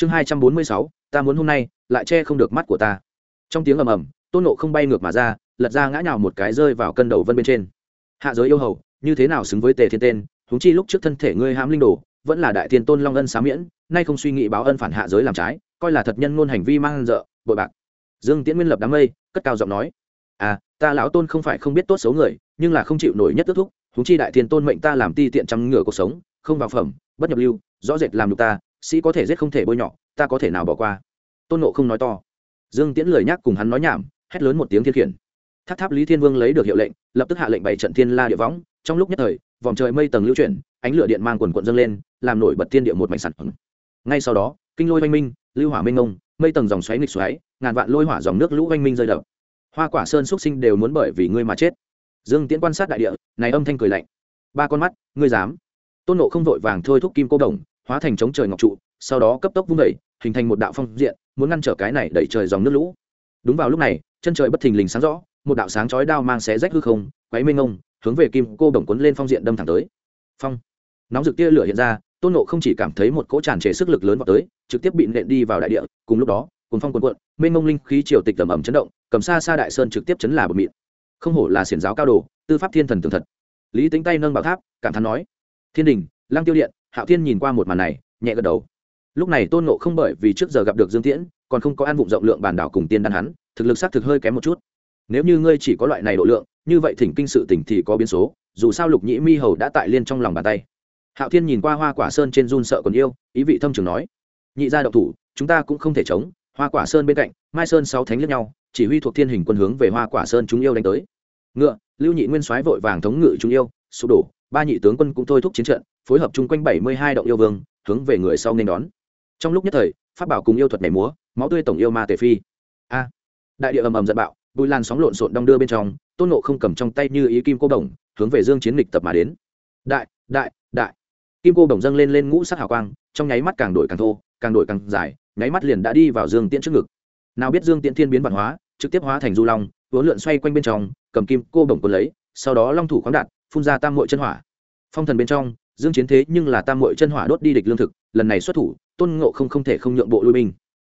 chương hai trăm bốn mươi sáu, ta muốn hôm nay, lại che không được mắt của ta. Trong tiếng ầm ầm, tôn nộ không bay ngược mà ra, lật ra ngã nhào một cái rơi vào cân đầu vân bên trên. Hạ giới yêu hầu, như thế nào xứng với tề thiên tên? Húng chi lúc trước thân thể ngươi hãm linh đồ, vẫn là đại thiên tôn long ân xá miễn, nay không suy nghĩ báo ân phản hạ giới làm trái, coi là thật nhân ngôn hành vi mang dợ, bội bạc. Dương tiễn nguyên lập đám mây, cất cao giọng nói à ta lão tôn không phải không biết tốt xấu người, nhưng là không chịu nổi nhất ước thúc húng chi đại thiên tôn mệnh ta làm ti tiện trăm ngựa cuộc sống, không vào phẩm, bất nhập lưu, rõ rệt làm được ta sĩ có thể giết không thể bôi nhọ, ta có thể nào bỏ qua? Tôn nộ không nói to. Dương tiễn lời nhắc cùng hắn nói nhảm, hét lớn một tiếng thiên khiển. Tháp tháp lý thiên vương lấy được hiệu lệnh, lập tức hạ lệnh bày trận thiên la địa võng, trong lúc nhất thời, vòng trời mây tầng lưu chuyển, ánh lửa điện mang quần quận dâng lên, làm nổi bật thiên địa một mảnh sẵn ngay sau đó, kinh lôi oanh minh, lưu hỏa minh ngông mây tầng dòng xoáy nghịch xoáy, ngàn vạn lôi hỏa dòng nước lũ oanh minh rơi đập. Hoa quả sơn xúc sinh đều muốn bởi vì ngươi mà chết. Dương tiễn quan sát đại địa, này âm thanh cười lạnh. Ba con mắt, ngươi dám. Tôn nộ không vội vàng thôi thúc kim cô đồng hóa thành chống trời ngọc trụ, sau đó cấp tốc vung đẩy hình thành một đạo phong diện, muốn ngăn trở cái này đẩy trời dòng nước lũ. Đúng vào lúc này, chân trời bất thình lình sáng rõ, một đạo sáng chói đao mang xé rách hư không quáy mênh ngông hướng về kim cô đồng quấn lên phong diện đâm thẳng tới. Phong. Nóng rực tia lửa hiện ra, tôn nộ không chỉ cảm thấy một cỗ tràn trề sức lực lớn vào tới, trực tiếp bị nện đi vào đại địa, cùng lúc đó cùng phong cuốn cuộn, mênh mông linh khí triều tịch tầm ẩm chấn động, cầm xa xa đại sơn trực tiếp chấn là bờ mịn. Không hổ là xiển giáo cao đồ, tư pháp thiên thần tường thật. Lý tính tay nâng bảo tháp, cảm thán nói, thiên đình lang tiêu điện hạo thiên nhìn qua một màn này, nhẹ gật đầu. Lúc này tôn nộ không bởi vì trước giờ gặp được dương tiễn, còn không có ăn vụng rộng lượng bàn đảo cùng tiên đan hắn, thực lực xác thực hơi kém một chút. Nếu như ngươi chỉ có loại này độ lượng, như vậy thỉnh kinh sự tỉnh thì có biến số, dù sao lục nhĩ mi hầu đã tại liên trong lòng bàn tay. Hạo thiên nhìn qua hoa quả sơn trên run sợ còn yêu, ý vị thâm trường nói, nhị gia độc thủ, chúng ta cũng không thể chống, hoa quả sơn bên cạnh, mai sơn sáu thánh lẫn nhau, chỉ huy thuộc thiên hình quân hướng về hoa quả sơn chúng yêu đánh tới. Ngựa, lưu nhị nguyên soái vội vàng thống ngự chúng yêu, sụp đổ, ba nhị tướng quân cũng thôi thúc chiến trận phối hợp chung quanh bảy mươi hai động yêu vương, hướng về người sau nên đón. Trong lúc nhất thời phát bảo cùng yêu thuật nhảy múa, máu tươi tổng yêu ma tề phi. A! Đại địa ầm ầm giận bạo bùi lan sóng lộn xộn đong đưa bên trong, tôn nộ không cầm trong tay như ý kim cô đồng, hướng về dương chiến lịch tập mà đến. Đại đại đại! Kim cô đồng dâng lên lên ngũ sắc hào quang, trong nháy mắt càng đổi càng thô, càng đổi càng dài, nháy mắt liền đã đi vào dương tiễn trước ngực. Nào biết dương tiễn thiên biến văn hóa, trực tiếp hóa thành du long, vốn lượn xoay quanh bên trong, cầm kim cô đồng cuốn lấy, sau đó long thủ khoáng đạt, phun ra tam muội chân hỏa. Phong thần bên trong dương chiến thế nhưng là tam muội chân hỏa đốt đi địch lương thực, lần này xuất thủ, tôn ngộ không không thể không nhượng bộ lui binh.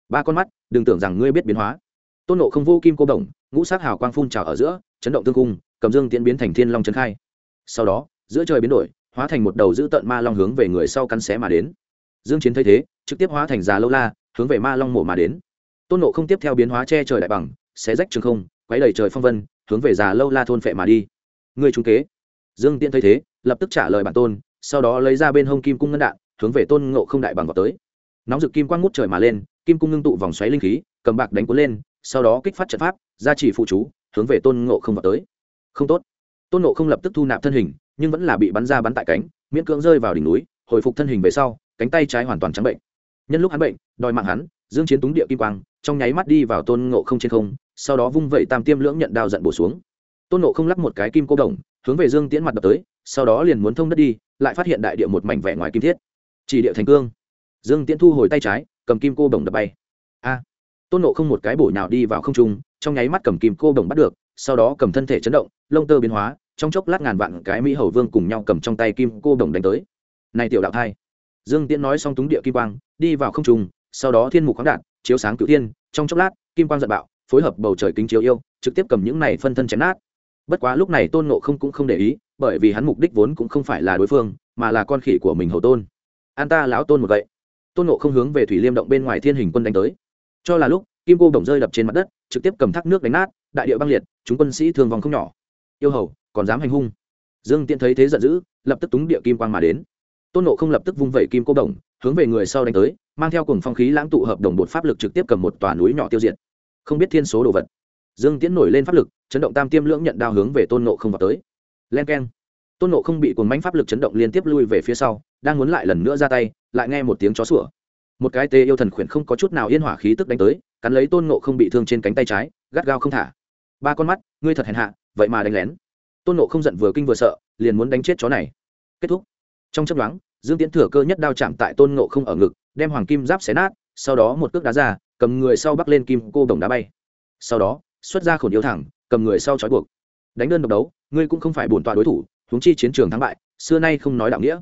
Ba con mắt, đừng tưởng rằng ngươi biết biến hóa. Tôn ngộ không vô kim cô đồng ngũ sắc hào quang phun trào ở giữa, chấn động tương cung, cầm dương tiến biến thành thiên long trấn khai. Sau đó, giữa trời biến đổi, hóa thành một đầu dữ tận ma long hướng về người sau cắn xé mà đến. Dương chiến thấy thế, trực tiếp hóa thành già lâu la, hướng về ma long mổ mà đến. Tôn nộ không tiếp theo biến hóa che trời đại bằng, xé rách trường không, quấy đầy trời phong vân, hướng về già lâu la thôn phệ mà đi. Người trung kế. Dương tiễn thấy thế, lập tức trả lời bản tôn sau đó lấy ra bên hông kim cung ngân đạn, hướng về tôn ngộ không đại bằng vào tới. Nóng rực kim quang ngút trời mà lên, kim cung ngưng tụ vòng xoáy linh khí, cầm bạc đánh cuốn lên, sau đó kích phát trận pháp, gia trì phụ chú, hướng về tôn ngộ không vào tới. Không tốt. Tôn ngộ không lập tức thu nạp thân hình, nhưng vẫn là bị bắn ra bắn tại cánh, miễn cưỡng rơi vào đỉnh núi, hồi phục thân hình về sau, cánh tay trái hoàn toàn trắng bệnh. Nhân lúc hắn bệnh, đòi mạng hắn, dương chiến túng địa kim quang, trong nháy mắt đi vào tôn ngộ không trên không, sau đó vung vẩy tam tiêm lưỡng nhận đao giận bổ xuống. Tôn ngộ không lắc một cái kim cô đồng, hướng về dương tiễn mặt đập tới, sau đó liền muốn thông đất đi lại phát hiện đại địa một mảnh vẻ ngoài kim thiết. Chỉ địa thành cương. Dương tiễn thu hồi tay trái, cầm kim cô đồng đập bay. A. Tôn ngộ không một cái bổ nhào đi vào không trung, trong nháy mắt cầm kim cô đồng bắt được, sau đó cầm thân thể chấn động, lông tơ biến hóa, trong chốc lát ngàn vạn cái mỹ hầu vương cùng nhau cầm trong tay kim cô đồng đánh tới. Này tiểu đạo thai. Dương tiễn nói xong túng địa kim quang, đi vào không trung, sau đó thiên mục khoáng đạn chiếu sáng cửu thiên, trong chốc lát, kim quang giận bạo, phối hợp bầu trời kính chiếu yêu, trực tiếp cầm những này phân thân chém nát. Bất quá lúc này tôn nộ không cũng không để ý bởi vì hắn mục đích vốn cũng không phải là đối phương, mà là con khỉ của mình hầu tôn. An ta lão tôn một vậy tôn nộ không hướng về thủy liêm động bên ngoài thiên hình quân đánh tới. Cho là lúc, kim cô đồng rơi đập trên mặt đất, trực tiếp cầm thác nước đánh nát, đại địa băng liệt, chúng quân sĩ thương vòng không nhỏ. Yêu hầu, còn dám hành hung. Dương tiện thấy thế giận dữ, lập tức túng địa kim quang mà đến. Tôn nộ không lập tức vung vẩy kim cô đồng, hướng về người sau đánh tới, mang theo cùng phong khí lãng tụ hợp đồng bột pháp lực trực tiếp cầm một tòa núi nhỏ tiêu diệt. Không biết thiên số đồ vật. Dương tiễn nổi lên pháp lực, chấn động tam tiêm lưỡng nhận đao hướng về tôn nộ không vào tới len k e n tôn nộ không bị cồn bánh pháp lực chấn động liên tiếp lui về phía sau, đang muốn lại lần nữa ra tay, lại nghe một tiếng chó sủa. Một cái tê yêu thần khuyển không có chút nào yên hỏa khí tức đánh tới, cắn lấy tôn nộ không bị thương trên cánh tay trái, gắt gao không thả. Ba con mắt, ngươi thật hèn hạ, vậy mà đánh lén. Tôn nộ không giận vừa kinh vừa sợ, liền muốn đánh chết chó này. Kết thúc. Trong chấp đoán dương tiến thừa cơ nhất đao chạm tại tôn nộ không ở ngực, đem hoàng kim giáp xé nát, sau đó một cước đá ra, cầm người sau bắc lên kim cô đồng đá bay. Sau đó, xuất ra khổn yêu thẳng, cầm người sau trói buộc. Đánh đơn độc đấu ngươi cũng không phải bổn tọa đối thủ, huống chi chiến trường thắng bại, xưa nay không nói đạo nghĩa.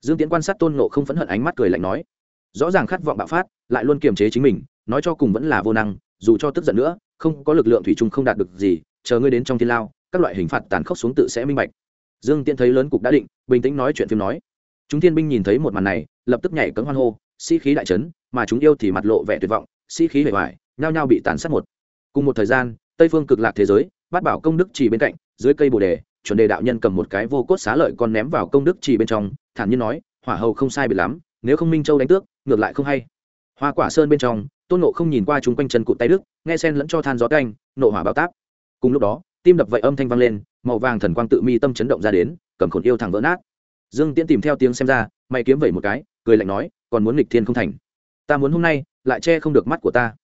Dương tiễn quan sát tôn nộ không phẫn hận ánh mắt cười lạnh nói, rõ ràng khát vọng bạo phát, lại luôn kiềm chế chính mình, nói cho cùng vẫn là vô năng, dù cho tức giận nữa, không có lực lượng thủy chung không đạt được gì, chờ ngươi đến trong thiên lao, các loại hình phạt tàn khốc xuống tự sẽ minh bạch. Dương tiễn thấy lớn cục đã định, bình tĩnh nói chuyện phim nói, chúng thiên binh nhìn thấy một màn này, lập tức nhảy cấm hoan hô, sĩ、si、khí đại trấn mà chúng yêu thì mặt lộ vẻ tuyệt vọng, sĩ、si、khí hề hoài, nhao nhao bị tàn sát một. Cùng một thời gian, tây phương cực lạc thế giới bát bảo công đức chỉ bên cạnh, dưới cây bồ đề, chuẩn đề đạo nhân cầm một cái vô cốt xá lợi còn ném vào công đức chỉ bên trong, thản nhiên nói, hỏa hầu không sai bị lắm, nếu không minh châu đánh tước, ngược lại không hay. Hoa quả sơn bên trong, tôn nộ không nhìn qua chúng quanh chân cụt tay đức, nghe sen lẫn cho than gió canh, nộ hỏa bao táp. Cùng lúc đó, tim đập vậy âm thanh vang lên, màu vàng thần quang tự mi tâm chấn động ra đến, cầm khổn yêu thẳng vỡ nát. Dương tiễn tìm theo tiếng xem ra, mày kiếm vẩy một cái, cười lạnh nói, còn muốn nghịch thiên không thành? Ta muốn hôm nay lại che không được mắt của ta.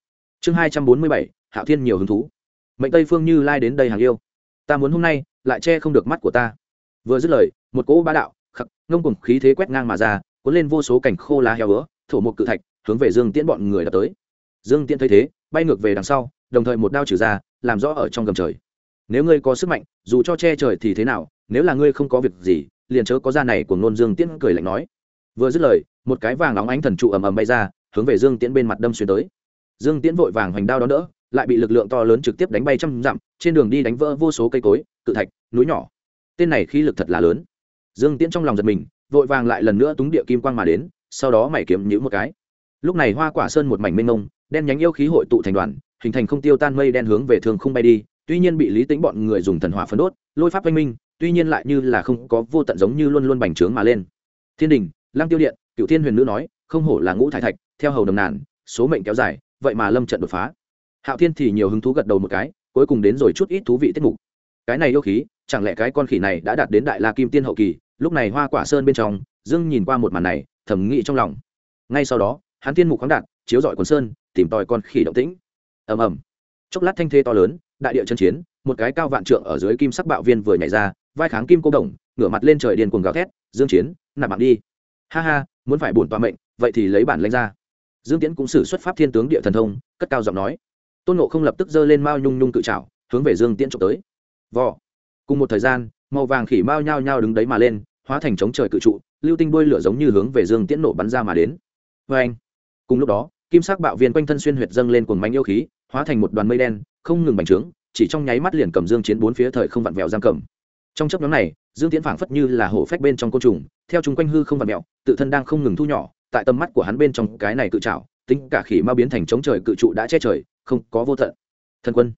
Chương hai trăm bốn mươi bảy, hạo thiên nhiều hứng thú mệnh tây phương như lai đến đây hàng yêu ta muốn hôm nay lại che không được mắt của ta vừa dứt lời một cỗ bá đạo khắc ngông cùng khí thế quét ngang mà ra cuốn lên vô số cảnh khô lá heo vữa thổ một cự thạch hướng về dương tiễn bọn người đã tới dương tiễn thấy thế bay ngược về đằng sau đồng thời một đao trừ ra làm rõ ở trong gầm trời nếu ngươi có sức mạnh dù cho che trời thì thế nào nếu là ngươi không có việc gì liền chớ có ra này của nôn dương tiễn cười lạnh nói vừa dứt lời một cái vàng óng ánh thần trụ ầm ầm bay ra hướng về dương tiễn bên mặt đâm xuyên tới dương tiễn vội vàng hoành đao đón đỡ lại bị lực lượng to lớn trực tiếp đánh bay trăm dặm, trên đường đi đánh vỡ vô số cây cối, cự thạch, núi nhỏ. Tên này khí lực thật là lớn. Dương tiễn trong lòng giật mình, vội vàng lại lần nữa túng địa kim quang mà đến, sau đó mày kiếm nhữ một cái. Lúc này hoa quả sơn một mảnh mênh mông, đen nhánh yêu khí hội tụ thành đoàn, hình thành không tiêu tan mây đen hướng về thường không bay đi, tuy nhiên bị lý tính bọn người dùng thần hỏa phấn đốt, lôi pháp oanh minh, tuy nhiên lại như là không có vô tận giống như luôn luôn bành trướng mà lên. Thiên đình Lang tiêu điện cựu thiên huyền nữ nói, không hổ là ngũ thải thạch, theo hầu đồng nàn, số mệnh kéo dài, vậy mà lâm trận đột phá hạo thiên thì nhiều hứng thú gật đầu một cái, cuối cùng đến rồi chút ít thú vị tiết mục. Cái này yêu khí, chẳng lẽ cái con khỉ này đã đạt đến đại la kim tiên hậu kỳ? Lúc này hoa quả sơn bên trong, dương nhìn qua một màn này thẩm nghĩ trong lòng. Ngay sau đó, hắn tiên mục khoáng đạt, chiếu dọi quần sơn, tìm tòi con khỉ động tĩnh. Ầm ầm. Chốc lát thanh thế to lớn, đại địa chân chiến, một cái cao vạn trượng ở dưới kim sắc bạo viên vừa nhảy ra, vai kháng kim cô đồng, ngửa mặt lên trời điên cuồng gào thét, dương chiến, nạp mạng đi. Ha ha, muốn phải bổn tọa mệnh, vậy thì lấy bản lãnh ra. Dương tiến cũng sử xuất pháp thiên tướng địa thần thông, cất cao giọng nói tôn nộ không lập tức giơ lên mao nhung nhung cự trào hướng về dương tiễn trộm tới. Vò. Cùng một thời gian, màu vàng khỉ mao nhao nhao đứng đấy mà lên, hóa thành chống trời cự trụ, lưu tinh đuôi lửa giống như hướng về dương tiễn nổ bắn ra mà đến. Vê anh. Cùng lúc đó, kim sắc bạo viên quanh thân xuyên huyệt dâng lên cuồng mánh yêu khí, hóa thành một đoàn mây đen, không ngừng bành trướng, chỉ trong nháy mắt liền cầm dương chiến bốn phía thời không vặn vẹo giam cầm. Trong chấp nhóm này, dương tiễn phảng phất như là hổ phách bên trong côn trùng, theo chúng quanh hư không vặn vẹo, tự thân đang không ngừng thu nhỏ, tại tầm mắt của hắn bên trong cái này cự trảo, tính cả khỉ ma biến thành chống trời cự trụ đã che trời không có vô tận. Thần quân.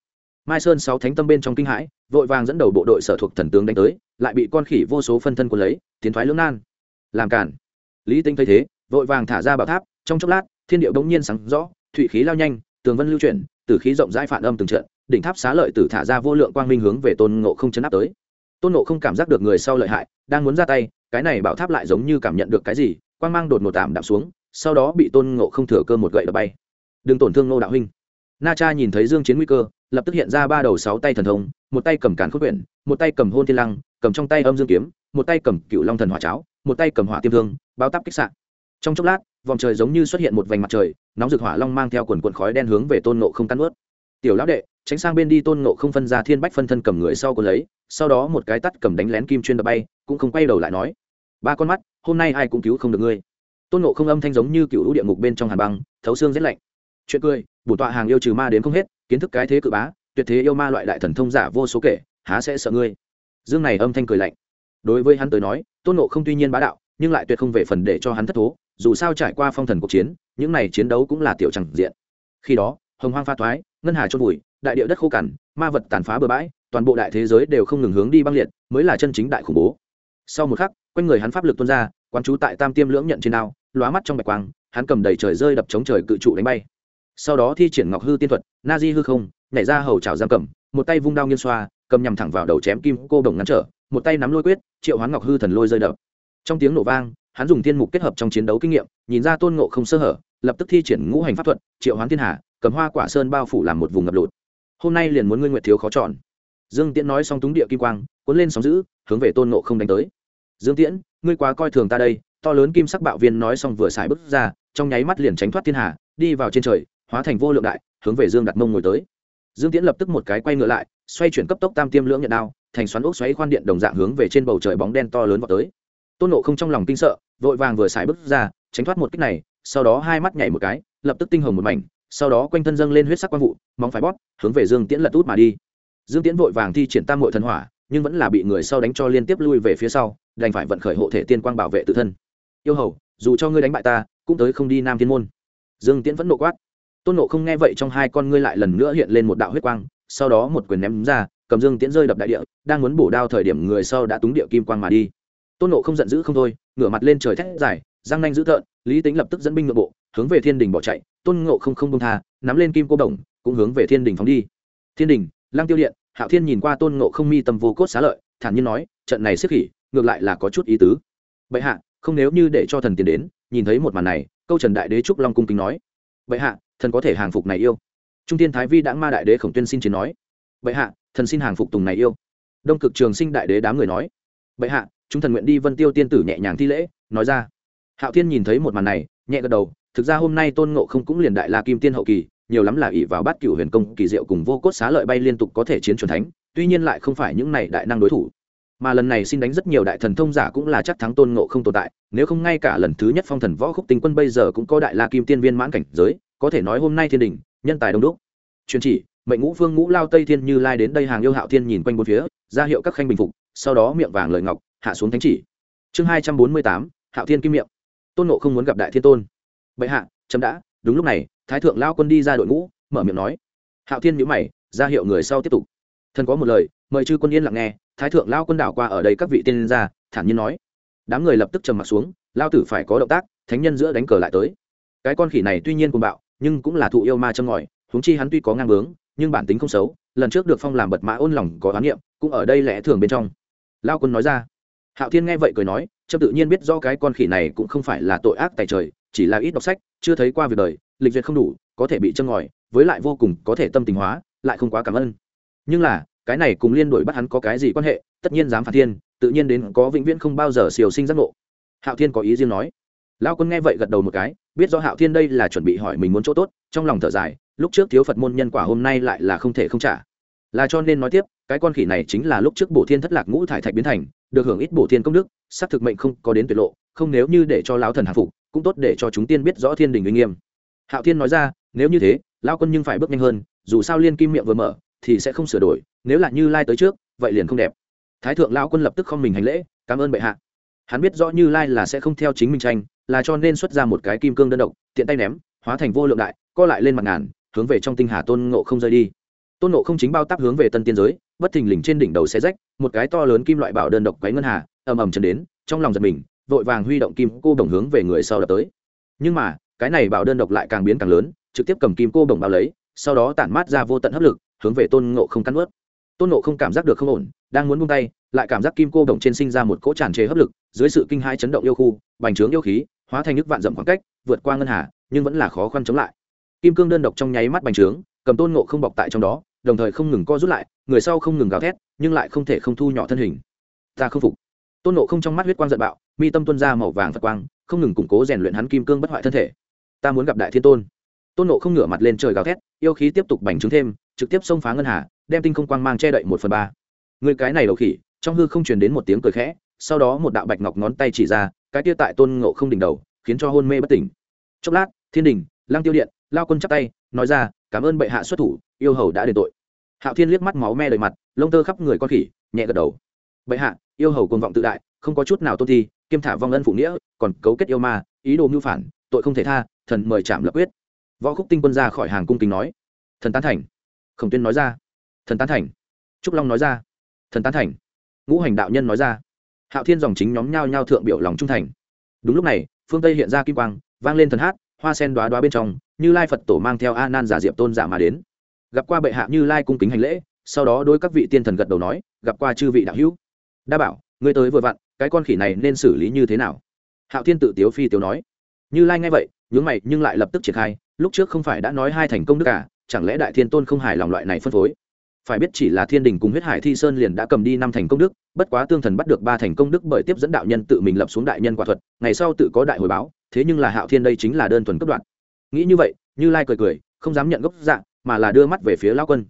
Mai sơn sáu thánh tâm bên trong kinh hãi, vội vàng dẫn đầu bộ đội sở thuộc thần tướng đánh tới, lại bị con khỉ vô số phân thân quân lấy, tiến thoái lưỡng nan. Làm cản lý tinh thấy thế, vội vàng thả ra bảo tháp, trong chốc lát, thiên điệu bỗng nhiên sáng rõ thủy khí lao nhanh, tường vân lưu chuyển từ khí rộng rãi phản âm từng trận, đỉnh tháp xá lợi tử thả ra vô lượng quang minh hướng về tôn ngộ không chấn áp tới. Tôn ngộ không cảm giác được người sau lợi hại, đang muốn ra tay, cái này bảo tháp lại giống như cảm nhận được cái gì, quang mang đột ngột tạm đạm xuống, sau đó bị tôn ngộ không thừa cơ một gậy đập bay. Đừng tổn thương ngô đạo huynh na cha nhìn thấy dương chiến nguy cơ, lập tức hiện ra ba đầu sáu tay thần thông, một tay cầm càn khôn quyển, một tay cầm hôn thiên lăng, cầm trong tay âm dương kiếm, một tay cầm cựu long thần hỏa cháo, một tay cầm hỏa tiêm thương, bao tắp kích sạn trong chốc lát, vòng trời giống như xuất hiện một vành mặt trời, nóng rực hỏa long mang theo quần quần khói đen hướng về tôn nộ không tan ướt tiểu lão đệ, tránh sang bên đi. Tôn nộ không phân ra thiên bách phân thân cầm người sau còn lấy, sau đó một cái tắt cầm đánh lén kim chuyên đập bay, cũng không quay đầu lại nói, ba con mắt, hôm nay ai cũng cứu không được ngươi. Tôn nộ không âm thanh giống như cựu lũ địa ngục bên trong hàn băng, thấu xương rét lạnh. Chuyện cười bổn tọa hàng yêu trừ ma đến không hết, kiến thức cái thế cự bá, tuyệt thế yêu ma loại đại thần thông giả vô số kể, há sẽ sợ ngươi? Dương này âm thanh cười lạnh. Đối với hắn tới nói, tôn nộ không tuy nhiên bá đạo, nhưng lại tuyệt không về phần để cho hắn thất thố, dù sao trải qua phong thần cuộc chiến, những này chiến đấu cũng là tiểu chẳng diện. Khi đó, hồng hoang pha thoái, ngân hà trôn vùi, đại địa đất khô cằn, ma vật tàn phá bừa bãi, toàn bộ đại thế giới đều không ngừng hướng đi băng liệt, mới là chân chính đại khủng bố. Sau một khắc, quanh người hắn pháp lực tuôn ra, quán chú tại tam tiêm lưỡng nhận trên đao lóa mắt trong bạch quang, hắn cầm đầy trời rơi đập chống trời cự trụ đánh bay sau đó thi triển ngọc hư tiên thuật, na di hư không, nhảy ra hầu trào giam cầm, một tay vung đao nghiêng xoa, cầm nhằm thẳng vào đầu chém kim cô đồng ngắn trở, một tay nắm lôi quyết, triệu hoán ngọc hư thần lôi rơi đập. Trong tiếng nổ vang, hắn dùng thiên mục kết hợp trong chiến đấu kinh nghiệm, nhìn ra tôn ngộ không sơ hở, lập tức thi triển ngũ hành pháp thuật, triệu hoán thiên hà, cầm hoa quả sơn bao phủ làm một vùng ngập lụt. Hôm nay liền muốn ngươi nguyệt thiếu khó chọn. Dương tiễn nói xong túng địa kim quang, cuốn lên sóng giữ hướng về tôn ngộ không đánh tới. Dương tiễn, ngươi quá coi thường ta đây, to lớn kim sắc bạo viên nói xong vừa xài bước ra, trong nháy mắt liền tránh thoát thiên hà, đi vào trên trời hóa thành vô lượng đại, hướng về dương đặt mông ngồi tới. Dương tiễn lập tức một cái quay ngựa lại, xoay chuyển cấp tốc tam tiêm lưỡng nhận đao, thành xoắn ốc xoáy khoan điện đồng dạng hướng về trên bầu trời bóng đen to lớn vào tới. Tôn nộ không trong lòng kinh sợ, vội vàng vừa xài bước ra, tránh thoát một kích này, sau đó hai mắt nhảy một cái, lập tức tinh hồng một mảnh, sau đó quanh thân dâng lên huyết sắc quang vụ, móng phải bót hướng về dương tiễn lật út mà đi. Dương tiễn vội vàng thi triển tam hội thần hỏa, nhưng vẫn là bị người sau đánh cho liên tiếp lui về phía sau, đành phải vận khởi hộ thể tiên quang bảo vệ tự thân. Yêu hầu, dù cho ngươi đánh bại ta, cũng tới không đi nam thiên môn. Dương tiễn vẫn nộ quát tôn nộ không nghe vậy trong hai con ngươi lại lần nữa hiện lên một đạo huyết quang, sau đó một quyền ném ra, cầm dương tiễn rơi đập đại địa, đang muốn bổ đao thời điểm người sau đã túng địa kim quang mà đi. Tôn nộ không giận dữ không thôi, ngửa mặt lên trời thét dài, răng nanh dữ tợn, lý tính lập tức dẫn binh nội bộ, hướng về thiên đình bỏ chạy, tôn ngộ không không bông tha, nắm lên kim cô đồng, cũng hướng về thiên đình phóng đi. Thiên đình lang tiêu điện, hạo thiên nhìn qua tôn ngộ không mi tâm vô cốt xá lợi, thản nhiên nói, trận này xếp khỉ ngược lại là có chút ý tứ. Bệ hạ, không nếu như để cho thần tiền đến, nhìn thấy một màn này, câu trần đại đế trúc long cung kính nói. Bệ hạ thần có thể hàng phục này yêu. Trung tiên thái vi đã ma đại đế khổng tuyên xin chiến nói. Bệ hạ, thần xin hàng phục tùng này yêu. Đông cực trường sinh đại đế đám người nói. Bệ hạ, chúng thần nguyện đi vân tiêu tiên tử nhẹ nhàng thi lễ, nói ra. Hạo thiên nhìn thấy một màn này, nhẹ gật đầu, thực ra hôm nay tôn ngộ không cũng liền đại la kim tiên hậu kỳ, nhiều lắm là ỷ vào bát cửu huyền công, kỳ diệu cùng vô cốt xá lợi bay liên tục có thể chiến chuẩn thánh, tuy nhiên lại không phải những này đại năng đối thủ. Mà lần này xin đánh rất nhiều đại thần thông giả cũng là chắc thắng tôn ngộ không tồn tại, nếu không ngay cả lần thứ nhất phong thần võ khúc tinh quân bây giờ cũng có đại la kim tiên viên mãn cảnh giới có thể nói hôm nay thiên đình, nhân tài đông đúc. Truyền chỉ, mệnh ngũ phương ngũ lao tây thiên như lai đến đây hàng yêu hạo thiên nhìn quanh bốn phía, ra hiệu các khanh bình phục, sau đó miệng vàng lời ngọc, hạ xuống thánh chỉ. Chương hai trăm bốn mươi tám, hạo thiên kim miệng. Tôn nộ không muốn gặp đại thiên tôn. Bệ hạ, chấm đã. Đúng lúc này, thái thượng lao quân đi ra đội ngũ, mở miệng nói. Hạo thiên nhữ mày, ra hiệu người sau tiếp tục. Thần có một lời, mời chư quân yên lặng nghe. Thái thượng lao quân đảo qua ở đây các vị tiên gia, thản nhiên nói. Đám người lập tức trầm m ặ t xuống, lao tử phải có động tác, thánh nhân giữa đánh cờ lại tới. Cái con khỉ này tuy nhiên cùng bạo nhưng cũng là thụ yêu ma châm ngòi, huống chi hắn tuy có ngang bướng, nhưng bản tính không xấu, lần trước được phong làm bật mã ôn lòng có oán niệm, cũng ở đây lẽ thường bên trong. Lao quân nói ra. Hạo thiên nghe vậy cười nói trâm tự nhiên biết do cái con khỉ này cũng không phải là tội ác tài trời, chỉ là ít đọc sách, chưa thấy qua việc đời, lịch duyệt không đủ, có thể bị châm ngòi, với lại vô cùng có thể tâm tình hóa, lại không quá cảm ơn. Nhưng là, cái này cùng liên đổi bắt hắn có cái gì quan hệ, tất nhiên dám phạt thiên, tự nhiên đến có vĩnh viễn không bao giờ siêu sinh giác ngộ. Hạo thiên có ý riêng nói lao quân nghe vậy gật đầu một cái, biết do hạo thiên đây là chuẩn bị hỏi mình muốn chỗ tốt, trong lòng thở dài, lúc trước thiếu phật môn nhân quả hôm nay lại là không thể không trả. Là cho nên nói tiếp, cái con khỉ này chính là lúc trước bổ thiên thất lạc ngũ thải thạch biến thành, được hưởng ít bổ thiên công đức, xác thực mệnh không có đến tuyệt lộ, không nếu như để cho lão thần hạ phục, cũng tốt để cho chúng tiên biết rõ thiên đình uy nghiêm. Hạo thiên nói ra, nếu như thế lao quân nhưng phải bước nhanh hơn, dù sao liên kim miệng vừa mở, thì sẽ không sửa đổi, nếu là như lai tới trước, vậy liền không đẹp. Thái thượng lao quân lập tức không mình hành lễ, cảm ơn bệ hạ. Hắn biết rõ như lai là sẽ không theo chính mình tranh là cho nên xuất ra một cái kim cương đơn độc, tiện tay ném, hóa thành vô lượng đại, co lại lên mặt ngàn, hướng về trong tinh hà tôn ngộ không rơi đi. Tôn ngộ không chính bao tắp hướng về tân tiên giới, bất thình lình trên đỉnh đầu xe rách, một cái to lớn kim loại bảo đơn độc quấy ngân hà, ầm ầm chấn đến, trong lòng giật mình, vội vàng huy động kim cô đồng hướng về người sau đập tới. Nhưng mà, cái này bảo đơn độc lại càng biến càng lớn, trực tiếp cầm kim cô đồng bao lấy, sau đó tản mát ra vô tận hấp lực, hướng về tôn ngộ không cắn ướt tôn ngộ không cảm giác được không ổn, đang muốn buông tay, lại cảm giác kim cô đồng trên sinh ra một cỗ tràn trề hấp lực, dưới sự kinh hai chấn động yêu khu, bành trướng yêu khí hóa thành nước vạn dặm khoảng cách, vượt qua ngân hà, nhưng vẫn là khó khăn chống lại. Kim cương đơn độc trong nháy mắt bành trướng, cầm tôn ngộ không bọc tại trong đó, đồng thời không ngừng co rút lại, người sau không ngừng gào thét, nhưng lại không thể không thu nhỏ thân hình. Ta không phục. Tôn ngộ không trong mắt huyết quang giận bạo, mi tâm tuân ra màu vàng phật quang, không ngừng củng cố rèn luyện hắn kim cương bất hoại thân thể. Ta muốn gặp đại thiên tôn. Tôn ngộ không ngửa mặt lên trời gào thét, yêu khí tiếp tục bành trướng thêm, trực tiếp xông phá ngân hà, đem tinh không quang mang che đậy một phần ba. Người cái này đầu khỉ, trong hư không truyền đến một tiếng cười khẽ, sau đó một đạo bạch ngọc ngón tay chỉ ra cái tia tại tôn ngộ không đỉnh đầu, khiến cho hôn mê bất tỉnh. Chốc lát, thiên đình lang tiêu điện, lao quân chắp tay, nói ra, cảm ơn bệ hạ xuất thủ, yêu hầu đã đền tội. Hạo thiên liếc mắt máu me đầy mặt, lông tơ khắp người con khỉ, nhẹ gật đầu. Bệ hạ, yêu hầu côn vọng tự đại, không có chút nào tôn thi, kiêm thả vong ân phụ nghĩa, còn cấu kết yêu ma, ý đồ mưu phản, tội không thể tha, thần mời chạm lập quyết. Võ khúc tinh quân ra khỏi hàng cung kính nói, thần tán thành. Khổng tuyên nói ra, thần tán thành. Trúc long nói ra, thần tán thành. Ngũ hành đạo nhân nói ra hạo thiên dòng chính nhóm nhao nhao thượng biểu lòng trung thành. Đúng lúc này, phương tây hiện ra kim quang, vang lên thần hát, hoa sen đoá đoá bên trong, như lai phật tổ mang theo a nan giả diệp tôn giả mà đến. Gặp qua bệ hạ như lai cung kính hành lễ, sau đó đôi các vị tiên thần gật đầu nói, gặp qua chư vị đạo hữu. Đa bảo, ngươi tới vừa vặn, cái con khỉ này nên xử lý như thế nào? Hạo thiên tự tiếu phi tiếu nói. Như lai nghe vậy, nhướng mày nhưng lại lập tức triển khai, lúc trước không phải đã nói hai thành công đức cả chẳng lẽ đại thiên tôn không hài lòng loại này phân phối? Phải biết chỉ là thiên đình cùng huyết hải thi sơn liền đã cầm đi năm thành công đức, bất quá tương thần bắt được ba thành công đức bởi tiếp dẫn đạo nhân tự mình lập xuống đại nhân quả thuật, ngày sau tự có đại hồi báo, thế nhưng là hạo thiên đây chính là đơn thuần cấp đoạn. Nghĩ như vậy, như lai cười cười, không dám nhận gốc dạng mà là đưa mắt về phía lao quân.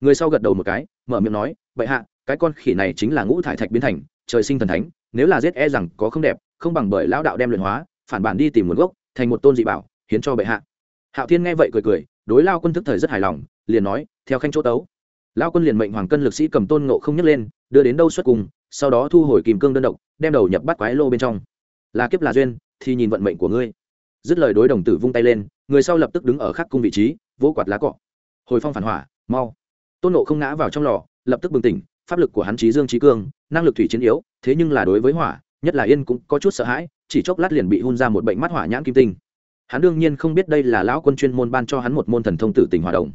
Người sau gật đầu một cái, mở miệng nói vậy hạ, cái con khỉ này chính là ngũ thải thạch biến thành, trời sinh thần thánh, nếu là giết e rằng có không đẹp, không bằng bởi lão đạo đem luyện hóa, phản bản đi tìm nguồn gốc, thành một tôn dị bảo, hiến cho bệ hạ. Hạo thiên nghe vậy cười cười, đối lao quân thức thời rất hài lòng, liền nói, theo khanh chỗ tấu. Lão quân liền mệnh hoàng cân lực sĩ cầm tôn ngộ không nhấc lên, đưa đến đâu xuất cùng, sau đó thu hồi kìm cương đơn độc, đem đầu nhập bắt quái lô bên trong. Là kiếp là duyên, thì nhìn vận mệnh của ngươi. Dứt lời đối đồng tử vung tay lên, người sau lập tức đứng ở khắc cung vị trí, vỗ quạt lá cọ. Hồi phong phản hỏa, mau. Tôn nộ không ngã vào trong lò, lập tức bừng tỉnh, pháp lực của hắn trí dương trí cương, năng lực thủy chiến yếu, thế nhưng là đối với hỏa, nhất là yên cũng có chút sợ hãi, chỉ chốc lát liền bị hun ra một bệnh mắt hỏa nhãn kim tinh. Hắn đương nhiên không biết đây là lão quân chuyên môn ban cho hắn một môn thần thông tử tình hòa đồng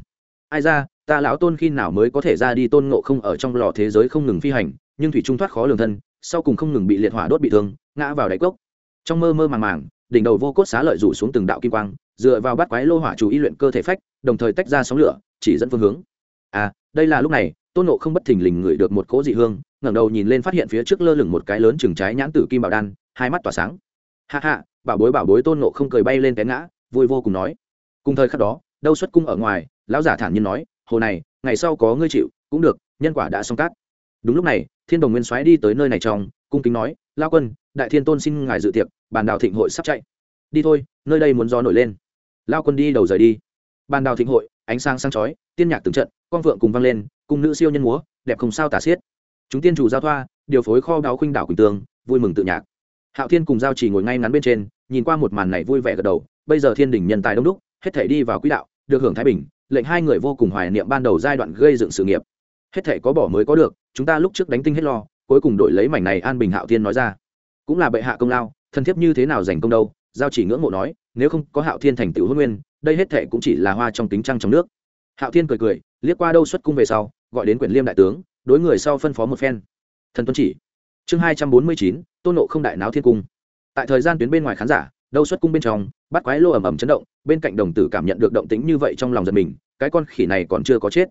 ai ra ta lão tôn khi nào mới có thể ra đi tôn ngộ không ở trong lò thế giới không ngừng phi hành, nhưng thủy trung thoát khó lường thân, sau cùng không ngừng bị liệt hỏa đốt bị thương, ngã vào đáy cốc. Trong mơ mơ màng màng, đỉnh đầu vô cốt xá lợi rủ xuống từng đạo kim quang, dựa vào bắt quái lô hỏa chủ ý luyện cơ thể phách, đồng thời tách ra sóng lửa, chỉ dẫn phương hướng. À đây là lúc này, tôn nộ không bất thình lình ngửi được một cỗ dị hương, ngẩng đầu nhìn lên phát hiện phía trước lơ lửng một cái lớn chừng trái nhãn tử kim bảo đan, hai mắt tỏa sáng. Hạ hạ bảo bối bảo bối tôn nộ không cười bay lên cái ngã, vui vô cùng nói. Cùng thời khắc đó, đâu xuất cung ở ngoài, lão giả thản nhiên nói hồ này, ngày sau có ngươi chịu, cũng được, nhân quả đã xong cát. Đúng lúc này, thiên đồng nguyên soái đi tới nơi này trong, cung kính nói, lao quân, đại thiên tôn xin ngài dự tiệc, bàn đào thịnh hội sắp chạy. Đi thôi, nơi đây muốn gió nổi lên. Lao quân đi đầu rời đi. Bàn đào thịnh hội, ánh sáng sáng chói, tiên nhạc từng trận con vượng cùng vang lên, cùng nữ siêu nhân múa, đẹp không sao tả xiết. Chúng tiên chủ giao thoa, điều phối kho đáo khuynh đảo quỳnh tường, vui mừng tự nhạc. Hạo thiên cùng giao chỉ ngồi ngay ngắn bên trên, nhìn qua một màn này vui vẻ gật đầu, bây giờ thiên đình nhân tài đông đúc, hết thể đi vào quỹ đạo được hưởng thái bình, lệnh hai người vô cùng hoài niệm ban đầu giai đoạn gây dựng sự nghiệp. Hết thể có bỏ mới có được, chúng ta lúc trước đánh tinh hết lo, cuối cùng đổi lấy mảnh này an bình hạo thiên nói ra. Cũng là bệ hạ công lao, thân thiết như thế nào giành công đâu, giao chỉ ngưỡng mộ nói, nếu không có hạo thiên thành tựu hôn nguyên, đây hết thể cũng chỉ là hoa trong tính trăng trong nước. Hạo thiên cười cười, liếc qua đâu xuất cung về sau, gọi đến quyển liêm đại tướng, đối người sau phân phó một phen. Thần tuân chỉ. Chương hai trăm bốn mươi chín, tôn nộ không đại náo thiên cung. Tại thời gian tuyến bên ngoài khán giả đâu xuất cung bên trong bắt quái lô ầm ầm chấn động, bên cạnh đồng tử cảm nhận được động tính như vậy trong lòng giật mình, cái con khỉ này còn chưa có chết.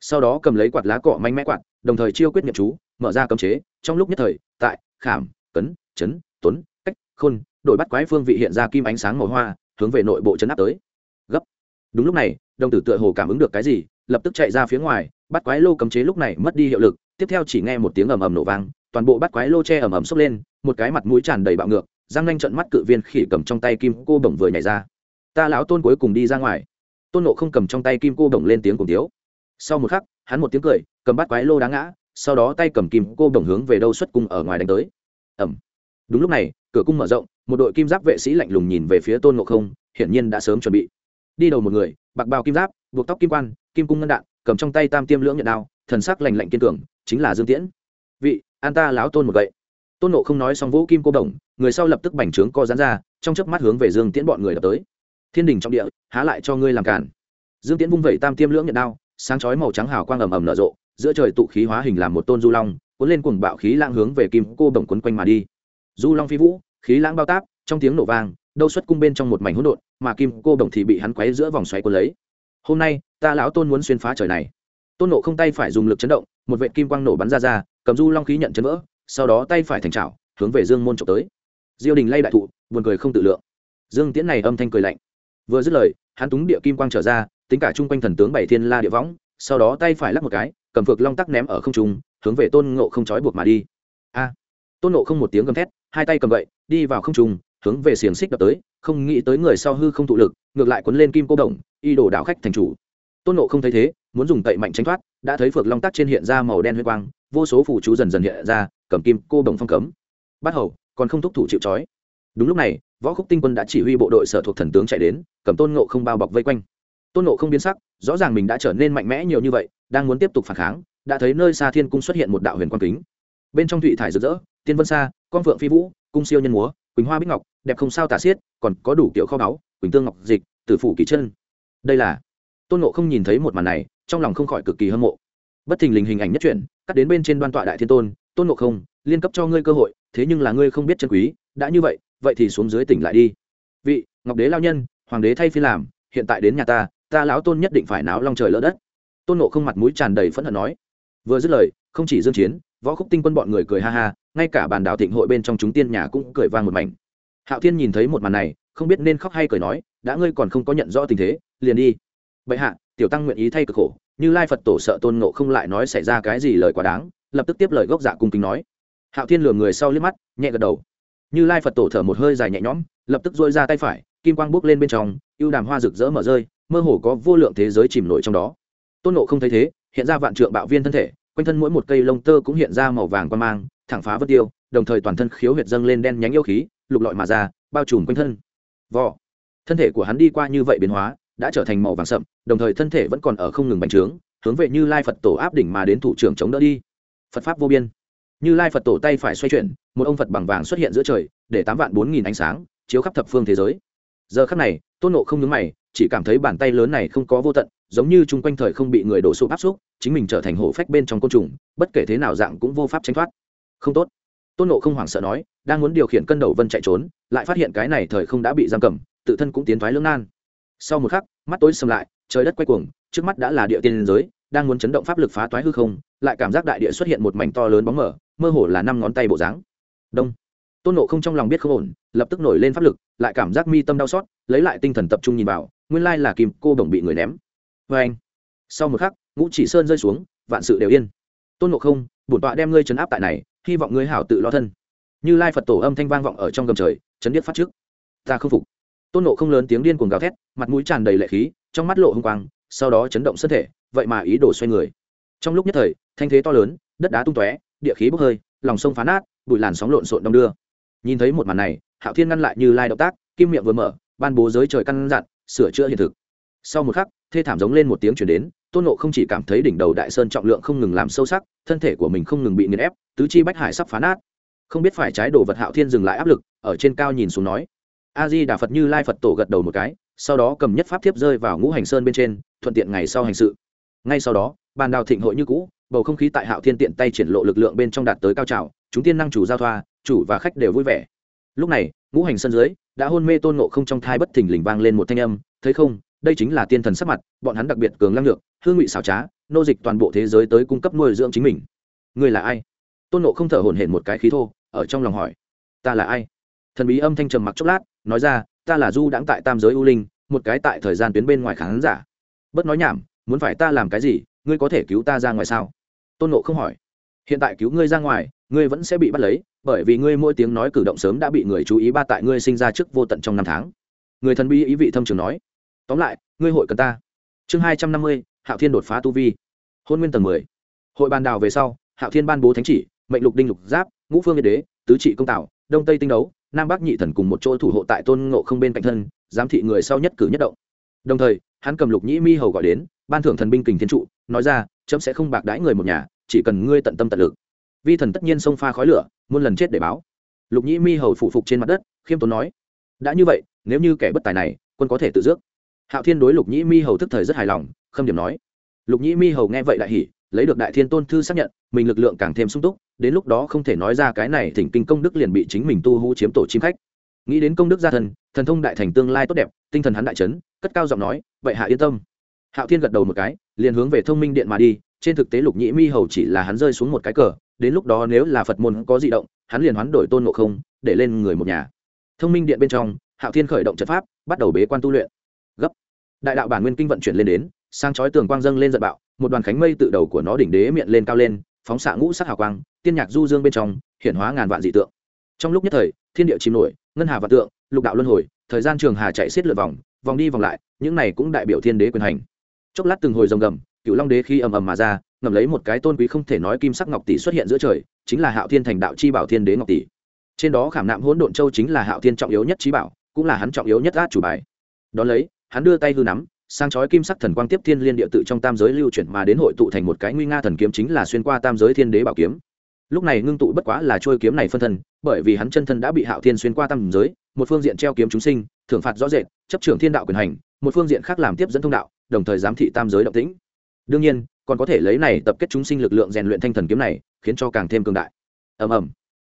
Sau đó cầm lấy quạt lá cọ manh mẽ quạt, đồng thời chiêu quyết niệm chú, mở ra cấm chế, trong lúc nhất thời, tại, khảm, cấn, chấn, tuấn, cách, khôn đội bắt quái phương vị hiện ra kim ánh sáng màu hoa, hướng về nội bộ chấn áp tới. Gấp. Đúng lúc này, đồng tử tựa hồ cảm ứng được cái gì, lập tức chạy ra phía ngoài bắt quái lô cấm chế lúc này mất đi hiệu lực, tiếp theo chỉ nghe một tiếng ầm ầm nổ vang, toàn bộ bắt quái lô che ầm ầm sốc lên, một cái mặt mũi tràn đầy bạo ngược răng nanh trận mắt cự viên khỉ cầm trong tay kim cô bổng vừa nhảy ra. Ta lão tôn cuối cùng đi ra ngoài. Tôn nộ không cầm trong tay kim cô bổng lên tiếng cùng tiếu sau một khắc, hắn một tiếng cười, cầm bắt quái lô đá ngã, sau đó tay cầm kim cô bổng hướng về đâu xuất cung ở ngoài đánh tới. Ẩm đúng lúc này, cửa cung mở rộng, một đội kim giáp vệ sĩ lạnh lùng nhìn về phía tôn ngộ không, hiển nhiên đã sớm chuẩn bị. Đi đầu một người, bạc bào kim giáp, buộc tóc kim quan, kim cung ngân đạn, cầm trong tay tam tiêm lưỡng nhận đao, thần sắc lành lạnh kiên cường, chính là dương tiễn. Vị, an ta láo tôn một gậy tôn nộ không nói xong vũ kim cô đồng, người sau lập tức bành trướng co rán ra, trong chớp mắt hướng về dương tiễn bọn người đập tới. Thiên đình trong địa, há lại cho ngươi làm cản. Dương tiễn vung vẩy tam tiêm lưỡng nhận đao, sáng chói màu trắng hào quang ầm ầm nở rộ, giữa trời tụ khí hóa hình làm một tôn du long, cuốn lên cuồng bạo khí lãng hướng về kim cô đồng quấn quanh mà đi. Du long phi vũ, khí lãng bao táp, trong tiếng nổ vang, đâu xuất cung bên trong một mảnh hỗn độn, mà kim cô đồng thì bị hắn quấy giữa vòng xoáy cuốn lấy. Hôm nay, ta lão tôn muốn xuyên phá trời này. Tôn nộ không tay phải dùng lực chấn động, một vệ kim quang nổ bắn ra ra, cầm du long khí nhận chấn vỡ sau đó tay phải thành trào hướng về dương môn trộm tới. Diêu đình lay đại thụ, buồn cười không tự lượng. Dương tiễn này âm thanh cười lạnh. Vừa dứt lời, hắn túng địa kim quang trở ra, tính cả chung quanh thần tướng bảy thiên la địa võng, sau đó tay phải lắc một cái, cầm phược long tắc ném ở không trung, hướng về tôn ngộ không trói buộc mà đi. A! Tôn ngộ không một tiếng gầm thét, hai tay cầm gậy, đi vào không trung, hướng về xiềng xích đập tới, không nghĩ tới người sau hư không thụ lực, ngược lại quấn lên kim cô đồng, y đổ đảo khách thành chủ. Tôn nộ không thấy thế, muốn dùng tậy mạnh tránh thoát, đã thấy phược long tắc trên hiện ra màu đen huy quang, vô số phù chú dần dần hiện ra cầm kim, cô đồng phong cấm. Bắt hầu, còn không thúc thủ chịu trói. Đúng lúc này, võ khúc tinh quân đã chỉ huy bộ đội sở thuộc thần tướng chạy đến, cầm tôn nộ không bao bọc vây quanh. Tôn nộ không biến sắc, rõ ràng mình đã trở nên mạnh mẽ nhiều như vậy, đang muốn tiếp tục phản kháng, đã thấy nơi xa thiên cung xuất hiện một đạo huyền quang kính. Bên trong thụy thải rực rỡ, tiên vân xa, con phượng phi vũ, cung siêu nhân múa, quỳnh hoa bích ngọc, đẹp không sao tả xiết, còn có đủ kiểu kho báu, quỳnh tương ngọc dịch, tử phủ kỳ chân. Đây là, tôn nộ không nhìn thấy một màn này, trong lòng không khỏi cực kỳ hâm mộ. Bất thình lình hình ảnh nhất truyện cắt đến bên trên đoan tọa đại thiên tôn tôn ngộ không, liên cấp cho ngươi cơ hội, thế nhưng là ngươi không biết chân quý, đã như vậy vậy thì xuống dưới tỉnh lại đi. Vị, ngọc đế lao nhân, hoàng đế thay phi làm, hiện tại đến nhà ta ta lão tôn nhất định phải náo long trời lỡ đất. Tôn nộ không mặt mũi tràn đầy phẫn hận nói. Vừa dứt lời, không chỉ dương chiến, võ khúc tinh quân bọn người cười ha ha, ngay cả bàn đảo thịnh hội bên trong chúng tiên nhà cũng cười vang một mảnh. Hạo thiên nhìn thấy một màn này, không biết nên khóc hay cười nói, đã ngươi còn không có nhận rõ tình thế, liền đi. Bệ hạ, tiểu tăng nguyện ý thay cực khổ, như lai phật tổ sợ tôn ngộ không lại nói xảy ra cái gì lời quá đáng lập tức tiếp lời gốc dạ cung kính nói. Hạo thiên lường người sau liếc mắt, nhẹ gật đầu. Như lai phật tổ thở một hơi dài nhẹ nhõm, lập tức dôi ra tay phải, kim quang bốc lên bên trong, ưu đàm hoa rực rỡ mở rơi, mơ hồ có vô lượng thế giới chìm nổi trong đó. Tôn nộ không thấy thế, hiện ra vạn trượng bạo viên thân thể, quanh thân mỗi một cây lông tơ cũng hiện ra màu vàng quan mang, thẳng phá vân tiêu, đồng thời toàn thân khiếu huyệt dâng lên đen nhánh yêu khí, lục lọi mà ra, bao trùm quanh thân. Vỏ thân thể của hắn đi qua như vậy biến hóa, đã trở thành màu vàng sậm, đồng thời thân thể vẫn còn ở không ngừng bành trướng, hướng về như lai phật tổ áp đỉnh mà đến thủ trưởng chống đỡ đi phật pháp vô biên. Như lai phật tổ tay phải xoay chuyển, một ông phật bằng vàng xuất hiện giữa trời, để tám vạn bốn nghìn ánh sáng chiếu khắp thập phương thế giới. Giờ khắc này, tôn nộ không nhớ mày, chỉ cảm thấy bàn tay lớn này không có vô tận, giống như chung quanh thời không bị người đổ sụp áp xúc, chính mình trở thành hổ phách bên trong côn trùng, bất kể thế nào dạng cũng vô pháp tránh thoát. Không tốt. Tôn nộ không hoảng sợ nói, đang muốn điều khiển cân đầu vân chạy trốn, lại phát hiện cái này thời không đã bị giam cầm, tự thân cũng tiến thoái lưỡng nan. Sau một khắc, mắt tối sầm lại, trời đất quay cuồng, trước mắt đã là địa tiên giới, đang muốn chấn động pháp lực phá toái hư không lại cảm giác đại địa xuất hiện một mảnh to lớn bóng mở mơ hồ là năm ngón tay bộ dáng. Đông. Tôn nộ không trong lòng biết không ổn, lập tức nổi lên pháp lực, lại cảm giác mi tâm đau xót, lấy lại tinh thần tập trung nhìn vào, nguyên lai là kìm cô đồng bị người ném. Vê anh. Sau một khắc, ngũ chỉ sơn rơi xuống, vạn sự đều yên. Tôn nộ không, bổn tọa đem ngươi chấn áp tại này, hy vọng ngươi hảo tự lo thân. Như lai phật tổ âm thanh vang vọng ở trong gầm trời, chấn điếc phát trước. Ta không phục. Tôn nộ không lớn tiếng điên cuồng gào thét, mặt mũi tràn đầy lệ khí, trong mắt lộ h ư n g quang, sau đó chấn động thân thể, vậy mà ý đồ xoay người. Trong lúc nhất thời thanh thế to lớn, đất đá tung tóe, địa khí bốc hơi, lòng sông phá nát, bụi làn sóng lộn xộn đông đưa. Nhìn thấy một màn này, hạo thiên ngăn lại như lai động tác, kim miệng vừa mở, ban bố giới trời căn dặn, sửa chữa hiện thực. Sau một khắc, thê thảm giống lên một tiếng chuyển đến, tôn nộ không chỉ cảm thấy đỉnh đầu đại sơn trọng lượng không ngừng làm sâu sắc, thân thể của mình không ngừng bị nghiền ép, tứ chi bách hải sắp phá nát. Không biết phải trái đồ vật hạo thiên dừng lại áp lực, ở trên cao nhìn xuống nói, a di đà phật như lai phật tổ gật đầu một cái, sau đó cầm nhất pháp thiếp rơi vào ngũ hành sơn bên trên, thuận tiện ngày sau hành sự. Ngay sau đó, bàn đào thịnh hội như cũ bầu không khí tại hạo thiên tiện tay triển lộ lực lượng bên trong đạt tới cao trào, chúng tiên năng chủ giao thoa, chủ và khách đều vui vẻ. Lúc này, ngũ hành sân dưới, đã hôn mê tôn ngộ không trong thai bất thình lình vang lên một thanh âm, thấy không, đây chính là tiên thần sắc mặt, bọn hắn đặc biệt cường lăng lược hương ngụy xảo trá, nô dịch toàn bộ thế giới tới cung cấp nuôi dưỡng chính mình. Ngươi là ai? Tôn ngộ không thở hổn hển một cái khí thô, ở trong lòng hỏi. Ta là ai? Thần bí âm thanh trầm mặc chốc lát, nói ra, ta là du đãng tại tam giới u linh, một cái tại thời gian tuyến bên ngoài khán giả. Bớt nói nhảm, muốn phải ta làm cái gì, ngươi có thể cứu ta ra ngoài sao? Tôn nộ không hỏi. Hiện tại cứu ngươi ra ngoài, ngươi vẫn sẽ bị bắt lấy, bởi vì ngươi mỗi tiếng nói cử động sớm đã bị người chú ý ba tại ngươi sinh ra trước vô tận trong năm tháng. Người thần bí ý vị thâm trường nói. Tóm lại, ngươi hội cần ta. Chương hai trăm năm mươi, hạo thiên đột phá tu vi. Hôn nguyên tầng mười. Hội bàn đào về sau, hạo thiên ban bố thánh chỉ, mệnh lục đinh lục giáp, ngũ phương yên đế, tứ trị công tạo, đông tây tinh đấu, nam bắc nhị thần cùng một chỗ thủ hộ tại tôn ngộ không bên cạnh thân, giám thị người sau nhất cử nhất động. Đồng thời, hắn cầm lục nhĩ mi hầu gọi đến, ban thưởng thần binh kình thiên trụ, nói ra chấm sẽ không bạc đãi người một nhà, chỉ cần ngươi tận tâm tận lực. Vi thần tất nhiên xông pha khói lửa, muôn lần chết để báo. Lục nhĩ mi hầu phụ phục trên mặt đất, khiêm tốn nói, đã như vậy, nếu như kẻ bất tài này, quân có thể tự dước hạo thiên đối lục nhĩ mi hầu thức thời rất hài lòng, khâm điểm nói, lục nhĩ mi hầu nghe vậy đại hỉ, lấy được đại thiên tôn thư xác nhận, mình lực lượng càng thêm sung túc, đến lúc đó không thể nói ra cái này thỉnh kinh công đức liền bị chính mình tu hú chiếm tổ chim khách. Nghĩ đến công đức gia thần thần thông đại thành tương lai tốt đẹp, tinh thần hắn đại trấn cất cao giọng nói, vậy hạ yên tâm. Hạo thiên gật đầu một cái liền hướng về thông minh điện mà đi, trên thực tế lục nhĩ mi hầu chỉ là hắn rơi xuống một cái cờ, đến lúc đó nếu là phật môn có di động, hắn liền hoán đổi tôn ngộ không, để lên người một nhà. Thông minh điện bên trong, hạo thiên khởi động trận pháp, bắt đầu bế quan tu luyện. Gấp. Đại đạo bản nguyên kinh vận chuyển lên đến sang chói tường quang dâng lên giận bạo, một đoàn khánh mây tự đầu của nó đỉnh đế miệng lên cao lên, phóng xạ ngũ sắc hào quang, tiên nhạc du dương bên trong, hiện hóa ngàn vạn dị tượng. Trong lúc nhất thời, thiên địa chìm nổi, ngân hà và tượng, lục đạo luân hồi, thời gian trường hà chạy xiết lượt vòng vòng đi vòng lại, những này cũng đại biểu thiên đế quyền hành chốc lát từng hồi rồng gầm, cựu long đế khi ầm ầm mà ra ngầm lấy một cái tôn quý không thể nói kim sắc ngọc tỷ xuất hiện giữa trời, chính là hạo thiên thành đạo chi bảo thiên đế ngọc tỷ. Trên đó khảm nạm hỗn độn châu chính là hạo thiên trọng yếu nhất trí bảo, cũng là hắn trọng yếu nhất át chủ bài. Đón lấy, hắn đưa tay hư nắm, sang chói kim sắc thần quang tiếp thiên liên địa tự trong tam giới lưu chuyển mà đến hội tụ thành một cái nguy nga thần kiếm chính là xuyên qua tam giới thiên đế bảo kiếm. Lúc này ngưng tụ bất quá là trôi kiếm này phân thân, bởi vì hắn chân thân đã bị hạo thiên xuyên qua tam giới, một phương diện treo kiếm chúng sinh, thưởng phạt rõ rệt, chấp trưởng thiên đạo quyền hành một phương diện khác làm tiếp dẫn thông đạo, đồng thời giám thị tam giới động tĩnh. Đương nhiên, còn có thể lấy này tập kết chúng sinh lực lượng rèn luyện thanh thần kiếm này, khiến cho càng thêm cường đại. Ầm ầm.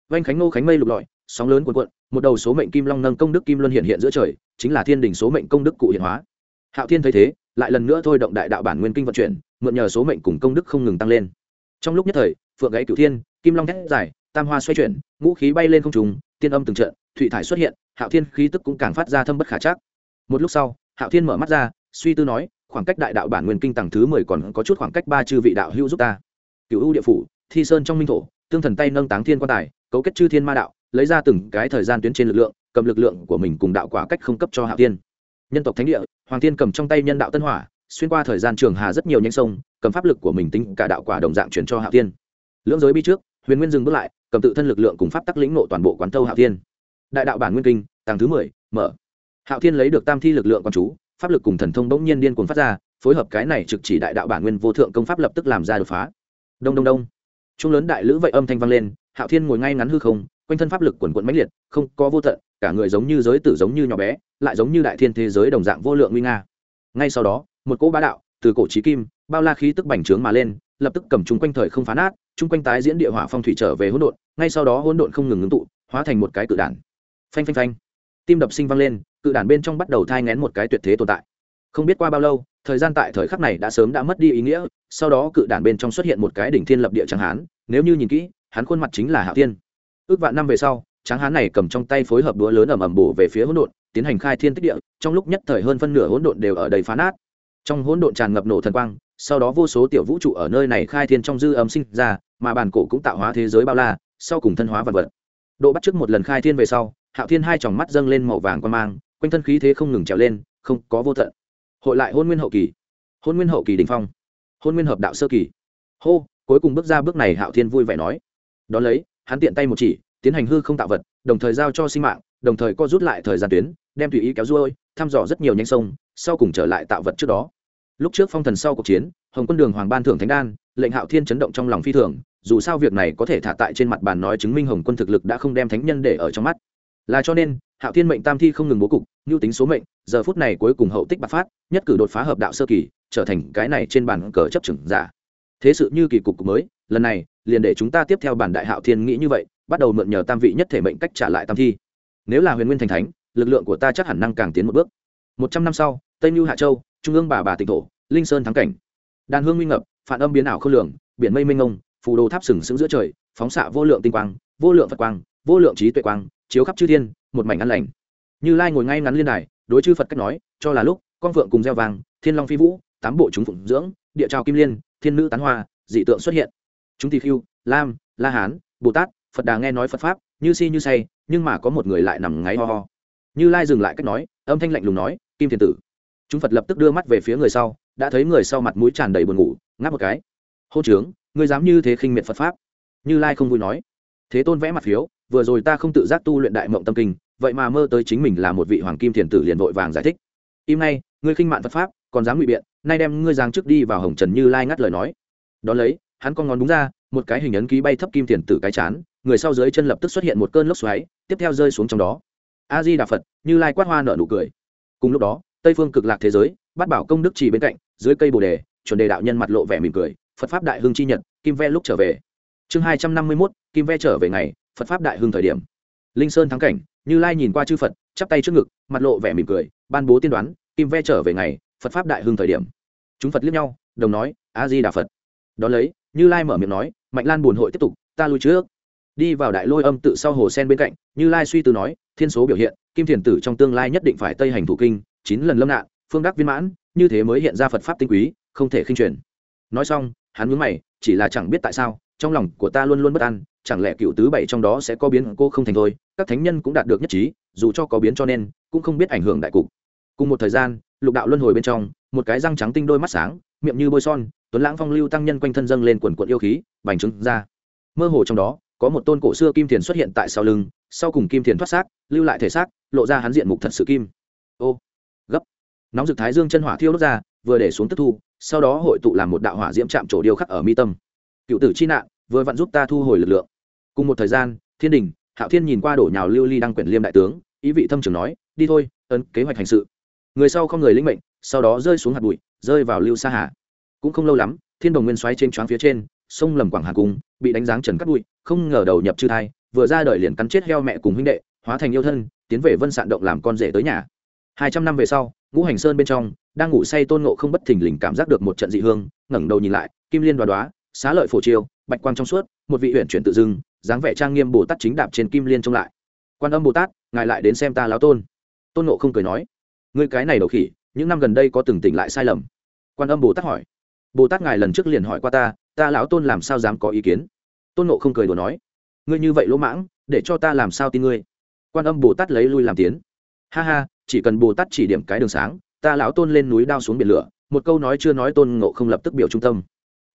Vanh khánh nô khánh mây lục lọi, sóng lớn cuộn cuộn, một đầu số mệnh kim long nâng công đức kim luân hiện hiện giữa trời, chính là thiên đình số mệnh công đức cụ hiện hóa. Hạo thiên thấy thế, lại lần nữa thôi động đại đạo bản nguyên kinh vận chuyển, mượn nhờ số mệnh cùng công đức không ngừng tăng lên. Trong lúc nhất thời, phượng gãy cửu thiên, kim long thét dài, tam hoa xoay chuyển, ngũ khí bay lên không trùng tiên âm từng trận thụy thải xuất hiện, hạo thiên khí tức cũng càng phát ra thâm bất khả chắc. Một lúc sau hạo thiên mở mắt ra, suy tư nói, khoảng cách đại đạo bản nguyên kinh tầng thứ mười còn có chút khoảng cách ba chư vị đạo hữu giúp ta cựu ưu địa phủ, thi sơn trong minh thổ, tương thần tay nâng táng thiên quan tài, cấu kết chư thiên ma đạo, lấy ra từng cái thời gian tuyến trên lực lượng, cầm lực lượng của mình cùng đạo quả cách không cấp cho hạo Thiên. nhân tộc thánh địa, hoàng Thiên cầm trong tay nhân đạo tân hỏa, xuyên qua thời gian trường hà rất nhiều nhánh sông, cầm pháp lực của mình tính cả đạo quả đồng dạng chuyển cho hạo Thiên. lưỡng giới bi trước, huyền nguyên dừng bước lại, cầm tự thân lực lượng cùng pháp tắc lĩnh nộ toàn bộ quán thâu hạo Thiên. đại đạo bản nguyên kinh tàng thứ mười, mở hạo thiên lấy được tam thi lực lượng Quan chú, pháp lực cùng thần thông bỗng nhiên điên cuồng phát ra, phối hợp cái này trực chỉ đại đạo bản nguyên vô thượng công pháp lập tức làm ra đột phá. Đông đông đông. Trung lớn đại lữ vậy âm thanh vang lên, hạo thiên ngồi ngay ngắn hư không, quanh thân pháp lực quần quận mãnh liệt, không có vô tận, cả người giống như giới tử giống như nhỏ bé, lại giống như đại thiên thế giới đồng dạng vô lượng nguy nga. Ngay sau đó, một cỗ bá đạo, từ cổ trí kim, bao la khí tức bành trướng mà lên, lập tức cầm chúng quanh thời không phá nát chung quanh tái diễn địa hỏa phong thủy trở về hỗn độn, ngay sau đó hỗn độn không ngừng ngưng tụ, hóa thành một cái cự đản. Phanh phanh phanh. Tim đập sinh vang lên cự đàn bên trong bắt đầu thai ngén một cái tuyệt thế tồn tại. Không biết qua bao lâu, thời gian tại thời khắc này đã sớm đã mất đi ý nghĩa, sau đó cự đàn bên trong xuất hiện một cái đỉnh thiên lập địa chẳng hán, nếu như nhìn kỹ, hắn khuôn mặt chính là hạ tiên ước vạn năm về sau, tráng hán này cầm trong tay phối hợp đũa lớn ầm ầm bổ về phía hỗn độn, tiến hành khai thiên tích địa, trong lúc nhất thời hơn phân nửa hỗn độn đều ở đầy phá nát. Trong hỗn độn tràn ngập nổ thần quang, sau đó vô số tiểu vũ trụ ở nơi này khai thiên trong dư âm sinh ra, mà bản cổ cũng tạo hóa thế giới bao la, sau cùng thân hóa vật vật. Độ bắt trước một lần khai thiên về sau, hạo thiên hai tròng mắt dâng lên màu vàng quan mang quanh thân khí thế không ngừng trèo lên, không có vô tận. Hội lại hôn nguyên hậu kỳ. Hôn nguyên hậu kỳ đình phong. Hôn nguyên hợp đạo sơ kỳ. Hô, cuối cùng bước ra bước này hạo thiên vui vẻ nói. Đón lấy, hắn tiện tay một chỉ, tiến hành hư không tạo vật, đồng thời giao cho sinh mạng, đồng thời co rút lại thời gian tuyến, đem tùy ý kéo ruôi, thăm dò rất nhiều nhanh sông, sau cùng trở lại tạo vật trước đó. Lúc trước phong thần sau cuộc chiến, hồng quân đường hoàng ban thưởng thánh đan, lệnh hạo thiên chấn động trong lòng phi thường, dù sao việc này có thể thả tại trên mặt bàn nói chứng minh hồng quân thực lực đã không đem thánh nhân để ở trong mắt. Là cho nên hạo thiên mệnh tam thi không ngừng bố cục nhu tính số mệnh, giờ phút này cuối cùng hậu tích bạc phát, nhất cử đột phá hợp đạo sơ kỳ, trở thành cái này trên bàn cờ chấp chừng giả. Thế sự như kỳ cục mới, lần này, liền để chúng ta tiếp theo bản đại hạo thiên nghĩ như vậy, bắt đầu mượn nhờ tam vị nhất thể mệnh cách trả lại tam thi. Nếu là huyền nguyên thành thánh, lực lượng của ta chắc hẳn năng càng tiến một bước. Một trăm năm sau, tây mưu hạ châu, trung ương bà bà tịnh thổ, linh sơn thắng cảnh. Đàn hương minh ngập, phản âm biến ảo không lường, biển mây mênh ngông phù đồ tháp sừng sững giữa trời, phóng xạ vô lượng tinh quang, vô lượng phật quang, vô lượng trí tuệ quang, chiếu khắp chư thiên một mảnh ăn lành. Như lai ngồi ngay ngắn liên đài, đối chư phật cách nói, cho là lúc, con phượng cùng gieo vàng, thiên long phi vũ, tám bộ chúng phụng dưỡng, địa trào kim liên, thiên nữ tán hoa, dị tượng xuất hiện. Chúng tỳ khiêu lam, la hán, bồ tát, phật đà nghe nói phật pháp, như si như say, nhưng mà có một người lại nằm ngáy ho ho. Như lai dừng lại cách nói, âm thanh lạnh lùng nói, kim thiên tử. Chúng phật lập tức đưa mắt về phía người sau, đã thấy người sau mặt mũi tràn đầy buồn ngủ, ngáp một cái. Hô trướng ngươi dám như thế khinh miệt phật pháp? Như lai không vui nói. Thế tôn vẽ mặt phiếu, vừa rồi ta không tự giác tu luyện đại mộng tâm kinh vậy mà mơ tới chính mình là một vị hoàng kim thiền tử liền vội vàng giải thích. Im ngay, ngươi khinh mạn phật pháp, còn dám ngụy biện, nay đem ngươi giáng trước đi vào hồng trần như lai ngắt lời nói. Đón lấy, hắn con ngón đúng ra, một cái hình ấn ký bay thấp kim thiền tử cái chán, người sau dưới chân lập tức xuất hiện một cơn lốc xoáy, tiếp theo rơi xuống trong đó. A di đà phật, như lai quát hoa nở nụ cười. Cùng lúc đó, tây phương cực lạc thế giới bắt bảo công đức chỉ bên cạnh, dưới cây bồ đề, chuẩn đề đạo nhân mặt lộ vẻ mỉm cười, phật pháp đại hưng chi nhật, kim ve lúc trở về. Chương hai trăm năm mươi mốt, kim ve trở về ngày, phật pháp đại hưng thời điểm. Linh sơn thắng cảnh như lai nhìn qua chư phật, chắp tay trước ngực, mặt lộ vẻ mỉm cười, ban bố tiên đoán, kim ve trở về ngày, phật pháp đại hưng thời điểm. Chúng phật liếc nhau, đồng nói a di đà phật. Đón lấy, như lai mở miệng nói, mạnh lan buồn hội tiếp tục, ta lui trước. Đi vào đại lôi âm tự sau hồ sen bên cạnh, như lai suy tư nói, thiên số biểu hiện, kim thiền tử trong tương lai nhất định phải tây hành thủ kinh, chín lần lâm nạn, phương đắc viên mãn, như thế mới hiện ra phật pháp tinh quý, không thể khinh truyền. Nói xong, hắn mướn mày, chỉ là chẳng biết tại sao, trong lòng của ta luôn luôn bất an chẳng lẽ cựu tứ bảy trong đó sẽ có biến cô không thành thôi, các thánh nhân cũng đạt được nhất trí, dù cho có biến cho nên, cũng không biết ảnh hưởng đại cục. Cùng một thời gian, lục đạo luân hồi bên trong, một cái răng trắng tinh đôi mắt sáng, miệng như bôi son, tuấn lãng phong lưu tăng nhân quanh thân dâng lên quần quận yêu khí, bành trứng ra. Mơ hồ trong đó, có một tôn cổ xưa kim thiền xuất hiện tại sau lưng, sau cùng kim thiền thoát xác, lưu lại thể xác, lộ ra hắn diện mục thật sự kim. Ô, gấp. Nóng rực thái dương chân hỏa thiêu đốt ra, vừa để xuống tức thu, sau đó hội tụ làm một đạo hỏa diễm chạm trổ điêu khắc ở mi tâm. Cựu tử chi nạn, vừa vặn giúp ta thu hồi lực lượng cùng một thời gian, thiên đình, hạo thiên nhìn qua đổ nhào lưu ly đăng quyển liêm đại tướng, ý vị thâm trường nói, đi thôi, ấn kế hoạch hành sự. Người sau không người linh mệnh, sau đó rơi xuống hạt bụi, rơi vào lưu sa hà. Cũng không lâu lắm, thiên đồng nguyên xoáy trên choáng phía trên, sông lầm quảng hà cung bị đánh giáng trần cắt bụi, không ngờ đầu nhập chư thai, vừa ra đời liền cắn chết heo mẹ cùng huynh đệ, hóa thành yêu thân, tiến về vân sạn động làm con rể tới nhà. Hai trăm năm về sau, ngũ hành sơn bên trong, đang ngủ say tôn ngộ không bất thình lình cảm giác được một trận dị hương, ngẩng đầu nhìn lại, kim liên đoá đoá, xá lợi phổ chiêu, bạch quang trong suốt, một vị huyện chuyển tự dưng dáng vẻ trang nghiêm bồ tát chính đạp trên kim liên trông lại. Quan âm bồ tát, ngài lại đến xem ta lão tôn. Tôn nộ không cười nói, ngươi cái này đầu khỉ, những năm gần đây có từng tỉnh lại sai lầm. Quan âm bồ tát hỏi, bồ tát ngài lần trước liền hỏi qua ta ta lão tôn làm sao dám có ý kiến? Tôn nộ không cười đùa nói, ngươi như vậy lỗ mãng, để cho ta làm sao tin ngươi? Quan âm bồ tát lấy lui làm tiến. Ha ha, chỉ cần bồ tát chỉ điểm cái đường sáng, ta lão tôn lên núi đao xuống biển lửa, một câu nói chưa nói tôn ngộ không lập tức biểu trung tâm.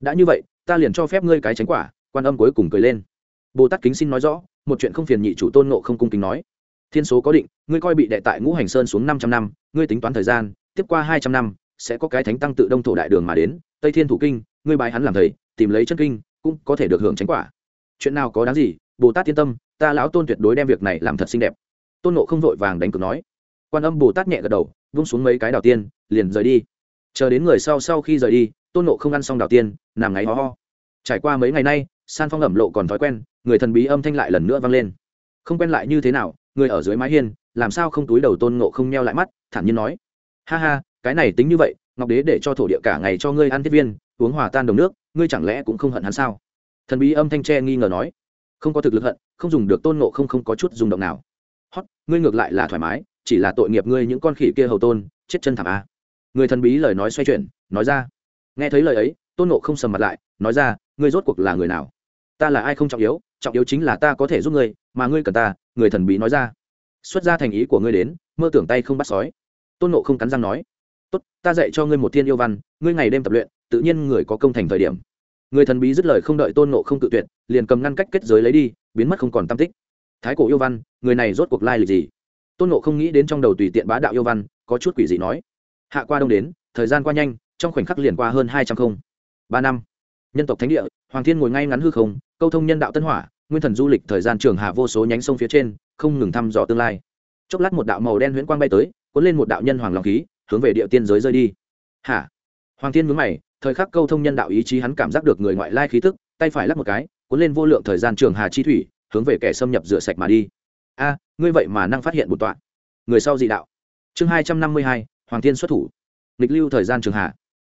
Đã như vậy, ta liền cho phép ngươi cái tránh quả, quan âm cuối cùng cười lên bồ tát kính xin nói rõ, một chuyện không phiền nhị chủ tôn ngộ không cung kính nói. Thiên số có định, ngươi coi bị đệ tại ngũ hành sơn xuống năm trăm năm, ngươi tính toán thời gian, tiếp qua hai trăm năm, sẽ có cái thánh tăng tự đông thổ đại đường mà đến, tây thiên thủ kinh, ngươi bài hắn làm thầy, tìm lấy chân kinh, cũng có thể được hưởng tránh quả. Chuyện nào có đáng gì, bồ tát yên tâm, ta lão tôn tuyệt đối đem việc này làm thật xinh đẹp. Tôn nộ không vội vàng đánh cược nói. Quan âm bồ tát nhẹ gật đầu, vung xuống mấy cái đào tiên, liền rời đi. Chờ đến người sau sau khi rời đi, tôn nộ không ăn xong đào tiên, nằm ngáy ho ho. Trải qua mấy ngày nay san phong ẩm lộ còn thói quen, người thần bí âm thanh lại lần nữa vang lên. Không quen lại như thế nào, người ở dưới mái hiên, làm sao không túi đầu tôn ngộ không meo lại mắt, thản nhiên nói. Ha ha, cái này tính như vậy, ngọc đế để cho thổ địa cả ngày cho ngươi ăn thiết viên, uống hòa tan đồng nước, ngươi chẳng lẽ cũng không hận hắn sao? Thần bí âm thanh tre nghi ngờ nói. Không có thực lực hận, không dùng được tôn ngộ không không có chút dùng động nào. Hót, ngươi ngược lại là thoải mái, chỉ là tội nghiệp ngươi những con khỉ kia hầu tôn, chết chân thảm a. Người thần bí lời nói xoay chuyển, nói ra. Nghe thấy lời ấy, tôn ngộ không sầm mặt lại, nói ra, ngươi rốt cuộc là người nào? Ta là ai không trọng yếu trọng yếu chính là ta có thể giúp ngươi, mà ngươi cần ta, người thần bí nói ra. Xuất ra thành ý của ngươi đến, mơ tưởng tay không bắt sói. Tôn nộ không cắn răng nói, tốt, ta dạy cho ngươi một thiên yêu văn, ngươi ngày đêm tập luyện, tự nhiên người có công thành thời điểm. Người thần bí dứt lời không đợi tôn nộ không tự tuyệt, liền cầm ngăn cách kết giới lấy đi, biến mất không còn tam tích. Thái cổ yêu văn, người này rốt cuộc lai lịch gì? Tôn nộ không nghĩ đến trong đầu tùy tiện bá đạo yêu văn, có chút quỷ dị nói, hạ qua đông đến, thời gian qua nhanh, trong khoảnh khắc liền qua hơn hai trăm không. Ba năm. Nhân tộc thánh địa, hoàng thiên ngồi ngay ngắn hư không câu thông nhân đạo tân hỏa, nguyên thần du lịch thời gian trường hạ vô số nhánh sông phía trên, không ngừng thăm dò tương lai. Chốc lát một đạo màu đen huyễn quang bay tới, cuốn lên một đạo nhân hoàng lòng khí, hướng về địa tiên giới rơi đi. Hả? Hoàng thiên mướn mày, thời khắc câu thông nhân đạo ý chí hắn cảm giác được người ngoại lai khí tức, tay phải lắc một cái, cuốn lên vô lượng thời gian trường hà chi thủy, hướng về kẻ xâm nhập rửa sạch mà đi. A, ngươi vậy mà năng phát hiện một tọa. Người sau dị đạo. Chương hai trăm năm mươi hai, hoàng thiên xuất thủ. Nghịch lưu thời gian trường hà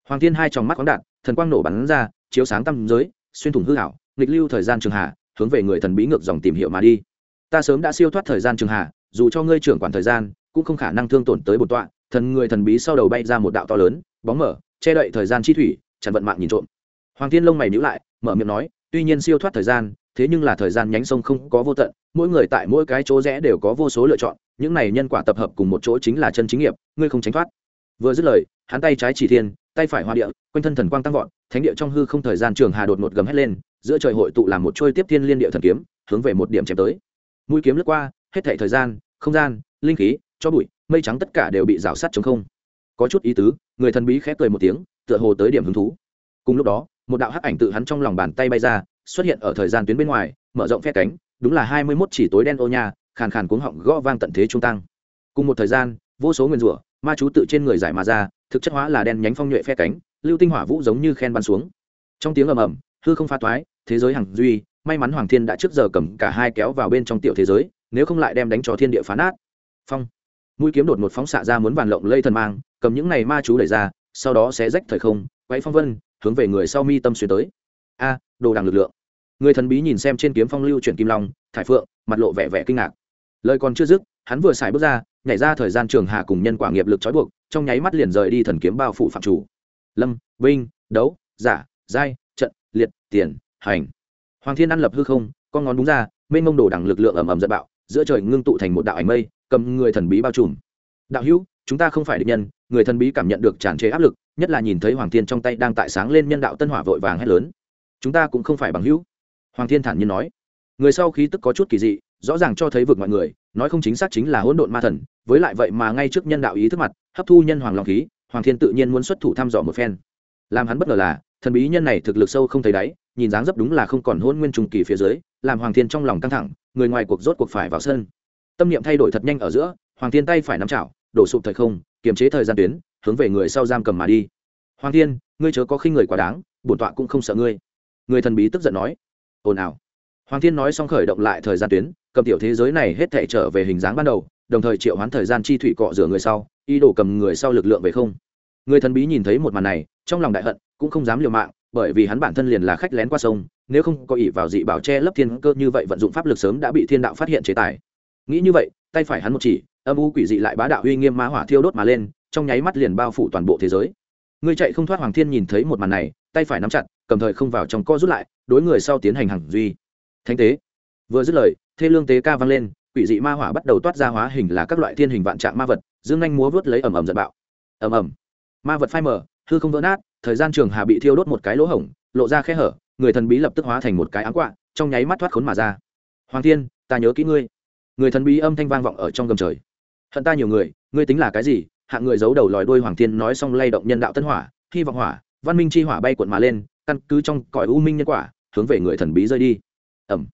hoàng thiên hai tròng mắt khoáng đạn thần quang nổ bắn ra, chiếu sáng tâm giới, xuyên thủng hư hảo nghịch lưu thời gian trường hà, hướng về người thần bí ngược dòng tìm hiểu mà đi. Ta sớm đã siêu thoát thời gian trường hà, dù cho ngươi trưởng quản thời gian, cũng không khả năng thương tổn tới bột tọa. Thần người thần bí sau đầu bay ra một đạo to lớn, bóng mở, che đậy thời gian chi thủy, chặn vận mạng nhìn trộm. Hoàng thiên lông mày nhữ lại, mở miệng nói, tuy nhiên siêu thoát thời gian, thế nhưng là thời gian nhánh sông không có vô tận, mỗi người tại mỗi cái chỗ rẽ đều có vô số lựa chọn, những này nhân quả tập hợp cùng một chỗ chính là chân chính nghiệp, ngươi không tránh thoát. Vừa dứt lời, hắn tay trái chỉ thiên tay phải hoa địa, quanh thân thần quang tăng vọt, thánh địa trong hư không thời gian trường hà đột một gầm hét lên, giữa trời hội tụ làm một trôi tiếp thiên liên địa thần kiếm, hướng về một điểm chém tới. Mũi kiếm lướt qua, hết thảy thời gian, không gian, linh khí, cho bụi, mây trắng tất cả đều bị rào sắt chống không. Có chút ý tứ, người thần bí khép cười một tiếng, tựa hồ tới điểm hứng thú. Cùng lúc đó, một đạo hắc ảnh tự hắn trong lòng bàn tay bay ra, xuất hiện ở thời gian tuyến bên ngoài, mở rộng phe cánh, đúng là hai mươi mốt chỉ tối đen ô nhà khàn khàn cuống họng gõ vang tận thế trung tăng. Cùng một thời gian, vô số nguyên rủa ma chú tự trên người giải mà ra, thực chất hóa là đen nhánh phong nhuệ phe cánh, lưu tinh hỏa vũ giống như khen bắn xuống. Trong tiếng ầm ầm, hư không pha toái, thế giới hằng duy, may mắn hoàng thiên đã trước giờ cầm cả hai kéo vào bên trong tiểu thế giới, nếu không lại đem đánh cho thiên địa phá nát. Phong. Mũi kiếm đột một phóng xạ ra muốn bàn lộng lây thần mang, cầm những này ma chú đẩy ra, sau đó sẽ rách thời không quay phong vân, hướng về người sau mi tâm xuyên tới. A, đồ đằng lực lượng. Người thần bí nhìn xem trên kiếm phong lưu chuyển kim long, thải phượng, mặt lộ vẻ vẻ kinh ngạc. Lời còn chưa dứt, hắn vừa xài bước ra nhảy ra thời gian trường hà cùng nhân quả nghiệp lực trói buộc, trong nháy mắt liền rời đi thần kiếm bao phủ phạm chủ. Lâm vinh đấu, giả, giai, trận, liệt, tiền, hành. Hoàng thiên ăn lập hư không, con ngón đúng ra, mênh mông đồ đằng lực lượng ầm ầm giận bạo, giữa trời ngưng tụ thành một đạo ảnh mây, cầm người thần bí bao trùm. Đạo hữu, chúng ta không phải địch nhân, người thần bí cảm nhận được tràn trề áp lực, nhất là nhìn thấy hoàng thiên trong tay đang tại sáng lên nhân đạo tân hỏa vội vàng hét lớn. Chúng ta cũng không phải bằng hữu. Hoàng thiên thản nhiên nói. Người sau khí tức có chút kỳ dị rõ ràng cho thấy vực mọi người, nói không chính xác chính là hỗn độn ma thần, với lại vậy mà ngay trước nhân đạo ý thức mặt, hấp thu nhân hoàng long khí, hoàng thiên tự nhiên muốn xuất thủ thăm dò một phen. Làm hắn bất ngờ là, thần bí nhân này thực lực sâu không thấy đáy, nhìn dáng dấp đúng là không còn hôn nguyên trùng kỳ phía dưới, làm hoàng thiên trong lòng căng thẳng, người ngoài cuộc rốt cuộc phải vào sân. Tâm niệm thay đổi thật nhanh ở giữa, hoàng thiên tay phải nắm chảo, đổ sụp thời không, kiềm chế thời gian tuyến, hướng về người sau giam cầm mà đi. Hoàng thiên, ngươi chớ có khi người quá đáng, bổn tọa cũng không sợ ngươi. Người thần bí tức giận nói, ồn ào hoàng thiên nói xong khởi động lại thời gian tuyến, cầm tiểu thế giới này hết thể trở về hình dáng ban đầu, đồng thời triệu hoán thời gian chi thủy cọ rửa người sau, ý đồ cầm người sau lực lượng về không. Người thần bí nhìn thấy một màn này, trong lòng đại hận, cũng không dám liều mạng, bởi vì hắn bản thân liền là khách lén qua sông, nếu không có ỷ vào dị bảo che lấp thiên cơ như vậy vận dụng pháp lực sớm đã bị thiên đạo phát hiện chế tài. Nghĩ như vậy, tay phải hắn một chỉ, âm u quỷ dị lại bá đạo uy nghiêm ma hỏa thiêu đốt mà lên, trong nháy mắt liền bao phủ toàn bộ thế giới. Người chạy không thoát hoàng thiên nhìn thấy một màn này, tay phải nắm chặt, cầm thời không vào trong co rút lại, đối người sau tiến hành hằng duy thánh tế. Vừa dứt lời, thê lương tế ca vang lên, quỷ dị ma hỏa bắt đầu toát ra hóa hình là các loại thiên hình vạn trạng ma vật, dương anh múa vớt lấy ầm ầm giật bạo. Ầm ầm. Ma vật phai mở hư không vỡ nát, thời gian trường hà bị thiêu đốt một cái lỗ hổng, lộ ra khe hở, người thần bí lập tức hóa thành một cái áng quạ, trong nháy mắt thoát khốn mà ra. Hoàng thiên, ta nhớ kỹ ngươi. Người thần bí âm thanh vang vọng ở trong gầm trời. Hận ta nhiều người, ngươi tính là cái gì? Hạng người giấu đầu lòi đuôi hoàng thiên nói xong lay động nhân đạo tân hỏa, hy vọng hỏa, văn minh chi hỏa bay cuộn mà lên, căn cứ trong cõi u minh nhân quả, hướng về người thần bí rơi đi ẩm.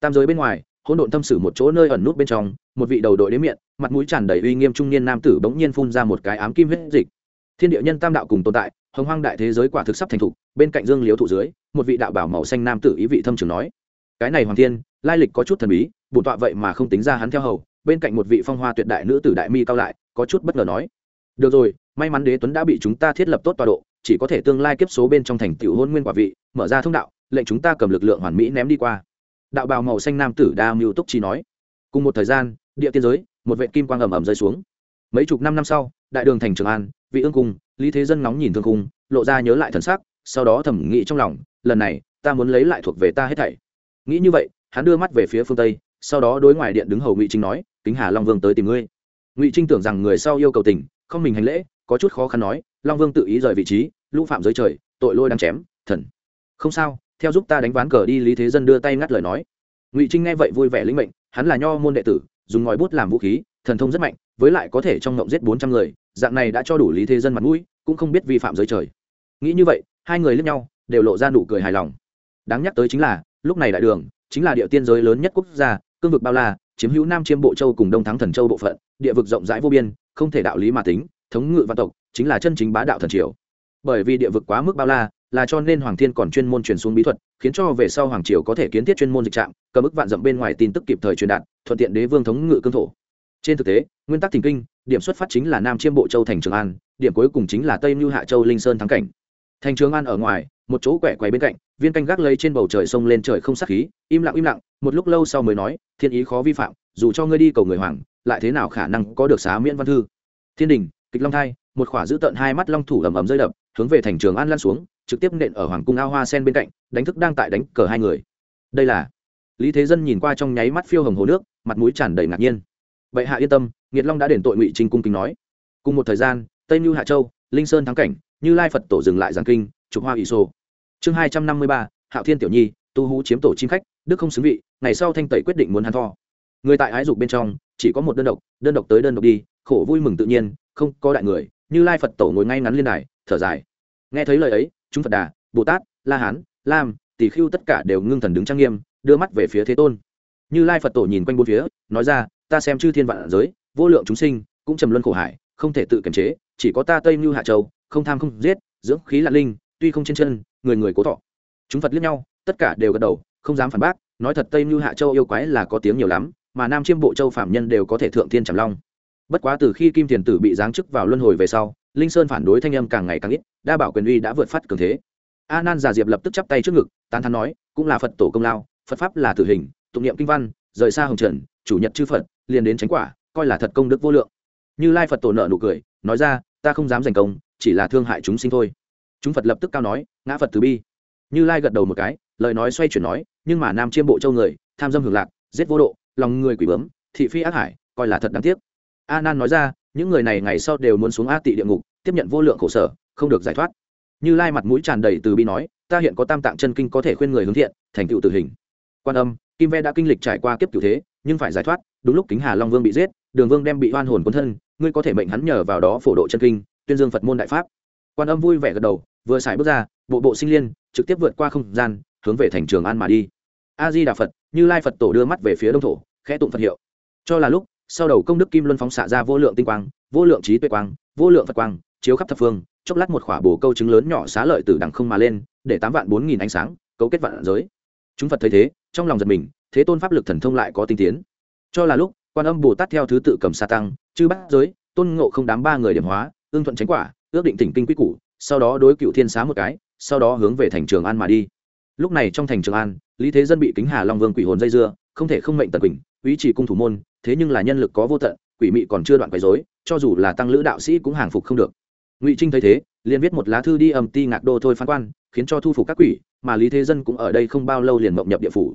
Tam giới bên ngoài, hỗn độn thâm sử một chỗ nơi ẩn nút bên trong, một vị đầu đội đến miệng, mặt mũi tràn đầy uy nghiêm trung niên nam tử bỗng nhiên phun ra một cái ám kim huyết dịch. Thiên địa nhân tam đạo cùng tồn tại, hồng hoang đại thế giới quả thực sắp thành thục, bên cạnh dương liếu thụ dưới, một vị đạo bảo màu xanh nam tử ý vị thâm trường nói, cái này hoàng thiên, lai lịch có chút thần bí bổn tọa vậy mà không tính ra hắn theo hầu. Bên cạnh một vị phong hoa tuyệt đại nữ tử đại mi cao lại, có chút bất ngờ nói, được rồi, may mắn đế tuấn đã bị chúng ta thiết lập tốt tọa độ, chỉ có thể tương lai kiếp số bên trong thành tiểu hôn nguyên quả vị, mở ra thông đạo, lệnh chúng ta cầm lực lượng hoàn mỹ ném đi qua đạo bào màu xanh nam tử đa mưu túc chi nói. Cùng một thời gian, địa tiên giới, một vệ kim quang ầm ầm rơi xuống. Mấy chục năm năm sau, đại đường thành trường an, vị ương cung, lý thế dân nóng nhìn thương cung lộ ra nhớ lại thần sắc, sau đó thẩm nghĩ trong lòng, lần này, ta muốn lấy lại thuộc về ta hết thảy. Nghĩ như vậy, hắn đưa mắt về phía phương tây, sau đó đối ngoài điện đứng hầu ngụy trinh nói, kính hà long vương tới tìm ngươi. Ngụy trinh tưởng rằng người sau yêu cầu tình, không mình hành lễ, có chút khó khăn nói, long vương tự ý rời vị trí, lũ phạm giới trời, tội lôi đang chém, thần. Không sao theo giúp ta đánh ván cờ đi, lý thế dân đưa tay ngắt lời nói. Ngụy trinh nghe vậy vui vẻ linh mệnh, hắn là nho môn đệ tử, dùng ngòi bút làm vũ khí, thần thông rất mạnh, với lại có thể trong ngộng giết bốn trăm người, dạng này đã cho đủ lý thế dân mặt mũi, cũng không biết vi phạm giới trời. Nghĩ như vậy, hai người lẫn nhau, đều lộ ra nụ cười hài lòng. Đáng nhắc tới chính là, lúc này đại đường, chính là địa tiên giới lớn nhất quốc gia, cương vực bao la, chiếm hữu nam chiêm bộ châu cùng đông thắng thần châu bộ phận, địa vực rộng rãi vô biên, không thể đạo lý mà tính, thống ngự văn tộc, chính là chân chính bá đạo thần triều. Bởi vì địa vực quá mức bao la là cho nên hoàng thiên còn chuyên môn truyền xuống bí thuật, khiến cho về sau hoàng triều có thể kiến thiết chuyên môn dịch trạm, cầm ức vạn dặm bên ngoài tin tức kịp thời truyền đạt, thuận tiện đế vương thống ngự cương thổ. Trên thực tế, nguyên tắc thình kinh, điểm xuất phát chính là nam chiêm bộ châu thành trường an, điểm cuối cùng chính là tây mưu hạ châu linh sơn thắng cảnh. Thành trường an ở ngoài, một chỗ quẻ quầy bên cạnh, viên canh gác lấy trên bầu trời sông lên trời không sát khí, im lặng im lặng, một lúc lâu sau mới nói, thiên ý khó vi phạm, dù cho ngươi đi cầu người hoàng, lại thế nào khả năng có được xá miễn văn thư? Thiên đình, kịch long thai, một khỏa giữ tận hai mắt long thủ ầm ầm rơi đập, hướng về thành trường an lan xuống trực tiếp nện ở hoàng cung ao hoa sen bên cạnh, đánh thức đang tại đánh cờ hai người. Đây là lý thế dân nhìn qua trong nháy mắt phiêu hồng hồ nước, mặt mũi tràn đầy ngạc nhiên. Bệ hạ yên tâm nghiệt long đã đền tội ngụy trinh cung kính nói. Cùng một thời gian, tây mưu hạ châu, linh sơn thắng cảnh, như lai phật tổ dừng lại giảng kinh, trục hoa ỷ sô. Chương hai trăm năm mươi ba, hạo thiên tiểu nhi, tu hú chiếm tổ chim khách, đức không xứng vị, ngày sau thanh tẩy quyết định muốn hắn tho. Người tại ái dục bên trong, chỉ có một đơn độc đơn độc tới đơn độc đi, khổ vui mừng tự nhiên, không có đại người, như lai phật tổ ngồi ngay ngắn liên đài, thở dài. Nghe thấy lời ấy chúng phật đà, bồ tát, la hán, lam tỷ khưu tất cả đều ngưng thần đứng trang nghiêm, đưa mắt về phía thế tôn. Như lai phật tổ nhìn quanh bốn phía, nói ra, ta xem chư thiên vạn giới, vô lượng chúng sinh, cũng trầm luân khổ hải, không thể tự kiềm chế, chỉ có ta tây mưu hạ châu, không tham không giết, dưỡng khí lạc linh, tuy không trên chân, người người cố thọ. Chúng phật liếc nhau, tất cả đều gật đầu, không dám phản bác, nói thật tây mưu hạ châu yêu quái là có tiếng nhiều lắm, mà nam chiêm bộ châu phạm nhân đều có thể thượng thiên trầm long. Bất quá từ khi kim thiền tử bị giáng chức vào luân hồi về sau linh sơn phản đối thanh âm càng ngày càng ít, đa bảo quyền uy đã vượt phát cường thế. A nan giả diệp lập tức chắp tay trước ngực, tán thắn nói, cũng là phật tổ công lao, phật pháp là tử hình, tụng niệm kinh văn, rời xa hồng trần, chủ nhật chư phật, liền đến tránh quả, coi là thật công đức vô lượng. Như lai phật tổ nợ nụ cười, nói ra, ta không dám giành công, chỉ là thương hại chúng sinh thôi. Chúng phật lập tức cao nói, ngã phật từ bi. Như lai gật đầu một cái, lời nói xoay chuyển nói, nhưng mà nam chiêm bộ châu người, tham dâm hưởng lạc, giết vô độ, lòng người quỷ bướm, thị phi ác hải, coi là thật đáng tiếc. A nan nói ra những người này ngày sau đều muốn xuống a tị địa ngục, tiếp nhận vô lượng khổ sở, không được giải thoát. Như lai mặt mũi tràn đầy từ bi nói, ta hiện có tam tạng chân kinh có thể khuyên người hướng thiện, thành tựu tử hình. Quan âm, kim ve đã kinh lịch trải qua kiếp cựu thế, nhưng phải giải thoát, đúng lúc kính hà long vương bị giết, đường vương đem bị oan hồn quân thân, ngươi có thể mệnh hắn nhờ vào đó phổ độ chân kinh, tuyên dương phật môn đại pháp. Quan âm vui vẻ gật đầu, vừa xài bước ra, bộ bộ sinh liên, trực tiếp vượt qua không gian, hướng về thành trường an mà đi. A di đà phật, như lai phật tổ đưa mắt về phía đông thổ, khẽ tụng phật hiệu. Cho là lúc sau đầu công đức kim luân phóng xạ ra vô lượng tinh quang, vô lượng trí tuệ quang, vô lượng phật quang, chiếu khắp thập phương, chốc lát một khỏa bồ câu trứng lớn nhỏ xá lợi từ đằng không mà lên, để tám vạn bốn nghìn ánh sáng, cấu kết vạn giới. Chúng phật thấy thế, trong lòng giật mình, thế tôn pháp lực thần thông lại có tinh tiến. Cho là lúc, quan âm bồ tát theo thứ tự cầm sa tăng, chư bát giới, tôn ngộ không đám ba người điểm hóa, ương thuận tránh quả, ước định tỉnh kinh quy củ, sau đó đối cựu thiên xá một cái, sau đó hướng về thành trường an mà đi. Lúc này trong thành trường an, lý thế dân bị kính hà long vương quỷ hồn dây dưa, không thể không mệnh tật quỳnh, ý chỉ cung thủ môn thế nhưng là nhân lực có vô tận, quỷ mị còn chưa đoạn quấy dối cho dù là tăng lữ đạo sĩ cũng hàng phục không được. Ngụy trinh thấy thế, liền viết một lá thư đi âm ti ngạc đô thôi phán quan, khiến cho thu phục các quỷ, mà lý thế dân cũng ở đây không bao lâu liền mộng nhập địa phủ.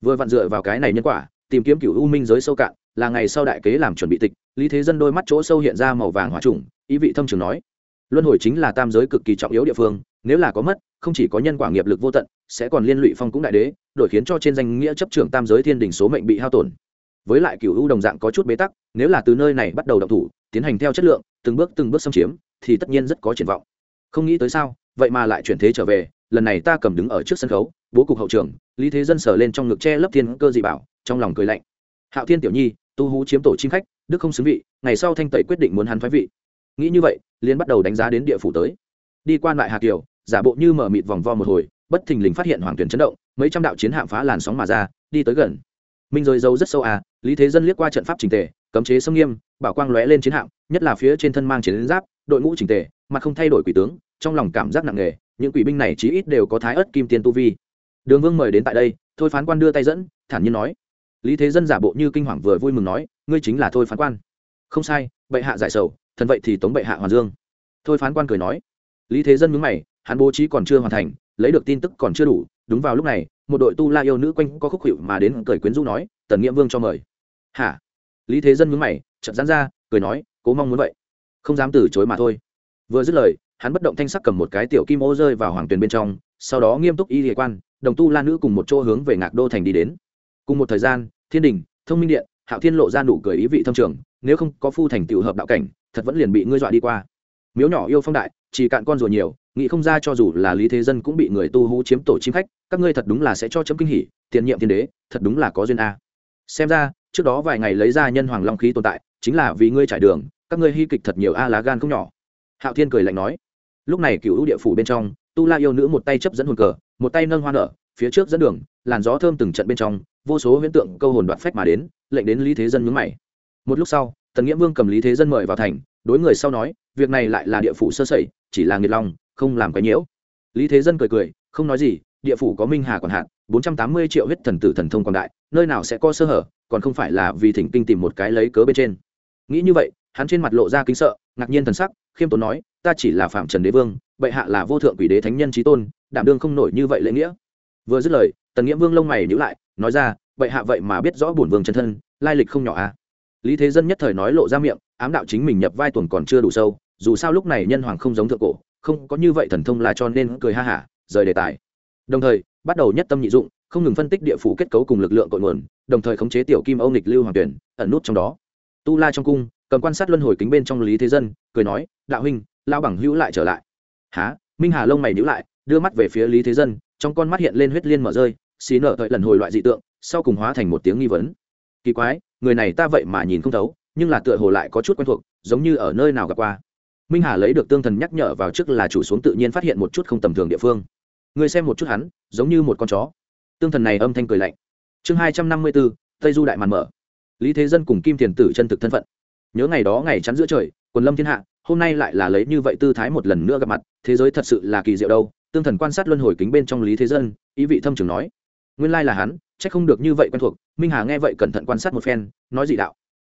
Vừa vặn dựa vào cái này nhân quả, tìm kiếm cựu u minh giới sâu cạn, là ngày sau đại kế làm chuẩn bị tịch, lý thế dân đôi mắt chỗ sâu hiện ra màu vàng hỏa trùng, ý vị thâm trường nói. Luân hồi chính là tam giới cực kỳ trọng yếu địa phương, nếu là có mất, không chỉ có nhân quả nghiệp lực vô tận, sẽ còn liên lụy phong cũng đại đế, đổi khiến cho trên danh nghĩa chấp trưởng tam giới thiên đình số mệnh bị hao tổn với lại cựu u đồng dạng có chút bế tắc, nếu là từ nơi này bắt đầu động thủ, tiến hành theo chất lượng, từng bước từng bước xâm chiếm, thì tất nhiên rất có triển vọng. Không nghĩ tới sao, vậy mà lại chuyển thế trở về, lần này ta cầm đứng ở trước sân khấu, bố cục hậu trường, lý thế dân sở lên trong ngực che lấp thiên cơ dị bảo, trong lòng cười lạnh. Hạo thiên tiểu nhi, tu hú chiếm tổ chim khách, đức không xứng vị, ngày sau thanh tẩy quyết định muốn hắn phái vị. Nghĩ như vậy liên bắt đầu đánh giá đến địa phủ tới. Đi quan lại hà kiều, giả bộ như mở mịt vòng vo một hồi, bất thình lình phát hiện hoàng tuyển chấn động, mấy trăm đạo chiến hạm phá làn sóng mà ra, đi tới gần minh rồi dâu rất sâu à lý thế dân liếc qua trận pháp trình tề, cấm chế xâm nghiêm, bảo quang lóe lên chiến hạm, nhất là phía trên thân mang chiến giáp, đội ngũ trình tề, mà không thay đổi quỷ tướng, trong lòng cảm giác nặng nề, những quỷ binh này chí ít đều có thái ớt kim tiên tu vi. Đường vương mời đến tại đây, thôi phán quan đưa tay dẫn, thản nhiên nói. Lý thế dân giả bộ như kinh hoàng vừa vui mừng nói, ngươi chính là thôi phán quan. Không sai, bệ hạ giải sầu, thần vậy thì tống bệ hạ hoàn dương. Thôi phán quan cười nói. Lý thế dân mướn mày, hắn bố trí còn chưa hoàn thành, lấy được tin tức còn chưa đủ đúng vào lúc này, một đội tu la yêu nữ quanh có khúc hiệu mà đến cười quyến rũ nói, tần nghĩa vương cho mời. Hả? Lý thế dân mướn mày chậm dán ra, cười nói, cố mong muốn vậy. Không dám từ chối mà thôi. Vừa dứt lời, hắn bất động thanh sắc cầm một cái tiểu kim ô rơi vào hoàng tuyền bên trong, sau đó nghiêm túc y địa quan, đồng tu la nữ cùng một chỗ hướng về ngạc đô thành đi đến. Cùng một thời gian, thiên đình, thông minh điện, hạo thiên lộ ra nụ cười ý vị thâm trường, nếu không có phu thành tiểu hợp đạo cảnh, thật vẫn liền bị ngươi dọa đi qua. Miếu nhỏ yêu phong đại, chỉ cạn con rùa nhiều nghĩ không ra cho dù là lý thế dân cũng bị người tu hú chiếm tổ chim khách, các ngươi thật đúng là sẽ cho chấm kinh hỉ, tiền nhiệm thiên đế, thật đúng là có duyên a. Xem ra, trước đó vài ngày lấy ra nhân hoàng long khí tồn tại, chính là vì ngươi trải đường, các ngươi hy kịch thật nhiều a, lá gan không nhỏ. Hạo thiên cười lạnh nói. Lúc này cựu địa phủ bên trong, tu la yêu nữ một tay chấp dẫn hồn cờ, một tay nâng hoa nở, phía trước dẫn đường, làn gió thơm từng trận bên trong, vô số huyễn tượng câu hồn đoạt phách mà đến, lệnh đến lý thế dân nhướng mày. Một lúc sau, tần nghĩa vương cầm lý thế dân mời vào thành, đối người sau nói, việc này lại là địa phủ sơ sẩy, chỉ là nghiệt lòng không làm cái nhiễu. Lý thế dân cười cười, không nói gì, địa phủ có minh hà còn hạn bốn trăm tám mươi triệu huyết thần tử thần thông còn đại, nơi nào sẽ có sơ hở, còn không phải là vì thỉnh kinh tìm một cái lấy cớ bên trên. Nghĩ như vậy, hắn trên mặt lộ ra kính sợ, ngạc nhiên thần sắc, khiêm tốn nói, ta chỉ là phạm trần đế vương, bệ hạ là vô thượng quỷ đế thánh nhân trí tôn, đảm đương không nổi như vậy lễ nghĩa. Vừa dứt lời, tần nghĩa vương lông mày nhữ lại, nói ra, bệ hạ vậy mà biết rõ bổn vương chân thân, lai lịch không nhỏ à? Lý thế dân nhất thời nói lộ ra miệng, ám đạo chính mình nhập vai tuần còn chưa đủ sâu, dù sao lúc này nhân hoàng không giống thượng cổ không có như vậy thần thông là cho nên cười ha hả, rời đề tài. Đồng thời, bắt đầu nhất tâm nhị dụng, không ngừng phân tích địa phủ kết cấu cùng lực lượng cội nguồn, đồng thời khống chế tiểu kim âu nghịch lưu hoàng tuyển, ẩn nút trong đó. Tu la trong cung, cầm quan sát luân hồi kính bên trong lý thế dân, cười nói, đạo huynh lao bằng hữu lại trở lại. Há minh hà lông mày nhữ lại, đưa mắt về phía lý thế dân, trong con mắt hiện lên huyết liên mở rơi, xí nở thời lần hồi loại dị tượng, sau cùng hóa thành một tiếng nghi vấn. Kỳ quái, người này ta vậy mà nhìn không thấu, nhưng là tựa hồ lại có chút quen thuộc, giống như ở nơi nào gặp qua minh hà lấy được tương thần nhắc nhở vào trước là chủ xuống tự nhiên phát hiện một chút không tầm thường địa phương. Người xem một chút hắn, giống như một con chó. Tương thần này âm thanh cười lạnh. Chương hai trăm năm mươi bốn, tây du đại màn mở. Lý thế dân cùng kim thiền tử chân thực thân phận. Nhớ ngày đó ngày chắn giữa trời, quần lâm thiên hạ, hôm nay lại là lấy như vậy tư thái một lần nữa gặp mặt, thế giới thật sự là kỳ diệu đâu. Tương thần quan sát luân hồi kính bên trong lý thế dân, ý vị thâm trường nói. Nguyên lai là hắn c h ắ c không được như vậy quen thuộc. Minh hà nghe vậy cẩn thận quan sát một phen, nói dị đạo.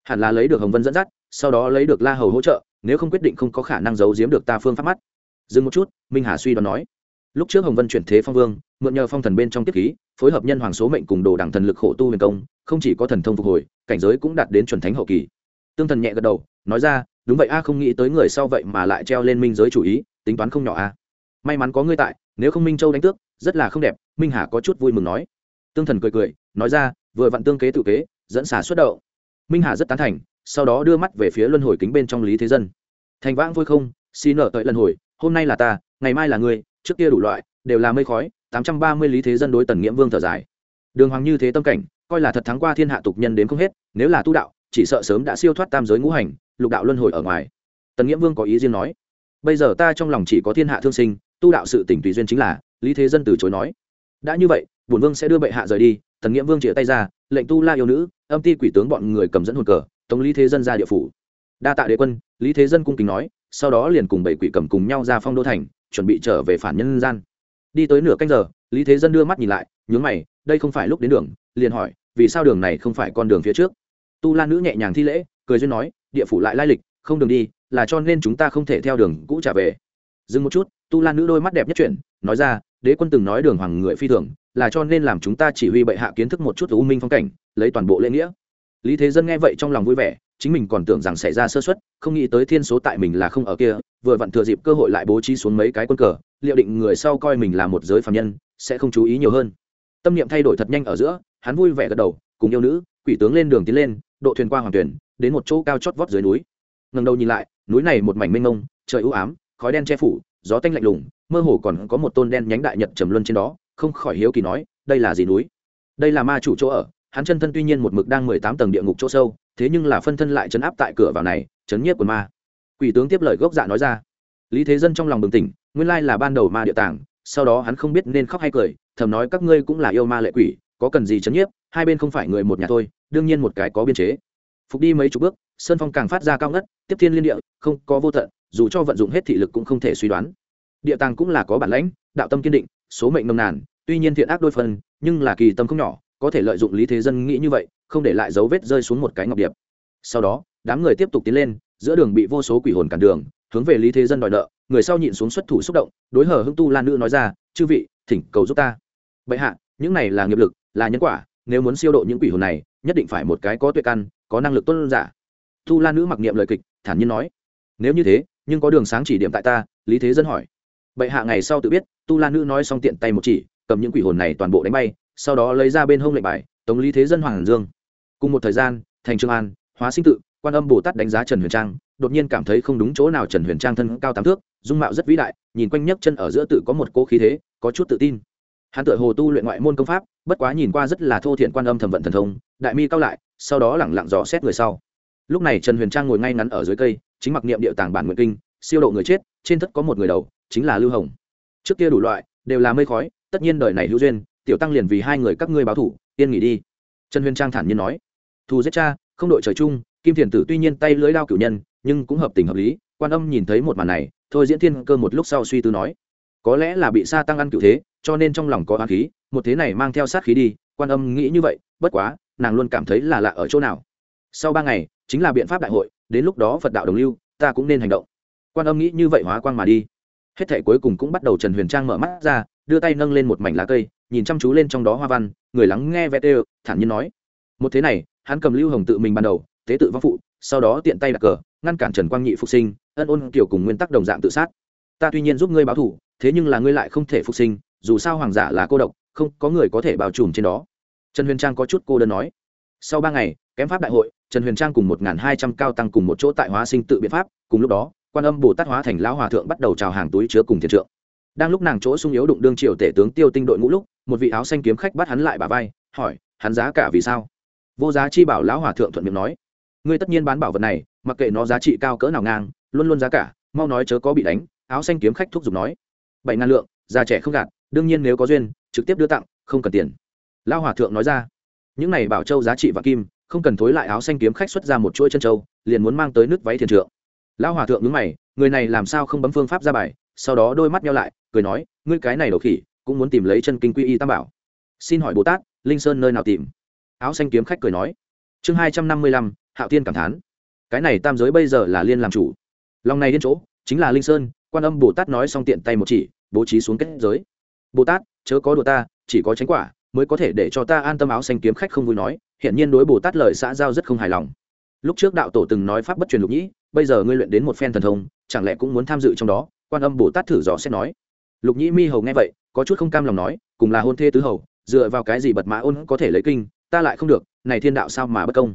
Hẳn là lấy được hồng vân dẫn dắt sau đó lấy được la hầu hỗ trợ, nếu không quyết định không có khả năng giấu giếm được ta phương pháp mắt. Dừng một chút, minh hà suy đoán nói. Lúc trước hồng vân chuyển thế phong vương, mượn nhờ phong thần bên trong tiết khí, phối hợp nhân hoàng số mệnh cùng đồ đảng thần lực khổ tu huyền công, không chỉ có thần thông phục hồi, cảnh giới cũng đạt đến chuẩn thánh hậu kỳ. Tương thần nhẹ gật đầu, nói ra, đúng vậy a, không nghĩ tới người sau vậy mà lại treo lên minh giới chủ ý, tính toán không nhỏ a. May mắn có ngươi tại, nếu không minh châu đánh tước, rất là không đẹp. Minh hà có chút vui mừng nói. Tương thần cười cười, nói ra, vừa vặn tương kế tự kế, dẫn xả xuất đậu. Minh hà rất tán thành sau đó đưa mắt về phía luân hồi kính bên trong lý thế dân. Thành vãng vui không xin nợ tội lần hồi, hôm nay là ta, ngày mai là ngươi, trước kia đủ loại, đều là mây khói, tám trăm ba mươi lý thế dân đối tần nghĩa vương thở dài. Đường hoàng như thế tâm cảnh, coi là thật thắng qua thiên hạ tục nhân đến không hết, nếu là tu đạo, chỉ sợ sớm đã siêu thoát tam giới ngũ hành, lục đạo luân hồi ở ngoài. Tần nghĩa vương có ý riêng nói, bây giờ ta trong lòng chỉ có thiên hạ thương sinh, tu đạo sự tỉnh tùy duyên chính là, lý thế dân từ chối nói. Đã như vậy, bổn vương sẽ đưa bệ hạ rời đi, tần nghĩa vương chĩa tay ra, lệnh tu la yêu nữ, âm ti quỷ tướng bọn người cầm dẫn hồn cờ tống lý thế dân ra địa phủ. Đa tạ đế quân, lý thế dân cung kính nói, sau đó liền cùng bảy quỷ cầm cùng nhau ra phong đô thành, chuẩn bị trở về phản nhân gian. Đi tới nửa canh giờ, lý thế dân đưa mắt nhìn lại, nhướng mày, đây không phải lúc đến đường, liền hỏi, vì sao đường này không phải con đường phía trước? Tu la nữ nhẹ nhàng thi lễ, cười duyên nói, địa phủ lại lai lịch, không đường đi, là cho nên chúng ta không thể theo đường cũ trả về. Dừng một chút, tu la nữ đôi mắt đẹp nhất chuyển, nói ra, đế quân từng nói đường hoàng người phi thường, là cho nên làm chúng ta chỉ huy bệ hạ kiến thức một chút u minh phong cảnh, lấy toàn bộ lễ nghĩa lý thế dân nghe vậy trong lòng vui vẻ, chính mình còn tưởng rằng xảy ra sơ xuất không nghĩ tới thiên số tại mình là không ở kia, vừa vặn thừa dịp cơ hội lại bố trí xuống mấy cái quân cờ, liệu định người sau coi mình là một giới phạm nhân, sẽ không chú ý nhiều hơn. Tâm niệm thay đổi thật nhanh ở giữa, hắn vui vẻ gật đầu, cùng yêu nữ, quỷ tướng lên đường tiến lên, độ thuyền qua hoàng tuyển, đến một chỗ cao chót vót dưới núi. Ngần đầu nhìn lại, núi này một mảnh mênh mông, trời ưu ám, khói đen che phủ, gió tanh lạnh lùng, mơ hồ còn có một tôn đen nhánh đại nhật trầm luân trên đó, không khỏi hiếu kỳ nói, đây là gì núi? Đây là ma chủ chỗ ở hắn chân thân tuy nhiên một mực đang mười tám tầng địa ngục chỗ sâu, thế nhưng là phân thân lại chấn áp tại cửa vào này, chấn nhiếp của ma. Quỷ tướng tiếp lời gốc dạ nói ra. Lý thế dân trong lòng bừng tỉnh, nguyên lai là ban đầu ma địa tàng, sau đó hắn không biết nên khóc hay cười, thầm nói các ngươi cũng là yêu ma lệ quỷ, có cần gì chấn nhiếp, hai bên không phải người một nhà thôi, đương nhiên một cái có biên chế. Phục đi mấy chục bước, sơn phong càng phát ra cao ngất, tiếp thiên liên địa, không có vô tận, dù cho vận dụng hết thị lực cũng không thể suy đoán. Địa tàng cũng là có bản lãnh, đạo tâm kiên định, số mệnh nồng nàn, tuy nhiên thiện ác đôi phần, nhưng là kỳ tâm không nhỏ có thể lợi dụng lý thế dân nghĩ như vậy, không để lại dấu vết rơi xuống một cái ngọc điệp. Sau đó, đám người tiếp tục tiến lên, giữa đường bị vô số quỷ hồn cản đường, hướng về lý thế dân đòi nợ, người sau nhịn xuống xuất thủ xúc động, đối hờ hưng tu lan nữ nói ra, chư vị, thỉnh cầu giúp ta. Bệ hạ, những này là nghiệp lực, là nhân quả, nếu muốn siêu độ những quỷ hồn này, nhất định phải một cái có tuệ căn, có năng lực tuân giả. Tu lan nữ mặc niệm lời kịch, thản nhiên nói, nếu như thế, nhưng có đường sáng chỉ điểm tại ta, lý thế dân hỏi. Bệ hạ ngày sau tự biết, tu lan nữ nói xong tiện tay một chỉ, cầm những quỷ hồn này toàn bộ đánh bay sau đó lấy ra bên hông lệnh bài, tống lý thế dân hoàng dương. Cùng một thời gian, thành trương an, hóa sinh tự, quan âm bồ tát đánh giá trần huyền trang, đột nhiên cảm thấy không đúng chỗ nào trần huyền trang thân cao tám thước, dung mạo rất vĩ đại, nhìn quanh nhấc chân ở giữa tự có một cỗ khí thế, có chút tự tin. Hắn tự hồ tu luyện ngoại môn công pháp, bất quá nhìn qua rất là thô thiện quan âm thẩm vận thần thông, đại mi cao lại, sau đó lẳng lặng dò xét người sau. Lúc này trần huyền trang ngồi ngay ngắn ở dưới cây, chính mặc niệm địa tàng bản nguyện kinh, siêu độ người chết, trên thất có một người đầu, chính là lưu hồng. Trước kia đủ loại, đều là mây khói, tất nhiên đời này hữu duyên tiểu tăng liền vì hai người các ngươi báo thủ, yên nghỉ đi. Trần huyền trang thản nhiên nói. Thù giết cha, không đội trời chung, kim thiền tử tuy nhiên tay lưới đao cửu nhân, nhưng cũng hợp tình hợp lý. Quan âm nhìn thấy một màn này, thôi diễn thiên cơ một lúc sau suy tư nói, có lẽ là bị sa tăng ăn cửu thế, cho nên trong lòng có oán khí, một thế này mang theo sát khí đi. Quan âm nghĩ như vậy, bất quá, nàng luôn cảm thấy là lạ ở chỗ nào. Sau ba ngày, chính là biện pháp đại hội, đến lúc đó phật đạo đồng lưu, ta cũng nên hành động. Quan âm nghĩ như vậy hóa quang mà đi. Hết thể cuối cùng cũng bắt đầu trần huyền trang mở mắt ra, đưa tay nâng lên một mảnh lá cây nhìn chăm chú lên trong đó hoa văn, người lắng nghe vẽ tê thản nhiên nói. Một thế này, hắn cầm lưu hồng tự mình ban đầu, tế tự vong phụ, sau đó tiện tay đặt cờ, ngăn cản trần quang nhị phục sinh, ân ôn kiểu cùng nguyên tắc đồng dạng tự sát. Ta tuy nhiên giúp ngươi báo thủ, thế nhưng là ngươi lại không thể phục sinh, dù sao hoàng giả là cô độc, không có người có thể bao trùm trên đó. Trần huyền trang có chút cô đơn nói. Sau ba ngày, kém pháp đại hội, trần huyền trang cùng một hai trăm cao tăng cùng một chỗ tại hóa sinh tự biện pháp, cùng lúc đó, quan âm bồ tát hóa thành lão hòa thượng bắt đầu trào hàng túi chứa cùng thiền trượng đang lúc nàng chỗ sung yếu đụng đương triều tể tướng tiêu tinh đội ngũ lúc, một vị áo xanh kiếm khách bắt hắn lại bà vai, hỏi, hắn giá cả vì sao? Vô giá chi bảo lão hòa thượng thuận miệng nói, ngươi tất nhiên bán bảo vật này, mặc kệ nó giá trị cao cỡ nào ngang, luôn luôn giá cả, mau nói chớ có bị đánh, áo xanh kiếm khách thúc giục nói. Bảy ngàn lượng, già trẻ không gạt, đương nhiên nếu có duyên, trực tiếp đưa tặng, không cần tiền. Lão hòa thượng nói ra. Những này bảo châu giá trị và kim, không cần thối lại áo xanh kiếm khách xuất ra một chuỗi chân châu, liền muốn mang tới nước váy thiền trượng. Lão hòa thượng nhướng mày, người này làm sao không bấm phương pháp ra bài sau đó đôi mắt nhau lại, cười nói, ngươi cái này đầu khỉ, cũng muốn tìm lấy chân kinh quy y tam bảo. Xin hỏi bồ tát, linh sơn nơi nào tìm? Áo xanh kiếm khách cười nói. Chương hai trăm năm mươi lăm, hạo tiên cảm thán. Cái này tam giới bây giờ là liên làm chủ. Lòng này điên chỗ, chính là linh sơn, quan âm bồ tát nói xong tiện tay một chỉ, bố trí xuống kết giới. Bồ tát, chớ có đùa ta, chỉ có tránh quả, mới có thể để cho ta an tâm. Áo xanh kiếm khách không vui nói hiện nhiên đối bồ tát lời xã giao rất không hài lòng. Lúc trước đạo tổ từng nói pháp bất truyền lục nhĩ, bây giờ ngươi luyện đến một phen thần thông, chẳng lẽ cũng muốn tham dự trong đó? Quan âm bồ tát thử dò xét nói. Lục nhĩ mi hầu nghe vậy, có chút không cam lòng nói, cùng là hôn thê tứ hầu, dựa vào cái gì bật mã ôn có thể lấy kinh, ta lại không được, này thiên đạo sao mà bất công.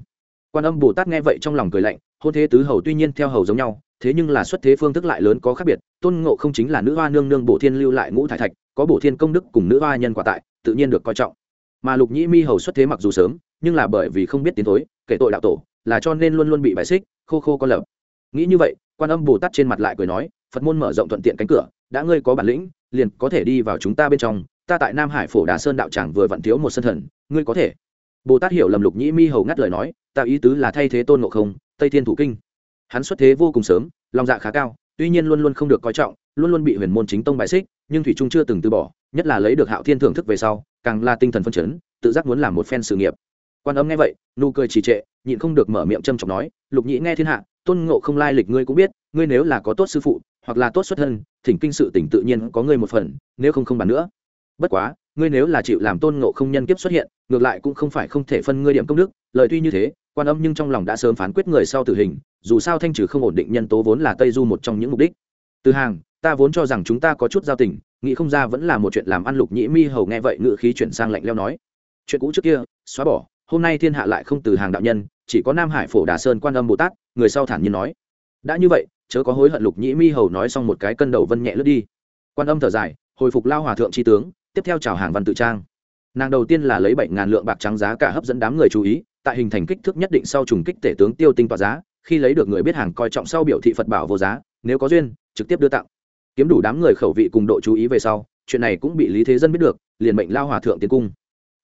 Quan âm bồ tát nghe vậy trong lòng cười lạnh, hôn thế tứ hầu tuy nhiên theo hầu giống nhau, thế nhưng là xuất thế phương thức lại lớn có khác biệt, tôn ngộ không chính là nữ hoa nương nương bổ thiên lưu lại ngũ thải thạch, có bổ thiên công đức cùng nữ hoa nhân quả tại, tự nhiên được coi trọng. Mà lục nhĩ mi hầu xuất thế mặc dù sớm, nhưng là bởi vì không biết tiến thối, kể tội đạo tổ, là cho nên luôn luôn bị bài xích, khô khô con lập nghĩ như vậy quan âm bồ tát trên mặt lại cười nói, phật môn mở rộng thuận tiện cánh cửa, đã ngươi có bản lĩnh, liền có thể đi vào chúng ta bên trong. Ta tại nam hải phổ đà sơn đạo tràng vừa vặn thiếu một sân thần, ngươi có thể. Bồ tát hiểu lầm lục nhĩ mi hầu ngắt lời nói, ta ý tứ là thay thế tôn ngộ không, tây thiên thủ kinh. Hắn xuất thế vô cùng sớm, lòng dạ khá cao, tuy nhiên luôn luôn không được coi trọng, luôn luôn bị huyền môn chính tông bài xích, nhưng thủy trung chưa từng từ bỏ, nhất là lấy được hạo thiên thưởng thức về sau, càng là tinh thần phân chấn, tự giác muốn làm một phen sự nghiệp. Quan âm nghe vậy, nụ cười trì trệ, nhịn không được mở miệng châm trọng nói, lục nhĩ nghe thiên hạ tôn ngộ không lai lịch ngươi cũng biết, ngươi nếu là có tốt sư phụ, hoặc là tốt xuất thân, thỉnh kinh sự tỉnh tự nhiên có ngươi một phần, nếu không không bàn nữa. Bất quá, ngươi nếu là chịu làm tôn ngộ không nhân kiếp xuất hiện, ngược lại cũng không phải không thể phân ngươi điểm công đức, lời tuy như thế, quan âm nhưng trong lòng đã sớm phán quyết người sau tử hình, dù sao thanh trừ không ổn định nhân tố vốn là tây du một trong những mục đích. Từ hàng, ta vốn cho rằng chúng ta có chút giao tình, nghĩ không ra vẫn là một chuyện làm ăn lục nhĩ mi hầu nghe vậy ngự khí chuyển sang lạnh leo nói. Chuyện cũ trước kia, xóa bỏ, hôm nay thiên hạ lại không từ hàng đạo nhân chỉ có nam hải phổ đà sơn quan âm bồ tát, người sau thản nhiên nói. Đã như vậy, chớ có hối hận lục nhĩ mi hầu nói xong một cái cân đầu vân nhẹ lướt đi. Quan âm thở dài, hồi phục lao hòa thượng tri tướng, tiếp theo chào hàng văn tự trang. Nàng đầu tiên là lấy bảy ngàn lượng bạc trắng giá cả hấp dẫn đám người chú ý, tại hình thành kích thước nhất định sau trùng kích tể tướng tiêu tinh tỏa giá, khi lấy được người biết hàng coi trọng sau biểu thị phật bảo vô giá, nếu có duyên, trực tiếp đưa tặng. Kiếm đủ đám người khẩu vị cùng độ chú ý về sau, chuyện này cũng bị lý thế dân biết được, liền mệnh lao hòa thượng tiến cung.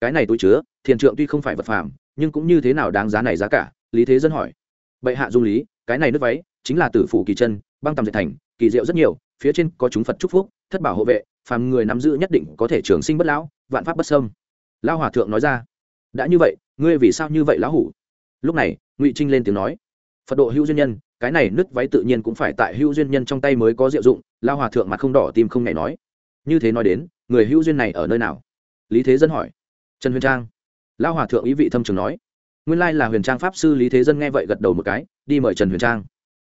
Cái này túi chứa, thiền trượng tuy không phải vật phàm nhưng cũng như thế nào đáng giá này giá cả, lý thế dân hỏi. Bệ hạ dung lý, cái này nước váy chính là tử phủ kỳ chân băng tầm dệt thành, kỳ diệu rất nhiều, phía trên có chúng phật chúc phúc, thất bảo hộ vệ, phàm người nắm giữ nhất định có thể trường sinh bất lão, vạn pháp bất sâm lao hòa thượng nói ra. Đã như vậy, ngươi vì sao như vậy lão hủ? Lúc này, ngụy trinh lên tiếng nói. Phật độ hữu duyên nhân, cái này nứt váy tự nhiên cũng phải tại hữu duyên nhân trong tay mới có diệu dụng lao hòa thượng mặt không đỏ tim không nhảy nói. Như thế nói đến, người hữu duyên này ở nơi nào? Lý thế dân hỏi. Trần huyền trang lao hòa thượng ý vị thâm trường nói, nguyên lai là huyền trang pháp sư lý thế dân nghe vậy gật đầu một cái, đi mời trần huyền trang.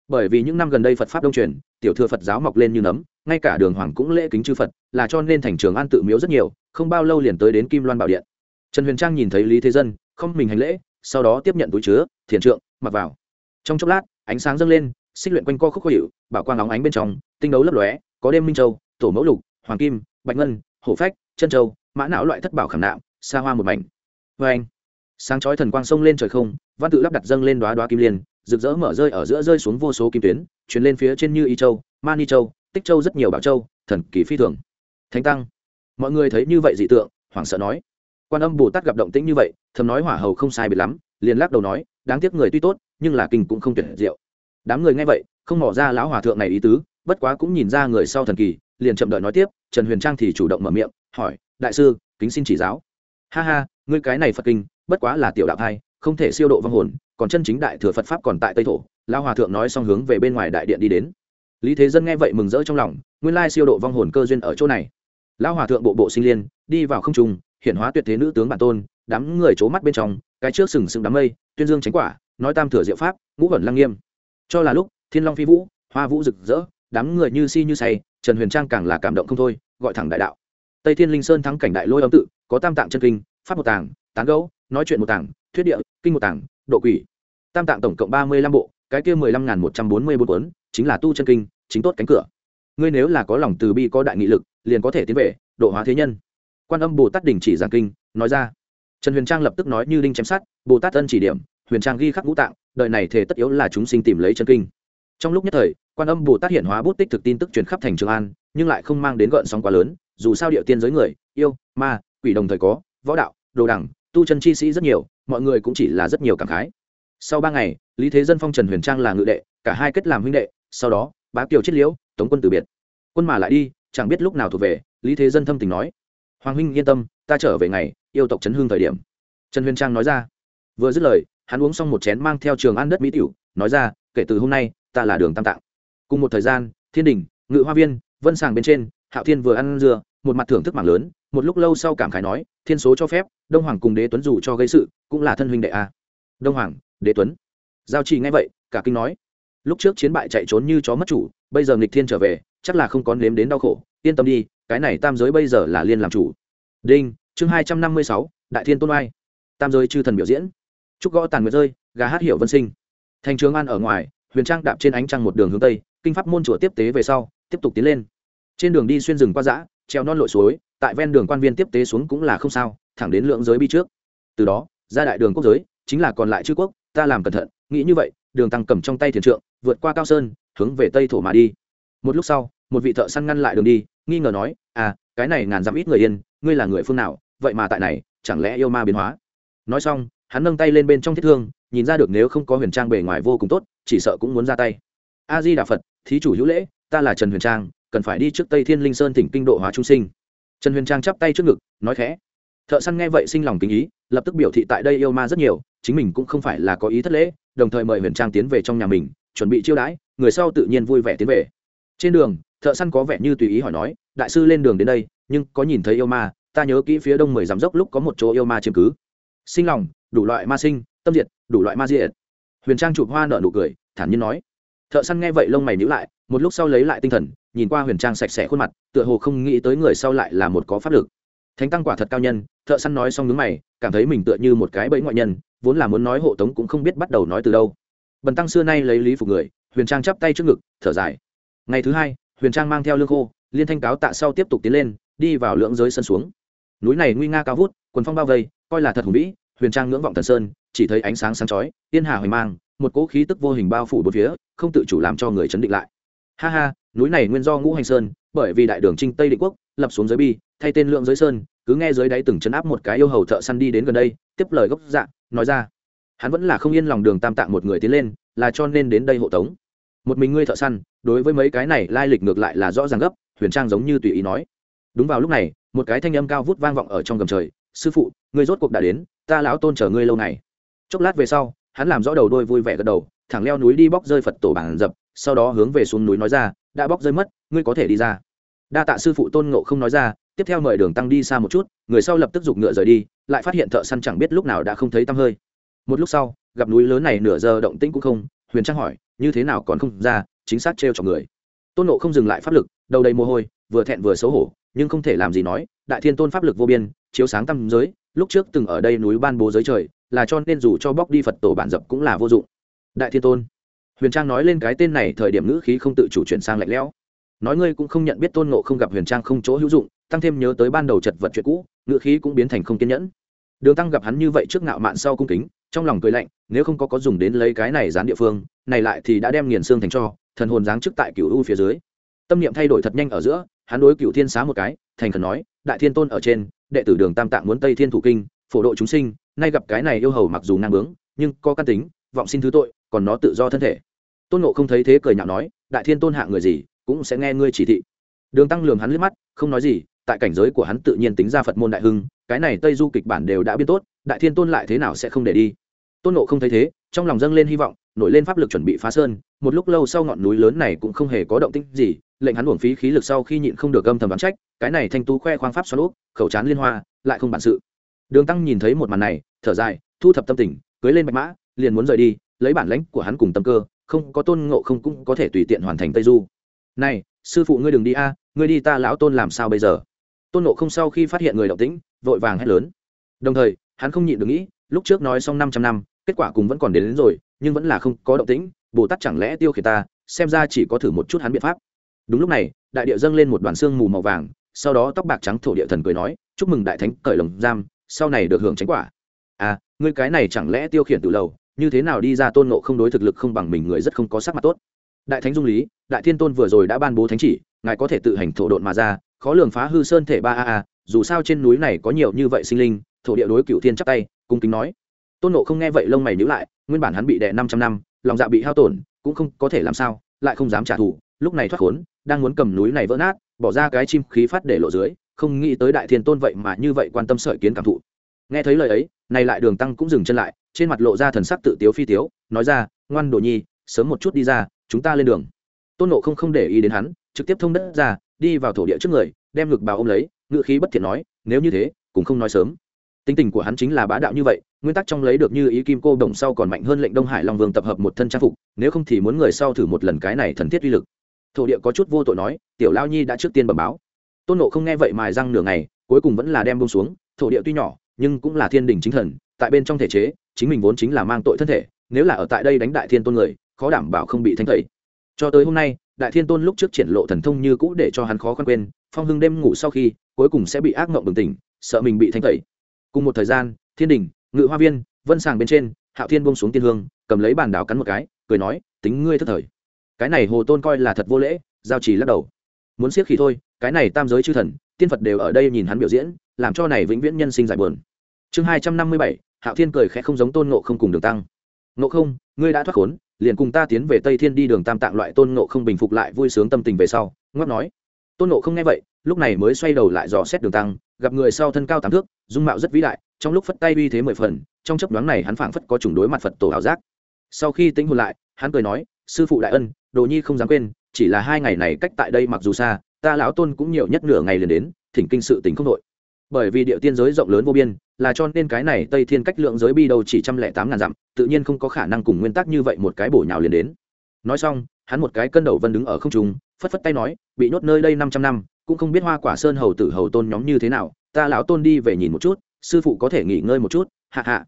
Bởi vì những năm gần đây phật pháp đông truyền, tiểu thừa phật giáo mọc lên như nấm, ngay cả đường hoàng cũng lễ kính chư phật, là cho nên thành trường an tự miếu rất nhiều, không bao lâu liền tới đến kim loan bảo điện. Trần huyền trang nhìn thấy lý thế dân, không mình hành lễ, sau đó tiếp nhận túi chứa, thiền trượng, mặc vào. Trong chốc lát, ánh sáng dâng lên, xích luyện quanh co khúc khó hiệu bảo quang óng ánh bên trong, tinh đấu lấp lóe, có đêm minh châu, tổ mẫu lục, hoàng kim, bạch ngân, hổ phách, chân châu, mã não loại thất bảo khảm nạm, xa hoa một mảnh vê anh, sáng chói thần quang sông lên trời không, văn tự lắp đặt dâng lên đoá đoá kim liên, rực rỡ mở rơi ở giữa rơi xuống vô số kim tuyến, chuyển lên phía trên như y châu mani châu, tích châu rất nhiều bảo châu, thần kỳ phi thường. Thánh tăng. Mọi người thấy như vậy dị tượng, hoảng sợ nói. Quan âm bồ tát gặp động tĩnh như vậy, thầm nói hỏa hầu không sai biệt lắm, liền lắc đầu nói, đáng tiếc người tuy tốt, nhưng là kinh cũng không tuyệt diệu. Đám người nghe vậy, không mỏ ra lão hòa thượng này ý tứ, bất quá cũng nhìn ra người sau thần kỳ, liền chậm đợi nói tiếp, trần huyền trang thì chủ động mở miệng, hỏi, đại sư, kính xin chỉ giáo. Ha ha ngươi cái này phật kinh, bất quá là tiểu đạo thai, không thể siêu độ vong hồn, còn chân chính đại thừa phật pháp còn tại tây thổ lao hòa thượng nói xong hướng về bên ngoài đại điện đi đến. Lý thế dân nghe vậy mừng rỡ trong lòng, nguyên lai siêu độ vong hồn cơ duyên ở chỗ này. Lao hòa thượng bộ bộ sinh liên, đi vào không trung hiện hóa tuyệt thế nữ tướng bản tôn, đám người c mắt bên trong, cái trước sừng sừng đám mây, tuyên dương tránh quả, nói tam thừa diệu pháp, ngũ vẩn lăng nghiêm. Cho là lúc, thiên long phi vũ, hoa vũ rực rỡ, đám người như si như say, trần huyền trang càng là cảm động không thôi, gọi thẳng đại đạo. Tây thiên linh sơn thắng cảnh đại lôi âm tự, có tam tạng chân kinh pháp một tàng, tán gấu nói chuyện một tàng, thuyết địa, kinh một tàng, độ quỷ. Tam tạng tổng cộng ba mươi lăm bộ, cái kia mười lăm n một trăm bốn mươi bốn cuốn, chính là tu chân kinh, chính tốt cánh cửa. Ngươi nếu là có lòng từ bi, có đại nghị lực, liền có thể tiến về, độ hóa thế nhân. Quan âm bồ tát đình chỉ giảng kinh, nói ra. Trần huyền trang lập tức nói như đinh chém sát bồ tát ân chỉ điểm, huyền trang ghi khắc ngũ tạng, đời này thể tất yếu là chúng sinh tìm lấy chân kinh. Trong lúc nhất thời, quan âm bồ tát hiện hóa bút tích thực tin tức truyền khắp thành trường an, nhưng lại không mang đến gợn sóng quá lớn, dù sao điệu tiên giới người, yêu, ma, quỷ đồng thời có võ đạo, đồ đẳng tu chân chi sĩ rất nhiều, mọi người cũng chỉ là rất nhiều cảm khái. Sau ba ngày, lý thế dân phong trần huyền trang là ngự đệ, cả hai kết làm huynh đệ, sau đó, bá kiều chết liễu, tống quân từ biệt. Quân mà lại đi, chẳng biết lúc nào thuộc về, lý thế dân thâm tình nói, hoàng huynh yên tâm, ta trở về ngày, yêu tộc chấn hương thời điểm. Trần huyền trang nói ra. Vừa dứt lời, hắn uống xong một chén mang theo trường ăn đất mỹ tiểu, nói ra, kể từ hôm nay, ta là đường tam tạng. Cùng một thời gian, thiên đình, ngự hoa viên, vân sàng bên trên, hạo thiên vừa ăn dừa một mặt thưởng thức mảng lớn, một lúc lâu sau cảm khái nói, thiên số cho phép, đông hoàng cùng đế tuấn dù cho gây sự, cũng là thân huynh đệ a. Đông hoàng, đế tuấn? Giao trì ngay vậy, cả kinh nói, lúc trước chiến bại chạy trốn như chó mất chủ, bây giờ nghịch thiên trở về, chắc là không có nếm đến đau khổ, yên tâm đi, cái này tam giới bây giờ là liên làm chủ. Đinh, chương hai trăm năm mươi sáu, đại thiên tôn oai. Tam giới chư thần biểu diễn. Trúc gõ tàn nguyệt rơi, gà hát hiệu vân sinh. Thành trường an ở ngoài, huyền trang đạp trên ánh trăng một đường hướng tây, kinh pháp môn chùa tiếp tế về sau, tiếp tục tiến lên. Trên đường đi xuyên rừng qua dã treo non lội suối, tại ven đường quan viên tiếp tế xuống cũng là không sao, thẳng đến lượng giới bi trước. Từ đó, ra đại đường quốc giới, chính là còn lại chư quốc, ta làm cẩn thận, nghĩ như vậy, đường tăng cầm trong tay thiền trượng, vượt qua cao sơn, hướng về tây thổ mà đi. Một lúc sau, một vị thợ săn ngăn lại đường đi, nghi ngờ nói à cái này ngàn dặm ít người yên, ngươi là người phương nào, vậy mà tại này, chẳng lẽ yêu ma biến hóa? Nói xong, hắn nâng tay lên bên trong thiết thương, nhìn ra được nếu không có huyền trang bề ngoài vô cùng tốt, chỉ sợ cũng muốn ra tay. A di đà phật, thí chủ hữu lễ, ta là trần huyền trang cần phải đi trước tây thiên linh sơn tỉnh kinh độ hóa trung sinh. Trần huyền trang chắp tay trước ngực, nói khẽ. Thợ săn nghe vậy sinh lòng kính ý, lập tức biểu thị tại đây yêu ma rất nhiều, chính mình cũng không phải là có ý thất lễ, đồng thời mời huyền trang tiến về trong nhà mình, chuẩn bị chiêu đãi, người sau tự nhiên vui vẻ tiến về. Trên đường, thợ săn có vẻ như tùy ý hỏi nói, đại sư lên đường đến đây, nhưng có nhìn thấy yêu ma, ta nhớ kỹ phía đông mười dặm dốc lúc có một chỗ yêu ma chiếm cứ. Sinh lòng, đủ loại ma sinh, tâm diệt, đủ loại ma diệt. Huyền trang chụp hoa nợ nụ cười, thản nhiên nói. Thợ săn nghe vậy lông mày nhíu lại, một lúc sau lấy lại tinh thần nhìn qua huyền trang sạch sẽ khuôn mặt, tựa hồ không nghĩ tới người sau lại là một có pháp lực. Thánh tăng quả thật cao nhân, thợ săn nói xong nướng mày, cảm thấy mình tựa như một cái bẫy ngoại nhân, vốn là muốn nói hộ tống cũng không biết bắt đầu nói từ đâu. Bần tăng xưa nay lấy lý phục người, huyền trang chắp tay trước ngực, thở dài. Ngày thứ hai, huyền trang mang theo lương khô, liên thanh cáo tạ sau tiếp tục tiến lên, đi vào lưỡng giới sân xuống. Núi này nguy nga cao vút, quần phong bao vây, coi là thật hùng vĩ, huyền trang ngưỡng vọng thần sơn, chỉ thấy ánh sáng sáng chói tiên hà hoành mang, một cỗ khí tức vô hình bao phủ bốn phía, không tự chủ làm cho người chấn định lại. Ha ha núi này nguyên do ngũ hành sơn, bởi vì đại đường trinh tây định quốc, lập xuống giới bi, thay tên lượng giới sơn, cứ nghe dưới đáy từng chấn áp một cái yêu hầu thợ săn đi đến gần đây, tiếp lời gốc dạng nói ra. Hắn vẫn là không yên lòng đường tam tạng một người tiến lên, là cho nên đến đây hộ tống. Một mình ngươi thợ săn, đối với mấy cái này lai lịch ngược lại là rõ ràng gấp, huyền trang giống như tùy ý nói. Đúng vào lúc này, một cái thanh âm cao vút vang vọng ở trong gầm trời, sư phụ, ngươi rốt cuộc đã đến, ta lão tôn chờ ngươi lâu này chốc lát về sau, hắn làm rõ đầu đôi vui vẻ gật đầu, thẳng leo núi đi bóc rơi phật tổ bản dập, sau đó hướng về xuống núi nói ra đã bóc rơi mất, ngươi có thể đi ra. Đa tạ sư phụ tôn ngộ không nói ra, tiếp theo mời đường tăng đi xa một chút, người sau lập tức giục ngựa rời đi, lại phát hiện thợ săn chẳng biết lúc nào đã không thấy tăm hơi. Một lúc sau, gặp núi lớn này nửa giờ động tĩnh cũng không, huyền trang hỏi, như thế nào còn không ra, chính xác trêu cho người. Tôn nộ không dừng lại pháp lực, đầu đầy mồ hôi, vừa thẹn vừa xấu hổ, nhưng không thể làm gì nói, đại thiên tôn pháp lực vô biên, chiếu sáng tâm giới, lúc trước từng ở đây núi ban bố giới trời, là cho nên dù cho bóc đi phật tổ bản dập cũng là vô dụng. Đại thiên tôn huyền trang nói lên cái tên này thời điểm ngữ khí không tự chủ chuyển sang lạnh lẽo. Nói ngươi cũng không nhận biết tôn nộ không gặp huyền trang không chỗ hữu dụng, tăng thêm nhớ tới ban đầu chật vật chuyện cũ, ngữ khí cũng biến thành không kiên nhẫn. Đường tăng gặp hắn như vậy trước ngạo mạn sau cung kính, trong lòng cười lạnh, nếu không có có dùng đến lấy cái này dán địa phương, này lại thì đã đem nghiền xương thành cho, thần hồn giáng chức tại cựu u phía dưới. Tâm niệm thay đổi thật nhanh ở giữa, hắn đối cựu thiên xá một cái, thành khẩn nói, đại thiên tôn ở trên, đệ tử đường tam tạng muốn tây thiên thủ kinh, phổ độ chúng sinh, nay gặp cái này yêu hầu mặc dù ngang bướng, nhưng có căn tính vọng xin thứ tội, còn nó tự do thân thể. Tôn nộ không thấy thế cười nhạo nói, đại thiên tôn hạ người gì, cũng sẽ nghe ngươi chỉ thị. Đường tăng lường hắn liếc mắt, không nói gì, tại cảnh giới của hắn tự nhiên tính ra phật môn đại hưng, cái này tây du kịch bản đều đã biên tốt, đại thiên tôn lại thế nào sẽ không để đi? Tôn nộ không thấy thế, trong lòng dâng lên hy vọng, nổi lên pháp lực chuẩn bị phá sơn, một lúc lâu sau ngọn núi lớn này cũng không hề có động tĩnh gì, lệnh hắn uổng phí khí lực sau khi nhịn không được âm thầm đoán trách, cái này thanh tú khoe khoang pháp xoắn úp, khẩu chán liên hoa, lại không bản sự. Đường tăng nhìn thấy một màn này, thở dài, thu thập tâm tình, cưới lên bạch mã liền muốn rời đi lấy bản lãnh của hắn cùng tâm cơ không có tôn ngộ không cũng có thể tùy tiện hoàn thành tây du. Này sư phụ ngươi đừng đi a ngươi đi ta lão tôn làm sao bây giờ? Tôn ngộ không sau khi phát hiện người động tĩnh vội vàng hét lớn. Đồng thời hắn không nhịn được nghĩ lúc trước nói xong năm trăm năm kết quả cùng vẫn còn đến, đến rồi nhưng vẫn là không có động tĩnh bồ tát chẳng lẽ tiêu khiển ta xem ra chỉ có thử một chút hắn biện pháp. Đúng lúc này đại địa dâng lên một đoàn xương mù màu vàng sau đó tóc bạc trắng thổ địa thần cười nói chúc mừng đại thánh cởi lồng giam sau này được hưởng tránh quả. À ngươi cái này chẳng lẽ tiêu khiển từ lâu như thế nào đi ra tôn nộ không đối thực lực không bằng mình người rất không có sắc mặt tốt. Đại thánh dung lý, đại thiên tôn vừa rồi đã ban bố thánh chỉ, ngài có thể tự hành thổ độn mà ra, khó lường phá hư sơn thể ba a a, dù sao trên núi này có nhiều như vậy sinh linh, thổ địa đối cựu thiên chắp tay, cung kính nói. Tôn nộ không nghe vậy lông mày nhữ lại, nguyên bản hắn bị đè năm trăm năm, lòng dạ bị hao tổn, cũng không có thể làm sao, lại không dám trả thù, lúc này thoát khốn, đang muốn cầm núi này vỡ nát, bỏ ra cái chim khí phát để lộ dưới, không nghĩ tới đại thiên tôn vậy mà như vậy quan tâm sợi kiến cảm thụ. Nghe thấy lời ấy, này lại đường tăng cũng dừng chân lại trên mặt lộ ra thần sắc tự tiếu phi tiếu, nói ra, ngoan đồ nhi, sớm một chút đi ra, chúng ta lên đường. Tôn nộ không không để ý đến hắn, trực tiếp thông đất ra, đi vào thổ địa trước người, đem ngực bào ôm lấy ngự khí bất thiện nói, nếu như thế, cũng không nói sớm. Tính tình của hắn chính là bá đạo như vậy, nguyên tắc trong lấy được như ý kim cô đồng sau còn mạnh hơn lệnh đông hải long vương tập hợp một thân trang phục, nếu không thì muốn người sau thử một lần cái này thần thiết uy lực. Thổ địa có chút vô tội nói, tiểu lao nhi đã trước tiên bẩm báo. Tôn nộ không nghe vậy mài răng nửa ngày, cuối cùng vẫn là đem bông xuống, thổ địa tuy nhỏ, nhưng cũng là thiên đình chính thần, tại bên trong thể chế chính mình vốn chính là mang tội thân thể, nếu là ở tại đây đánh đại thiên tôn người, khó đảm bảo không bị thanh tẩy. Cho tới hôm nay, đại thiên tôn lúc trước triển lộ thần thông như cũ để cho hắn khó khăn quên, phong hưng đêm ngủ sau khi, cuối cùng sẽ bị ác mộng bừng tỉnh, sợ mình bị thanh tẩy. Cùng một thời gian, thiên đình, ngự hoa viên, vân sàng bên trên, hạo thiên bông xuống tiên hương, cầm lấy bàn đào cắn một cái, cười nói, tính ngươi thất thời. Cái này hồ tôn coi là thật vô lễ, giao trì lắc đầu. Muốn siết khí thôi, cái này tam giới chư thần, tiên phật đều ở đây nhìn hắn biểu diễn, làm cho này vĩnh viễn nhân sinh giải buồn. Chương hai trăm năm mươi bảy hạo thiên cười khẽ không giống tôn nộ không cùng đường tăng. Nộ không, ngươi đã thoát khốn, liền cùng ta tiến về tây thiên đi đường tam tạng loại tôn nộ không bình phục lại vui sướng tâm tình về sau. Ngót nói. Tôn nộ không nghe vậy, lúc này mới xoay đầu lại dò xét đường tăng, gặp người sau thân cao tám thước, dung mạo rất vĩ đại, trong lúc phất tay uy thế mười phần, trong chấp đoán này hắn phảng phất có chủng đối mặt phật tổ ảo giác. Sau khi tính hồn lại, hắn cười nói, sư phụ đại ân, đồ nhi không dám quên, chỉ là hai ngày này cách tại đây mặc dù xa, ta lão tôn cũng nhiều nhất nửa ngày liền đến, thỉnh kinh sự tính không đội bởi vì địa tiên giới rộng lớn vô biên, là cho nên cái này tây thiên cách lượng giới bi đầu chỉ trăm lẻ tám ngàn dặm, tự nhiên không có khả năng cùng nguyên tắc như vậy một cái bổ nhào liền đến. Nói xong, hắn một cái cân đầu vân đứng ở không trung, phất phất tay nói, bị nhốt nơi đây năm trăm năm, cũng không biết hoa quả sơn hầu tử hầu tôn nhóm như thế nào, ta lão tôn đi về nhìn một chút, sư phụ có thể nghỉ ngơi một chút, hạ hạ.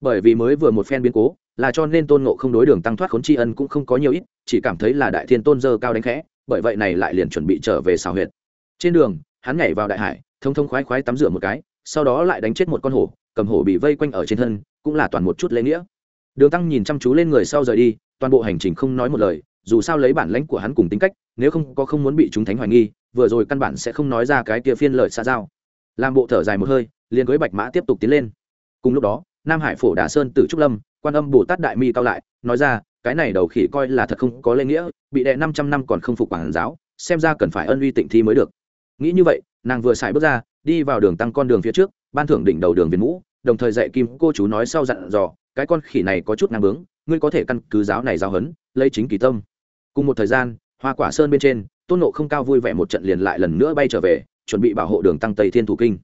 Bởi vì mới vừa một phen biến cố, là cho nên tôn ngộ không đối đường tăng thoát khốn tri ân cũng không có nhiều ít, chỉ cảm thấy là đại thiên tôn dơ cao đánh khẽ, bởi vậy này lại liền chuẩn bị trở về xào huyệt. Trên đường, hắn nhảy vào đại hải thông thông khoái khoái tắm rửa một cái, sau đó lại đánh chết một con hổ, cầm hổ bị vây quanh ở trên thân, cũng là toàn một chút lễ nghĩa. Đường tăng nhìn chăm chú lên người sau rời đi, toàn bộ hành trình không nói một lời, dù sao lấy bản lãnh của hắn cùng tính cách, nếu không có không muốn bị chúng thánh hoài nghi, vừa rồi căn bản sẽ không nói ra cái kia phiên lời xa giao. Làm bộ thở dài một hơi, liền cưới bạch mã tiếp tục tiến lên. Cùng lúc đó, nam hải phổ đà sơn tử trúc lâm, quan âm bồ tát đại mi cao lại, nói ra, cái này đầu khỉ coi là thật không có lễ nghĩa, bị đệ năm trăm năm còn không phục quản giáo, xem ra cần phải ân uy tịnh thi mới được. Nghĩ như vậy nàng vừa xài bước ra, đi vào đường tăng con đường phía trước, ban thưởng đỉnh đầu đường viên mũ, đồng thời dạy kim cô chú nói sau dặn dò, cái con khỉ này có chút năng bướng, ngươi có thể căn cứ giáo này giáo hấn, lấy chính kỳ tâm. Cùng một thời gian, hoa quả sơn bên trên, tôn nộ không cao vui vẻ một trận liền lại lần nữa bay trở về, chuẩn bị bảo hộ đường tăng tây thiên thủ kinh.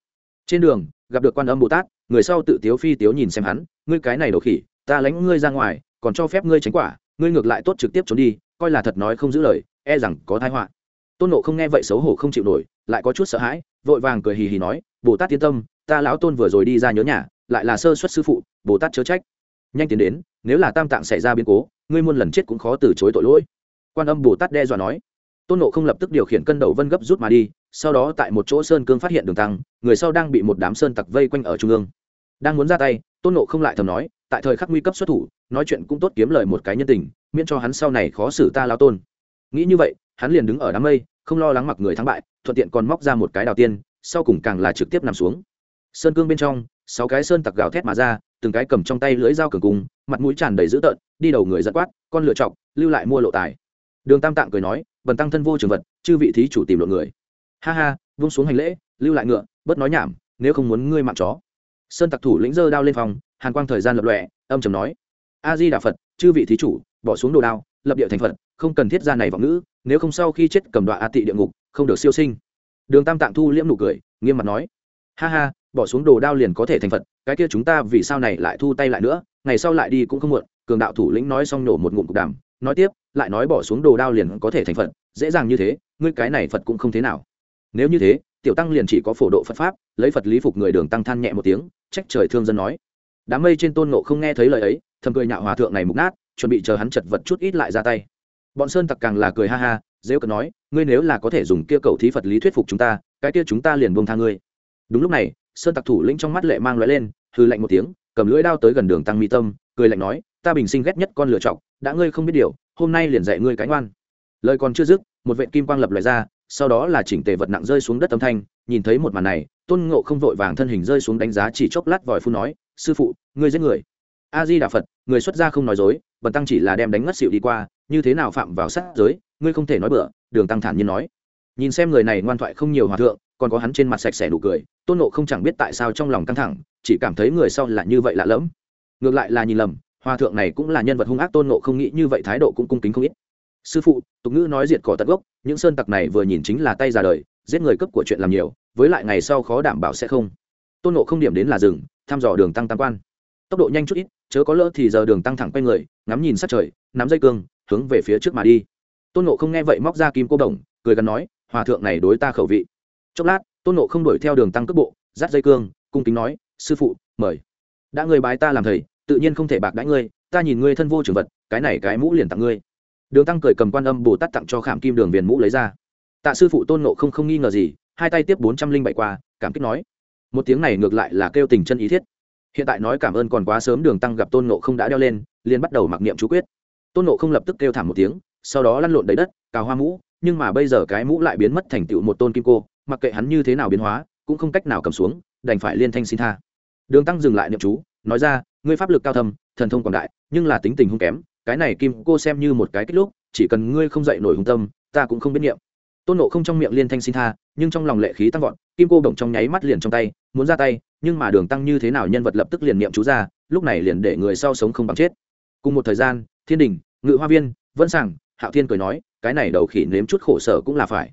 Trên đường, gặp được quan âm bồ tát, người sau tự tiếu phi tiếu nhìn xem hắn, ngươi cái này đồ khỉ, ta lãnh ngươi ra ngoài, còn cho phép ngươi tránh quả, ngươi ngược lại tốt trực tiếp trốn đi, coi là thật nói không giữ lời e rằng có thái họa tôn nộ không nghe vậy xấu hổ không chịu nổi, lại có chút sợ hãi, vội vàng cười hì hì nói, bồ tát yên tâm, ta lão tôn vừa rồi đi ra nhớ nhà, lại là sơ xuất sư phụ, bồ tát chớ trách. Nhanh tiến đến, nếu là tam tạng xảy ra biến cố, ngươi muôn lần chết cũng khó từ chối tội lỗi. Quan âm bồ tát đe dọa nói. Tôn nộ không lập tức điều khiển cân đầu vân gấp rút mà đi, sau đó tại một chỗ sơn cương phát hiện đường tăng, người sau đang bị một đám sơn tặc vây quanh ở trung ương. Đang muốn ra tay, tôn nộ không lại thầm nói, tại thời khắc nguy cấp xuất thủ, nói chuyện cũng tốt kiếm lời một cái nhân tình, miễn cho hắn sau này khó xử ta lao tôn. Nghĩ như vậy hắn liền đứng ở đám mây, không lo lắng mặc người thắng bại, thuận tiện còn móc ra một cái đào tiên, sau cùng càng là trực tiếp nằm xuống. Sơn cương bên trong, sáu cái sơn tặc gào thét mà ra, từng cái cầm trong tay lưỡi dao cường cung, mặt mũi tràn đầy dữ tợn, đi đầu người giật quát, con lựa chọc, lưu lại mua lộ tài. Đường tam tạng cười nói, bần tăng thân vô trường vật, chư vị thí chủ tìm lộ người. Ha ha, vung xuống hành lễ, lưu lại ngựa, bớt nói nhảm, nếu không muốn ngươi mạng chó. Sơn tặc thủ lĩnh dơ đao lên phòng, hàn quang thời gian lập lọe âm trầm nói, a di đà phật, chư vị thí chủ, bỏ xuống đồ đao, lập địa thành phật không cần thiết ra này vọng ngữ, nếu không sau khi chết cầm đoạn a tị địa ngục, không được siêu sinh. Đường tam tạng thu liễm nụ cười, nghiêm mặt nói, ha ha, bỏ xuống đồ đao liền có thể thành phật, cái kia chúng ta vì sao này lại thu tay lại nữa, ngày sau lại đi cũng không muộn. Cường đạo thủ lĩnh nói xong nổ một ngụm cục đàm, nói tiếp, lại nói bỏ xuống đồ đao liền có thể thành phật, dễ dàng như thế, ngươi cái này phật cũng không thế nào. Nếu như thế, tiểu tăng liền chỉ có phổ độ phật pháp, lấy phật lý phục người đường tăng than nhẹ một tiếng, trách trời thương dân nói, đám mây trên tôn nộ không nghe thấy lời ấy, thầm cười nhạo hòa thượng này mục nát, chuẩn bị chờ hắn chật vật chút ít lại ra tay bọn sơn tặc càng là cười ha ha, dễ cận nói, ngươi nếu là có thể dùng kia cầu thí phật lý thuyết phục chúng ta, cái kia chúng ta liền buông tha ngươi. Đúng lúc này, sơn tặc thủ lĩnh trong mắt lệ mang lóe lên hư lạnh một tiếng, cầm lưỡi đao tới gần đường tăng mi tâm, cười lạnh nói, ta bình sinh ghét nhất con lựa chọc đã ngươi không biết điều, hôm nay liền dạy ngươi cánh oan lời còn chưa dứt, một vệ kim quang lập loại ra, sau đó là chỉnh tề vật nặng rơi xuống đất âm thanh, nhìn thấy một màn này, tôn ngộ không vội vàng thân hình rơi xuống đánh giá chỉ chốc lát vòi phu nói, sư phụ, ngươi giết người. A di đà phật, người xuất gia không nói dối, bần tăng chỉ là đem đánh ngất xịu đi qua như thế nào phạm vào sát giới, ngươi không thể nói bừa, đường tăng thản nhiên nói. Nhìn xem người này ngoan thoại không nhiều hòa thượng, còn có hắn trên mặt sạch sẽ đủ cười, tôn nộ không chẳng biết tại sao trong lòng căng thẳng, chỉ cảm thấy người sau là như vậy lạ lẫm. Ngược lại là nhìn lầm, hòa thượng này cũng là nhân vật hung ác, tôn nộ không nghĩ như vậy thái độ cũng cung kính không ít. Sư phụ, tục ngữ nói diệt cỏ tận gốc, những sơn tặc này vừa nhìn chính là tay ra đời, giết người cấp của chuyện làm nhiều, với lại ngày sau khó đảm bảo sẽ không. Tôn nộ không điểm đến là rừng thăm dò đường tăng tam quan. Tốc độ nhanh chút ít, chớ có lỡ thì giờ đường tăng thẳng quay người, ngắm nhìn sát trời, nắm dây cương hướng về phía trước mà đi. Tôn nộ không nghe vậy móc ra kim cô đồng, cười gắn nói, hòa thượng này đối ta khẩu vị. Chốc lát, tôn nộ không đuổi theo đường tăng cước bộ, dắt dây cương, cung kính nói, sư phụ, mời. Đã người bái ta làm thầy, tự nhiên không thể bạc đãi ngươi, ta nhìn ngươi thân vô trường vật, cái này cái mũ liền tặng ngươi. Đường tăng cười cầm quan âm bồ tát tặng cho khảm kim đường viền mũ lấy ra. Tạ sư phụ tôn nộ không không nghi ngờ gì, hai tay tiếp bốn trăm linh bảy qua, cảm kích nói, một tiếng này ngược lại là kêu tình chân ý thiết. Hiện tại nói cảm ơn còn quá sớm, đường tăng gặp tôn nộ không đã đeo lên, liền bắt đầu mặc niệm chú quyết tôn nộ không lập tức kêu thảm một tiếng, sau đó lăn lộn đầy đất, cào hoa mũ, nhưng mà bây giờ cái mũ lại biến mất thành tựu một tôn kim cô, mặc kệ hắn như thế nào biến hóa, cũng không cách nào cầm xuống, đành phải liên thanh xin tha. Đường tăng dừng lại niệm chú, nói ra, ngươi pháp lực cao thâm, thần thông quảng đại, nhưng là tính tình hung kém, cái này kim cô xem như một cái kết lúc, chỉ cần ngươi không dậy nổi hung tâm, ta cũng không biết niệm. Tôn nộ không trong miệng liên thanh xin tha, nhưng trong lòng lệ khí tăng vọt, kim cô bổng trong nháy mắt liền trong tay, muốn ra tay, nhưng mà đường tăng như thế nào nhân vật lập tức liền niệm chú ra, lúc này liền để người sau sống không bằng chết. Cùng một thời gian, thiên đình ngự hoa viên vẫn sàng hạo thiên cười nói, cái này đầu khỉ nếm chút khổ sở cũng là phải.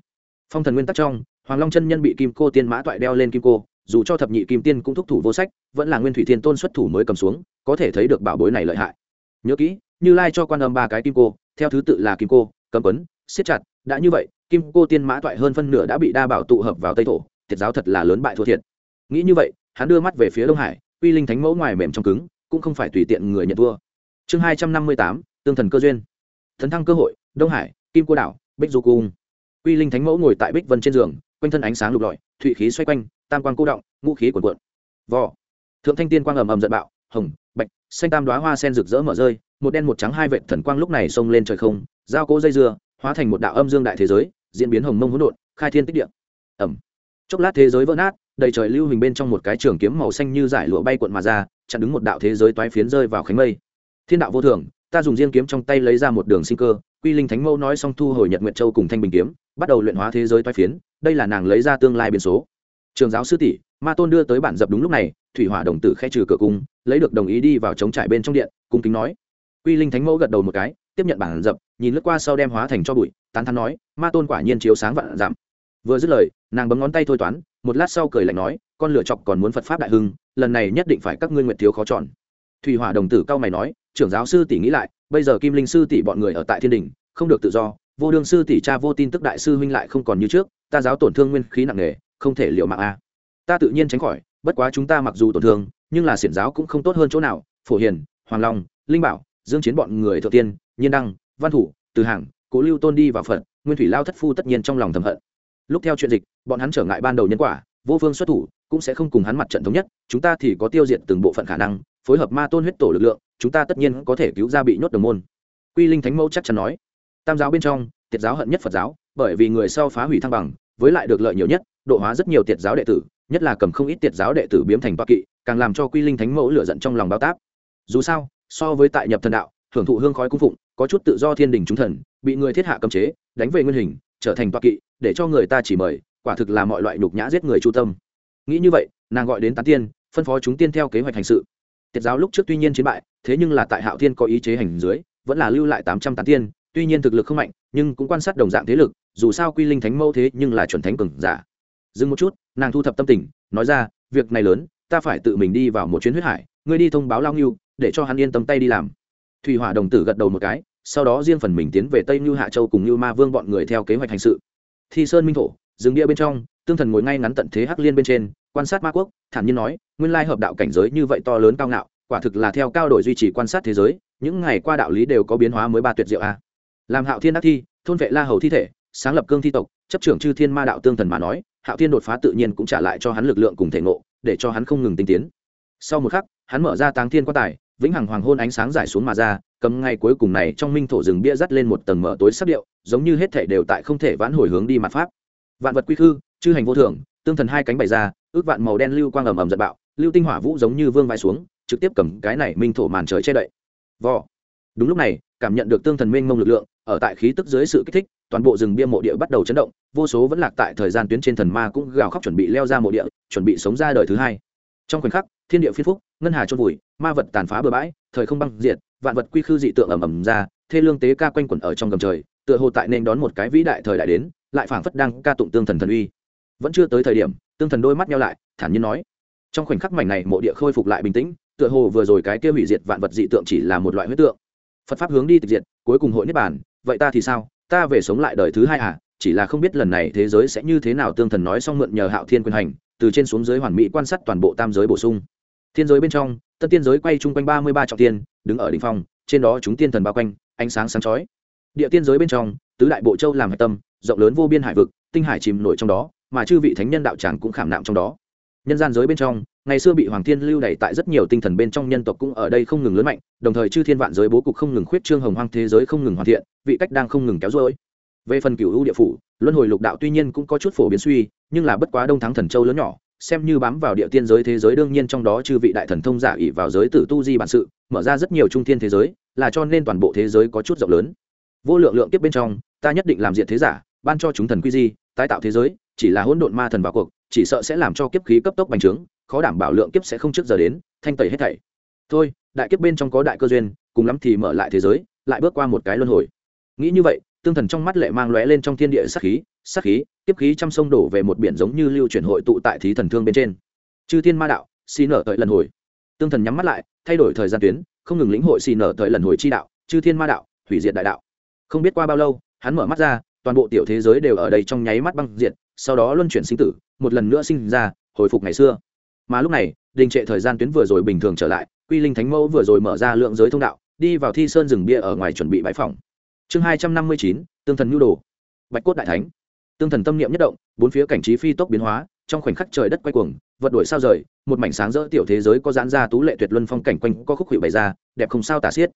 Phong thần nguyên tắc trong, hoàng long chân nhân bị kim cô tiên mã toại đeo lên kim cô, dù cho thập nhị kim tiên cũng thúc thủ vô sách, vẫn là nguyên thủy thiên tôn xuất thủ mới cầm xuống, có thể thấy được bảo bối này lợi hại. Nhớ kỹ, như lai cho quan âm ba cái kim cô, theo thứ tự là kim cô cầm quấn, siết chặt, đã như vậy, kim cô tiên mã toại hơn phân nửa đã bị đa bảo tụ hợp vào tây thổ, thiệt giáo thật là lớn bại thua thiệt. Nghĩ như vậy, hắn đưa mắt về phía đông hải uy linh thánh mẫu ngoài mềm trong cứng, cũng không phải tùy tiện người nhận thua. Chương hai trăm năm mươi tám tương thần cơ duyên. Thần thăng cơ hội, đông hải, kim cô đảo, bích du cung. Quy linh thánh mẫu ngồi tại bích vân trên giường, quanh thân ánh sáng lục lọi, thụy khí xoay quanh, tam quang cô động, ngũ khí cuộn cuộn. Vò. Thượng thanh tiên quang ầm ầm giận bạo, hồng, bạch, xanh tam đoá hoa sen rực rỡ mở rơi, một đen một trắng hai vệ thần quang lúc này xông lên trời không, giao cố dây dưa, hóa thành một đạo âm dương đại thế giới, diễn biến hồng mông hỗn độn, khai thiên tích địa. Ẩm chốc lát thế giới vỡ nát, đầy trời lưu hình bên trong một cái trường kiếm màu xanh như giải lụa bay cuộn mà ra, chặn đứng một đạo thế giới toái phiến rơi vào khánh mây. Thiên đạo vô thường ta dùng riêng kiếm trong tay lấy ra một đường sinh cơ, quy linh thánh mẫu nói xong thu hồi nhật nguyện châu cùng thanh bình kiếm, bắt đầu luyện hóa thế giới toái phiến, đây là nàng lấy ra tương lai biến số. Trường giáo sư tỷ, ma tôn đưa tới bản dập đúng lúc này, thủy hỏa đồng tử khe trừ cửa cung, lấy được đồng ý đi vào chống trại bên trong điện, cung kính nói. Quy linh thánh mẫu gật đầu một cái, tiếp nhận bản dập, nhìn lướt qua sau đem hóa thành cho bụi, tán thắn nói, ma tôn quả nhiên chiếu sáng vạn giảm. Vừa dứt lời, nàng bấm ngón tay thôi toán, một lát sau cười lạnh nói, con lựa chọc còn muốn phật pháp đại hưng, lần này nhất định phải các ngươi nguyện thiếu khó chọn. Thủy hỏa đồng tử cao mày nói trưởng giáo sư tỷ nghĩ lại, bây giờ kim linh sư tỷ bọn người ở tại thiên đình, không được tự do, vô đương sư tỷ cha vô tin tức đại sư huynh lại không còn như trước, ta giáo tổn thương nguyên khí nặng nề, không thể liệu mạng a. Ta tự nhiên tránh khỏi, bất quá chúng ta mặc dù tổn thương, nhưng là xiển giáo cũng không tốt hơn chỗ nào, phổ hiền, hoàng long, linh bảo, dương chiến bọn người thượng tiên, nhiên đăng, văn thủ, từ hàng cố lưu tôn đi vào phật, nguyên thủy lao thất phu tất nhiên trong lòng thầm hận. Lúc theo chuyện dịch, bọn hắn trở ngại ban đầu nhân quả, vô phương xuất thủ, cũng sẽ không cùng hắn mặt trận thống nhất, chúng ta thì có tiêu diệt từng bộ phận khả năng, phối hợp ma tôn huyết tổ lực lượng chúng ta tất nhiên có thể cứu ra bị nhốt đồng môn. Quy linh thánh mẫu chắc chắn nói. Tam giáo bên trong, tiệt giáo hận nhất phật giáo, bởi vì người sau phá hủy thăng bằng, với lại được lợi nhiều nhất, độ hóa rất nhiều tiệt giáo đệ tử, nhất là cầm không ít tiệt giáo đệ tử biếm thành bạc kỵ, càng làm cho quy linh thánh mẫu lửa giận trong lòng bao táp. Dù sao, so với tại nhập thần đạo, hưởng thụ hương khói cung phụng, có chút tự do thiên đình chúng thần, bị người thiết hạ cấm chế, đánh về nguyên hình, trở thành toa kỵ, để cho người ta chỉ mời, quả thực là mọi loại nhục nhã giết người chu tâm. Nghĩ như vậy, nàng gọi đến tán tiên, phân phó chúng tiên theo kế hoạch hành sự. Tiết giáo lúc trước tuy nhiên chiến bại thế nhưng là tại hạo thiên có ý chế hành dưới, vẫn là lưu lại tám trăm tán tiên, tuy nhiên thực lực không mạnh, nhưng cũng quan sát đồng dạng thế lực, dù sao quy linh thánh mẫu thế nhưng là chuẩn thánh cường giả. Dừng một chút, nàng thu thập tâm tình, nói ra, việc này lớn, ta phải tự mình đi vào một chuyến huyết hải, ngươi đi thông báo lao ngưu, để cho hắn yên tâm tay đi làm. Thủy hỏa đồng tử gật đầu một cái, sau đó riêng phần mình tiến về tây như hạ châu cùng như ma vương bọn người theo kế hoạch hành sự. Thi sơn minh thổ dừng địa bên trong, tương thần ngồi ngay ngắn tận thế hắc liên bên trên, quan sát ma quốc, thản nhiên nói, nguyên lai hợp đạo cảnh giới như vậy to lớn cao ngạo quả thực là theo cao đổi duy trì quan sát thế giới, những ngày qua đạo lý đều có biến hóa mới ba tuyệt diệu a. Làm hạo thiên đắc thi, thôn vệ la hầu thi thể, sáng lập cương thi tộc, chấp trưởng chư thiên ma đạo tương thần mà nói, hạo thiên đột phá tự nhiên cũng trả lại cho hắn lực lượng cùng thể ngộ, để cho hắn không ngừng tinh tiến. Sau một khắc, hắn mở ra táng thiên quan tài, vĩnh hằng hoàng hôn ánh sáng giải xuống mà ra, cầm ngay cuối cùng này trong minh thổ rừng bia dắt lên một tầng mở tối sắc điệu, giống như hết thể đều tại không thể vãn hồi hướng đi mặt pháp. Vạn vật quy khư, chư hành vô thường, tương thần hai cánh bày ra, ước vạn màu đen lưu quang ầm ầm giật bạo, lưu tinh hỏa vũ giống như vương vai xuống trực tiếp cầm cái này minh thổ màn trời che đậy. Vò. Đúng lúc này, cảm nhận được tương thần Minh mông lực lượng, ở tại khí tức dưới sự kích thích, toàn bộ rừng bia mộ địa bắt đầu chấn động, vô số vẫn lạc tại thời gian tuyến trên thần ma cũng gào khóc chuẩn bị leo ra mộ địa, chuẩn bị sống ra đời thứ hai. Trong khoảnh khắc, thiên địa phiên phúc, ngân hà trôn vùi, ma vật tàn phá bừa bãi, thời không băng diệt, vạn vật quy khư dị tượng ầm ầm ra, thê lương tế ca quanh quẩn ở trong gầm trời, tựa hồ tại nên đón một cái vĩ đại thời đại đến, lại phảng phất đang ca tụng tương thần thần uy. Vẫn chưa tới thời điểm, tương thần đôi mắt nhau lại, thản nhiên nói. Trong khoảnh khắc mảnh này mộ địa khôi phục lại bình tĩnh tựa hồ vừa rồi cái kia hủy diệt vạn vật dị tượng chỉ là một loại huyết tượng. Phật pháp hướng đi tịch diệt, cuối cùng hội niết bàn. Vậy ta thì sao? Ta về sống lại đời thứ hai à? Chỉ là không biết lần này thế giới sẽ như thế nào, tương thần nói xong mượn nhờ hạo thiên quyền hành, từ trên xuống dưới hoàn mỹ quan sát toàn bộ tam giới bổ sung. Thiên giới bên trong tân tiên giới quay chung quanh ba mươi ba trọng tiên đứng ở đ ỉ n h phong, trên đó chúng tiên thần bao quanh, ánh sáng sáng chói. Địa tiên giới bên trong, tứ đại bộ châu làm hạch tâm, rộng lớn vô biên hải vực, tinh hải chìm nổi trong đó, mà chư vị thánh nhân đạo tràng cũng khảm nạm trong đó. Nhân gian giới bên trong ngày xưa bị hoàng thiên lưu đẩy tại rất nhiều tinh thần bên trong nhân tộc cũng ở đây không ngừng lớn mạnh, đồng thời chư thiên vạn giới bố cục không ngừng khuyết trương hồng hoang thế giới không ngừng hoàn thiện, vị cách đang không ngừng kéo dối về phần cựu u địa phủ, luân hồi lục đạo tuy nhiên cũng có chút phổ biến suy, nhưng là bất quá đông thắng thần châu lớn nhỏ, xem như bám vào địa tiên giới thế giới đương nhiên trong đó chư vị đại thần thông giả ỉ vào giới tử tu di bản sự, mở ra rất nhiều trung thiên thế giới, là cho nên toàn bộ thế giới có chút rộng lớn. Vô lượng lượng kiếp bên trong, ta nhất định làm diện thế giả, ban cho chúng thần quy di, tái tạo thế giới, chỉ là hỗn độn ma thần vào cuộc chỉ sợ sẽ làm cho kiếp khí cấp tốc bành trướng, khó đảm bảo lượng kiếp sẽ không trước giờ đến, thanh tẩy hết thảy. Thôi, đại kiếp bên trong có đại cơ duyên, cùng lắm thì mở lại thế giới, lại bước qua một cái luân hồi. Nghĩ như vậy, tương thần trong mắt lệ mang lóe lên trong thiên địa sát khí sát khí, kiếp khí trăm sông đổ về một biển giống như lưu chuyển hội tụ tại thí thần thương bên trên. Chư thiên ma đạo xin nở tới lần hồi. Tương thần nhắm mắt lại, thay đổi thời gian tuyến, không ngừng lĩnh hội xin nở tới lần hồi chi đạo, chư thiên ma đạo, hủy diệt đại đạo. Không biết qua bao lâu, hắn mở mắt ra toàn bộ tiểu thế giới đều ở đây trong nháy mắt băng diệt, sau đó luân chuyển sinh tử, một lần nữa sinh ra, hồi phục ngày xưa. Mà lúc này, đình trệ thời gian tuyến vừa rồi bình thường trở lại, quy linh thánh mẫu vừa rồi mở ra lượng giới thông đạo, đi vào thi sơn rừng bia ở ngoài chuẩn bị bãi phòng chương hai trăm năm mươi chín, tương thần nhu đồ. Bạch cốt đại thánh. Tương thần tâm niệm nhất động, bốn phía cảnh trí phi tốc biến hóa, trong khoảnh khắc trời đất quay cuồng, vật đổi sao rời, một mảnh sáng rỡ tiểu thế giới có giãn ra tú lệ tuyệt luân phong cảnh quanh có khúc hiệu bày ra, đẹp không sao tả xiết.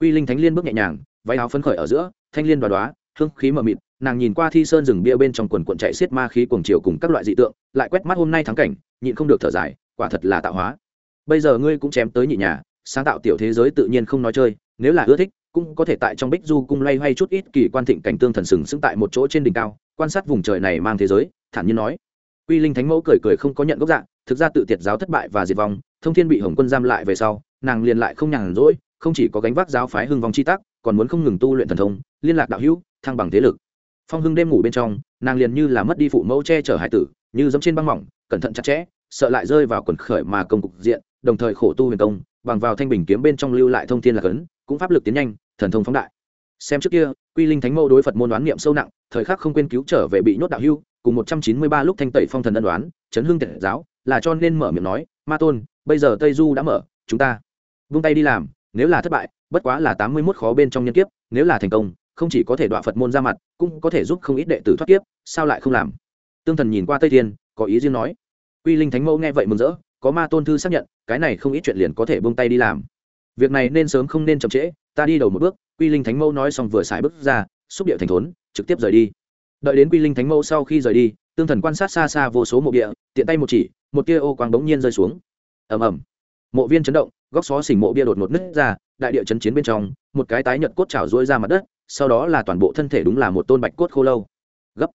Quy linh thánh liên bước nhẹ nhàng, váy áo phấn khởi ở giữa, thanh liên đoá đoá hương khí mờ mịt, nàng nhìn qua thi sơn rừng bia bên trong quần quận chạy xiết ma khí cuồng chiều cùng các loại dị tượng, lại quét mắt hôm nay thắng cảnh, nhịn không được thở dài, quả thật là tạo hóa. Bây giờ ngươi cũng chém tới nhị nhà, sáng tạo tiểu thế giới tự nhiên không nói chơi, nếu là ưa thích, cũng có thể tại trong bích du cung loay hoay chút ít kỳ quan thịnh cảnh tương thần sừng sững tại một chỗ trên đỉnh cao, quan sát vùng trời này mang thế giới, thản nhiên nói. Quy linh thánh mẫu cười cười không có nhận gốc dạng, thực ra tự tiệt giáo thất bại và diệt vong, thông thiên bị hồng quân giam lại về sau, nàng liền lại không nhàn rỗi, không chỉ có gánh vác giáo phái hưng vong chi tắc còn muốn không ngừng tu luyện thần thông, liên lạc đạo hữu, thăng bằng thế lực. Phong hưng đêm ngủ bên trong, nàng liền như là mất đi phụ mẫu che chở hải tử, như giống trên băng mỏng, cẩn thận chặt chẽ, sợ lại rơi vào quần khởi mà công cục diện, đồng thời khổ tu huyền công, bằng vào thanh bình kiếm bên trong lưu lại thông thiên lạc ấn, cũng pháp lực tiến nhanh, thần thông phóng đại. Xem trước kia, quy linh thánh mẫu đối phật môn đoán niệm sâu nặng, thời khắc không quên cứu trở về bị nhốt đạo hưu cùng một trăm chín mươi ba lúc thanh tẩy phong thần ân đoán chấn hương tiện giáo, là cho nên mở miệng nói, ma tôn, bây giờ tây du đã mở, chúng ta vung tay đi làm, nếu là thất bại bất quá là tám mươi mốt khó bên trong nhân kiếp, nếu là thành công, không chỉ có thể đọa phật môn ra mặt, cũng có thể giúp không ít đệ tử thoát kiếp, sao lại không làm? Tương thần nhìn qua tây thiên, có ý riêng nói. Quy linh thánh mẫu nghe vậy mừng rỡ, có ma tôn thư xác nhận, cái này không ít chuyện liền có thể buông tay đi làm. Việc này nên sớm không nên chậm trễ, ta đi đầu một bước, quy linh thánh mẫu nói xong vừa xài bước ra, xúc điệu thành thốn, trực tiếp rời đi. Đợi đến quy linh thánh mẫu sau khi rời đi, tương thần quan sát xa xa vô số mộ địa, tiện tay một chỉ, một tia ô quang bỗng nhiên rơi xuống. Ầm ầm. Mộ viên chấn động, góc xó xỉnh mộ bia đột ngột nứt ra đại địa chấn chiến bên trong, một cái tái nhật cốt trào rỗi ra mặt đất, sau đó là toàn bộ thân thể đúng là một tôn bạch cốt khô lâu. Gấp.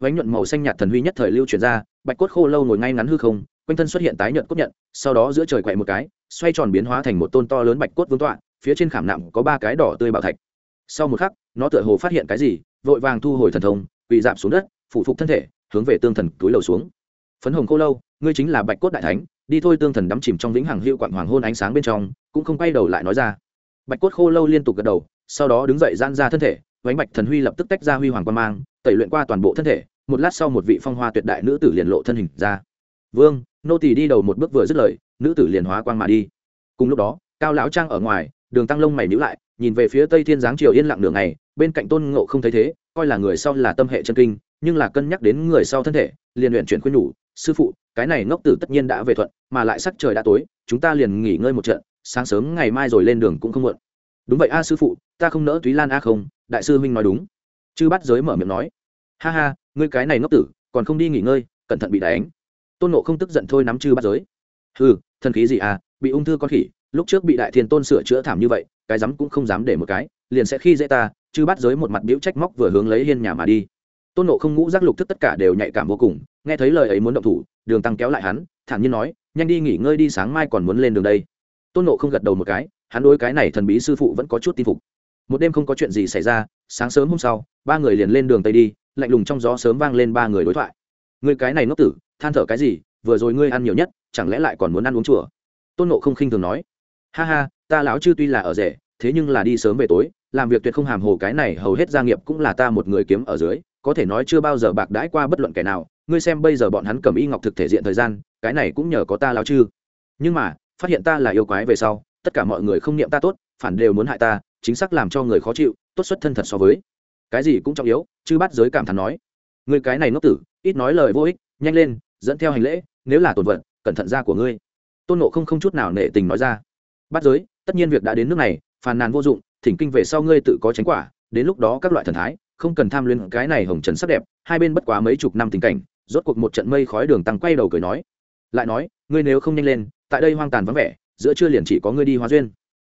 Vánh nhuận màu xanh nhạt thần huy nhất thời lưu chuyển ra, bạch cốt khô lâu ngồi ngay ngắn hư không, quanh thân xuất hiện tái nhợt cốt nhận, sau đó giữa trời quậy một cái, xoay tròn biến hóa thành một tôn to lớn bạch cốt vương tọa, phía trên khảm nặng có ba cái đỏ tươi bảo thạch. Sau một khắc, nó tựa hồ phát hiện cái gì, vội vàng thu hồi thần thông bị giảm xuống đất, phủ phục thân thể, hướng về tương thần túi lầu xuống. Phấn hồng khô lâu, ngươi chính là bạch cốt đại thánh, đi thôi tương thần đắm chìm trong vĩnh hằng hiệu quặng hoàng hôn ánh sáng bên trong cũng không quay đầu lại nói ra. Bạch cốt khô lâu liên tục gật đầu, sau đó đứng dậy gian ra thân thể, vánh bạch thần huy lập tức tách ra huy hoàng quan mang, tẩy luyện qua toàn bộ thân thể, một lát sau một vị phong hoa tuyệt đại nữ tử liền lộ thân hình ra. Vương, nô tỳ đi đầu một bước vừa dứt lời, nữ tử liền hóa quang mà đi. Cùng lúc đó, cao lão trang ở ngoài, đường tăng lông mày nhíu lại, nhìn về phía tây thiên giáng triều yên lặng đường này bên cạnh tôn ngộ không thấy thế, coi là người sau là tâm hệ chân kinh, nhưng là cân nhắc đến người sau thân thể, liền luyện chuyển khuyên nhủ, sư phụ, cái này ngốc tử tất nhiên đã về thuận, mà lại sắc trời đã tối, chúng ta liền nghỉ ngơi một trận sáng sớm ngày mai rồi lên đường cũng không muộn. Đúng vậy a, sư phụ, ta không nỡ túy lan a không, đại sư huynh nói đúng. Chư bắt giới mở miệng nói. Ha ha, ngươi cái này ngốc tử, còn không đi nghỉ ngơi, cẩn thận bị đánh. Tôn nộ không tức giận thôi nắm chư bắt giới. Ừ thần khí gì à bị ung thư con khỉ, lúc trước bị đại thiên tôn sửa chữa thảm như vậy, cái dám cũng không dám để một cái, liền sẽ khi dễ ta, chư bắt giới một mặt biễu trách móc vừa hướng lấy hiên nhà mà đi. Tôn nộ không ngũ giác lục thức tất cả đều nhạy cảm vô cùng, nghe thấy lời ấy muốn động thủ, đường tăng kéo lại hắn, thản nhiên nói, nhanh đi nghỉ ngơi đi, sáng mai còn muốn lên đường đây tôn nộ không gật đầu một cái, hắn đối cái này thần bí sư phụ vẫn có chút tin phục. Một đêm không có chuyện gì xảy ra, sáng sớm hôm sau, ba người liền lên đường tây đi, lạnh lùng trong gió sớm vang lên ba người đối thoại. Người cái này ngốc tử, than thở cái gì, vừa rồi ngươi ăn nhiều nhất, chẳng lẽ lại còn muốn ăn uống chùa? Tôn nộ không khinh thường nói. Ha ha, ta lão chư tuy là ở rể, thế nhưng là đi sớm về tối, làm việc tuyệt không hàm hồ cái này, hầu hết gia nghiệp cũng là ta một người kiếm ở dưới, có thể nói chưa bao giờ bạc đãi qua bất luận kẻ nào. Ngươi xem bây giờ bọn hắn cầm y ngọc thực thể diện thời gian, cái này cũng nhờ có ta lão chư. Nhưng mà phát hiện ta là yêu quái về sau, tất cả mọi người không niệm ta tốt, phản đều muốn hại ta, chính xác làm cho người khó chịu, tốt xuất thân thật so với. Cái gì cũng trọng yếu chứ bắt giới cảm thán nói. Người cái này ngốc tử, ít nói lời vô ích, nhanh lên, dẫn theo hành lễ, nếu là tổn vận cẩn thận ra của ngươi. Tôn nộ không không chút nào nệ tình nói ra. Bắt giới, tất nhiên việc đã đến nước này, phàn nàn vô dụng, thỉnh kinh về sau ngươi tự có tránh quả, đến lúc đó các loại thần thái, không cần tham luyện cái này hồng trần sắc đẹp, hai bên bất quá mấy chục năm tình cảnh, rốt cuộc một trận mây khói đường tăng quay đầu cười nói. Lại nói, ngươi nếu không nhanh lên tại đây hoang tàn vắng vẻ, giữa trưa liền chỉ có ngươi đi hóa duyên.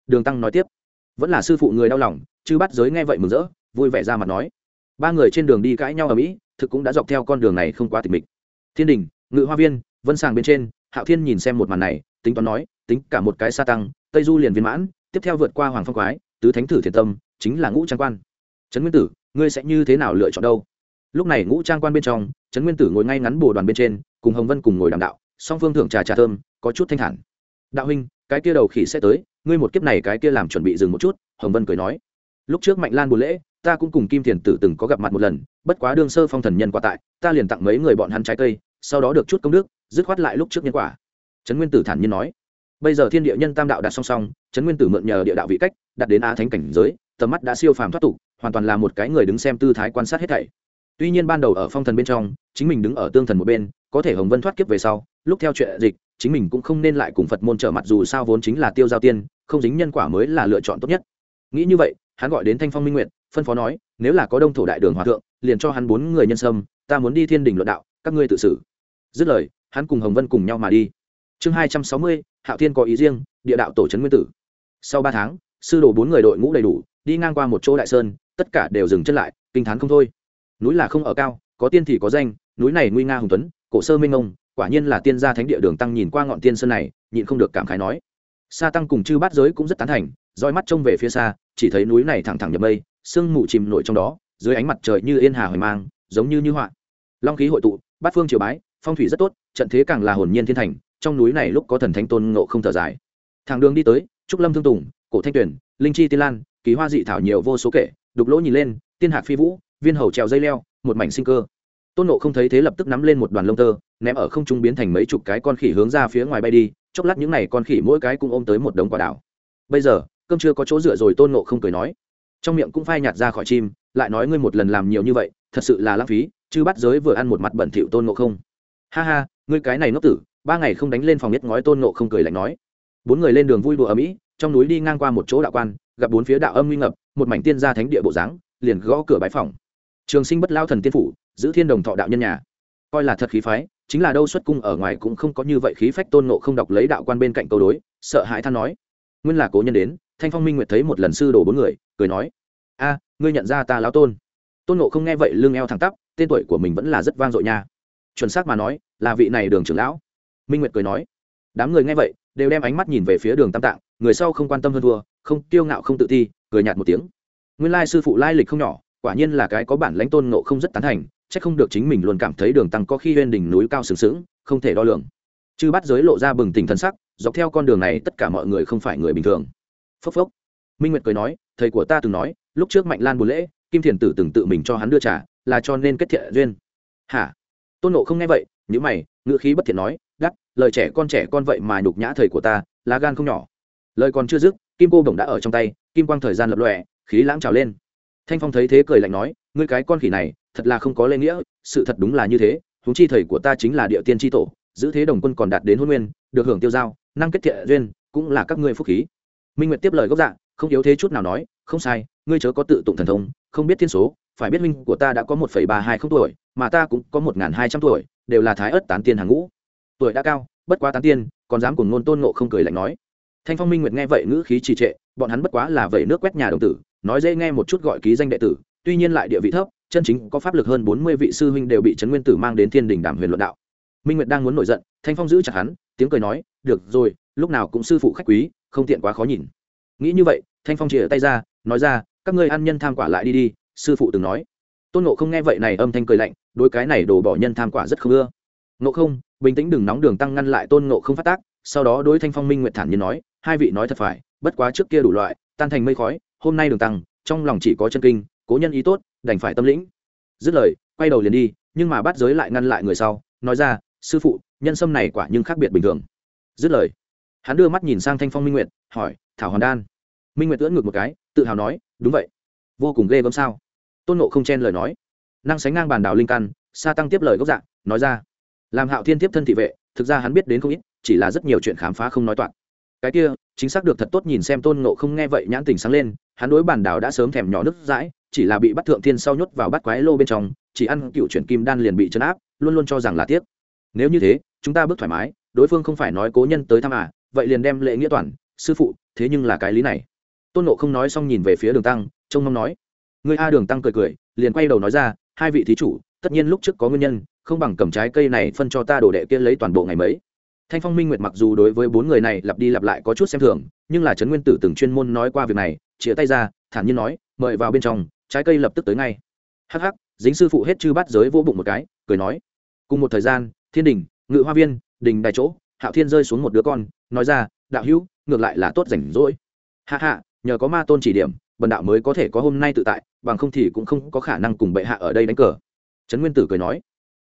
Đường tăng nói tiếp. Vẫn là sư phụ người đau lòng chứ bắt giới nghe vậy mừng rỡ, vui vẻ ra mặt nói. Ba người trên đường đi cãi nhau ở mỹ thực cũng đã dọc theo con đường này không quá tịch mịch. Thiên đình, ngự hoa viên, vân sàng bên trên, hạo thiên nhìn xem một màn này, tính toán nói, tính cả một cái sa tăng, tây du liền viên mãn, tiếp theo vượt qua hoàng phong quái, tứ thánh thử thiện tâm, chính là ngũ trang quan. Trấn nguyên tử, ngươi sẽ như thế nào lựa chọn đâu? Lúc này ngũ trang quan bên trong, trấn nguyên tử ngồi ngay ngắn bồ đoàn bên trên, cùng hồng vân cùng ngồi đàm đạo, song phương thưởng trà trà thơm có chút thanh thản. Đạo huynh, cái kia đầu khỉ sẽ tới, ngươi một kiếp này cái kia làm chuẩn bị dừng một chút, hồng vân cười nói. Lúc trước mạnh lan buổi lễ, ta cũng cùng kim thiền tử từng có gặp mặt một lần, bất quá đương sơ phong thần nhân quả tại, ta liền tặng mấy người bọn hắn trái cây, sau đó được chút công đức, dứt khoát lại lúc trước nhân quả. Trấn nguyên tử thản nhiên nói. Bây giờ thiên địa nhân tam đạo đặt song song, trấn nguyên tử mượn nhờ địa đạo vị cách, đặt đến á thánh cảnh giới, tầm mắt đã siêu phàm thoát tục, hoàn toàn là một cái người đứng xem tư thái quan sát hết thảy. Tuy nhiên ban đầu ở phong thần bên trong, chính mình đứng ở tương thần một bên, có thể hồng vân thoát kiếp về sau, lúc theo chuyện dịch chính mình cũng không nên lại cùng phật môn trở mặt dù sao vốn chính là tiêu giao tiên, không dính nhân quả mới là lựa chọn tốt nhất. Nghĩ như vậy, hắn gọi đến thanh phong minh nguyện phân phó nói, nếu là có đông thổ đại đường hòa thượng, liền cho hắn bốn người nhân sâm, ta muốn đi thiên đình luận đạo, các ngươi tự xử. Dứt lời, hắn cùng hồng vân cùng nhau mà đi. Chương hai trăm sáu mươi, hạo thiên có ý riêng, địa đạo tổ trấn nguyên tử. Sau ba tháng, sư đồ bốn người đội ngũ đầy đủ, đi ngang qua một chỗ đại sơn, tất cả đều dừng chân lại, kinh t h á n không thôi. Núi là không ở cao, có tiên thì có danh, núi này nguy nga hùng tuấn, cổ sơ minh ông quả nhiên là tiên gia thánh địa đường tăng nhìn qua ngọn tiên sơn này, nhịn không được cảm khái nói. Sa tăng cùng chư bát giới cũng rất tán thành roi mắt trông về phía xa, chỉ thấy núi này thẳng thẳng nhập mây, sương mù chìm nổi trong đó, dưới ánh mặt trời như yên hà hoài mang, giống như như họa. Long khí hội tụ, bát phương triều bái, phong thủy rất tốt, trận thế càng là hồn nhiên thiên thành, trong núi này lúc có thần thánh tôn ngộ không thở dài. Thẳng đường đi tới, trúc lâm thương tùng, cổ thanh tuyển, linh chi tiên lan, kỳ hoa dị thảo nhiều vô số kể, đục lỗ nhìn lên, tiên hạc phi vũ, viên hầu trèo dây leo, một mảnh sinh cơ tôn nộ không thấy thế lập tức nắm lên một đoàn lông tơ, ném ở không trung biến thành mấy chục cái con khỉ hướng ra phía ngoài bay đi, chốc lát những n à y con khỉ mỗi cái cũng ôm tới một đống quả đảo. Bây giờ, cơm chưa có chỗ dựa rồi, tôn nộ không cười nói. Trong miệng cũng phai nhạt ra khỏi chim, lại nói ngươi một lần làm nhiều như vậy, thật sự là lãng phí, chứ bắt giới vừa ăn một mặt bẩn thỉu tôn nộ không. Ha ha, ngươi cái này ngốc tử, ba ngày không đánh lên phòng nhất ngói, tôn nộ không cười lạnh nói. Bốn người lên đường vui đùa ở mỹ trong núi đi ngang qua một chỗ đạo quan, gặp bốn phía đạo âm nguy ngập, một mảnh tiên gia thánh địa bộ dáng, liền gõ cửa bãi phòng. Trường sinh bất lao thần tiên phủ giữ thiên đồng thọ đạo nhân nhà. Coi là thật khí phái, chính là đâu xuất cung ở ngoài cũng không có như vậy khí phách tôn nộ không đọc lấy đạo quan bên cạnh câu đối, sợ hãi than nói. Nguyên là cố nhân đến, thanh phong minh nguyệt thấy một lần sư đồ bốn người, cười nói. A, ngươi nhận ra ta lão tôn. Tôn nộ không nghe vậy lưng eo thẳng tắp, tên tuổi của mình vẫn là rất vang dội nha. Chuẩn xác mà nói, là vị này đường trưởng lão. Minh nguyệt cười nói. Đám người nghe vậy, đều đem ánh mắt nhìn về phía đường tam tạng, người sau không quan tâm hơn thua, không kiêu ngạo không tự ti, cười nhạt một tiếng. Nguyên lai sư phụ lai lịch không nhỏ, quả nhiên là cái có bản lãnh tôn nộ không rất tán thành chắc không được chính mình luôn cảm thấy đường tăng có khi lên đỉnh núi cao sừng sững, không thể đo lường. Chư bắt giới lộ ra bừng tỉnh thân sắc, dọc theo con đường này tất cả mọi người không phải người bình thường. Phốc phốc. Minh nguyệt cười nói, thầy của ta từng nói, lúc trước mạnh lan buồn lễ, kim thiền tử từng tự mình cho hắn đưa trả là cho nên kết thiện duyên. Hả? Tôn nộ không nghe vậy những mày, ngữ khí bất thiện nói, đắc, lời trẻ con trẻ con vậy mà nhục nhã thầy của ta, lá gan không nhỏ. Lời còn chưa dứt, kim cô bổng đã ở trong tay, kim quang thời gian lập lọe khí lãng trào lên. Thanh phong thấy thế cười lạnh nói, ngươi cái con khỉ này thật là không có lễ nghĩa, sự thật đúng là như thế, huống chi thầy của ta chính là địa tiên tri tổ, giữ thế đồng quân còn đạt đến hôn nguyên, được hưởng tiêu giao, năng kết thiện duyên, cũng là các ngươi phúc khí. Minh nguyệt tiếp lời gốc dạ không yếu thế chút nào nói, không sai, ngươi chớ có tự tụng thần thông, không biết thiên số, phải biết minh của ta đã có một phẩy ba hai không tuổi, mà ta cũng có một n g h n hai trăm tuổi, đều là thái ớt tán tiên hàng ngũ. Tuổi đã cao, bất quá tán tiên, còn dám cùng ngôn tôn nộ không cười lạnh nói. Thanh phong minh nguyệt nghe vậy ngữ khí trì trệ, bọn hắn bất quá là vậy nước quét nhà đồng tử, nói dễ nghe một chút gọi ký danh đệ tử, tuy nhiên lại địa vị thấp chân chính có pháp lực hơn bốn mươi vị sư huynh đều bị trấn nguyên tử mang đến thiên đình đàm huyền luận đạo. Minh nguyệt đang muốn nổi giận, thanh phong giữ chặt hắn, tiếng cười nói, được rồi, lúc nào cũng sư phụ khách quý, không tiện quá khó nhìn. Nghĩ như vậy, thanh phong chìa tay ra, nói ra, các ngươi ăn nhân tham quả lại đi đi, sư phụ từng nói. Tôn nộ không nghe vậy này âm thanh cười lạnh đôi cái này đổ bỏ nhân tham quả rất không ưa. Nộ không, bình tĩnh đừng nóng đường tăng ngăn lại tôn nộ không phát tác, sau đó đối thanh phong minh Nguyệt thản nhiên nói, hai vị nói thật phải, bất quá trước kia đủ loại, tan thành mây khói, hôm nay đường tăng, trong lòng chỉ có chân kinh, cố nhân ý tốt đành phải tâm lĩnh. Dứt lời, quay đầu liền đi, nhưng mà bắt giới lại ngăn lại người sau, nói ra, sư phụ, nhân sâm này quả nhưng khác biệt bình thường. Dứt lời, hắn đưa mắt nhìn sang thanh phong minh nguyệt, hỏi, thảo hoàn đan? Minh nguyệt ưỡn ngược một cái, tự hào nói, đúng vậy. Vô cùng ghê gớm sao? Tôn nộ không chen lời nói. Năng sánh ngang bàn đảo linh căn, sa tăng tiếp lời gốc dạng nói ra, làm hạo thiên tiếp thân thị vệ, thực ra hắn biết đến không ít, chỉ là rất nhiều chuyện khám phá không nói toạc. Cái kia, chính xác được thật tốt nhìn xem tôn nộ không nghe vậy nhãn tình sáng lên, hắn đối bàn đảo đã sớm thèm nhỏ nước dãi chỉ là bị bắt thượng thiên sau nhốt vào bắt quái lô bên trong, chỉ ăn cựu chuyển kim đan liền bị chấn áp, luôn luôn cho rằng là tiếc. Nếu như thế, chúng ta bước thoải mái, đối phương không phải nói cố nhân tới thăm à vậy liền đem lễ nghĩa toàn, sư phụ, thế nhưng là cái lý này. Tôn nộ không nói xong nhìn về phía đường tăng, trông mong nói. Người a đường tăng cười cười, liền quay đầu nói ra, hai vị thí chủ, tất nhiên lúc trước có nguyên nhân, không bằng cầm trái cây này phân cho ta đồ đệ kia lấy toàn bộ ngày mấy. Thanh phong minh nguyệt mặc dù đối với bốn người này lặp đi lặp lại có chút xem thường, nhưng là trấn nguyên tử từng chuyên môn nói qua việc này, chĩa tay ra, thản nhiên nói, mời vào bên trong trái cây lập tức tới ngay. Hắc hắc, dính sư phụ hết chư bắt giới vô bụng một cái, cười nói. Cùng một thời gian, thiên đình, ngự hoa viên, đình đài chỗ, hạo thiên rơi xuống một đứa con, nói ra, đạo hữu, ngược lại là tốt rảnh rỗi. Hạ hạ nhờ có ma tôn chỉ điểm, bần đạo mới có thể có hôm nay tự tại, bằng không thì cũng không có khả năng cùng bệ hạ ở đây đánh cờ. Trấn nguyên tử cười nói,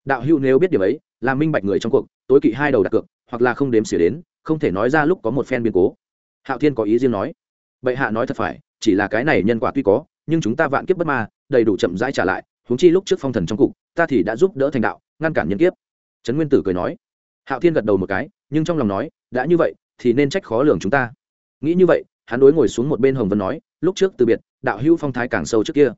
đạo hữu nếu biết điểm ấy là minh bạch người trong cuộc, tối kỵ hai đầu đặt cược, hoặc là không đếm xỉa đến, không thể nói ra lúc có một phen biến cố. Hạo thiên có ý riêng nói. Bệ hạ nói thật phải, chỉ là cái này nhân quả tuy có nhưng chúng ta vạn kiếp bất ma, đầy đủ chậm rãi trả lại, huống chi lúc trước phong thần trong cục, ta thì đã giúp đỡ thành đạo, ngăn cản nhân kiếp. Trấn nguyên tử cười nói. Hạo thiên gật đầu một cái, nhưng trong lòng nói, đã như vậy, thì nên trách khó lường chúng ta. Nghĩ như vậy, hắn đối ngồi xuống một bên hồng vân nói, lúc trước từ biệt, đạo hữu phong thái càng sâu trước kia.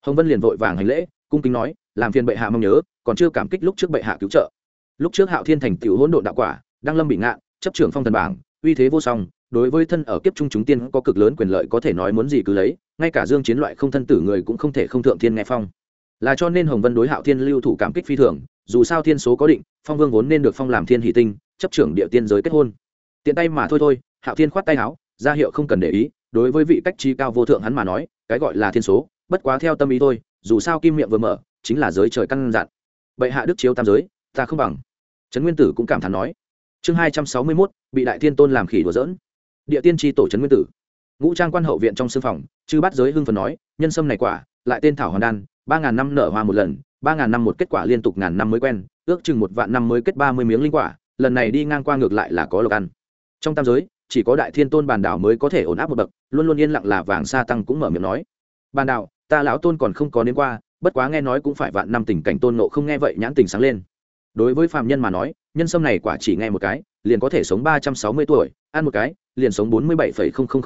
Hồng vân liền vội vàng hành lễ, cung kính nói, làm phiền bệ hạ mong nhớ, còn chưa cảm kích lúc trước bệ hạ cứu trợ. Lúc trước hạo thiên thành tiểu hỗn độn đạo quả đang lâm bị ngạn chấp trưởng phong thần bảng, uy thế vô song, đối với thân ở kiếp trung chúng tiên có cực lớn quyền lợi có thể nói muốn gì cứ lấy ngay cả dương chiến loại không thân tử người cũng không thể không thượng thiên nghe phong. Là cho nên hồng vân đối hạo thiên lưu thủ cảm kích phi thường, dù sao thiên số có định, phong vương vốn nên được phong làm thiên hỷ tinh, chấp trưởng địa tiên giới kết hôn. Tiện tay mà thôi thôi, hạo thiên khoát tay áo, ra hiệu không cần để ý, đối với vị cách trí cao vô thượng hắn mà nói, cái gọi là thiên số, bất quá theo tâm ý thôi, dù sao kim miệng vừa mở, chính là giới trời căn dặn. Bệ hạ đức chiếu tam giới, ta không bằng. Trấn nguyên tử cũng cảm thán nói. Chương hai trăm sáu mươi mốt, bị đại thiên tôn làm khỉ đùa dỡn địa tiên tri tổ trấn nguyên tử ngũ trang quan hậu viện trong sư phòng, chư bắt giới hưng phần nói, nhân sâm này quả, lại tên thảo hoàn đan, ba ngàn năm nở hoa một lần, ba ngàn năm một kết quả liên tục ngàn năm mới quen, ước chừng một vạn năm mới kết ba mươi miếng linh quả, lần này đi ngang qua ngược lại là có lộc ăn. Trong tam giới, chỉ có đại thiên tôn bàn đảo mới có thể ổn áp một bậc, luôn luôn yên lặng là vàng sa tăng cũng mở miệng nói. Bàn đảo, ta lão tôn còn không có đến qua, bất quá nghe nói cũng phải vạn năm tình cảnh tôn nộ không nghe vậy nhãn tình sáng lên. Đối với phạm nhân mà nói, nhân sâm này quả chỉ nghe một cái, liền có thể sống ba trăm sáu mươi tuổi, ăn một cái, liền sống bốn mươi bảy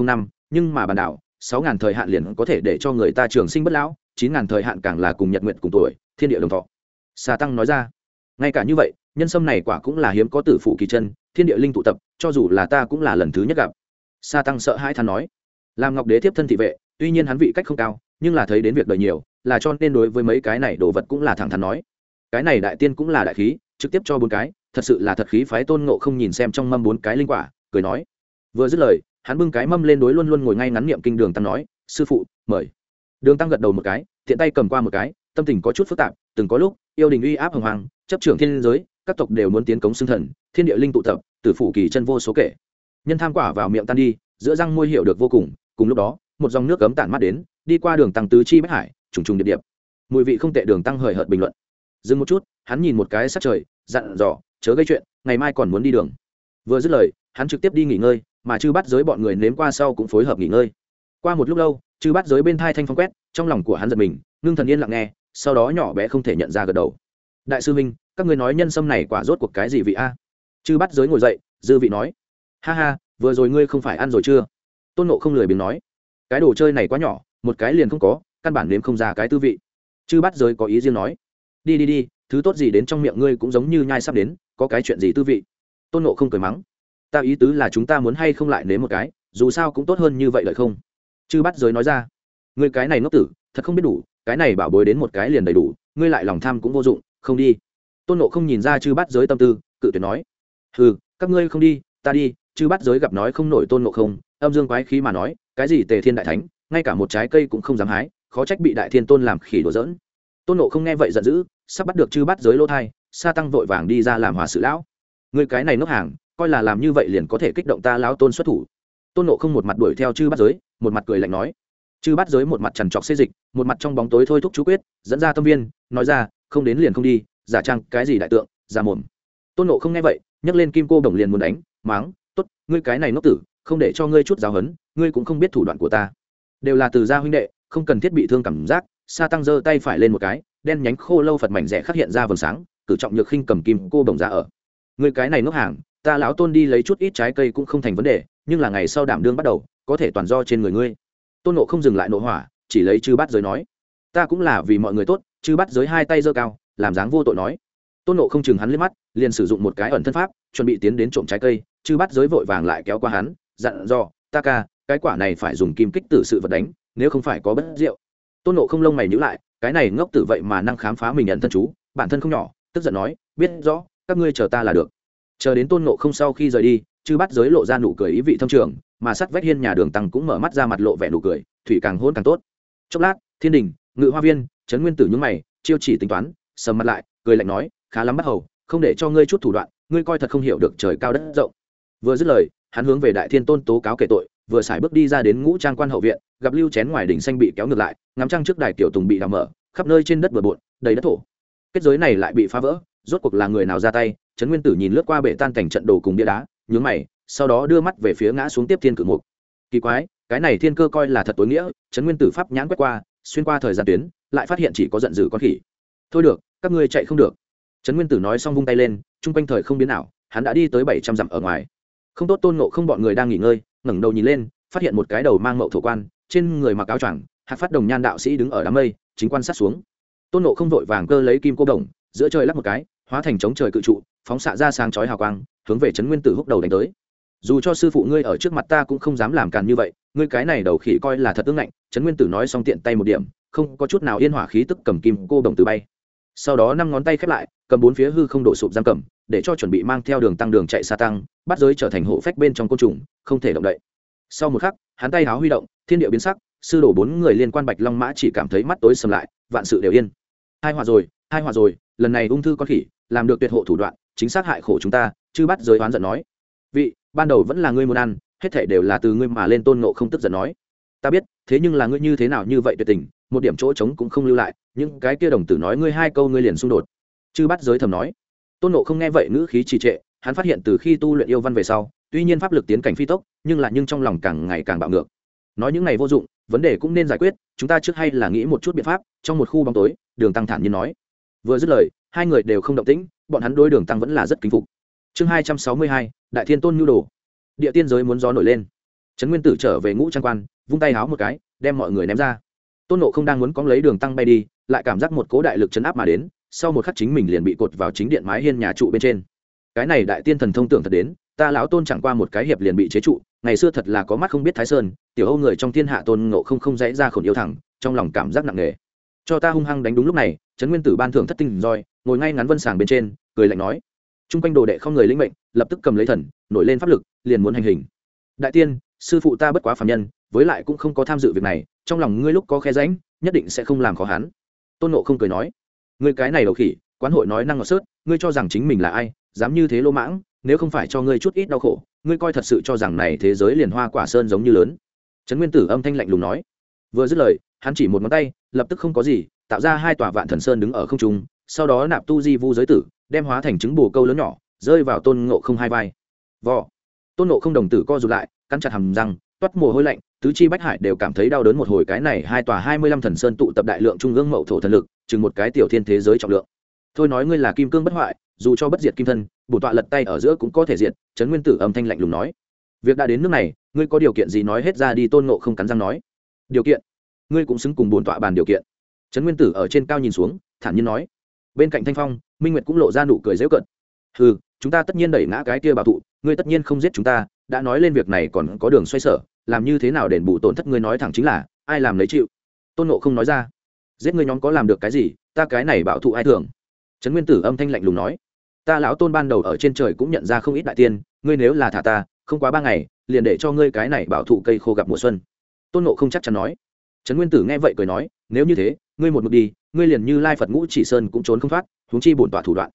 năm nhưng mà bàn đảo, sáu ngàn thời hạn liền có thể để cho người ta trường sinh bất lão, chín ngàn thời hạn càng là cùng nhật nguyện cùng tuổi, thiên địa đồng thọ. Sa tăng nói ra, ngay cả như vậy, nhân sâm này quả cũng là hiếm có tử phụ kỳ chân, thiên địa linh tụ tập, cho dù là ta cũng là lần thứ nhất gặp. Sa tăng sợ hai than nói làm ngọc đế tiếp thân thị vệ, tuy nhiên hắn vị cách không cao, nhưng là thấy đến việc đời nhiều, là cho nên đối với mấy cái này đồ vật cũng là thẳng thắn nói. Cái này đại tiên cũng là đại khí, trực tiếp cho bốn cái, thật sự là thật khí phái tôn ngộ không nhìn xem trong mâm bốn cái linh quả, cười nói. Vừa dứt lời hắn bưng cái mâm lên đối luôn luôn ngồi ngay ngắn niệm kinh đường tăng nói, sư phụ, mời. Đường tăng gật đầu một cái thiện tay cầm qua một cái, tâm tình có chút phức tạp, từng có lúc, yêu đình uy áp hồng hoàng chấp trưởng thiên giới, các tộc đều muốn tiến cống xưng thần, thiên địa linh tụ tập, tử phủ kỳ chân vô số kể. Nhân tham quả vào miệng tan đi, giữa răng môi hiệu được vô cùng cùng lúc đó, một dòng nước cấm tản mát đến, đi qua đường tăng tứ chi bách hải, trùng trùng điệp điệp. Mùi vị không tệ đường tăng hời hợt bình luận. Dừng một chút, hắn nhìn một cái sát trời, dặn dò, chớ gây chuyện, ngày mai còn muốn đi đường. Vừa dứt lời hắn trực tiếp đi nghỉ ngơi, mà chư bắt giới bọn người nếm qua sau cũng phối hợp nghỉ ngơi. Qua một lúc lâu, chư bắt giới bên thai thanh phong quét, trong lòng của hắn giật mình, ngưng thần yên lặng nghe, sau đó nhỏ bé không thể nhận ra gật đầu. Đại sư minh các người nói nhân sâm này quả rốt cuộc cái gì vị a? Chư bắt giới ngồi dậy, dư vị nói, ha ha, vừa rồi ngươi không phải ăn rồi chưa? Tôn nộ không lười biếng nói, cái đồ chơi này quá nhỏ, một cái liền không có, căn bản nếm không ra cái tư vị. Chư bắt giới có ý riêng nói, đi đi đi, thứ tốt gì đến trong miệng ngươi cũng giống như nhai sắp đến, có cái chuyện gì tư vị? Tôn nộ không cười mắng ta ý tứ là chúng ta muốn hay không lại nếm một cái, dù sao cũng tốt hơn như vậy lợi không? Chư bắt giới nói ra. Ngươi cái này ngốc tử, thật không biết đủ, cái này bảo bối đến một cái liền đầy đủ, ngươi lại lòng tham cũng vô dụng, không đi. Tôn nộ không nhìn ra chư bắt giới tâm tư, cự tuyệt nói. Ừ các ngươi không đi, ta đi, chư bắt giới gặp nói không nổi tôn nộ không, âm dương quái khí mà nói, cái gì tề thiên đại thánh, ngay cả một trái cây cũng không dám hái, khó trách bị đại thiên tôn làm khỉ đổ dỡn tôn nộ không nghe vậy giận dữ, sắp bắt được chư bắt giới lỗ thai, sa tăng vội vàng đi ra làm hòa sự lão. Người cái này nốc hàng coi là làm như vậy liền có thể kích động ta lão tôn xuất thủ. Tôn nộ không một mặt đuổi theo chư bắt giới, một mặt cười lạnh nói. Chư bắt giới một mặt trằn trọc xê dịch, một mặt trong bóng tối thôi thúc chú quyết, dẫn ra tâm viên, nói ra, không đến liền không đi, giả trang cái gì đại tượng ra mồm. Tôn nộ không nghe vậy, nhấc lên kim cô đồng liền muốn đánh, máng t ố t ngươi cái này ngốc tử, không để cho ngươi chút giáo hấn ngươi cũng không biết thủ đoạn của ta. Đều là từ gia huynh đệ, không cần thiết bị thương cảm giác, sa tăng giơ tay phải lên một cái, đen nhánh khô lâu phật mảnh rẻ khắc hiện ra vầng sáng, cử trọng nhược khinh cầm kim cô đồng ra ở. Người cái này ngốc hàng ta lão tôn đi lấy chút ít trái cây cũng không thành vấn đề, nhưng là ngày sau đảm đương bắt đầu, có thể toàn do trên người ngươi. Tôn nộ không dừng lại nộ hỏa, chỉ lấy chư bắt giới nói, ta cũng là vì mọi người tốt, chư bắt giới hai tay giơ cao, làm dáng vô tội nói. Tôn nộ không chừng hắn lên mắt, liền sử dụng một cái ẩn thân pháp, chuẩn bị tiến đến trộm trái cây, chư bắt giới vội vàng lại kéo qua hắn, dặn dò, ta ca, cái quả này phải dùng kim kích tử sự vật đánh, nếu không phải có bất rượu tôn nộ không lông mày nhữ lại, cái này ngốc tử vậy mà năng khám phá mình ẩn thân chú, bản thân không nhỏ, tức giận nói, biết rõ, các ngươi chờ ta là được chờ đến tôn nộ không sau khi rời đi, chư bắt giới lộ ra nụ cười ý vị thâm trường, mà sắt vách hiên nhà đường tăng cũng mở mắt ra mặt lộ vẻ nụ cười, thủy càng hôn càng tốt. Chốc lát, thiên đình, ngự hoa viên, trấn nguyên tử nhúng mày, chiêu chỉ tính toán, sầm mặt lại, cười lạnh nói, khá lắm bắt hầu, không để cho ngươi chút thủ đoạn, ngươi coi thật không hiểu được trời cao đất rộng. Vừa dứt lời, hắn hướng về đại thiên tôn tố cáo kể tội, vừa xài bước đi ra đến ngũ trang quan hậu viện, gặp lưu chén ngoài đỉnh xanh bị kéo ngược lại, ngắm trăng trước đài tiểu tùng bị đào mở, khắp nơi trên đất bừa bộn, đầy đất thổ. Kết giới này lại bị phá vỡ, rốt cuộc là người nào ra tay trấn nguyên tử nhìn lướt qua bể tan cảnh trận đồ cùng bia đá, nhướng mày, sau đó đưa mắt về phía ngã xuống tiếp thiên cự mục. Kỳ quái, cái này thiên cơ coi là thật tối nghĩa, trấn nguyên tử pháp nhãn quét qua, xuyên qua thời gian tuyến, lại phát hiện chỉ có giận dữ con khỉ. Thôi được, các ngươi chạy không được. Trấn nguyên tử nói xong vung tay lên, chung quanh thời không biến nào hắn đã đi tới bảy trăm dặm ở ngoài. Không tốt tôn nộ không bọn người đang nghỉ ngơi, ngẩng đầu nhìn lên, phát hiện một cái đầu mang mậu thổ quan, trên người mặc áo choàng hạt phát đồng nhan đạo sĩ đứng ở đám mây, chính quan sát xuống. Tôn nộ không vội vàng cơ lấy kim cô đồng, giữa trời lắc một cái hóa thành chống trời cự trụ, phóng xạ ra sáng chói hào quang, hướng về trấn nguyên tử húc đầu đánh tới. Dù cho sư phụ ngươi ở trước mặt ta cũng không dám làm càn như vậy, ngươi cái này đầu khỉ coi là thật ưng lạnh trấn nguyên tử nói xong tiện tay một điểm, không có chút nào yên hỏa khí tức cầm kim cô đồng từ bay. Sau đó năm ngón tay khép lại, cầm bốn phía hư không đổ sụp giam cầm, để cho chuẩn bị mang theo đường tăng đường chạy xa tăng, bắt giới trở thành hộ phách bên trong côn trùng, không thể động đậy. Sau một khắc, hắn tay háo huy động, thiên địa biến sắc, sư đổ bốn người liên quan bạch long mã chỉ cảm thấy mắt tối sầm lại, vạn sự đều yên. Hai hòa rồi, hai hòa rồi lần này ung thư con khỉ làm được tuyệt hộ thủ đoạn, chính xác hại khổ chúng ta chứ bắt giới oán giận nói. Vị, ban đầu vẫn là ngươi muốn ăn, hết thể đều là từ ngươi mà lên tôn nộ không tức giận nói. Ta biết, thế nhưng là ngươi như thế nào như vậy tuyệt tình, một điểm chỗ trống cũng không lưu lại, những cái kia đồng tử nói ngươi hai câu ngươi liền xung đột. Chư bắt giới thầm nói. Tôn nộ không nghe vậy ngữ khí trì trệ, hắn phát hiện từ khi tu luyện yêu văn về sau, tuy nhiên pháp lực tiến cảnh phi tốc, nhưng là nhưng trong lòng càng ngày càng bạo ngược. Nói những này vô dụng, vấn đề cũng nên giải quyết, chúng ta trước hay là nghĩ một chút biện pháp, trong một khu bóng tối, đường tăng thản nhiên nói vừa dứt lời, hai người đều không động tĩnh, bọn hắn đôi đường tăng vẫn là rất kính phục. Chương hai trăm sáu mươi hai, đại thiên tôn nhu đồ. Địa tiên giới muốn gió nổi lên. Trấn nguyên tử trở về ngũ trang quan, vung tay háo một cái, đem mọi người ném ra. Tôn nộ không đang muốn cóng lấy đường tăng bay đi, lại cảm giác một cố đại lực chấn áp mà đến, sau một khắc chính mình liền bị cột vào chính điện mái hiên nhà trụ bên trên. Cái này đại tiên thần thông tưởng thật đến, ta lão tôn chẳng qua một cái hiệp liền bị chế trụ, ngày xưa thật là có mắt không biết thái sơn, tiểu âu người trong thiên hạ tôn ngộ không không dãy ra khổn yêu thẳng, trong lòng cảm giác nặng nề cho ta hung hăng đánh đúng lúc này, trấn nguyên tử ban thưởng thất tinh roi, ngồi ngay ngắn vân sàng bên trên, cười lạnh nói. T r u n g quanh đồ đệ không người lĩnh mệnh, lập tức cầm lấy thần, nổi lên pháp lực, liền muốn hành hình. Đại tiên, sư phụ ta bất quá phạm nhân, với lại cũng không có tham dự việc này, trong lòng ngươi lúc có khe ránh nhất định sẽ không làm khó hắn. Tôn nộ không cười nói. Ngươi cái này đầu khỉ, quán hội nói năng ngọt sớt, ngươi cho rằng chính mình là ai, dám như thế lô mãng, nếu không phải cho ngươi chút ít đau khổ, ngươi coi thật sự cho rằng này thế giới liền hoa quả sơn giống như lớn. Trấn nguyên tử âm thanh lạnh lùng nói. Vừa dứt lời hắn chỉ một ngón tay, lập tức không có gì, tạo ra hai tòa vạn thần sơn đứng ở không trung, sau đó nạp tu di vu giới tử, đem hóa thành trứng bồ câu lớn nhỏ, rơi vào tôn ngộ không hai vai. Vò. Tôn ngộ không đồng tử co rụt lại, cắn chặt hầm răng, toát mồ hôi lạnh, tứ chi bách hải đều cảm thấy đau đớn một hồi cái này hai tòa hai mươi lăm thần sơn tụ tập đại lượng trung ương mậu thổ thần lực, chừng một cái tiểu thiên thế giới trọng lượng. Thôi nói ngươi là kim cương bất hoại, dù cho bất diệt kim thân, bổ tọa lật tay ở giữa cũng có thể diệt, trấn nguyên tử âm thanh lạnh lùng nói. Việc đã đến nước này, ngươi có điều kiện gì nói hết ra đi, tôn ngộ không cắn răng nói. Điều kiện? Ngươi cũng xứng cùng bổn tọa bàn điều kiện. Trấn nguyên tử ở trên cao nhìn xuống, thản nhiên nói. Bên cạnh thanh phong, minh nguyệt cũng lộ ra nụ cười dễu cận ừ chúng ta tất nhiên đẩy ngã cái kia bảo thụ, ngươi tất nhiên không giết chúng ta, đã nói lên việc này còn có đường xoay sở, làm như thế nào đền bù tổn thất ngươi nói thẳng chính là, ai làm lấy chịu. Tôn nộ không nói ra. Giết ngươi nhóm có làm được cái gì, ta cái này bảo thụ ai thường trấn nguyên tử âm thanh lạnh lùng nói. Ta lão tôn ban đầu ở trên trời cũng nhận ra không ít đại tiên, ngươi nếu là thả ta, không quá ba ngày, liền để cho ngươi cái này bảo thụ cây khô gặp mùa xuân. Tôn nộ không chắc chắn nói trấn nguyên tử nghe vậy cười nói, nếu như thế, ngươi một mực đi, ngươi liền như lai phật ngũ chỉ sơn cũng trốn không thoát, huống chi bổn tỏa thủ đoạn.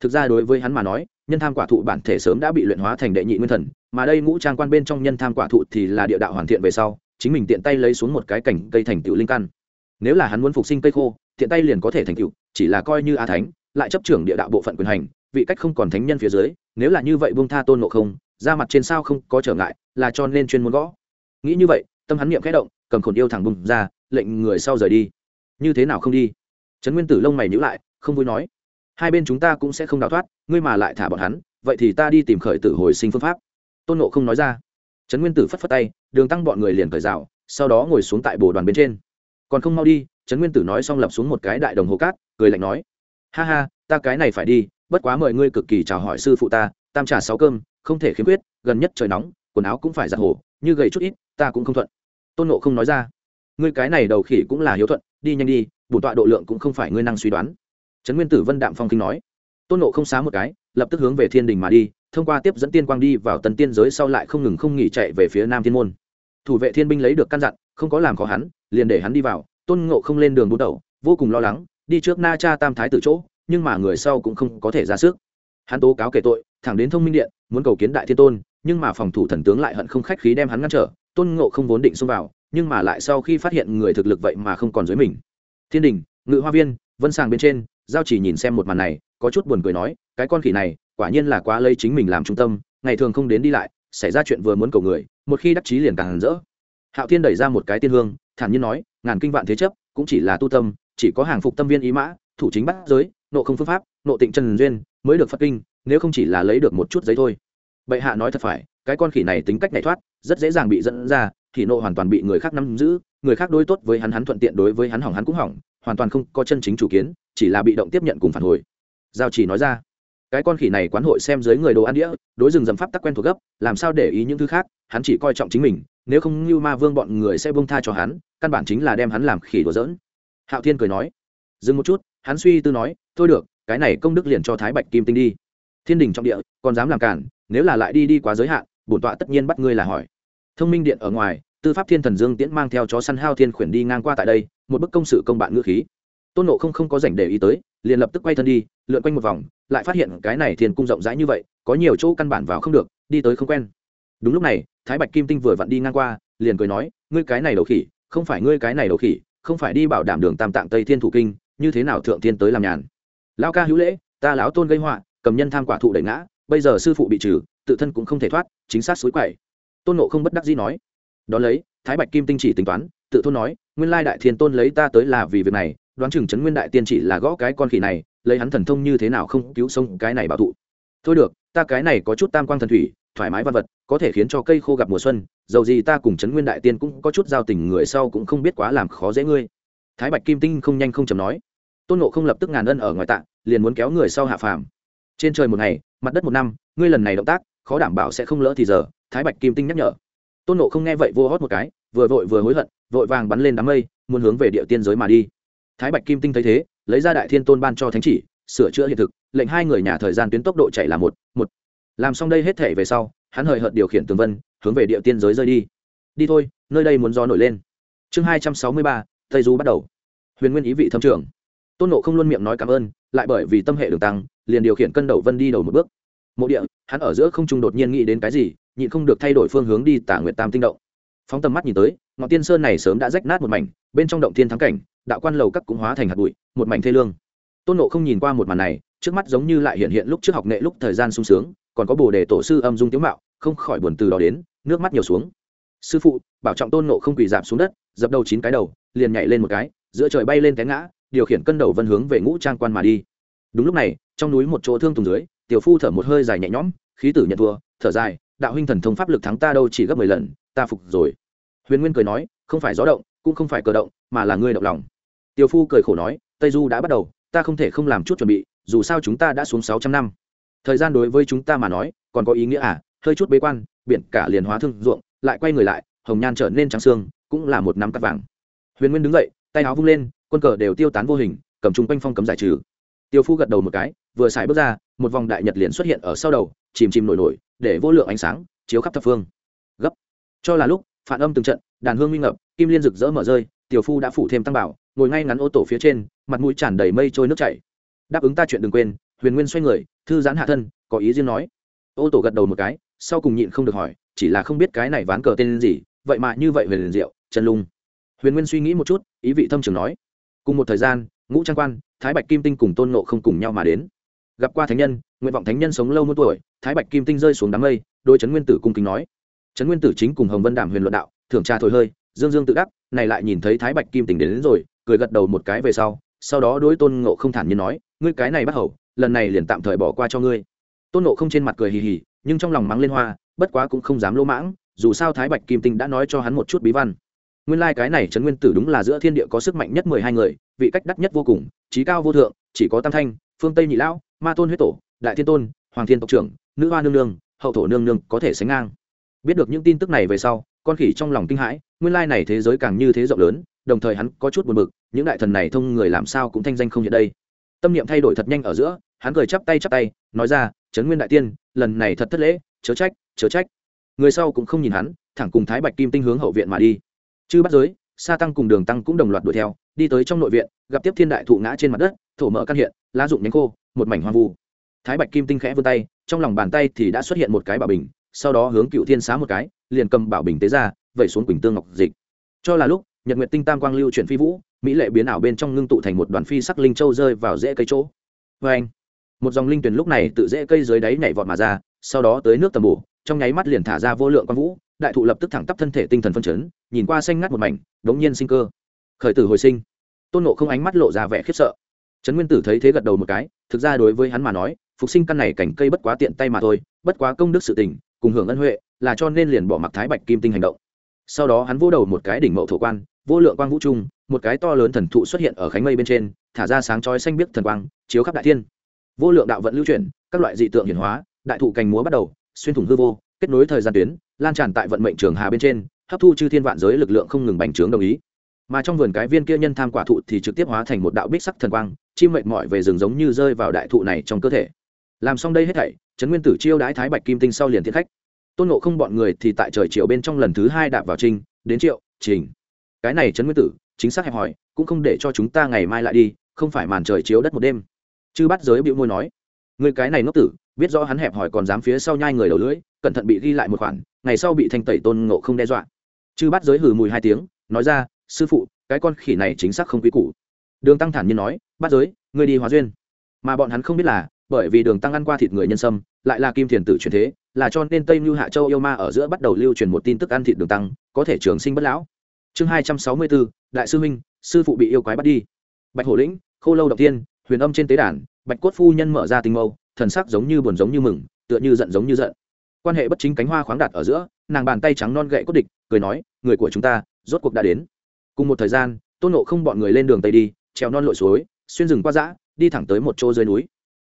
Thực ra đối với hắn mà nói, nhân tham quả thụ bản thể sớm đã bị luyện hóa thành đệ nhị nguyên thần, mà đây ngũ trang quan bên trong nhân tham quả thụ thì là địa đạo hoàn thiện về sau, chính mình tiện tay lấy xuống một cái cảnh cây thành tựu linh căn. Nếu là hắn muốn phục sinh cây khô, tiện tay liền có thể thành tựu, chỉ là coi như a thánh, lại chấp trưởng địa đạo bộ phận quyền hành, vị cách không còn thánh nhân phía dưới, nếu là như vậy buông tha tôn ngộ không, ra mặt trên sao không có trở ngại, là cho nên chuyên muốn gõ. Nghĩ như vậy tâm hắn niệm khẽ động, cầm khổn yêu thẳng bùng ra, lệnh người sau rời đi. Như thế nào không đi? Trấn nguyên tử lông mày nhữ lại, không vui nói. Hai bên chúng ta cũng sẽ không đào thoát, ngươi mà lại thả bọn hắn, vậy thì ta đi tìm khởi tử hồi sinh phương pháp. Tôn nộ không nói ra. Trấn nguyên tử phất phất tay, đường tăng bọn người liền khởi rào, sau đó ngồi xuống tại bồ đoàn bên trên. Còn không mau đi, trấn nguyên tử nói xong lập xuống một cái đại đồng hồ cát, cười lạnh nói. Ha ha, ta cái này phải đi, bất quá mời ngươi cực kỳ chào hỏi sư phụ ta, tam trà sáu cơm, không thể khiếm khuyết, gần nhất trời nóng, quần áo cũng phải giặt hồ, như gầy chút ít, ta cũng không thuận tôn nộ không nói ra. Ngươi cái này đầu khỉ cũng là hiếu thuận, đi nhanh đi bổn tọa độ lượng cũng không phải ngươi năng suy đoán. Trấn nguyên tử vân đạm phong kinh nói. Tôn nộ không xá một cái, lập tức hướng về thiên đình mà đi, thông qua tiếp dẫn tiên quang đi vào tần tiên giới sau lại không ngừng không nghỉ chạy về phía nam thiên môn. Thủ vệ thiên binh lấy được căn dặn, không có làm khó hắn, liền để hắn đi vào. Tôn ngộ không lên đường bút đầu, vô cùng lo lắng, đi trước na cha tam thái từ chỗ, nhưng mà người sau cũng không có thể ra sức. Hắn tố cáo kể tội, thẳng đến thông minh điện, muốn cầu kiến đại thiên tôn, nhưng mà phòng thủ thần tướng lại hận không khách khí đem hắn ngăn trở tôn ngộ không vốn định xông vào, nhưng mà lại sau khi phát hiện người thực lực vậy mà không còn dưới mình. Thiên đình, ngự hoa viên, vân sàng bên trên, giao chỉ nhìn xem một màn này, có chút buồn cười nói, cái con khỉ này, quả nhiên là quá lấy chính mình làm trung tâm, ngày thường không đến đi lại, xảy ra chuyện vừa muốn cầu người, một khi đắc chí liền càng hẳn rỡ. Hạo thiên đẩy ra một cái tiên hương, thản nhiên nói, ngàn kinh vạn thế chấp, cũng chỉ là tu tâm, chỉ có hàng phục tâm viên ý mã, thủ chính bắt giới, nộ không phương pháp, nộ tịnh trần duyên, mới được phát kinh, nếu không chỉ là lấy được một chút giấy thôi. Bệ hạ nói thật phải cái con khỉ này tính cách này thoát, rất dễ dàng bị dẫn ra, thì nộ hoàn toàn bị người khác nắm giữ, người khác đối tốt với hắn hắn thuận tiện đối với hắn hỏng hắn cũng hỏng, hoàn toàn không có chân chính chủ kiến, chỉ là bị động tiếp nhận cùng phản hồi. Giao chỉ nói ra, cái con khỉ này quán hội xem dưới người đồ ăn đĩa, đối rừng dầm pháp tắc quen thuộc gấp, làm sao để ý những thứ khác, hắn chỉ coi trọng chính mình, nếu không như ma vương bọn người sẽ bông tha cho hắn, căn bản chính là đem hắn làm khỉ đùa giỡn. Hạo thiên cười nói, dừng một chút, hắn suy tư nói, thôi được, cái này công đức liền cho thái bạch kim tinh đi. Thiên đình trọng địa, còn dám làm cản, nếu là lại đi đi quá giới hạn bổn tọa tất nhiên bắt ngươi là hỏi. Thông minh điện ở ngoài, tư pháp thiên thần dương tiễn mang theo chó săn hao thiên khuyển đi ngang qua tại đây, một bức công sự công bạn ngữ khí. Tôn nộ không không có dành để ý tới, liền lập tức quay thân đi, lượn quanh một vòng, lại phát hiện cái này thiên cung rộng rãi như vậy, có nhiều chỗ căn bản vào không được, đi tới không quen. Đúng lúc này, thái bạch kim tinh vừa vặn đi ngang qua, liền cười nói, ngươi cái này đầu khỉ, không phải ngươi cái này đầu khỉ, không phải đi bảo đảm đường tam tạng tây thiên thủ kinh, như thế nào thượng thiên tới làm nhàn? Lao ca hữu lễ, ta lão tôn gây họa, cầm nhân tham quả thụ đẩy ngã, bây giờ sư phụ bị trừ tự thân cũng không thể thoát, chính xác suối quậy tôn nộ không bất đắc dĩ nói. Đ ó lấy, thái bạch kim tinh chỉ tính toán, tự thôn nói, nguyên lai đại thiên tôn lấy ta tới là vì việc này, đoán chừng trấn nguyên đại tiên chỉ là gõ cái con khỉ này, lấy hắn thần thông như thế nào không cứu sông cái này bảo thụ thôi được, ta cái này có chút tam quang thần thủy, thoải mái văn vật, có thể khiến cho cây khô gặp mùa xuân, dầu gì ta cùng trấn nguyên đại tiên cũng có chút giao tình, người sau cũng không biết quá làm khó dễ ngươi. Thái bạch kim tinh không nhanh không chầm nói. Tôn nộ không lập tức ngàn ân ở ngoài tạ, liền muốn kéo người sau hạ phàm. Trên trời một ngày, mặt đất một năm, ngươi lần này động tác khó đảm bảo sẽ không lỡ thì giờ, thái bạch kim tinh nhắc nhở. Tôn nộ không nghe vậy vô hót một cái, vừa vội vừa hối hận, vội vàng bắn lên đám mây, muốn hướng về địa tiên giới mà đi. Thái bạch kim tinh thấy thế, lấy ra đại thiên tôn ban cho thánh chỉ, sửa chữa hiện thực, lệnh hai người nhà thời gian tuyến tốc độ chạy là một một. Làm xong đây hết thể về sau, hắn hời hợt điều khiển tường vân, hướng về địa tiên giới rơi đi. Đi thôi, nơi đây muốn gió nổi lên. Chương hai trăm sáu mươi ba, tây du bắt đầu. Huyền nguyên ý vị thâm trưởng tôn nộ không luôn miệng nói cảm ơn, lại bởi vì tâm hệ đường tăng, liền điều khiển cân đầu vân đi đầu một bước. Mộ địa hắn ở giữa không trung đột nhiên nghĩ đến cái gì, nhịn không được thay đổi phương hướng đi tả nguyệt tam tinh động. Phóng tầm mắt nhìn tới ngọn tiên sơn này sớm đã rách nát một mảnh, bên trong động thiên thắng cảnh, đạo quan lầu các cũng hóa thành hạt bụi, một mảnh thê lương. Tôn nộ không nhìn qua một màn này, trước mắt giống như lại hiện hiện lúc trước học nghệ lúc thời gian sung sướng, còn có bồ đề tổ sư âm dung tiếu mạo, không khỏi buồn từ đó đến, nước mắt nhiều xuống. Sư phụ, bảo trọng tôn nộ không quỳ giảm xuống đất, dập đầu chín cái đầu, liền nhảy lên một cái, giữa trời bay lên té ngã, điều khiển cân đầu vân hướng về ngũ trang quan mà đi. Đúng lúc này, trong núi một chỗ thương tùng dưới, tiểu phu thở một hơi dài nhẹ nhõm khí tử nhận thua, thở dài, đạo huynh thần thông pháp lực thắng ta đâu chỉ gấp mười lần, ta phục rồi. Huyền nguyên cười nói, không phải gió động, cũng không phải cờ động, mà là ngươi động lòng. Tiêu phu cười khổ nói, tây du đã bắt đầu, ta không thể không làm chút chuẩn bị, dù sao chúng ta đã xuống sáu trăm năm. Thời gian đối với chúng ta mà nói, còn có ý nghĩa à? Hơi chút bế quan, biển cả liền hóa thương ruộng, lại quay người lại, hồng nhan trở nên trắng xương, cũng là một năm cắt vàng. Huyền nguyên đứng dậy, tay áo vung lên, quân cờ đều tiêu tán vô hình, cầm chung quanh phong cấm giải trừ. Tiêu phu gật đầu một cái, vừa xài bước ra, một vòng đại nhật liền xuất hiện ở sau đầu chìm chìm nổi nổi, để vô lượng ánh sáng chiếu khắp thập phương. Gấp. Cho là lúc, phản âm từng trận, đàn hương nguy ngập, kim liên rực rỡ mở rơi, tiểu phu đã phủ thêm tăng bảo, ngồi ngay ngắn ô tổ phía trên, mặt mũi tràn đầy mây trôi nước chảy. Đáp ứng ta chuyện đừng quên, huyền nguyên xoay người, thư giãn hạ thân, có ý riêng nói. Ô tổ gật đầu một cái, sau cùng nhịn không được hỏi, chỉ là không biết cái này ván cờ tên gì, vậy mà như vậy huyền liền diệu, chân lung. Huyền nguyên suy nghĩ một chút, ý vị thâm trường nói. Cùng một thời gian, ngũ trang quan, thái bạch kim tinh cùng tôn nộ không cùng nhau mà đến gặp qua thánh nhân nguyện vọng thánh nhân sống lâu muôn tuổi thái bạch kim tinh rơi xuống đám mây đôi trấn nguyên tử cung kính nói. Trấn nguyên tử chính cùng hồng vân đàm huyền luận đạo thưởng trà thổi hơi dương dương tự đắc này lại nhìn thấy thái bạch kim tinh đến, đến rồi cười gật đầu một cái về sau sau đó đối tôn ngộ không thản nhiên nói ngươi cái này bắt hầu lần này liền tạm thời bỏ qua cho ngươi. Tôn ngộ không trên mặt cười hì hì nhưng trong lòng mắng lên hoa bất quá cũng không dám lỗ mãng dù sao thái bạch kim tinh đã nói cho hắn một chút bí văn. Nguyên lai、like、cái này trấn nguyên tử đúng là giữa thiên địa có sức mạnh nhất mười hai người vị cách đắc nhất vô cùng trí cao vô thượng chỉ có tam thanh phương tây nhị lão ma tôn huyết tổ, đại thiên tôn, hoàng thiên tộc trưởng, nữ hoa nương nương, hậu thổ nương nương có thể sánh ngang. Biết được những tin tức này về sau, con khỉ trong lòng kinh hãi, nguyên lai này thế giới càng như thế rộng lớn, đồng thời hắn có chút buồn bực, những đại thần này thông người làm sao cũng thanh danh không hiện đây. Tâm niệm thay đổi thật nhanh ở giữa, hắn cười chắp tay chắp tay, nói ra, trấn nguyên đại tiên, lần này thật thất lễ, chớ trách chớ trách. Người sau cũng không nhìn hắn, thẳng cùng thái bạch kim tinh hướng hậu viện mà đi. Chư bắt giới, sa tăng cùng đường tăng cũng đồng loạt đuổi theo, đi tới trong nội viện, gặp tiếp thiên đại thụ ngã trên mặt đất, thổ mỡ căn hiện lá dụng nhánh khô, một mảnh hoang vu. Thái bạch kim tinh khẽ vươn tay, trong lòng bàn tay thì đã xuất hiện một cái bảo bình, sau đó hướng cựu thiên xá một cái, liền cầm bảo bình tế ra, vẩy xuống quỳnh tương ngọc dịch. Cho là lúc, nhật nguyệt tinh tam quang lưu chuyển phi vũ, mỹ lệ biến ảo bên trong ngưng tụ thành một đoàn phi sắc linh châu rơi vào rễ cây chỗ. Vê anh một dòng linh tuyền lúc này tự rễ cây dưới đáy nhảy vọt mà ra, sau đó tới nước tầm bổ, trong nháy mắt liền thả ra vô lượng quang vũ, đại thụ lập tức thẳng tắp thân thể tinh thần phân chấn, nhìn qua xanh ngắt một mảnh, đống nhiên sinh cơ. Khởi tử hồi sinh. Tôn nộ không ánh mắt lộ ra vẻ khiếp sợ trấn nguyên tử thấy thế gật đầu một cái, thực ra đối với hắn mà nói, phục sinh căn này cảnh cây bất quá tiện tay mà thôi, bất quá công đức sự tình, cùng hưởng ân huệ, là cho nên liền bỏ mặc thái bạch kim tinh hành động. Sau đó hắn vỗ đầu một cái đỉnh mậu thổ quan, vô lượng quang vũ trung, một cái to lớn thần thụ xuất hiện ở khánh mây bên trên, thả ra sáng chói xanh biếc thần quang, chiếu khắp đại thiên. Vô lượng đạo vận lưu chuyển, các loại dị tượng hiển hóa, đại thụ cành múa bắt đầu, xuyên thủng hư vô, kết nối thời gian tuyến, lan tràn tại vận mệnh trường hà bên trên, hấp thu chư thiên vạn giới lực lượng không ngừng bành trướng đồng ý. Mà trong vườn cái viên kia nhân tham quả thụ thì trực tiếp hóa thành một đạo bích sắc thần quang chim mệt mỏi về rừng giống như rơi vào đại thụ này trong cơ thể. Làm xong đây hết thảy, trấn nguyên tử chiêu đái thái bạch kim tinh sau liền thiện khách. Tôn nộ không bọn người thì tại trời triệu bên trong lần thứ hai đạp vào trinh đến triệu, trình. Cái này trấn nguyên tử, chính xác hẹp hòi, cũng không để cho chúng ta ngày mai lại đi, không phải màn trời chiếu đất một đêm. Chư bắt giới bịu môi nói, người cái này ngốc tử, biết rõ hắn hẹp hòi còn dám phía sau nhai người đầu lưỡi, cẩn thận bị ghi lại một khoản, ngày sau bị thanh tẩy tôn ngộ không đe dọa. Chư bắt giới hừ mùi hai tiếng, nói ra, sư phụ, cái con khỉ này chính xác không quý củ. Đường tăng thản nhiên nói bắt giới người đi hóa duyên. Mà bọn hắn không biết là, bởi vì đường tăng ăn qua thịt người nhân sâm, lại là kim thiền tử truyền thế, là cho nên tây mưu hạ châu yêu ma ở giữa bắt đầu lưu truyền một tin tức ăn thịt đường tăng, có thể trường sinh bất lão. Chương hai trăm sáu mươi bốn đại sư huynh sư phụ bị yêu quái bắt đi. Bạch hổ lĩnh, khô lâu động tiên, huyền âm trên tế đàn, bạch cốt phu nhân mở ra tình mâu, thần sắc giống như buồn giống như mừng, tựa như giận giống như giận. Quan hệ bất chính cánh hoa khoáng đạt ở giữa, nàng bàn tay trắng non gậy cốt địch, cười nói, người của chúng ta, rốt cuộc đã đến. Cùng một thời gian, tôn nộ không bọn người lên đường tây đi treo non lội suối xuyên rừng qua dã, đi thẳng tới một chỗ dưới núi.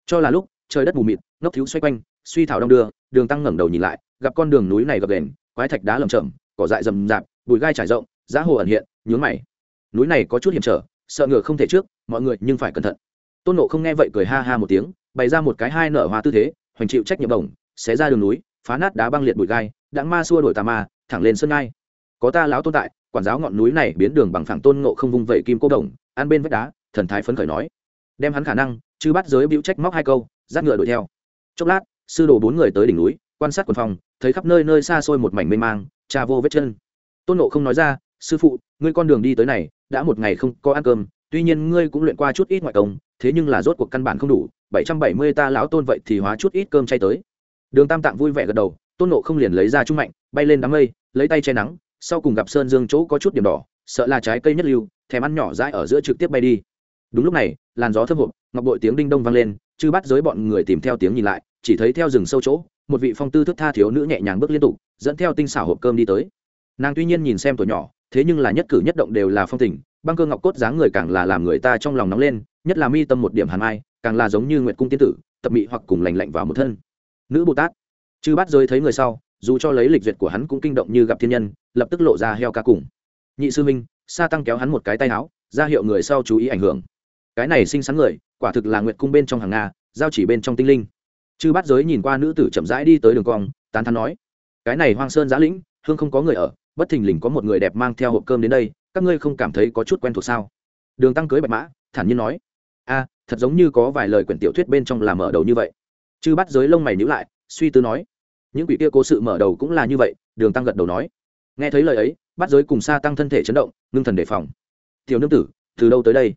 Cho là lúc, trời đất mù mịt, ngốc thiếu xoay quanh, suy thảo đông đưa, đường tăng ngẩng đầu nhìn lại, gặp con đường núi này gập đền quái thạch đá lầm chậm cỏ dại rầm rạp, bụi gai trải rộng giá hồ ẩn hiện, nhướng mày. Núi này có chút hiểm trở, sợ ngựa không thể trước, mọi người nhưng phải cẩn thận. Tôn nộ không nghe vậy cười ha ha một tiếng, bày ra một cái hai nở hoa tư thế, hoành chịu trách nhiệm đồng, xé ra đường núi, phá nát đá băng liệt bụi gai, đãng ma xua đổi tà ma, thẳng lên sân ngai có ta lão tôn tại, quản giáo ngọn núi này biến đường bằng phẳng tôn ngộ không vung vẩy kim cô đồng, ăn bên vách đá thần thái phấn khởi nói. Đem hắn khả năng chứ bắt giới bĩu trách móc hai câu, dắt ngựa đuổi theo. Chốc lát, sư đồ bốn người tới đỉnh núi, quan sát quần phòng, thấy khắp nơi nơi xa xôi một mảnh mê mang cha vô vết chân. Tôn nộ không nói ra, sư phụ, ngươi con đường đi tới này, đã một ngày không có ăn cơm, tuy nhiên ngươi cũng luyện qua chút ít ngoại công, thế nhưng là rốt cuộc căn bản không đủ, bảy trăm bảy mươi ta lão tôn vậy thì hóa chút ít cơm chay tới. Đường tam tạng vui vẻ gật đầu, tôn nộ không liền lấy ra trung mạnh, bay lên đám mây, lấy tay che nắng, sau cùng gặp sơn dương chỗ có chút điểm đỏ, sợ là trái cây nhất lưu, thèm ăn nhỏ dãi ở giữa trực tiếp bay đi đúng lúc này, làn gió thơm hộp, ngọc bội tiếng đinh đông vang lên, chư bắt giới bọn người tìm theo tiếng nhìn lại, chỉ thấy theo rừng sâu chỗ, một vị phong tư thức tha thiếu nữ nhẹ nhàng bước liên tục, dẫn theo tinh xảo hộp cơm đi tới. Nàng tuy nhiên nhìn xem tuổi nhỏ, thế nhưng là nhất cử nhất động đều là phong tình, băng cơ ngọc cốt dáng người càng là làm người ta trong lòng nóng lên, nhất là mi tâm một điểm hàn mai càng là giống như nguyệt cung tiên tử, tập mị hoặc cùng lành lạnh vào một thân. Nữ bồ tát, chư bắt giới thấy người sau, dù cho lấy lịch duyệt của hắn cũng kinh động như gặp thiên nhân, lập tức lộ ra heo ca cùng. Nhị sư minh sa tăng kéo hắn một cái tay áo, ra hiệu người sau chú ý ảnh hưởng cái này xinh xắn người, quả thực là nguyệt cung bên trong hàng nga, giao chỉ bên trong tinh linh. Chư bắt giới nhìn qua nữ tử chậm rãi đi tới đường cong, tán thắn nói, cái này hoang sơn giã lĩnh, hương không có người ở, bất thình lình có một người đẹp mang theo hộp cơm đến đây, các ngươi không cảm thấy có chút quen thuộc sao? Đường tăng cưới bạch mã, thản nhiên nói, a, thật giống như có vài lời quyển tiểu thuyết bên trong làm mở đầu như vậy. Chư bắt giới lông mày nhữ lại, suy tư nói, những quỷ kia cố sự mở đầu cũng là như vậy, đường tăng gật đầu nói. Nghe thấy lời ấy bắt giới cùng xa tăng thân thể chấn động, ngưng thần đề phòng. Tiểu nương tử, từ đâu tới đây?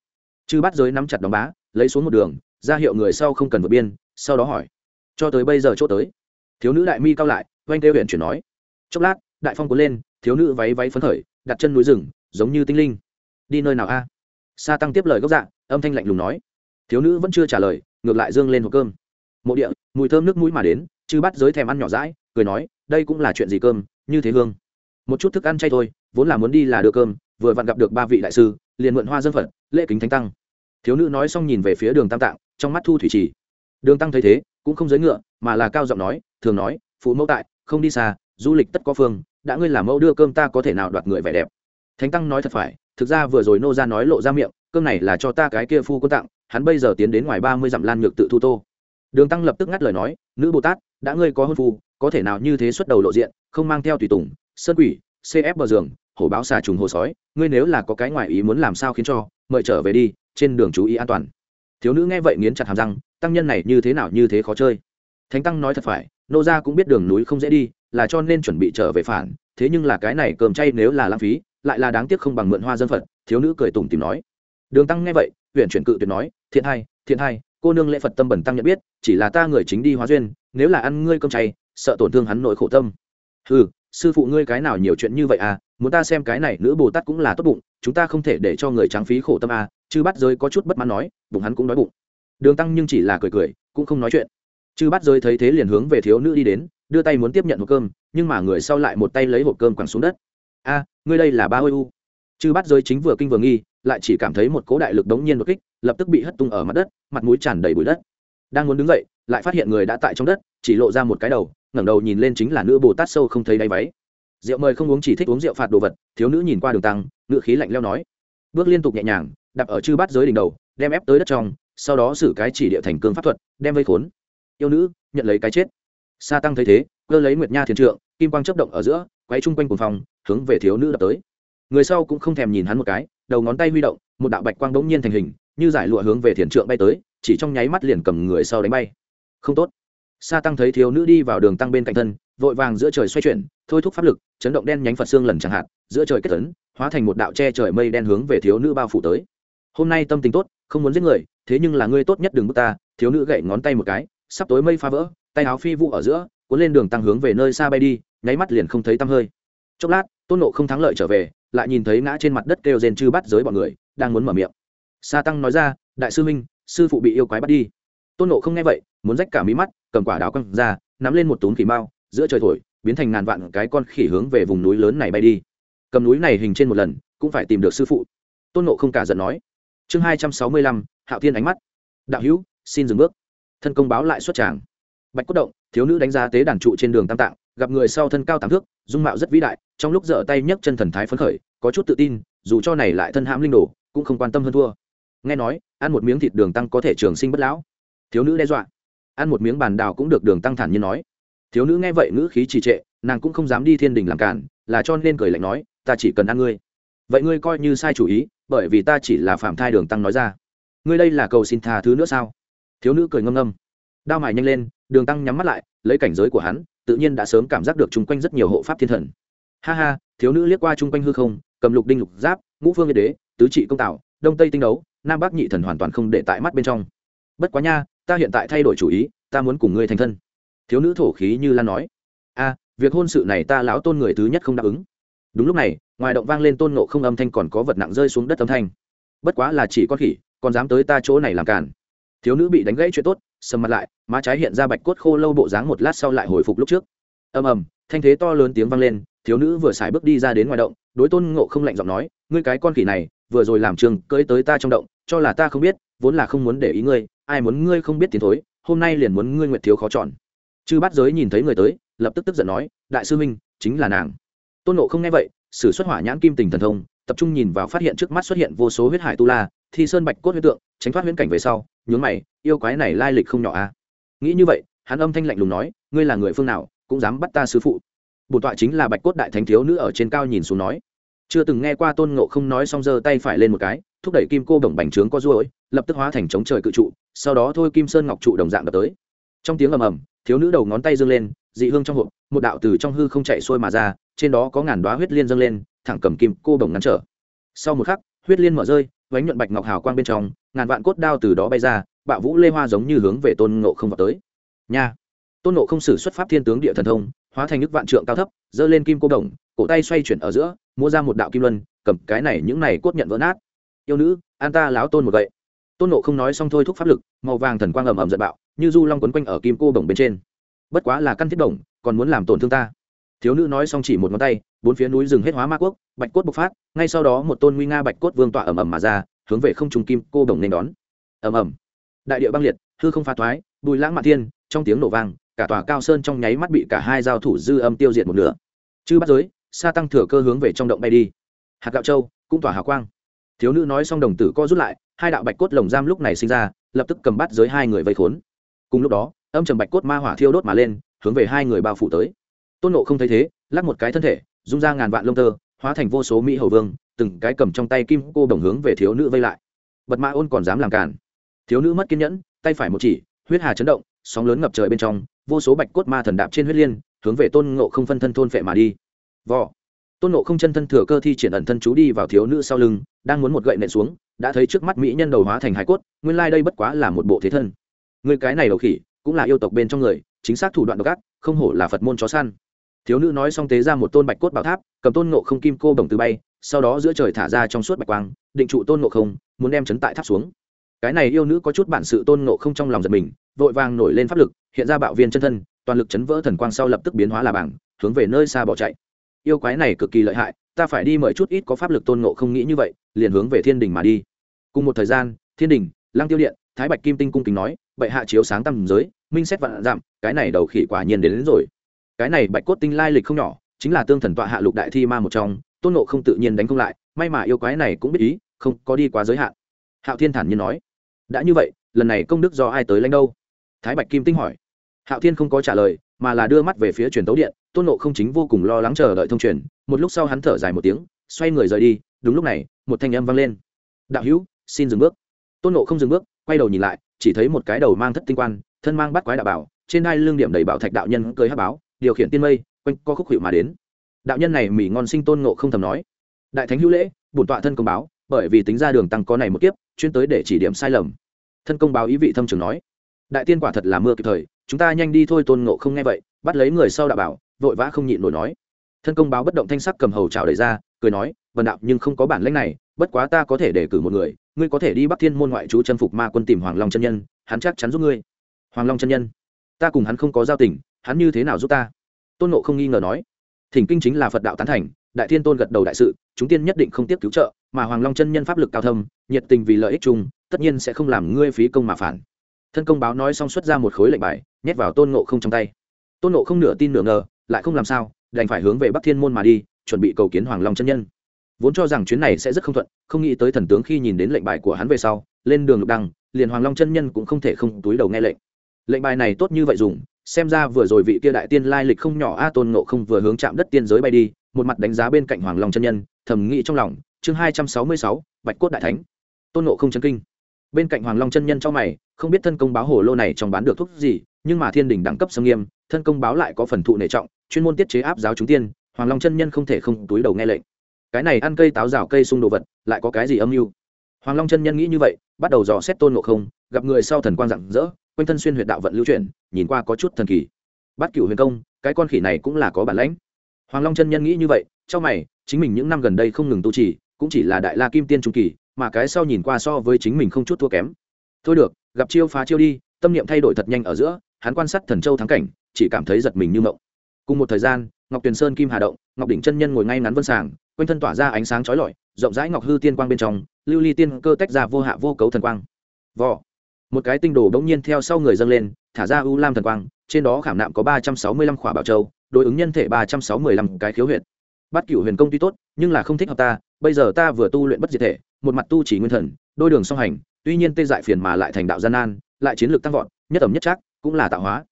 Chư bắt giới nắm chặt đóng bá, lấy xuống một đường, ra hiệu người sau không cần vượt biên, sau đó hỏi, cho tới bây giờ chỗ tới? Thiếu nữ đại mi cao lại, oanh kêu huyện chuyển nói, chốc lát, đại phong cuốn lên, thiếu nữ váy váy phấn khởi, đặt chân núi rừng, giống như tinh linh. Đi nơi nào a? Sa tăng tiếp lời gốc dạ âm thanh lạnh lùng nói. Thiếu nữ vẫn chưa trả lời, ngược lại dương lên hộp cơm. Mộ địa, mùi thơm nước mũi mà đến chứ bắt giới thèm ăn nhỏ rãi cười nói, đây cũng là chuyện gì cơm, như thế hương. Một chút thức ăn chay thôi, vốn là muốn đi là đưa cơm, vừa vặn gặp được ba vị đại sư liền mượn hoa dân phật, lễ kính thánh tăng. Thiếu nữ nói xong nhìn về phía đường tam tạng, trong mắt thu thủy trì. Đường tăng thấy thế, cũng không giới ngựa, mà là cao giọng nói, thường nói, phụ mẫu tại, không đi xa, du lịch tất có phương, đã ngươi làm mẫu đưa cơm ta có thể nào đoạt người vẻ đẹp? Thánh tăng nói thật phải, thực ra vừa rồi nô ra nói lộ ra miệng, cơm này là cho ta cái kia phu quân tặng, hắn bây giờ tiến đến ngoài ba mươi dặm lan nhược tự thu tô. Đường tăng lập tức ngắt lời nói, nữ bồ tát, đã ngươi có hôn phu, có thể nào như thế xuất đầu lộ diện, không mang theo tùy tùng, sơn quỷ cf bờ giường hổ báo xà trùng hồ sói, ngươi nếu là có cái ngoại ý muốn làm sao khiến cho, mời trở về đi, trên đường chú ý an toàn. Thiếu nữ nghe vậy nghiến chặt hàm răng, tăng nhân này như thế nào như thế khó chơi. Thánh tăng nói thật phải, nô gia cũng biết đường núi không dễ đi, là cho nên chuẩn bị trở về phản, thế nhưng là cái này cơm chay nếu là lãng phí, lại là đáng tiếc không bằng mượn hoa dân phật, thiếu nữ cười tủm tìm nói. Đường tăng nghe vậy, huyện chuyển cự tuyệt nói, thiện hai thiện hai, cô nương lễ phật tâm bẩn tăng nhận biết, chỉ là ta người chính đi hóa duyên, nếu là ăn ngươi cơm chay, sợ tổn thương hắn nội khổ tâm. Ừ sư phụ ngươi cái nào nhiều chuyện như vậy à muốn ta xem cái này nữ bồ tát cũng là tốt bụng, chúng ta không thể để cho người trắng phí khổ tâm à chứ bắt giới có chút bất mãn nói, bụng hắn cũng đói bụng. Đường tăng nhưng chỉ là cười cười, cũng không nói chuyện. Chư bắt giới thấy thế liền hướng về thiếu nữ đi đến, đưa tay muốn tiếp nhận hộp cơm, nhưng mà người sau lại một tay lấy hộp cơm quẳng xuống đất. A ngươi đây là ba ôi u. Chư bắt giới chính vừa kinh vừa nghi, lại chỉ cảm thấy một cố đại lực đống nhiên đột kích, lập tức bị hất tung ở mặt đất, mặt mũi tràn đầy bụi đất. Đang muốn đứng dậy, lại phát hiện người đã tại trong đất, chỉ lộ ra một cái đầu, ngẩng đầu nhìn lên chính là nữ bồ tát sâu không thấy đáy váy rượu mời không uống chỉ thích uống rượu phạt đồ vật, thiếu nữ nhìn qua đường tăng ngựa khí lạnh leo nói. Bước liên tục nhẹ nhàng, đạp ở chư bát giới đỉnh đầu, đem ép tới đất trong, sau đó xử cái chỉ địa thành cương pháp thuật, đem vây khốn. Yêu nữ, nhận lấy cái chết. Sa tăng thấy thế, cơ lấy nguyệt nha thiền trượng, kim quang chấp động ở giữa, quay chung quanh cùng phòng, hướng về thiếu nữ đập tới. Người sau cũng không thèm nhìn hắn một cái, đầu ngón tay huy động, một đạo bạch quang đống nhiên thành hình, như giải lụa hướng về thiền trượng bay tới, chỉ trong nháy mắt liền cầm người sau đánh bay. Không tốt. Sa tăng thấy thiếu nữ đi vào đường tăng bên cạnh thân vội vàng giữa trời xoay chuyển, thôi thúc pháp lực, chấn động đen nhánh phật xương lần chẳng hạn, giữa trời kết tấn hóa thành một đạo che trời mây đen hướng về thiếu nữ bao phủ tới. Hôm nay tâm tình tốt, không muốn giết người, thế nhưng là ngươi tốt nhất đừng bước ta. Thiếu nữ gậy ngón tay một cái, sắp tối mây phá vỡ, tay áo phi vụ ở giữa, cuốn lên đường tăng hướng về nơi xa bay đi, nháy mắt liền không thấy tăm hơi. Chốc lát, tôn nộ không thắng lợi trở về, lại nhìn thấy ngã trên mặt đất kêu rên chư bắt giới bọn người, đang muốn mở miệng. Sa tăng nói ra, đại sư minh sư phụ bị yêu quái bắt đi. Tôn nộ không nghe vậy, muốn rách cả mí mắt, cầm quả đào quăng ra, nắm lên một túm kỳ mao giữa trời thổi, biến thành ngàn vạn cái con khỉ hướng về vùng núi lớn này bay đi. Cầm núi này hình trên một lần, cũng phải tìm được sư phụ. Tôn nộ không cả giận nói. Chương hai trăm sáu mươi lăm, hạo thiên ánh mắt. Đạo hữu, xin dừng bước. Thân công báo lại xuất tràng. Bạch cốt động, thiếu nữ đánh giá tế đàn trụ trên đường tam tạng, gặp người sau thân cao tám thước, dung mạo rất vĩ đại, trong lúc dở tay nhấc chân thần thái phấn khởi, có chút tự tin, dù cho này lại thân hãm linh đồ, cũng không quan tâm hơn thua. Nghe nói, ăn một miếng thịt đường tăng có thể trường sinh bất lão. Thiếu nữ đe dọa. Ăn một miếng bàn đào cũng được đường tăng thản nhiên nói thiếu nữ nghe vậy ngữ khí trì trệ, nàng cũng không dám đi thiên đình làm cản là cho nên cười lạnh nói, ta chỉ cần ăn ngươi. Vậy ngươi coi như sai chủ ý, bởi vì ta chỉ là phạm thai đường tăng nói ra. Ngươi đây là cầu xin tha thứ nữa sao? Thiếu nữ cười ngâm ngâm. Đao mài nhanh lên, đường tăng nhắm mắt lại, lấy cảnh giới của hắn, tự nhiên đã sớm cảm giác được chung quanh rất nhiều hộ pháp thiên thần. Ha ha, thiếu nữ liếc qua chung quanh hư không, cầm lục đinh lục giáp, ngũ phương yên đế, tứ trị công tạo, đông tây tinh đấu, nam bắc nhị thần hoàn toàn không để tại mắt bên trong. Bất quá nha, ta hiện tại thay đổi chủ ý, ta muốn cùng ngươi thành thân thiếu nữ thổ khí như lan nói. A, việc hôn sự này ta lão tôn người thứ nhất không đáp ứng. Đúng lúc này, ngoài động vang lên tôn nộ không âm thanh còn có vật nặng rơi xuống đất âm thanh. Bất quá là chỉ con khỉ, còn dám tới ta chỗ này làm cản thiếu nữ bị đánh gãy chuyện tốt, sầm mặt lại, má trái hiện ra bạch cốt khô lâu bộ dáng một lát sau lại hồi phục lúc trước. Ầm ầm, thanh thế to lớn tiếng vang lên, thiếu nữ vừa xài bước đi ra đến ngoài động, đối tôn ngộ không lạnh giọng nói, ngươi cái con khỉ này, vừa rồi làm trường cưỡi tới ta trong động, cho là ta không biết, vốn là không muốn để ý ngươi, ai muốn ngươi không biết tiền thối, hôm nay liền muốn ngươi nguyệt thiếu khó chọn chư bát giới nhìn thấy người tới, lập tức tức giận nói, đại sư minh chính là nàng. Tôn nộ không nghe vậy, sử xuất hỏa nhãn kim tình thần thông, tập trung nhìn vào phát hiện trước mắt xuất hiện vô số huyết hải tu la, thi sơn bạch cốt huyết tượng, tránh thoát huyễn cảnh về sau, nhướng mày, yêu quái này lai lịch không nhỏ a. À? nghĩ như vậy, hắn âm thanh lạnh lùng nói, ngươi là người phương nào, cũng dám bắt ta sư phụ? Bổn tọa chính là bạch cốt đại thánh thiếu nữ ở trên cao nhìn xuống nói. Chưa từng nghe qua tôn ngộ không nói xong giơ tay phải lên một cái, thúc đẩy kim cô đồng bành trướng có ruỗi lập tức hóa thành chống trời cự trụ, sau đó thôi kim sơn ngọc trụ đồng dạng đập tới. Trong tiếng ầm ầm thiếu nữ đầu ngón tay dâng lên, dị hương trong hộp, một đạo từ trong hư không chạy xuôi mà ra, trên đó có ngàn đoá huyết liên dâng lên, thẳng cầm kim cô bồng ngăn trở. Sau một khắc, huyết liên mở rơi, vánh nhuận bạch ngọc hào quang bên trong, ngàn vạn cốt đao từ đó bay ra, bạo vũ lê hoa giống như hướng về tôn ngộ không vào tới. Nha! Tôn ngộ không xử xuất pháp thiên tướng địa thần thông, hóa thành nước vạn trượng cao thấp, giơ lên kim cô đồng, cổ tay xoay chuyển ở giữa mua ra một đạo kim luân, cầm cái này những này cốt nhận vỡ nát. Yêu nữ, an ta láo tôn một gậy. Tôn nộ không nói xong thôi thúc pháp lực, màu vàng thần quang ầm ầm giận bạo như du long quấn quanh ở kim cô đồng bên trên. Bất quá là căn thiết đồng còn muốn làm tổn thương ta. Thiếu nữ nói xong chỉ một ngón tay, bốn phía núi rừng hết hóa ma quốc, bạch cốt bộc phát, ngay sau đó một tôn nguy nga bạch cốt vương tọa ầm ầm mà ra, hướng về không trùng kim cô đồng nên đón. Ầm ầm. Đại địa băng liệt, hư không phá thoái, bùi lãng mạn thiên, trong tiếng nổ vang, cả tòa cao sơn trong nháy mắt bị cả hai giao thủ dư âm tiêu diệt một nửa. Chư bắt giới, sa tăng thừa cơ hướng về trong động bay đi. Hạt gạo châu, cũng tỏa hào quang. Thiếu nữ nói xong đồng tử co rút lại, hai đạo bạch cốt lồng giam lúc này sinh ra, lập tức cầm bắt giới hai người vây khốn cùng lúc đó, âm trầm bạch cốt ma hỏa thiêu đốt mà lên, hướng về hai người bao phủ tới. Tôn nộ không thấy thế, lắc một cái thân thể dung ra ngàn vạn lông tơ, hóa thành vô số mỹ hầu vương, từng cái cầm trong tay kim cô đồng hướng về thiếu nữ vây lại. Bật ma ôn còn dám làm cản thiếu nữ mất kiên nhẫn, tay phải một chỉ, huyết hà chấn động, sóng lớn ngập trời bên trong, vô số bạch cốt ma thần đạp trên huyết liên, hướng về tôn ngộ không phân thân thôn phệ mà đi. Vỏ tôn ngộ không chân thân thừa cơ thi triển ẩn thân chú đi vào thiếu nữ sau lưng, đang muốn một gậy nện xuống, đã thấy trước mắt mỹ nhân đầu hóa thành hải cốt, nguyên lai đây bất quá là một bộ thế thân người cái này đầu khỉ, cũng là yêu tộc bên trong người, chính xác thủ đoạn độc ác, không hổ là phật môn chó săn. Thiếu nữ nói xong tế ra một tôn bạch cốt bảo tháp, cầm tôn nộ không kim cô đồng từ bay, sau đó giữa trời thả ra trong suốt bạch quang, định trụ tôn nộ không, muốn đem chấn tại tháp xuống. Cái này yêu nữ có chút bản sự tôn nộ không trong lòng giật mình, vội vàng nổi lên pháp lực, hiện ra bạo viên chân thân, toàn lực chấn vỡ thần quang sau lập tức biến hóa là bảng, hướng về nơi xa bỏ chạy. Yêu quái này cực kỳ lợi hại, ta phải đi mời chút ít có pháp lực tôn nộ không nghĩ như vậy, liền hướng về thiên đình mà đi. Cùng một thời gian, thiên đình, lăng tiêu điện, thái bạch kim tinh cung kính nói bệ hạ chiếu sáng tầm giới minh xét vạn giảm cái này đầu khỉ quả nhiên đến, đến rồi. Cái này bạch cốt tinh lai lịch không nhỏ chính là tương thần tọa hạ lục đại thi ma một trong tôn nộ không tự nhiên đánh không lại may mà yêu quái này cũng biết ý không có đi quá giới hạn. Hạo thiên thản nhiên nói đã như vậy lần này công đức do ai tới lãnh đâu? Thái bạch kim tinh hỏi. Hạo thiên không có trả lời mà là đưa mắt về phía truyền tấu điện tôn nộ không chính vô cùng lo lắng chờ đợi thông truyền. Một lúc sau hắn thở dài một tiếng xoay người rời đi đúng lúc này một thanh âm vang lên. Đạo hữu xin dừng bước. Tôn nộ không dừng bước quay đầu nhìn lại chỉ thấy một cái đầu mang thất tinh quan, thân mang bắt quái đạo bảo, trên đai lương điểm đầy bảo thạch đạo nhân cười hát báo, điều khiển tiên mây, quanh co khúc hiệu mà đến. Đạo nhân này mỹ ngon sinh tôn ngộ không thầm nói. Đại thánh hữu lễ, bổn tọa thân công báo, bởi vì tính ra đường tăng có này một kiếp, chuyên tới để chỉ điểm sai lầm. Thân công báo ý vị thâm trường nói. Đại tiên quả thật là mưa kịp thời, chúng ta nhanh đi thôi tôn ngộ không nghe vậy, bắt lấy người sau đạo bảo, vội vã không nhịn nổi nói. Thân công báo bất động thanh sắc cầm hầu trào đầy ra, cười nói vần đạo, nhưng không có bản lãnh này, bất quá ta có thể để cử một người ngươi có thể đi bắc thiên môn ngoại chú chân phục ma quân tìm hoàng long chân nhân hắn chắc chắn giúp ngươi hoàng long chân nhân ta cùng hắn không có giao tình hắn như thế nào giúp ta tôn nộ không nghi ngờ nói thỉnh kinh chính là phật đạo tán thành đại thiên tôn gật đầu đại sự chúng tiên nhất định không tiếp cứu trợ mà hoàng long chân nhân pháp lực cao thâm nhiệt tình vì lợi ích chung tất nhiên sẽ không làm ngươi phí công mà phản thân công báo nói xong xuất ra một khối lệnh bài nhét vào tôn nộ không trong tay tôn nộ không nửa tin nửa ngờ lại không làm sao đành phải hướng về bắc thiên môn mà đi chuẩn bị cầu kiến hoàng long chân nhân vốn cho rằng chuyến này sẽ rất không thuận, không nghĩ tới thần tướng khi nhìn đến lệnh bài của hắn về sau, lên đường lục đăng, liền hoàng long chân nhân cũng không thể không túi đầu nghe lệnh. Lệnh bài này tốt như vậy dùng, xem ra vừa rồi vị kia đại tiên lai lịch không nhỏ, a tôn nộ không vừa hướng chạm đất tiên giới bay đi, một mặt đánh giá bên cạnh hoàng long chân nhân, thầm nghĩ trong lòng, chương hai trăm sáu mươi sáu, bạch cốt đại thánh. Tôn nộ không chân kinh. Bên cạnh hoàng long chân nhân trong mày, không biết thân công báo hồ lô này trong bán được thuốc gì, nhưng mà thiên đình đẳng cấp sâm nghiêm, thân công báo lại có phần thụ nể trọng, chuyên môn tiết chế áp giáo chúng tiên, hoàng long chân nhân không thể không túi đầu nghe lệnh cái này ăn cây táo rào cây sung đồ vật, lại có cái gì âm mưu? Hoàng long chân nhân nghĩ như vậy, bắt đầu dò xét tôn ngộ không, gặp người sau thần quang rạng rỡ, quanh thân xuyên huyện đạo vận lưu chuyển, nhìn qua có chút thần kỳ. Bắt cựu huyền công, cái con khỉ này cũng là có bản lãnh. Hoàng long chân nhân nghĩ như vậy trong mày, chính mình những năm gần đây không ngừng tu trì, cũng chỉ là đại la kim tiên trung kỳ, mà cái sau nhìn qua so với chính mình không chút thua kém. Thôi được, gặp chiêu phá chiêu đi, tâm niệm thay đổi thật nhanh ở giữa, hắn quan sát thần châu thắng cảnh, chỉ cảm thấy giật mình như mộng. Cùng một thời gian, ngọc tuyền sơn kim hà động, ngọc đỉnh chân nhân ngồi ngay ngắn vân sàng quanh thân tỏa ra ánh sáng chói lọi, rộng rãi ngọc hư tiên quang bên trong, lưu ly tiên cơ tách ra vô hạ vô cấu thần quang. Vỏ một cái tinh đồ đống nhiên theo sau người dâng lên, thả ra u lam thần quang, trên đó khảm nạm có ba trăm sáu mươi lăm khỏa bảo châu, đối ứng nhân thể ba trăm sáu mươi lăm cái khiếu huyệt. Bắt cửu huyền công tuy tốt, nhưng là không thích hợp ta, bây giờ ta vừa tu luyện bất diệt thể, một mặt tu chỉ nguyên thần, đôi đường song hành, tuy nhiên tê dại phiền mà lại thành đạo gian nan, lại chiến lược tăng vọt, nhất ẩm nhất chắc cũng là tạo hóa.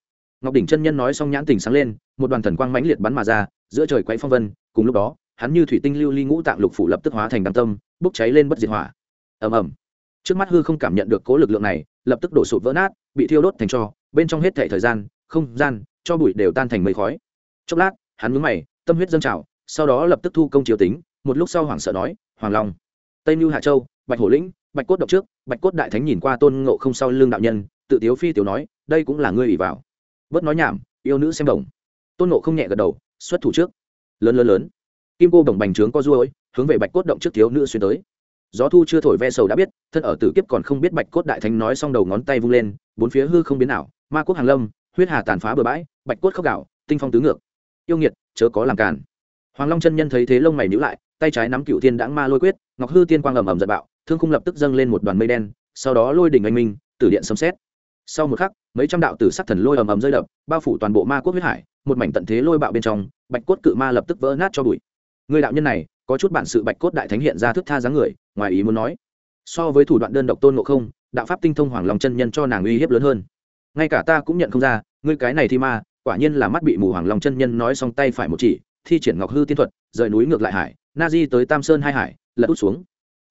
Ngọc đỉnh chân nhân nói xong nhãn tình sáng lên, một đoàn thần quang mãnh liệt bắn mà ra, giữa trời quay phong vân, cùng lúc đó hắn như thủy tinh lưu ly ngũ tạng lục phủ lập tức hóa thành đăng tâm, bốc cháy lên bất diệt hỏa. Ầm ầm. Trước mắt hư không cảm nhận được cố lực lượng này, lập tức đổ sụp vỡ nát, bị thiêu đốt thành cho, bên trong hết thể thời gian, không gian, cho bụi đều tan thành mây khói. Chốc lát, hắn mướn mày, tâm huyết dâng trào, sau đó lập tức thu công chiếu tính, một lúc sau hoảng sợ nói, hoàng long, tây mưu hạ châu, bạch hổ lĩnh, bạch cốt động trước, bạch cốt đại thánh nhìn qua tôn ngộ không sau lưng đạo nhân, tự tiếu phi tiểu nói, đây cũng là ngươi ủy vào. Bớt nói nhảm, yêu nữ xem đồng. Tôn ngộ không nhẹ gật đầu, xuất thủ trước. Lớn lớn lớn kim cô đồng bành trướng co ruôi hướng về bạch cốt động trước thiếu nữ xuyên tới. Gió thu chưa thổi ve sầu đã biết, thân ở tử kiếp còn không biết bạch cốt đại thánh nói xong đầu ngón tay vung lên, bốn phía hư không biến ảo, ma quốc hàng lâm, huyết hà tàn phá bừa bãi, bạch cốt khóc gạo tinh phong tứ ngược. Yêu nghiệt, chớ có làm càn. Hoàng long chân nhân thấy thế lông mày nhíu lại, tay trái nắm cựu tiên đãng ma lôi quyết, ngọc hư tiên quang ầm ầm giật bạo, thương khung lập tức dâng lên một đoàn mây đen, sau đó lôi đỉnh anh minh, tử điện sấm xét sau một khắc, mấy trăm đạo tử sắc thần lôi ầm ầm rơi đập, bao phủ toàn bộ ma quốc huyết hải, một mảnh tận thế lôi bạo bên trong, bạch cốt cự ma lập tức vỡ nát cho bụi người đạo nhân này, có chút bản sự bạch cốt đại thánh hiện ra thức tha dáng người, ngoài ý muốn nói. So với thủ đoạn đơn độc tôn ngộ không, đạo pháp tinh thông hoàng long chân nhân cho nàng uy hiếp lớn hơn. Ngay cả ta cũng nhận không ra, ngươi cái này thi ma, quả nhiên là mắt bị mù hoàng long chân nhân nói xong tay phải một chỉ, thi triển ngọc hư tiên thuật, rời núi ngược lại hải, na di tới tam sơn hai hải, lật út xuống.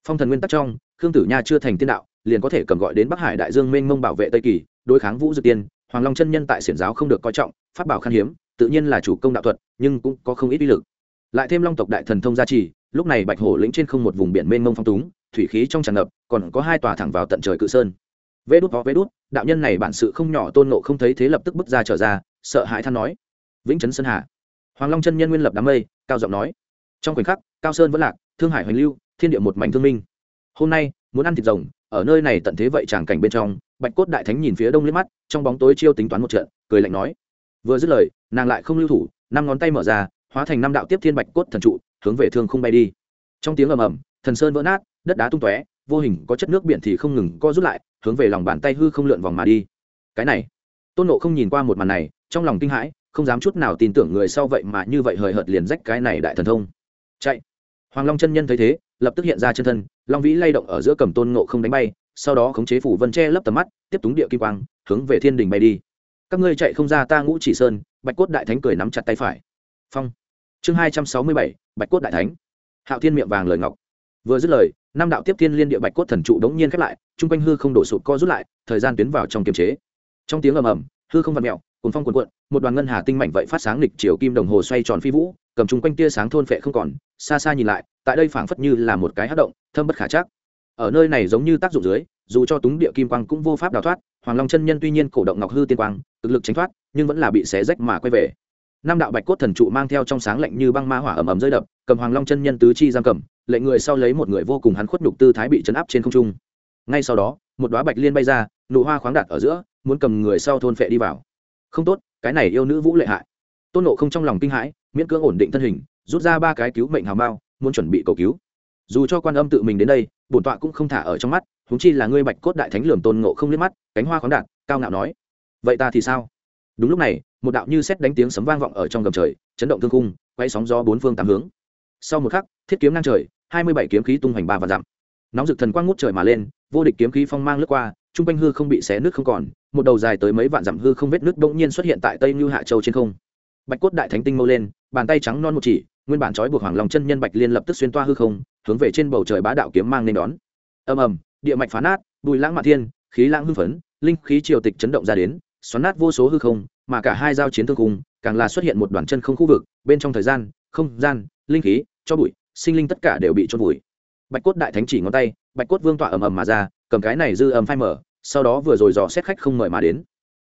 Phong thần nguyên tắc trong, khương tử nha chưa thành tiên đạo, liền có thể cầm gọi đến bắc hải đại dương mênh mông bảo vệ tây kỳ, đối kháng vũ dược tiên. Hoàng long chân nhân tại xiển giáo không được coi trọng, pháp bảo khan hiếm, tự nhiên là chủ công đạo thuật, nhưng cũng có không ít uy lực lại thêm long tộc đại thần thông gia trì, lúc này bạch hổ lĩnh trên không một vùng biển mênh mông phong túng, thủy khí trong tràn ngập, còn có hai tòa thẳng vào tận trời cự sơn. Vê đút vó vê đút, đạo nhân này bản sự không nhỏ tôn nộ không thấy thế lập tức bước ra trở ra, sợ hãi than nói. Vĩnh trấn sơn hà. Hoàng long chân nhân nguyên lập đám mây, cao giọng nói. Trong khoảnh khắc, cao sơn vẫn lạc, thương hải hoành lưu, thiên địa một mảnh thương minh. Hôm nay, muốn ăn thịt rồng, ở nơi này tận thế vậy tràng cảnh bên trong, bạch cốt đại thánh nhìn phía đông liếc mắt, trong bóng tối chiêu tính toán một trận, cười lạnh nói. Vừa dứt lời, nàng lại không lưu thủ, năm ngón tay mở ra hóa thành năm đạo tiếp thiên bạch cốt thần trụ, hướng về thương không bay đi. Trong tiếng ầm ầm, thần sơn vỡ nát, đất đá tung tóe, vô hình có chất nước biển thì không ngừng co rút lại, hướng về lòng bàn tay hư không lượn vòng mà đi. Cái này, tôn nộ không nhìn qua một màn này, trong lòng kinh hãi, không dám chút nào tin tưởng người sau vậy mà như vậy hời hợt liền rách cái này đại thần thông. Chạy. Hoàng long chân nhân thấy thế, lập tức hiện ra chân thân, long vĩ lay động ở giữa cầm tôn nộ không đánh bay, sau đó khống chế phủ vân che lấp tầm mắt, tiếp túng địa kim quang, hướng về thiên đình bay đi. Các ngươi chạy không ra ta ngũ chỉ sơn, bạch cốt đại thánh cười nắm chặt tay phải. Phong chương hai trăm sáu mươi bảy, bạch cốt đại thánh. Hạo thiên miệng vàng lời ngọc. Vừa dứt lời, năm đạo tiếp thiên liên địa bạch cốt thần trụ đống nhiên khép lại, chung quanh hư không đổ sụt co rút lại, thời gian tuyến vào trong kiềm chế. Trong tiếng ầm ầm, hư không vặt mẹo cuốn phong cuộn cuộn, một đoàn ngân hà tinh mạnh vậy phát sáng lịch chiều kim đồng hồ xoay tròn phi vũ, cầm chung quanh tia sáng thôn phệ không còn, xa xa nhìn lại, tại đây phảng phất như là một cái hát động, thâm bất khả chắc. Ở nơi này giống như tác dụng dưới, dù cho túng địa kim quang cũng vô pháp đào thoát, hoàng long chân nhân tuy nhiên cổ động ngọc hư tiên quang, thực lực tránh thoát, nhưng vẫn là bị xé rách mà quay về năm đạo bạch cốt thần trụ mang theo trong sáng lạnh như băng ma hỏa ầm ầm rơi đập, cầm hoàng long chân nhân tứ chi giam cầm lệnh người sau lấy một người vô cùng hắn khuất nhục tư thái bị chấn áp trên không trung. Ngay sau đó, một đoá bạch liên bay ra, nụ hoa khoáng đạt ở giữa, muốn cầm người sau thôn phệ đi vào. Không tốt, cái này yêu nữ vũ lệ hại. Tôn nộ không trong lòng kinh hãi, miễn cưỡng ổn định thân hình, rút ra ba cái cứu mệnh hào mao, muốn chuẩn bị cầu cứu. Dù cho quan âm tự mình đến đây, bổn tọa cũng không thả ở trong mắt húng chi là ngươi bạch cốt đại thánh lường tôn ngộ không liếc mắt, cánh hoa khoáng đạt, cao ngạo nói, vậy ta thì sao? Đúng lúc này một đạo như xét đánh tiếng sấm vang vọng ở trong gầm trời, chấn động thương cung quay sóng gió bốn phương tám hướng. Sau một khắc, thiết kiếm ngang trời, hai mươi bảy kiếm khí tung hoành ba và dặm. Nóng rực thần quang ngút trời mà lên, vô địch kiếm khí phong mang lướt qua, trung quanh hư không bị xé nước không còn, một đầu dài tới mấy vạn dặm hư không vết nước bỗng nhiên xuất hiện tại tây như hạ châu trên không. Bạch cốt đại thánh tinh mâu lên, bàn tay trắng non một chỉ, nguyên bản trói buộc hoàng lòng chân nhân bạch liên lập tức xuyên toa hư không, hướng về trên bầu trời bá đạo kiếm mang nên đón. Ầm ầm, địa mạch phá nát, bùi lãng mạ thiên, khí lãng hưng phấn, linh khí triều tịch chấn động ra đến, xoắn nát vô số hư không mà cả hai giao chiến thương cung càng là xuất hiện một đoàn chân không khu vực, bên trong thời gian, không gian, linh khí, cho bụi, sinh linh tất cả đều bị trôn vùi. Bạch cốt đại thánh chỉ ngón tay, bạch cốt vương tọa ầm ầm mà ra, cầm cái này dư ầm phai mở, sau đó vừa rồi dò xét khách không mời mà đến.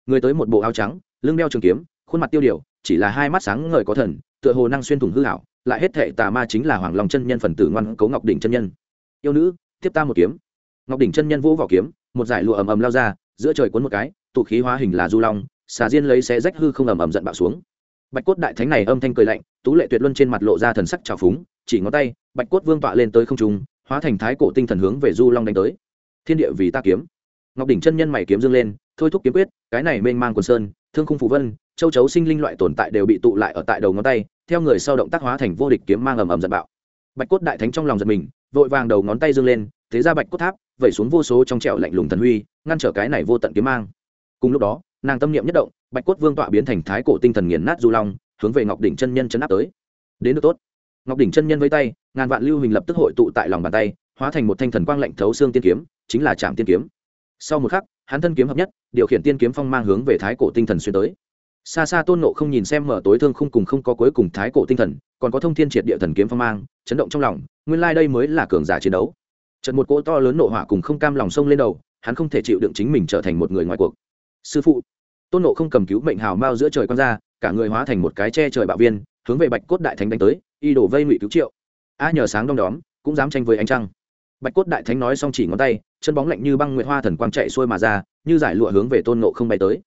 Người tới một bộ áo trắng, lưng đeo trường kiếm, khuôn mặt tiêu điều, chỉ là hai mắt sáng ngời có thần, tựa hồ năng xuyên thủng hư hảo lại hết thệ tà ma chính là hoàng long chân nhân phần tử ngoan cấu ngọc đỉnh chân nhân. Yêu nữ, tiếp ta một kiếm. Ngọc đỉnh chân nhân vũ vào kiếm, một giải lụa ầm ầm lao ra, giữa trời cuốn một cái, tụ khí hóa hình là du long xà diên lấy xé rách hư không ầm ầm giận bạo xuống. Bạch cốt đại thánh này âm thanh cười lạnh, tú lệ tuyệt luân trên mặt lộ ra thần sắc trào phúng, chỉ ngón tay, bạch cốt vương tọa lên tới không trung, hóa thành thái cổ tinh thần hướng về du long đánh tới. Thiên địa vì ta kiếm. Ngọc đỉnh chân nhân mày kiếm dương lên, thôi thúc kiếm quyết, cái này mênh mang quần sơn, thương khung phù vân, châu chấu sinh linh loại tồn tại đều bị tụ lại ở tại đầu ngón tay, theo người sau động tác hóa thành vô địch kiếm mang ầm ầm giật bạo. Bạch cốt đại thánh trong lòng giật mình, vội vàng đầu ngón tay dương lên, thế ra bạch cốt tháp, vẩy xuống vô số trong trẹo lạnh lùng thần huy, ngăn trở cái này vô tận kiếm mang. Cùng lúc đó nàng tâm niệm nhất động, bạch cốt vương tọa biến thành thái cổ tinh thần nghiền nát du long, hướng về ngọc đỉnh chân nhân chấn áp tới. Đến được tốt. Ngọc đỉnh chân nhân với tay, ngàn vạn lưu hình lập tức hội tụ tại lòng bàn tay, hóa thành một thanh thần quang lạnh thấu xương tiên kiếm, chính là trạm tiên kiếm. Sau một khắc, hắn thân kiếm hợp nhất, điều khiển tiên kiếm phong mang hướng về thái cổ tinh thần xuyên tới. Xa xa tôn nộ không nhìn xem mở tối thương không cùng không có cuối cùng thái cổ tinh thần, còn có thông thiên triệt địa thần kiếm phong mang, chấn động trong lòng, nguyên lai、like、đây mới là cường giả chiến đấu. Trận một cỗ to lớn nộ hỏa cùng không cam lòng sông lên đầu, hắn không thể chịu đựng chính mình trở thành một người ngoài cuộc. Sư phụ tôn nộ không cầm cứu mệnh hào mao giữa trời q ra, cả người hóa thành một cái che trời bạo viên, hướng về bạch cốt đại thánh đánh tới, y đổ vây ngụy cứu triệu. A nhờ sáng đom đóm, cũng dám tranh với ánh trăng. Bạch cốt đại thánh nói xong chỉ ngón tay, chân bóng lạnh như băng nguyệt hoa thần quang chạy xuôi mà ra, như giải lụa hướng về tôn nộ không bay tới.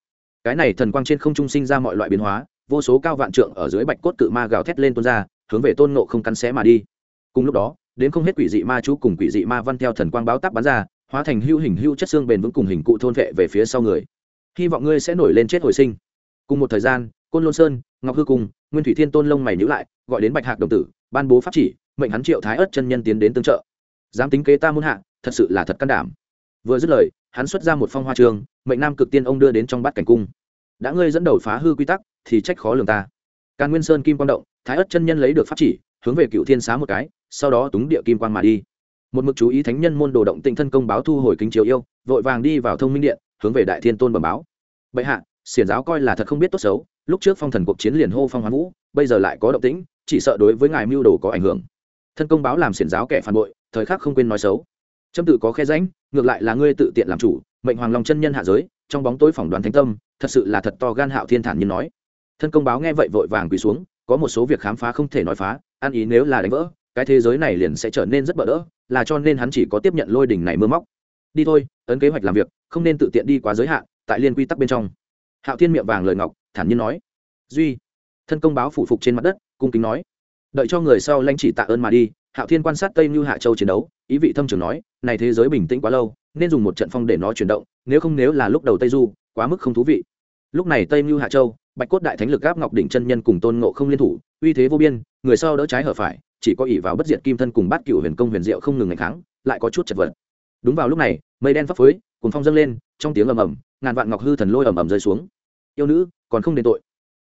Cái này thần quang trên không trung sinh ra mọi loại biến hóa, vô số cao vạn trượng ở dưới bạch cốt cự ma gào thét lên tôn ra, hướng về tôn nộ không cắn xé mà đi. Cùng lúc đó, đến không hết quỷ dị ma chú cùng quỷ dị ma văn theo thần quang báo tắc bắn ra, hóa thành hưu hình hưu chất xương bền vững cùng hình cụ thôn vệ về phía sau người hy vọng ngươi sẽ nổi lên chết hồi sinh. Cùng một thời gian, côn lôn sơn, ngọc hư cung nguyên thủy thiên tôn lông mày nhữ lại, gọi đến bạch hạc đồng tử, ban bố pháp chỉ, mệnh hắn triệu thái ớt chân nhân tiến đến tương trợ. Dám tính kế ta muốn hạ, thật sự là thật can đảm. Vừa dứt lời, hắn xuất ra một phong hoa trường, mệnh nam cực tiên ông đưa đến trong bát cảnh cung. Đã ngươi dẫn đầu phá hư quy tắc, thì trách khó lường ta. Càn nguyên sơn kim quang động, thái ất chân nhân lấy được pháp chỉ, hướng về cựu thiên xá một cái, sau đó túng địa kim quang mà đi. Một mực chú ý thánh nhân môn đồ động tịnh thân công báo thu hồi kính chiếu yêu, vội vàng đi vào thông minh điện hướng về đại thiên tôn bẩm báo. Bệ hạ, xiển giáo coi là thật không biết tốt xấu, lúc trước phong thần cuộc chiến liền hô phong hoán vũ, bây giờ lại có động tĩnh, chỉ sợ đối với ngài mưu đồ có ảnh hưởng. Thân công báo làm xiển giáo kẻ phản bội, thời khắc không quên nói xấu. Trâm tự có khe ránh ngược lại là ngươi tự tiện làm chủ, mệnh hoàng long chân nhân hạ giới, trong bóng tối phỏng đoán thánh tâm, thật sự là thật to gan hạo thiên thản như nói. Thân công báo nghe vậy vội vàng quỳ xuống, có một số việc khám phá không thể nói phá ăn ý nếu là đánh vỡ, cái thế giới này liền sẽ trở nên rất bỡ đỡ, là cho nên hắn chỉ có tiếp nhận lôi đỉnh này mưa móc. Đi thôi, ấn kế hoạch làm việc không nên tự tiện đi quá giới hạn, tại liên quy tắc bên trong. Hạo thiên miệng vàng lời ngọc, thản nhiên nói. Duy, thân công báo phủ phục trên mặt đất, cung kính nói. Đợi cho người sau lãnh chỉ tạ ơn mà đi, hạo thiên quan sát tây như hạ châu chiến đấu, ý vị thâm trường nói, này thế giới bình tĩnh quá lâu, nên dùng một trận phong để nó chuyển động, nếu không nếu là lúc đầu tây du, quá mức không thú vị. Lúc này tây như hạ châu, bạch cốt đại thánh lực gáp ngọc đỉnh chân nhân cùng tôn ngộ không liên thủ, uy thế vô biên, người sau đỡ trái hở phải, chỉ có ỷ vào bất diệt kim thân cùng bát cựu huyền công huyền diệu không ngừng ngày kháng, lại có chút chật vật. Đúng vào lúc này, mây đen phấp phới cùng phong dâng lên, trong tiếng ầm ầm, ngàn vạn ngọc hư thần lôi ầm ầm rơi xuống. Yêu nữ, còn không đến tội.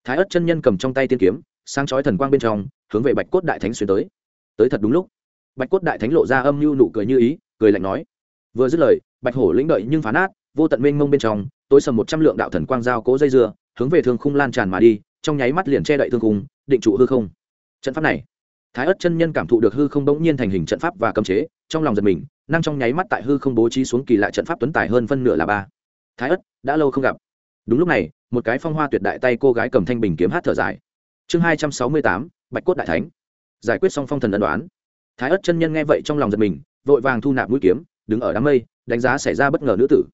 Thái ất chân nhân cầm trong tay tiên kiếm, sáng chói thần quang bên trong, hướng về bạch cốt đại thánh xuyên tới. Tới thật đúng lúc. Bạch cốt đại thánh lộ ra âm mưu nụ cười như ý, cười lạnh nói. Vừa dứt lời, bạch hổ lĩnh đợi nhưng phá nát vô tận mênh mông bên trong, tối sầm một trăm lượng đạo thần quang giao cố dây dưa, hướng về thương khung lan tràn mà đi, trong nháy mắt liền che đậy thương khung, định trụ hư không. Trận pháp này, thái ất chân nhân cảm thụ được hư không bỗng nhiên thành hình trận pháp và cấm chế, trong lòng giật mình năng trong nháy mắt tại hư không bố trí xuống kỳ lạ trận pháp tuấn tài hơn phân nửa là ba. Thái ất, đã lâu không gặp. Đúng lúc này, một cái phong hoa tuyệt đại tay cô gái cầm thanh bình kiếm hát thở dài. Chương hai trăm sáu mươi tám, bạch cốt đại thánh. Giải quyết xong phong thần ân đoán. Thái ất chân nhân nghe vậy trong lòng giật mình, vội vàng thu nạp mũi kiếm, đứng ở đám mây, đánh giá xảy ra bất ngờ nữ tử.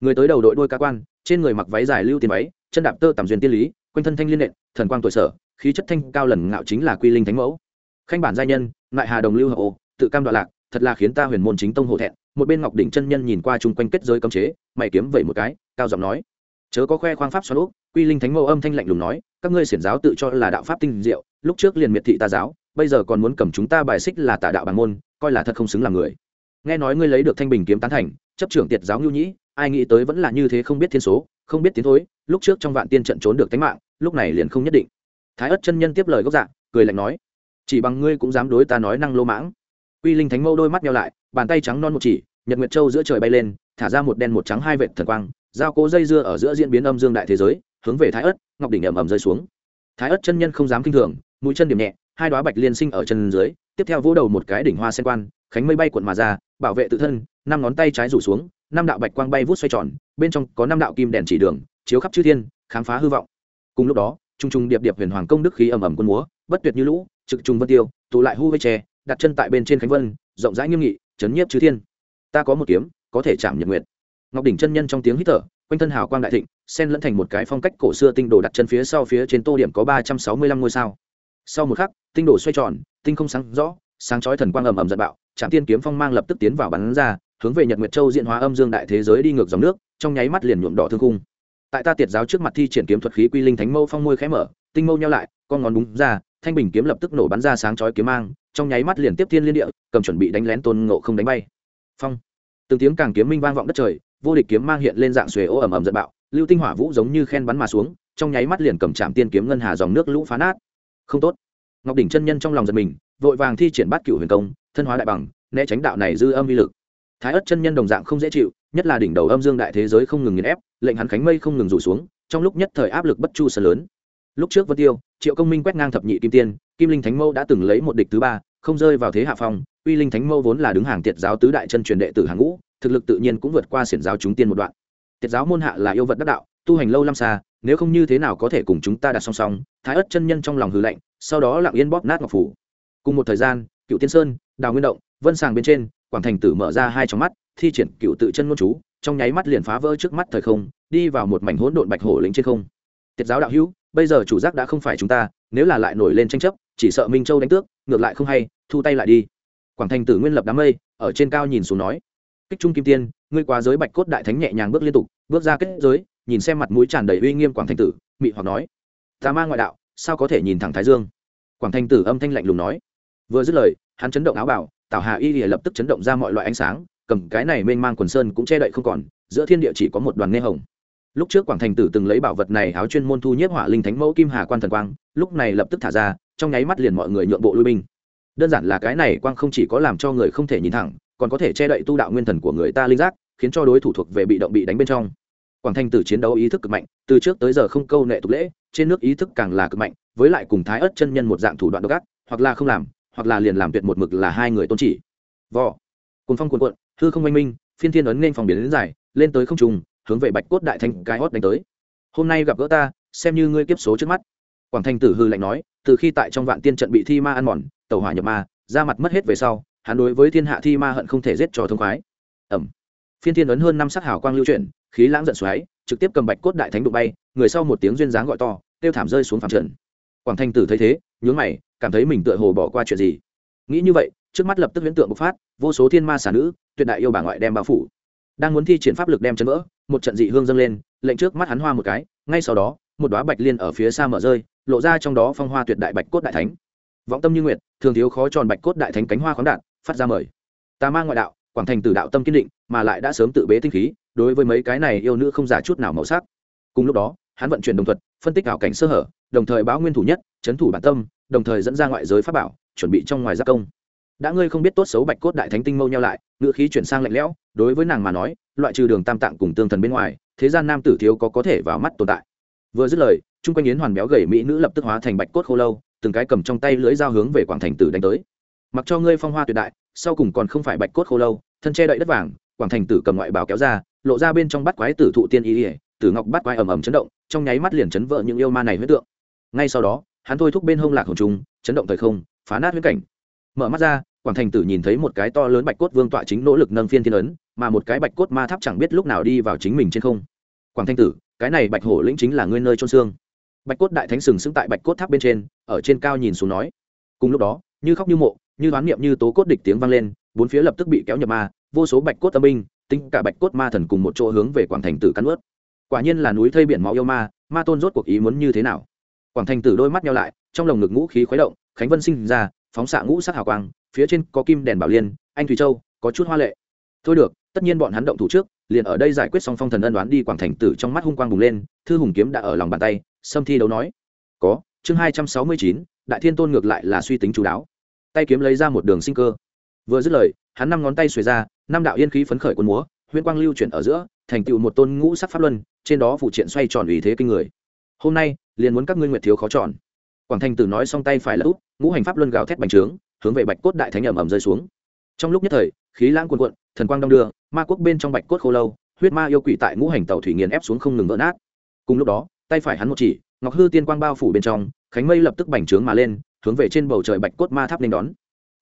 Người tới đầu đội đôi ca quan, trên người mặc váy dài lưu tiền váy, chân đạp tơ tầm duyên tiên lý, quanh thân thanh liên nện, thần quang tuổi sở, khí chất thanh cao lần ngạo chính là quy linh thánh mẫu. Khanh bản gia nhân ngại hà đồng lưu hậu tự cam đoạn lạc thật là khiến ta huyền môn chính tông hổ thẹn, một bên ngọc đỉnh chân nhân nhìn qua chung quanh kết giới cấm chế, mày kiếm vẩy một cái, cao giọng nói, chớ có khoe khoang pháp xoan úp quy linh thánh mẫu âm thanh lạnh lùng nói, các ngươi xiển giáo tự cho là đạo pháp tinh diệu, lúc trước liền miệt thị ta giáo, bây giờ còn muốn cầm chúng ta bài xích là tà đạo bằng môn, coi là thật không xứng làm người. Nghe nói ngươi lấy được thanh bình kiếm tán thành, chấp trưởng tiệt giáo ngưu nhĩ, ai nghĩ tới vẫn là như thế không biết thiên số, không biết tiến thối, lúc trước trong vạn tiên trận trốn được tánh mạng, lúc này liền không nhất định. Thái ất chân nhân tiếp lời gốc dạng, cười lạnh nói, chỉ bằng ngươi cũng dám đối ta nói năng lô mãng quy linh thánh mâu đôi mắt nheo lại bàn tay trắng non một chỉ nhật nguyệt châu giữa trời bay lên thả ra một đen một trắng hai vệt thần quang giao cố dây dưa ở giữa diễn biến âm dương đại thế giới hướng về thái Ức, ngọc đỉnh ẩm ẩm rơi xuống. Thái Ức chân nhân không dám kinh thường mũi chân điểm nhẹ hai đóa bạch liên sinh ở chân dưới tiếp theo vỗ đầu một cái đỉnh hoa sen quan khánh mây bay cuộn mà ra bảo vệ tự thân năm ngón tay trái rủ xuống năm đạo bạch quang bay vút xoay tròn bên trong có năm đạo kim đèn chỉ đường chiếu khắp chư thiên khám phá hư vọng. Cùng lúc đó trung trung điệp điệp huyền hoàng công đức khí ầm ầm cuốn múa bất tuyệt như lũ trực trung vân tiêu tụ lại hu vây tre đặt chân tại bên trên khánh vân, rộng rãi nghiêm nghị, chấn nhiếp chư thiên. Ta có một kiếm, có thể chạm nhật nguyệt. Ngọc đỉnh chân nhân trong tiếng hít thở, quanh thân hào quang đại thịnh sen lẫn thành một cái phong cách cổ xưa tinh đồ đặt chân phía sau phía trên tô điểm có ba trăm sáu mươi lăm ngôi sao. Sau một khắc, tinh đồ xoay tròn, tinh không sáng rõ, sáng chói thần quang ầm ầm giật bạo, trạm tiên kiếm phong mang lập tức tiến vào bắn ra, hướng về nhật nguyệt châu diện hóa âm dương đại thế giới đi ngược dòng nước, trong nháy mắt liền nhuộm đỏ thương cung tại ta tiệt giáo trước mặt thi triển kiếm thuật khí quy linh thánh mâu phong môi khẽ mở, tinh mâu nhau lại, con ngón đúng ra, thanh bình kiếm lập tức nổ bắn ra sáng chói kiếm mang trong nháy mắt liền tiếp thiên liên địa, cầm chuẩn bị đánh lén tôn ngộ không đánh bay. Phong. Từng tiếng càng kiếm minh vang vọng đất trời, vô địch kiếm mang hiện lên dạng xuề ô ẩm ẩm giận bạo, lưu tinh hỏa vũ giống như khen bắn mà xuống, trong nháy mắt liền cầm chạm tiên kiếm ngân hà dòng nước lũ phá nát. Không tốt. Ngọc đỉnh chân nhân trong lòng giật mình, vội vàng thi triển bát cửu huyền công, thân hóa đại bằng, né tránh đạo này dư âm vi lực. Thái ất chân nhân đồng dạng không dễ chịu, nhất là đỉnh đầu âm dương đại thế giới không ngừng nghiền ép, lệnh hắn khánh mây không ngừng rủ xuống, trong lúc nhất thời áp lực bất chu sơ lớn lúc trước vân tiêu, triệu công minh quét ngang thập nhị kim tiên, kim linh thánh mâu đã từng lấy một địch thứ ba, không rơi vào thế hạ phong. Uy linh thánh mâu vốn là đứng hàng tiệt giáo tứ đại chân truyền đệ tử hàng ngũ, thực lực tự nhiên cũng vượt qua xiển giáo chúng tiên một đoạn. Tiệt giáo môn hạ là yêu vật đắc đạo, tu hành lâu lắm xa, nếu không như thế nào có thể cùng chúng ta đặt song song, thái ất chân nhân trong lòng hư lạnh, sau đó lặng yên bóp nát ngọc phủ. Cùng một thời gian, cựu tiên sơn, đào nguyên động, vân sàng bên trên, quảng thành tử mở ra hai trong mắt, thi triển cựu tự chân ngôn chú, trong nháy mắt liền phá vỡ trước mắt thời không, đi vào một mảnh hỗn độn bạch hổ lĩnh trên không. Tiết giáo đạo hữu bây giờ chủ giác đã không phải chúng ta, nếu là lại nổi lên tranh chấp, chỉ sợ minh châu đánh tước, ngược lại không hay, thu tay lại đi. Quảng thành tử nguyên lập đám mây, ở trên cao nhìn xuống nói, kích trung kim tiên, ngươi qua giới bạch cốt đại thánh nhẹ nhàng bước liên tục, bước ra kết giới, nhìn xem mặt mũi tràn đầy uy nghiêm quảng thành tử, mị hoặc nói, ta mang ngoại đạo, sao có thể nhìn thẳng thái dương? Quảng thành tử âm thanh lạnh lùng nói. Vừa dứt lời, hắn chấn động áo bảo tảo hà y lìa lập tức chấn động ra mọi loại ánh sáng, cầm cái này mênh mang quần sơn cũng che đậy không còn, giữa thiên địa chỉ có một đoàn nghe hồng lúc trước quảng thành tử từng lấy bảo vật này áo chuyên môn thu nhiếp hỏa linh thánh mẫu kim hà quan thần quang, lúc này lập tức thả ra, trong nháy mắt liền mọi người nhượng bộ lui binh. Đơn giản là cái này quang không chỉ có làm cho người không thể nhìn thẳng, còn có thể che đậy tu đạo nguyên thần của người ta linh giác, khiến cho đối thủ thuộc về bị động bị đánh bên trong. Quảng thành tử chiến đấu ý thức cực mạnh, từ trước tới giờ không câu nệ tục lễ, trên nước ý thức càng là cực mạnh, với lại cùng thái ớt chân nhân một dạng thủ đoạn độc ác, hoặc là không làm, hoặc là liền làm tuyệt một mực là hai người tôn chỉ. Vò. Cùng phong cuồn cuộn, hư không oanh minh, phiên thiên ấn nên phòng biến đến dài, lên tới không trùng hướng về bạch cốt đại thanh cái hót đánh tới. Hôm nay gặp gỡ ta, xem như ngươi kiếp số trước mắt. Quảng thanh tử hư lạnh nói, từ khi tại trong vạn tiên trận bị thi ma ăn mòn tàu hỏa nhập ma ra mặt mất hết về sau, hắn đối với thiên hạ thi ma hận không thể giết cho thông khoái. Ẩm. Phiên thiên ấn hơn năm sắc hào quang lưu chuyển, khí lãng giận xoáy, trực tiếp cầm bạch cốt đại thánh đụng bay, người sau một tiếng duyên dáng gọi to tiêu thảm rơi xuống phạm trận. Quảng thanh tử thấy thế, nhướng mày, cảm thấy mình tựa hồ bỏ qua chuyện gì. Nghĩ như vậy, trước mắt lập tức huyễn tượng bộc phát, vô số thiên ma xà nữ, tuyệt đại yêu bà ngoại đem bao phủ. Đang muốn thi triển pháp lực đem chấn vỡ một trận dị hương dâng lên, lệnh trước mắt hắn hoa một cái, ngay sau đó, một đoá bạch liên ở phía xa mở rơi, lộ ra trong đó phong hoa tuyệt đại bạch cốt đại thánh. Vọng tâm như nguyệt, thường thiếu khó tròn bạch cốt đại thánh cánh hoa khoáng đạn phát ra mời. Ta mang ngoại đạo, quảng thành tử đạo tâm kiên định, mà lại đã sớm tự bế tinh khí, đối với mấy cái này yêu nữ không giả chút nào màu sắc. Cùng lúc đó, hắn vận chuyển đồng thuật, phân tích ảo cảnh sơ hở, đồng thời báo nguyên thủ nhất, chấn thủ bản tâm, đồng thời dẫn ra ngoại giới pháp bảo, chuẩn bị trong ngoài gia công đã ngươi không biết tốt xấu bạch cốt đại thánh tinh mâu nhau lại, ngữ khí chuyển sang lạnh lẽo, đối với nàng mà nói, loại trừ đường tam tạng cùng tương thần bên ngoài, thế gian nam tử thiếu có có thể vào mắt tồn tại. Vừa dứt lời, chung quanh yến hoàn béo gầy mỹ nữ lập tức hóa thành bạch cốt khô lâu, từng cái cầm trong tay lưỡi dao hướng về quảng thành tử đánh tới. Mặc cho ngươi phong hoa tuyệt đại, sau cùng còn không phải bạch cốt khô lâu, thân che đậy đất vàng, quảng thành tử cầm ngoại bào kéo ra, lộ ra bên trong bắt quái tử thụ tiên y ỉa tử ngọc bắt quái ầm ầm chấn động, trong nháy mắt liền chấn vỡ những yêu ma này huyết tượng. Ngay sau đó, hắn thôi thúc bên hông lạc hồn trung, chấn động thời không, phá nát huyết cảnh mở mắt ra, quảng thành tử nhìn thấy một cái to lớn bạch cốt vương tọa chính nỗ lực nâng phiên thiên ấn, mà một cái bạch cốt ma tháp chẳng biết lúc nào đi vào chính mình trên không. Quảng thanh tử, cái này bạch hổ lĩnh chính là ngươi nơi trôn xương. Bạch cốt đại thánh sừng sững tại bạch cốt tháp bên trên, ở trên cao nhìn xuống nói. Cùng lúc đó, như khóc như mộ, như đoán niệm như tố cốt địch tiếng vang lên, bốn phía lập tức bị kéo nhập ma, vô số bạch cốt tâm binh, tính cả bạch cốt ma thần cùng một chỗ hướng về quảng thành tử cắn ướt quả nhiên là núi thây biển máu yêu ma ma tôn rốt cuộc ý muốn như thế nào? Quảng thành tử đôi mắt nhau lại, trong lồng ngực ngũ khí khuấy động, khánh vân sinh ra phóng xạ ngũ sắc hào quang, phía trên có kim đèn bảo liên, anh thùy châu, có chút hoa lệ. Thôi được, tất nhiên bọn hắn động thủ trước, liền ở đây giải quyết xong phong thần ân đoán đi quảng thành tử trong mắt hung quang bùng lên, thư hùng kiếm đã ở lòng bàn tay, sâm thi đấu nói. Có, chương hai trăm sáu mươi chín, đại thiên tôn ngược lại là suy tính chú đáo. Tay kiếm lấy ra một đường sinh cơ. Vừa dứt lời, hắn năm ngón tay xuề ra, năm đạo yên khí phấn khởi quân múa, huyễn quang lưu chuyển ở giữa, thành tựu một tôn ngũ sắc pháp luân, trên đó phụ triện xoay tròn ủy thế kinh người. Hôm nay, liền muốn các ngươi nguyệt thiếu khó tròn quảng thành tử nói xong tay phải là út ngũ hành pháp luân gào thét bành trướng, hướng về bạch cốt đại thánh ẩm ẩm rơi xuống. Trong lúc nhất thời, khí lãng cuồn cuộn, thần quang đông đưa, ma quốc bên trong bạch cốt khô lâu, huyết ma yêu quỷ tại ngũ hành tàu thủy nghiền ép xuống không ngừng vỡ nát. Cùng lúc đó, tay phải hắn một chỉ, ngọc hư tiên quang bao phủ bên trong, khánh mây lập tức bành trướng mà lên, hướng về trên bầu trời bạch cốt ma tháp nên đón.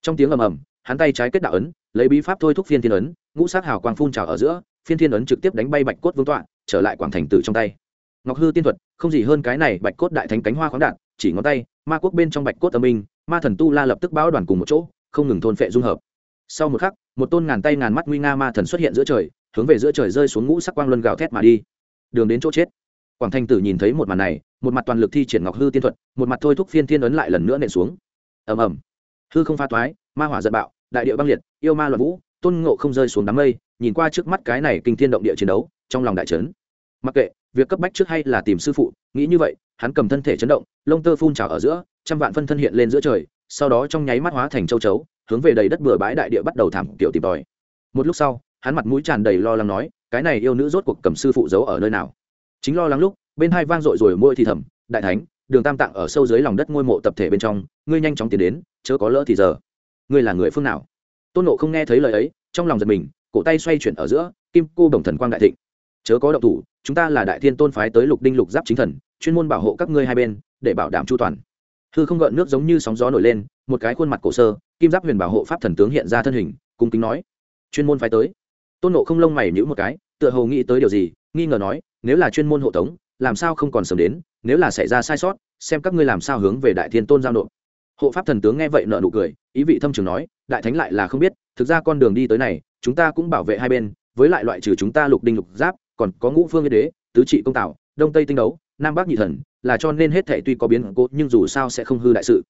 Trong tiếng ầm ầm, hắn tay trái kết đạo ấn, lấy bí pháp thôi thúc phiên thiên ấn, ngũ sát hào quang phun trào ở giữa, phiên thiên ấn trực tiếp đánh bay bạch cốt vương tọa, trở lại quảng thành tử trong tay. Ngọc hư tiên thuật, không gì hơn cái này bạch cốt đại thánh cánh hoa khoáng đạn chỉ ngón tay, ma quốc bên trong bạch cốt âm minh, ma thần tu la lập tức báo đoàn cùng một chỗ, không ngừng thôn phệ dung hợp. Sau một khắc, một tôn ngàn tay ngàn mắt nguy nga ma thần xuất hiện giữa trời, hướng về giữa trời rơi xuống ngũ sắc quang luân gào thét mà đi. Đường đến chỗ chết. Quảng thanh tử nhìn thấy một màn này, một mặt toàn lực thi triển ngọc hư tiên thuật, một mặt thôi thúc phiên thiên ấn lại lần nữa nện xuống. Ầm ầm. Hư không pha toái, ma hỏa giận bạo, đại địa băng liệt, yêu ma loạn vũ, tôn ngộ không rơi xuống đám mây, nhìn qua trước mắt cái này kinh thiên động địa chiến đấu, trong lòng đại trấn mặc kệ, việc cấp bách trước hay là tìm sư phụ, nghĩ như vậy hắn cầm thân thể chấn động, lông tơ phun trào ở giữa, trăm vạn phân thân hiện lên giữa trời, sau đó trong nháy mắt hóa thành châu chấu, hướng về đầy đất bừa bãi đại địa bắt đầu thảm kiểu tìm tòi. Một lúc sau, hắn mặt mũi tràn đầy lo lắng nói, cái này yêu nữ rốt cuộc cầm sư phụ giấu ở nơi nào? Chính lo lắng lúc, bên hai vang dội rồi môi thì thầm, đại thánh, đường tam tạng ở sâu dưới lòng đất ngôi mộ tập thể bên trong, ngươi nhanh chóng tiến đến, chớ có lỡ thì giờ. Ngươi là người phương nào? Tôn nộ không nghe thấy lời ấy, trong lòng giật mình, cổ tay xoay chuyển ở giữa, kim cô đồng thần quang đại thịnh chớ có động thủ, chúng ta là đại thiên tôn phái tới lục đinh lục giáp chính thần, chuyên môn bảo hộ các ngươi hai bên, để bảo đảm chu toàn. Hư không gợn nước giống như sóng gió nổi lên, một cái khuôn mặt cổ sơ, kim giáp huyền bảo hộ pháp thần tướng hiện ra thân hình, cung kính nói, chuyên môn phái tới. Tôn nộ không lông mày nhữ một cái, tựa hồ nghĩ tới điều gì, nghi ngờ nói, nếu là chuyên môn hộ tống, làm sao không còn sớm đến, nếu là xảy ra sai sót, xem các ngươi làm sao hướng về đại thiên tôn giao nộp. Hộ pháp thần tướng nghe vậy nợ nụ cười, ý vị thâm trường nói, đại thánh lại là không biết, thực ra con đường đi tới này, chúng ta cũng bảo vệ hai bên, với lại loại trừ chúng ta lục đinh lục giáp còn có ngũ phương yên đế, tứ trị công tạo, đông tây tinh đấu, nam bắc nhị thần, là cho nên hết thệ tuy có biến cố nhưng dù sao sẽ không hư đại sự.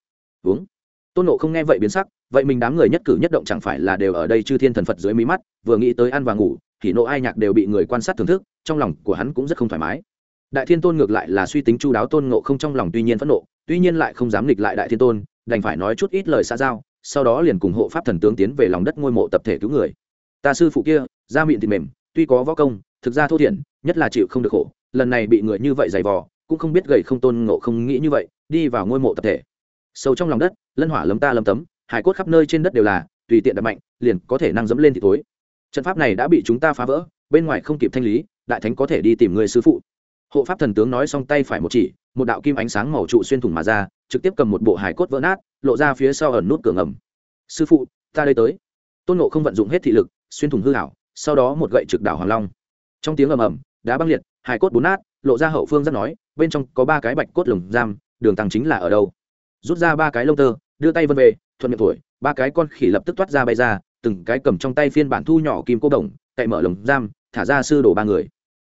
Uống. Tôn nộ không nghe vậy biến sắc, vậy mình đám người nhất cử nhất động chẳng phải là đều ở đây chư thiên thần phật dưới mí mắt, vừa nghĩ tới ăn và ngủ thì nộ ai nhạc đều bị người quan sát thưởng thức, trong lòng của hắn cũng rất không thoải mái. Đại thiên tôn ngược lại là suy tính chu đáo tôn nộ không trong lòng tuy nhiên phẫn nộ, tuy nhiên lại không dám nghịch lại đại thiên tôn, đành phải nói chút ít lời xa giao, sau đó liền cùng hộ pháp thần tướng tiến về lòng đất ngôi mộ tập thể cứu người. Ta sư phụ kia, da miệng thịt mềm, tuy có võ công thực ra thô thiển, nhất là chịu không được khổ, lần này bị người như vậy giày vò, cũng không biết gầy không tôn ngộ không nghĩ như vậy, đi vào ngôi mộ tập thể. Sâu trong lòng đất, lân hỏa lấm ta lấm tấm, hải cốt khắp nơi trên đất đều là, tùy tiện đập mạnh, liền có thể năng dẫm lên thì tối trận pháp này đã bị chúng ta phá vỡ, bên ngoài không kịp thanh lý, đại thánh có thể đi tìm người sư phụ. Hộ pháp thần tướng nói xong tay phải một chỉ, một đạo kim ánh sáng màu trụ xuyên thủng mà ra, trực tiếp cầm một bộ hải cốt vỡ nát, lộ ra phía sau ẩn nút cửa ngầm. Sư phụ, ta đây tới. Tôn nộ không vận dụng hết thị lực, xuyên thủng hư hảo sau đó một gậy trực đảo hoàng long trong tiếng ầm ầm, đá băng liệt hải cốt bốn nát, lộ ra hậu phương rất nói, bên trong có ba cái bạch cốt lồng giam, đường tăng chính là ở đâu? Rút ra ba cái lông tơ, đưa tay vân về, thuận miệng thổi, ba cái con khỉ lập tức toát ra bay ra, từng cái cầm trong tay phiên bản thu nhỏ kim cô đồng, cậy mở lồng giam, thả ra sư đổ ba người.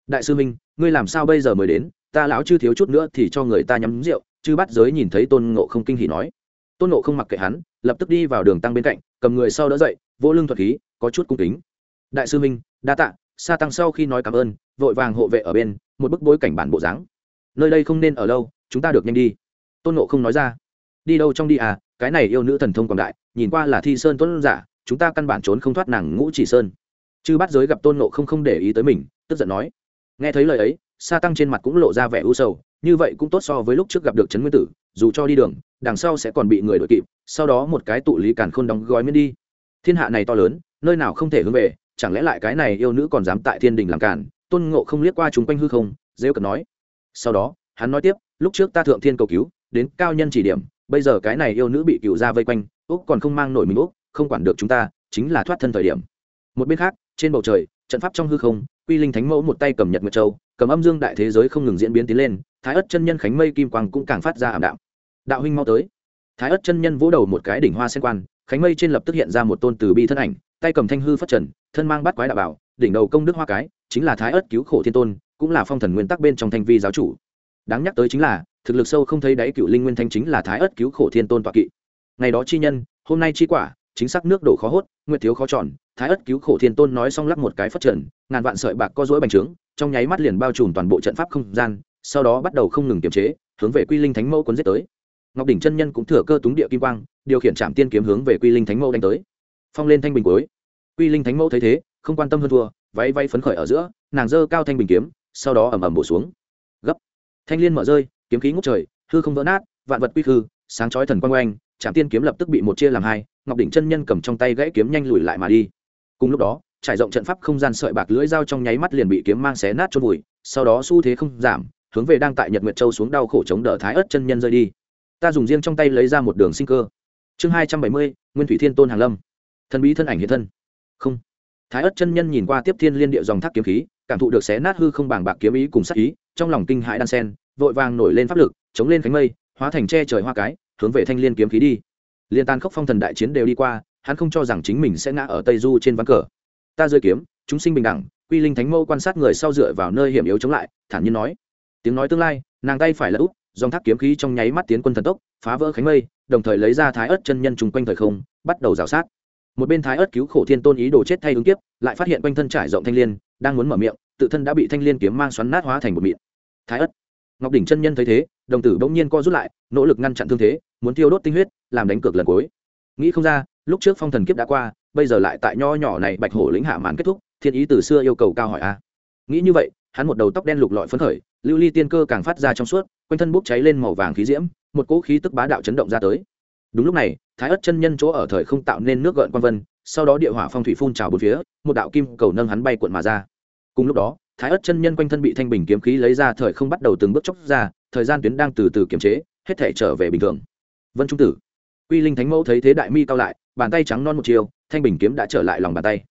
Đại sư minh, ngươi làm sao bây giờ mới đến? Ta lão chưa thiếu chút nữa thì cho người ta nhắm rượu chứ bắt giới nhìn thấy tôn ngộ không kinh hỉ nói. Tôn ngộ không mặc kệ hắn, lập tức đi vào đường tăng bên cạnh, cầm người sau đỡ dậy, vô lưng thuật khí, có chút cung kính. Đại sư minh, đa tạ sa tăng sau khi nói cảm ơn, vội vàng hộ vệ ở bên, một bức bối cảnh bản bộ dáng. Nơi đây không nên ở lâu, chúng ta được nhanh đi. Tôn nộ không nói ra. Đi đâu trong đi à cái này yêu nữ thần thông quảng đại, nhìn qua là thi sơn tuấn giả, chúng ta căn bản trốn không thoát nàng ngũ chỉ sơn. Chư bắt giới gặp tôn nộ không không để ý tới mình, tức giận nói. Nghe thấy lời ấy, sa tăng trên mặt cũng lộ ra vẻ u sầu, như vậy cũng tốt so với lúc trước gặp được trấn nguyên tử, dù cho đi đường, đằng sau sẽ còn bị người đội kịp, sau đó một cái tụ lý càn khôn đóng gói miễn đi. Thiên hạ này to lớn, nơi nào không thể hướng về chẳng lẽ lại cái này yêu nữ còn dám tại thiên đình làm cản? Tôn ngộ không liếc qua chúng quanh hư không, rêu cần nói. Sau đó, hắn nói tiếp, lúc trước ta thượng thiên cầu cứu, đến cao nhân chỉ điểm, bây giờ cái này yêu nữ bị cựu ra vây quanh, úc còn không mang nổi mình úc, không quản được chúng ta, chính là thoát thân thời điểm. Một bên khác, trên bầu trời, trận pháp trong hư không, quy linh thánh mẫu một tay cầm nhật nguyệt châu, cầm âm dương đại thế giới không ngừng diễn biến tiến lên, thái ất chân nhân khánh mây kim quang cũng càng phát ra ảm đạm. Đạo huynh mau tới. Thái ất chân nhân vỗ đầu một cái đỉnh hoa sen quan, khánh mây trên lập tức hiện ra một tôn từ bi thân ảnh tay cầm thanh hư phất trần, thân mang bắt quái đạo bảo, đỉnh đầu công đức hoa cái, chính là thái ất cứu khổ thiên tôn, cũng là phong thần nguyên tắc bên trong thanh vi giáo chủ. Đáng nhắc tới chính là, thực lực sâu không thấy đáy cựu linh nguyên thanh chính là thái ất cứu khổ thiên tôn tọa kỵ. Ngày đó chi nhân, hôm nay chi quả, chính xác nước đổ khó hốt, nguyệt thiếu khó tròn, thái ất cứu khổ thiên tôn nói xong lắc một cái phất trần, ngàn vạn sợi bạc co rỗi bành trướng, trong nháy mắt liền bao trùm toàn bộ trận pháp không gian, sau đó bắt đầu không ngừng kiềm chế, hướng về quy linh thánh mẫu cuốn giết tới. Ngọc đỉnh chân nhân cũng thừa cơ túng địa kim quang, điều khiển trạm tiên kiếm hướng về quy linh thánh mẫu đánh tới. Phong lên thanh bình cuối quy linh thánh mẫu thấy thế, không quan tâm hơn thua, váy váy phấn khởi ở giữa, nàng dơ cao thanh bình kiếm, sau đó ầm ầm bổ xuống. Gấp. Thanh liên mở rơi, kiếm khí ngút trời, hư không vỡ nát, vạn vật quy hư sáng chói thần quang oanh trạm tiên kiếm lập tức bị một chia làm hai, ngọc đỉnh chân nhân cầm trong tay gãy kiếm nhanh lùi lại mà đi. Cùng lúc đó, trải rộng trận pháp không gian sợi bạc lưỡi dao trong nháy mắt liền bị kiếm mang xé nát chôn vùi, sau đó xu thế không giảm, hướng về đang tại nhật nguyệt châu xuống đau khổ chống đỡ thái ớt chân nhân rơi đi. Ta dùng riêng trong tay lấy ra một đường sinh cơ. Chương hai trăm bảy mươi, nguyên thủy thiên tôn hàng lâm. Thần bí thân ảnh hiện thân không. Thái ớt chân nhân nhìn qua tiếp thiên liên địa dòng thác kiếm khí, cảm thụ được xé nát hư không bàng bạc kiếm ý cùng sắc ý, trong lòng kinh hãi đan sen, vội vàng nổi lên pháp lực, chống lên cánh mây, hóa thành che trời hoa cái, hướng về thanh liên kiếm khí đi. Liên tan khốc phong thần đại chiến đều đi qua, hắn không cho rằng chính mình sẽ ngã ở tây du trên ván cờ. Ta rơi kiếm, chúng sinh bình đẳng, quy linh thánh mâu quan sát người sau dựa vào nơi hiểm yếu chống lại, thản nhiên nói. Tiếng nói tương lai, nàng tay phải là úp, dòng thác kiếm khí trong nháy mắt tiến quân thần tốc, phá vỡ khánh mây, đồng thời lấy ra thái ớt chân nhân chung quanh thời không, bắt đầu rào sát một bên thái ớt cứu khổ thiên tôn ý đồ chết thay ứng kiếp, lại phát hiện quanh thân trải rộng thanh l i ê n đang muốn mở miệng, tự thân đã bị thanh l i ê n kiếm mang xoắn nát hóa thành một mịn thái ớt. Ngọc đỉnh chân nhân thấy thế, đồng tử bỗng nhiên co rút lại, nỗ lực ngăn chặn thương thế, muốn tiêu đốt tinh huyết, làm đánh cược lần cuối. Nghĩ không ra, lúc trước phong thần kiếp đã qua, bây giờ lại tại nho nhỏ này bạch hổ lĩnh hạ màn kết thúc, thiên ý từ xưa yêu cầu cao hỏi a. Nghĩ như vậy, hắn một đầu tóc đen lục lọi phấn khởi, lưu ly tiên cơ càng phát ra trong suốt, quanh thân bốc cháy lên màu vàng khí diễm, một cỗ khí tức bá đạo chấn động ra tới đúng lúc này, thái ất chân nhân chỗ ở thời không tạo nên nước gợn quan vân, sau đó địa hỏa phong thủy phun trào bốn phía, một đạo kim cầu nâng hắn bay cuộn mà ra. Cùng lúc đó, thái ất chân nhân quanh thân bị thanh bình kiếm khí lấy ra thời không bắt đầu từng bước chốc ra, thời gian tuyến đang từ từ kiềm chế, hết thể trở về bình thường. Vân trung tử, quy linh thánh mẫu thấy thế đại mi cao lại, bàn tay trắng non một chiều, thanh bình kiếm đã trở lại lòng bàn tay.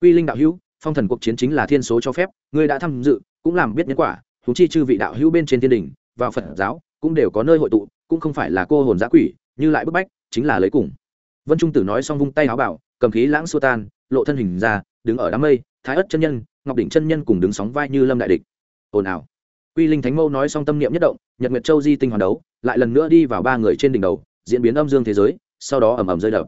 Quy linh đạo hữu, phong thần cuộc chiến chính là thiên số cho phép, ngươi đã tham dự, cũng làm biết nhân quả thú chi chư vị đạo hữu bên trên thiên đình, vào phật giáo, cũng đều có nơi hội tụ, cũng không phải là cô hồn giã quỷ như lại bức bách, chính là lấy cùng. Vân trung tử nói xong vung tay áo bảo, cầm khí lãng xua tan, lộ thân hình ra, đứng ở đám mây, thái ất chân nhân, ngọc đỉnh chân nhân cùng đứng sóng vai như lâm đại địch. Ồn ào. Quy linh thánh mâu nói xong tâm niệm nhất động, nhật nguyệt châu di tinh hoàn đấu, lại lần nữa đi vào ba người trên đỉnh đầu, diễn biến âm dương thế giới, sau đó ầm ầm rơi đập.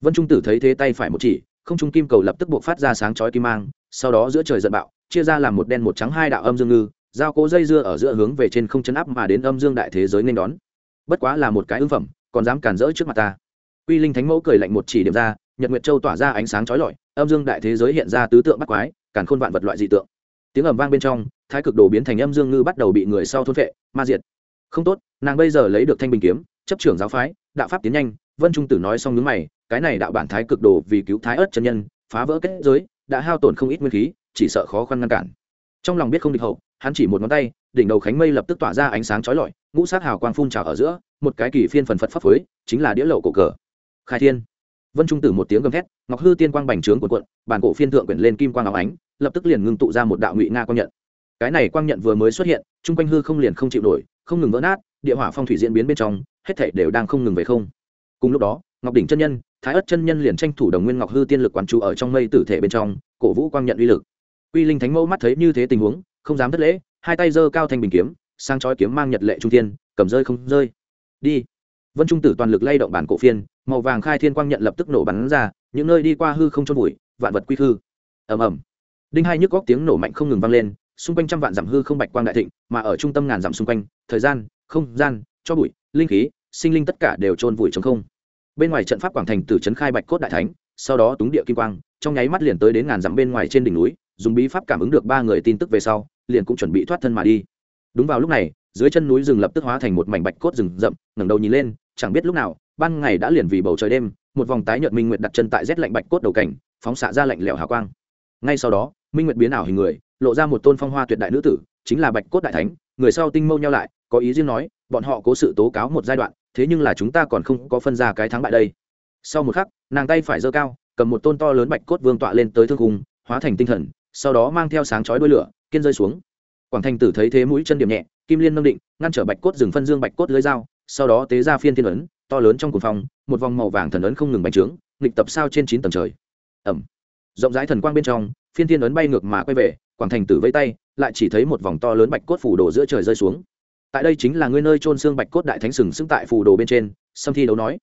Vân trung tử thấy thế tay phải một chỉ, không trung kim cầu lập tức buộc phát ra sáng chói kim mang, sau đó giữa trời giận bạo, chia ra làm một đen một trắng hai đạo âm dương ngư, giao cố dây dưa ở giữa hướng về trên không chấn áp mà đến âm dương đại thế giới nên đón. Bất quá là một cái ưng phẩm còn dám cản rỡ trước mặt ta. Quy linh thánh mẫu cười lạnh một chỉ điểm ra, nhật nguyệt châu tỏa ra ánh sáng chói lọi, âm dương đại thế giới hiện ra tứ tượng bắt quái, càn khôn vạn vật loại dị tượng. Tiếng ầm vang bên trong, thái cực đồ biến thành âm dương ngư bắt đầu bị người sau thôn vệ ma diệt. Không tốt, nàng bây giờ lấy được thanh bình kiếm, chấp trưởng giáo phái, đạo pháp tiến nhanh, vân trung tử nói xong nhướng mày, cái này đạo bản thái cực đồ vì cứu thái ớt chân nhân, phá vỡ kết giới, đã hao tổn không ít nguyên khí, chỉ sợ khó khăn ngăn cản. Trong lòng biết không địch hậu, hắn chỉ một ngón tay đỉnh đầu khánh mây lập tức tỏa ra ánh sáng chói lọi, ngũ sát hào quang phun trào ở giữa, một cái kỳ phiên phần phật pháp phới chính là đĩa lậu cổ cờ. Khai thiên. Vân trung tử một tiếng gầm thét, ngọc hư tiên quang bành trướng của quận bản cổ phiên thượng quyển lên kim quang áo ánh, lập tức liền ngưng tụ ra một đạo ngụy nga quang nhận. Cái này quang nhận vừa mới xuất hiện, chung quanh hư không liền không chịu nổi, không ngừng vỡ nát, địa hỏa phong thủy diễn biến bên trong, hết thảy đều đang không ngừng về không. Cùng lúc đó, ngọc đỉnh chân nhân, thái ất chân nhân liền tranh thủ đồng nguyên ngọc hư tiên lực quán trụ ở trong mây tử thể bên trong, cổ vũ quang nhận uy lực. Uy linh thánh mẫu mắt thấy như thế tình huống không dám thất lễ, hai tay giơ cao thành bình kiếm sang chói kiếm mang nhật lệ trung tiên cầm rơi không rơi. Đi. Vân trung tử toàn lực lay động bản cổ phiên, màu vàng khai thiên quang nhận lập tức nổ bắn ra, những nơi đi qua hư không trôn bụi vạn vật quy hư. Ầm ầm. Đinh hai nhức góc tiếng nổ mạnh không ngừng vang lên, xung quanh trăm vạn dặm hư không bạch quang đại thịnh, mà ở trung tâm ngàn dặm xung quanh, thời gian, không gian, cho bụi, linh khí, sinh linh tất cả đều trôn vùi trống không. Bên ngoài trận pháp quảng thành từ trấn khai bạch cốt đại thánh, sau đó túng địa kim quang, trong nháy mắt liền tới đến ngàn dặm bên ngoài trên đỉnh núi dùng bí pháp cảm ứng được ba người tin tức về sau, liền cũng chuẩn bị thoát thân mà đi. Đúng vào lúc này, dưới chân núi rừng lập tức hóa thành một mảnh bạch cốt rừng rậm, ngẩng đầu nhìn lên, chẳng biết lúc nào, ban ngày đã liền vì bầu trời đêm, một vòng tái nhợt minh nguyệt đặt chân tại rét lạnh bạch cốt đầu cảnh, phóng xạ ra lạnh lẽo hào quang. Ngay sau đó, minh nguyệt biến ảo hình người, lộ ra một tôn phong hoa tuyệt đại nữ tử, chính là bạch cốt đại thánh, người sau tinh mâu nhau lại, có ý riêng nói, bọn họ cố sự tố cáo một giai đoạn, thế nhưng là chúng ta còn không có phân ra cái thắng bại đây. Sau một khắc, nàng tay phải giơ cao, cầm một tôn to lớn bạch cốt vương tọa lên tới thương cung, hóa thành tinh thần sau đó mang theo sáng chói đuôi lửa, kiên rơi xuống. Quảng thành tử thấy thế mũi chân điểm nhẹ, kim liên nâng định, ngăn trở bạch cốt rừng phân dương bạch cốt lưới dao, sau đó tế ra phiên thiên ấn, to lớn trong cuồng phòng một vòng màu vàng thần ấn không ngừng bành trướng, nghịch tập sao trên chín tầng trời. Ẩm rộng rãi thần quang bên trong, phiên thiên ấn bay ngược mà quay về, quảng thành tử vây tay, lại chỉ thấy một vòng to lớn bạch cốt phủ đồ giữa trời rơi xuống. Tại đây chính là ngươi nơi trôn xương bạch cốt đại thánh sừng sững tại phủ đồ bên trên xâm thi đấu nói.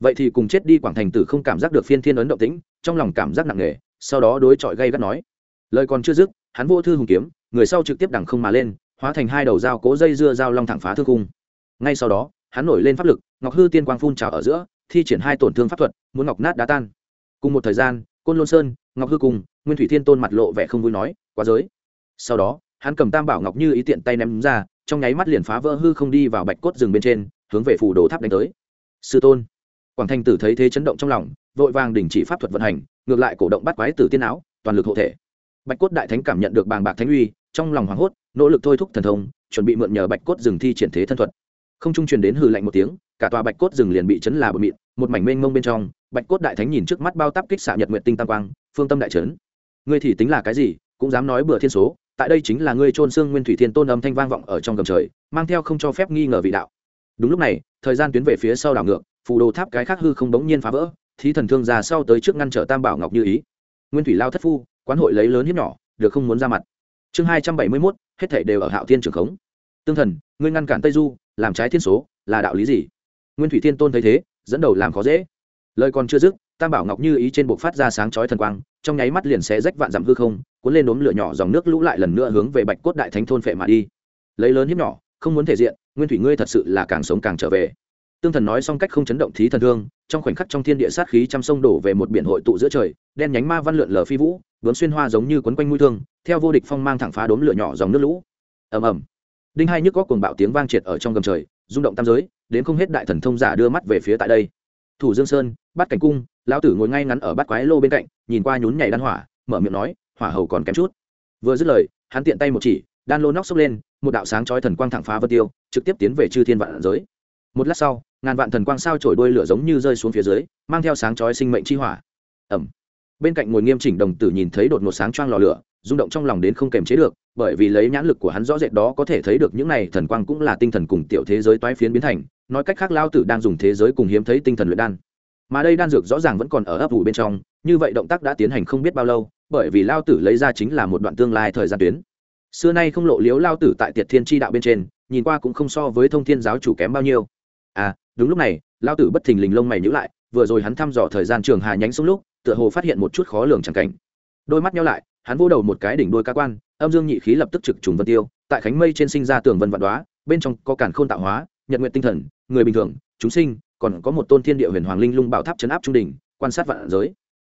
Vậy thì cùng chết đi quảng thành tử không cảm giác được phiên thiên ấn động tĩnh, trong lòng cảm giác nặng nề, sau đó đối chọi gây gắt nói lời còn chưa dứt, hắn vô thư hùng kiếm, người sau trực tiếp đằng không mà lên, hóa thành hai đầu dao cố dây dưa dao long thẳng phá thương cung ngay sau đó, hắn nổi lên pháp lực, ngọc hư tiên quang phun trào ở giữa, thi triển hai tổn thương pháp thuật, muốn ngọc nát đá tan. Cùng một thời gian, côn lôn sơn, ngọc hư cùng, nguyên thủy thiên tôn mặt lộ vẻ không vui nói, quá giới. Sau đó, hắn cầm tam bảo ngọc như ý tiện tay ném ra, trong nháy mắt liền phá vỡ hư không đi vào bạch cốt rừng bên trên, hướng về phủ đồ tháp đánh tới. Sư tôn. Quảng thanh tử thấy thế chấn động trong lòng, vội vàng đình chỉ pháp thuật vận hành, ngược lại cổ động bắt quái tử tiên áo, toàn lực hộ thể bạch cốt đại thánh cảm nhận được bàng bạc thánh uy, trong lòng hoảng hốt, nỗ lực thôi thúc thần thông, chuẩn bị mượn nhờ bạch cốt rừng thi triển thế thân thuật. Không trung truyền đến hư lạnh một tiếng, cả tòa bạch cốt rừng liền bị chấn là bờ mịn, một mảnh mênh mông bên trong, bạch cốt đại thánh nhìn trước mắt bao tắp kích xạ nhật nguyện tinh tam quang, phương tâm đại trấn ngươi thì tính là cái gì? Cũng dám nói bừa thiên số, tại đây chính là ngươi trôn xương nguyên thủy thiên tôn âm thanh vang vọng ở trong gầm trời, mang theo không cho phép nghi ngờ vị đạo. Đúng lúc này, thời gian tuyến về phía sau đảo ngược, phù đồ tháp cái khác hư không bỗng nhiên phá vỡ, thí thần thương già sau tới trước ngăn trở tam bảo ngọc như ý. Nguyên thủy lao thất phu quán hội lấy lớn hiếp nhỏ, được không muốn ra mặt. Chương hai trăm bảy mươi mốt, hết thể đều ở hạo thiên trường khống. Tương thần, ngươi ngăn cản tây du, làm trái thiên số, là đạo lý gì? Nguyên thủy thiên tôn thấy thế, dẫn đầu làm khó dễ. Lời còn chưa dứt, tam bảo ngọc như ý trên bộ phát ra sáng chói thần quang, trong nháy mắt liền xé rách vạn dặm hư không, cuốn lên đốm lửa nhỏ dòng nước lũ lại lần nữa hướng về bạch cốt đại thánh thôn phệ mà đi. Lấy lớn hiếp nhỏ, không muốn thể diện, nguyên thủy ngươi thật sự là càng sống càng trở về tương thần nói xong cách không chấn động thí thần thương, trong khoảnh khắc trong thiên địa sát khí trăm sông đổ về một biển hội tụ giữa trời, đen nhánh ma văn lượn lờ phi vũ bướm xuyên hoa giống như quấn quanh mũi thương, theo vô địch phong mang thẳng phá đốm lửa nhỏ dòng nước lũ. Ầm ầm. Đinh hai nhức có cuồng bạo tiếng vang triệt ở trong gầm trời, rung động tam giới, đến không hết đại thần thông giả đưa mắt về phía tại đây. Thủ dương sơn bắt cảnh cung, lão tử ngồi ngay ngắn ở bát quái lô bên cạnh, nhìn qua nhún nhảy đan hỏa, mở miệng nói, hỏa hầu còn kém chút. Vừa dứt lời, hắn tiện tay một chỉ, đan lô nóc xốc lên, một đạo sáng chói thần quang thẳng phá vân tiêu, trực tiếp tiến về chư thiên vạn giới. Một lát sau ngàn vạn thần quang sao trổi đuôi lửa giống như rơi xuống phía dưới, mang theo sáng chói sinh mệnh chi hỏa. Ẩm. Bên cạnh ngồi nghiêm chỉnh đồng tử nhìn thấy đột ngột sáng choang lò lửa, rung động trong lòng đến không kềm chế được, bởi vì lấy nhãn lực của hắn rõ rệt đó có thể thấy được những này thần quang cũng là tinh thần cùng tiểu thế giới toái phiến biến thành, nói cách khác lao tử đang dùng thế giới cùng hiếm thấy tinh thần luyện đan. Mà đây đan dược rõ ràng vẫn còn ở ấp ủ bên trong, như vậy động tác đã tiến hành không biết bao lâu, bởi vì lao tử lấy ra chính là một đoạn tương lai thời gian tuyến. Xưa nay không lộ liếu lao tử tại tiệt thiên tri đạo bên trên, nhìn qua cũng không so với thông thiên giáo chủ kém bao nhiêu. À đúng lúc này lao tử bất thình lình lông mày nhữ lại, vừa rồi hắn thăm dò thời gian trường hà nhánh xuống lúc, tựa hồ phát hiện một chút khó lường chẳng cảnh. Đôi mắt nhau lại, hắn vô đầu một cái đỉnh đôi ca quan, âm dương nhị khí lập tức trực trùng vân tiêu, tại khánh mây trên sinh ra tường vân vạn đoá bên trong có cản khôn tạo hóa, nhật nguyện tinh thần, người bình thường, chúng sinh, còn có một tôn thiên địa huyền hoàng linh lung bảo tháp chấn áp trung đỉnh, quan sát vạn giới.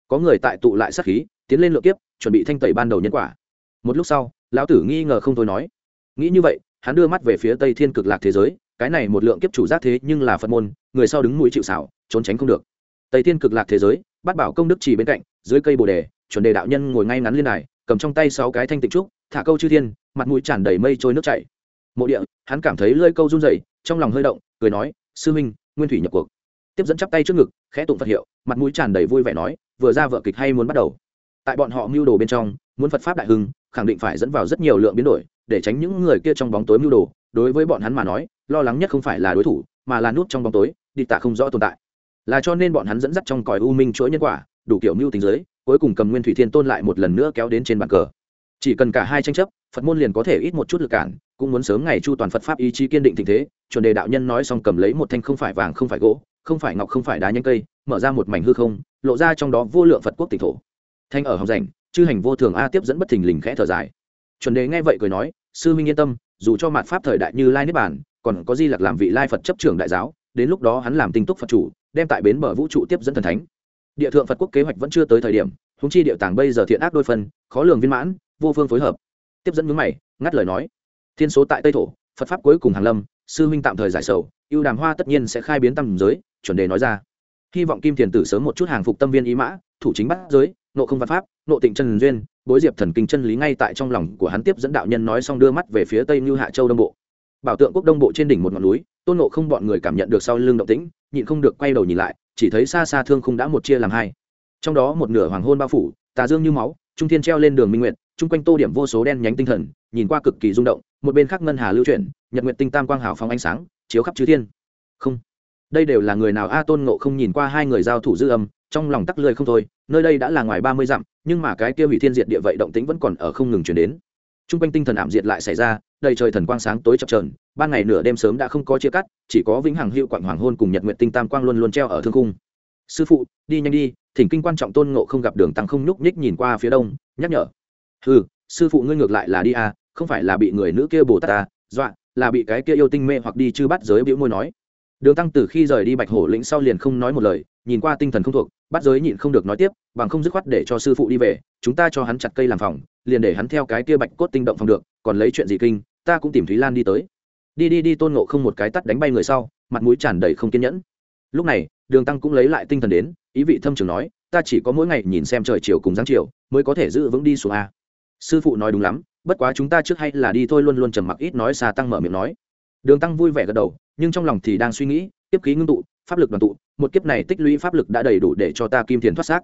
Có người tại tụ lại sát khí, tiến lên lựa kiếp, chuẩn bị thanh tẩy ban đầu nhân quả. Một lúc sau, lão tử nghi ngờ không thôi nói, nghĩ như vậy, hắn đưa mắt về phía tây thiên cực lạc thế giới cái này một lượng kiếp chủ giác thế nhưng là phật môn, người sau đứng mũi chịu xảo trốn tránh không được. Tây thiên cực lạc thế giới, bắt bảo công đức chỉ bên cạnh, dưới cây bồ đề, chuẩn đề đạo nhân ngồi ngay ngắn liên đài, cầm trong tay sáu cái thanh tịnh trúc, thả câu chư thiên, mặt mũi tràn đầy mây trôi nước chảy. Mộ địa, hắn cảm thấy lơi câu run rẩy, trong lòng hơi động, cười nói, sư huynh, nguyên thủy nhập cuộc. Tiếp dẫn chắp tay trước ngực, khẽ tụng phật hiệu, mặt mũi tràn đầy vui vẻ nói, vừa ra vợ kịch hay muốn bắt đầu. Tại bọn họ mưu đồ bên trong, muốn phật pháp đại hưng, khẳng định phải dẫn vào rất nhiều lượng biến đổi, để tránh những người kia trong bóng tối mưu đồ. Đối với bọn hắn mà nói lo lắng nhất không phải là đối thủ, mà là nút trong bóng tối đi tạ không rõ tồn tại. Là cho nên bọn hắn dẫn dắt trong còi u minh chuỗi nhân quả, đủ kiểu mưu tính giới, cuối cùng cầm nguyên thủy thiên tôn lại một lần nữa kéo đến trên bàn cờ. Chỉ cần cả hai tranh chấp, phật môn liền có thể ít một chút lực cản, cũng muốn sớm ngày chu toàn phật pháp ý chí kiên định tình thế, chuẩn đề đạo nhân nói xong cầm lấy một thanh không phải vàng không phải gỗ, không phải ngọc không phải đá nhanh cây, mở ra một mảnh hư không, lộ ra trong đó vô lượng phật quốc tịch thổ. Thanh ở hồng rảnh, chư hành vô thường a tiếp dẫn bất thình lình khẽ thở dài. Chuẩn đề nghe vậy cười nói, sư minh yên tâm, dù cho mạt pháp thời đại như lai niết bản còn có di lặc làm vị lai phật chấp trưởng đại giáo, đến lúc đó hắn làm tinh túc phật chủ, đem tại bến bờ vũ trụ tiếp dẫn thần thánh. Địa thượng phật quốc kế hoạch vẫn chưa tới thời điểm húng chi địa tàng bây giờ thiện ác đôi phân, khó lường viên mãn, vô phương phối hợp. Tiếp dẫn mướn mày, ngắt lời nói, thiên số tại tây thổ, phật pháp cuối cùng hàng lâm, sư huynh tạm thời giải sầu, ưu đàm hoa tất nhiên sẽ khai biến tâm giới, chuẩn đề nói ra. Hy vọng kim thiền tử sớm một chút hàng phục tâm viên ý mã, thủ chính bắt giới, nộ không văn pháp, nộ tịnh chân duyên, bối diệp thần kinh chân lý ngay tại trong lòng của hắn tiếp dẫn đạo nhân nói xong đưa mắt về phía tây như hạ châu đông bộ bảo tượng quốc đông bộ trên đỉnh một ngọn núi tôn nộ không bọn người cảm nhận được sau lưng động tĩnh nhịn không được quay đầu nhìn lại chỉ thấy xa xa thương không đã một chia làm hai. Trong đó một nửa hoàng hôn bao phủ tà dương như máu trung thiên treo lên đường minh nguyện, chung quanh tô điểm vô số đen nhánh tinh thần nhìn qua cực kỳ rung động một bên khác ngân hà lưu chuyển nhật nguyện tinh tam quang hào phóng ánh sáng chiếu khắp chư thiên. Không đây đều là người nào? A tôn ngộ không nhìn qua hai người giao thủ dư âm trong lòng tắc lười không thôi nơi đây đã là ngoài ba mươi dặm nhưng mà cái kia hủy thiên diệt địa vậy động tĩnh vẫn còn ở không ngừng chuyển đến. T r u n g quanh tinh thần ảm diệt lại xảy ra đầy trời thần quang sáng tối chập trờn ban ngày nửa đêm sớm đã không có chia cắt, chỉ có vĩnh hằng hữu quặng hoàng hôn cùng nhật nguyện tinh tam quang luôn luôn treo ở thương cung sư phụ, đi nhanh đi, thỉnh kinh quan trọng tôn ngộ không gặp đường tăng không nhúc nhích nhìn qua phía đông, nhắc nhở. Ừ sư phụ ngươi ngược lại là đi à không phải là bị người nữ kia bồ tát ta dọa, là bị cái kia yêu tinh mê hoặc đi chư bắt giới biểu môi nói. Đường tăng từ khi rời đi bạch hổ lĩnh sau liền không nói một lời, nhìn qua tinh thần không thuộc, bắt giới nhịn không được nói tiếp, bằng không dứt khoát để cho sư phụ đi về, chúng ta cho hắn chặt cây làm phòng, liền để hắn theo cái kia bạch cốt tinh động phòng được, còn lấy chuyện gì kinh ta cũng tìm thúy lan đi tới. Đi đi đi, tôn nộ không một cái tắt đánh bay người sau, mặt mũi tràn đầy không kiên nhẫn. Lúc này, đường tăng cũng lấy lại tinh thần đến, ý vị thâm trường nói, ta chỉ có mỗi ngày nhìn xem trời chiều cùng giáng chiều, mới có thể giữ vững đi xuống a. Sư phụ nói đúng lắm, bất quá chúng ta trước hay là đi thôi luôn luôn trầm mặc ít nói xa tăng mở miệng nói. Đường tăng vui vẻ gật đầu, nhưng trong lòng thì đang suy nghĩ kiếp khí ngưng tụ, pháp lực đoàn tụ, một kiếp này tích lũy pháp lực đã đầy đủ để cho ta kim thiền thoát xác.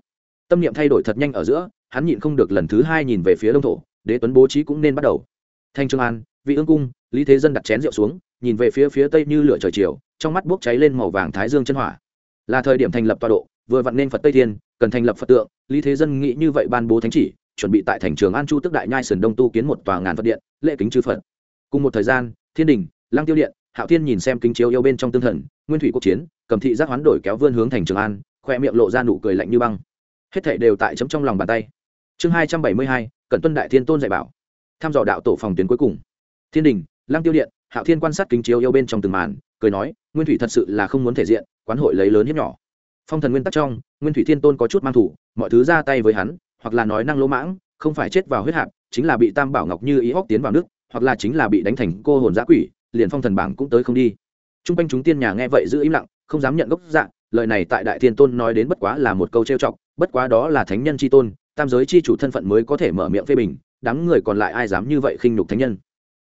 Tâm niệm thay đổi thật nhanh ở giữa, hắn nhịn không được lần thứ hai nhìn về phía đông thổ, đế tuấn bố trí cũng nên bắt đầu. Thanh trương an vị ương cung, lý thế dân đặt chén rượu xuống, nhìn về phía phía tây như lửa trời chiều, trong mắt bốc cháy lên màu vàng thái dương chân hỏa. Là thời điểm thành lập tọa độ, vừa vặn nên phật tây thiên, cần thành lập phật tượng, lý thế dân nghĩ như vậy ban bố thánh chỉ, chuẩn bị tại thành trường an chu tức đại nhai sườn đông tu kiến một tòa ngàn phật điện, lễ kính chư phật. Cùng một thời gian, thiên đình lang tiêu điện, hạo thiên nhìn xem kính chiếu yêu bên trong tương thần, nguyên thủy quốc chiến, cầm thị giác hoán đổi kéo vươn hướng thành trường an, khoe miệng lộ ra nụ cười lạnh như băng. Hết thảy đều tại chấm trong lòng bàn tay. Chương hai trăm bảy mươi hai cẩn tuân đại thiên tôn dạy bảo. Tham dò đạo tổ phòng tuyến cuối cùng thiên đình, lăng tiêu điện, hạo thiên quan sát kính chiếu yêu bên trong từng màn, cười nói, nguyên thủy thật sự là không muốn thể diện, quán hội lấy lớn hiếp nhỏ. Phong thần nguyên tắc trong, nguyên thủy thiên tôn có chút mang thủ, mọi thứ ra tay với hắn, hoặc là nói năng lỗ mãng, không phải chết vào huyết hạp, chính là bị tam bảo ngọc như ý hóc tiến vào nước, hoặc là chính là bị đánh thành cô hồn giã quỷ, liền phong thần bảng cũng tới không đi. T r u n g quanh chúng tiên nhà nghe vậy giữ im lặng, không dám nhận gốc dạng lời này tại đại thiên tôn nói đến bất quá là một câu trêu chọc, bất quá đó là thánh nhân c h i tôn, tam giới c h i chủ thân phận mới có thể mở miệng phê bình, đám người còn lại ai dám như vậy khinh nhục thánh nhân?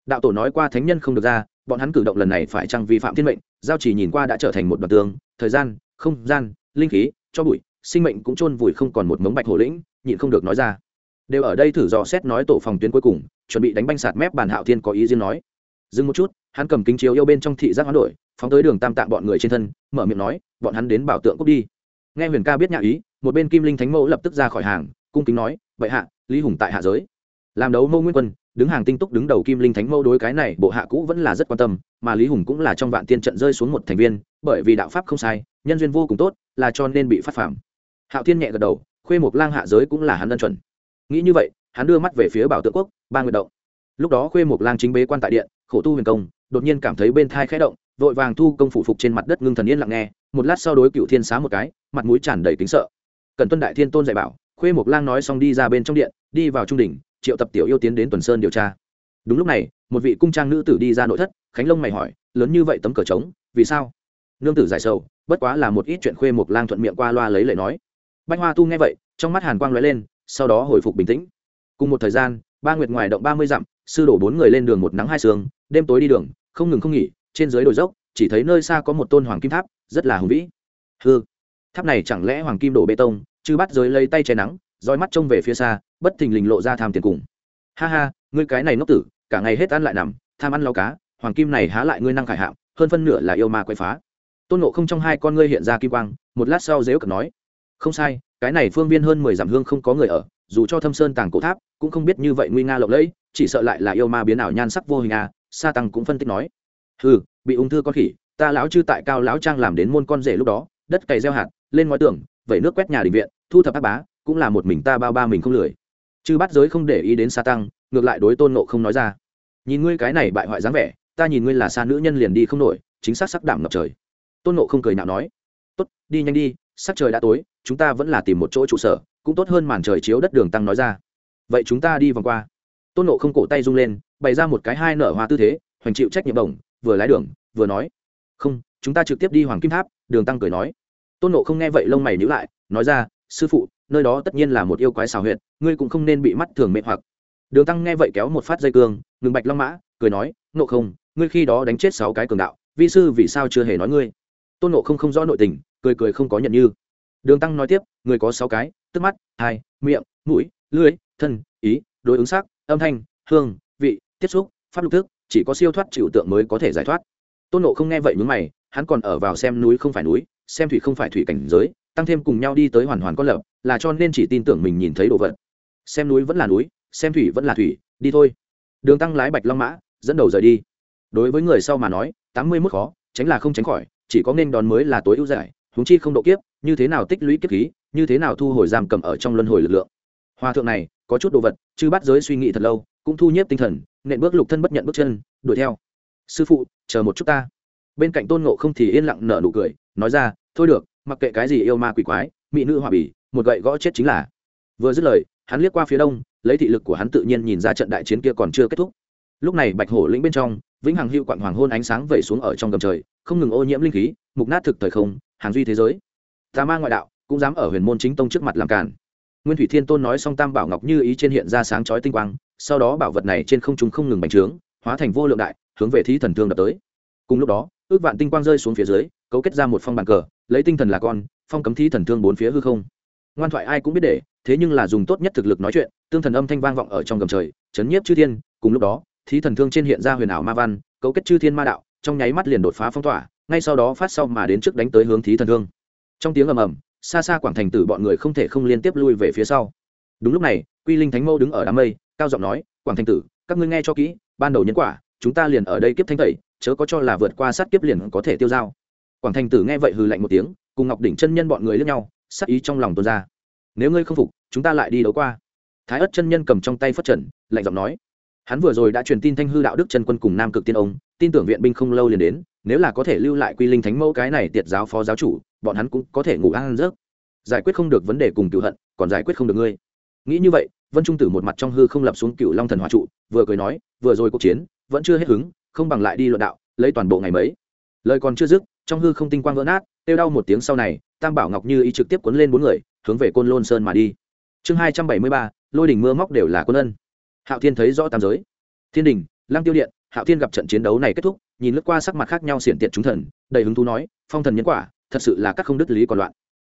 Đạo tổ nói qua thánh nhân không được ra, bọn hắn cử động lần này phải chăng vi phạm thiên mệnh, giao chỉ nhìn qua đã trở thành một đoạn tường, thời gian, không gian, linh khí, cho bụi, sinh mệnh cũng chôn vùi không còn một mống bạch hổ lĩnh, nhịn không được nói ra. Đều ở đây thử dò xét nói tổ phòng tuyến cuối cùng, chuẩn bị đánh banh sạt mép bàn hạo thiên có ý riêng nói. Dừng một chút, hắn cầm kính chiếu yêu bên trong thị giác hoán đổi, phóng tới đường tam tạng bọn người trên thân, mở miệng nói, bọn hắn đến bảo tượng cúc đi. Nghe huyền ca biết nhà ý, một bên kim linh thánh mẫu lập tức ra khỏi hàng, cung kính nói vậy hạ, lý hùng tại hạ giới. Làm đấu mâu nguyên quân đứng hàng tinh túc đứng đầu kim linh thánh mẫu đối cái này, bộ hạ cũ vẫn là rất quan tâm, mà lý hùng cũng là trong vạn tiên trận rơi xuống một thành viên, bởi vì đạo pháp không sai, nhân duyên vô cùng tốt, là cho nên bị phát phạm hạo thiên nhẹ gật đầu, khuê một lang hạ giới cũng là hắn ân chuẩn. Nghĩ như vậy, hắn đưa mắt về phía bảo tượng quốc, ba nguyệt động. Lúc đó khuê một lang chính bế quan tại điện, khổ tu huyền công, đột nhiên cảm thấy bên thai khẽ động, vội vàng thu công phủ phục trên mặt đất ngưng thần yên lặng nghe, một lát sau đối cựu thiên xá một cái, mặt mũi tràn đầy kính sợ. Cần tuân đại thiên tôn dạy bảo, khuê mộc lang nói xong đi ra bên trong điện, đi vào trung đỉnh triệu tập tiểu yêu tiến đến tuần sơn điều tra. Đúng lúc này, một vị cung trang nữ tử đi ra nội thất, khánh lông mày hỏi, lớn như vậy tấm cờ trống, vì sao? Nương tử giải sầu, bất quá là một ít chuyện khuê mộc lang thuận miệng qua loa lấy lệ nói. Bách hoa tu nghe vậy, trong mắt hàn quang lóe lên, sau đó hồi phục bình tĩnh. Cùng một thời gian, ba nguyệt ngoài động ba mươi dặm, sư đổ bốn người lên đường một nắng hai sương, đêm tối đi đường, không ngừng không nghỉ, trên dưới đồi dốc, chỉ thấy nơi xa có một tôn hoàng kim tháp, rất là hùng vĩ. Hư tháp này chẳng lẽ hoàng kim đổ bê tông chứ bắt giới lấy tay che nắng roi mắt trông về phía xa, bất thình lình lộ ra tham tiền cùng. Ha ha, ngươi cái này ngốc tử, cả ngày hết ăn lại nằm, tham ăn lau cá, hoàng kim này há lại ngươi năng khải hạm hơn phân nửa là yêu ma quậy phá. Tôn nộ không trong hai con ngươi hiện ra kim quang, một lát sau dếu cực nói, không sai, cái này phương viên hơn mười dặm hương không có người ở, dù cho thâm sơn tàng cổ tháp, cũng không biết như vậy nguy nga lộng lẫy, chỉ sợ lại là yêu ma biến ảo nhan sắc vô hình à sa tăng cũng phân tích nói. Ừ bị ung thư con khỉ, ta lão chư tại cao lão trang làm đến môn con rể lúc đó, đất cày gieo hạt, lên ngói tường, vẩy nước quét nhà định viện, thu thập ác bá cũng là một mình ta bao ba mình không lười. Chư bắt giới không để ý đến sa tăng, ngược lại đối tôn nộ không nói ra. Nhìn ngươi cái này bại hoại dáng vẻ, ta nhìn ngươi là xa nữ nhân liền đi không nổi, chính xác sắc đảm ngập trời. Tôn nộ không cười nhạo nói, tốt, đi nhanh đi, sắc trời đã tối, chúng ta vẫn là tìm một chỗ trụ sở, cũng tốt hơn màn trời chiếu đất đường tăng nói ra. Vậy chúng ta đi vòng qua. Tôn nộ không cổ tay rung lên, bày ra một cái hai nở hoa tư thế, hoành chịu trách nhiệm đồng, vừa lái đường, vừa nói, không, chúng ta trực tiếp đi hoàng kim tháp, đường tăng cười nói. Tôn nộ không nghe vậy lông mày nhữ lại, nói ra sư phụ, nơi đó tất nhiên là một yêu quái xào huyệt, ngươi cũng không nên bị mắt thường mệt hoặc. Đường tăng nghe vậy kéo một phát dây cương, ngừng bạch long mã, cười nói, nộ không, ngươi khi đó đánh chết sáu cái cường đạo, vi sư vì sao chưa hề nói ngươi? Tôn nộ không không rõ nội tình, cười cười không có nhận như. Đường tăng nói tiếp, người có sáu cái, tức mắt, hai, miệng, mũi lưới thân, ý, đối ứng sắc, âm thanh, hương, vị, tiếp xúc, pháp lục thức, chỉ có siêu thoát trừu tượng mới có thể giải thoát. Tôn nộ không nghe vậy mướn mày, hắn còn ở vào xem núi không phải núi, xem thủy không phải thủy cảnh giới tăng thêm cùng nhau đi tới hoàn hoàn con lập, là cho nên chỉ tin tưởng mình nhìn thấy đồ vật. Xem núi vẫn là núi, xem thủy vẫn là thủy, đi thôi. Đường tăng lái bạch long mã, dẫn đầu rời đi. Đối với người sau mà nói, tám mươi mức khó, tránh là không tránh khỏi, chỉ có nên đón mới là tối ưu giải húng chi không độ kiếp, như thế nào tích lũy kiếp khí, như thế nào thu hồi giam cầm ở trong luân hồi lực lượng. Hòa thượng này, có chút đồ vật, chứ bắt giới suy nghĩ thật lâu, cũng thu nhếp tinh thần, nện bước lục thân bất nhận bước chân, đuổi theo. Sư phụ, chờ một chút ta. Bên cạnh tôn ngộ không thì yên lặng nở nụ cười, nói ra, thôi được mặc kệ cái gì yêu ma quỷ quái, mỹ nữ hòa bỉ một gậy gõ chết chính là. Vừa dứt lời, hắn liếc qua phía đông, lấy thị lực của hắn tự nhiên nhìn ra trận đại chiến kia còn chưa kết thúc. Lúc này bạch hổ lĩnh bên trong, vĩnh hằng hữu quạng hoàng hôn ánh sáng vẩy xuống ở trong gầm trời, không ngừng ô nhiễm linh khí, mục nát thực thời không, hàng duy thế giới. Tà ma ngoại đạo, cũng dám ở huyền môn chính tông trước mặt làm cản nguyên thủy thiên tôn nói xong tam bảo ngọc như ý trên hiện ra sáng chói tinh quang, sau đó bảo vật này trên không trung không ngừng bành trướng, hóa thành vô lượng đại, hướng về thí thần thương đập tới. Cùng lúc đó, ước vạn tinh quang rơi xuống phía dưới, cấu kết ra một phong bàn cờ lấy tinh thần là con, phong cấm thí thần thương bốn phía hư không. Ngoan thoại ai cũng biết để, thế nhưng là dùng tốt nhất thực lực nói chuyện, tương thần âm thanh vang vọng ở trong gầm trời, chấn nhiếp chư thiên, cùng lúc đó thí thần thương trên hiện ra huyền ảo ma văn, cấu kết chư thiên ma đạo, trong nháy mắt liền đột phá phong tỏa, ngay sau đó phát sau mà đến trước đánh tới hướng thí thần thương. Trong tiếng ầm ầm, xa xa quảng thành tử bọn người không thể không liên tiếp lui về phía sau. Đúng lúc này, quy linh thánh mâu đứng ở đám mây, cao giọng nói, quảng thành tử, các ngươi nghe cho kỹ, ban đầu nhân quả, chúng ta liền ở đây kiếp thanh tẩy, chớ có cho là vượt qua sát kiếp liền có thể tiêu dao quảng thành tử nghe vậy hừ lạnh một tiếng, cùng ngọc đỉnh chân nhân bọn người lướt nhau, sắc ý trong lòng tuôn ra. Nếu ngươi không phục, chúng ta lại đi đấu qua. Thái ất chân nhân cầm trong tay phất trần, lạnh giọng nói. Hắn vừa rồi đã truyền tin thanh hư đạo đức chân quân cùng nam cực tiên ông, tin tưởng viện binh không lâu liền đến, nếu là có thể lưu lại quy linh thánh mẫu cái này tiệt giáo phó giáo chủ, bọn hắn cũng có thể ngủ ăn rớt giải quyết không được vấn đề cùng cựu hận, còn giải quyết không được ngươi. Nghĩ như vậy, vân trung tử một mặt trong hư không lập xuống cựu long thần hòa trụ, vừa cười nói, vừa rồi cuộc chiến, vẫn chưa hết hứng, không bằng lại đi luận đạo, lấy toàn bộ ngày mấy. Lời còn chưa dứt trong hư không tinh quang vỡ nát tiêu đau một tiếng sau này, tam bảo ngọc như ý trực tiếp cuốn lên bốn người, hướng về côn lôn sơn mà đi. Chương hai trăm bảy mươi ba, lôi đỉnh mưa móc đều là quân ân. Hạo thiên thấy rõ tam giới. Thiên đình lăng tiêu điện, hạo thiên gặp trận chiến đấu này kết thúc, nhìn lướt qua sắc mặt khác nhau xiển tiện chúng thần, đầy hứng thú nói, phong thần nhân quả, thật sự là các không đứt lý còn loạn.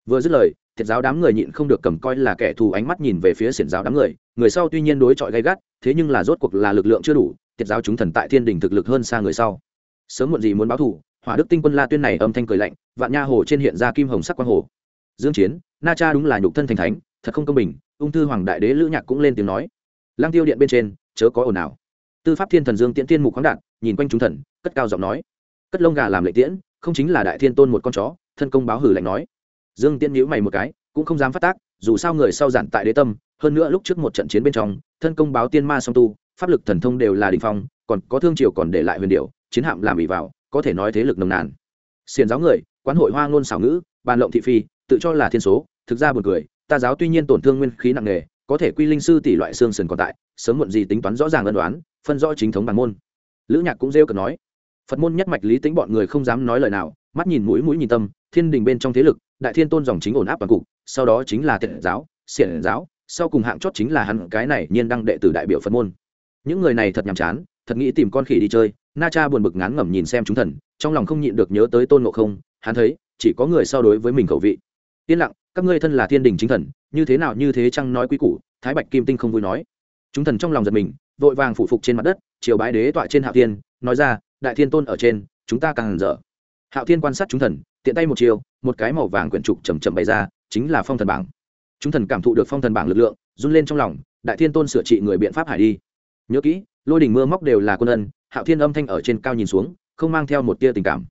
Vừa dứt lời, thiệt giáo đám người nhịn không được cầm coi là kẻ thù ánh mắt nhìn về phía xiển giáo đám người người sau tuy nhiên đối chọi gay gắt, thế nhưng là rốt cuộc là lực lượng chưa đủ, thiệt giáo chúng thần tại thiên đình thực lực hơn xa người sau. Sớm muộn gì muốn báo thù hỏa đức tinh quân la tuyên này âm thanh cười lạnh, vạn nha hồ trên hiện ra kim hồng sắc quang hồ. Dương chiến, na cha đúng là nhục thân thành thánh, thật không công bình, ung thư hoàng đại đế lữ nhạc cũng lên tiếng nói. Lang tiêu điện bên trên, chớ có ồn ào. Tư pháp thiên thần dương tiễn tiên mục khoáng đạn, nhìn quanh chúng thần, cất cao giọng nói. Cất lông gà làm lệ tiễn, không chính là đại thiên tôn một con chó, thân công báo hử lạnh nói. Dương tiễn nhíu mày một cái, cũng không dám phát tác, dù sao người sau giản tại đế tâm, hơn nữa lúc trước một trận chiến bên trong, thân công báo tiên ma song tu, pháp lực thần thông đều là đỉnh phong, còn có thương triều còn để lại huyền điệu chiến hạm làm ỉ vào có thể nói thế lực nồng nàn. Xiền giáo người, quán hội hoa ngôn xảo ngữ, bàn lộng thị phi, tự cho là thiên số, thực ra buồn cười, ta giáo tuy nhiên tổn thương nguyên khí nặng nề, có thể quy linh sư tỷ loại xương sườn còn tại, sớm muộn gì tính toán rõ ràng ân đoán, phân rõ chính thống bản môn. Lữ nhạc cũng rêu cờ nói. Phật môn nhất mạch lý tính bọn người không dám nói lời nào, mắt nhìn mũi mũi nhìn tâm, thiên đình bên trong thế lực, đại thiên tôn dòng chính ổn áp toàn cục, sau đó chính là thiện giáo, xiển giáo, sau cùng hạng chót chính là hắn, cái này nhiên đăng đệ tử đại biểu phật môn. Những người này thật nhàm chán thật nghĩ tìm con khỉ đi chơi, na cha buồn bực ngán ngẩm nhìn xem chúng thần, trong lòng không nhịn được nhớ tới tôn ngộ không, hắn thấy, chỉ có người so đối với mình khẩu vị. Yên lặng, các ngươi thân là thiên đình chính thần, như thế nào như thế chăng nói quý củ, thái bạch kim tinh không vui nói. Chúng thần trong lòng giật mình, vội vàng phủ phục trên mặt đất chiều bái đế tọa trên hạo thiên, nói ra, đại thiên tôn ở trên, chúng ta càng dở. Hạo thiên quan sát chúng thần, tiện tay một chiều, một cái màu vàng quyển trục chầm chậm bày ra, chính là phong thần bảng. Chúng thần cảm thụ được phong thần bảng lực lượng, run lên trong lòng, đại thiên tôn sửa trị người biện pháp hải đi nhớ kỹ, lôi đỉnh mưa móc đều là quân ân, hạo thiên âm thanh ở trên cao nhìn xuống, không mang theo một tia tình cảm.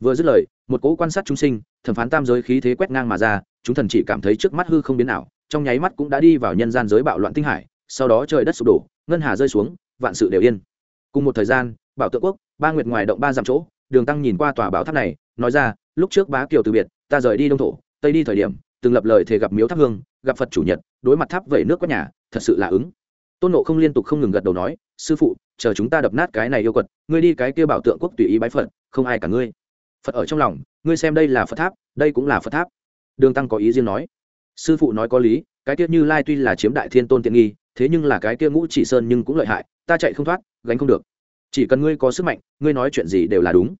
Vừa dứt lời, một cỗ quan sát chúng sinh, thẩm phán tam giới khí thế quét ngang mà ra, chúng thần chỉ cảm thấy trước mắt hư không biến nào trong nháy mắt cũng đã đi vào nhân gian giới bạo loạn tinh hải, sau đó trời đất sụp đổ, ngân hà rơi xuống, vạn sự đều yên. Cùng một thời gian, bảo tượng quốc, ba nguyệt ngoài động ba dặm chỗ, đường tăng nhìn qua tòa bảo tháp này, nói ra, lúc trước bá kiều từ biệt, ta rời đi đông thổ, tây đi thời điểm, từng lập lời thề gặp miếu tháp hương, gặp phật chủ nhật, đối mặt tháp vẩy nước có nhà, thật sự là ứng tôn nộ không liên tục không ngừng gật đầu nói, sư phụ, chờ chúng ta đập nát cái này yêu quật, ngươi đi cái kia bảo tượng quốc tùy ý bái phật, không ai cả ngươi. Phật ở trong lòng, ngươi xem đây là phật tháp, đây cũng là phật tháp. Đường tăng có ý riêng nói. Sư phụ nói có lý, cái kia như lai tuy là chiếm đại thiên tôn tiện nghi, thế nhưng là cái kia ngũ chỉ sơn nhưng cũng lợi hại, ta chạy không thoát, gánh không được. Chỉ cần ngươi có sức mạnh, ngươi nói chuyện gì đều là đúng.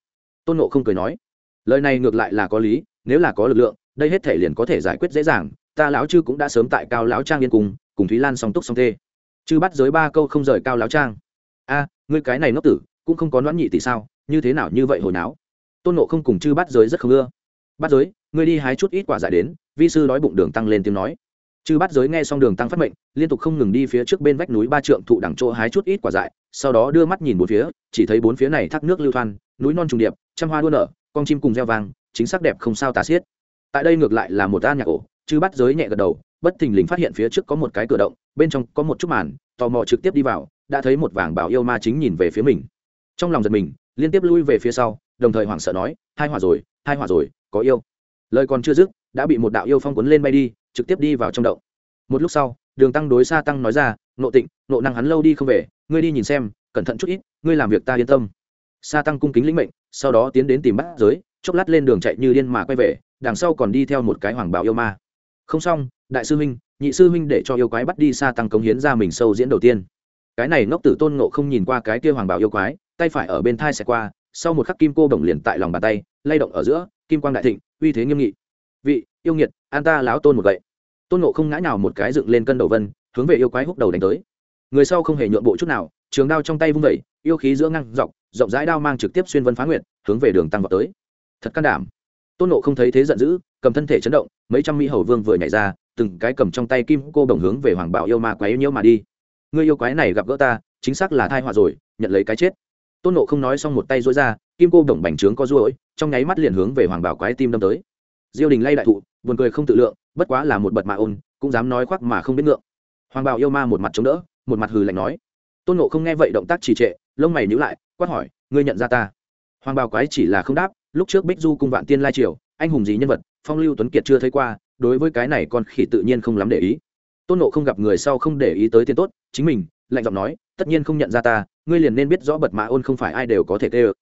Tôn nộ không cười nói. Lời này ngược lại là có lý, nếu là có lực lượng, đây hết thể liền có thể giải quyết dễ dàng, ta lão chư cũng đã sớm tại cao lão trang yên cùng cùng thúy lan song túc song tê chư bắt giới ba câu không rời cao lão trang. A, ngươi cái này ngốc tử, cũng không có noãn nhị tỷ sao, như thế nào như vậy hồi náo? Tôn nộ không cùng chư bắt giới rất không ưa. Bắt giới, ngươi đi hái chút ít quả giải đến, vi sư đói bụng đường tăng lên tiếng nói. Chư bắt giới nghe xong đường tăng phát mệnh, liên tục không ngừng đi phía trước bên vách núi ba trượng thụ đẳng chỗ hái chút ít quả dại, sau đó đưa mắt nhìn bốn phía, chỉ thấy bốn phía này thác nước lưu thoan, núi non trùng điệp, trăm hoa đua nở, con chim cùng gieo vàng chính xác đẹp không sao tà xiết. Tại đây ngược lại là một an nhạc ổ, chư bắt giới nhẹ gật đầu bất thình lình phát hiện phía trước có một cái cửa động, bên trong có một chút màn, tò mò trực tiếp đi vào, đã thấy một vàng bảo yêu ma chính nhìn về phía mình. Trong lòng giật mình, liên tiếp lui về phía sau, đồng thời hoảng sợ nói, hai hỏa rồi, hai hỏa rồi, có yêu. Lời còn chưa dứt, đã bị một đạo yêu phong cuốn lên bay đi, trực tiếp đi vào trong động. Một lúc sau, đường tăng đối xa tăng nói ra, nộ tịnh, nộ năng hắn lâu đi không về, ngươi đi nhìn xem, cẩn thận chút ít, ngươi làm việc ta yên tâm. Sa tăng cung kính lĩnh mệnh, sau đó tiến đến tìm bắt giới, chốc lát lên đường chạy như điên mà quay về, đằng sau còn đi theo một cái hoàng bảo yêu ma không xong, đại sư huynh, nhị sư huynh để cho yêu quái bắt đi xa tăng cống hiến ra mình sâu diễn đầu tiên. Cái này ngốc tử tôn ngộ không nhìn qua cái kia hoàng bảo yêu quái, tay phải ở bên thai xẻ qua, sau một khắc kim cô bổng liền tại lòng bàn tay, lay động ở giữa, kim quang đại thịnh, uy thế nghiêm nghị. Vị, yêu nghiệt, an ta láo tôn một gậy. Tôn ngộ không ngã nào một cái dựng lên cân đầu vân, hướng về yêu quái húc đầu đánh tới. Người sau không hề nhượng bộ chút nào, trường đao trong tay vung vẩy yêu khí giữa ngăn dọc, rộng rãi đao mang trực tiếp xuyên vân phá nguyệt, hướng về đường tăng vào tới. Thật can đảm tôn nộ không thấy thế giận dữ, cầm thân thể chấn động, mấy trăm mỹ hầu vương vừa nhảy ra, từng cái cầm trong tay kim cô đồng hướng về hoàng bảo yêu ma quái nhiễu mà đi. Người yêu quái này gặp gỡ ta, chính xác là thai họa rồi, nhận lấy cái chết. Tôn nộ không nói xong một tay dối ra, kim cô đồng bành trướng có ruỗi trong nháy mắt liền hướng về hoàng bảo quái tim đâm tới. Diêu đình lay đại thụ, buồn cười không tự lượng, bất quá là một bật mạ ôn, cũng dám nói khoác mà không biết ngượng. Hoàng bảo yêu ma một mặt chống đỡ, một mặt hừ lạnh nói. Tôn nộ không nghe vậy động tác trì trệ, lông mày nhữ lại, quát hỏi, ngươi nhận ra ta? Hoàng bảo quái chỉ là không đáp lúc trước bích du cung vạn tiên lai triều, anh hùng gì nhân vật, phong lưu tuấn kiệt chưa thấy qua, đối với cái này con khỉ tự nhiên không lắm để ý. Tôn nộ không gặp người sau không để ý tới tiền tốt, chính mình, lạnh giọng nói, tất nhiên không nhận ra ta, ngươi liền nên biết rõ bật mã ôn không phải ai đều có thể tê ơ.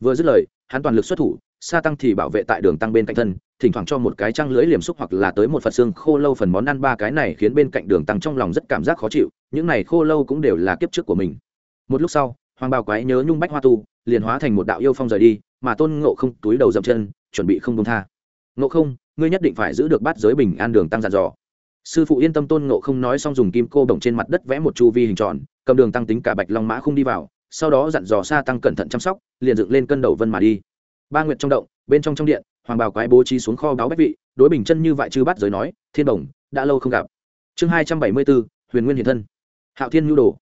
Vừa dứt lời, hắn toàn lực xuất thủ, sa tăng thì bảo vệ tại đường tăng bên cạnh thân, thỉnh thoảng cho một cái trăng lưỡi liềm xúc hoặc là tới một phần xương khô lâu phần món ăn ba cái này khiến bên cạnh đường tăng trong lòng rất cảm giác khó chịu, những này khô lâu cũng đều là kiếp trước của mình. Một lúc sau, hoàng bào quái nhớ nhung bách hoa tu liền hóa thành một đạo yêu phong rời đi, mà tôn ngộ không túi đầu dậm chân, chuẩn bị không công tha. Ngộ không, ngươi nhất định phải giữ được bát giới bình an đường tăng dặn dò. Sư phụ yên tâm tôn ngộ không nói xong dùng kim cô bổng trên mặt đất vẽ một chu vi hình tròn, cầm đường tăng tính cả bạch long mã không đi vào, sau đó dặn dò xa tăng cẩn thận chăm sóc, liền dựng lên cân đầu vân mà đi. Ba nguyệt trong động, bên trong trong điện, hoàng bào quái bố trí xuống kho báo bách vị, đối bình chân như vậy chư bắt giới nói, thiên bổng, đã lâu không gặp. Chương hai trăm bảy mươi bốn, huyền nguyên hiện thân. Hạo thiên nhu đồ.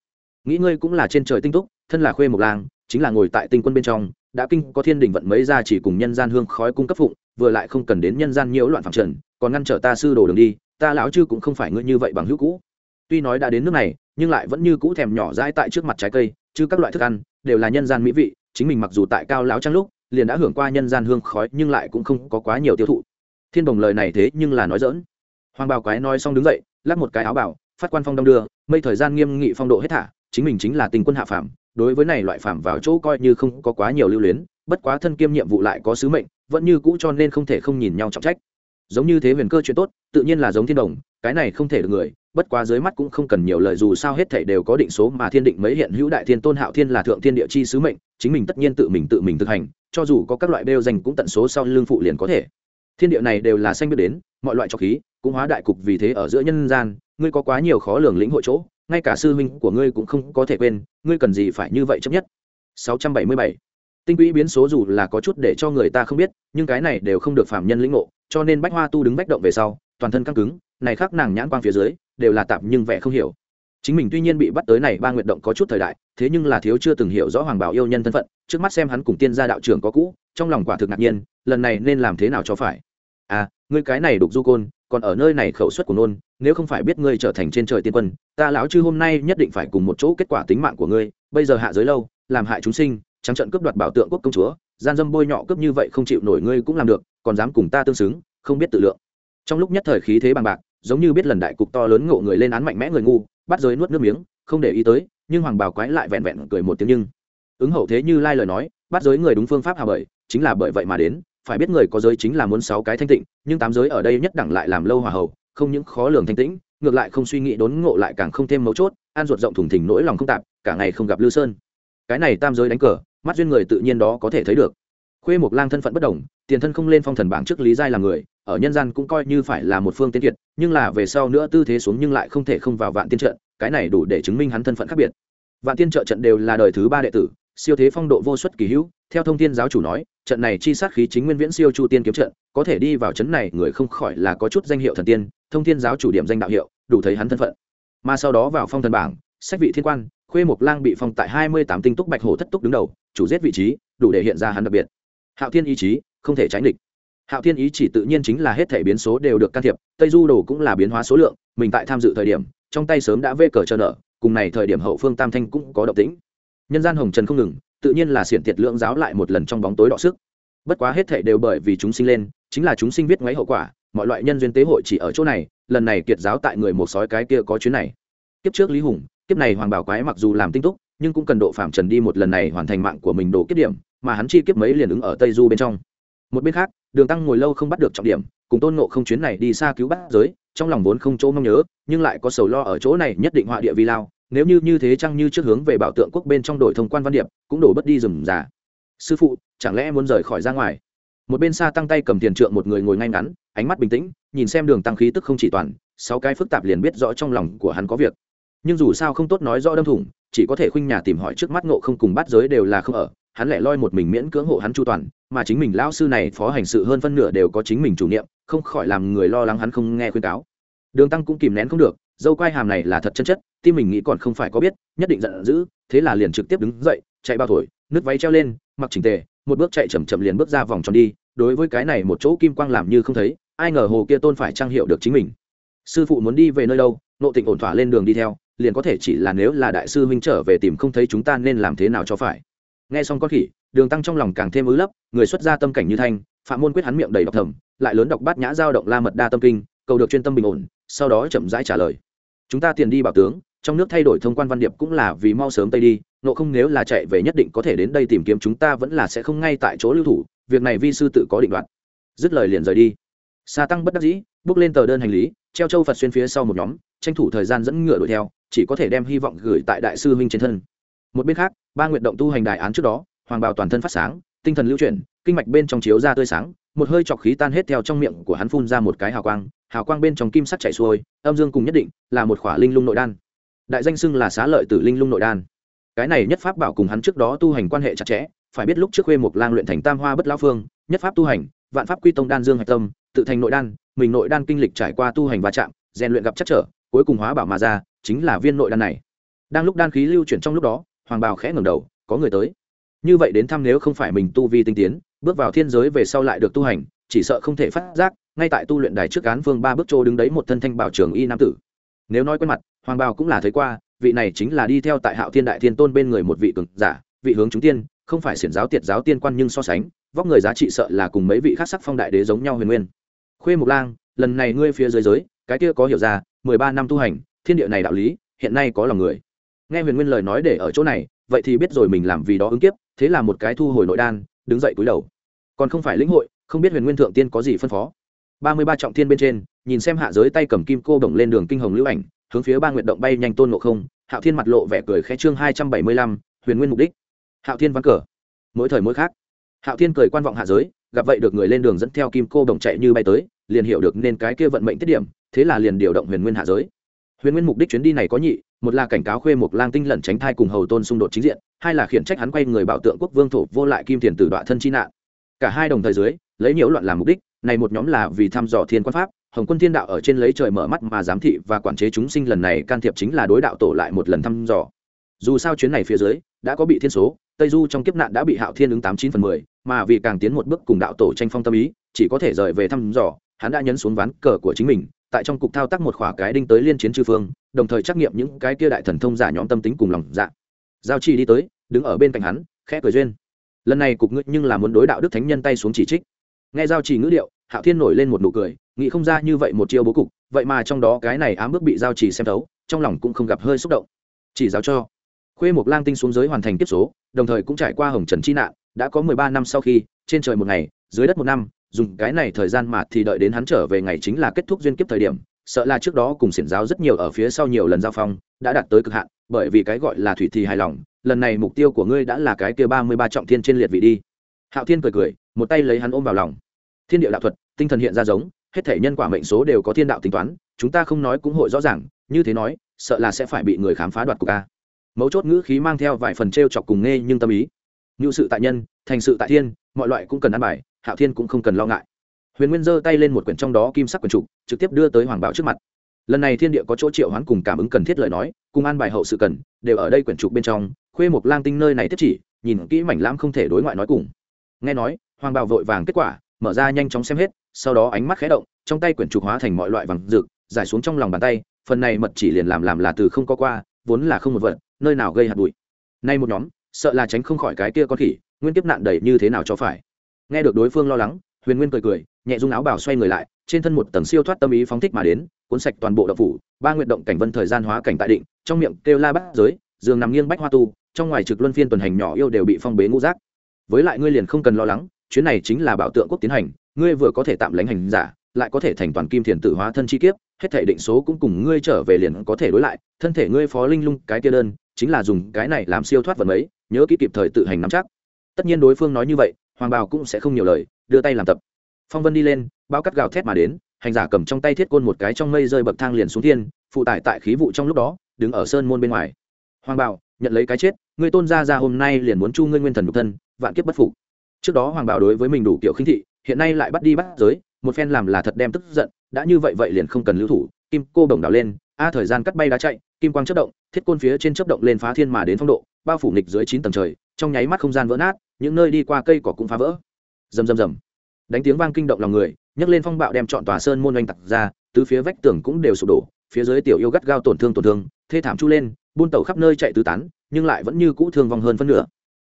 Nghĩ ngươi cũng là trên trời tinh túc, thân là khuê mộc làng chính là ngồi tại tinh quân bên trong, đã kinh có thiên đình vận mấy ra chỉ cùng nhân gian hương khói cung cấp phụng, vừa lại không cần đến nhân gian nhiễu loạn phạm trần, còn ngăn trở ta sư đồ đường đi, ta lão chư cũng không phải ngươi như vậy bằng hữu cũ. Tuy nói đã đến nước này, nhưng lại vẫn như cũ thèm nhỏ dãi tại trước mặt trái cây, chứ các loại thức ăn đều là nhân gian mỹ vị, chính mình mặc dù tại cao lão trang lúc, liền đã hưởng qua nhân gian hương khói, nhưng lại cũng không có quá nhiều tiêu thụ. Thiên đồng lời này thế nhưng là nói dỡn hoàng bào quái nói xong đứng dậy, lắc một cái áo bảo phát quan phong đông đưa, mây thời gian nghiêm nghị phong độ hết thả, chính mình chính là tình quân hạ phàm đối với này loại phạm vào chỗ coi như không có quá nhiều lưu luyến, bất quá thân kiêm nhiệm vụ lại có sứ mệnh, vẫn như cũ cho nên không thể không nhìn nhau trọng trách. Giống như thế huyền cơ chuyện tốt, tự nhiên là giống thiên đồng, cái này không thể được người, bất quá dưới mắt cũng không cần nhiều lời dù sao hết thảy đều có định số mà thiên định mấy hiện hữu đại thiên tôn hạo thiên là thượng thiên địa chi sứ mệnh, chính mình tất nhiên tự mình tự mình thực hành, cho dù có các loại bêu danh cũng tận số sau lương phụ liền có thể. Thiên địa này đều là xanh biết đến, mọi loại trọc khí, cũng hóa đại cục vì thế ở giữa nhân gian, ngươi có quá nhiều khó lường lĩnh hội chỗ ngay cả sư huynh của ngươi cũng không có thể quên, ngươi cần gì phải như vậy chấp nhất? 677 tinh quỹ biến số dù là có chút để cho người ta không biết, nhưng cái này đều không được phạm nhân lĩnh ngộ, cho nên bách hoa tu đứng bách động về sau, toàn thân căng cứng, này khác nàng nhãn quang phía dưới, đều là tạm nhưng vẻ không hiểu. Chính mình tuy nhiên bị bắt tới này ba nguyện động có chút thời đại, thế nhưng là thiếu chưa từng hiểu rõ hoàng bảo yêu nhân thân phận, trước mắt xem hắn cùng tiên gia đạo trưởng có cũ, trong lòng quả thực ngạc nhiên, lần này nên làm thế nào cho phải? À ngươi cái này đục du côn còn ở nơi này khẩu suất của nôn, nếu không phải biết ngươi trở thành trên trời tiên quân, ta lão chư hôm nay nhất định phải cùng một chỗ kết quả tính mạng của ngươi, bây giờ hạ giới lâu, làm hại chúng sinh, trắng trận cướp đoạt bảo tượng quốc công chúa, gian dâm bôi nhọ cướp như vậy không chịu nổi ngươi cũng làm được, còn dám cùng ta tương xứng, không biết tự lượng. Trong lúc nhất thời khí thế bằng bạc, giống như biết lần đại cục to lớn ngộ người lên án mạnh mẽ người ngu, bắt giới nuốt nước miếng, không để ý tới, nhưng hoàng bảo quái lại vẹn vẹn cười một tiếng nhưng. Ứng hậu thế như lai lời nói, bắt giới người đúng phương pháp hà bởi chính là bởi vậy mà đến phải biết người có giới chính là muốn sáu cái thanh tịnh, nhưng tám giới ở đây nhất đẳng lại làm lâu hòa hậu, không những khó lường thanh tĩnh, ngược lại không suy nghĩ đốn ngộ lại càng không thêm mấu chốt, an ruột rộng thủng thỉnh nỗi lòng không tạp, cả ngày không gặp lư sơn. Cái này tam giới đánh cờ, mắt duyên người tự nhiên đó có thể thấy được. Khuê một lang thân phận bất đồng, tiền thân không lên phong thần bảng trước lý giai là người, ở nhân gian cũng coi như phải là một phương tiên kiệt, nhưng là về sau nữa tư thế xuống nhưng lại không thể không vào vạn tiên trận, cái này đủ để chứng minh hắn thân phận khác biệt. Vạn tiên trợ trận đều là đời thứ ba đệ tử, siêu thế phong độ vô xuất kỳ hữu, theo thông tin giáo chủ nói trận này chi sát khí chính nguyên viễn siêu chu tiên kiếm trận, có thể đi vào trận này người không khỏi là có chút danh hiệu thần tiên, thông thiên giáo chủ điểm danh đạo hiệu, đủ thấy hắn thân phận. Mà sau đó vào phong thần bảng, sách vị thiên quan, khuê mộc lang bị phong tại hai mươi tám tinh túc bạch hổ thất túc đứng đầu, chủ giết vị trí, đủ để hiện ra hắn đặc biệt. Hạo thiên ý chí, không thể tránh địch. Hạo thiên ý chỉ tự nhiên chính là hết thể biến số đều được can thiệp, tây du đồ cũng là biến hóa số lượng, mình tại tham dự thời điểm, trong tay sớm đã vê cờ chờ nợ, cùng này thời điểm hậu phương tam thanh cũng có động tĩnh. Nhân gian hồng trần không ngừng tự nhiên là xiển tiệt lượng giáo lại một lần trong bóng tối đọ sức. Bất quá hết thảy đều bởi vì chúng sinh lên, chính là chúng sinh viết ngoáy hậu quả, mọi loại nhân duyên tế hội chỉ ở chỗ này, lần này kiệt giáo tại người một sói cái kia có chuyến này. Kiếp trước lý hùng, kiếp này hoàng bảo quái mặc dù làm tinh túc, nhưng cũng cần độ phạm trần đi một lần này hoàn thành mạng của mình đổ kiếp điểm, mà hắn chi kiếp mấy liền ứng ở tây du bên trong. Một bên khác, đường tăng ngồi lâu không bắt được trọng điểm, cùng tôn ngộ không chuyến này đi xa cứu bát giới, trong lòng vốn không chỗ mong nhớ, nhưng lại có sầu lo ở chỗ này nhất định họa địa vi lao nếu như như thế chăng như trước hướng về bảo tượng quốc bên trong đổi thông quan văn điệp, cũng đổ bất đi rừng già. Sư phụ, chẳng lẽ muốn rời khỏi ra ngoài? Một bên xa tăng tay cầm tiền trượng một người ngồi ngay ngắn, ánh mắt bình tĩnh, nhìn xem đường tăng khí tức không chỉ toàn, sáu cái phức tạp liền biết rõ trong lòng của hắn có việc. Nhưng dù sao không tốt nói rõ đâm thủng, chỉ có thể khuynh nhà tìm hỏi trước mắt ngộ không cùng bắt giới đều là không ở, hắn lại loi một mình miễn cưỡng hộ hắn chu toàn, mà chính mình lão sư này phó hành sự hơn phân nửa đều có chính mình chủ niệm, không khỏi làm người lo lắng hắn không nghe khuyên cáo. Đường tăng cũng kìm nén không được, dâu quai hàm này là thật chân chất tim mình nghĩ còn không phải có biết, nhất định giận dữ, thế là liền trực tiếp đứng dậy, chạy bao thổi nước váy treo lên, mặc chỉnh tề, một bước chạy chậm chậm liền bước ra vòng tròn đi, đối với cái này một chỗ kim quang làm như không thấy, ai ngờ hồ kia tôn phải trang hiệu được chính mình. Sư phụ muốn đi về nơi đâu, nộ tịnh ổn thỏa lên đường đi theo, liền có thể chỉ là nếu là đại sư huynh trở về tìm không thấy chúng ta nên làm thế nào cho phải. Nghe xong con khỉ, đường tăng trong lòng càng thêm ứ lấp, người xuất gia tâm cảnh như thanh, phạm môn quyết hắn miệng đầy đọc thầm, lại lớn đọc bát nhã giao động la mật đa tâm kinh, cầu được chuyên tâm bình ổn, sau đó chậm rãi trả lời. Chúng ta tiền đi bảo tướng trong nước thay đổi thông quan văn điệp cũng là vì mau sớm tây đi nộ không nếu là chạy về nhất định có thể đến đây tìm kiếm chúng ta vẫn là sẽ không ngay tại chỗ lưu thủ, việc này vi sư tự có định đoạt. Dứt lời liền rời đi. Xa tăng bất đắc dĩ, bước lên tờ đơn hành lý, treo châu phật xuyên phía sau một nhóm, tranh thủ thời gian dẫn ngựa đuổi theo, chỉ có thể đem hy vọng gửi tại đại sư huynh trên thân. Một bên khác, ba nguyện động tu hành đại án trước đó, hoàng bào toàn thân phát sáng, tinh thần lưu chuyển, kinh mạch bên trong chiếu ra tươi sáng, một hơi trọc khí tan hết theo trong miệng của hắn phun ra một cái hào quang hào quang bên trong kim sắt chảy xuôi, âm dương cùng nhất định, là một khỏa linh lung nội đan đại danh xưng là xá lợi tử linh lung nội đan. Cái này nhất pháp bảo cùng hắn trước đó tu hành quan hệ chặt chẽ, phải biết lúc trước khuê một lang luyện thành tam hoa bất lão phương, nhất pháp tu hành, vạn pháp quy tông đan dương hạch tâm, tự thành nội đan, mình nội đan kinh lịch trải qua tu hành va chạm, rèn luyện gặp chắc trở, cuối cùng hóa bảo mà ra, chính là viên nội đan này. Đang lúc đan khí lưu chuyển trong lúc đó, hoàng bào khẽ ngẩng đầu, có người tới. Như vậy đến thăm nếu không phải mình tu vi tinh tiến, bước vào thiên giới về sau lại được tu hành, chỉ sợ không thể phát giác, ngay tại tu luyện đài trước án phương ba bước trô đứng đấy một thân thanh bảo trường y nam tử. Nếu nói quen mặt hoàng bào cũng là thấy qua, vị này chính là đi theo tại hạo thiên đại thiên tôn bên người một vị cường giả, vị hướng chúng tiên, không phải xiển giáo tiệt giáo tiên quan nhưng so sánh, vóc người giá trị sợ là cùng mấy vị khác sắc phong đại đế giống nhau huyền nguyên. Khuê mục lang, lần này ngươi phía dưới giới, cái kia có hiểu ra, mười ba năm tu hành, thiên địa này đạo lý, hiện nay có lòng người. Nghe huyền nguyên lời nói để ở chỗ này, vậy thì biết rồi mình làm vì đó ứng kiếp, thế là một cái thu hồi nội đan, đứng dậy cúi đầu. Còn không phải lĩnh hội, không biết huyền nguyên thượng tiên có gì phân phó. Ba mươi ba trọng thiên bên trên, nhìn xem hạ giới tay cầm kim cô đồng lên đường kinh hồng lưu ảnh hướng phía ba nguyện động bay nhanh tôn ngộ không, hạo thiên mặt lộ vẻ cười khẽ chương hai trăm bảy mươi lăm, huyền nguyên mục đích. Hạo thiên vắng cờ. Mỗi thời mỗi khác. Hạo thiên cười quan vọng hạ giới, gặp vậy được người lên đường dẫn theo kim cô đồng chạy như bay tới, liền hiểu được nên cái kia vận mệnh tiết điểm, thế là liền điều động huyền nguyên hạ giới. Huyền nguyên mục đích chuyến đi này có nhị, một là cảnh cáo khuê một lang tinh lẩn tránh thai cùng hầu tôn xung đột chính diện, hai là khiển trách hắn quay người bảo tượng quốc vương thổ vô lại kim tiền tử đoạn thân chi nạn. Cả hai đồng thời dưới, lấy nhiễu loạn làm mục đích, này một nhóm là vì thăm dò thiên quan pháp hồng quân thiên đạo ở trên lấy trời mở mắt mà giám thị và quản chế chúng sinh lần này can thiệp chính là đối đạo tổ lại một lần thăm dò. Dù sao chuyến này phía dưới, đã có bị thiên số, tây du trong kiếp nạn đã bị hạo thiên ứng tám chín phần mười, mà vì càng tiến một bước cùng đạo tổ tranh phong tâm ý, chỉ có thể rời về thăm dò, hắn đã nhấn xuống ván cờ của chính mình, tại trong cục thao tác một khỏa cái đinh tới liên chiến chư phương, đồng thời trắc nghiệm những cái kia đại thần thông giả nhóm tâm tính cùng lòng dạ. Giao chi đi tới, đứng ở bên cạnh hắn, khẽ cười duyên. Lần này cục ngự nhưng là muốn đối đạo đức thánh nhân tay xuống chỉ trích nghe giao chỉ ngữ điệu, hạo thiên nổi lên một nụ cười, nghĩ không ra như vậy một chiêu bố cục, vậy mà trong đó cái này ám bước bị giao chỉ xem thấu, trong lòng cũng không gặp hơi xúc động. Chỉ giáo cho. Khuê một lang tinh xuống giới hoàn thành tiếp số, đồng thời cũng trải qua hồng trần chi nạn, đã có mười ba năm sau khi, trên trời một ngày, dưới đất một năm, dùng cái này thời gian mà thì đợi đến hắn trở về ngày chính là kết thúc duyên kiếp thời điểm, sợ là trước đó cùng xiển giáo rất nhiều ở phía sau nhiều lần giao phong, đã đạt tới cực hạn, bởi vì cái gọi là thủy thì hài lòng, lần này mục tiêu của ngươi đã là cái kia ba mươi ba trọng thiên trên liệt vị đi. Hạo thiên cười cười, một tay lấy hắn ôm vào lòng thiên địa đạo thuật, tinh thần hiện ra giống, hết thể nhân quả mệnh số đều có thiên đạo tính toán, chúng ta không nói cũng hội rõ ràng, như thế nói, sợ là sẽ phải bị người khám phá đoạt của ca mấu chốt ngữ khí mang theo vài phần t r e o chọc cùng nghe nhưng tâm ý. Ngự sự tại nhân, thành sự tại thiên, mọi loại cũng cần ăn bài, hạo thiên cũng không cần lo ngại. Huyền nguyên giơ tay lên một quyển trong đó kim sắc quyển trục, trực tiếp đưa tới hoàng bảo trước mặt. Lần này thiên địa có chỗ triệu hoán cùng cảm ứng cần thiết lời nói, cùng an bài hậu sự cần, đều ở đây quyển trục bên trong, khuê một lang tinh nơi này tiếp chỉ, nhìn kỹ mảnh lãm không thể đối ngoại nói cùng. Nghe nói, hoàng bảo vội vàng kết quả mở ra nhanh chóng xem hết, sau đó ánh mắt khé động, trong tay quyển trục hóa thành mọi loại vàng rực, giải xuống trong lòng bàn tay, phần này mật chỉ liền làm làm là từ không có qua, vốn là không một vật, nơi nào gây hạt bụi. Nay một nhóm, sợ là tránh không khỏi cái kia con khỉ, nguyên kiếp nạn đầy như thế nào cho phải. Nghe được đối phương lo lắng, huyền nguyên cười cười, nhẹ dung áo bảo xoay người lại, trên thân một tầng siêu thoát tâm ý phóng thích mà đến, cuốn sạch toàn bộ đậu phủ, ba nguyện động cảnh vân thời gian hóa cảnh tại định, trong miệng kêu la bắt giới, giường nằm nghiêng bách hoa tu, trong ngoài trực luân phiên tuần hành nhỏ yêu đều bị phong bế ngũ giác. Với lại ngươi liền không cần lo lắng chuyến này chính là bảo tượng quốc tiến hành, ngươi vừa có thể tạm lánh hành giả, lại có thể thành toàn kim thiền tử hóa thân chi kiếp, hết thể định số cũng cùng ngươi trở về liền có thể đối lại, thân thể ngươi phó linh lung, cái kia đơn, chính là dùng cái này làm siêu thoát vận mấy, nhớ kỹ kịp thời tự hành nắm chắc. Tất nhiên đối phương nói như vậy, hoàng bào cũng sẽ không nhiều lời, đưa tay làm tập. Phong vân đi lên bao cắt gào thét mà đến, hành giả cầm trong tay thiết côn một cái trong mây rơi bậc thang liền xuống thiên, phụ tải tại khí vụ trong lúc đó, đứng ở sơn môn bên ngoài. Hoàng bảo nhận lấy cái chết, ngươi tôn gia ra hôm nay liền muốn chu ngươi nguyên thần nhục thân, vạn kiếp bất phục trước đó hoàng bảo đối với mình đủ kiểu khinh thị, hiện nay lại bắt đi bắt giới, một phen làm là thật đem tức giận, đã như vậy vậy liền không cần lưu thủ, kim cô đồng đảo lên, a thời gian cắt bay đá chạy, kim quang chất động, thiết côn phía trên chấp động lên phá thiên mà đến phong độ, bao phủ nghịch dưới chín tầng trời, trong nháy mắt không gian vỡ nát, những nơi đi qua cây cỏ cũng phá vỡ. Rầm rầm rầm. Đánh tiếng vang kinh động lòng người, nhấc lên phong bạo đem chọn tòa sơn môn oanh tặc ra, tứ phía vách tường cũng đều sụp đổ, phía dưới tiểu yêu gắt gao tổn thương tổn thương, thê thảm chu lên, buôn tẩu khắp nơi chạy tứ tán, nhưng lại vẫn như cũ thương vong hơn phân nửa.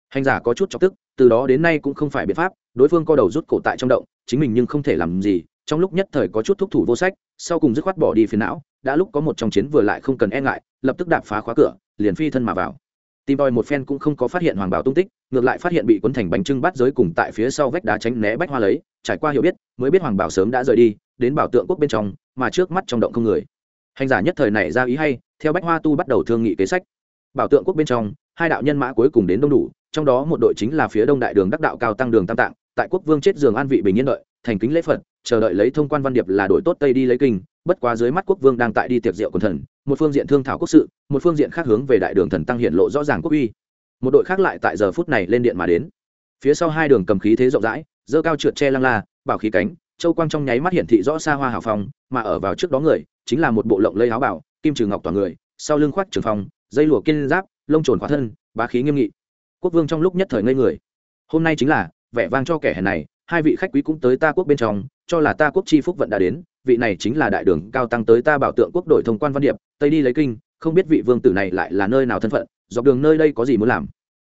Hành giả có chút chọc tức từ đó đến nay cũng không phải biện pháp, đối phương co đầu rút cổ tại trong động, chính mình nhưng không thể làm gì, trong lúc nhất thời có chút thúc thủ vô sách, sau cùng dứt khoát bỏ đi phiền não, đã lúc có một trong chiến vừa lại không cần e ngại, lập tức đạp phá khóa cửa, liền phi thân mà vào. Tìm đòi một phen cũng không có phát hiện hoàng bảo tung tích, ngược lại phát hiện bị cuốn thành bánh trưng bắt giới cùng tại phía sau vách đá tránh né bách hoa lấy, trải qua hiểu biết, mới biết hoàng bảo sớm đã rời đi, đến bảo tượng quốc bên trong, mà trước mắt trong động không người. Hành giả nhất thời này ra ý hay, theo bách hoa tu bắt đầu thương nghị kế sách. Bảo tượng quốc bên trong, hai đạo nhân mã cuối cùng đến đông đủ trong đó một đội chính là phía đông đại đường đắc đạo cao tăng đường tam tạng, tại quốc vương chết giường an vị bình yên đợi, thành kính lễ phật, chờ đợi lấy thông quan văn điệp là đội tốt tây đi lấy kinh, bất quá dưới mắt quốc vương đang tại đi tiệc rượu quần thần, một phương diện thương thảo quốc sự, một phương diện khác hướng về đại đường thần tăng hiện lộ rõ ràng quốc uy. Một đội khác lại tại giờ phút này lên điện mà đến. Phía sau hai đường cầm khí thế rộng rãi, dơ cao trượt tre lăng la, bảo khí cánh, châu quang trong nháy mắt hiển thị rõ xa hoa hào phong, mà ở vào trước đó người, chính là một bộ lộng lây áo bảo, kim trừ ngọc toàn người, sau lưng khoác trường phong, dây lụa kiên giáp, lông trồn khóa thân, bá khí nghiêm nghị quốc vương trong lúc nhất thời ngây người. Hôm nay chính là, vẻ vang cho kẻ hèn này, hai vị khách quý cũng tới ta quốc bên trong, cho là ta quốc chi phúc vận đã đến, vị này chính là đại đường cao tăng tới ta bảo tượng quốc đội thông quan văn điệp, tây đi lấy kinh, không biết vị vương tử này lại là nơi nào thân phận, dọc đường nơi đây có gì muốn làm.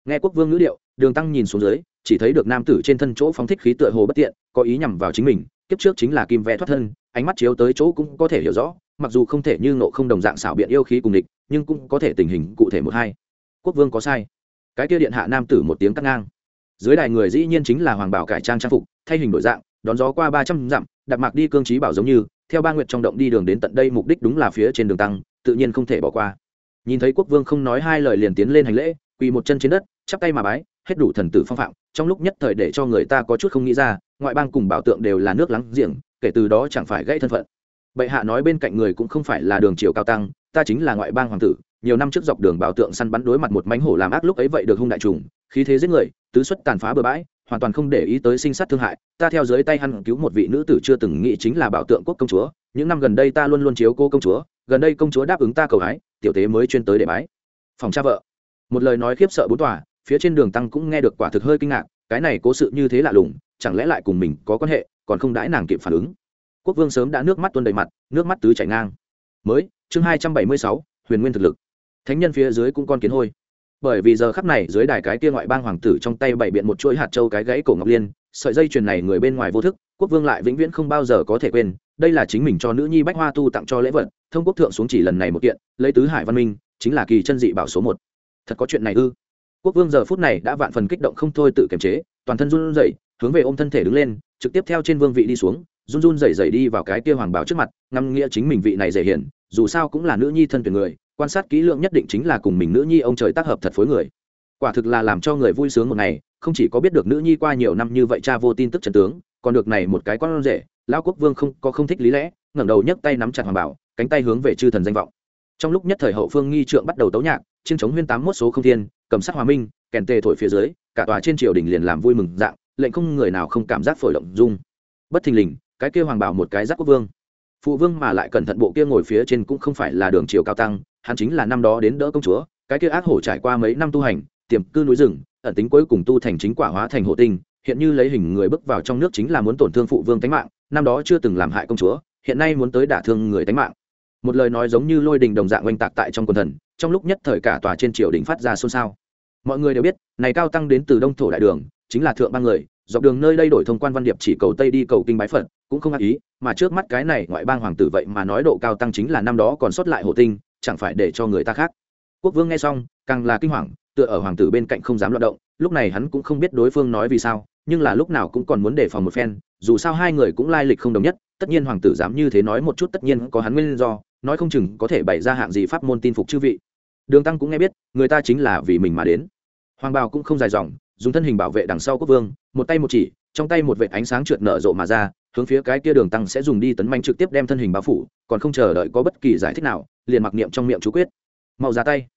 Nghe quốc vương ngữ điệu, đường tăng nhìn xuống dưới, chỉ thấy được nam tử trên thân chỗ phóng thích khí tựa hồ bất tiện, có ý nhằm vào chính mình, kiếp trước chính là kim vẽ thoát thân, ánh mắt chiếu tới chỗ cũng có thể hiểu rõ, mặc dù không thể như nộ không đồng dạng xảo biện yêu khí cùng địch, nhưng cũng có thể tình hình cụ thể một hai. Quốc vương có sai cái kia điện hạ nam tử một tiếng cắt ngang. Dưới đài người dĩ nhiên chính là hoàng bảo cải trang trang phục, thay hình đổi dạng, đón gió qua ba trăm dặm đặt mạc đi cương trí bảo giống như, theo ba nguyệt trong động đi đường đến tận đây mục đích đúng là phía trên đường tăng, tự nhiên không thể bỏ qua. Nhìn thấy quốc vương không nói hai lời liền tiến lên hành lễ, quỳ một chân trên đất, chắp tay mà bái, hết đủ thần tử phong phạm, trong lúc nhất thời để cho người ta có chút không nghĩ ra, ngoại bang cùng bảo tượng đều là nước láng giềng, kể từ đó chẳng phải gãy thân phận. Bệ hạ nói bên cạnh người cũng không phải là đường triều cao tăng, ta chính là ngoại bang hoàng tử nhiều năm trước dọc đường bảo tượng săn bắn đối mặt một mánh hổ làm ác lúc ấy vậy được hung đại trùng, khí thế giết người, tứ xuất tàn phá bừa bãi, hoàn toàn không để ý tới sinh sát thương hại. Ta theo dưới tay hắn cứu một vị nữ tử chưa từng nghĩ chính là bảo tượng quốc công chúa. Những năm gần đây ta luôn luôn chiếu cô công chúa, gần đây công chúa đáp ứng ta cầu hái, tiểu tế mới chuyên tới để bái. Phòng cha vợ. Một lời nói khiếp sợ bốn tòa, phía trên đường tăng cũng nghe được quả thực hơi kinh ngạc, cái này cố sự như thế lạ lùng, chẳng lẽ lại cùng mình có quan hệ, còn không đãi nàng kịp phản ứng. Quốc vương sớm đã nước mắt tuôn đầy mặt, nước mắt tứ chảy ngang. Mới, chương hai trăm bảy mươi sáu, huyền nguyên thực lực thánh nhân phía dưới cũng con kiến hôi. Bởi vì giờ khắp này dưới đài cái kia ngoại bang hoàng tử trong tay bày biện một chuỗi hạt châu cái gãy cổ ngọc liên, sợi dây chuyền này người bên ngoài vô thức, quốc vương lại vĩnh viễn không bao giờ có thể quên, đây là chính mình cho nữ nhi bách hoa tu tặng cho lễ vật, thông quốc thượng xuống chỉ lần này một kiện, lấy tứ hải văn minh, chính là kỳ chân dị bảo số một. Thật có chuyện này ư? Quốc vương giờ phút này đã vạn phần kích động không thôi tự kiềm chế, toàn thân run rẩy, hướng về ôm thân thể đứng lên, trực tiếp theo trên vương vị đi xuống, run run rẩy rẩy đi vào cái kia hoàng bảo trước mặt, ngắm nghĩa chính mình vị này dễ hiển, dù sao cũng là nữ nhi thân tuyển người quan sát kỹ lượng nhất định chính là cùng mình nữ nhi ông trời tác hợp thật phối người. Quả thực là làm cho người vui sướng một ngày, không chỉ có biết được nữ nhi qua nhiều năm như vậy cha vô tin tức trần tướng, còn được này một cái con rể, lão quốc vương không có không thích lý lẽ, ngẩng đầu nhấc tay nắm chặt hoàng bảo, cánh tay hướng về chư thần danh vọng. Trong lúc nhất thời hậu phương nghi trượng bắt đầu tấu nhạc, chiên chống huyên tám mốt số không thiên, cầm sắc hòa minh, kèn tề thổi phía dưới, cả tòa trên triều đình liền làm vui mừng dạng, lệnh không người nào không cảm giác phổi động dung bất thình lình, cái kia hoàng bảo một cái giác quốc vương. Phụ vương mà lại cẩn thận bộ kia ngồi phía trên cũng không phải là đường triều cao tăng hắn chính là năm đó đến đỡ công chúa, cái kia ác hổ trải qua mấy năm tu hành, tiềm cư núi rừng, ẩn tính cuối cùng tu thành chính quả hóa thành hộ tinh, hiện như lấy hình người bước vào trong nước chính là muốn tổn thương phụ vương tánh mạng, năm đó chưa từng làm hại công chúa, hiện nay muốn tới đả thương người tánh mạng. Một lời nói giống như lôi đình đồng dạng oanh tạc tại trong quần thần, trong lúc nhất thời cả tòa trên triều đình phát ra xôn xao. Mọi người đều biết, này cao tăng đến từ đông thổ đại đường, chính là thượng ba người, dọc đường nơi đây đổi thông quan văn điệp chỉ cầu tây đi cầu kinh bái phật, cũng không ác ý, mà trước mắt cái này ngoại bang hoàng tử vậy mà nói độ cao tăng chính là năm đó còn sót lại hộ tinh chẳng phải để cho người ta khác. Quốc vương nghe xong, càng là kinh hoàng, tựa ở hoàng tử bên cạnh không dám loạt động, lúc này hắn cũng không biết đối phương nói vì sao, nhưng là lúc nào cũng còn muốn đề phòng một phen, dù sao hai người cũng lai lịch không đồng nhất, tất nhiên hoàng tử dám như thế nói một chút tất nhiên có hắn nguyên do, nói không chừng có thể bày ra hạng gì pháp môn tin phục chư vị. Đường tăng cũng nghe biết, người ta chính là vì mình mà đến. Hoàng bào cũng không dài dòng, dùng thân hình bảo vệ đằng sau quốc vương, một tay một chỉ, trong tay một vệ ánh sáng trượt nở rộ mà ra hướng phía cái kia đường tăng sẽ dùng đi tấn manh trực tiếp đem thân hình bao phủ, còn không chờ đợi có bất kỳ giải thích nào, liền mặc niệm trong miệng chú quyết. Mau ra tay.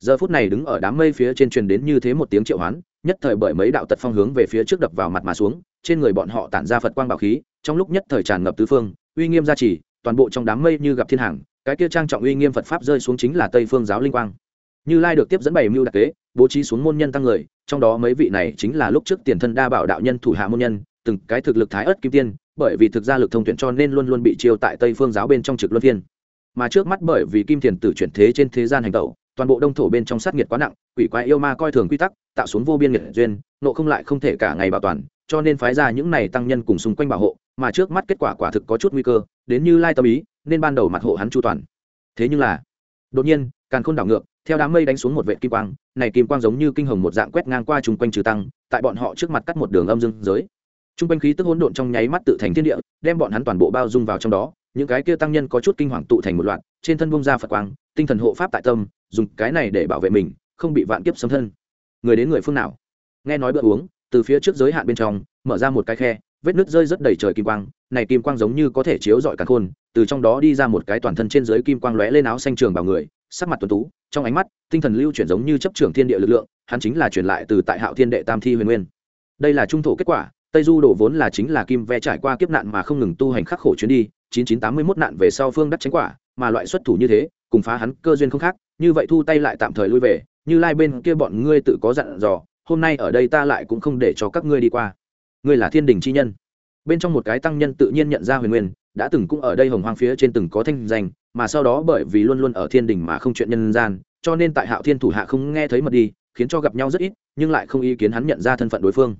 Giờ phút này đứng ở đám mây phía trên truyền đến như thế một tiếng triệu hoán, nhất thời bởi mấy đạo tật phong hướng về phía trước đập vào mặt mà xuống, trên người bọn họ tản ra phật quang bảo khí, trong lúc nhất thời tràn ngập tứ phương, uy nghiêm gia trì, toàn bộ trong đám mây như gặp thiên hàng, cái kia trang trọng uy nghiêm phật pháp rơi xuống chính là tây phương giáo linh quang. Như lai được tiếp dẫn bảy mưu đặc kế, bố trí xuống môn nhân tăng người, trong đó mấy vị này chính là lúc trước tiền thân đa bảo đạo nhân thủ hạ môn nhân, từng cái thực lực thái ớt kim tiên bởi vì thực ra lực thông tuyển cho nên luôn luôn bị chiêu tại tây phương giáo bên trong trực luân phiên. Mà trước mắt bởi vì kim tiền tử chuyển thế trên thế gian hành tẩu, toàn bộ đông thổ bên trong sát nghiệt quá nặng, quỷ quái yêu ma coi thường quy tắc, tạo xuống vô biên nghiệt duyên, nộ không lại không thể cả ngày bảo toàn, cho nên phái ra những này tăng nhân cùng xung quanh bảo hộ, mà trước mắt kết quả quả thực có chút nguy cơ, đến như lai tâm ý, nên ban đầu mặt hộ hắn chu toàn. Thế nhưng là, đột nhiên, càn khôn đảo ngược, theo đám mây đánh xuống một vệ kim quang, này kim quang giống như kinh hồng một dạng quét ngang qua chung quanh trừ tăng, tại bọn họ trước mặt cắt một đường âm dương giới. Trung quanh khí tức hỗn độn trong nháy mắt tự thành thiên địa, đem bọn hắn toàn bộ bao dung vào trong đó, những cái kia tăng nhân có chút kinh hoàng tụ thành một loạt, trên thân bông ra phật quang, tinh thần hộ pháp tại tâm, dùng cái này để bảo vệ mình, không bị vạn kiếp xâm thân. Người đến người phương nào? Nghe nói bữa uống, từ phía trước giới hạn bên trong, mở ra một cái khe, vết nứt rơi rất đầy trời kim quang, này kim quang giống như có thể chiếu rọi cả khôn, từ trong đó đi ra một cái toàn thân trên dưới kim quang lóe lên áo xanh trường vào người, sắc mặt tuấn tú, trong ánh mắt, tinh thần lưu chuyển giống như chấp trưởng thiên địa lực lượng, hắn chính là truyền lại từ tại hạo thiên đệ tam thi huyền nguyên. Đây là trung thổ kết quả tây du đổ vốn là chính là kim ve trải qua kiếp nạn mà không ngừng tu hành khắc khổ chuyến đi, chín chín tám mươi mốt nạn về sau phương đắc tránh quả, mà loại xuất thủ như thế, cùng phá hắn cơ duyên không khác, như vậy thu tay lại tạm thời lui về, như lai bên kia bọn ngươi tự có dặn dò, hôm nay ở đây ta lại cũng không để cho các ngươi đi qua. Ngươi là thiên đình chi nhân. Bên trong một cái tăng nhân tự nhiên nhận ra huyền nguyên, đã từng cũng ở đây hồng hoang phía trên từng có thanh danh, mà sau đó bởi vì luôn luôn ở thiên đình mà không chuyện nhân gian, cho nên tại hạo thiên thủ hạ không nghe thấy mật đi, khiến cho gặp nhau rất ít, nhưng lại không ý kiến hắn nhận ra thân phận đối phương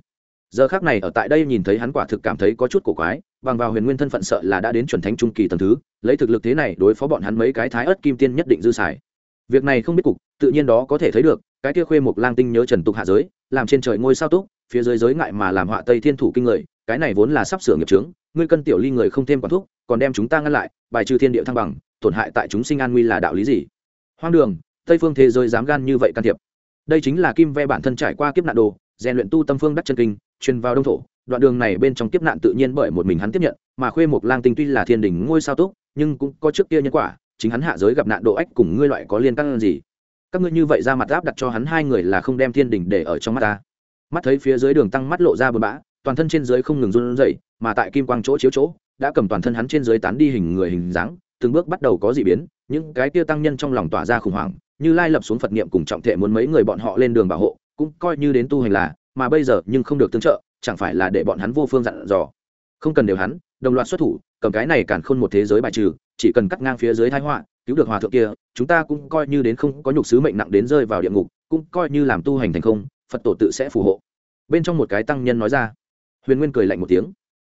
giờ khác này ở tại đây nhìn thấy hắn quả thực cảm thấy có chút cổ quái, bằng vào huyền nguyên thân phận sợ là đã đến chuẩn thánh trung kỳ tầm thứ, lấy thực lực thế này đối phó bọn hắn mấy cái thái ớt kim tiên nhất định dư xài. Việc này không biết cục, tự nhiên đó có thể thấy được, cái kia khuê mục lang tinh nhớ trần tục hạ giới, làm trên trời ngôi sao túc, phía dưới giới ngại mà làm họa tây thiên thủ kinh người, cái này vốn là sắp sửa nghiệp trướng ngươi cân tiểu ly người không thêm quản thúc, còn đem chúng ta ngăn lại, bài trừ thiên địa thăng bằng, tổn hại tại chúng sinh an nguy là đạo lý gì? Hoang đường, tây phương thế giới dám gan như vậy can thiệp. Đây chính là kim ve bản thân trải qua kiếp nạn đồ, rèn luyện tu tâm phương đắc chân kinh truyền vào đông thổ, đoạn đường này bên trong kiếp nạn tự nhiên bởi một mình hắn tiếp nhận, mà khuê một lang tinh tuy là thiên đình ngôi sao túc, nhưng cũng có trước kia nhân quả, chính hắn hạ giới gặp nạn độ ách cùng ngươi loại có liên căn gì? Các ngươi như vậy ra mặt áp đặt cho hắn hai người là không đem thiên đình để ở trong mắt ta. Mắt thấy phía dưới đường tăng mắt lộ ra bờ bã, toàn thân trên dưới không ngừng run rẩy, mà tại kim quang chỗ chiếu chỗ, đã cầm toàn thân hắn trên dưới tán đi hình người hình dáng, từng bước bắt đầu có dị biến, những cái tia tăng nhân trong lòng tỏa ra khủng hoảng, như lai lập xuống phật niệm cùng trọng thể muốn mấy người bọn họ lên đường bảo hộ, cũng coi như đến tu hành là mà bây giờ nhưng không được tương trợ, chẳng phải là để bọn hắn vô phương dặn dò. Không cần đều hắn, đồng loạt xuất thủ, cầm cái này càn khôn một thế giới bài trừ, chỉ cần cắt ngang phía dưới thái họa, cứu được hòa thượng kia, chúng ta cũng coi như đến không có nhục sứ mệnh nặng đến rơi vào địa ngục, cũng coi như làm tu hành thành không phật tổ tự sẽ phù hộ. Bên trong một cái tăng nhân nói ra. Huyền nguyên cười lạnh một tiếng.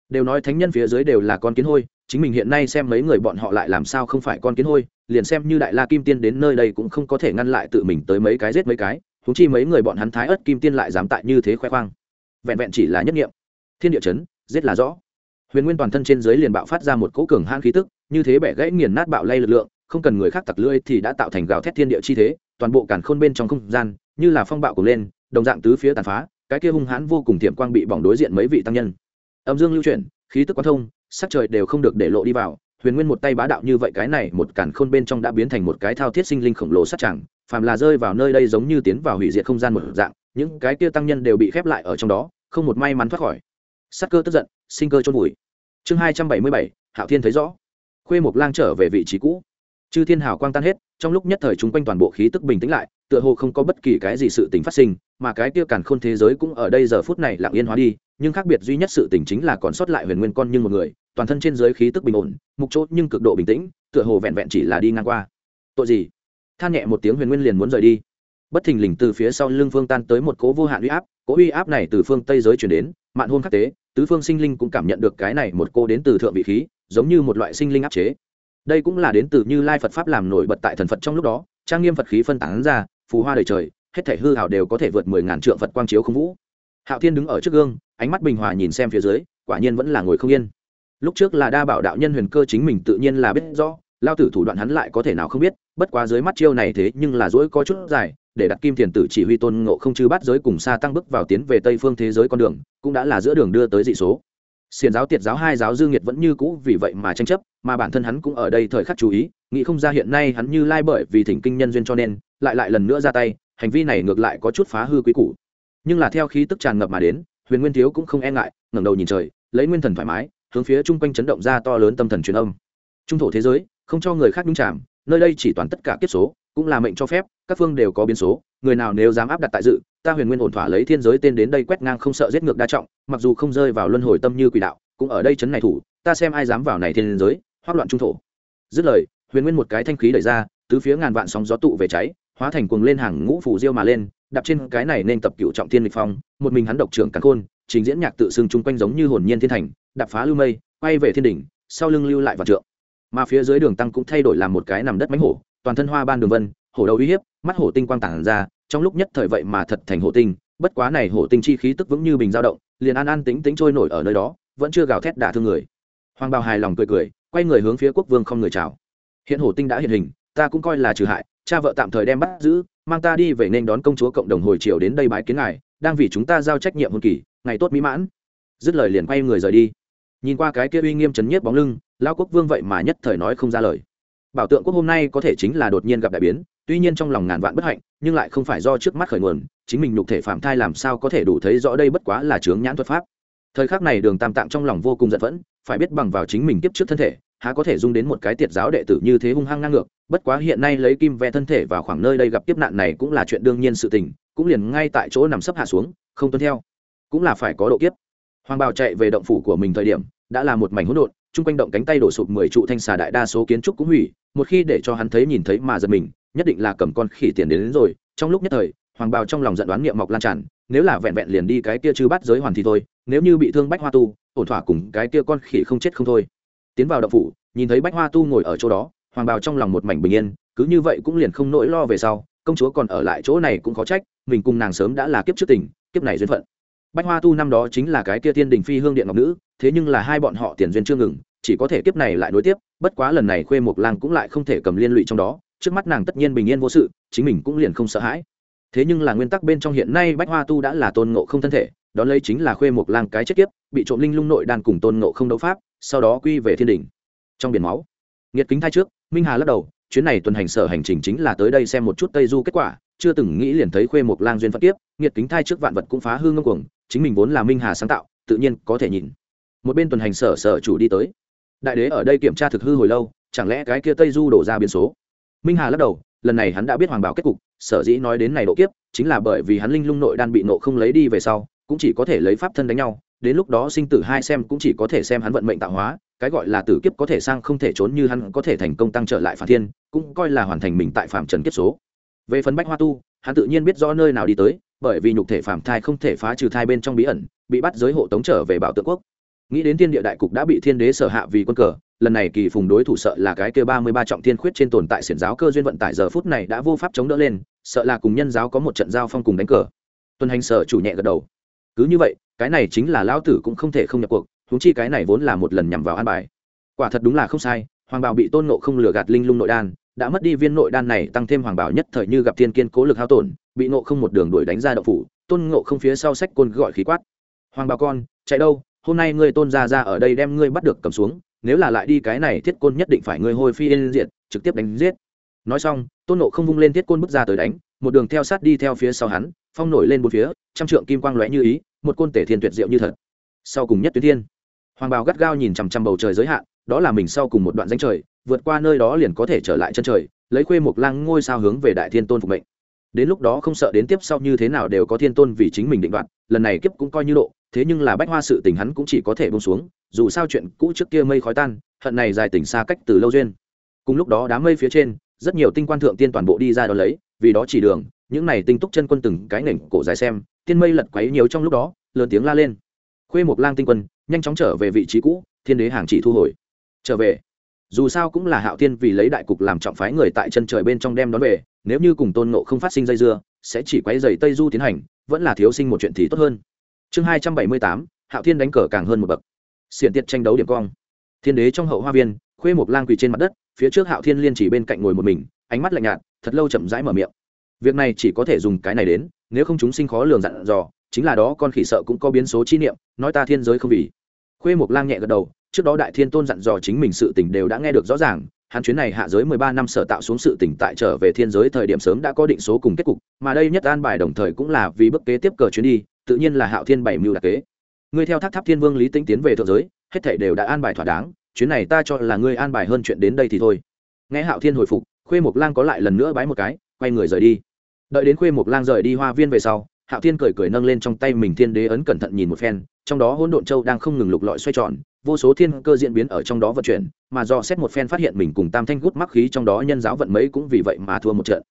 Đều nói thánh nhân phía dưới đều là con kiến hôi, chính mình hiện nay xem mấy người bọn họ lại làm sao không phải con kiến hôi, liền xem như đại la kim tiên đến nơi đây cũng không có thể ngăn lại tự mình tới mấy cái giết mấy cái húng chi mấy người bọn hắn thái ớt kim tiên lại dám tại như thế khoe khoang. Vẹn vẹn chỉ là nhất nghiệm. Thiên địa chấn, giết là rõ. Huyền nguyên toàn thân trên dưới liền bạo phát ra một cỗ cường hãn khí tức, như thế bẻ gãy nghiền nát bạo lay lực lượng, không cần người khác tặc lưỡi thì đã tạo thành gào thét thiên địa chi thế, toàn bộ càn khôn bên trong không gian, như là phong bạo cùng lên, đồng dạng tứ phía tàn phá, cái kia hung hãn vô cùng tiệm quang bị bỏng đối diện mấy vị tăng nhân. Âm dương lưu chuyển, khí tức quan thông, sắc trời đều không được để lộ đi vào, huyền nguyên một tay bá đạo như vậy cái này một càn khôn bên trong đã biến thành một cái thao thiết sinh linh khổng lồ sát chẳng phàm là rơi vào nơi đây giống như tiến vào hủy diệt không gian một dạng, những cái kia tăng nhân đều bị khép lại ở trong đó, không một may mắn thoát khỏi. Sắc cơ tức giận, sinh cơ chôn vùi. Chương hai trăm bảy mươi bảy, hạo thiên thấy rõ. Khuê mộc lang trở về vị trí cũ. Chư thiên hào quang tan hết, trong lúc nhất thời chúng quanh toàn bộ khí tức bình tĩnh lại, tựa hồ không có bất kỳ cái gì sự tình phát sinh, mà cái kia càn khôn thế giới cũng ở đây giờ phút này lặng yên hóa đi, nhưng khác biệt duy nhất sự tình chính là còn sót lại huyền nguyên con như một người, toàn thân trên giới khí tức bình ổn, mục chốt nhưng cực độ bình tĩnh, tựa hồ vẹn vẹn chỉ là đi ngang qua. Tội gì? Than nhẹ một tiếng huyền nguyên liền muốn rời đi. Bất thình lình từ phía sau lưng phương tan tới một cố vô hạn uy áp cố uy áp này từ phương tây giới chuyển đến, mạn hôn khắc tế, tứ phương sinh linh cũng cảm nhận được cái này một cô đến từ thượng vị khí, giống như một loại sinh linh áp chế. Đây cũng là đến từ như lai phật pháp làm nổi bật tại thần phật trong lúc đó, trang nghiêm phật khí phân tán ra, phù hoa đời trời, hết thể hư hào đều có thể vượt mười ngàn trượng phật quang chiếu không vũ. Hạo thiên đứng ở trước gương, ánh mắt bình hòa nhìn xem phía dưới, quả nhiên vẫn là ngồi không yên. Lúc trước là đa bảo đạo nhân huyền cơ chính mình tự nhiên là biết rõ lao tử thủ đoạn hắn lại có thể nào không biết, bất quá dưới mắt chiêu này thế nhưng là dỗi có chút dài, để đặt kim thiền tử chỉ huy tôn ngộ không chư bắt giới cùng xa tăng bước vào tiến về tây phương thế giới con đường, cũng đã là giữa đường đưa tới dị số. Xiền giáo tiệt giáo hai giáo dương nhiệt vẫn như cũ vì vậy mà tranh chấp, mà bản thân hắn cũng ở đây thời khắc chú ý, nghĩ không ra hiện nay hắn như lai bởi vì thỉnh kinh nhân duyên cho nên, lại lại lần nữa ra tay, hành vi này ngược lại có chút phá hư quý củ. Nhưng là theo khí tức tràn ngập mà đến, huyền nguyên thiếu cũng không e ngại, ngẩng đầu nhìn trời, lấy nguyên thần thoải mái, hướng phía chung quanh chấn động ra to lớn tâm thần truyền âm. Trung thổ thế giới không cho người khác nhúng chạm, nơi đây chỉ toàn tất cả kiếp số, cũng là mệnh cho phép, các phương đều có biến số, người nào nếu dám áp đặt tại dự, ta huyền nguyên ổn thỏa lấy thiên giới tên đến đây quét ngang không sợ giết ngược đa trọng, mặc dù không rơi vào luân hồi tâm như quỷ đạo, cũng ở đây chấn này thủ, ta xem ai dám vào này thiên giới, hoác loạn trung thổ. Dứt lời, huyền nguyên một cái thanh khí đẩy ra, tứ phía ngàn vạn sóng gió tụ về cháy, hóa thành cuồng lên hàng ngũ phủ diêu mà lên, đạp trên cái này nên tập cựu trọng thiên lịch phong, một mình hắn độc trưởng càn khôn, trình diễn nhạc tự xưng chung quanh giống như hồn nhiên thiên thành, đạp phá lưu mây, quay về thiên đỉnh, sau lưng lưu lại vạn trượng mà phía dưới đường tăng cũng thay đổi làm một cái nằm đất mánh hổ, toàn thân hoa ban đường vân, hổ đầu uy hiếp, mắt hổ tinh quang tản ra, trong lúc nhất thời vậy mà thật thành hổ tinh, bất quá này hổ tinh chi khí tức vững như bình dao động, liền an an tính tính trôi nổi ở nơi đó, vẫn chưa gào thét đả thương người. Hoàng bào hài lòng cười cười, quay người hướng phía quốc vương không người chào. Hiện hổ tinh đã hiện hình, ta cũng coi là trừ hại, cha vợ tạm thời đem bắt giữ, mang ta đi về nên đón công chúa cộng đồng hồi triều đến đây bái kiến ngài, đang vì chúng ta giao trách nhiệm hôn kỳ, ngày tốt mỹ mãn. Dứt lời liền quay người rời đi. Nhìn qua cái kia uy nghiêm chấn nhiếp bóng lưng lão quốc vương vậy mà nhất thời nói không ra lời. Bảo tượng quốc hôm nay có thể chính là đột nhiên gặp đại biến, tuy nhiên trong lòng ngàn vạn bất hạnh, nhưng lại không phải do trước mắt khởi nguồn, chính mình nhục thể phạm thai làm sao có thể đủ thấy rõ đây bất quá là chướng nhãn thuật pháp. Thời khắc này đường tam tạng trong lòng vô cùng giận vẫn phải biết bằng vào chính mình tiếp trước thân thể, há có thể dung đến một cái tiệt giáo đệ tử như thế hung hăng ngang ngược, bất quá hiện nay lấy kim ve thân thể vào khoảng nơi đây gặp tiếp nạn này cũng là chuyện đương nhiên sự tình, cũng liền ngay tại chỗ nằm sấp hạ xuống, không tuân theo. Cũng là phải có độ kiếp. Hoàng bào chạy về động phủ của mình thời điểm, đã là một mảnh hỗn độn chung quanh động cánh tay đổ sụp mười trụ thanh xà đại đa số kiến trúc cũng hủy một khi để cho hắn thấy nhìn thấy mà giật mình nhất định là cầm con khỉ tiền đến, đến rồi. Trong lúc nhất thời hoàng bào trong lòng giận đoán niệm mọc lan tràn nếu là vẹn vẹn liền đi cái kia chư bắt giới hoàn thì thôi nếu như bị thương bách hoa tu ổn thỏa cùng cái kia con khỉ không chết không thôi. Tiến vào động phủ nhìn thấy bách hoa tu ngồi ở chỗ đó hoàng bào trong lòng một mảnh bình yên cứ như vậy cũng liền không nỗi lo về sau công chúa còn ở lại chỗ này cũng có trách mình cùng nàng sớm đã là kiếp trước tình kiếp này duyên phận. Bách hoa tu năm đó chính là cái kia tiên đình phi hương điện ngọc nữ thế nhưng là hai bọn họ tiền duyên chưa ngừng, chỉ có thể kiếp này lại nối tiếp, bất quá lần này khuê mộc lang cũng lại không thể cầm liên lụy trong đó, trước mắt nàng tất nhiên bình yên vô sự, chính mình cũng liền không sợ hãi. Thế nhưng là nguyên tắc bên trong hiện nay bách hoa tu đã là tôn ngộ không thân thể đó lấy chính là khuê mộc lang cái chết kiếp, bị trộm linh lung nội đan cùng tôn ngộ không đấu pháp, sau đó quy về thiên đình trong biển máu, nghiệt kính thai trước, minh hà lắc đầu, chuyến này tuần hành sở hành trình chính là tới đây xem một chút tây du kết quả, chưa từng nghĩ liền thấy khuê mộc lang duyên phật tiếp, nghiệt kính thai trước vạn vật cũng phá hư ngâm cuồng, chính mình vốn là minh hà sáng tạo, tự nhiên có thể nhìn một bên tuần hành sở sở chủ đi tới. Đại đế ở đây kiểm tra thực hư hồi lâu, chẳng lẽ cái kia tây du đổ ra biến số? Minh hà lắc đầu, lần này hắn đã biết hoàng bảo kết cục, sở dĩ nói đến này độ kiếp, chính là bởi vì hắn linh lung nội đan bị nộ không lấy đi về sau, cũng chỉ có thể lấy pháp thân đánh nhau, đến lúc đó sinh tử hai xem cũng chỉ có thể xem hắn vận mệnh tạo hóa, cái gọi là tử kiếp có thể sang không thể trốn như hắn có thể thành công tăng trở lại phản thiên, cũng coi là hoàn thành mình tại phạm trần kiếp số. Về phần bách hoa tu, hắn tự nhiên biết rõ nơi nào đi tới, bởi vì nhục thể phạm thai không thể phá trừ thai bên trong bí ẩn, bị bắt giới hộ tống trở về bảo tượng quốc nghĩ đến thiên địa đại cục đã bị thiên đế sở hạ vì quân cờ, lần này kỳ phùng đối thủ sợ là cái kêu ba mươi ba trọng thiên khuyết trên tồn tại xiển giáo cơ duyên vận tải giờ phút này đã vô pháp chống đỡ lên, sợ là cùng nhân giáo có một trận giao phong cùng đánh cờ. Tuần hành sở chủ nhẹ gật đầu. Cứ như vậy, cái này chính là lão tử cũng không thể không nhập cuộc húng chi cái này vốn là một lần nhằm vào an bài. Quả thật đúng là không sai, hoàng bảo bị tôn nộ không lừa gạt linh lung nội đan, đã mất đi viên nội đan này tăng thêm hoàng bảo nhất thời như gặp thiên kiên cố lực hao tổn, bị nộ không một đường đuổi đánh ra đậu phủ, tôn ngộ không phía sau sách côn gọi khí quát. Hoàng bảo con, chạy đâu? Hôm nay ngươi tôn gia ra ở đây đem ngươi bắt được cầm xuống, nếu là lại đi cái này thiết côn nhất định phải ngươi hôi phi yên diện trực tiếp đánh giết. Nói xong, tôn nộ không vung lên thiết côn bước ra tới đánh, một đường theo sát đi theo phía sau hắn, phong nổi lên bốn phía, trăm trượng kim quang lóe như ý, một côn tể thiên tuyệt diệu như thật. Sau cùng nhất tuyến thiên. Hoàng bào gắt gao nhìn chằm chằm bầu trời giới hạn, đó là mình sau cùng một đoạn danh trời, vượt qua nơi đó liền có thể trở lại chân trời, lấy khuê một lang ngôi sao hướng về đại thiên tôn phục mệnh. Đến lúc đó không sợ đến tiếp sau như thế nào đều có thiên tôn vì chính mình định đoạt lần này kiếp cũng coi như độ thế nhưng là bách hoa sự tình hắn cũng chỉ có thể bông xuống, dù sao chuyện cũ trước kia mây khói tan, hận này dài tỉnh xa cách từ lâu duyên. Cùng lúc đó đám mây phía trên, rất nhiều tinh quan thượng tiên toàn bộ đi ra đó lấy, vì đó chỉ đường, những này tinh túc chân quân từng cái nảnh cổ dài xem, tiên mây lật quấy nhiều trong lúc đó, lớn tiếng la lên. Khuê một lang tinh quân, nhanh chóng trở về vị trí cũ, thiên đế hàng chỉ thu hồi. Trở về. Dù sao cũng là hạo thiên vì lấy đại cục làm trọng phái người tại chân trời bên trong đem đón về, nếu như cùng tôn nộ không phát sinh dây dưa, sẽ chỉ quấy dày tây du tiến hành, vẫn là thiếu sinh một chuyện thì tốt hơn chương hai trăm bảy mươi tám, hạo thiên đánh cờ càng hơn một bậc. Xiển tiệt tranh đấu điểm cong. Thiên đế trong hậu hoa viên, khuê một lang quỳ trên mặt đất, phía trước hạo thiên liên chỉ bên cạnh ngồi một mình, ánh mắt lạnh nhạt, thật lâu chậm rãi mở miệng. Việc này chỉ có thể dùng cái này đến, nếu không chúng sinh khó lường dặn dò, chính là đó con khỉ sợ cũng có biến số chi niệm, nói ta thiên giới không vì. Khuê một lang nhẹ gật đầu, trước đó đại thiên tôn dặn dò chính mình sự tình đều đã nghe được rõ ràng, hắn chuyến này hạ giới mười ba năm sở tạo xuống sự tỉnh tại trở về thiên giới thời điểm sớm đã có định số cùng kết cục, mà đây nhất an bài đồng thời cũng là vì bước kế tiếp cờ chuyến đi tự nhiên là hạo thiên bảy mưu đặc kế. Ngươi theo thác tháp thiên vương lý tĩnh tiến về thượng giới, hết thể đều đã an bài thỏa đáng, chuyến này ta cho là ngươi an bài hơn chuyện đến đây thì thôi. Nghe hạo thiên hồi phục, khuê mộc lang có lại lần nữa bái một cái, quay người rời đi. Đợi đến khuê mộc lang rời đi hoa viên về sau, hạo thiên cười cười nâng lên trong tay mình thiên đế ấn cẩn thận nhìn một phen, trong đó hỗn độn châu đang không ngừng lục lọi xoay tròn, vô số thiên cơ diễn biến ở trong đó vận chuyển, mà do xét một phen phát hiện mình cùng tam thanh gút mắc khí trong đó nhân giáo vận mấy cũng vì vậy mà thua một trận.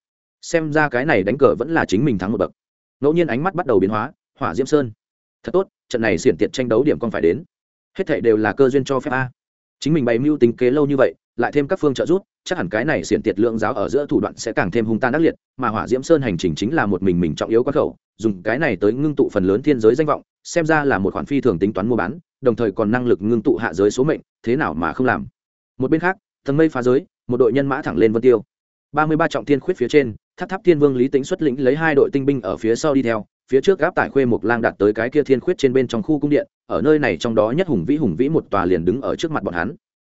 Xem ra cái này đánh cờ vẫn là chính mình thắng một bậc. Ngẫu nhiên ánh mắt bắt đầu biến hóa hỏa diễm sơn. Thật tốt, trận này xiển tiệt tranh đấu điểm còn phải đến. Hết thảy đều là cơ duyên cho phép a. Chính mình bày mưu tính kế lâu như vậy, lại thêm các phương trợ giúp, chắc hẳn cái này xiển tiệt lượng giáo ở giữa thủ đoạn sẽ càng thêm hung tan ác liệt, mà hỏa diễm sơn hành trình chính là một mình mình trọng yếu quá khẩu, dùng cái này tới ngưng tụ phần lớn thiên giới danh vọng, xem ra là một khoản phi thường tính toán mua bán, đồng thời còn năng lực ngưng tụ hạ giới số mệnh, thế nào mà không làm. Một bên khác, thần mây phá giới, một đội nhân mã thẳng lên vân tiêu. Ba mươi ba trọng thiên khuyết phía trên, tháp tháp thiên vương lý tính xuất lĩnh lấy hai đội tinh binh ở phía sau đi theo phía trước gáp tải khuê một lang đạt tới cái kia thiên khuyết trên bên trong khu cung điện, ở nơi này trong đó nhất hùng vĩ hùng vĩ một tòa liền đứng ở trước mặt bọn hắn.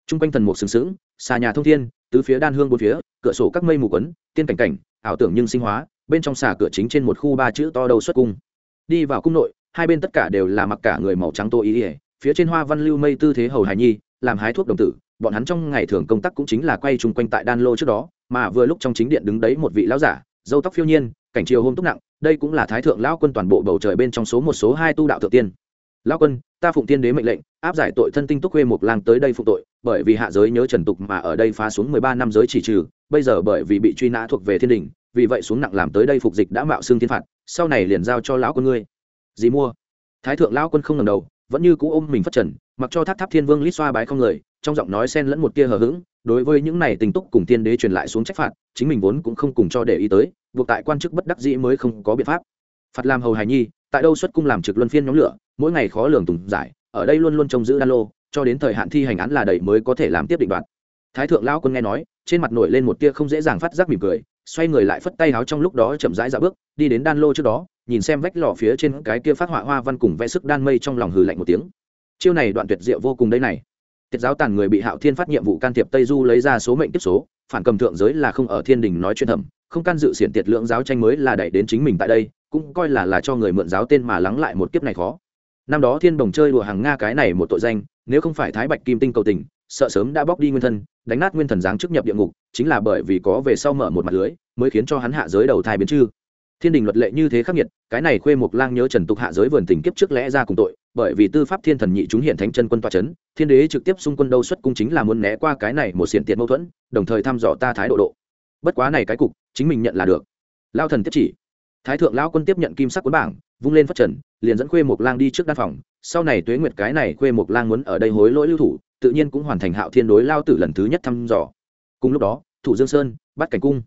T r u n g quanh thần mục sừng sững xà nhà thông thiên, tứ phía đan hương bốn phía, cửa sổ các mây mù quấn, tiên cảnh cảnh, ảo tưởng nhưng sinh hóa, bên trong xà cửa chính trên một khu ba chữ to đầu xuất cung. Đi vào cung nội, hai bên tất cả đều là mặc cả người màu trắng tô ý ỉa phía trên hoa văn lưu mây tư thế hầu hài nhi, làm hái thuốc đồng tử, bọn hắn trong ngày thường công tác cũng chính là quay chung quanh tại đan lô trước đó, mà vừa lúc trong chính điện đứng đấy một vị lão giả dâu tóc phiêu nhiên, cảnh chiều hôm túc nặng đây cũng là thái thượng lão quân toàn bộ bầu trời bên trong số một số hai tu đạo thượng tiên. Lão quân, ta phụng tiên đế mệnh lệnh, áp giải tội thân tinh túc khuê một lang tới đây phụng tội, bởi vì hạ giới nhớ trần tục mà ở đây phá xuống mười ba năm giới chỉ trừ, bây giờ bởi vì bị truy nã thuộc về thiên đình, vì vậy xuống nặng làm tới đây phục dịch đã mạo xương thiên phạt, sau này liền giao cho lão quân ngươi. Gì mua. Thái thượng lão quân không ngầm đầu, vẫn như cũ ôm mình phát trần, mặc cho tháp tháp thiên vương lít xoa bái không người trong giọng nói xen lẫn một tia hờ hững đối với những này tình túc cùng tiên đế truyền lại xuống trách phạt, chính mình vốn cũng không cùng cho để ý tới, buộc tại quan chức bất đắc dĩ mới không có biện pháp. Phạt làm hầu hài nhi, tại đâu xuất cung làm trực luân phiên nhóm lửa, mỗi ngày khó lường tùng giải, ở đây luôn luôn trông giữ đan lô, cho đến thời hạn thi hành án là đẩy mới có thể làm tiếp định đoạn thái thượng lão quân nghe nói, trên mặt nổi lên một tia không dễ dàng phát giác mỉm cười, xoay người lại phất tay áo trong lúc đó chậm rãi ra bước, đi đến đan lô trước đó, nhìn xem vách lò phía trên cái kia phát họa hoa văn cùng vẽ sức đan mây trong lòng hừ lạnh một tiếng. Chiêu này đoạn tuyệt diệu vô cùng đây này tiết giáo tàn người bị hạo thiên phát nhiệm vụ can thiệp tây du lấy ra số mệnh tiếp số, phản cầm thượng giới là không ở thiên đình nói chuyện thầm, không can dự xiển tiệt lượng giáo tranh mới là đẩy đến chính mình tại đây, cũng coi là là cho người mượn giáo tên mà lắng lại một kiếp này khó. Năm đó thiên đồng chơi đùa hàng nga cái này một tội danh, nếu không phải thái bạch kim tinh cầu tình, sợ sớm đã bóc đi nguyên thân, đánh nát nguyên thần giáng trước nhập địa ngục, chính là bởi vì có về sau mở một mặt lưới, mới khiến cho hắn hạ giới đầu thai biến chư. Thiên đình luật lệ như thế khắc nghiệt, cái này khuê mục lang nhớ trần tục hạ giới vườn tình kiếp trước lẽ ra cùng tội, bởi vì tư pháp thiên thần nhị chúng hiện thánh chân quân toa c h ấ n thiên đế trực tiếp xung quân đâu xuất cung chính là muốn né qua cái này một xiển tiện mâu thuẫn, đồng thời thăm dò ta thái độ độ. Bất quá này cái cục, chính mình nhận là được. Lao thần tiếp chỉ. Thái thượng lao quân tiếp nhận kim sắc cuốn bảng, vung lên phát trần, liền dẫn khuê mục lang đi trước đan phòng. Sau này tuế nguyệt cái này khuê mục lang muốn ở đây hối lỗi lưu thủ, tự nhiên cũng hoàn thành hạo thiên đối lao tử lần thứ nhất thăm dò. Cùng lúc đó, thủ dương sơn bắt cảnh cung.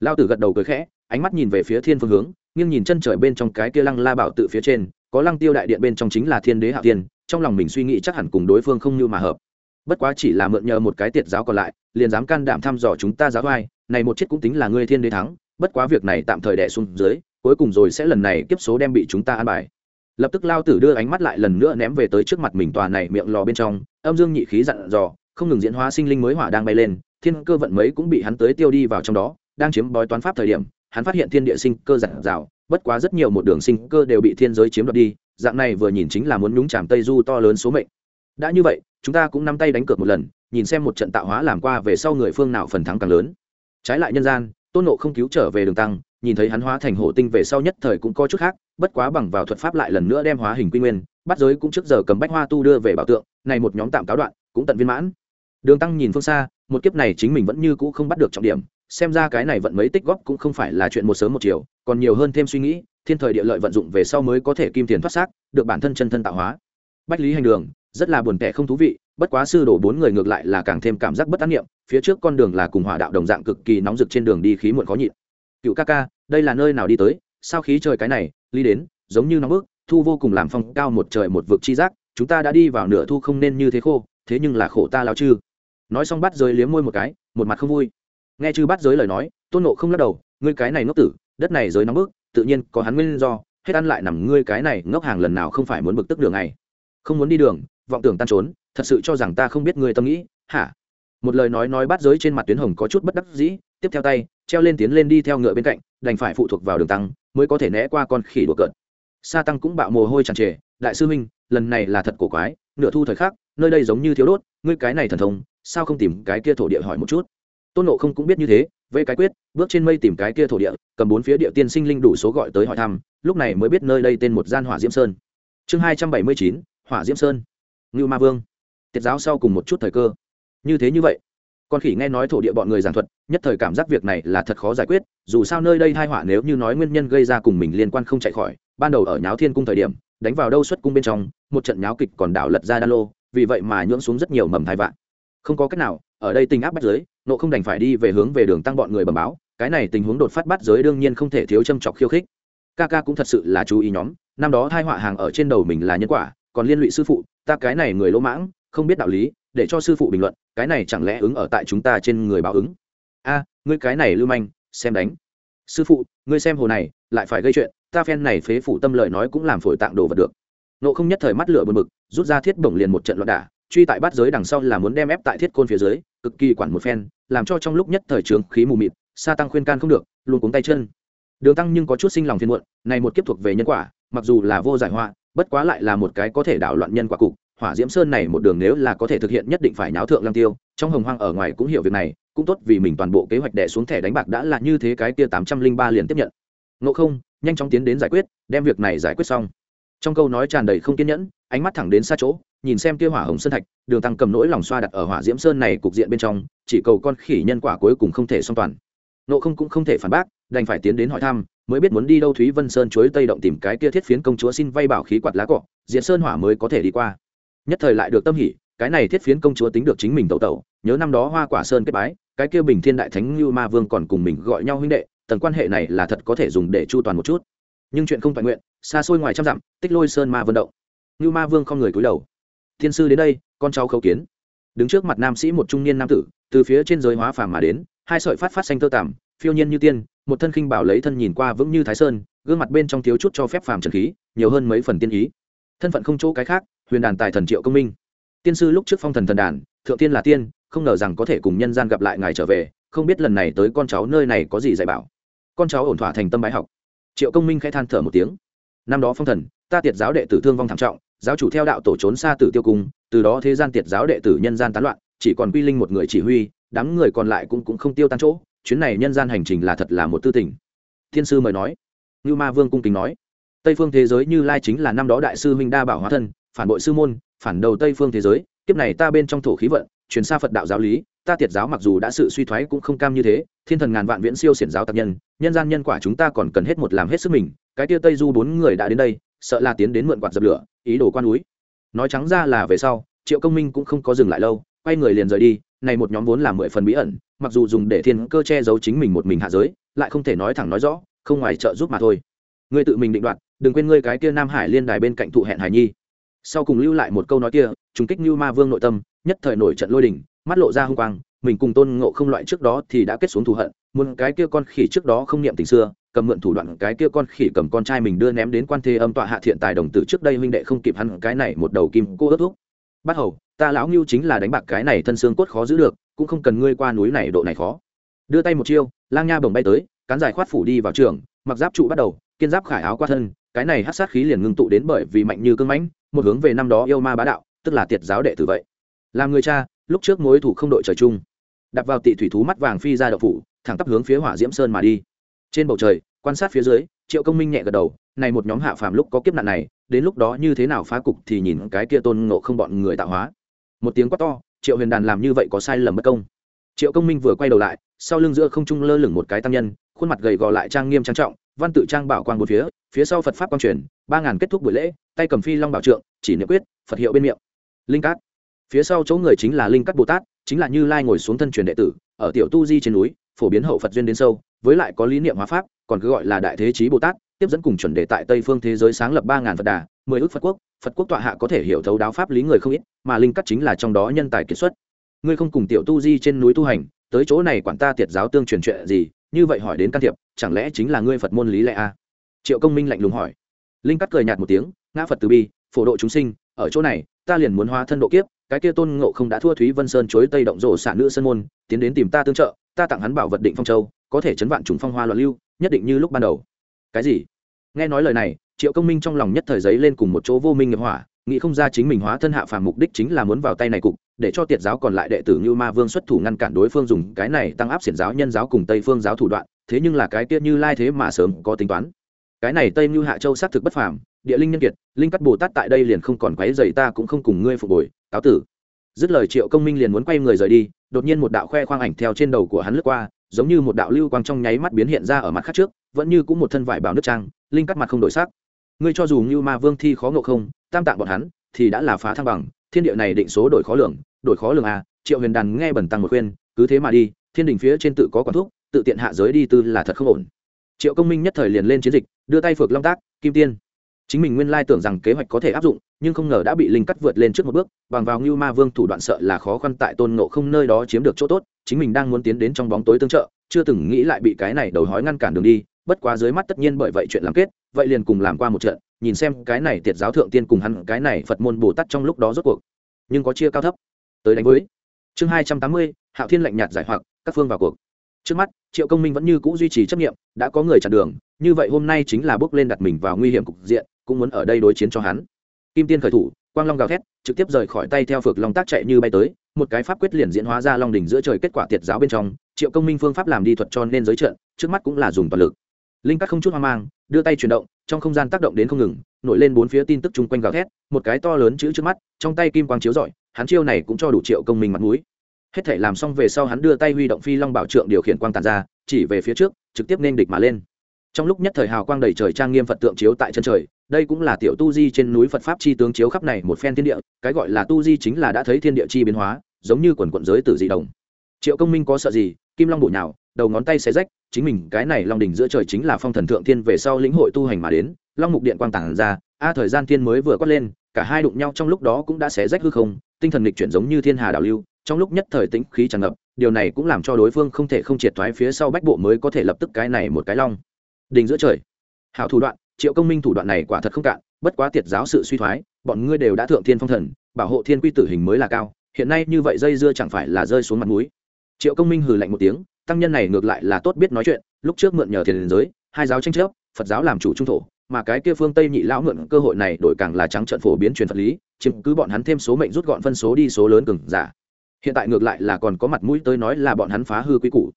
Lao tử gật đầu cười khẽ, ánh mắt nhìn về phía thiên phương hướng, nghiêng nhìn chân trời bên trong cái kia lăng la bảo tự phía trên, có lăng tiêu đại điện bên trong chính là thiên đế hạo thiên trong lòng mình suy nghĩ chắc hẳn cùng đối phương không như mà hợp. Bất quá chỉ là mượn nhờ một cái tiệt giáo còn lại, liền dám can đảm thăm dò chúng ta giáo vai này một chết cũng tính là ngươi thiên đế thắng, bất quá việc này tạm thời đẻ xuống dưới, cuối cùng rồi sẽ lần này kiếp số đem bị chúng ta an bài. Lập tức lao tử đưa ánh mắt lại lần nữa ném về tới trước mặt mình tòa này miệng lò bên trong, âm dương nhị khí dặn dò, không ngừng diễn hóa sinh linh mới hỏa đang bay lên, thiên cơ vận mấy cũng bị hắn tới tiêu đi vào trong đó, đang chiếm bói toán pháp thời điểm, hắn phát hiện thiên địa sinh cơ giản rào bất quá rất nhiều một đường sinh cơ đều bị thiên giới chiếm đoạt đi dạng này vừa nhìn chính là muốn nhúng chàm tây du to lớn số mệnh. Đã như vậy, chúng ta cũng nắm tay đánh cược một lần, nhìn xem một trận tạo hóa làm qua về sau người phương nào phần thắng càng lớn. Trái lại nhân gian, tôn nộ không cứu trở về đường tăng, nhìn thấy hắn hóa thành hổ tinh về sau nhất thời cũng có chút khác, bất quá bằng vào thuật pháp lại lần nữa đem hóa hình quy nguyên, bắt giới cũng trước giờ cầm bách hoa tu đưa về bảo tượng, này một nhóm tạm cáo đoạn, cũng tận viên mãn. Đường tăng nhìn phương xa, một kiếp này chính mình vẫn như cũ không bắt được trọng điểm, xem ra cái này vận mấy tích góp cũng không phải là chuyện một sớm một chiều, còn nhiều hơn thêm suy nghĩ thiên thời địa lợi vận dụng về sau mới có thể kim tiền thoát xác, được bản thân chân thân tạo hóa. Bách lý hành đường, rất là buồn tẻ không thú vị, bất quá sư đổ bốn người ngược lại là càng thêm cảm giác bất an niệm, phía trước con đường là cùng hỏa đạo đồng dạng cực kỳ nóng rực trên đường đi khí muộn khó nhịn. Cựu ca ca, đây là nơi nào đi tới? Sao khí trời cái này, ly đến, giống như nóng bức, thu vô cùng làm phong cao một trời một vực chi giác, chúng ta đã đi vào nửa thu không nên như thế khô, thế nhưng là khổ ta lao chư. Nói xong bắt giới liếm môi một cái, một mặt không vui. Nghe chư bắt giới lời nói, tôn nộ không lắc đầu, ngươi cái này ngốc tử, đất này giới nóng bức tự nhiên có hắn nguyên do, hết ăn lại nằm ngươi cái này ngốc hàng lần nào không phải muốn bực tức đường này. Không muốn đi đường, vọng tưởng tan trốn, thật sự cho rằng ta không biết ngươi tâm nghĩ, hả? Một lời nói nói bắt giới trên mặt tuyến hồng có chút bất đắc dĩ, tiếp theo tay, treo lên tiến lên đi theo ngựa bên cạnh, đành phải phụ thuộc vào đường tăng, mới có thể né qua con khỉ đùa cợt. Sa tăng cũng bạo mồ hôi tràn trề, đại sư minh lần này là thật cổ quái, nửa thu thời khắc, nơi đây giống như thiếu đốt, ngươi cái này thần thông, sao không tìm cái kia thổ địa hỏi một chút? Tôn nộ không cũng biết như thế vây cái quyết, bước trên mây tìm cái kia thổ địa, cầm bốn phía địa tiên sinh linh đủ số gọi tới hỏi thăm, lúc này mới biết nơi đây tên một gian hỏa diễm sơn. Chương hai trăm bảy mươi chín, hỏa diễm sơn. Ngưu ma vương. Tiết giáo sau cùng một chút thời cơ. Như thế như vậy, con khỉ nghe nói thổ địa bọn người giảng thuật, nhất thời cảm giác việc này là thật khó giải quyết, dù sao nơi đây hai họa nếu như nói nguyên nhân gây ra cùng mình liên quan không chạy khỏi, ban đầu ở nháo thiên cung thời điểm, đánh vào đâu xuất cung bên trong, một trận nháo kịch còn đảo lật ra đa lô, vì vậy mà nhưỡng xuống rất nhiều mầm thai vạn. Không có cách nào, ở đây tình áp bắt giới nộ không đành phải đi về hướng về đường tăng bọn người bầm báo, cái này tình huống đột phát bắt giới đương nhiên không thể thiếu châm chọc khiêu khích. Ca ca cũng thật sự là chú ý nhóm, năm đó thai họa hàng ở trên đầu mình là nhân quả, còn liên lụy sư phụ, ta cái này người lỗ mãng, không biết đạo lý, để cho sư phụ bình luận, cái này chẳng lẽ ứng ở tại chúng ta trên người báo ứng? A, ngươi cái này lưu manh, xem đánh. Sư phụ, ngươi xem hồ này, lại phải gây chuyện, ta phen này phế phủ tâm lời nói cũng làm phổi tạng đồ vật được. Nộ không nhất thời mắt lửa bật mực rút ra thiết bổng liền một trận loạn đả truy tại bát giới đằng sau là muốn đem ép tại thiết côn phía dưới, cực kỳ quản một phen, làm cho trong lúc nhất thời trường khí mù mịt, sa tăng khuyên can không được, luôn cuống tay chân. Đường tăng nhưng có chút sinh lòng phiền muộn, này một kiếp thuộc về nhân quả, mặc dù là vô giải họa, bất quá lại là một cái có thể đảo loạn nhân quả cục. Hỏa diễm sơn này một đường nếu là có thể thực hiện nhất định phải nháo thượng lăng tiêu, trong hồng hoang ở ngoài cũng hiểu việc này, cũng tốt vì mình toàn bộ kế hoạch đẻ xuống thẻ đánh bạc đã là như thế cái kia tám trăm linh ba liền tiếp nhận. Ngộ không, nhanh chóng tiến đến giải quyết, đem việc này giải quyết xong trong câu nói tràn đầy không kiên nhẫn, ánh mắt thẳng đến xa chỗ, nhìn xem kia hỏa hồng sơn thạch, đường tăng cầm nỗi lòng xoa đặt ở hỏa diễm sơn này cục diện bên trong, chỉ cầu con khỉ nhân quả cuối cùng không thể song toàn. Nộ không cũng không thể phản bác, đành phải tiến đến hỏi thăm, mới biết muốn đi đâu thúy vân sơn chuối tây động tìm cái kia thiết phiến công chúa xin vay bảo khí quạt lá cọ diện sơn hỏa mới có thể đi qua. Nhất thời lại được tâm hỉ, cái này thiết phiến công chúa tính được chính mình tẩu tẩu, nhớ năm đó hoa quả sơn kết bái, cái kia bình thiên đại thánh như ma vương còn cùng mình gọi nhau huynh đệ, tầng quan hệ này là thật có thể dùng để chu toàn một chút nhưng chuyện không toàn nguyện, xa xôi ngoài trăm dặm, tích lôi sơn ma vận động. Như ma vương không người cúi đầu. Thiên sư đến đây, con cháu khấu kiến. Đứng trước mặt nam sĩ một trung niên nam tử, từ phía trên giới hóa phàm mà đến, hai sợi phát phát xanh tơ tằm, phiêu nhiên như tiên, một thân khinh bảo lấy thân nhìn qua vững như thái sơn, gương mặt bên trong thiếu chút cho phép phàm trần khí, nhiều hơn mấy phần tiên ý. Thân phận không chỗ cái khác, huyền đàn tài thần triệu công minh. Tiên sư lúc trước phong thần thần đàn, thượng tiên là tiên, không ngờ rằng có thể cùng nhân gian gặp lại ngài trở về, không biết lần này tới con cháu nơi này có gì dạy bảo. Con cháu ổn thỏa thành tâm bái học triệu công minh khẽ than thở một tiếng. Năm đó phong thần, ta tiệt giáo đệ tử thương vong thảm trọng, giáo chủ theo đạo tổ trốn xa tử tiêu cung từ đó thế gian tiệt giáo đệ tử nhân gian tán loạn, chỉ còn quy linh một người chỉ huy, đám người còn lại cũng cũng không tiêu tan chỗ, chuyến này nhân gian hành trình là thật là một tư tình. Thiên sư mời nói. Như ma vương cung kính nói. Tây phương thế giới như lai chính là năm đó đại sư huynh đa bảo hóa thân, phản bội sư môn, phản đầu tây phương thế giới, kiếp này ta bên trong thổ khí vận truyền xa phật đạo giáo lý, ta tiệt giáo mặc dù đã sự suy thoái cũng không cam như thế, thiên thần ngàn vạn viễn siêu xiển giáo tạp nhân nhân gian nhân quả chúng ta còn cần hết một làm hết sức mình, cái tia tây du bốn người đã đến đây, sợ là tiến đến mượn quạt dập lửa, ý đồ quan núi. Nói trắng ra là về sau, triệu công minh cũng không có dừng lại lâu, quay người liền rời đi, này một nhóm vốn là mười phần bí ẩn, mặc dù dùng để thiên cơ che giấu chính mình một mình hạ giới, lại không thể nói thẳng nói rõ, không ngoài trợ giúp mà thôi. Ngươi tự mình định đoạt, đừng quên ngươi cái kia nam hải liên đài bên cạnh thụ hẹn hải nhi. Sau cùng lưu lại một câu nói kia, trùng kích như ma vương nội tâm nhất thời nổi trận lôi đình, mắt lộ ra hung quang, mình cùng tôn ngộ không loại trước đó thì đã kết xuống thù hận, muốn cái kia con khỉ trước đó không niệm tình xưa, cầm mượn thủ đoạn cái kia con khỉ cầm con trai mình đưa ném đến quan thế âm tọa hạ thiện tài đồng tử trước đây huynh đệ không kịp hắn cái này một đầu kim cô ớt thuốc bắt hầu, ta lão ngưu chính là đánh bạc cái này thân xương cốt khó giữ được, cũng không cần ngươi qua núi này độ này khó. Đưa tay một chiêu, lang nha bồng bay tới, cán dài khoát phủ đi vào trường, mặc giáp trụ bắt đầu, kiên giáp khải áo qua thân, cái này hát sát khí liền ngưng tụ đến bởi vì mạnh như cương mãnh, một hướng về năm đó yêu ma bá đạo, tức là tiệt giáo đệ tử vậy làm người cha, lúc trước mối thủ không đội trời chung. Đạp vào tị thủy thú mắt vàng phi ra đậu phủ, thẳng tắp hướng phía hỏa diễm sơn mà đi. Trên bầu trời, quan sát phía dưới, triệu công minh nhẹ gật đầu, này một nhóm hạ phàm lúc có kiếp nạn này, đến lúc đó như thế nào phá cục thì nhìn cái kia tôn ngộ không bọn người tạo hóa. Một tiếng quát to, triệu huyền đàn làm như vậy có sai lầm bất công. Triệu công minh vừa quay đầu lại, sau lưng giữa không trung lơ lửng một cái tăng nhân, khuôn mặt gầy gò lại trang nghiêm trang trọng, văn tự trang bảo quang một phía phía sau phật pháp quang truyền, ba ngàn kết thúc buổi lễ, tay cầm phi long bảo trượng, chỉ niệm quyết, phật hiệu bên miệng. Linh cát phía sau chỗ người chính là linh cắt bồ tát, chính là như lai ngồi xuống thân truyền đệ tử, ở tiểu tu di trên núi, phổ biến hậu phật duyên đến sâu, với lại có lý niệm hóa pháp, còn cứ gọi là đại thế chí bồ tát, tiếp dẫn cùng chuẩn đề tại tây phương thế giới sáng lập ba ngàn phật đà, mười ước phật quốc phật quốc tọa hạ có thể hiểu thấu đáo pháp lý người không ít, mà linh cắt chính là trong đó nhân tài kiệt xuất ngươi không cùng tiểu tu di trên núi tu hành, tới chỗ này quản ta tiệt giáo tương truyền chuyện gì, như vậy hỏi đến can thiệp, chẳng lẽ chính là ngươi phật môn lý lẽ a à? triệu công minh lạnh lùng hỏi linh cắt cười nhạt một tiếng, ngã phật từ bi, phổ độ chúng sinh, ở chỗ này, ta liền muốn hóa thân độ kiếp cái kia tôn ngộ không đã thua thúy vân sơn chối tây động rổ xả nữ sơn môn, tiến đến tìm ta tương trợ, ta tặng hắn bảo vật định phong châu, có thể chấn vạn trùng phong hoa loạn lưu, nhất định như lúc ban đầu. Cái gì? Nghe nói lời này, triệu công minh trong lòng nhất thời giấy lên cùng một chỗ vô minh nghiệp hỏa, nghĩ không ra chính mình hóa thân hạ phàm mục đích chính là muốn vào tay này cục, để cho tiệt giáo còn lại đệ tử như ma vương xuất thủ ngăn cản đối phương dùng cái này tăng áp xiển giáo nhân giáo cùng tây phương giáo thủ đoạn, thế nhưng là cái kia như lai thế mà sớm có tính toán. Cái này tây như hạ châu xác thực bất phàm, địa linh nhân kiệt, linh cắt bồ tát tại đây liền không còn quấy dày ta cũng không cùng ngươi phục hồi cáo tử. Dứt lời triệu công minh liền muốn quay người rời đi, đột nhiên một đạo khoe khoang ảnh theo trên đầu của hắn lướt qua, giống như một đạo lưu quang trong nháy mắt biến hiện ra ở mặt khác trước, vẫn như cũng một thân vải bảo nước trang, linh cắt mặt không đổi sắc. Ngươi cho dù như ma vương thi khó ngộ không, tam tạng bọn hắn thì đã là phá thăng bằng, thiên địa này định số đổi khó lường, đổi khó lường à triệu huyền đàn nghe bẩn tăng một khuyên, cứ thế mà đi, thiên đình phía trên tự có quản thúc, tự tiện hạ giới đi tư là thật không ổn. Triệu công minh nhất thời liền lên chiến dịch, đưa tay phược long tác, kim tiên chính mình nguyên lai tưởng rằng kế hoạch có thể áp dụng, nhưng không ngờ đã bị linh cắt vượt lên trước một bước, bằng vào ngưu ma vương thủ đoạn sợ là khó khăn tại tôn nộ không nơi đó chiếm được chỗ tốt, chính mình đang muốn tiến đến trong bóng tối tương trợ, chưa từng nghĩ lại bị cái này đầu hói ngăn cản đường đi, bất quá dưới mắt tất nhiên bởi vậy chuyện làm kết, vậy liền cùng làm qua một trận, nhìn xem cái này tiệt giáo thượng tiên cùng hắn, cái này phật môn bồ tát trong lúc đó rốt cuộc, nhưng có chia cao thấp. Tới đánh với chương hai trăm tám mươi, hạo thiên lạnh nhạt giải hoặc, các phương vào cuộc. Trước mắt, triệu công minh vẫn như c ũ duy trì chấp nghiệm đã có người chặn đường như vậy hôm nay chính là bước lên đặt mình vào nguy hiểm cục diện, cũng muốn ở đây đối chiến cho hắn. Kim tiên khởi thủ, quang long gào thét, trực tiếp rời khỏi tay theo phược long tác chạy như bay tới, một cái pháp quyết liền diễn hóa ra long đỉnh giữa trời kết quả tiệt giáo bên trong, triệu công minh phương pháp làm đi thuật cho nên giới trận, trước mắt cũng là dùng toàn lực. Linh các không chút hoang mang, đưa tay chuyển động, trong không gian tác động đến không ngừng, nổi lên bốn phía tin tức chung quanh gào thét, một cái to lớn chữ trước mắt, trong tay kim quang chiếu rọi, hắn chiêu này cũng cho đủ triệu công minh mặt mũi. Hết thể làm xong về sau hắn đưa tay huy động phi long bảo trượng điều khiển quang tàn ra, chỉ về phía trước, trực tiếp nên địch mà lên trong lúc nhất thời hào quang đầy trời trang nghiêm phật tượng chiếu tại chân trời, đây cũng là tiểu tu di trên núi phật pháp chi tướng chiếu khắp này một phen thiên địa, cái gọi là tu di chính là đã thấy thiên địa chi biến hóa, giống như quần quận giới tử dị đồng. Triệu công minh có sợ gì? Kim long bụi nào đầu ngón tay xé rách, chính mình, cái này long đỉnh giữa trời chính là phong thần thượng thiên về sau lĩnh hội tu hành mà đến, long mục điện quang tản ra, a, thời gian thiên mới vừa quát lên, cả hai đụng nhau trong lúc đó cũng đã xé rách hư không, tinh thần lịch chuyển giống như thiên hà đảo lưu, trong lúc nhất thời tĩnh khí tràn ngập, điều này cũng làm cho đối phương không thể không triệt thoái phía sau bách bộ mới có thể lập tức cái này một cái long đình giữa trời. Hảo thủ đoạn, triệu công minh thủ đoạn này quả thật không cạn, bất quá tiệt giáo sự suy thoái, bọn ngươi đều đã thượng thiên phong thần, bảo hộ thiên quy tử hình mới là cao, hiện nay như vậy dây dưa chẳng phải là rơi xuống mặt núi triệu công minh hừ lạnh một tiếng, tăng nhân này ngược lại là tốt biết nói chuyện, lúc trước mượn nhờ thiền giới, hai giáo tranh chấp, phật giáo làm chủ trung thổ, mà cái kia phương tây nhị lão mượn cơ hội này đổi càng là trắng trận phổ biến truyền phật lý chứng cứ bọn hắn thêm số mệnh rút gọn phân số đi số lớn cừng giả. Hiện tại ngược lại là còn có mặt mũi tới nói là bọn hắn phá hư quý củ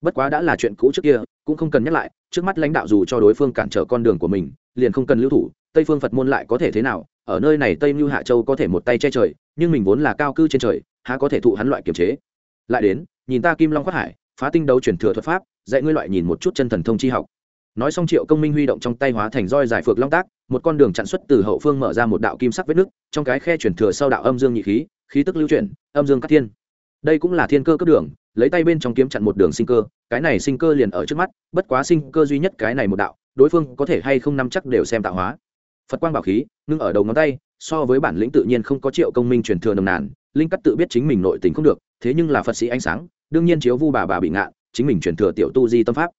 bất quá đã là chuyện cũ trước kia, cũng không cần nhắc lại, trước mắt lãnh đạo dù cho đối phương cản trở con đường của mình, liền không cần lưu thủ, tây phương phật môn lại có thể thế nào? Ở nơi này tây mưu hạ châu có thể một tay che trời, nhưng mình vốn là cao cư trên trời, há có thể thụ hắn loại kiềm chế? Lại đến, nhìn ta kim long quát hải, phá tinh đấu chuyển thừa thuật pháp, dạy ngươi loại nhìn một chút chân thần thông chi học. Nói xong triệu công minh huy động trong tay hóa thành roi giải phược long tác, một con đường chặn xuất từ hậu phương mở ra một đạo kim sắc vết nước trong cái khe chuyển thừa sau đạo âm dương nhị khí khí tức lưu chuyển, âm dương cát thiên đây cũng là thiên cơ cấp đường, lấy tay bên trong kiếm chặn một đường sinh cơ, cái này sinh cơ liền ở trước mắt, bất quá sinh cơ duy nhất cái này một đạo, đối phương có thể hay không nắm chắc đều xem tạo hóa. Phật quang bảo khí, ngưng ở đầu ngón tay, so với bản lĩnh tự nhiên không có triệu công minh truyền thừa nồng nàn, linh cắt tự biết chính mình nội tình không được, thế nhưng là phật sĩ ánh sáng, đương nhiên chiếu vu bà bà bị ngạn chính mình truyền thừa tiểu tu di tâm pháp.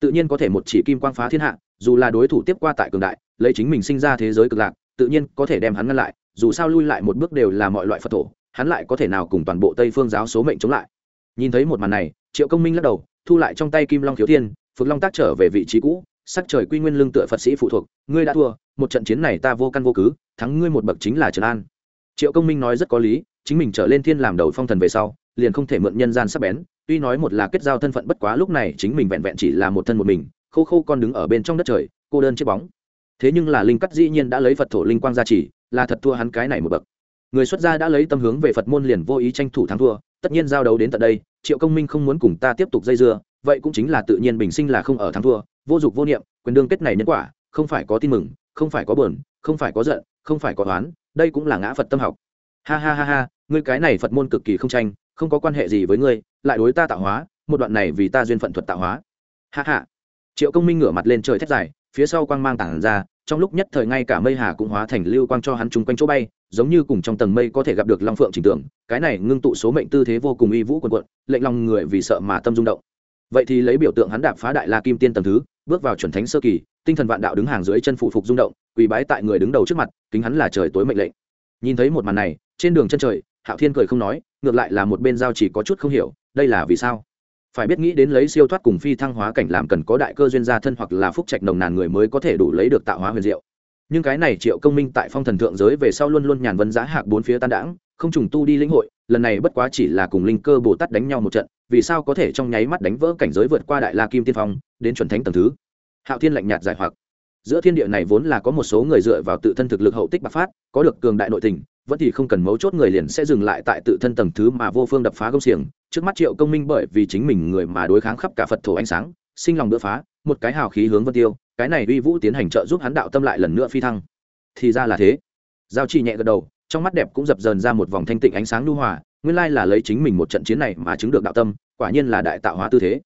Tự nhiên có thể một chỉ kim quang phá thiên hạ, dù là đối thủ tiếp qua tại cường đại, lấy chính mình sinh ra thế giới cực lạc, tự nhiên có thể đem hắn ngăn lại, dù sao lui lại một bước đều là mọi loại phật thổ hắn lại có thể nào cùng toàn bộ tây phương giáo số mệnh chống lại? Nhìn thấy một màn này triệu công minh lắc đầu thu lại trong tay kim long thiếu thiên phước long tác trở về vị trí cũ sắc trời quy nguyên lương tựa phật sĩ phụ thuộc ngươi đã thua một trận chiến này ta vô căn vô cứ thắng ngươi một bậc chính là trần an. Triệu công minh nói rất có lý chính mình trở lên thiên làm đầu phong thần về sau liền không thể mượn nhân gian sắp bén tuy nói một là kết giao thân phận bất quá lúc này chính mình vẹn vẹn chỉ là một thân một mình khô khô con đứng ở bên trong đất trời cô đơn chiếc bóng. Thế nhưng là linh cắt dĩ nhiên đã lấy phật thổ linh quang ra chỉ, là thật thua hắn cái này một bậc người xuất gia đã lấy tâm hướng về phật môn liền vô ý tranh thủ thắng thua, tất nhiên giao đấu đến tận đây, triệu công minh không muốn cùng ta tiếp tục dây dưa, vậy cũng chính là tự nhiên bình sinh là không ở thắng thua, vô dục vô niệm, quyền đương kết này nhân quả, không phải có tin mừng, không phải có buồn, không phải có giận, không phải có toán đây cũng là ngã phật tâm học. Ha ha ha ha, ngươi cái này phật môn cực kỳ không tranh, không có quan hệ gì với ngươi, lại đối ta tạo hóa, một đoạn này vì ta duyên phận thuật tạo hóa. Ha ha. Triệu công minh ngửa mặt lên trời thét dài, phía sau quang mang tản ra trong lúc nhất thời ngay cả mây hà cũng hóa thành lưu quang cho hắn chung quanh chỗ bay, giống như cùng trong tầng mây có thể gặp được long phượng trình tưởng cái này ngưng tụ số mệnh tư thế vô cùng uy vũ quần quận lệnh lòng người vì sợ mà tâm rung động. Vậy thì lấy biểu tượng hắn đạp phá đại la kim tiên tầng thứ, bước vào chuẩn thánh sơ kỳ, tinh thần vạn đạo đứng hàng dưới chân phụ phục rung động, quỳ bái tại người đứng đầu trước mặt, kính hắn là trời tối mệnh lệnh. Nhìn thấy một màn này, trên đường chân trời, hạo thiên cười không nói, ngược lại là một bên giao chỉ có chút không hiểu, đây là vì sao? Phải biết nghĩ đến lấy siêu thoát cùng phi thăng hóa cảnh làm cần có đại cơ duyên gia thân hoặc là phúc trạch nồng nàn người mới có thể đủ lấy được tạo hóa huyền diệu. Nhưng cái này triệu công minh tại phong thần thượng giới về sau luôn luôn nhàn vân giá hạc bốn phía tan đãng, không trùng tu đi lĩnh hội, lần này bất quá chỉ là cùng linh cơ bồ tát đánh nhau một trận, vì sao có thể trong nháy mắt đánh vỡ cảnh giới vượt qua đại la kim tiên phong, đến chuẩn thánh tầng thứ? Hạo thiên lạnh nhạt giải hoặc. Giữa thiên địa này vốn là có một số người dựa vào tự thân thực lực hậu tích bạc phát, có được cường đại nội tình vẫn thì không cần mấu chốt người liền sẽ dừng lại tại tự thân tầng thứ mà vô phương đập phá công xiềng. Trước mắt triệu công minh bởi vì chính mình người mà đối kháng khắp cả phật thổ ánh sáng, sinh lòng đỡ phá, một cái hào khí hướng vân tiêu, cái này uy vũ tiến hành trợ giúp hắn đạo tâm lại lần nữa phi thăng. Thì ra là thế. Giao chỉ nhẹ gật đầu, trong mắt đẹp cũng dập dờn ra một vòng thanh tịnh ánh sáng lưu hòa, nguyên lai là lấy chính mình một trận chiến này mà chứng được đạo tâm, quả nhiên là đại tạo hóa tư thế.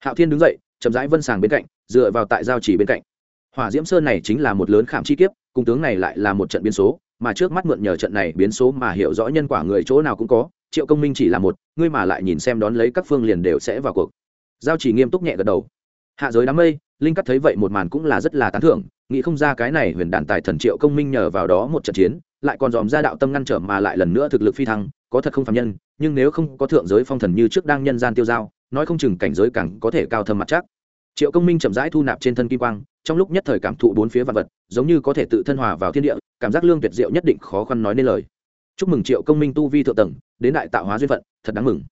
Hạo thiên đứng dậy, chậm rãi vân sàng bên cạnh, dựa vào tại giao chỉ bên cạnh. Hỏa diễm sơn này chính là một lớn khảm chi kiếp cung tướng này lại là một trận biến số mà trước mắt mượn nhờ trận này biến số mà hiểu rõ nhân quả người chỗ nào cũng có, triệu công minh chỉ là một, ngươi mà lại nhìn xem đón lấy các phương liền đều sẽ vào cuộc. Giao chỉ nghiêm túc nhẹ gật đầu. Hạ giới đám mây, linh cắt thấy vậy một màn cũng là rất là tán thưởng, nghĩ không ra cái này huyền đàn tài thần triệu công minh nhờ vào đó một trận chiến, lại còn dòm ra đạo tâm ngăn trở mà lại lần nữa thực lực phi thăng, có thật không phạm nhân, nhưng nếu không có thượng giới phong thần như trước đang nhân gian tiêu giao, nói không chừng cảnh giới càng có thể cao thâm mặt chắc triệu công minh chậm rãi thu nạp trên thân kim quang, trong lúc nhất thời cảm thụ bốn phía vật vật, giống như có thể tự thân hòa vào thiên địa, cảm giác lương tuyệt diệu nhất định khó khăn nói nên lời. Chúc mừng triệu công minh tu vi thượng tầng, đến đại tạo hóa duyên phận, thật đáng mừng.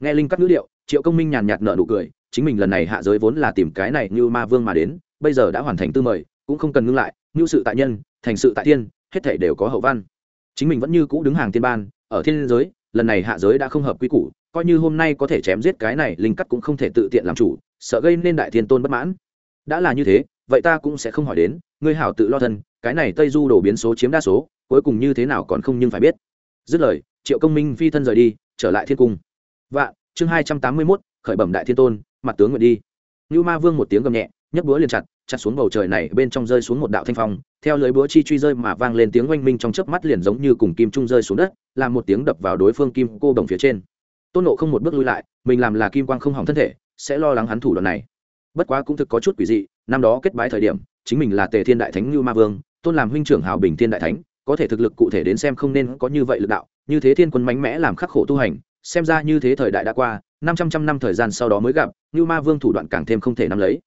Nghe linh các ngữ điệu, triệu công minh nhàn nhạt nợ nụ cười, chính mình lần này hạ giới vốn là tìm cái này như ma vương mà đến, bây giờ đã hoàn thành tư mời, cũng không cần ngưng lại như sự tại nhân, thành sự tại thiên, hết thể đều có hậu văn. Chính mình vẫn như cũ đứng hàng tiên ban, ở thiên giới, lần này hạ giới đã không hợp quy củ, coi như hôm nay có thể chém giết cái này, linh cắt cũng không thể tự tiện làm chủ sợ gây nên đại thiên tôn bất mãn. Đã là như thế, vậy ta cũng sẽ không hỏi đến, ngươi hảo tự lo thân, cái này tây du đổ biến số chiếm đa số, cuối cùng như thế nào còn không nhưng phải biết. Dứt lời, triệu công minh phi thân rời đi, trở lại thiên cung. Vạ chương hai trăm tám mươi mốt, khởi bẩm đại thiên tôn, mặt tướng nguyện đi. Như ma vương một tiếng gầm nhẹ, nhấc búa liền chặt chặt xuống bầu trời này, bên trong rơi xuống một đạo thanh phong, theo lưới búa chi truy rơi mà vang lên tiếng oanh minh trong chớp mắt liền giống như cùng kim trung rơi xuống đất, làm một tiếng đập vào đối phương kim cô đồng phía trên. Tôn nộ không một bước lui lại, mình làm là kim quang không hỏng thân thể sẽ lo lắng hắn thủ đoạn này. Bất quá cũng thực có chút quỷ dị, năm đó kết bái thời điểm, chính mình là tề thiên đại thánh như ma vương, tôn làm huynh trưởng hào bình thiên đại thánh, có thể thực lực cụ thể đến xem không nên có như vậy lực đạo, như thế thiên quân mạnh mẽ làm khắc khổ tu hành, xem ra như thế thời đại đã qua, năm trăm trăm năm thời gian sau đó mới gặp, như ma vương thủ đoạn càng thêm không thể nắm lấy.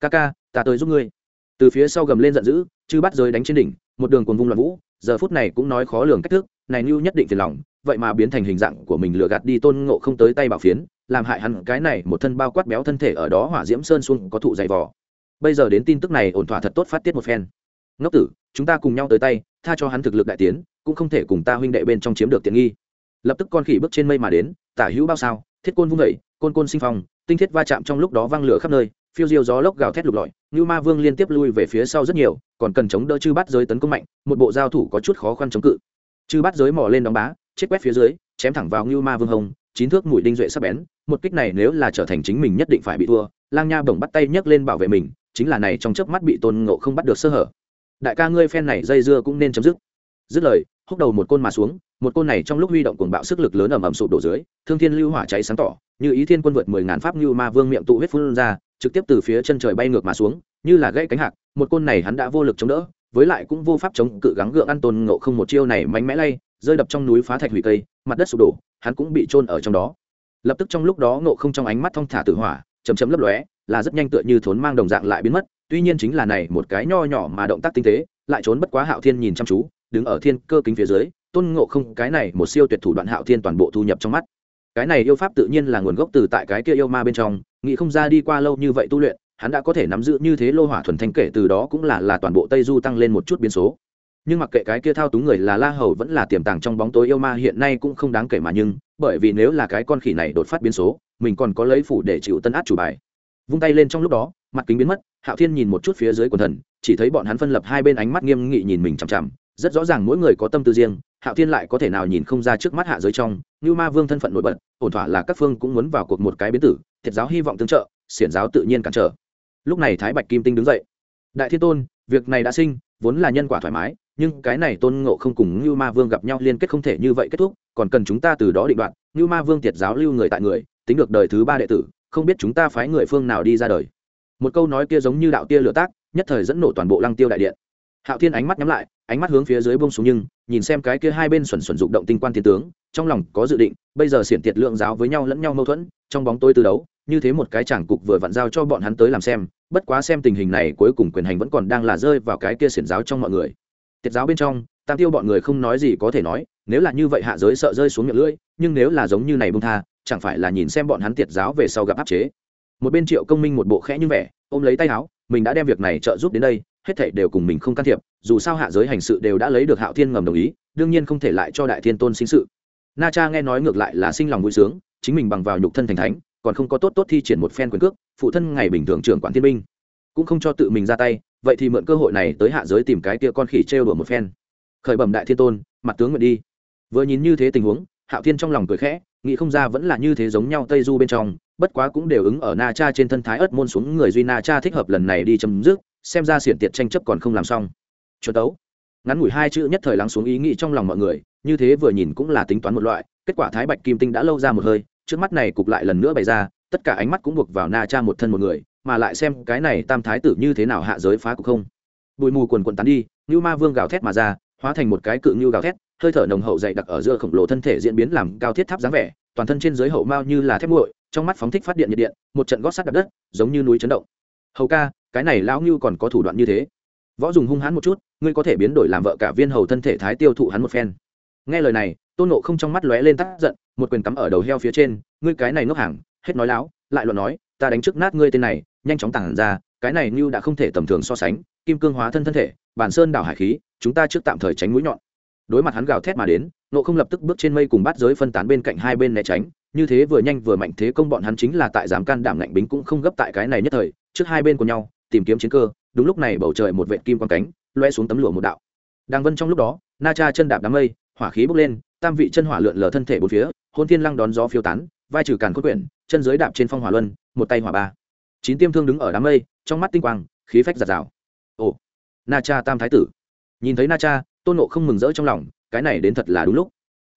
Ca ca, ta tới giúp ngươi. Từ phía sau gầm lên giận dữ, chư bắt rơi đánh trên đỉnh, một đường cuồng vung loạn vũ, giờ phút này cũng nói khó lường cách thức, này như nhất định phiền lòng, vậy mà biến thành hình dạng của mình lừa gạt đi tôn ngộ không tới tay bảo phiến làm hại hắn cái này một thân bao quát béo thân thể ở đó hỏa diễm sơn xuân có thụ dày vò. Bây giờ đến tin tức này ổn thỏa thật tốt phát tiết một phen. Ngốc tử, chúng ta cùng nhau tới tay, tha cho hắn thực lực đại tiến, cũng không thể cùng ta huynh đệ bên trong chiếm được tiện nghi. Lập tức con khỉ bước trên mây mà đến, tả hữu bao sao, thiết côn vung vẩy côn côn sinh phong, tinh thiết va chạm trong lúc đó văng lửa khắp nơi, phiêu diêu gió lốc gào thét lục lọi như ma vương liên tiếp lui về phía sau rất nhiều, còn cần chống đỡ chư bắt giới tấn công mạnh, một bộ giao thủ có chút khó khăn chống cự. Chư bắt giới mò lên đóng bá, chết quét phía dưới, chém thẳng vào như ma vương hồng chín thước mũi đinh duệ sắp bén, một kích này nếu là trở thành chính mình nhất định phải bị thua, lang nha bổng bắt tay nhấc lên bảo vệ mình, chính là này trong chớp mắt bị tôn ngộ không bắt được sơ hở. Đại ca ngươi phen này dây dưa cũng nên chấm dứt. Dứt lời, húc đầu một côn mà xuống, một côn này trong lúc huy động cuồng bạo sức lực lớn ầm ầm sụp đổ dưới, thương thiên lưu hỏa cháy sáng tỏ, như ý thiên quân vượt mười ngàn pháp như ma vương miệng tụ huyết phun ra, trực tiếp từ phía chân trời bay ngược mà xuống, như là gãy cánh hạc, một côn này hắn đã vô lực chống đỡ, với lại cũng vô pháp chống cự gắng gượng ăn tôn ngộ không một chiêu này mạnh mẽ lay, rơi đập trong núi phá thạch hủy cây, mặt đất sụp đổ hắn cũng bị trôn ở trong đó. Lập tức trong lúc đó ngộ không trong ánh mắt thong thả tự hỏa chầm chấm lấp lóe, là rất nhanh tựa như thốn mang đồng dạng lại biến mất, tuy nhiên chính là này một cái nho nhỏ mà động tác tinh tế, lại trốn bất quá hạo thiên nhìn chăm chú, đứng ở thiên cơ kính phía dưới, tôn ngộ không cái này một siêu tuyệt thủ đoạn hạo thiên toàn bộ thu nhập trong mắt. Cái này yêu pháp tự nhiên là nguồn gốc từ tại cái kia yêu ma bên trong, nghĩ không ra đi qua lâu như vậy tu luyện, hắn đã có thể nắm giữ như thế lô hỏa thuần thanh kể từ đó cũng là là toàn bộ tây du tăng lên một chút biến số nhưng mặc kệ cái kia thao túng người là la hầu vẫn là tiềm tàng trong bóng tối yêu ma hiện nay cũng không đáng kể mà nhưng, bởi vì nếu là cái con khỉ này đột phát biến số, mình còn có lấy phủ để chịu tân át chủ bài. Vung tay lên trong lúc đó, mặt kính biến mất, hạo thiên nhìn một chút phía dưới quần thần, chỉ thấy bọn hắn phân lập hai bên ánh mắt nghiêm nghị nhìn mình chằm chằm, rất rõ ràng mỗi người có tâm tư riêng, hạo thiên lại có thể nào nhìn không ra trước mắt hạ giới trong, như ma vương thân phận nổi bật, ổn thỏa là các phương cũng muốn vào cuộc một cái biến tử, thiệt giáo hy vọng tương trợ, xiển giáo tự nhiên cản trở. Lúc này thái bạch kim tinh đứng dậy. Đại thiên tôn, việc này đã sinh, vốn là nhân quả thoải mái nhưng cái này tôn ngộ không cùng như ma vương gặp nhau liên kết không thể như vậy kết thúc, còn cần chúng ta từ đó định đoạn như ma vương tiệt giáo lưu người tại người, tính được đời thứ ba đệ tử, không biết chúng ta phái người phương nào đi ra đời. Một câu nói kia giống như đạo tia lửa tác, nhất thời dẫn nổ toàn bộ lăng tiêu đại điện. Hạo thiên ánh mắt nhắm lại, ánh mắt hướng phía dưới bông xuống nhưng, nhìn xem cái kia hai bên xuẩn xuẩn dụng động tinh quan thiên tướng, trong lòng có dự định, bây giờ xiển tiệt lượng giáo với nhau lẫn nhau mâu thuẫn, trong bóng tôi từ đấu, như thế một cái chẳng cục vừa vặn giao cho bọn hắn tới làm xem, bất quá xem tình hình này cuối cùng quyền hành vẫn còn đang là rơi vào cái kia xiển giáo trong mọi người tiệt giáo bên trong, tam tiêu bọn người không nói gì có thể nói, nếu là như vậy hạ giới sợ rơi xuống miệng lưỡi, nhưng nếu là giống như này bông tha, chẳng phải là nhìn xem bọn hắn tiệt giáo về sau gặp áp chế. Một bên triệu công minh một bộ khẽ như vẻ, ôm lấy tay áo, mình đã đem việc này trợ giúp đến đây, hết thảy đều cùng mình không can thiệp, dù sao hạ giới hành sự đều đã lấy được hạo thiên ngầm đồng ý, đương nhiên không thể lại cho đại thiên tôn sinh sự. Na cha nghe nói ngược lại là sinh lòng vui sướng, chính mình bằng vào nhục thân thành thánh, còn không có tốt tốt thi triển một phen quyền cước, phụ thân ngày bình thường trưởng quản thiên binh, cũng không cho tự mình ra tay vậy thì mượn cơ hội này tới hạ giới tìm cái kia con khỉ trêu đùa một phen. Khởi bẩm đại thiên tôn, mặt tướng nguyện đi. Vừa nhìn như thế tình huống, hạo thiên trong lòng cười khẽ, nghĩ không ra vẫn là như thế giống nhau tây du bên trong, bất quá cũng đều ứng ở na cha trên thân thái ớt môn xuống người duy na cha thích hợp lần này đi chấm dứt, xem ra xiển tiệt tranh chấp còn không làm xong. Chuẩn tấu. Ngắn ngủi hai chữ nhất thời lắng xuống ý nghĩ trong lòng mọi người, như thế vừa nhìn cũng là tính toán một loại, kết quả thái bạch kim tinh đã lâu ra một hơi, trước mắt này cục lại lần nữa bày ra, tất cả ánh mắt cũng buộc vào na cha một thân một người mà lại xem cái này tam thái tử như thế nào hạ giới phá cục không. Bụi mù quần quần tán đi như ma vương gào thét mà ra, hóa thành một cái cự như gào thét, hơi thở nồng hậu dày đặc ở giữa khổng lồ thân thể diễn biến làm cao thiết tháp dáng vẻ, toàn thân trên dưới hậu mao như là thép nguội, trong mắt phóng thích phát điện nhiệt điện, một trận gót sắt đập đất, giống như núi chấn động. Hầu ca, cái này lão như còn có thủ đoạn như thế. Võ dùng hung hãn một chút, ngươi có thể biến đổi làm vợ cả viên hầu thân thể thái tiêu thụ hắn một phen. Nghe lời này, tôn nộ không trong mắt lóe lên tắt giận, một quyền cắm ở đầu heo phía trên, ngươi cái này ngốc hàng, hết nói láo, lại luận nói, ta đánh trước nát ngươi tên này nhanh chóng tản ra, cái này như đã không thể tầm thường so sánh, kim cương hóa thân thân thể, bản sơn đảo hải khí, chúng ta trước tạm thời tránh mũi nhọn. Đối mặt hắn gào thét mà đến nộ không lập tức bước trên mây cùng bắt giới phân tán bên cạnh hai bên né tránh, như thế vừa nhanh vừa mạnh thế công bọn hắn chính là tại dám can đảm lạnh bính cũng không gấp tại cái này nhất thời, trước hai bên của nhau, tìm kiếm chiến cơ, đúng lúc này bầu trời một vệ kim quang cánh loe xuống tấm lụa một đạo. Đang vân trong lúc đó, na cha chân đạp đám mây, hỏa khí bốc lên, tam vị chân hỏa lượn lờ thân thể bốn phía, hôn thiên lăng đón gió phiêu tán, vai trừ càn cốt quyển, chân dưới đạp trên phong hỏa luân, một tay hỏa ba chín tiêm thương đứng ở đám mây, trong mắt tinh quang, khí phách giạt rào. Ồ, na cha tam thái tử. Nhìn thấy na cha, tôn nộ không mừng rỡ trong lòng, cái này đến thật là đúng lúc.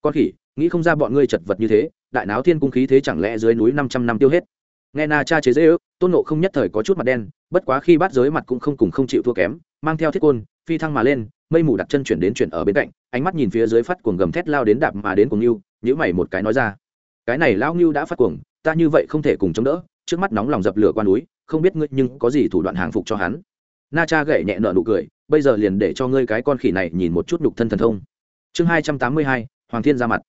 Con khỉ, nghĩ không ra bọn ngươi chật vật như thế, đại náo thiên cung khí thế chẳng lẽ dưới núi năm trăm năm tiêu hết? Nghe na cha chế dễ ước, tôn nộ không nhất thời có chút mặt đen, bất quá khi bắt giới mặt cũng không cùng không chịu thua kém, mang theo thiết côn, phi thăng mà lên, mây mù đặt chân chuyển đến chuyển ở bên cạnh, ánh mắt nhìn phía dưới phát cuồng gầm thét lao đến đạp mà đến cùng ngưu nhữ mày một cái nói ra. Cái này lão ngưu đã phát cuồng, ta như vậy không thể cùng chống đỡ trước mắt nóng lòng dập lửa qua núi, không biết ngươi nhưng có gì thủ đoạn hàng phục cho hắn. Na cha gậy nhẹ nợ nụ cười, bây giờ liền để cho ngươi cái con khỉ này nhìn một chút nhục thân thần thông. Chương hai trăm tám mươi hai, hoàng thiên ra mặt.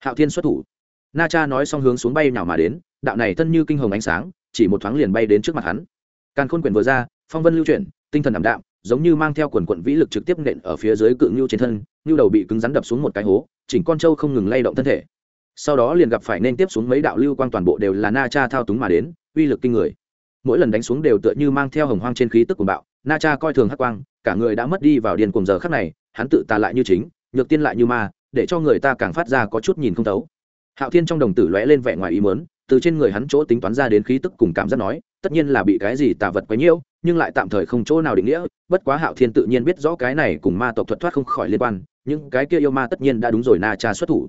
Hạo thiên xuất thủ. Na cha nói xong hướng xuống bay nào mà đến, đạo này thân như kinh hồng ánh sáng, chỉ một thoáng liền bay đến trước mặt hắn. Càn khôn quyển vừa ra, phong vân lưu chuyển, tinh thần ảm đạm, giống như mang theo quần quận vĩ lực trực tiếp nện ở phía dưới cự ngưu trên thân, ngưu đầu bị cứng rắn đập xuống một cái hố, chỉnh con trâu không ngừng lay động thân thể. Sau đó liền gặp phải nên tiếp xuống mấy đạo lưu quang toàn bộ đều là na cha thao túng mà đến uy lực kinh người. Mỗi lần đánh xuống đều tựa như mang theo hồng hoang trên khí tức của bạo, na cha coi thường hắc quang, cả người đã mất đi vào điền cùng giờ khắc này, hắn tự tà lại như chính, nhược tiên lại như ma, để cho người ta càng phát ra có chút nhìn không thấu. Hạo thiên trong đồng tử lóe lên vẻ ngoài ý mớn từ trên người hắn chỗ tính toán ra đến khí tức cùng cảm giác nói, tất nhiên là bị cái gì tà vật quấy nhiễu, nhưng lại tạm thời không chỗ nào định nghĩa, bất quá hạo thiên tự nhiên biết rõ cái này cùng ma tộc thuật thoát không khỏi liên quan, nhưng cái kia yêu ma tất nhiên đã đúng rồi, na cha xuất thủ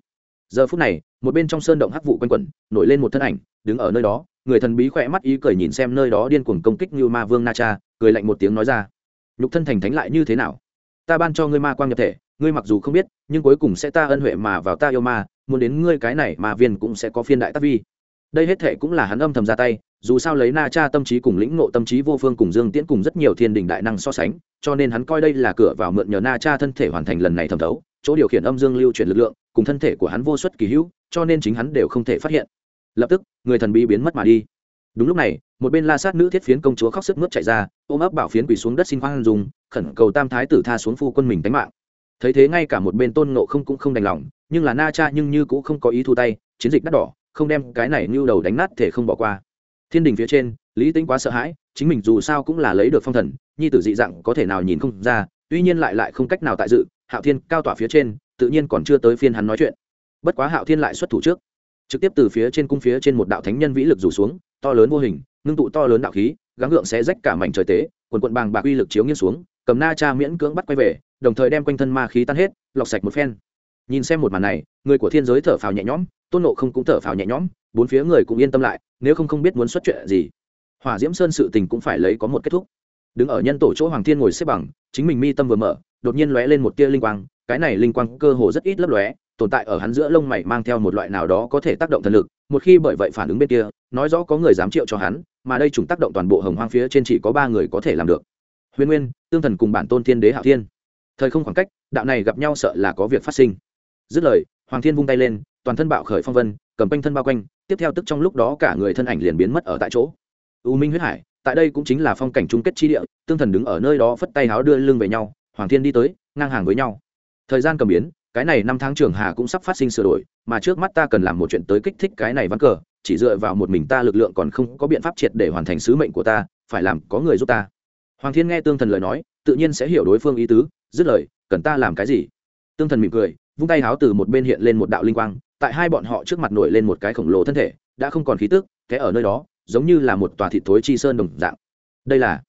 giờ phút này, một bên trong sơn động hắc vụ quanh quẩn, nổi lên một thân ảnh, đứng ở nơi đó, người thần bí khỏe mắt ý cười nhìn xem nơi đó điên cuồng công kích như ma vương na cha, cười lạnh một tiếng nói ra, nhục thân thành thánh lại như thế nào? Ta ban cho ngươi ma quang nhập thể, ngươi mặc dù không biết, nhưng cuối cùng sẽ ta ân huệ mà vào ta yêu ma, muốn đến ngươi cái này mà viên cũng sẽ có phiên đại tác vi. Đây hết thệ cũng là hắn âm thầm ra tay, dù sao lấy na cha tâm trí cùng lĩnh ngộ tâm trí vô phương cùng dương tiễn cùng rất nhiều thiên đình đại năng so sánh, cho nên hắn coi đây là cửa vào mượn nhờ na cha thân thể hoàn thành lần này thẩm thấu, chỗ điều khiển âm dương lưu chuyển lực lượng cùng thân thể của hắn vô suất kỳ hữu, cho nên chính hắn đều không thể phát hiện. Lập tức, người thần bí biến mất mà đi. Đúng lúc này, một bên la sát nữ thiết phiến công chúa khóc sức mướt chạy ra, ôm ấp bảo phiến quỳ xuống đất xin khoan dùng khẩn cầu tam thái tử tha xuống phu quân mình tánh mạng. Thấy thế ngay cả một bên tôn nộ không cũng không đành lòng, nhưng là na cha nhưng như cũng không có ý thu tay, chiến dịch đắt đỏ, không đem cái này như đầu đánh nát thể không bỏ qua. Thiên đình phía trên, lý tính quá sợ hãi, chính mình dù sao cũng là lấy được phong thần, nhi tử dị dạng có thể nào nhìn không ra, tuy nhiên lại lại không cách nào tại dự, hạo thiên cao tỏa phía trên tự nhiên còn chưa tới phiên hắn nói chuyện. Bất quá hạo thiên lại xuất thủ trước. Trực tiếp từ phía trên cung phía trên một đạo thánh nhân vĩ lực rủ xuống, to lớn vô hình, ngưng tụ to lớn đạo khí, gắng gượng sẽ rách cả mảnh trời tế, quần quận bàng bạc uy lực chiếu nghiêng xuống, cầm na cha miễn cưỡng bắt quay về, đồng thời đem quanh thân ma khí tan hết, lọc sạch một phen. Nhìn xem một màn này, người của thiên giới thở phào nhẹ nhõm, tôn nộ không cũng thở phào nhẹ nhõm, bốn phía người cũng yên tâm lại, nếu không không biết muốn xuất chuyện gì. Hỏa diễm sơn sự tình cũng phải lấy có một kết thúc. Đứng ở nhân tổ chỗ hoàng thiên ngồi xếp bằng, chính mình mi tâm vừa mở, đột nhiên lóe lên một tia linh quang cái này linh quang cơ hồ rất ít lấp lóe, tồn tại ở hắn giữa lông mày mang theo một loại nào đó có thể tác động thần lực, một khi bởi vậy phản ứng bên kia, nói rõ có người dám triệu cho hắn, mà đây chúng tác động toàn bộ hồng hoang phía trên chỉ có ba người có thể làm được. Huyền nguyên, tương thần cùng bản tôn thiên đế hạo thiên. Thời không khoảng cách, đạo này gặp nhau sợ là có việc phát sinh. Dứt lời, hoàng thiên vung tay lên, toàn thân bạo khởi phong vân, cầm quanh thân bao quanh, tiếp theo tức trong lúc đó cả người thân ảnh liền biến mất ở tại chỗ. U minh huyết hải, tại đây cũng chính là phong cảnh chung kết chi địa, tương thần đứng ở nơi đó phất tay háo đưa lưng về nhau, hoàng thiên đi tới, ngang hàng với nhau thời gian cầm biến, cái này năm tháng trường hà cũng sắp phát sinh sửa đổi, mà trước mắt ta cần làm một chuyện tới kích thích cái này ván cờ, chỉ dựa vào một mình ta lực lượng còn không có biện pháp triệt để hoàn thành sứ mệnh của ta, phải làm có người giúp ta. Hoàng thiên nghe tương thần lời nói, tự nhiên sẽ hiểu đối phương ý tứ, dứt lời, cần ta làm cái gì? Tương thần mỉm cười, vung tay háo từ một bên hiện lên một đạo linh quang, tại hai bọn họ trước mặt nổi lên một cái khổng lồ thân thể, đã không còn khí tức thế ở nơi đó, giống như là một tòa thị thối chi sơn đồng dạng. Đây là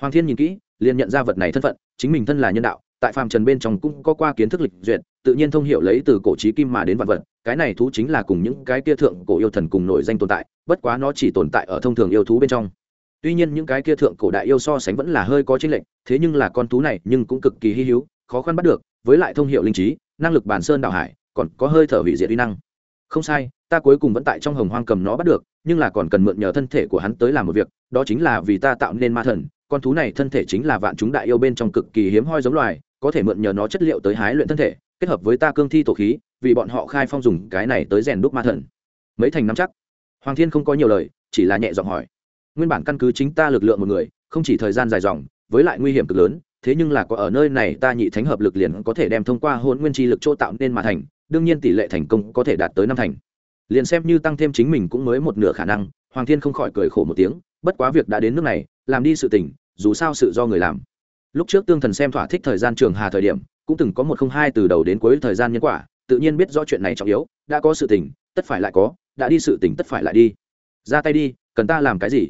hoàng thiên nhìn kỹ, liền nhận ra vật này thân phận, chính mình thân là nhân đạo tại phàm trần bên trong cũng có qua kiến thức lịch duyệt, tự nhiên thông hiểu lấy từ cổ trí kim mà đến vạn vật, cái này thú chính là cùng những cái kia thượng cổ yêu thần cùng nổi danh tồn tại, bất quá nó chỉ tồn tại ở thông thường yêu thú bên trong. Tuy nhiên những cái kia thượng cổ đại yêu so sánh vẫn là hơi có chênh lệch, thế nhưng là con thú này nhưng cũng cực kỳ hy hữu, khó khăn bắt được, với lại thông hiệu linh trí, năng lực bản sơn đạo hải, còn có hơi thở hủy diệt uy năng. Không sai, ta cuối cùng vẫn tại trong hồng hoang cầm nó bắt được, nhưng là còn cần mượn nhờ thân thể của hắn tới làm một việc, đó chính là vì ta tạo nên ma thần, con thú này thân thể chính là vạn chúng đại yêu bên trong cực kỳ hiếm hoi giống loài có thể mượn nhờ nó chất liệu tới hái luyện thân thể, kết hợp với ta cương thi tổ khí, vì bọn họ khai phong dùng cái này tới rèn đúc ma thần. Mấy thành năm chắc. Hoàng thiên không có nhiều lời, chỉ là nhẹ giọng hỏi. Nguyên bản căn cứ chính ta lực lượng một người, không chỉ thời gian dài dòng, với lại nguy hiểm cực lớn, thế nhưng là có ở nơi này ta nhị thánh hợp lực liền có thể đem thông qua hôn nguyên chi lực chỗ tạo nên mà thành, đương nhiên tỷ lệ thành công có thể đạt tới năm thành. Liền xem như tăng thêm chính mình cũng mới một nửa khả năng, hoàng thiên không khỏi cười khổ một tiếng, bất quá việc đã đến nước này, làm đi sự tình, dù sao sự do người làm lúc trước tương thần xem thỏa thích thời gian trường hà thời điểm, cũng từng có một không hai từ đầu đến cuối thời gian nhân quả, tự nhiên biết rõ chuyện này trọng yếu, đã có sự tỉnh tất phải lại có, đã đi sự tỉnh tất phải lại đi. Ra tay đi, cần ta làm cái gì?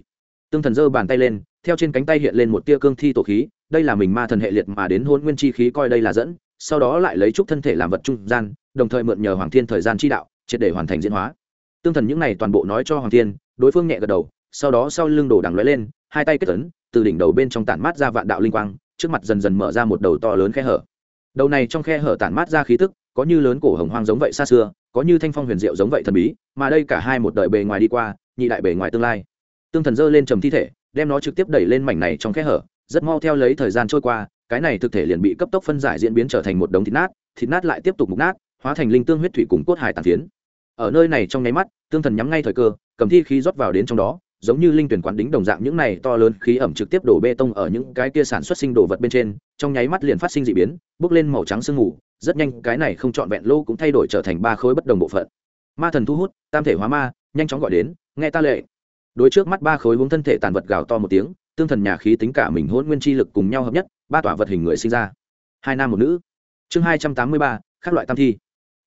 Tương thần giơ bàn tay lên, theo trên cánh tay hiện lên một tia cương thi tổ khí, đây là mình ma thần hệ liệt mà đến hôn nguyên chi khí coi đây là dẫn, sau đó lại lấy trúc thân thể làm vật trung gian, đồng thời mượn nhờ hoàng thiên thời gian chi đạo, triệt để hoàn thành diễn hóa. Tương thần những này toàn bộ nói cho hoàng thiên, đối phương nhẹ gật đầu, sau đó sau lưng đổ đằng lóe lên, hai tay kết tấn từ đỉnh đầu bên trong tản mát ra vạn đạo linh quang trước mặt dần dần mở ra một đầu to lớn khe hở. Đầu này trong khe hở tản mát ra khí tức, có như lớn cổ hồng hoang giống vậy xa xưa, có như thanh phong huyền diệu giống vậy thần bí, mà đây cả hai một đời bề ngoài đi qua, nhị đại bề ngoài tương lai. Tương thần dơ lên trầm thi thể, đem nó trực tiếp đẩy lên mảnh này trong khe hở, rất mau theo lấy thời gian trôi qua, cái này thực thể liền bị cấp tốc phân giải diễn biến trở thành một đống thịt nát thịt nát lại tiếp tục mục nát, hóa thành linh tương huyết thủy cùng cốt hải tàn phiến. Ở nơi này trong nháy mắt, tương thần nhắm ngay thời cơ, cầm thi khí rót vào đến trong đó giống như linh tuyển quán đính đồng dạng những này to lớn khí ẩm trực tiếp đổ bê tông ở những cái kia sản xuất sinh đồ vật bên trên, trong nháy mắt liền phát sinh d ị biến, bước lên màu trắng sương mù, rất nhanh, cái này không trọn vẹn lô cũng thay đổi trở thành ba khối bất đồng bộ phận. Ma thần thu hút, tam thể hóa ma, nhanh chóng gọi đến, nghe ta lệ. Đối trước mắt ba khối hướng thân thể tàn vật gào to một tiếng, tương thần nhà khí tính cả mình hôn nguyên chi lực cùng nhau hợp nhất, ba tỏa vật hình người sinh ra. Hai nam một nữ. Chương hai trăm tám mươi ba các loại tam thi.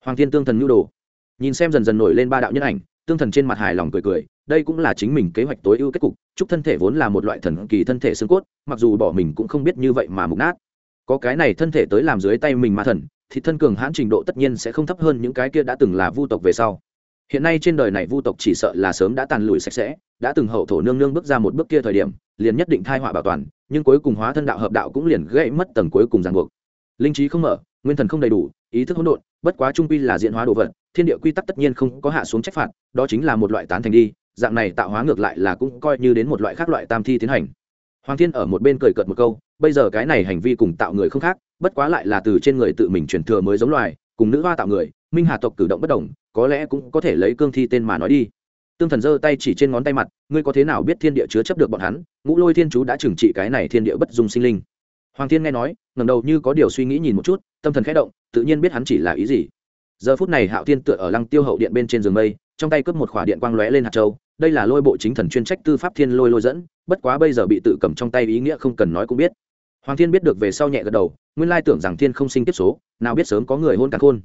Hoàng thiên tương thần nhu đồ. Nhìn xem dần dần nổi lên ba đạo nhân ảnh tương thần trên mặt hài lòng cười cười, đây cũng là chính mình kế hoạch tối ưu kết cục, chúc thân thể vốn là một loại thần kỳ thân thể xương cốt, mặc dù bỏ mình cũng không biết như vậy mà mục nát. Có cái này thân thể tới làm dưới tay mình ma thần, thì thân cường hãn trình độ tất nhiên sẽ không thấp hơn những cái kia đã từng là vu tộc về sau. Hiện nay trên đời này vu tộc chỉ sợ là sớm đã tàn lùi sạch sẽ, đã từng hậu thổ nương nương bước ra một bước kia thời điểm, liền nhất định thai họa bảo toàn, nhưng cuối cùng hóa thân đạo hợp đạo cũng liền gãy mất tầng cuối cùng ràng buộc linh trí không mở, nguyên thần không đầy đủ, ý thức hỗn độn, bất quá trung quy là diện hóa đồ vật, thiên địa quy tắc tất nhiên không có hạ xuống trách phạt, đó chính là một loại tán thành đi, dạng này tạo hóa ngược lại là cũng coi như đến một loại khác loại tam thi tiến hành. Hoàng thiên ở một bên cười cợt một câu, bây giờ cái này hành vi cùng tạo người không khác, bất quá lại là từ trên người tự mình truyền thừa mới giống loài, cùng nữ hoa tạo người, minh hà tộc cử động bất đồng, có lẽ cũng có thể lấy cương thi tên mà nói đi. Tương thần giơ tay chỉ trên ngón tay mặt, ngươi có thế nào biết thiên địa chứa chấp được bọn hắn? Ngũ lôi thiên chú đã trừng trị cái này thiên địa bất dung sinh linh hoàng thiên nghe nói ngầm đầu như có điều suy nghĩ nhìn một chút, tâm thần khẽ động, tự nhiên biết hắn chỉ là ý gì. Giờ phút này hạo thiên tựa ở lăng tiêu hậu điện bên trên giường mây, trong tay cướp một khỏa điện quang lóe lên hạt châu, đây là lôi bộ chính thần chuyên trách tư pháp thiên lôi lôi dẫn, bất quá bây giờ bị tự cầm trong tay ý nghĩa không cần nói cũng biết. Hoàng thiên biết được về sau nhẹ gật đầu, nguyên lai tưởng rằng thiên không sinh tiếp số, nào biết sớm có người hôn cả khôn.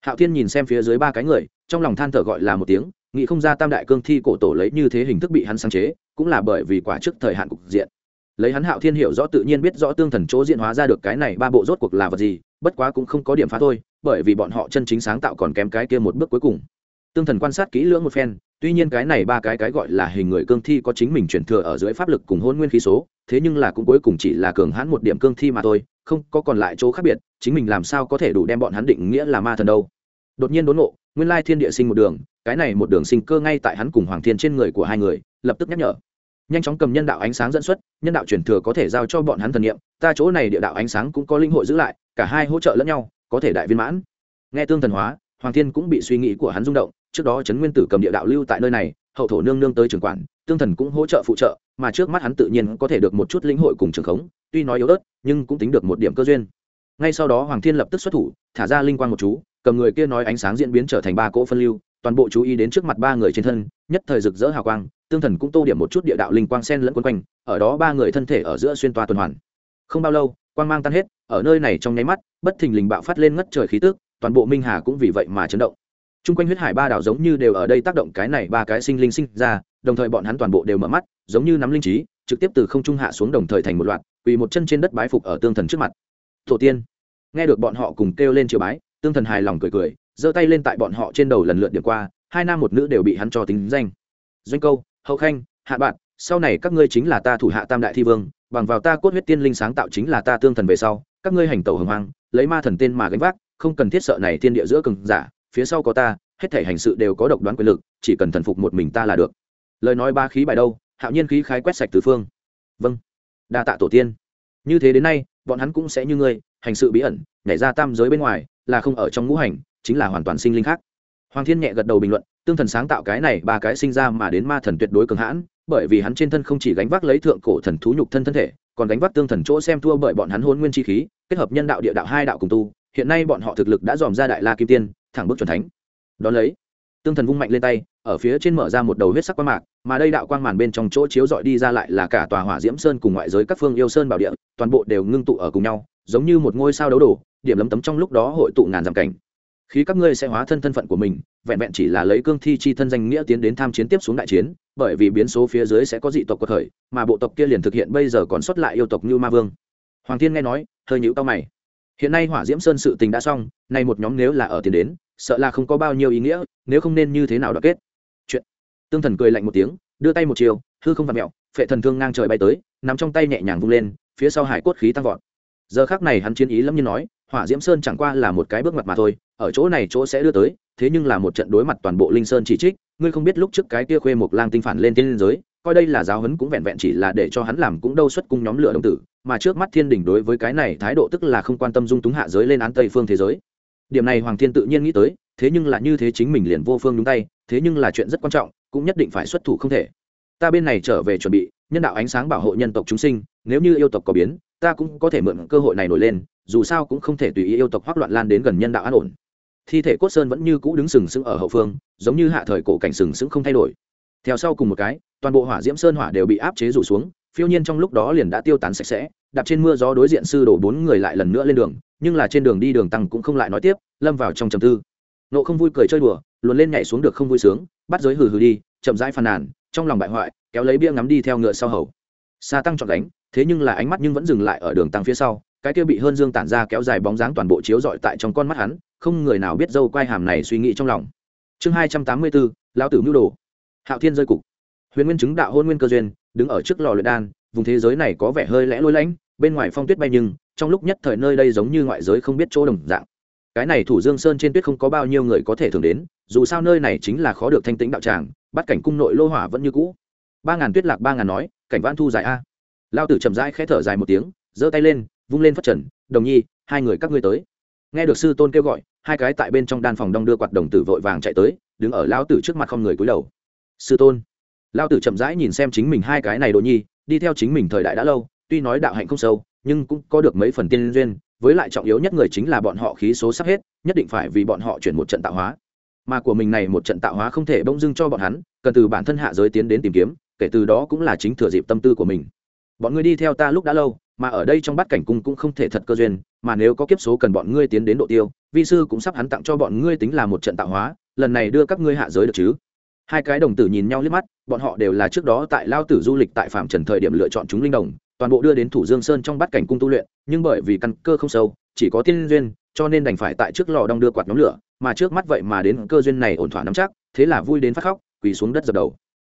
Hạo thiên nhìn xem phía dưới ba cái người, trong lòng than thở gọi là một tiếng, nghĩ không ra tam đại cương thi cổ tổ lấy như thế hình thức bị hắn sáng chế, cũng là bởi vì quả trước thời hạn cục diện lấy hắn hạo thiên hiểu rõ tự nhiên biết rõ tương thần chỗ diễn hóa ra được cái này ba bộ rốt cuộc là vật gì, bất quá cũng không có điểm phá thôi, bởi vì bọn họ chân chính sáng tạo còn kém cái kia một bước cuối cùng. Tương thần quan sát kỹ lưỡng một phen, tuy nhiên cái này ba cái cái gọi là hình người cương thi có chính mình chuyển thừa ở dưới pháp lực cùng hôn nguyên khí số, thế nhưng là cũng cuối cùng chỉ là cường hãn một điểm cương thi mà thôi, không có còn lại chỗ khác biệt, chính mình làm sao có thể đủ đem bọn hắn định nghĩa là ma thần đâu. Đột nhiên đốn ngộ, nguyên lai thiên địa sinh một đường, cái này một đường sinh cơ ngay tại hắn cùng hoàng thiên trên người của hai người, lập tức nhắc nhở nhanh chóng cầm nhân đạo ánh sáng dẫn xuất, nhân đạo truyền thừa có thể giao cho bọn hắn thần nghiệm ta chỗ này địa đạo ánh sáng cũng có linh hội giữ lại, cả hai hỗ trợ lẫn nhau, có thể đại viên mãn. Nghe tương thần hóa, hoàng thiên cũng bị suy nghĩ của hắn rung động, trước đó trấn nguyên tử cầm địa đạo lưu tại nơi này, hậu thổ nương nương tới trường quản, tương thần cũng hỗ trợ phụ trợ, mà trước mắt hắn tự nhiên có thể được một chút lĩnh hội cùng trường khống, tuy nói yếu ớt, nhưng cũng tính được một điểm cơ duyên. Ngay sau đó hoàng thiên lập tức xuất thủ, thả ra linh quang một chú, cầm người kia nói ánh sáng diễn biến trở thành ba cỗ phân lưu, toàn bộ chú ý đến trước mặt ba người trên thân, nhất thời rực rỡ hào quang tương thần cũng tô điểm một chút địa đạo linh quang sen lẫn quấn quanh ở đó ba người thân thể ở giữa xuyên toa tuần hoàn không bao lâu quang mang tan hết ở nơi này trong nháy mắt bất thình lình bạo phát lên ngất trời khí tức toàn bộ minh hà cũng vì vậy mà chấn động Trung quanh huyết hải ba đảo giống như đều ở đây tác động cái này ba cái sinh linh sinh ra, đồng thời bọn hắn toàn bộ đều mở mắt, giống như nắm linh trí, trực tiếp từ không trung hạ xuống đồng thời thành một loạt, quỳ một chân trên đất bái phục ở tương thần trước mặt. Tổ tiên. Nghe được bọn họ cùng kêu lên chiều bái, tương thần hài lòng cười cười, giơ tay lên tại bọn họ trên đầu lần lượt điểm qua, hai nam một nữ đều bị hắn cho tính danh. Doanh câu, Hậu Khanh, Hạ Bạn, sau này các ngươi chính là ta thủ hạ Tam đại thi vương, bằng vào ta cốt huyết tiên linh sáng tạo chính là ta tương thần về sau, các ngươi hành tẩu hồng hoang, lấy ma thần tên mà gánh vác, không cần thiết sợ này thiên địa giữa cường giả, phía sau có ta, hết thể hành sự đều có độc đoán quyền lực chỉ cần thần phục một mình ta là được. Lời nói ba khí bài đâu hạo nhiên khí khái quét sạch từ phương. Vâng đa tạ tổ tiên. Như thế đến nay bọn hắn cũng sẽ như ngươi hành sự bí ẩn nhảy ra tam giới bên ngoài là không ở trong ngũ hành chính là hoàn toàn sinh linh khác. Hoàng thiên nhẹ gật đầu bình luận tương thần sáng tạo cái này ba cái sinh ra mà đến ma thần tuyệt đối cường hãn, bởi vì hắn trên thân không chỉ gánh vác lấy thượng cổ thần thú nhục thân thân thể, còn gánh vác tương thần chỗ xem thua bởi bọn hắn hôn nguyên chi khí, kết hợp nhân đạo địa đạo hai đạo cùng tu, hiện nay bọn họ thực lực đã dòm ra đại la kim tiên, thẳng bước c thánh. Đón lấy, tương thần vung mạnh lên tay, ở phía trên mở ra một đầu huyết sắc quang mạc, mà đây đạo quang màn bên trong chỗ chiếu dọi đi ra lại là cả tòa hỏa diễm sơn cùng ngoại giới các phương yêu sơn bảo địa, toàn bộ đều ngưng tụ ở cùng nhau, giống như một ngôi sao đấu đổ điểm lấm tấm trong lúc đó hội tụ ngàn dặm cảnh khi các ngươi sẽ hóa thân thân phận của mình, vẹn vẹn chỉ là lấy cương thi chi thân danh nghĩa tiến đến tham chiến tiếp xuống đại chiến, bởi vì biến số phía dưới sẽ có dị tộc cuộc khởi, mà bộ tộc kia liền thực hiện bây giờ còn xuất lại yêu tộc như ma vương. Hoàng thiên nghe nói, hơi nhũ tao mày. Hiện nay hỏa diễm sơn sự tình đã xong, nay một nhóm nếu là ở tiền đến, sợ là không có bao nhiêu ý nghĩa, nếu không nên như thế nào đoạt kết. Chuyện. Tương thần cười lạnh một tiếng, đưa tay một chiều, hư không vặt mẹo, phệ thần thương ngang trời bay tới nằm trong tay nhẹ nhàng vung lên, phía sau hải cốt khí tăng vọt giờ khác này hắn chiến ý lâm nhiên nói, hỏa diễm sơn chẳng qua là một cái bước mặt mà thôi, ở chỗ này chỗ sẽ đưa tới, thế nhưng là một trận đối mặt toàn bộ linh sơn chỉ trích, ngươi không biết lúc trước cái kia khuê một lang tinh phản lên tiên giới, coi đây là giáo huấn cũng vẹn vẹn chỉ là để cho hắn làm cũng đâu xuất cung nhóm lửa đồng tử, mà trước mắt thiên đình đối với cái này thái độ tức là không quan tâm dung túng hạ giới lên án tây phương thế giới. Điểm này hoàng thiên tự nhiên nghĩ tới, thế nhưng là như thế chính mình liền vô phương đúng tay, thế nhưng là chuyện rất quan trọng, cũng nhất định phải xuất thủ không thể. Ta bên này trở về chuẩn bị, nhân đạo ánh sáng bảo hộ nhân tộc chúng sinh, nếu như yêu tộc có biến ta cũng có thể mượn cơ hội này nổi lên, dù sao cũng không thể tùy ý yêu tộc hoắc loạn lan đến gần nhân đạo an ổn. Thi thể cốt sơn vẫn như cũ đứng sừng sững ở hậu phương, giống như hạ thời cổ cảnh sừng sững không thay đổi. Theo sau cùng một cái, toàn bộ hỏa diễm sơn hỏa đều bị áp chế rủ xuống, phiêu nhiên trong lúc đó liền đã tiêu tán sạch sẽ, đạp trên mưa gió đối diện sư đổ bốn người lại lần nữa lên đường, nhưng là trên đường đi đường tăng cũng không lại nói tiếp, lâm vào trong trầm tư. Nộ không vui cười chơi đùa, luồn lên nhảy xuống được không vui sướng, bắt giới hừ hừ đi, chậm rãi phàn nàn, trong lòng bại hoại, kéo lấy bia ngắm đi theo ngựa sau hầu. Xa tăng chọn đánh thế nhưng là ánh mắt nhưng vẫn dừng lại ở đường tăng phía sau, cái kia bị hơn dương tản ra kéo dài bóng dáng toàn bộ chiếu dọi tại trong con mắt hắn, không người nào biết dâu quai hàm này suy nghĩ trong lòng. Chương hai trăm tám mươi bốn, lão tử mưu đồ. Hạo thiên rơi cục. Huyền nguyên chứng đạo hôn nguyên cơ duyên, đứng ở trước lò luyện đan, vùng thế giới này có vẻ hơi lẽ lôi lãnh, bên ngoài phong tuyết bay nhưng, trong lúc nhất thời nơi đây giống như ngoại giới không biết chỗ đồng dạng. Cái này thủ dương sơn trên tuyết không có bao nhiêu người có thể thường đến, dù sao nơi này chính là khó được thanh tĩnh đạo tràng, bắt cảnh cung nội lô hỏa vẫn như cũ. Ba ngàn tuyết lạc ba ngàn nói, cảnh vãn thu dài a lao tử chậm rãi khẽ thở dài một tiếng, giơ tay lên, vung lên phát trần, đồng nhi, hai người các ngươi tới. Nghe được sư tôn kêu gọi, hai cái tại bên trong đan phòng đong đưa quạt đồng tử vội vàng chạy tới, đứng ở lao tử trước mặt không người cúi đầu. Sư tôn. Lao tử chậm rãi nhìn xem chính mình hai cái này đồ nhi, đi theo chính mình thời đại đã lâu, tuy nói đạo hạnh không sâu, nhưng cũng có được mấy phần tiên duyên, với lại trọng yếu nhất người chính là bọn họ khí số sắp hết, nhất định phải vì bọn họ chuyển một trận tạo hóa. Mà của mình này một trận tạo hóa không thể bông dưng cho bọn hắn, cần từ bản thân hạ giới tiến đến tìm kiếm, kể từ đó cũng là chính thừa dịp tâm tư của mình bọn ngươi đi theo ta lúc đã lâu, mà ở đây trong bát cảnh cung cũng không thể thật cơ duyên, mà nếu có kiếp số cần bọn ngươi tiến đến độ tiêu, vi sư cũng sắp hắn tặng cho bọn ngươi tính là một trận tạo hóa, lần này đưa các ngươi hạ giới được chứ? Hai cái đồng tử nhìn nhau liếc mắt, bọn họ đều là trước đó tại lao tử du lịch tại phạm trần thời điểm lựa chọn chúng linh đồng, toàn bộ đưa đến thủ dương sơn trong bát cảnh cung tu luyện, nhưng bởi vì căn cơ không sâu, chỉ có tiên duyên, cho nên đành phải tại trước lò đong đưa quạt nhóm lửa, mà trước mắt vậy mà đến cơ duyên này ổn thỏa nắm chắc, thế là vui đến phát khóc, quỳ xuống đất dập đầu.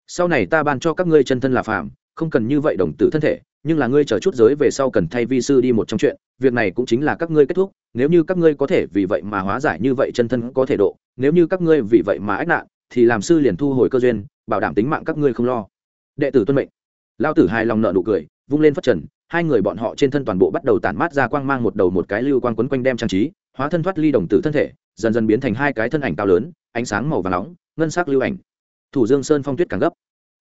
Sau này ta ban cho các ngươi chân thân là phạm không cần như vậy đồng tử thân thể, nhưng là ngươi chờ chút giới về sau cần thay vi sư đi một trong chuyện, việc này cũng chính là các ngươi kết thúc, nếu như các ngươi có thể vì vậy mà hóa giải như vậy chân thân có thể độ, nếu như các ngươi vì vậy mà ách nạn, thì làm sư liền thu hồi cơ duyên, bảo đảm tính mạng các ngươi không lo. Đệ tử tuân mệnh. Lao tử hài lòng nợ nụ cười, vung lên phát trần, hai người bọn họ trên thân toàn bộ bắt đầu tản mát ra quang mang một đầu một cái lưu quang quấn quanh đem trang trí, hóa thân thoát ly đồng tử thân thể, dần dần biến thành hai cái thân ảnh cao lớn, ánh sáng màu và nóng, ngân sắc lưu ảnh. Thủ dương sơn phong tuyết càng gấp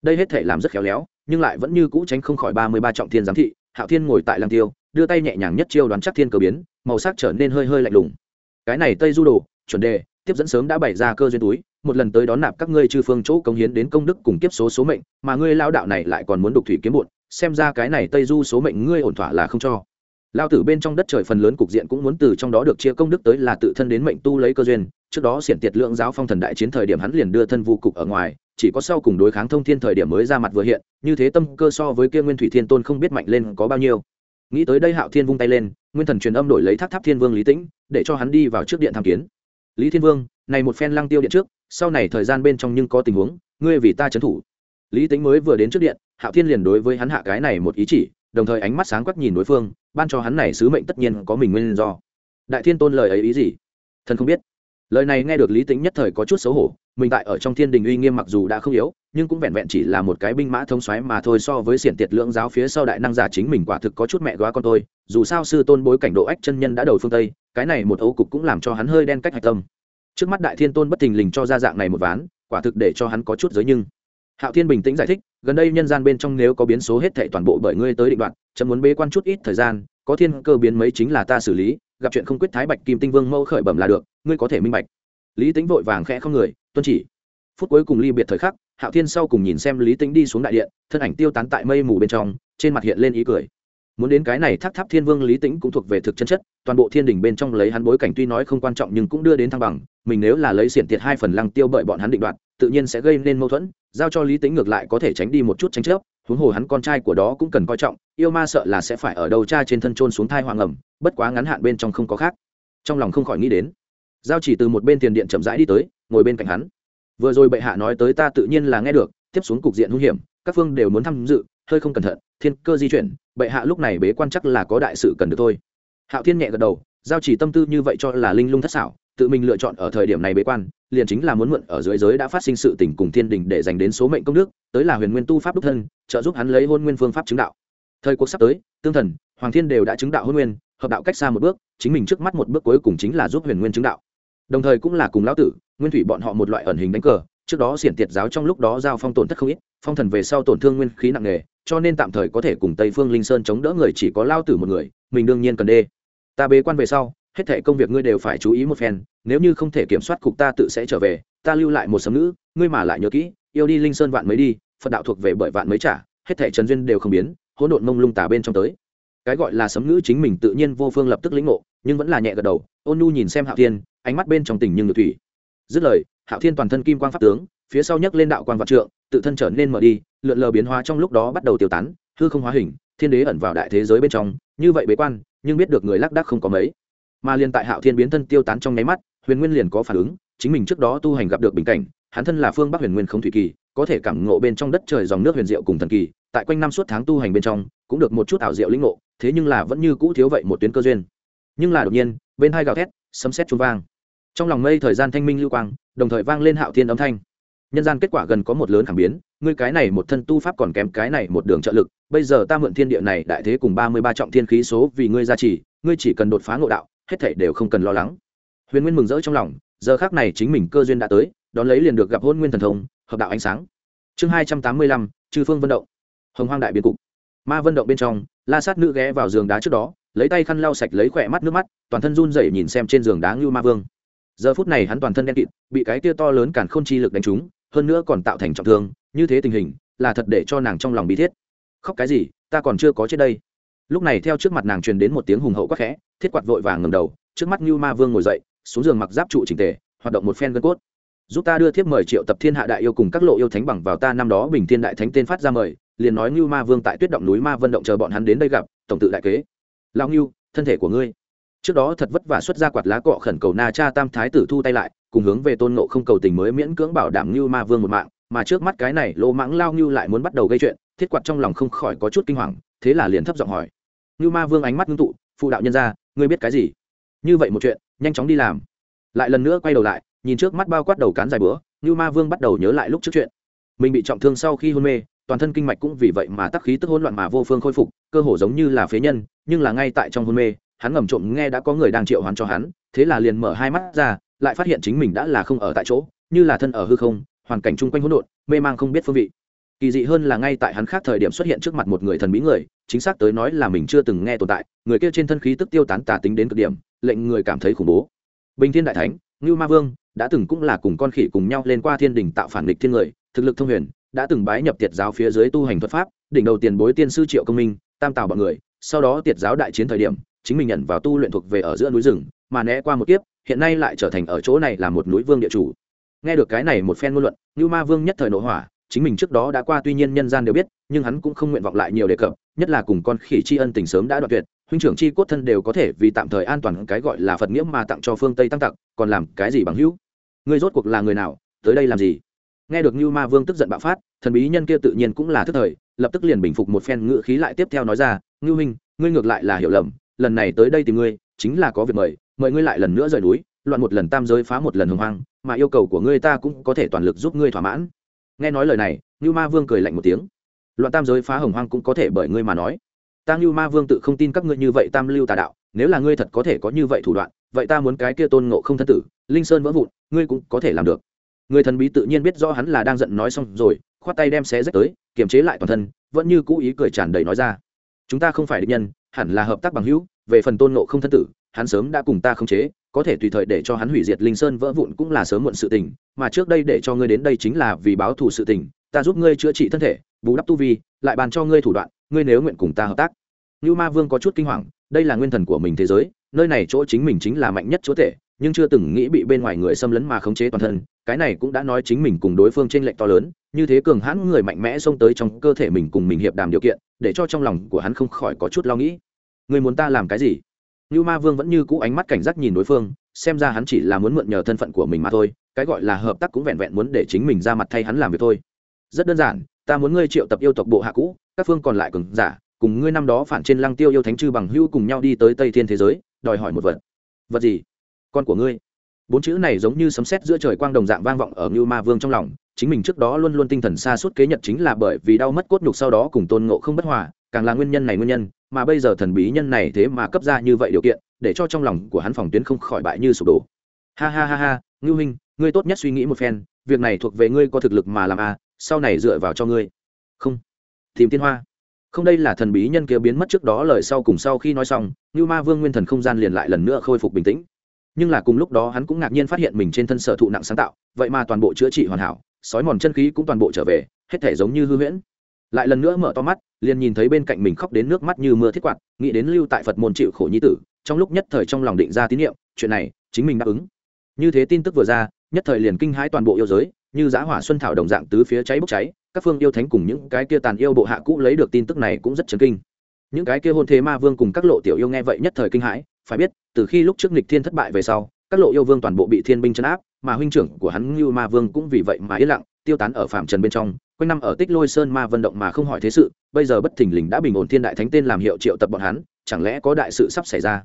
đây hết thể làm rất khéo léo, nhưng lại vẫn như cũ tránh không khỏi ba mươi ba trọng thiên giám thị, hạo thiên ngồi tại lăng tiêu, đưa tay nhẹ nhàng nhất chiêu đoán chắc thiên cờ biến, màu sắc trở nên hơi hơi lạnh lùng. Cái này tây du đồ, chuẩn đề, tiếp dẫn sớm đã bày ra cơ duyên túi, một lần tới đón nạp các ngươi chư phương chỗ cống hiến đến công đức cùng kiếp số số mệnh, mà ngươi lao đạo này lại còn muốn đục thủy kiếm bụt xem ra cái này tây du số mệnh ngươi ổn thỏa là không cho. Lao tử bên trong đất trời phần lớn cục diện cũng muốn từ trong đó được chia công đức tới là tự thân đến mệnh tu lấy cơ duyên, trước đó xiển tiệt lượng giáo phong thần đại chiến thời điểm hắn liền đưa thân vu cục ở ngoài chỉ có sau cùng đối kháng thông thiên thời điểm mới ra mặt vừa hiện, như thế tâm cơ so với kia nguyên thủy thiên tôn không biết mạnh lên có bao nhiêu. Nghĩ tới đây hạo thiên vung tay lên, nguyên thần truyền âm đổi lấy tháp tháp thiên vương lý tĩnh, để cho hắn đi vào trước điện tham kiến. Lý thiên vương, này một phen lăng tiêu điện trước, sau này thời gian bên trong nhưng có tình huống, ngươi vì ta trấn thủ. Lý tính mới vừa đến trước điện, hạo thiên liền đối với hắn hạ cái này một ý chỉ, đồng thời ánh mắt sáng quắc nhìn đối phương, ban cho hắn này sứ mệnh tất nhiên có mình nguyên do. Đại thiên tôn lời ấy ý gì? Thần không biết. Lời này nghe được lý tính nhất thời có chút xấu hổ mình tại ở trong thiên đình uy nghiêm mặc dù đã không yếu, nhưng cũng vẹn vẹn chỉ là một cái binh mã thông xoáy mà thôi, so với xiển tiệt lưỡng giáo phía sau đại năng giả chính mình quả thực có chút mẹ góa con tôi. Dù sao sư tôn bối cảnh độ ách chân nhân đã đầu phương tây, cái này một ấu cục cũng làm cho hắn hơi đen cách hạch tâm. Trước mắt đại thiên tôn bất thình lình cho ra dạng này một ván, quả thực để cho hắn có chút giới nhưng. Hạo thiên bình tĩnh giải thích, gần đây nhân gian bên trong nếu có biến số hết thệ toàn bộ bởi ngươi tới định đoạn chấm muốn bế quan chút ít thời gian, có thiên cơ biến mấy chính là ta xử lý, gặp chuyện không quyết thái bạch kim tinh vương mẫu khởi bẩm là được, ngươi có thể minh bạch. Lý tính vội vàng khẽ không người tuân chỉ. Phút cuối cùng ly biệt thời khắc, hạo thiên sau cùng nhìn xem lý tính đi xuống đại điện, thân ảnh tiêu tán tại mây mù bên trong, trên mặt hiện lên ý cười. Muốn đến cái này tháp tháp thiên vương lý tĩnh cũng thuộc về thực chân chất, toàn bộ thiên đình bên trong lấy hắn bối cảnh tuy nói không quan trọng nhưng cũng đưa đến thăng bằng, mình nếu là lấy xiển tiệt hai phần lăng tiêu bởi bọn hắn định đoạt, tự nhiên sẽ gây nên mâu thuẫn, giao cho lý tĩnh ngược lại có thể tránh đi một chút tranh chấp, huống hồ hắn con trai của đó cũng cần coi trọng, yêu ma sợ là sẽ phải ở đầu cha trên thân trôn xuống thai hoàng ẩm, bất quá ngắn hạn bên trong không có khác. Trong lòng không khỏi nghĩ đến, giao chỉ từ một bên tiền điện chậm rãi đi tới ngồi bên cạnh hắn. Vừa rồi bệ hạ nói tới ta tự nhiên là nghe được, tiếp xuống cục diện hung hiểm, các phương đều muốn tham dự, hơi không cẩn thận, thiên cơ di chuyển, bệ hạ lúc này bế quan chắc là có đại sự cần được thôi. Hạo thiên nhẹ gật đầu, giao chỉ tâm tư như vậy cho là linh lung thất xảo, tự mình lựa chọn ở thời điểm này bế quan, liền chính là muốn mượn ở dưới giới đã phát sinh sự tình cùng thiên đình để dành đến số mệnh công đức, tới là huyền nguyên tu pháp đúc thân, trợ giúp hắn lấy hôn nguyên phương pháp chứng đạo. Thời cuộc sắp tới, tương thần, hoàng thiên đều đã chứng đạo hôn nguyên, hợp đạo cách xa một bước, chính mình trước mắt một bước cuối cùng chính là giúp huyền nguyên chứng đạo đồng thời cũng là cùng lão tử, nguyên thủy bọn họ một loại ẩn hình đánh cờ, trước đó xiển tiệt giáo trong lúc đó giao phong tổn thất không ít, phong thần về sau tổn thương nguyên khí nặng nề, cho nên tạm thời có thể cùng tây phương linh sơn chống đỡ người chỉ có lao tử một người, mình đương nhiên cần đê. Ta bế quan về sau, hết thể công việc ngươi đều phải chú ý một phen, nếu như không thể kiểm soát cục ta tự sẽ trở về, ta lưu lại một sấm nữ ngươi mà lại nhớ kỹ, yêu đi linh sơn vạn mới đi, phật đạo thuộc về bởi vạn mới trả, hết thể trần duyên đều không biến, hỗn độn mông lung tả bên trong tới. Cái gọi là sấm ngữ chính mình tự nhiên vô phương lập tức lĩnh ngộ, nhưng vẫn là nhẹ gật đầu, ôn nu nhìn xem hạo thiên ánh mắt bên trong tình nhưng được thủy. Dứt lời, hạo thiên toàn thân kim quang pháp tướng, phía sau nhấc lên đạo quang vạn trượng, tự thân trở nên mở đi, lượn lờ biến hóa trong lúc đó bắt đầu tiêu tán, hư không hóa hình, thiên đế ẩn vào đại thế giới bên trong, như vậy bế quan, nhưng biết được người lác đác không có mấy. Mà liền tại hạo thiên biến thân tiêu tán trong nháy mắt, huyền nguyên liền có phản ứng, chính mình trước đó tu hành gặp được bình cảnh, hắn thân là phương bắc huyền nguyên không thủy kỳ, có thể cảm ngộ bên trong đất trời dòng nước huyền diệu cùng thần kỳ, tại quanh năm suốt tháng tu hành bên trong, cũng được một chút ảo diệu lĩnh ngộ, thế nhưng là vẫn như cũ thiếu vậy một tuyến cơ duyên. Nhưng là đột nhiên, bên hai gào thét, sấm sét chuông vang trong lòng mây thời gian thanh minh lưu quang, đồng thời vang lên hạo thiên âm thanh. Nhân gian kết quả gần có một lớn cảm biến, ngươi cái này một thân tu pháp còn kém cái này một đường trợ lực, bây giờ ta mượn thiên địa này đại thế cùng ba mươi ba trọng thiên khí số vì ngươi gia trì, ngươi chỉ cần đột phá ngộ đạo, hết thảy đều không cần lo lắng. Huyền nguyên mừng rỡ trong lòng, giờ khác này chính mình cơ duyên đã tới, đón lấy liền được gặp hôn nguyên thần thông, hợp đạo ánh sáng. Chương hai trăm tám mươi lăm, chư phương vận động. Hồng hoang đại biến cục. Ma vận động bên trong, la sát nữ ghé vào giường đá trước đó, lấy tay khăn lau sạch lấy khỏe mắt nước mắt, toàn thân run rẩy nhìn xem trên giường đá ngưu ma vương giờ phút này hắn toàn thân đen kịt, bị cái tia to lớn càn khôn chi lực đánh trúng, hơn nữa còn tạo thành trọng thương, như thế tình hình, là thật để cho nàng trong lòng bi thiết. Khóc cái gì, ta còn chưa có chết đây. Lúc này theo trước mặt nàng truyền đến một tiếng hùng hậu quắc khẽ, thiết quạt vội vàng ngầm đầu, trước mắt như ma vương ngồi dậy, xuống giường mặc giáp trụ trình tề, hoạt động một phen gân cốt. Giúp ta đưa thiếp mời triệu tập thiên hạ đại yêu cùng các lộ yêu thánh bằng vào ta năm đó bình thiên đại thánh tên phát ra mời, liền nói như ma vương tại tuyết động núi ma vân động chờ bọn hắn đến đây gặp, tổng tự đại kế. Lao ngưu thân thể của ngươi trước đó thật vất vả xuất ra quạt lá cọ khẩn cầu na cha tam thái tử thu tay lại, cùng hướng về tôn nộ không cầu tình mới miễn cưỡng bảo đảm như ma vương một mạng, mà trước mắt cái này lô mãng lao như lại muốn bắt đầu gây chuyện, thiết quạt trong lòng không khỏi có chút kinh hoàng, thế là liền thấp giọng hỏi. Như ma vương ánh mắt ngưng tụ, phụ đạo nhân ra ngươi biết cái gì? Như vậy một chuyện, nhanh chóng đi làm. Lại lần nữa quay đầu lại, nhìn trước mắt bao quát đầu cán dài bữa như ma vương bắt đầu nhớ lại lúc trước chuyện. Mình bị trọng thương sau khi hôn mê, toàn thân kinh mạch cũng vì vậy mà tắc khí tức hỗn loạn mà vô phương khôi phục, cơ hồ giống như là phế nhân, nhưng là ngay tại trong hôn mê hắn ngầm trộm nghe đã có người đang triệu hoán cho hắn, thế là liền mở hai mắt ra, lại phát hiện chính mình đã là không ở tại chỗ, như là thân ở hư không, hoàn cảnh chung quanh hỗn độn, mê mang không biết phương vị. Kỳ dị hơn là ngay tại hắn khác thời điểm xuất hiện trước mặt một người thần bí người, chính xác tới nói là mình chưa từng nghe tồn tại, người kia trên thân khí tức tiêu tán tà tính đến cực điểm, lệnh người cảm thấy khủng bố. Bình thiên đại thánh, ngưu ma vương, đã từng cũng là cùng con khỉ cùng nhau lên qua thiên đình tạo phản địch thiên người, thực lực thông huyền, đã từng bái nhập tiệt giáo phía dưới tu hành thuật pháp, đỉnh đầu tiền bối tiên sư triệu công minh, tam tào bọn người, sau đó tiệt giáo đại chiến thời điểm chính mình nhận vào tu luyện thuộc về ở giữa núi rừng, mà né qua một kiếp, hiện nay lại trở thành ở chỗ này là một núi vương địa chủ. Nghe được cái này một phen ngôn luận như ma vương nhất thời nổ hỏa, chính mình trước đó đã qua tuy nhiên nhân gian đều biết, nhưng hắn cũng không nguyện vọng lại nhiều đề cập, nhất là cùng con khỉ tri ân tình sớm đã đoạn tuyệt, huynh trưởng chi cốt thân đều có thể vì tạm thời an toàn cái gọi là phật nghĩa mà tặng cho phương tây tăng tặc, còn làm cái gì bằng hữu? Người rốt cuộc là người nào, tới đây làm gì? Nghe được như ma vương tức giận bạo phát, thần bí nhân kia tự nhiên cũng là thức thời, lập tức liền bình phục một phen ngự khí lại tiếp theo nói ra, ngưu huynh, ngươi ngược lại là hiểu lầm lần này tới đây tìm ngươi, chính là có việc mời mời ngươi lại lần nữa rời núi, loạn một lần tam giới phá một lần hồng hoang, mà yêu cầu của ngươi ta cũng có thể toàn lực giúp ngươi thỏa mãn. Nghe nói lời này như ma vương cười lạnh một tiếng. Loạn tam giới phá hồng hoang cũng có thể bởi ngươi mà nói. Ta như ma vương tự không tin các ngươi như vậy tam lưu tà đạo, nếu là ngươi thật có thể có như vậy thủ đoạn, vậy ta muốn cái kia tôn ngộ không thân tử, linh sơn vỡ vụn, ngươi cũng có thể làm được. Người thần bí tự nhiên biết rõ hắn là đang giận nói xong rồi, khoát tay đem xé rách tới, kiềm chế lại toàn thân, vẫn như cũ ý cười tràn đầy nói ra. Chúng ta không phải địch nhân hẳn là hợp tác bằng hữu, về phần tôn nộ không thân tử, hắn sớm đã cùng ta khống chế, có thể tùy thời để cho hắn hủy diệt linh sơn vỡ vụn cũng là sớm muộn sự tình, mà trước đây để cho ngươi đến đây chính là vì báo thù sự tình, ta giúp ngươi chữa trị thân thể, bù đắp tu vi, lại bàn cho ngươi thủ đoạn, ngươi nếu nguyện cùng ta hợp tác. Như ma vương có chút kinh hoàng, đây là nguyên thần của mình thế giới, nơi này chỗ chính mình chính là mạnh nhất chúa thể, nhưng chưa từng nghĩ bị bên ngoài người xâm lấn mà khống chế toàn thân, cái này cũng đã nói chính mình cùng đối phương trên lệch to lớn như thế cường hãn người mạnh mẽ xông tới trong cơ thể mình cùng mình hiệp đàm điều kiện để cho trong lòng của hắn không khỏi có chút lo nghĩ. Người muốn ta làm cái gì? Như ma vương vẫn như cũ ánh mắt cảnh giác nhìn đối phương xem ra hắn chỉ là muốn mượn nhờ thân phận của mình mà thôi cái gọi là hợp tác cũng vẹn vẹn muốn để chính mình ra mặt thay hắn làm việc thôi. Rất đơn giản ta muốn ngươi triệu tập yêu tộc bộ hạ cũ các phương còn lại cường giả cùng ngươi năm đó phản trên lăng tiêu yêu thánh chư bằng hưu cùng nhau đi tới tây thiên thế giới đòi hỏi một vật. Vật gì? Con của ngươi. Bốn chữ này giống như sấm sét giữa trời quang đồng dạng vang vọng ở Ngưu Ma Vương trong lòng, chính mình trước đó luôn luôn tinh thần xa suốt kế nhật chính là bởi vì đau mất cốt nhục sau đó cùng tôn ngộ không bất hòa, càng là nguyên nhân này nguyên nhân, mà bây giờ thần bí nhân này thế mà cấp ra như vậy điều kiện, để cho trong lòng của hắn phòng tuyến không khỏi bại như sụp đổ. Ha ha ha ha, Ngưu huynh, ngươi tốt nhất suy nghĩ một phen, việc này thuộc về ngươi có thực lực mà làm à, sau này dựa vào cho ngươi. Không. Tìm Tiên Hoa. Không đây là thần bí nhân kia biến mất trước đó lời sau cùng sau khi nói xong, Ngưu Ma Vương nguyên thần không gian liền lại lần nữa khôi phục bình tĩnh nhưng là cùng lúc đó hắn cũng ngạc nhiên phát hiện mình trên thân sở thụ nặng sáng tạo vậy mà toàn bộ chữa trị hoàn hảo sói mòn chân khí cũng toàn bộ trở về, hết thể giống như hư huyễn. Lại lần nữa mở to mắt, liền nhìn thấy bên cạnh mình khóc đến nước mắt như mưa thiết quạt, nghĩ đến lưu tại phật môn chịu khổ nhi tử, trong lúc nhất thời trong lòng định ra tín nhiệm chuyện này, chính mình đáp ứng. Như thế tin tức vừa ra, nhất thời liền kinh hãi toàn bộ yêu giới, như giá hỏa xuân thảo đồng dạng tứ phía cháy bốc cháy, các phương yêu thánh cùng những cái kia tàn yêu bộ hạ cũ lấy được tin tức này cũng rất chấn kinh. Những cái kia hôn thế ma vương cùng các lộ tiểu yêu nghe vậy nhất thời kinh hãi, phải biết, từ khi lúc trước nghịch thiên thất bại về sau, các lộ yêu vương toàn bộ bị thiên binh chấn áp mà huynh trưởng của hắn như ma vương cũng vì vậy mà yên lặng, tiêu tán ở phạm trần bên trong. Quanh năm ở tích lôi sơn ma vận động mà không hỏi thế sự, bây giờ bất thình lình đã bình ổn thiên đại thánh tên làm hiệu triệu tập bọn hắn, chẳng lẽ có đại sự sắp xảy ra?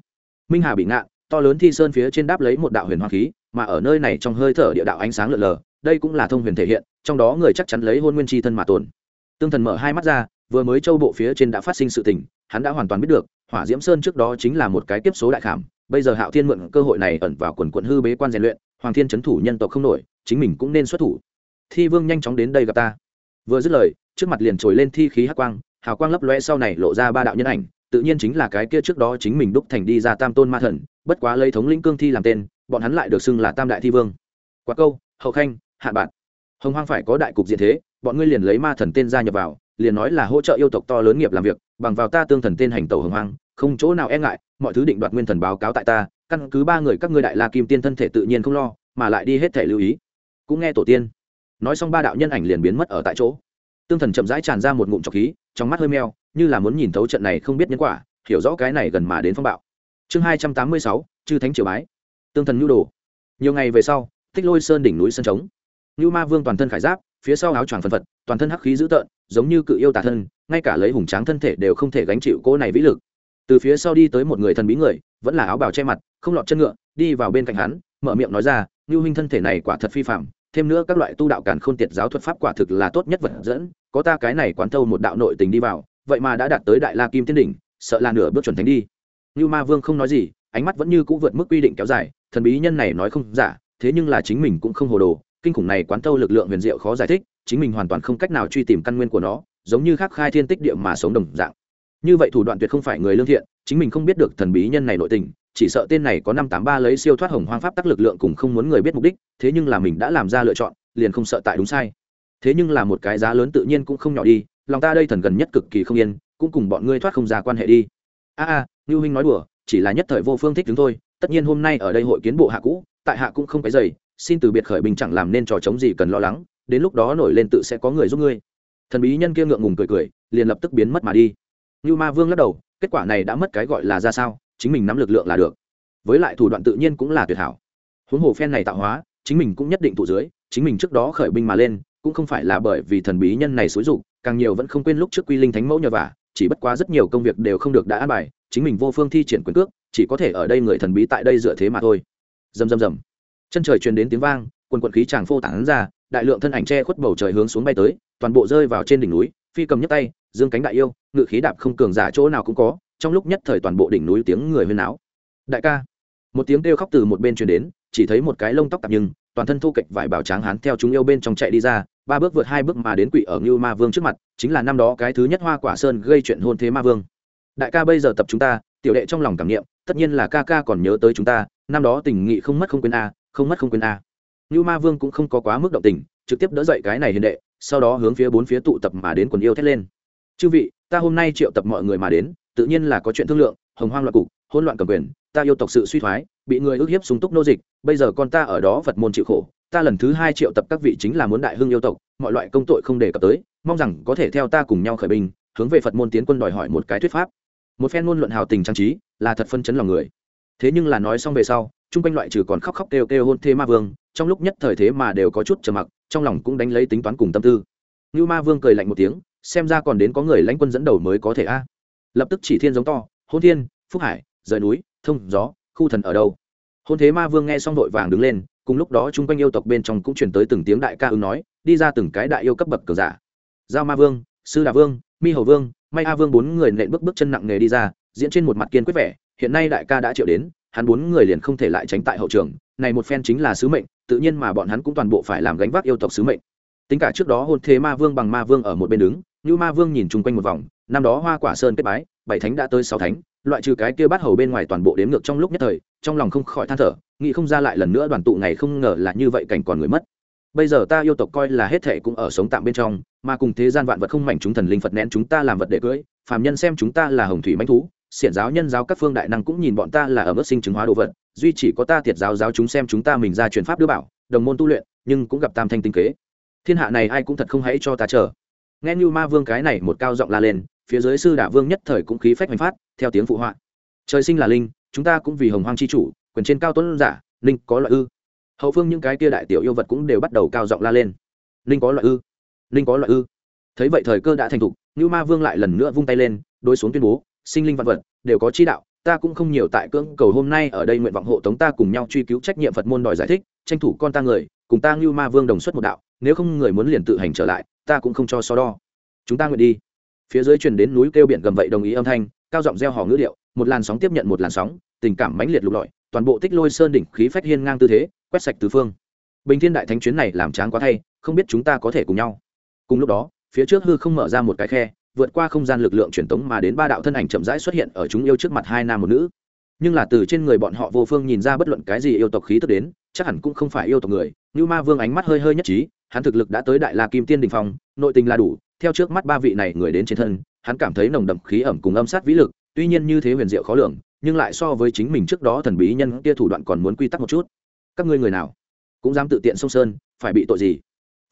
Minh hà bị ngạn to lớn thi sơn phía trên đáp lấy một đạo huyền hoa khí, mà ở nơi này trong hơi thở địa đạo ánh sáng lượn lờ, đây cũng là thông huyền thể hiện, trong đó người chắc chắn lấy hôn nguyên chi thân mà tồn. Tương thần mở hai mắt ra, vừa mới châu bộ phía trên đã phát sinh sự tình, hắn đã hoàn toàn biết được, hỏa diễm sơn trước đó chính là một cái tiếp số đại khảm, bây giờ hạo thiên mượn cơ hội này ẩn vào quần quần hư bế quan rèn luyện hoàng thiên c thủ nhân tộc không nổi, chính mình cũng nên xuất thủ. Thi vương nhanh chóng đến đây gặp ta. Vừa dứt lời, trước mặt liền trồi lên thi khí hắc quang, hào quang lấp loe sau này lộ ra ba đạo nhân ảnh, tự nhiên chính là cái kia trước đó chính mình đúc thành đi ra tam tôn ma thần, bất quá lấy thống lĩnh cương thi làm tên, bọn hắn lại được xưng là tam đại thi vương. Quá câu, hậu khanh, hạ bạn hồng hoang phải có đại cục diện thế, bọn ngươi liền lấy ma thần tên gia nhập vào, liền nói là hỗ trợ yêu tộc to lớn nghiệp làm việc, bằng vào ta tương thần tên hành tẩu hồng hoang, không chỗ nào e ngại, mọi thứ định đoạt nguyên thần báo cáo tại ta căn cứ ba người các ngươi đại la kim tiên thân thể tự nhiên không lo, mà lại đi hết thể lưu ý. Cũng nghe tổ tiên. Nói xong ba đạo nhân ảnh liền biến mất ở tại chỗ. Tương thần chậm rãi tràn ra một ngụm trọc khí, trong mắt hơi meo, như là muốn nhìn thấu trận này không biết nhân quả, hiểu rõ cái này gần mà đến phong bạo. Chương hai trăm tám mươi sáu, chư thánh triều bái. Tương thần nhu đồ. Nhiều ngày về sau, tích lôi sơn đỉnh núi sân trống. Như ma vương toàn thân khải giáp, phía sau áo choàng phân phật, toàn thân hắc khí dữ tợn, giống như cự yêu tà thân, ngay cả lấy hùng tráng thân thể đều không thể gánh chịu cỗ này vĩ lực. Từ phía sau đi tới một người thần bí người vẫn là áo bào che mặt, không lọt chân ngựa, đi vào bên cạnh hắn, mở miệng nói ra, ngưu huynh thân thể này quả thật phi phạm thêm nữa các loại tu đạo càn khôn tiệt giáo thuật pháp quả thực là tốt nhất vật dẫn, có ta cái này quán thâu một đạo nội tình đi vào, vậy mà đã đạt tới đại la kim tiên đỉnh, sợ là nửa bước chuẩn thánh đi. Ngưu ma vương không nói gì, ánh mắt vẫn như cũ vượt mức quy định kéo dài, thần bí nhân này nói không giả, thế nhưng là chính mình cũng không hồ đồ, kinh khủng này quán thâu lực lượng huyền diệu khó giải thích, chính mình hoàn toàn không cách nào truy tìm căn nguyên của nó, giống như khắc khai thiên tích địa mà sống đồng dạng. Như vậy thủ đoạn tuyệt không phải người lương thiện chính mình không biết được thần bí nhân này nội tình, chỉ sợ tên này có năm tám ba lấy siêu thoát hồng hoang pháp tắc lực lượng cùng không muốn người biết mục đích, thế nhưng là mình đã làm ra lựa chọn, liền không sợ tại đúng sai. Thế nhưng là một cái giá lớn tự nhiên cũng không nhỏ đi, lòng ta đây thần gần nhất cực kỳ không yên, cũng cùng bọn ngươi thoát không ra quan hệ đi. A a, ngưu huynh nói đùa, chỉ là nhất thời vô phương thích chúng thôi, tất nhiên hôm nay ở đây hội kiến bộ hạ cũ, tại hạ cũng không cái dày xin từ biệt khởi bình chẳng làm nên trò chống gì cần lo lắng, đến lúc đó nổi lên tự sẽ có người giúp ngươi. Thần bí nhân kia ngượng ngùng cười cười, liền lập tức biến mất mà đi. Như ma vương lắc đầu kết quả này đã mất cái gọi là ra sao, chính mình nắm lực lượng là được. Với lại thủ đoạn tự nhiên cũng là tuyệt hảo. Huống hồ phen này tạo hóa, chính mình cũng nhất định tụ dưới, chính mình trước đó khởi binh mà lên, cũng không phải là bởi vì thần bí nhân này xúi dục, càng nhiều vẫn không quên lúc trước quy linh thánh mẫu nhờ vả, chỉ bất quá rất nhiều công việc đều không được đã an bài, chính mình vô phương thi triển quyền cước, chỉ có thể ở đây người thần bí tại đây dựa thế mà thôi. Rầm rầm rầm. Chân trời truyền đến tiếng vang, quần quận khí tràng phô tản ra, đại lượng thân ảnh che khuất bầu trời hướng xuống bay tới, toàn bộ rơi vào trên đỉnh núi phi cầm nhấc tay, dương cánh đại yêu, ngự khí đạp không cường giả chỗ nào cũng có, trong lúc nhất thời toàn bộ đỉnh núi tiếng người huyên áo đại ca. Một tiếng kêu khóc từ một bên truyền đến, chỉ thấy một cái lông tóc tạp nhưng, toàn thân thu kịch vải bảo tráng hán theo chúng yêu bên trong chạy đi ra, ba bước vượt hai bước mà đến quỷ ở ngưu ma vương trước mặt, chính là năm đó cái thứ nhất hoa quả sơn gây chuyện hôn thế ma vương. Đại ca bây giờ tập chúng ta, tiểu đệ trong lòng cảm nghiệm tất nhiên là ca ca còn nhớ tới chúng ta, năm đó tình nghị không mất không quên a, không mất không quên a. Ngưu ma vương cũng không có quá mức động tình, trực tiếp đỡ dậy cái này hiền đệ sau đó hướng phía bốn phía tụ tập mà đến quần yêu thét lên. Chư vị, ta hôm nay triệu tập mọi người mà đến, tự nhiên là có chuyện thương lượng, hồng hoang loạn cục, hỗn loạn cầm quyền, ta yêu tộc sự suy thoái, bị người ức hiếp súng túc nô dịch, bây giờ con ta ở đó phật môn chịu khổ, ta lần thứ hai triệu tập các vị chính là muốn đại hưng yêu tộc, mọi loại công tội không đề cập tới, mong rằng có thể theo ta cùng nhau khởi binh, hướng về phật môn tiến quân đòi hỏi một cái thuyết pháp. Một phen ngôn luận hào tình trang trí, là thật phân chấn lòng người. Thế nhưng là nói xong về sau chung quanh loại trừ còn khóc khóc kêu kêu hôn thê ma vương, trong lúc nhất thời thế mà đều có chút trầm mặc, trong lòng cũng đánh lấy tính toán cùng tâm tư. Như ma vương cười lạnh một tiếng, xem ra còn đến có người lãnh quân dẫn đầu mới có thể a. Lập tức chỉ thiên giống to, hôn thiên, phúc hải, rời núi, thông gió, khu thần ở đâu? Hôn thế ma vương nghe xong vội vàng đứng lên, cùng lúc đó chung quanh yêu tộc bên trong cũng chuyển tới từng tiếng đại ca ứng nói, đi ra từng cái đại yêu cấp bậc cờ giả. Giao ma vương, sư đà vương, mi hầu vương, may a vương bốn người nện bước bước chân nặng nề đi ra, diễn trên một mặt kiên quyết vẻ, hiện nay đại ca đã triệu đến hắn bốn người liền không thể lại tránh tại hậu trường, này một phen chính là sứ mệnh, tự nhiên mà bọn hắn cũng toàn bộ phải làm gánh vác yêu tộc sứ mệnh. Tính cả trước đó hôn thế ma vương bằng ma vương ở một bên đứng như ma vương nhìn chung quanh một vòng, năm đó hoa quả sơn kết bái, bảy thánh đã tới sáu thánh, loại trừ cái kia bắt hầu bên ngoài toàn bộ đếm ngược trong lúc nhất thời, trong lòng không khỏi than thở, nghĩ không ra lại lần nữa đoàn tụ ngày không ngờ là như vậy cảnh còn người mất. Bây giờ ta yêu tộc coi là hết thệ cũng ở sống tạm bên trong, mà cùng thế gian vạn vật không mảnh chúng thần linh phật nén chúng ta làm vật để cưỡi phàm nhân xem chúng ta là hồng thủy mãnh thú xiển giáo nhân giáo các phương đại năng cũng nhìn bọn ta là ở mức sinh chứng hóa đồ vật, duy chỉ có ta tiệt giáo giáo chúng xem chúng ta mình ra truyền pháp đưa bảo, đồng môn tu luyện, nhưng cũng gặp tam thanh tinh kế. Thiên hạ này ai cũng thật không hãy cho ta chờ. Nghe như ma vương cái này một cao giọng la lên, phía dưới sư đả vương nhất thời cũng khí phách hành phát, theo tiếng phụ họa. Trời sinh là linh, chúng ta cũng vì hồng hoang chi chủ, quyền trên cao tuấn giả, linh có loại ư. Hậu phương những cái kia đại tiểu yêu vật cũng đều bắt đầu cao giọng la lên. Linh có loại ư. Linh có loại ư. Thấy vậy thời cơ đã thành thục, như ma vương lại lần nữa vung tay lên, đối xuống tuyên bố sinh linh vạn vật, đều có chi đạo, ta cũng không nhiều tại cưỡng cầu hôm nay ở đây nguyện vọng hộ tống ta cùng nhau truy cứu trách nhiệm phật môn đòi giải thích, tranh thủ con ta người, cùng ta ngưu ma vương đồng xuất một đạo, nếu không người muốn liền tự hành trở lại, ta cũng không cho so đo. Chúng ta nguyện đi. Phía dưới truyền đến núi kêu biển gầm vậy đồng ý âm thanh, cao giọng gieo hò ngữ điệu, một làn sóng tiếp nhận một làn sóng, tình cảm mãnh liệt lục lọi, toàn bộ tích lôi sơn đỉnh khí phách hiên ngang tư thế, quét sạch tứ phương. Bình thiên đại thánh chuyến này làm tráng quá thay, không biết chúng ta có thể cùng nhau. Cùng lúc đó, phía trước hư không mở ra một cái khe vượt qua không gian lực lượng truyền tống mà đến ba đạo thân ảnh chậm rãi xuất hiện ở chúng yêu trước mặt hai nam một nữ. Nhưng là từ trên người bọn họ vô phương nhìn ra bất luận cái gì yêu tộc khí tức đến, chắc hẳn cũng không phải yêu tộc người. Như ma vương ánh mắt hơi hơi nhất trí, hắn thực lực đã tới đại la kim tiên đình phong, nội tình là đủ, theo trước mắt ba vị này người đến trên thân, hắn cảm thấy nồng đậm khí ẩm cùng âm sát vĩ lực, tuy nhiên như thế huyền diệu khó lường, nhưng lại so với chính mình trước đó thần bí nhân kia thủ đoạn còn muốn quy tắc một chút. Các ngươi người nào cũng dám tự tiện sông sơn, phải bị tội gì?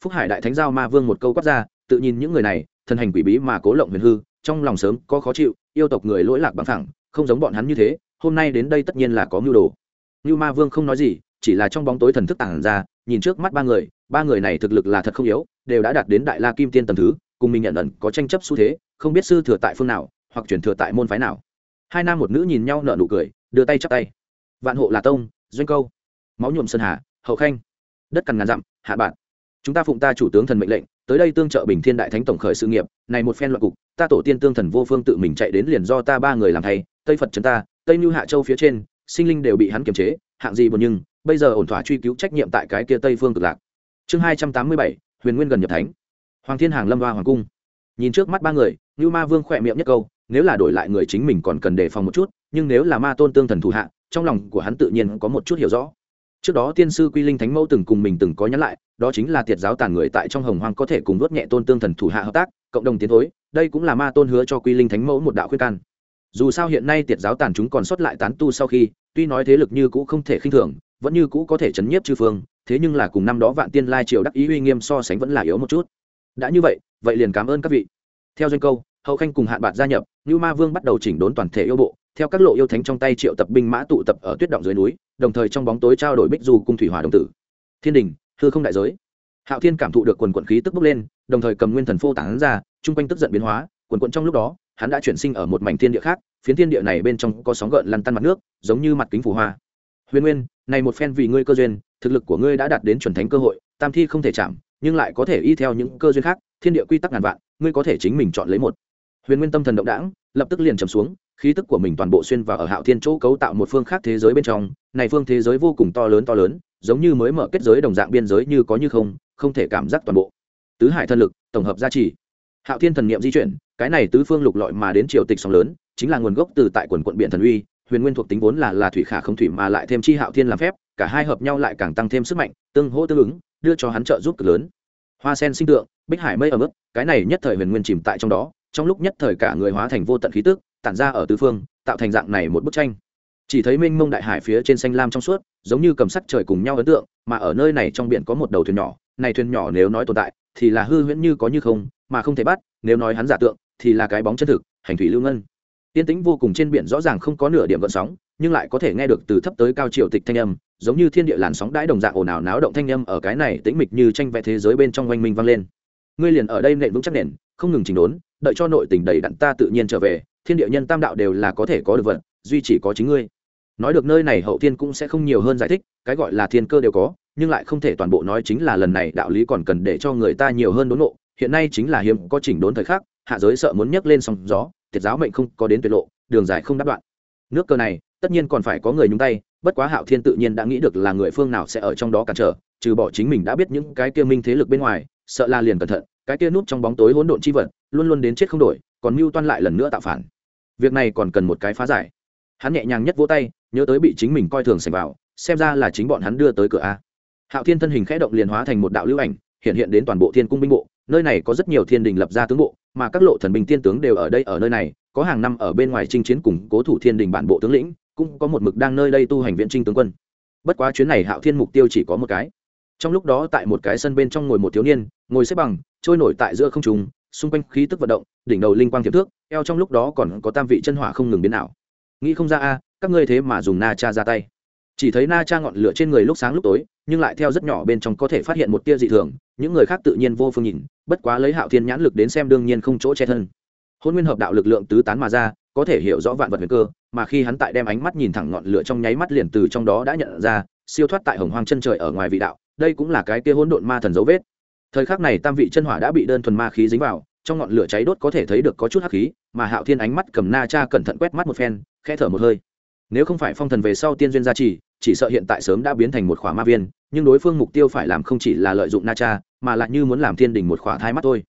Phúc hải đại thánh giao ma vương một câu quát ra, tự nhìn những người này thần hành quỷ bí mà cố lộng huyền hư, trong lòng sớm có khó chịu, yêu tộc người lỗi lạc bằng thẳng, không giống bọn hắn như thế, hôm nay đến đây tất nhiên là có mưu đồ. Như ma vương không nói gì, chỉ là trong bóng tối thần thức tản ra, nhìn trước mắt ba người ba người này thực lực là thật không yếu, đều đã đạt đến đại la kim tiên tầm thứ, cùng mình nhận ẩn có tranh chấp xu thế, không biết sư thừa tại phương nào, hoặc chuyển thừa tại môn phái nào. Hai nam một nữ nhìn nhau nở nụ cười, đưa tay chắp tay. Vạn hộ là tông, doanh câu. Máu nhuộm sơn hà, hậu khanh. Đất cằn ngàn dặm, hạ bạn. Chúng ta phụng ta chủ tướng thần mệnh lệnh tới đây tương trợ bình thiên đại thánh tổng khởi sự nghiệp, này một phen loạn cục, ta tổ tiên tương thần vô phương tự mình chạy đến liền do ta ba người làm thay, tây phật trấn ta, tây như hạ châu phía trên, sinh linh đều bị hắn kiềm chế, hạng gì buồn nhưng, bây giờ ổn thỏa truy cứu trách nhiệm tại cái kia tây phương cực lạc. Chương hai trăm tám mươi bảy, huyền nguyên gần nhập thánh. Hoàng thiên hàng lâm hoa hoàng cung. Nhìn trước mắt ba người như ma vương khỏe miệng nhất câu, nếu là đổi lại người chính mình còn cần đề phòng một chút, nhưng nếu là ma tôn tương thần thủ hạ, trong lòng của hắn tự nhiên có một chút hiểu rõ trước đó tiên sư quy linh thánh mẫu từng cùng mình từng có nhắn lại, đó chính là tiệt giáo tàn người tại trong hồng hoang có thể cùng đốt nhẹ tôn tương thần thủ hạ hợp tác, cộng đồng tiến thối, đây cũng là ma tôn hứa cho quy linh thánh mẫu một đạo khuyết can. Dù sao hiện nay tiệt giáo tàn chúng còn sót lại tán tu sau khi, tuy nói thế lực như cũ không thể khinh thường, vẫn như cũ có thể chấn nhiếp chư phương, thế nhưng là cùng năm đó vạn tiên lai triều đắc ý uy nghiêm so sánh vẫn là yếu một chút. Đã như vậy vậy liền cảm ơn các vị. Theo doanh câu, hậu khanh cùng hạn bạc gia nhập như ma vương bắt đầu chỉnh đốn toàn thể yêu bộ theo các lộ yêu thánh trong tay triệu tập binh mã tụ tập ở tuyết động dưới núi, đồng thời trong bóng tối trao đổi bích du cung thủy hỏa đồng tử. Thiên đình, hư không đại giới. Hạo thiên cảm thụ được quần quận khí tức bốc lên, đồng thời cầm nguyên thần phô tán ra, chung quanh tức giận biến hóa, quần quận trong lúc đó, hắn đã chuyển sinh ở một mảnh thiên địa khác, phiến thiên địa này bên trong có sóng gợn lăn tăn mặt nước, giống như mặt kính phù hoa. Huyền nguyên, này một phen vì ngươi cơ duyên, thực lực của ngươi đã đạt đến chuẩn thánh cơ hội, tam thi không thể chạm, nhưng lại có thể y theo những cơ duyên khác, thiên địa quy tắc ngàn vạn, ngươi có thể chính mình chọn lấy một. Huyền nguyên tâm thần động đãng, lập tức liền trầm xuống khí tức của mình toàn bộ xuyên vào ở hạo thiên chỗ cấu tạo một phương khác thế giới bên trong, này phương thế giới vô cùng to lớn to lớn, giống như mới mở kết giới đồng dạng biên giới như có như không không thể cảm giác toàn bộ. Tứ hải thân lực, tổng hợp gia trì. Hạo thiên thần niệm di chuyển, cái này tứ phương lục lọi mà đến triều tịch sóng lớn, chính là nguồn gốc từ tại quần quận biển thần uy, huyền nguyên thuộc tính vốn là là thủy khả không thủy mà lại thêm chi hạo thiên làm phép, cả hai hợp nhau lại càng tăng thêm sức mạnh, tương hỗ tương ứng, đưa cho hắn trợ giúp cực lớn. Hoa sen sinh tượng, bích hải mây ở mức, cái này nhất thời huyền nguyên chìm tại trong đó, trong lúc nhất thời cả người hóa thành vô tận khí tức tản ra ở tứ phương, tạo thành dạng này một bức tranh. Chỉ thấy mênh mông đại hải phía trên xanh lam trong suốt, giống như cầm sắc trời cùng nhau ấn tượng, mà ở nơi này trong biển có một đầu thuyền nhỏ. Này thuyền nhỏ nếu nói tồn tại, thì là hư huyễn như có như không, mà không thể bắt, nếu nói hắn giả tượng, thì là cái bóng chân thực, hành thủy lưu ngân. Tiên tĩnh vô cùng trên biển rõ ràng không có nửa điểm gợn sóng, nhưng lại có thể nghe được từ thấp tới cao triều tịch thanh âm, giống như thiên địa làn sóng đãi đồng dạng ồn ào náo động thanh âm ở cái này tĩnh mịch như tranh vẽ thế giới bên trong oanh minh vang lên. Ngươi liền ở đây nện vững chắc nền, không ngừng chỉnh đốn, đợi cho nội tình đầy đặn ta tự nhiên trở về thiên địa nhân tam đạo đều là có thể có được vật, duy chỉ có chính ngươi. Nói được nơi này hậu thiên cũng sẽ không nhiều hơn giải thích, cái gọi là thiên cơ đều có, nhưng lại không thể toàn bộ nói chính là lần này đạo lý còn cần để cho người ta nhiều hơn đốn ngộ hiện nay chính là hiếm có chỉnh đốn thời khắc, hạ giới sợ muốn nhấc lên sóng gió, thiệt giáo mệnh không có đến tuyệt lộ, đường dài không đáp đoạn. Nước cơ này, tất nhiên còn phải có người nhúng tay, bất quá hạo thiên tự nhiên đã nghĩ được là người phương nào sẽ ở trong đó cản trở, trừ bỏ chính mình đã biết những cái kia minh thế lực bên ngoài, sợ là liền cẩn thận, cái kia núp trong bóng tối hỗn độn chi vật, luôn luôn đến chết không đổi còn mưu toan lại lần nữa tạo phản. Việc này còn cần một cái phá giải. Hắn nhẹ nhàng nhất vỗ tay, nhớ tới bị chính mình coi thường sành vào, xem ra là chính bọn hắn đưa tới cửa a. Hạo thiên thân hình khẽ động liền hóa thành một đạo lưu ảnh, hiện hiện đến toàn bộ thiên cung binh bộ, nơi này có rất nhiều thiên đình lập ra tướng bộ, mà các lộ thần binh tiên tướng đều ở đây ở nơi này, có hàng năm ở bên ngoài chinh chiến cùng cố thủ thiên đình bản bộ tướng lĩnh, cũng có một mực đang nơi đây tu hành viện trinh tướng quân. Bất quá chuyến này hạo thiên mục tiêu chỉ có một cái. Trong lúc đó tại một cái sân bên trong ngồi một thiếu niên, ngồi xếp bằng, trôi nổi tại giữa không trùng xung quanh khí tức vận động, đỉnh đầu linh quang thiệp thước, eo trong lúc đó còn có tam vị chân hỏa không ngừng biến ảo. Nghĩ không ra a, các ngươi thế mà dùng na cha ra tay. Chỉ thấy na cha ngọn lửa trên người lúc sáng lúc tối, nhưng lại theo rất nhỏ bên trong có thể phát hiện một tia dị thường, những người khác tự nhiên vô phương nhìn, bất quá lấy hạo thiên nhãn lực đến xem đương nhiên không chỗ che thân. Hôn nguyên hợp đạo lực lượng tứ tán mà ra, có thể hiểu rõ vạn vật huyền cơ, mà khi hắn tại đem ánh mắt nhìn thẳng ngọn lửa trong nháy mắt liền từ trong đó đã nhận ra, siêu thoát tại hồng hoang chân trời ở ngoài vị đạo, đây cũng là cái kia hỗn độn ma thần dấu vết thời khắc này tam vị chân hỏa đã bị đơn thuần ma khí dính vào, trong ngọn lửa cháy đốt có thể thấy được có chút hắc khí, mà hạo thiên ánh mắt cầm na cha cẩn thận quét mắt một phen, khẽ thở một hơi. Nếu không phải phong thần về sau tiên duyên gia trì, chỉ sợ hiện tại sớm đã biến thành một khỏa ma viên, nhưng đối phương mục tiêu phải làm không chỉ là lợi dụng na cha, mà lại như muốn làm thiên đình một khỏa thai mắt thôi.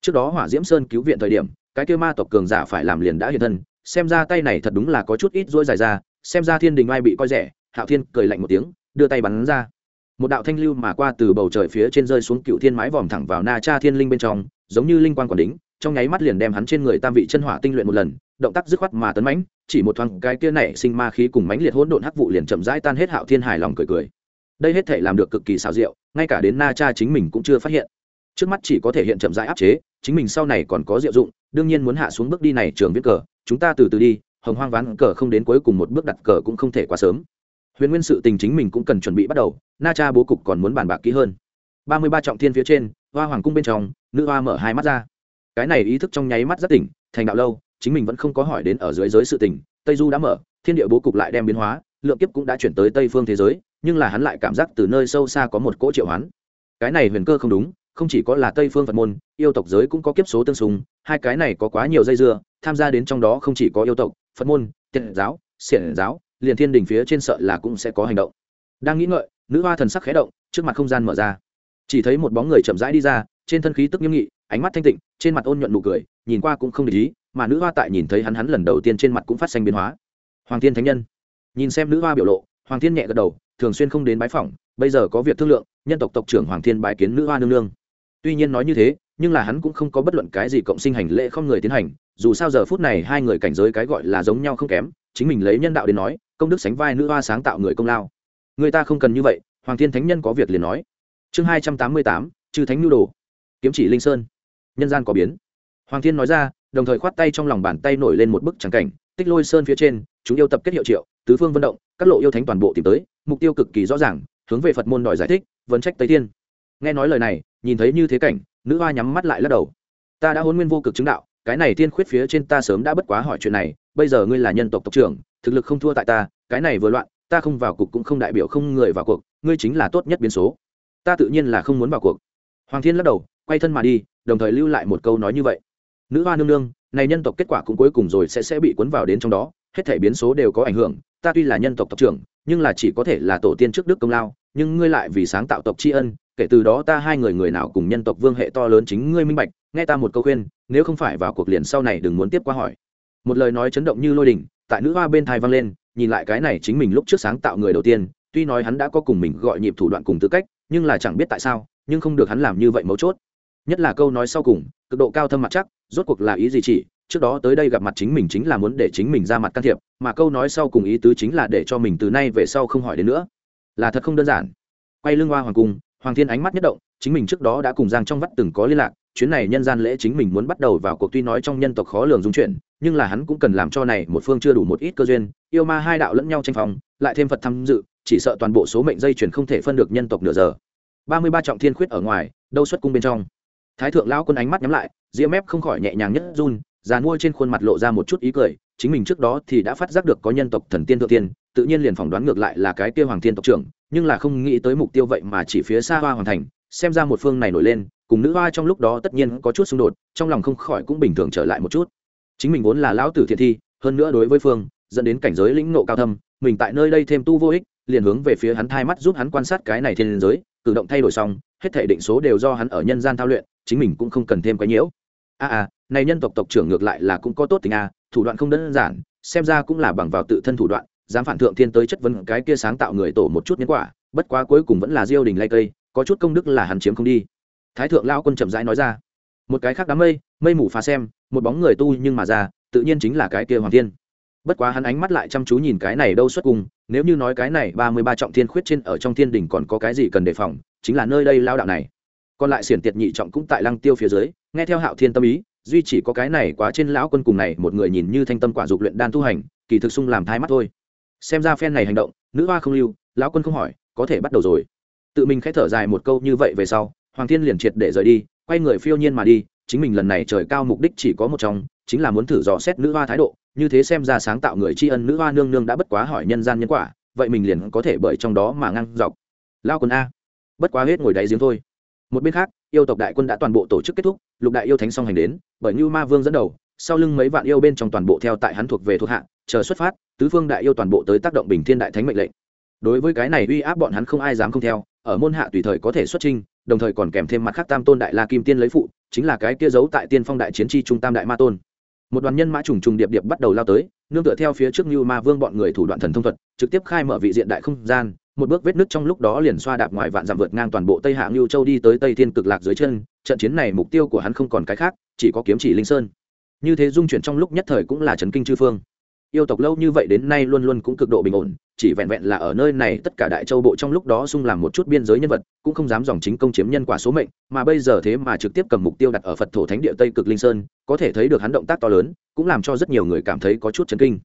Trước đó hỏa diễm sơn cứu viện thời điểm, cái kêu ma tộc cường giả phải làm liền đã hiện thân, xem ra tay này thật đúng là có chút ít dỗi dài ra, xem ra thiên đình ai bị coi rẻ, hạo thiên cười lạnh một tiếng, đưa tay bắn ra một đạo thanh lưu mà qua từ bầu trời phía trên rơi xuống cựu thiên mái vòm thẳng vào na cha thiên linh bên trong, giống như linh quan quản đính, trong nháy mắt liền đem hắn trên người tam vị chân hỏa tinh luyện một lần, động tác dứt khoát mà tấn mãnh, chỉ một thoáng cái kia nảy sinh ma khí cùng mãnh liệt hỗn độn hắc vụ liền chậm rãi tan hết hạo thiên hài lòng cười cười. Đây hết thể làm được cực kỳ xảo diệu, ngay cả đến na cha chính mình cũng chưa phát hiện. Trước mắt chỉ có thể hiện chậm rãi áp chế, chính mình sau này còn có diệu dụng, đương nhiên muốn hạ xuống bước đi này trường viết cờ, chúng ta từ từ đi, hồng hoang ván cờ không đến cuối cùng một bước đặt cờ cũng không thể quá sớm huyền nguyên sự tình chính mình cũng cần chuẩn bị bắt đầu, na cha bố cục còn muốn bàn bạc kỹ hơn. Ba mươi ba trọng thiên phía trên, hoa hoàng cung bên trong, nữ hoa mở hai mắt ra. Cái này ý thức trong nháy mắt rất tỉnh, thành đạo lâu, chính mình vẫn không có hỏi đến ở dưới giới sự tình, tây du đã mở, thiên địa bố cục lại đem biến hóa, lượng kiếp cũng đã chuyển tới tây phương thế giới, nhưng là hắn lại cảm giác từ nơi sâu xa có một cỗ triệu hoán. Cái này huyền cơ không đúng, không chỉ có là tây phương phật môn, yêu tộc giới cũng có kiếp số tương xung, hai cái này có quá nhiều dây dưa, tham gia đến trong đó không chỉ có yêu tộc, phật môn tiện giáo, xiển giáo liền thiên đình phía trên sợ là cũng sẽ có hành động. Đang nghĩ ngợi, nữ hoa thần sắc khé động, trước mặt không gian mở ra. Chỉ thấy một bóng người chậm rãi đi ra, trên thân khí tức nghiêm nghị, ánh mắt thanh tịnh, trên mặt ôn nhuận nụ cười, nhìn qua cũng không để ý, mà nữ hoa tại nhìn thấy hắn hắn lần đầu tiên trên mặt cũng phát sinh biến hóa. Hoàng thiên thánh nhân. Nhìn xem nữ hoa biểu lộ, hoàng thiên nhẹ gật đầu, thường xuyên không đến bái phỏng, bây giờ có việc thương lượng, nhân tộc tộc trưởng hoàng thiên bái kiến nữ hoa nương nương. Tuy nhiên nói như thế nhưng là hắn cũng không có bất luận cái gì cộng sinh hành lễ không người tiến hành, dù sao giờ phút này hai người cảnh giới cái gọi là giống nhau không kém, chính mình lấy nhân đạo đến nói, công đức sánh vai nữ hoa sáng tạo người công lao. Người ta không cần như vậy, hoàng thiên thánh nhân có việc liền nói. Chương hai trăm tám mươi tám, chư thánh nhu đồ. Kiếm chỉ linh sơn. Nhân gian có biến. Hoàng thiên nói ra, đồng thời khoát tay trong lòng bàn tay nổi lên một bức tràng cảnh, tích lôi sơn phía trên, chúng yêu tập kết hiệu triệu, tứ phương vận động, các lộ yêu thánh toàn bộ tìm tới, mục tiêu cực kỳ rõ ràng, hướng về phật môn đòi giải thích, vấn trách tây thiên. Nghe nói lời này, nhìn thấy như thế cảnh nữ hoa nhắm mắt lại lắc đầu. Ta đã hôn nguyên vô cực chứng đạo, cái này tiên khuyết phía trên ta sớm đã bất quá hỏi chuyện này, bây giờ ngươi là nhân tộc tộc trưởng, thực lực không thua tại ta, cái này vừa loạn, ta không vào cuộc cũng không đại biểu không người vào cuộc, ngươi chính là tốt nhất biến số. Ta tự nhiên là không muốn vào cuộc. Hoàng thiên lắc đầu, quay thân mà đi, đồng thời lưu lại một câu nói như vậy. Nữ hoa nương nương, này nhân tộc kết quả cũng cuối cùng rồi sẽ sẽ bị cuốn vào đến trong đó, hết thể biến số đều có ảnh hưởng, ta tuy là nhân tộc tộc trưởng, nhưng là chỉ có thể là tổ tiên trước đức công lao, nhưng ngươi lại vì sáng tạo tộc tri ân kể từ đó ta hai người người nào cùng nhân tộc vương hệ to lớn chính ngươi minh bạch, nghe ta một câu khuyên, nếu không phải vào cuộc liền sau này đừng muốn tiếp qua hỏi. Một lời nói chấn động như lôi đình tại nữ hoa bên thai vang lên, nhìn lại cái này chính mình lúc trước sáng tạo người đầu tiên, tuy nói hắn đã có cùng mình gọi nhịp thủ đoạn cùng tư cách, nhưng là chẳng biết tại sao, nhưng không được hắn làm như vậy mấu chốt. Nhất là câu nói sau cùng, cực độ cao thâm mặt chắc, rốt cuộc là ý gì chỉ? Trước đó tới đây gặp mặt chính mình chính là muốn để chính mình ra mặt can thiệp, mà câu nói sau cùng ý tứ chính là để cho mình từ nay về sau không hỏi đến nữa. Là thật không đơn giản. Quay lưng hoa hoàng cung hoàng thiên ánh mắt nhất động, chính mình trước đó đã cùng giang trong vắt từng có liên lạc, chuyến này nhân gian lễ chính mình muốn bắt đầu vào cuộc tuy nói trong nhân tộc khó lường dung chuyển nhưng là hắn cũng cần làm cho này một phương chưa đủ một ít cơ duyên, yêu ma hai đạo lẫn nhau tranh phòng lại thêm phật tham dự, chỉ sợ toàn bộ số mệnh dây chuyển không thể phân được nhân tộc nửa giờ. Ba mươi ba trọng thiên khuyết ở ngoài, đâu xuất cung bên trong. Thái thượng lão quân ánh mắt nhắm lại ria mép không khỏi nhẹ nhàng nhất run, già môi trên khuôn mặt lộ ra một chút ý cười, chính mình trước đó thì đã phát giác được có nhân tộc thần tiên thượng tiên, tự nhiên liền phỏng đoán ngược lại là cái kia hoàng thiên tộc trưởng nhưng là không nghĩ tới mục tiêu vậy mà chỉ phía xa hoa hoàn thành xem ra một phương này nổi lên cùng nữ hoa trong lúc đó tất nhiên có chút xung đột trong lòng không khỏi cũng bình thường trở lại một chút. Chính mình vốn là lão tử thiện thi hơn nữa đối với phương dẫn đến cảnh giới lĩnh nộ cao thâm mình tại nơi đây thêm tu vô ích liền hướng về phía hắn thai mắt giúp hắn quan sát cái này thiên giới cử động thay đổi xong hết thể định số đều do hắn ở nhân gian thao luyện chính mình cũng không cần thêm cái nhiễu. A à, à này nhân tộc tộc trưởng ngược lại là cũng có tốt tình a à, thủ đoạn không đơn giản xem ra cũng là bằng vào tự thân thủ đoạn dám phản thượng thiên tới chất vấn cái kia sáng tạo người tổ một chút nhân quả, bất quá cuối cùng vẫn là diêu đình lay cây, có chút công đức là hắn chiếm không đi. Thái thượng lao quân chậm rãi nói ra, một cái khác đám mây mây mù phá xem, một bóng người tu nhưng mà ra, tự nhiên chính là cái kia hoàng thiên. Bất quá hắn ánh mắt lại chăm chú nhìn cái này đâu xuất cùng, nếu như nói cái này ba mươi ba trọng thiên khuyết trên ở trong thiên đình còn có cái gì cần đề phòng, chính là nơi đây lao đạo này. Còn lại xiển tiệt nhị trọng cũng tại lăng tiêu phía dưới, nghe theo hạo thiên tâm ý, duy chỉ có cái này quá trên lão quân cùng này một người nhìn như thanh tâm quả dục luyện đan tu hành, kỳ thực sung làm thai mắt thôi xem ra phen này hành động, nữ hoa không lưu, lão quân không hỏi, có thể bắt đầu rồi. Tự mình khẽ thở dài một câu như vậy về sau, hoàng thiên liền triệt để rời đi, quay người phiêu nhiên mà đi, chính mình lần này trời cao mục đích chỉ có một trong, chính là muốn thử dò xét nữ hoa thái độ, như thế xem ra sáng tạo người tri ân nữ hoa nương nương đã bất quá hỏi nhân gian nhân quả, vậy mình liền có thể bởi trong đó mà ngăn dọc. Lao quân a, bất quá hết ngồi đáy giếng thôi. Một bên khác, yêu tộc đại quân đã toàn bộ tổ chức kết thúc, lục đại yêu thánh song hành đến, bởi như ma vương dẫn đầu, sau lưng mấy vạn yêu bên trong toàn bộ theo tại hắn thuộc về thuộc hạ chờ xuất phát, tứ phương đại yêu toàn bộ tới tác động bình thiên đại thánh mệnh lệnh. Đối với cái này uy áp bọn hắn không ai dám không theo, ở môn hạ tùy thời có thể xuất trinh đồng thời còn kèm thêm mặt khác tam tôn đại la kim tiên lấy phụ, chính là cái kia giấu tại tiên phong đại chiến tri trung tam đại ma tôn. Một đoàn nhân mã trùng trùng điệp điệp bắt đầu lao tới, nương tựa theo phía trước như ma vương bọn người thủ đoạn thần thông thuật, trực tiếp khai mở vị diện đại không gian, một bước vết nứt trong lúc đó liền xoa đạp ngoài vạn dặm vượt ngang toàn bộ tây hạ ngưu châu đi tới tây thiên cực lạc dưới chân, trận chiến này mục tiêu của hắn không còn cái khác, chỉ có kiếm chỉ linh sơn. Như thế dung chuyển trong lúc nhất thời cũng là trấn kinh chư phương yêu tộc lâu như vậy đến nay luôn luôn cũng cực độ bình ổn, chỉ vẹn vẹn là ở nơi này tất cả đại châu bộ trong lúc đó xung làm một chút biên giới nhân vật, cũng không dám dòng chính công chiếm nhân quả số mệnh, mà bây giờ thế mà trực tiếp cầm mục tiêu đặt ở phật thổ thánh địa tây cực linh sơn, có thể thấy được hắn động tác to lớn, cũng làm cho rất nhiều người cảm thấy có chút chấn kinh.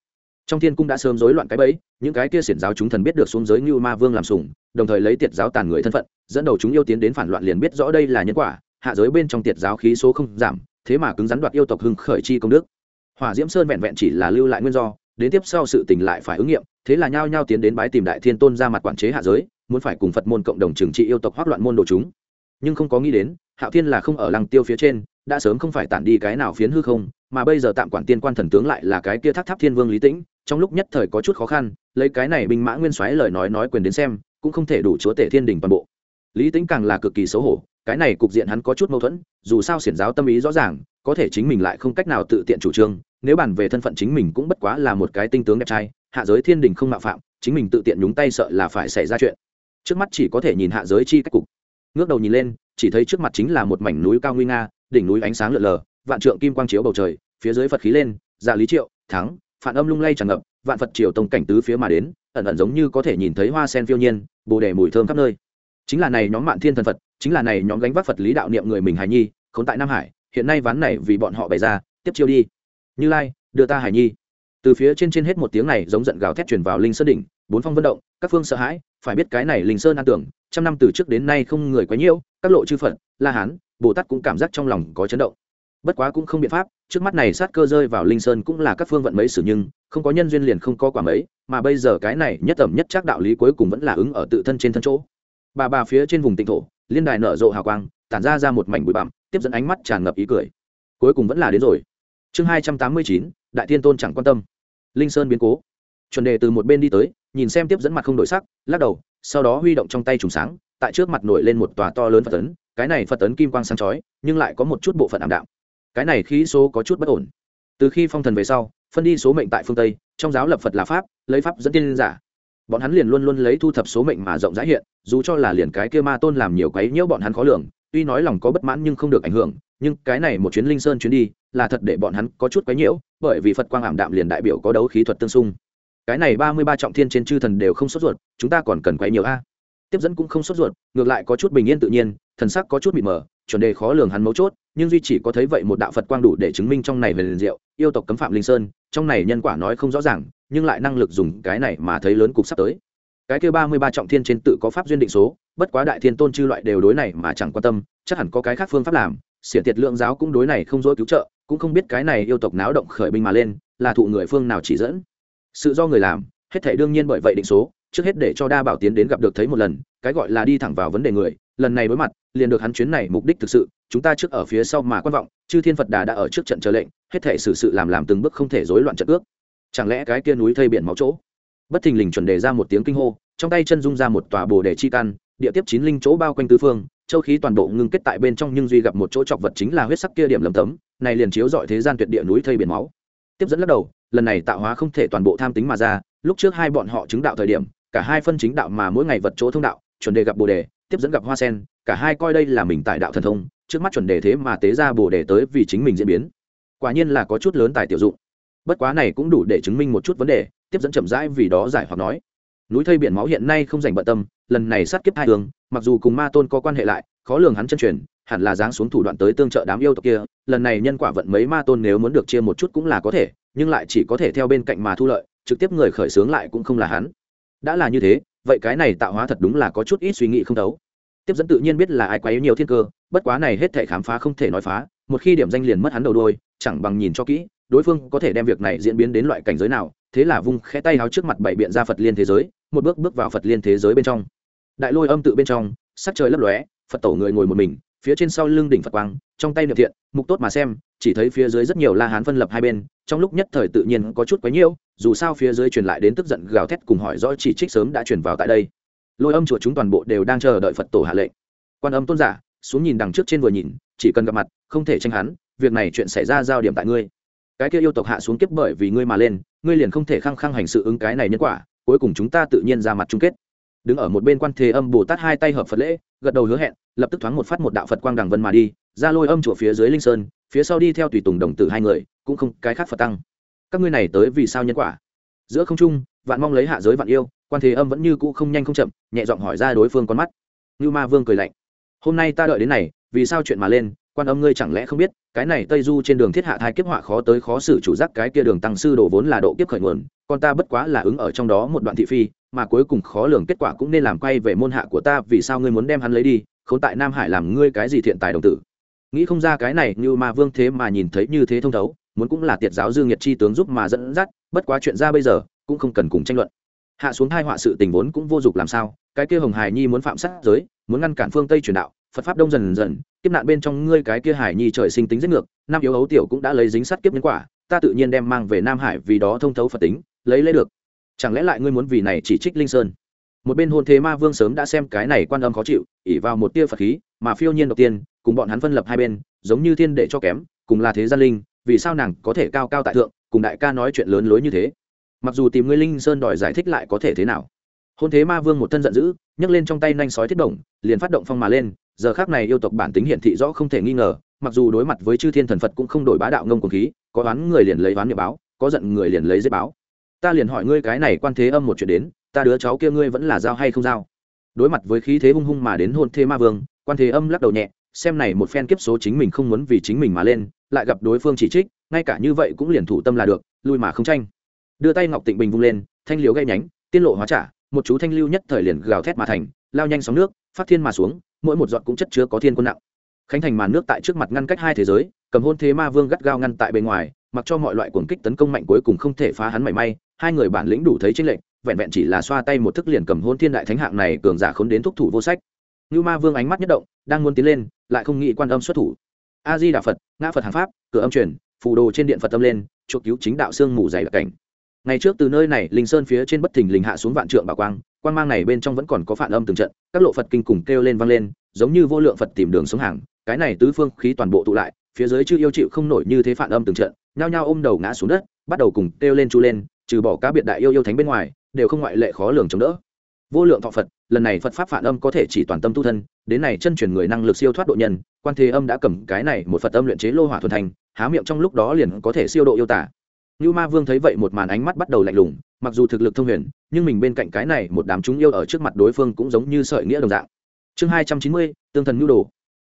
Trong thiên cung đã sớm rối loạn cái bẫy, những cái kia xiển giáo chúng thần biết được xuống giới như ma vương làm sủng, đồng thời lấy tiệt giáo tàn người thân phận, dẫn đầu chúng yêu tiến đến phản loạn liền biết rõ đây là nhân quả, hạ giới bên trong tiệt giáo khí số không giảm, thế mà cứng rắn đoạt yêu tộc hưng khởi chi công đức. Hỏa diễm sơn vẹn vẹn chỉ là lưu lại nguyên do đến tiếp sau sự tình lại phải ứng nghiệm, thế là nhao nhao tiến đến bái tìm đại thiên tôn ra mặt quản chế hạ giới, muốn phải cùng phật môn cộng đồng trừng trị yêu tộc hoác loạn môn đồ chúng. Nhưng không có nghĩ đến, hạo thiên là không ở lăng tiêu phía trên, đã sớm không phải tản đi cái nào phiến hư không, mà bây giờ tạm quản tiên quan thần tướng lại là cái kia tháp tháp thiên vương lý tĩnh, trong lúc nhất thời có chút khó khăn, lấy cái này binh mã nguyên soái lời nói nói quyền đến xem, cũng không thể đủ chúa tể thiên đình toàn bộ. Lý tĩnh càng là cực kỳ xấu hổ cái này cục diện hắn có chút mâu thuẫn, dù sao xiển giáo tâm ý rõ ràng, có thể chính mình lại không cách nào tự tiện chủ trương, nếu bàn về thân phận chính mình cũng bất quá là một cái tinh tướng đẹp trai, hạ giới thiên đình không mạo phạm, chính mình tự tiện nhúng tay sợ là phải xảy ra chuyện. Trước mắt chỉ có thể nhìn hạ giới chi cách cục. Ngước đầu nhìn lên, chỉ thấy trước mặt chính là một mảnh núi cao nguy nga, đỉnh núi ánh sáng lượn lờ, vạn trượng kim quang chiếu bầu trời, phía dưới phật khí lên dạ lý triệu, thắng, phản âm lung lay tràn ngập, vạn phật triều tông cảnh tứ phía mà đến, ẩn ẩn giống như có thể nhìn thấy hoa sen phiêu nhiên, bồ đề mùi thơm khắp nơi chính là này nhóm mạn thiên thần phật, chính là này nhóm gánh vác phật lý đạo niệm người mình hải nhi, khốn tại nam hải, hiện nay ván này vì bọn họ bày ra, tiếp chiêu đi. Như lai, đưa ta hải nhi. Từ phía trên trên hết một tiếng này giống giận gào thét truyền vào linh sơn đỉnh, bốn phong vận động, các phương sợ hãi, phải biết cái này linh sơn an tưởng, trăm năm từ trước đến nay không người quá nhiễu, các lộ chư phật, la hán, bồ tát cũng cảm giác trong lòng có chấn động. Bất quá cũng không biện pháp, trước mắt này sát cơ rơi vào linh sơn cũng là các phương vận mấy xử nhưng, không có nhân duyên liền không có quả mấy, mà bây giờ cái này nhất tầm nhất chắc đạo lý cuối cùng vẫn là ứng ở tự thân trên thân chỗ bà bà phía trên vùng tịnh thổ, liên đài nở rộ hào quang, tản ra ra một mảnh bụi bặm, tiếp dẫn ánh mắt tràn ngập ý cười. Cuối cùng vẫn là đến rồi. Chương hai trăm tám mươi chín, đại thiên tôn chẳng quan tâm. Linh sơn biến cố. Chuẩn đề từ một bên đi tới, nhìn xem tiếp dẫn mặt không đổi sắc, lắc đầu, sau đó huy động trong tay trùng sáng, tại trước mặt nổi lên một tòa to lớn phật tấn cái này phật tấn kim quang sáng chói, nhưng lại có một chút bộ phận ảm đạm. Cái này khí số có chút bất ổn. Từ khi phong thần về sau, phân đi số mệnh tại phương tây, trong giáo lập phật là pháp, lấy pháp dẫn tiên giả bọn hắn liền luôn luôn lấy thu thập số mệnh mà rộng rãi hiện, dù cho là liền cái kia ma tôn làm nhiều quấy nhiễu bọn hắn khó lường, tuy nói lòng có bất mãn nhưng không được ảnh hưởng, nhưng cái này một chuyến linh sơn chuyến đi là thật để bọn hắn có chút quấy nhiễu, bởi vì phật quang ảm đạm liền đại biểu có đấu khí thuật tương xung. Cái này ba mươi ba trọng thiên trên chư thần đều không sốt ruột, chúng ta còn cần quấy nhiều a. Tiếp dẫn cũng không sốt ruột, ngược lại có chút bình yên tự nhiên, thần sắc có chút mịt mờ, chuẩn đề khó lường hắn mấu chốt, nhưng duy chỉ có thấy vậy một đạo phật quang đủ để chứng minh trong này về liền diệu, yêu tộc cấm phạm linh sơn, trong này nhân quả nói không rõ ràng nhưng lại năng lực dùng cái này mà thấy lớn cục sắp tới. Cái kia ba mươi ba trọng thiên trên tự có pháp duyên định số, bất quá đại thiên tôn chư loại đều đối này mà chẳng quan tâm, chắc hẳn có cái khác phương pháp làm, xiển tiệt lượng giáo cũng đối này không dối cứu trợ, cũng không biết cái này yêu tộc náo động khởi binh mà lên, là thụ người phương nào chỉ dẫn. Sự do người làm, hết thể đương nhiên bởi vậy định số, trước hết để cho đa bảo tiến đến gặp được thấy một lần, cái gọi là đi thẳng vào vấn đề người, lần này đối mặt, liền được hắn chuyến này mục đích thực sự, chúng ta trước ở phía sau mà quan vọng, chư thiên phật đà đã ở trước trận chờ lệnh, hết thể xử sự làm làm từng bước không thể rối loạn trận ước chẳng lẽ cái kia núi thây biển máu chỗ? Bất thình lình chuẩn đề ra một tiếng kinh hô, trong tay chân dung ra một tòa bồ đề chi căn, địa tiếp chín linh chỗ bao quanh tứ phương, châu khí toàn bộ ngưng kết tại bên trong nhưng duy gặp một chỗ chọc vật chính là huyết sắc kia điểm lầm tấm, này liền chiếu dọi thế gian tuyệt địa núi thây biển máu. Tiếp dẫn lắc đầu, lần này tạo hóa không thể toàn bộ tham tính mà ra, lúc trước hai bọn họ chứng đạo thời điểm, cả hai phân chính đạo mà mỗi ngày vật chỗ thông đạo, chuẩn đề gặp bồ đề, tiếp dẫn gặp hoa sen, cả hai coi đây là mình tại đạo thần thông, trước mắt chuẩn đề thế mà tế ra bồ đề tới vì chính mình diễn biến. Quả nhiên là có chút lớn tài tiểu dụng bất quá này cũng đủ để chứng minh một chút vấn đề, tiếp dẫn chậm rãi vì đó giải hoặc nói. Núi thây biển máu hiện nay không dành bận tâm, lần này sát kiếp hai tường mặc dù cùng ma tôn có quan hệ lại, khó lường hắn chân truyền, hẳn là giáng xuống thủ đoạn tới tương trợ đám yêu tộc kia, lần này nhân quả vận mấy ma tôn nếu muốn được chia một chút cũng là có thể, nhưng lại chỉ có thể theo bên cạnh mà thu lợi, trực tiếp người khởi xướng lại cũng không là hắn. Đã là như thế, vậy cái này tạo hóa thật đúng là có chút ít suy nghĩ không thấu. Tiếp dẫn tự nhiên biết là ai quá yếu nhiều thiên cơ, bất quá này hết thể khám phá không thể nói phá, một khi điểm danh liền mất hắn đầu đôi chẳng bằng nhìn cho kỹ đối phương có thể đem việc này diễn biến đến loại cảnh giới nào, thế là vung khẽ tay háo trước mặt bảy biện ra phật liên thế giới, một bước bước vào phật liên thế giới bên trong. Đại lôi âm tự bên trong, sắc trời lấp lóe, phật tổ người ngồi một mình, phía trên sau lưng đỉnh phật quang, trong tay niệm thiện, mục tốt mà xem, chỉ thấy phía dưới rất nhiều la hán phân lập hai bên, trong lúc nhất thời tự nhiên có chút quấy nhiễu, dù sao phía dưới truyền lại đến tức giận gào thét cùng hỏi rõ chỉ trích sớm đã truyền vào tại đây. Lôi âm chùa chúng toàn bộ đều đang chờ đợi phật tổ hạ lệnh. Quan âm tôn giả, xuống nhìn đằng trước trên vừa nhìn, chỉ cần gặp mặt, không thể tranh hắn, việc này chuyện xảy ra giao điểm tại ngươi cái kia yêu tộc hạ xuống kiếp bởi vì ngươi mà lên, ngươi liền không thể khăng khăng hành sự ứng cái này nhân quả, cuối cùng chúng ta tự nhiên ra mặt chung kết. Đứng ở một bên quan thế âm bồ tát hai tay hợp phật lễ, gật đầu hứa hẹn, lập tức thoáng một phát một đạo phật quang đằng vân mà đi, ra lôi âm chùa phía dưới linh sơn, phía sau đi theo tùy tùng đồng tử hai người, cũng không cái khác phật tăng. Các ngươi này tới vì sao nhân quả? Giữa không trung, vạn mong lấy hạ giới vạn yêu, quan thế âm vẫn như cũ không nhanh không chậm, nhẹ giọng hỏi ra đối phương con mắt. Như ma vương cười lạnh. Hôm nay ta đợi đến này, vì sao chuyện mà lên quan âm ngươi chẳng lẽ không biết, cái này tây du trên đường thiết hạ thai kiếp họa khó tới khó xử chủ giác, cái kia đường tăng sư đổ vốn là độ kiếp khởi nguồn, con ta bất quá là ứng ở trong đó một đoạn thị phi, mà cuối cùng khó lường kết quả cũng nên làm quay về môn hạ của ta, vì sao ngươi muốn đem hắn lấy đi, khốn tại nam hải làm ngươi cái gì thiện tài đồng tử. Nghĩ không ra cái này, như mà vương thế mà nhìn thấy như thế thông thấu, muốn cũng là tiệt giáo dương nhiệt chi tướng giúp mà dẫn dắt, bất quá chuyện ra bây giờ, cũng không cần cùng tranh luận. Hạ xuống hai họa sự tình vốn cũng vô dụng làm sao, cái kia hồng hải nhi muốn phạm sát giới, muốn ngăn cản phương tây truyền đạo phật pháp đông dần dần, kiếp nạn bên trong ngươi cái kia hải nhi trời sinh tính giết ngược, nam yếu ấu tiểu cũng đã lấy dính sát kiếp nhân quả, ta tự nhiên đem mang về nam hải vì đó thông thấu phật tính, lấy lấy được. Chẳng lẽ lại ngươi muốn vì này chỉ trích linh sơn? Một bên hôn thế ma vương sớm đã xem cái này quan âm khó chịu ỉ vào một tia phật khí, mà phiêu nhiên đầu tiên, cùng bọn hắn phân lập hai bên, giống như thiên đệ cho kém, cùng là thế gia linh, vì sao nàng có thể cao cao tại thượng, cùng đại ca nói chuyện lớn lối như thế? Mặc dù tìm ngươi linh sơn đòi giải thích lại có thể thế nào? Hôn thế ma vương một thân giận dữ, nhấc lên trong tay nanh sói thiết động, liền phát động phong mà lên, giờ khác này yêu tộc bản tính hiện thị rõ không thể nghi ngờ, mặc dù đối mặt với chư thiên thần phật cũng không đổi bá đạo ngông cuồng khí, có oán người liền lấy oán địa báo, có giận người liền lấy giết báo. Ta liền hỏi ngươi cái này quan thế âm một chuyện đến, ta đứa cháu kia ngươi vẫn là giao hay không giao? Đối mặt với khí thế hung hung mà đến hôn thế ma vương, quan thế âm lắc đầu nhẹ, xem này một phen kiếp số chính mình không muốn vì chính mình mà lên, lại gặp đối phương chỉ trích, ngay cả như vậy cũng liền thủ tâm là được, lui mà không tranh. Đưa tay ngọc tịnh bình vung lên, thanh liếu gây nhánh, tiên lộ hóa trả một chú thanh lưu nhất thời liền gào thét mà thành, lao nhanh sóng nước, phát thiên mà xuống, mỗi một giọt cũng chất chứa có thiên quân nặng. Khánh thành màn nước tại trước mặt ngăn cách hai thế giới, cầm hôn thế ma vương gắt gao ngăn tại bên ngoài, mặc cho mọi loại cuồng kích tấn công mạnh cuối cùng không thể phá hắn mảy may, hai người bản lĩnh đủ thấy chênh lệnh vẹn vẹn chỉ là xoa tay một thức liền cầm hôn thiên đại thánh hạng này cường giả khốn đến thúc thủ vô sách. Như ma vương ánh mắt nhất động, đang muốn tiến lên, lại không nghĩ quan âm xuất thủ. A di đà phật, ngã phật hàng pháp, cửa âm truyền, phù đồ trên điện phật tâm lên, chuộc cứu chính đạo xương mù dày đặc cảnh ngày trước từ nơi này, linh sơn phía trên bất thình lình hạ xuống vạn trượng bảo quang quang mang này bên trong vẫn còn có phản âm từng trận, các lộ phật kinh cùng kêu lên vang lên, giống như vô lượng phật tìm đường sống hàng, cái này tứ phương khí toàn bộ tụ lại, phía dưới chưa yêu chịu không nổi như thế phản âm từng trận, nhao nhao ôm đầu ngã xuống đất, bắt đầu cùng kêu lên chu lên, trừ bỏ cá biệt đại yêu yêu thánh bên ngoài, đều không ngoại lệ khó lường chống đỡ. Vô lượng thọ phật, lần này phật pháp phản âm có thể chỉ toàn tâm tu thân, đến này chân truyền người năng lực siêu thoát độ nhân, quan thế âm đã cầm cái này một phật âm luyện chế lô hỏa thuần thành, há miệng trong lúc đó liền có thể siêu độ yêu tả như ma vương thấy vậy một màn ánh mắt bắt đầu lạnh lùng, mặc dù thực lực thông huyền, nhưng mình bên cạnh cái này một đám chúng yêu ở trước mặt đối phương cũng giống như sợi nghĩa đồng dạng. Chương hai trăm chín mươi, tương thần nhu đồ.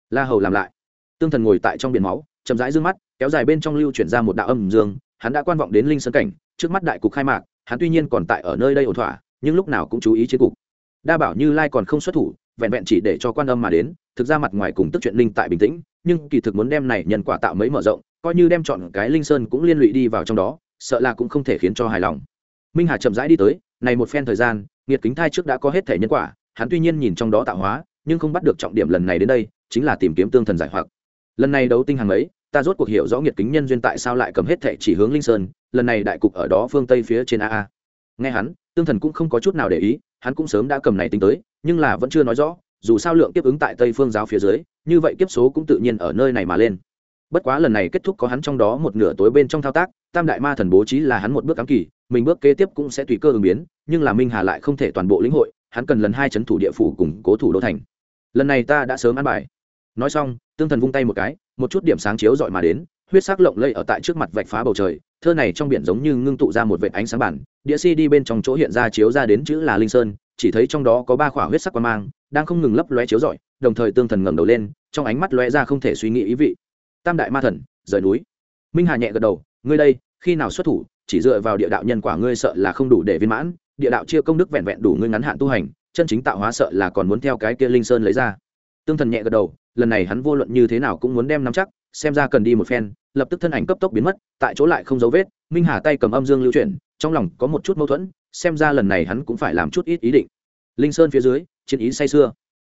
La hầu làm lại. Tương thần ngồi tại trong biển máu, chậm rãi dương mắt, kéo dài bên trong lưu chuyển ra một đạo âm dương, hắn đã quan vọng đến linh sơn cảnh, trước mắt đại cục khai mạc, hắn tuy nhiên còn tại ở nơi đây ổn thỏa, nhưng lúc nào cũng chú ý chiến cục. Đa bảo như lai còn không xuất thủ, vẹn vẹn chỉ để cho quan âm mà đến, thực ra mặt ngoài cùng tức chuyện linh tại bình tĩnh, nhưng kỳ thực muốn đem này nhân quả tạo mấy mở rộng, coi như đem chọn cái linh sơn cũng liên lụy đi vào trong đó sợ là cũng không thể khiến cho hài lòng. Minh hà chậm rãi đi tới, này một phen thời gian, nghiệt kính thai trước đã có hết thể nhân quả, hắn tuy nhiên nhìn trong đó tạo hóa, nhưng không bắt được trọng điểm lần này đến đây, chính là tìm kiếm tương thần giải hoặc. Lần này đấu tinh hàng ấy ta rốt cuộc hiểu rõ nghiệt kính nhân duyên tại sao lại cầm hết thệ chỉ hướng linh sơn, lần này đại cục ở đó phương tây phía trên a nghe hắn, tương thần cũng không có chút nào để ý, hắn cũng sớm đã cầm này tính tới, nhưng là vẫn chưa nói rõ, dù sao lượng tiếp ứng tại tây phương giáo phía dưới, như vậy kiếp số cũng tự nhiên ở nơi này mà lên bất quá lần này kết thúc có hắn trong đó một nửa tối bên trong thao tác, tam đại ma thần bố trí là hắn một bước cắm kỳ, mình bước kế tiếp cũng sẽ tùy cơ ứng biến, nhưng là minh hà lại không thể toàn bộ lĩnh hội, hắn cần lần hai c h ấ n thủ địa phủ cùng cố thủ đô thành. Lần này ta đã sớm ăn bài. Nói xong, tương thần vung tay một cái, một chút điểm sáng chiếu dọi mà đến, huyết sắc lộng lây ở tại trước mặt vạch phá bầu trời, thơ này trong biển giống như ngưng tụ ra một vệ ánh sáng bản đĩa si đi bên trong chỗ hiện ra chiếu ra đến chữ là linh sơn, chỉ thấy trong đó có ba khỏa huyết sắc quan mang, đang không ngừng lấp lóe chiếu rọi, đồng thời tương thần ngẩng đầu lên, trong ánh mắt lóe ra không thể suy nghĩ ý vị tam đại ma thần, rời núi. Minh hà nhẹ gật đầu, ngươi đây, khi nào xuất thủ, chỉ dựa vào địa đạo nhân quả ngươi sợ là không đủ để viên mãn, địa đạo chia công đức vẹn vẹn đủ ngươi ngắn hạn tu hành, chân chính tạo hóa sợ là còn muốn theo cái kia linh sơn lấy ra. Tương thần nhẹ gật đầu, lần này hắn vô luận như thế nào cũng muốn đem nắm chắc, xem ra cần đi một phen, lập tức thân ảnh cấp tốc biến mất, tại chỗ lại không dấu vết, minh hà tay cầm âm dương lưu chuyển, trong lòng có một chút mâu thuẫn, xem ra lần này hắn cũng phải làm chút ít ý định. Linh sơn phía dưới, chiến ý say sưa.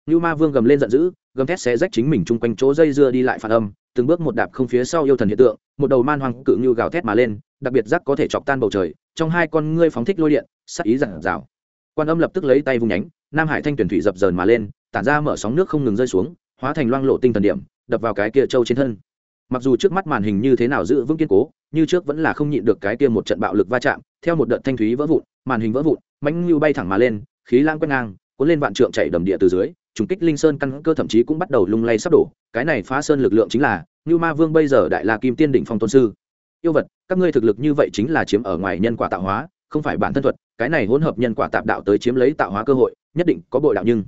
Như ma vương gầm lên giận dữ, gầm thét xé rách chính mình chung quanh chỗ dây dưa đi lại phản âm từng bước một đạp không phía sau yêu thần hiện tượng, một đầu man hoang cự như gào thét mà lên, đặc biệt rắc có thể chọc tan bầu trời, trong hai con ngươi phóng thích lôi điện sắc ý giản rào. Quan âm lập tức lấy tay vung nhánh, nam hải thanh tuyển thủy dập dờn mà lên, tản ra mở sóng nước không ngừng rơi xuống, hóa thành loang lộ tinh thần điểm, đập vào cái kia trâu trên thân. Mặc dù trước mắt màn hình như thế nào giữ vững kiên cố, như trước vẫn là không nhịn được cái kia một trận bạo lực va chạm, theo một đợt thanh thúy vỡ vụn, màn hình vỡ vụn, mãnh lưu bay thẳng mà lên, khí lang quét ngang, cuốn lên vạn trượng chạy đầm địa từ dưới trùng kích linh sơn căn cơ thậm chí cũng bắt đầu lung lay sắp đổ. Cái này phá sơn lực lượng chính là như ma vương bây giờ đại la kim tiên đỉnh phong tôn sư. Yêu vật, các ngươi thực lực như vậy chính là chiếm ở ngoài nhân quả tạo hóa, không phải bản thân thuật. Cái này hỗn hợp nhân quả tạp đạo tới chiếm lấy tạo hóa cơ hội, nhất định có bội đạo nhưng.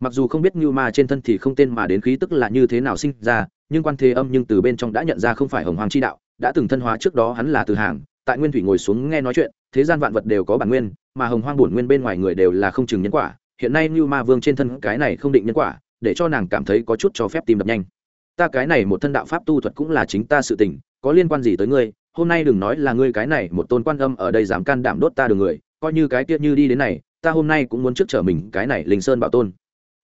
Mặc dù không biết như ma trên thân thì không tên mà đến khí tức là như thế nào sinh ra, nhưng quan thế âm nhưng từ bên trong đã nhận ra không phải hồng hoàng chi đạo, đã từng thân hóa trước đó hắn là từ hàng, tại nguyên thủy ngồi xuống nghe nói chuyện, thế gian vạn vật đều có bản nguyên, mà hồng hoang bổn nguyên bên ngoài người đều là không chừng nhân quả hiện nay như ma vương trên thân cái này không định nhân quả, để cho nàng cảm thấy có chút cho phép tìm đập nhanh. Ta cái này một thân đạo pháp tu thuật cũng là chính ta sự tình, có liên quan gì tới ngươi? Hôm nay đừng nói là ngươi cái này, một tôn quan âm ở đây dám can đảm đốt ta đường người, coi như cái kia như đi đến này, ta hôm nay cũng muốn trước trở mình cái này linh sơn bảo tôn.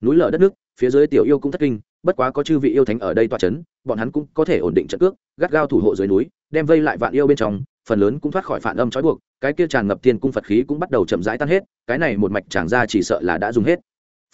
Núi lở đất nước, phía dưới tiểu yêu cũng thất kinh, bất quá có chư vị yêu thánh ở đây tọa chấn, bọn hắn cũng có thể ổn định trận cước, gắt gao thủ hộ dưới núi, đem vây lại vạn yêu bên trong phần lớn cũng thoát khỏi phản âm trói buộc, cái kia tràn ngập thiên cung phật khí cũng bắt đầu chậm rãi tan hết, cái này một mạch tràn ra chỉ sợ là đã dùng hết.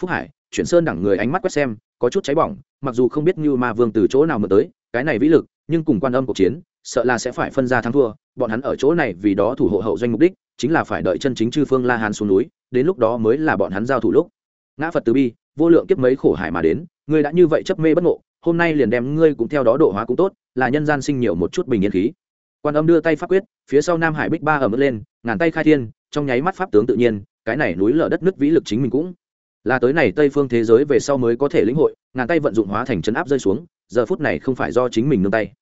Phúc hải, chuyển sơn đẳng người ánh mắt quét xem, có chút cháy bỏng, mặc dù không biết như ma vương từ chỗ nào mượn tới, cái này vĩ lực, nhưng cùng quan âm cuộc chiến, sợ là sẽ phải phân ra thắng thua, bọn hắn ở chỗ này vì đó thủ hộ hậu doanh mục đích, chính là phải đợi chân chính chư phương la hàn xuống núi, đến lúc đó mới là bọn hắn giao thủ lúc. Ngã phật từ bi, vô lượng kiếp mấy khổ hải mà đến, ngươi đã như vậy chấp mê bất ngộ, hôm nay liền đem ngươi cũng theo đó độ hóa cũng tốt, là nhân gian sinh nhiều một chút bình yên khí quan âm đưa tay pháp quyết, phía sau nam hải bích ba ở mức lên, ngàn tay khai thiên, trong nháy mắt pháp tướng tự nhiên, cái này núi lở đất nước vĩ lực chính mình cũng. Là tới này tây phương thế giới về sau mới có thể lĩnh hội, ngàn tay vận dụng hóa thành chấn áp rơi xuống, giờ phút này không phải do chính mình nương tay.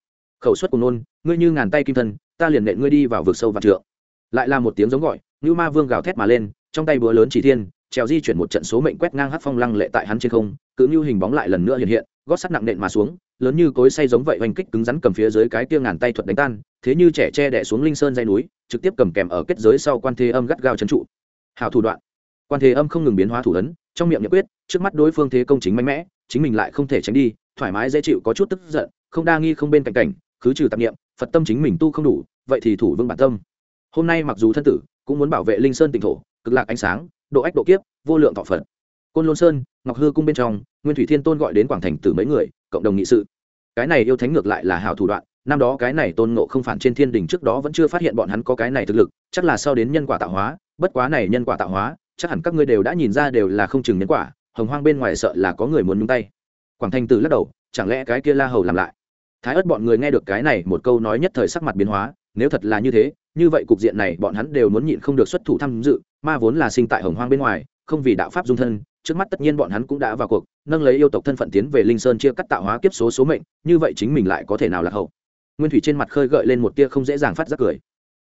Khẩu suất của nôn, ngươi như ngàn tay kim thân, ta liền nện ngươi đi vào vực sâu và trượng. Lại là một tiếng giống gọi như ma vương gào thét mà lên, trong tay búa lớn chỉ thiên, trèo di chuyển một trận số mệnh quét ngang hát phong lăng lệ tại hắn trên không cứ như hình bóng lại lần nữa hiện hiện gót sắt nặng nện mà xuống, lớn như cối say giống vậy oanh kích cứng rắn cầm phía dưới cái tia ngàn tay thuật đánh tan, thế như trẻ che đẻ xuống linh sơn dây núi, trực tiếp cầm kèm ở kết giới sau quan thế âm gắt gao trấn trụ. Hào thủ đoạn. Quan thế âm không ngừng biến hóa thủ ấn, trong miệng nhận quyết, trước mắt đối phương thế công chính mạnh mẽ, chính mình lại không thể tránh đi, thoải mái dễ chịu có chút tức giận, không đa nghi không bên cạnh cảnh, khứ trừ tạp nghiệm phật tâm chính mình tu không đủ, vậy thì thủ vương bản tâm. Hôm nay mặc dù thân tử, cũng muốn bảo vệ linh sơn tỉnh thổ, cực lạc ánh sáng, độ ách độ kiếp, vô lượng thọ phật côn lôn sơn, ngọc hư cung bên trong, nguyên thủy thiên tôn gọi đến quảng thành từ mấy người, cộng đồng nghị sự. Cái này yêu thánh ngược lại là hào thủ đoạn, năm đó cái này tôn ngộ không phản trên thiên đình trước đó vẫn chưa phát hiện bọn hắn có cái này thực lực, chắc là sau đến nhân quả tạo hóa, bất quá này nhân quả tạo hóa, chắc hẳn các ngươi đều đã nhìn ra đều là không chừng nhân quả, hồng hoang bên ngoài sợ là có người muốn nhúng tay. Quảng thanh tử lắc đầu, chẳng lẽ cái kia la hầu làm lại? Thái ớt bọn người nghe được cái này một câu nói nhất thời sắc mặt biến hóa, nếu thật là như thế, như vậy cục diện này bọn hắn đều muốn nhịn không được xuất thủ tham dự, ma vốn là sinh tại hồng hoang bên ngoài, không vì đạo pháp dung thân trước mắt tất nhiên bọn hắn cũng đã vào cuộc, nâng lấy yêu tộc thân phận tiến về linh sơn chia cắt tạo hóa kiếp số số mệnh, như vậy chính mình lại có thể nào là hậu? Nguyên thủy trên mặt khơi gợi lên một tia không dễ dàng phát giác cười.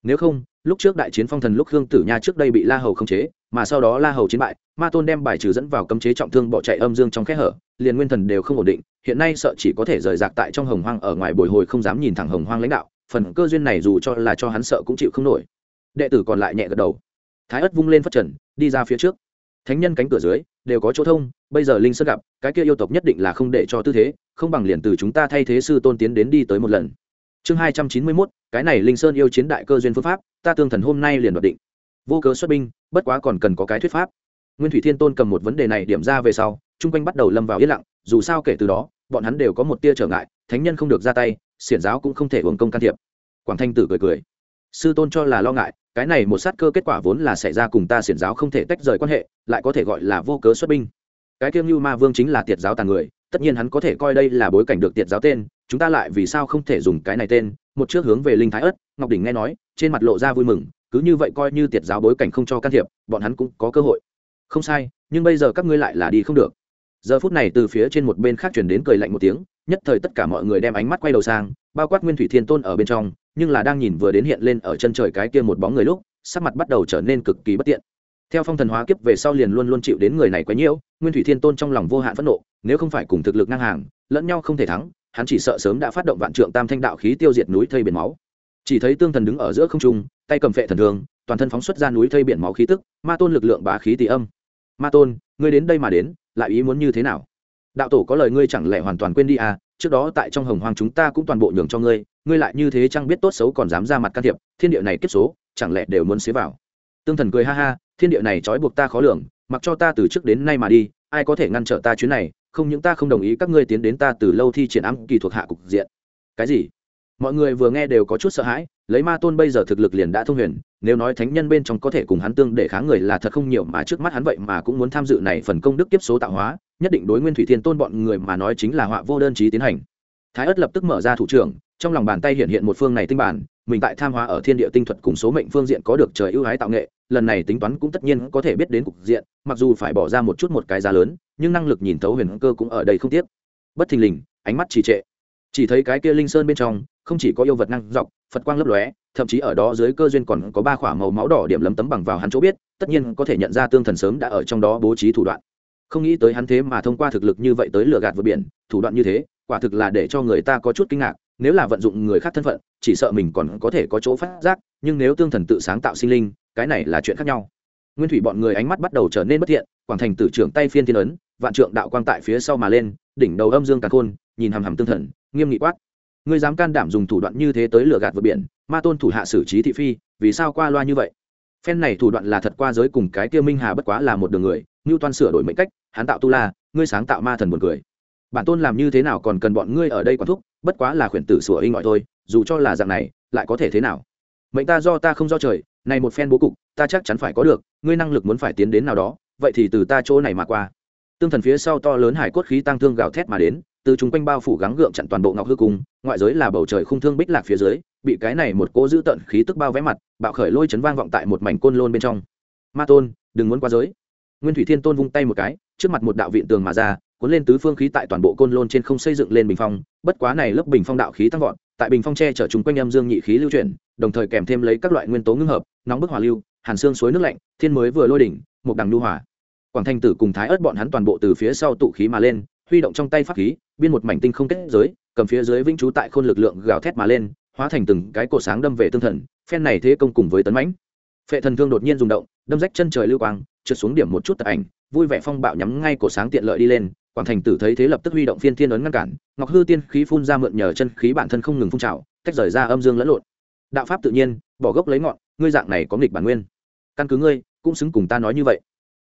Nếu không, lúc trước đại chiến phong thần lúc hương tử nha trước đây bị la hầu khống chế, mà sau đó la hầu chiến bại, ma tôn đem bài trừ dẫn vào cấm chế trọng thương bỏ chạy âm dương trong kẽ hở, liền nguyên thần đều không ổn định, hiện nay sợ chỉ có thể rời rạc tại trong hồng hoang ở ngoài bồi hồi không dám nhìn thẳng hồng hoang lãnh đạo, phần cơ duyên này dù cho là cho hắn sợ cũng chịu không nổi. Đệ tử còn lại nhẹ gật đầu. Thái ất vung lên phát trần, đi ra phía trước thánh nhân cánh cửa dưới, đều có chỗ thông, bây giờ linh sơn gặp, cái kia yêu tộc nhất định là không để cho tư thế, không bằng liền từ chúng ta thay thế sư tôn tiến đến đi tới một lần. Chương hai trăm chín mươi mốt, cái này linh sơn yêu chiến đại cơ duyên phương pháp, ta tương thần hôm nay liền đoạt định. Vô cớ xuất binh, bất quá còn cần có cái thuyết pháp. Nguyên thủy thiên tôn cầm một vấn đề này điểm ra về sau, chung quanh bắt đầu lâm vào yên lặng, dù sao kể từ đó, bọn hắn đều có một tia trở ngại, thánh nhân không được ra tay, xiển giáo cũng không thể hưởng công can thiệp. Quảng thanh tử cười cười. Sư tôn cho là lo ngại cái này một sát cơ kết quả vốn là xảy ra cùng ta xiển giáo không thể tách rời quan hệ, lại có thể gọi là vô cớ xuất binh. Cái kiêng như ma vương chính là tiệt giáo tàn người, tất nhiên hắn có thể coi đây là bối cảnh được tiệt giáo tên, chúng ta lại vì sao không thể dùng cái này tên? Một trước hướng về linh thái ất, ngọc đỉnh nghe nói, trên mặt lộ ra vui mừng, cứ như vậy coi như tiệt giáo bối cảnh không cho can thiệp, bọn hắn cũng có cơ hội. Không sai, nhưng bây giờ các ngươi lại là đi không được. Giờ phút này từ phía trên một bên khác chuyển đến cười lạnh một tiếng, nhất thời tất cả mọi người đem ánh mắt quay đầu sang, bao quát nguyên thủy thiên tôn ở bên trong nhưng là đang nhìn vừa đến hiện lên ở chân trời cái kia một bóng người lúc, sắc mặt bắt đầu trở nên cực kỳ bất tiện. Theo phong thần hóa kiếp về sau liền luôn luôn chịu đến người này quấy nhiễu nguyên thủy thiên tôn trong lòng vô hạn phẫn nộ, nếu không phải cùng thực lực ngang hàng, lẫn nhau không thể thắng, hắn chỉ sợ sớm đã phát động vạn trượng tam thanh đạo khí tiêu diệt núi thây biển máu. Chỉ thấy tương thần đứng ở giữa không trung, tay cầm phệ thần thường toàn thân phóng xuất ra núi thây biển máu khí tức, ma tôn lực lượng bá khí tỷ âm. Ma tôn, ngươi đến đây mà đến, lại ý muốn như thế nào? Đạo tổ có lời ngươi chẳng lẽ hoàn toàn quên đi à? Trước đó tại trong hồng hoang chúng ta cũng toàn bộ nhường cho ngươi ngươi lại như thế chẳng biết tốt xấu còn dám ra mặt can thiệp, thiên địa này kết số, chẳng lẽ đều muốn xế vào? Tương thần cười ha ha, thiên địa này trói buộc ta khó lường, mặc cho ta từ trước đến nay mà đi, ai có thể ngăn trở ta chuyến này? Không những ta không đồng ý các ngươi tiến đến ta từ lâu thi triển ám kỳ thuộc hạ cục diện. Cái gì? Mọi người vừa nghe đều có chút sợ hãi, lấy ma tôn bây giờ thực lực liền đã thông huyền, nếu nói thánh nhân bên trong có thể cùng hắn tương để kháng người là thật không nhiều mà trước mắt hắn vậy mà cũng muốn tham dự này phần công đức kiếp số tạo hóa nhất định đối nguyên thủy thiên tôn bọn người mà nói chính là họa vô đơn chí tiến hành. Thái ất lập tức mở ra thủ trưởng, trong lòng bàn tay hiện hiện một phương này tinh bản, mình tại tham hóa ở thiên địa tinh thuật cùng số mệnh phương diện có được trời ưu ái tạo nghệ, lần này tính toán cũng tất nhiên có thể biết đến cục diện, mặc dù phải bỏ ra một chút một cái giá lớn, nhưng năng lực nhìn thấu huyền cơ cũng ở đây không tiếc. Bất thình lình, ánh mắt trì trệ. Chỉ thấy cái kia linh sơn bên trong, không chỉ có yêu vật năng dọc, phật quang lấp lóe, thậm chí ở đó dưới cơ duyên còn có ba khỏa màu máu đỏ điểm lấm tấm bằng vào hắn chỗ biết, tất nhiên có thể nhận ra tương thần sớm đã ở trong đó bố trí thủ đoạn không nghĩ tới hắn thế mà thông qua thực lực như vậy tới lừa gạt vượt biển, thủ đoạn như thế, quả thực là để cho người ta có chút kinh ngạc, nếu là vận dụng người khác thân phận, chỉ sợ mình còn có thể có chỗ phát giác, nhưng nếu tương thần tự sáng tạo sinh linh, cái này là chuyện khác nhau. Nguyên thủy bọn người ánh mắt bắt đầu trở nên bất thiện, quảng thành tử trưởng tay phiên thiên ấn, vạn trượng đạo quang tại phía sau mà lên, đỉnh đầu âm dương càng khôn, nhìn hằm hằm tương thần, nghiêm nghị quát. Ngươi dám can đảm dùng thủ đoạn như thế tới lừa gạt vượt biển, ma tôn thủ hạ xử trí thị phi, vì sao qua loa như vậy? Phen này thủ đoạn là thật qua giới cùng cái kia minh hà bất quá là một đường người, ngưu toan sửa đổi mệnh cách, hắn tạo tu la, ngươi sáng tạo ma thần buồn cười. Bản tôn làm như thế nào còn cần bọn ngươi ở đây quản thúc, bất quá là khuyển tử sửa inh ngọi thôi, dù cho là dạng này, lại có thể thế nào? Mệnh ta do ta không do trời, này một phen bố cục, ta chắc chắn phải có được, ngươi năng lực muốn phải tiến đến nào đó, vậy thì từ ta chỗ này mà qua. Tương thần phía sau to lớn hải cốt khí tăng thương gào thét mà đến từ chúng quanh bao phủ gắng gượng chặn toàn bộ ngọc hư cung, ngoại giới là bầu trời khung thương bích lạc phía dưới, bị cái này một cỗ giữ tận khí tức bao vẽ mặt, bạo khởi lôi chấn vang vọng tại một mảnh côn lôn bên trong. Ma tôn, đừng muốn qua giới. Nguyên thủy thiên tôn vung tay một cái, trước mặt một đạo viện tường mà ra, cuốn lên tứ phương khí tại toàn bộ côn lôn trên không xây dựng lên bình phong, bất quá này lớp bình phong đạo khí tăng vọt, tại bình phong tre chở chúng quanh âm dương nhị khí lưu chuyển, đồng thời kèm thêm lấy các loại nguyên tố ngưng hợp, nóng bức hỏa lưu, hàn xương suối nước lạnh, thiên mới vừa lôi đỉnh, một đằng lưu hỏa quảng thanh tử cùng thái ớt bọn hắn toàn bộ từ phía sau tụ khí mà lên huy động trong tay pháp khí, biên một mảnh tinh không kết giới, cầm phía dưới vĩnh trú tại khôn lực lượng gào thét mà lên, hóa thành từng cái cổ sáng đâm về tương thần, phen này thế công cùng với tấn mãnh. Phệ thần thương đột nhiên rung động, đâm rách chân trời lưu quang, trượt xuống điểm một chút tật ảnh, vui vẻ phong bạo nhắm ngay cổ sáng tiện lợi đi lên, quảng thành tử thấy thế lập tức huy động phiên thiên ấn ngăn cản, ngọc hư tiên khí phun ra mượn nhờ chân khí bản thân không ngừng phun trào, tách rời ra âm dương lẫn lộn. Đạo pháp tự nhiên, bỏ gốc lấy ngọn, ngươi dạng này có nghịch bản nguyên. Căn cứ ngươi, cũng xứng cùng ta nói như vậy.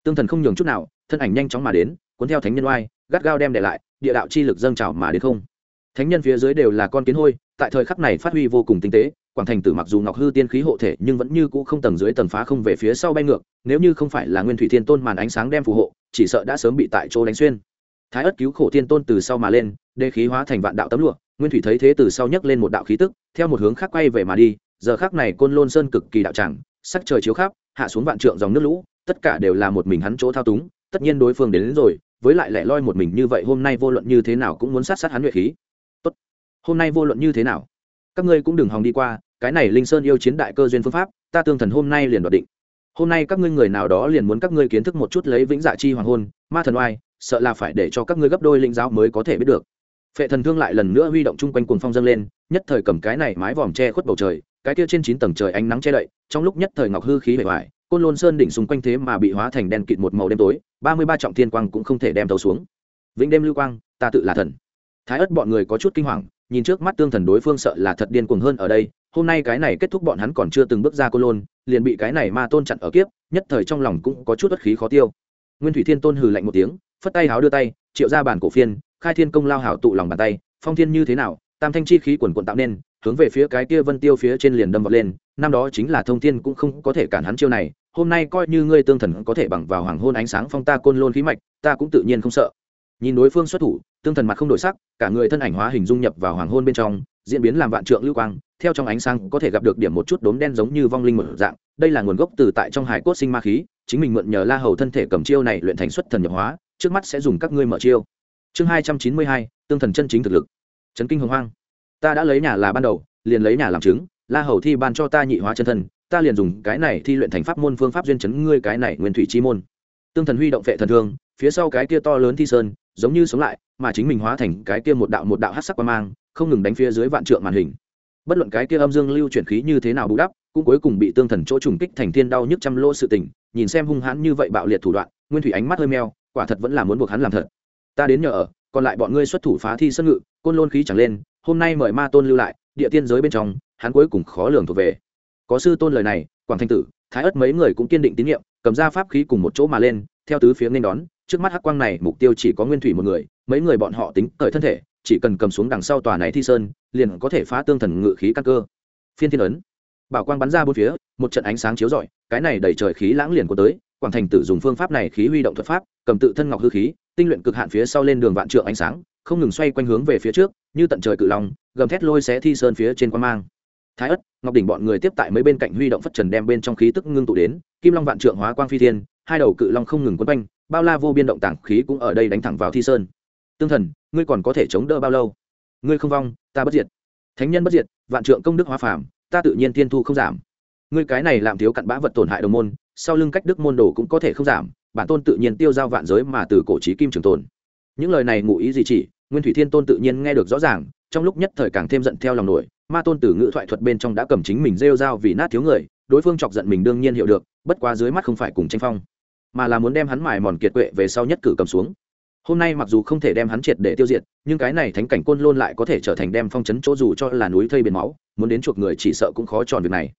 Tương thần không nhường chút nào, thân ảnh nhanh chóng mà đến, cuốn theo thánh nhân oai gắt gao đem để lại địa đạo chi lực dâng trào mà đến không. Thánh nhân phía dưới đều là con kiến hôi tại thời khắc này phát huy vô cùng tinh tế quảng thành tử mặc dù ngọc hư tiên khí hộ thể nhưng vẫn như cũ không tầng dưới tầng phá không về phía sau bay ngược nếu như không phải là nguyên thủy thiên tôn màn ánh sáng đem phù hộ chỉ sợ đã sớm bị tại chỗ đánh xuyên. Thái ất cứu khổ thiên tôn từ sau mà lên đê khí hóa thành vạn đạo tấm lụa nguyên thủy thấy thế từ sau nhấc lên một đạo khí tức theo một hướng khác quay về mà đi giờ khác này côn lôn sơn cực kỳ đạo tràng sắc trời chiếu khắp hạ xuống vạn trượng dòng nước lũ tất cả đều là một mình hắn chỗ thao túng tất nhiên đối phương đến, đến rồi với lại lẻ loi một mình như vậy, hôm nay vô luận như thế nào cũng muốn sát sát hắn nhuệ khí. Tốt. Hôm nay vô luận như thế nào? Các ngươi cũng đừng hòng đi qua, cái này linh sơn yêu chiến đại cơ duyên phương pháp, ta tương thần hôm nay liền đoạt định. Hôm nay các ngươi người nào đó liền muốn các ngươi kiến thức một chút lấy vĩnh dạ chi hoàng hôn, ma thần oai, sợ là phải để cho các ngươi gấp đôi linh giáo mới có thể biết được. Phệ thần thương lại lần nữa huy động chung quanh cuồng phong dâng lên, nhất thời cầm cái này mái vòm che khuất bầu trời, cái kia trên chín tầng trời ánh nắng che đậy, trong lúc nhất thời ngọc hư khí bề ngoài côn lôn sơn đỉnh xung quanh thế mà bị hóa thành đen kịt một màu đêm tối, ba mươi ba trọng thiên quang cũng không thể đem thấu xuống. Vĩnh đêm lưu quang, ta tự là thần. Thái ất bọn người có chút kinh hoàng, nhìn trước mắt tương thần đối phương sợ là thật điên cuồng hơn ở đây, hôm nay cái này kết thúc bọn hắn còn chưa từng bước ra côn lôn, liền bị cái này ma tôn chặn ở kiếp, nhất thời trong lòng cũng có chút bất khí khó tiêu. Nguyên thủy thiên tôn hừ lạnh một tiếng, phất tay háo đưa tay, triệu ra bản cổ phiên, khai thiên công lao hảo tụ lòng bàn tay, phong thiên như thế nào, tam thanh chi khí quần quận tạo nên hướng về phía cái kia vân tiêu phía trên liền đâm vào lên, năm đó chính là thông thiên cũng không có thể cản hắn chiêu này, hôm nay coi như ngươi tương thần có thể bằng vào hoàng hôn ánh sáng phong ta côn lôn khí mạch, ta cũng tự nhiên không sợ. Nhìn đối phương xuất thủ, tương thần mặt không đổi sắc, cả người thân ảnh hóa hình dung nhập vào hoàng hôn bên trong, diễn biến làm vạn trượng lưu quang, theo trong ánh sáng có thể gặp được điểm một chút đốm đen giống như vong linh một dạng, đây là nguồn gốc từ tại trong hải cốt sinh ma khí, chính mình mượn nhờ la hầu thân thể cầm chiêu này luyện thành xuất thần nhập hóa, trước mắt sẽ dùng các ngươi mở chiêu. Chương hai trăm chín mươi hai, tương thần chân chính thực lực. Chấn kinh hồng hoang ta đã lấy nhà là ban đầu, liền lấy nhà làm chứng, la hầu thi ban cho ta nhị hóa chân thân, ta liền dùng cái này thi luyện thành pháp môn phương pháp duyên chấn ngươi cái này nguyên thủy chi môn. Tương thần huy động vệ thần thương, phía sau cái kia to lớn thi sơn, giống như sống lại, mà chính mình hóa thành cái kia một đạo một đạo hát sắc qua mang, không ngừng đánh phía dưới vạn trượng màn hình. Bất luận cái kia âm dương lưu chuyển khí như thế nào bù đắp, cũng cuối cùng bị tương thần chỗ trùng kích thành thiên đau nhức trăm lỗ sự tình, nhìn xem hung hãn như vậy bạo liệt thủ đoạn, nguyên thủy ánh mắt hơi meo, quả thật vẫn là muốn buộc hắn làm thật. Ta đến nhờ ở, còn lại bọn ngươi xuất thủ phá thi sân ngự, côn lôn khí chẳng lên hôm nay mời ma tôn lưu lại, địa tiên giới bên trong, hắn cuối cùng khó lường thuộc về. Có sư tôn lời này, quảng thanh tử, thái ất mấy người cũng kiên định tín nhiệm, cầm ra pháp khí cùng một chỗ mà lên, theo tứ phía nên đón, trước mắt hắc quang này, mục tiêu chỉ có nguyên thủy một người, mấy người bọn họ tính cởi thân thể, chỉ cần cầm xuống đằng sau tòa này thi sơn, liền có thể phá tương thần ngự khí căn cơ. Phiên thiên ấn. Bảo quang bắn ra bốn phía, một trận ánh sáng chiếu rọi, cái này đẩy trời khí lãng liền của tới, quảng thành tử dùng phương pháp này khí huy động thuật pháp, cầm tự thân ngọc hư khí, tinh luyện cực hạn phía sau lên đường vạn trượng ánh sáng không ngừng xoay quanh hướng về phía trước, như tận trời cự long, gầm thét lôi xé thi sơn phía trên quan mang. Thái ất, ngọc đỉnh bọn người tiếp tại mấy bên cạnh huy động phất trần đem bên trong khí tức ngưng tụ đến, kim long vạn trượng hóa quang phi thiên, hai đầu cự long không ngừng quấn quanh, bao la vô biên động tảng khí cũng ở đây đánh thẳng vào thi sơn. Tương thần, ngươi còn có thể chống đỡ bao lâu? Ngươi không vong, ta bất diệt. Thánh nhân bất diệt, vạn trượng công đức hóa phàm, ta tự nhiên tiên thu không giảm. Ngươi cái này làm thiếu cặn bã vật tổn hại đồng môn, sau lưng cách đức môn đồ cũng có thể không giảm, bản tôn tự nhiên tiêu giao vạn giới mà từ cổ trí kim trường tồn. Những lời này ngụ ý gì chỉ? Nguyên thủy thiên tôn tự nhiên nghe được rõ ràng, trong lúc nhất thời càng thêm giận theo lòng nổi, ma tôn tử ngữ thoại thuật bên trong đã cầm chính mình rêu dao vì nát thiếu người, đối phương chọc giận mình đương nhiên hiểu được, bất quá dưới mắt không phải cùng tranh phong, mà là muốn đem hắn mài mòn kiệt quệ về sau nhất cử cầm xuống. Hôm nay mặc dù không thể đem hắn triệt để tiêu diệt, nhưng cái này thánh cảnh côn lôn lại có thể trở thành đem phong chấn chỗ dù cho là núi thây biển máu, muốn đến chuộc người chỉ sợ cũng khó tròn việc này.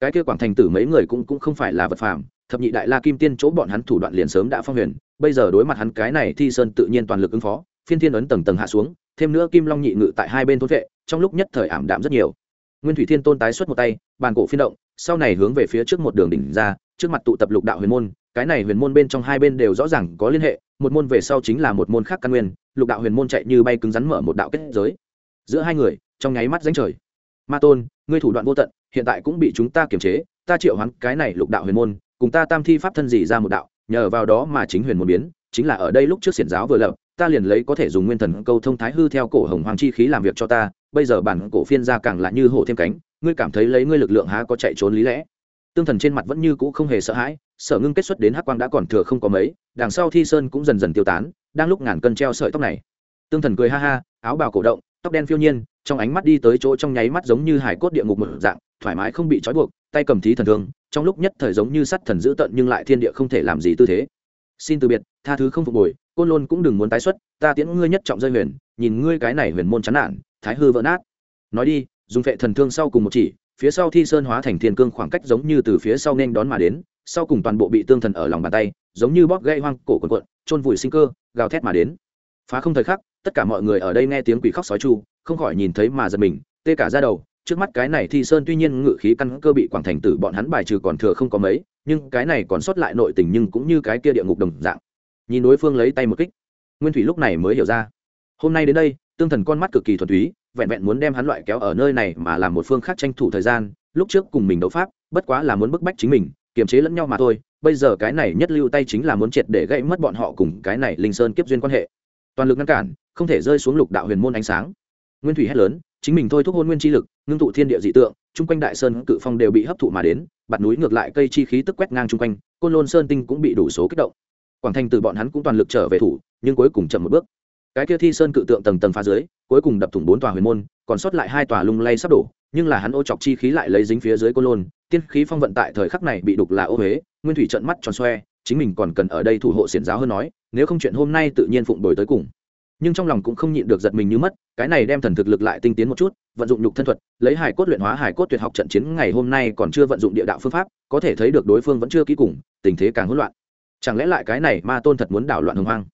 Cái kia quảng thành tử mấy người cũng cũng không phải là vật phàm, thập nhị đại la kim tiên chỗ bọn hắn thủ đoạn liền sớm đã phong huyền, bây giờ đối mặt hắn cái này thi sơn tự nhiên toàn lực ứng phó phiên thiên ấn tầng tầng hạ xuống, thêm nữa kim long nhị ngự tại hai bên thôn vệ, trong lúc nhất thời ảm đạm rất nhiều. Nguyên thủy thiên tôn tái xuất một tay, bàn cổ phiên động, sau này hướng về phía trước một đường đỉnh ra, trước mặt tụ tập lục đạo huyền môn, cái này huyền môn bên trong hai bên đều rõ ràng có liên hệ, một môn về sau chính là một môn khác căn nguyên, lục đạo huyền môn chạy như bay cứng rắn mở một đạo kết giới. Giữa hai người, trong nháy mắt ránh trời. Ma tôn, ngươi thủ đoạn vô tận, hiện tại cũng bị chúng ta kiềm chế, ta triệu hoán cái này lục đạo huyền môn, cùng ta tam thi pháp thân gì ra một đạo, nhờ vào đó mà chính huyền môn biến, chính là ở đây lúc trước xiển giáo vừa lập ta liền lấy có thể dùng nguyên thần câu thông thái hư theo cổ hồng hoàng chi khí làm việc cho ta, bây giờ bản cổ phiên ra càng là như hổ thêm cánh, ngươi cảm thấy lấy ngươi lực lượng há có chạy trốn lý lẽ? Tương thần trên mặt vẫn như cũ không hề sợ hãi sở ngưng kết xuất đến hắc quang đã còn thừa không có mấy, đằng sau thi sơn cũng dần dần tiêu tán, đang lúc ngàn cân treo sợi tóc này. Tương thần cười ha ha, áo bào cổ động, tóc đen phiêu nhiên, trong ánh mắt đi tới chỗ trong nháy mắt giống như hải cốt địa ngục một dạng, thoải mái không bị trói buộc, tay cầm thí thần thương, trong lúc nhất thời giống như sắt thần dữ tận nhưng lại thiên địa không thể làm gì tư thế. Xin từ biệt tha thứ không phục hồi côn lôn cũng đừng muốn tái xuất, ta tiễn ngươi nhất trọng rơi huyền, nhìn ngươi cái này huyền môn chán nản, thái hư vỡ nát. Nói đi, dùng phệ thần thương sau cùng một chỉ, phía sau thi sơn hóa thành thiên cương khoảng cách giống như từ phía sau nên đón mà đến, sau cùng toàn bộ bị tương thần ở lòng bàn tay, giống như bóp gây hoang cổ quần quận trôn vùi sinh cơ, gào thét mà đến. Phá không thời khắc, tất cả mọi người ở đây nghe tiếng quỷ khóc sói chu, không khỏi nhìn thấy mà giật mình, tê cả ra đầu, trước mắt cái này thi sơn tuy nhiên ngự khí căn cơ bị quảng thành tử bọn hắn bài trừ còn thừa không có mấy, nhưng cái này còn sót lại nội tình nhưng cũng như cái kia địa ngục đồng dạng nhìn đối phương lấy tay một kích. Nguyên thủy lúc này mới hiểu ra. Hôm nay đến đây, tương thần con mắt cực kỳ thuần túy, vẹn vẹn muốn đem hắn loại kéo ở nơi này mà làm một phương khác tranh thủ thời gian, lúc trước cùng mình đấu pháp, bất quá là muốn bức bách chính mình, kiềm chế lẫn nhau mà thôi, bây giờ cái này nhất lưu tay chính là muốn triệt để gãy mất bọn họ cùng cái này linh sơn kiếp duyên quan hệ. Toàn lực ngăn cản, không thể rơi xuống lục đạo huyền môn ánh sáng. Nguyên thủy hét lớn, chính mình thôi thúc hôn nguyên chi lực, ngưng tụ thiên địa dị tượng, chung quanh đại sơn cự phong đều bị hấp thụ mà đến, bạt núi ngược lại cây chi khí tức quét ngang chung quanh, côn lôn sơn tinh cũng bị đủ số kích động quảng thành từ bọn hắn cũng toàn lực trở về thủ, nhưng cuối cùng chậm một bước. Cái kia thi sơn cự tượng tầng tầng phá dưới, cuối cùng đập thủng bốn tòa huyền môn, còn sót lại hai tòa lung lay sắp đổ, nhưng là hắn ô chọc chi khí lại lấy dính phía dưới côn lôn, tiên khí phong vận tại thời khắc này bị đục là ô huế, nguyên thủy trận mắt tròn xoe, chính mình còn cần ở đây thủ hộ xiển giáo hơn nói, nếu không chuyện hôm nay tự nhiên phụng đổi tới cùng. Nhưng trong lòng cũng không nhịn được giật mình như mất, cái này đem thần thực lực lại tinh tiến một chút, vận dụng nhục thân thuật, lấy hải cốt luyện hóa hải cốt tuyệt học trận chiến ngày hôm nay còn chưa vận dụng địa đạo phương pháp, có thể thấy được đối phương vẫn chưa ký cùng, tình thế càng hỗn loạn chẳng lẽ lại cái này ma tôn thật muốn đảo loạn hồng hoang?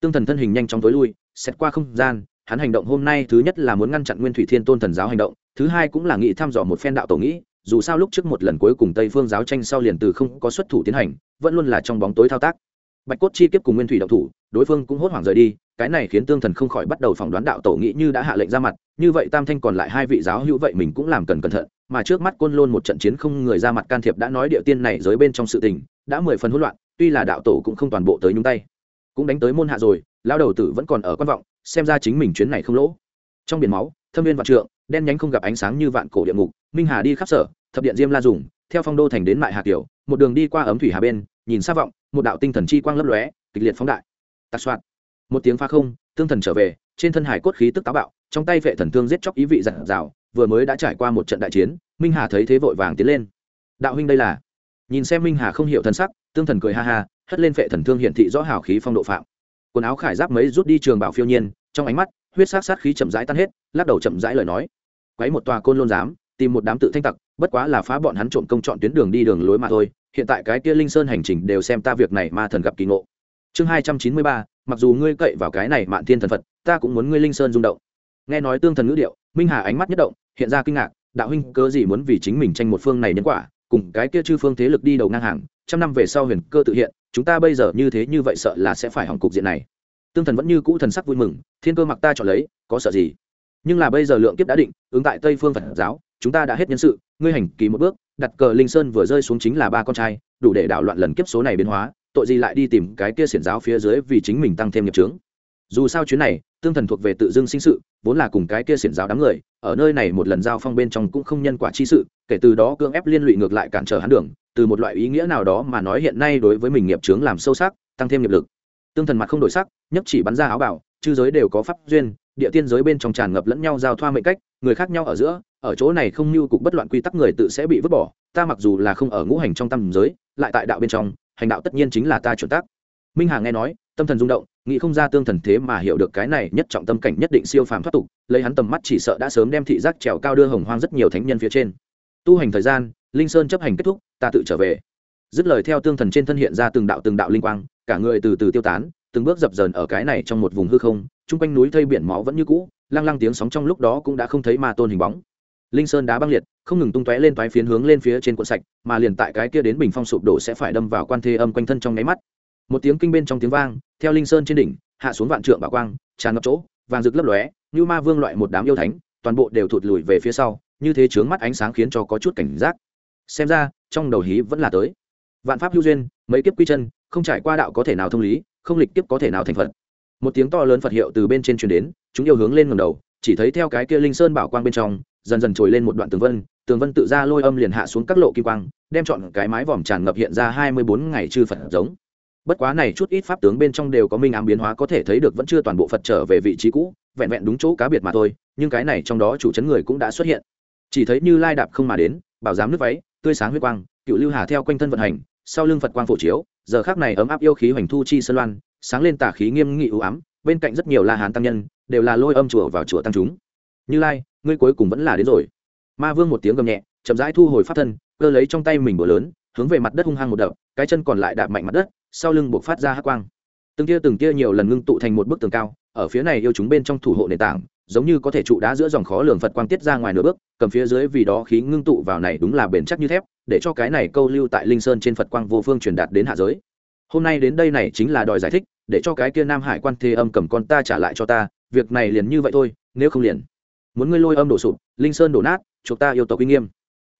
Tương thần thân hình nhanh chóng tối lui xét qua không gian, hắn hành động hôm nay thứ nhất là muốn ngăn chặn nguyên thủy thiên tôn thần giáo hành động, thứ hai cũng là nghị thăm dò một phen đạo tổ nghĩ, dù sao lúc trước một lần cuối cùng tây phương giáo tranh sau liền từ không có xuất thủ tiến hành, vẫn luôn là trong bóng tối thao tác. Bạch cốt chi kiếp cùng nguyên thủy đạo thủ, đối phương cũng hốt hoảng rời đi, cái này khiến tương thần không khỏi bắt đầu phỏng đoán đạo tổ nghĩ như đã hạ lệnh ra mặt, như vậy tam thanh còn lại hai vị giáo hữu vậy mình cũng làm cần cẩn thận, mà trước mắt côn lôn một trận chiến không người ra mặt can thiệp đã nói địa tiên này giới bên trong sự tình, đã mười phần hỗn loạn tuy là đạo tổ cũng không toàn bộ tới nhúng tay. Cũng đánh tới môn hạ rồi lao đầu tử vẫn còn ở quan vọng, xem ra chính mình chuyến này không lỗ. Trong biển máu, thâm viên vạn trượng, đen nhánh không gặp ánh sáng như vạn cổ địa ngục, minh hà đi khắp sở, thập điện diêm la dùng, theo phong đô thành đến mại hà kiều, một đường đi qua ấm thủy hà bên, nhìn xa vọng, một đạo tinh thần chi quang lấp lóe, kịch liệt phóng đại. Tạc soạn một tiếng pha không, tương thần trở về, trên thân hải cốt khí tức táo bạo, trong tay vệ thần thương giết chóc ý vị dặn dào, vừa mới đã trải qua một trận đại chiến, minh hà thấy thế vội vàng tiến lên. Đạo huynh đây là? Nhìn xem minh hà không hiểu thân sắc tương thần cười ha ha, hất lên phệ thần thương hiển thị rõ hào khí phong độ phạm. Quần áo khải giáp mấy rút đi trường bảo phiêu nhiên, trong ánh mắt, huyết sát sát khí chậm rãi tan hết, lắc đầu chậm rãi lời nói. Quấy một tòa côn lôn giám, tìm một đám tự thanh tặc, bất quá là phá bọn hắn trộm công chọn tuyến đường đi đường lối mà thôi. Hiện tại cái kia linh sơn hành trình đều xem ta việc này ma thần gặp kỳ ngộ. Chương hai trăm chín mươi ba, mặc dù ngươi cậy vào cái này mạn thiên thần phật, ta cũng muốn ngươi linh sơn rung động. Nghe nói tương thần ngữ điệu, minh hà ánh mắt nhất động, hiện ra kinh ngạc, đạo huynh cớ gì muốn vì chính mình tranh một phương này nhân quả? Cùng cái kia chư phương thế lực đi đầu ngang hàng, trăm năm về sau huyền cơ tự hiện, chúng ta bây giờ như thế như vậy sợ là sẽ phải hỏng cục diện này. Tương thần vẫn như cũ thần sắc vui mừng, thiên cơ mặc ta chọn lấy, có sợ gì? Nhưng là bây giờ lượng kiếp đã định, ứng tại tây phương phật giáo, chúng ta đã hết nhân sự, ngươi hành kỳ một bước, đặt cờ linh sơn vừa rơi xuống chính là ba con trai, đủ để đảo loạn lần kiếp số này biến hóa, tội gì lại đi tìm cái kia xiển giáo phía dưới vì chính mình tăng thêm nghiệp trướng dù sao chuyến này, tương thần thuộc về tự dưng sinh sự, vốn là cùng cái kia xiển giáo đám người, ở nơi này một lần giao phong bên trong cũng không nhân quả chi sự kể từ đó cưỡng ép liên lụy ngược lại cản trở hắn đường, từ một loại ý nghĩa nào đó mà nói hiện nay đối với mình nghiệp trướng làm sâu sắc, tăng thêm nghiệp lực. Tương thần mặt không đổi sắc nhất chỉ bắn ra áo bảo chư giới đều có pháp duyên, địa tiên giới bên trong tràn ngập lẫn nhau giao thoa mệnh cách, người khác nhau ở giữa, ở chỗ này không như cục bất loạn quy tắc người tự sẽ bị vứt bỏ, ta mặc dù là không ở ngũ hành trong tâm giới, lại tại đạo bên trong, hành đạo tất nhiên chính là ta chuẩn tác. Minh hà nghe nói, tâm thần rung động, nghĩ không ra tương thần thế mà hiểu được cái này nhất trọng tâm cảnh nhất định siêu phàm thoát tục, lấy hắn tầm mắt chỉ sợ đã sớm đem thị giác trèo cao đưa hồng hoang rất nhiều thánh nhân phía trên tu hành thời gian, linh sơn chấp hành kết thúc, ta tự trở về. Dứt lời theo tương thần trên thân hiện ra từng đạo từng đạo linh quang, cả người từ từ tiêu tán, từng bước dập dờn ở cái này trong một vùng hư không, chung quanh núi thây biển máu vẫn như cũ, lăng lăng tiếng sóng trong lúc đó cũng đã không thấy ma tôn hình bóng. Linh sơn đá băng liệt, không ngừng tung tóe lên toái phiến hướng lên phía trên cuộn sạch, mà liền tại cái kia đến bình phong sụp đổ sẽ phải đâm vào quan thê âm quanh thân trong nháy mắt. Một tiếng kinh bên trong tiếng vang, theo linh sơn trên đỉnh, hạ xuống vạn trượng bảo quang, tràn ngập chỗ, vàng rực lấp lóe như ma vương loại một đám yêu thánh, toàn bộ đều thụt lùi về phía sau như thế chướng mắt ánh sáng khiến cho có chút cảnh giác. Xem ra, trong đầu hí vẫn là tới. Vạn pháp hữu duyên, mấy kiếp quy chân, không trải qua đạo có thể nào thông lý, không lịch kiếp có thể nào thành phật. Một tiếng to lớn phật hiệu từ bên trên truyền đến, chúng yêu hướng lên ngầm đầu, chỉ thấy theo cái kia linh sơn bảo quang bên trong, dần dần trồi lên một đoạn tường vân tường vân tự ra lôi âm liền hạ xuống các lộ kim quang, đem chọn cái mái vòm tràn ngập hiện ra hai mươi bốn ngày chư phật giống. Bất quá này chút ít pháp tướng bên trong đều có minh ám biến hóa có thể thấy được vẫn chưa toàn bộ phật trở về vị trí cũ, vẹn vẹn đúng chỗ cá biệt mà thôi, nhưng cái này trong đó chủ chấn người cũng đã xuất hiện chỉ thấy như lai đạp không mà đến, bảo giám nước váy, tươi sáng huyết quang, cựu lưu hà theo quanh thân vận hành, sau lưng phật quang phổ chiếu, giờ khác này ấm áp yêu khí hoành thu chi sơn loan, sáng lên tả khí nghiêm nghị ưu ám, bên cạnh rất nhiều la hán tăng nhân, đều là lôi âm chùa vào chùa tăng chúng. Như lai, ngươi cuối cùng vẫn là đến rồi. Ma vương một tiếng gầm nhẹ, chậm rãi thu hồi pháp thân, cơ lấy trong tay mình bữa lớn, hướng về mặt đất hung hăng một đập, cái chân còn lại đạp mạnh mặt đất, sau lưng buộc phát ra hắc quang. Từng tia từng tia nhiều lần ngưng tụ thành một bức tường cao, ở phía này yêu chúng bên trong thủ hộ nền tảng giống như có thể trụ đá giữa dòng khó lường phật quang tiết ra ngoài nửa bước, cầm phía dưới vì đó khí ngưng tụ vào này đúng là bền chắc như thép, để cho cái này câu lưu tại linh sơn trên phật quang vô phương truyền đạt đến hạ giới. Hôm nay đến đây này chính là đòi giải thích, để cho cái kia nam hải quan thế âm cầm con ta trả lại cho ta, việc này liền như vậy thôi, nếu không liền. Muốn ngươi lôi âm đổ sụp, linh sơn đổ nát, chuộc ta yêu tộc uy nghiêm.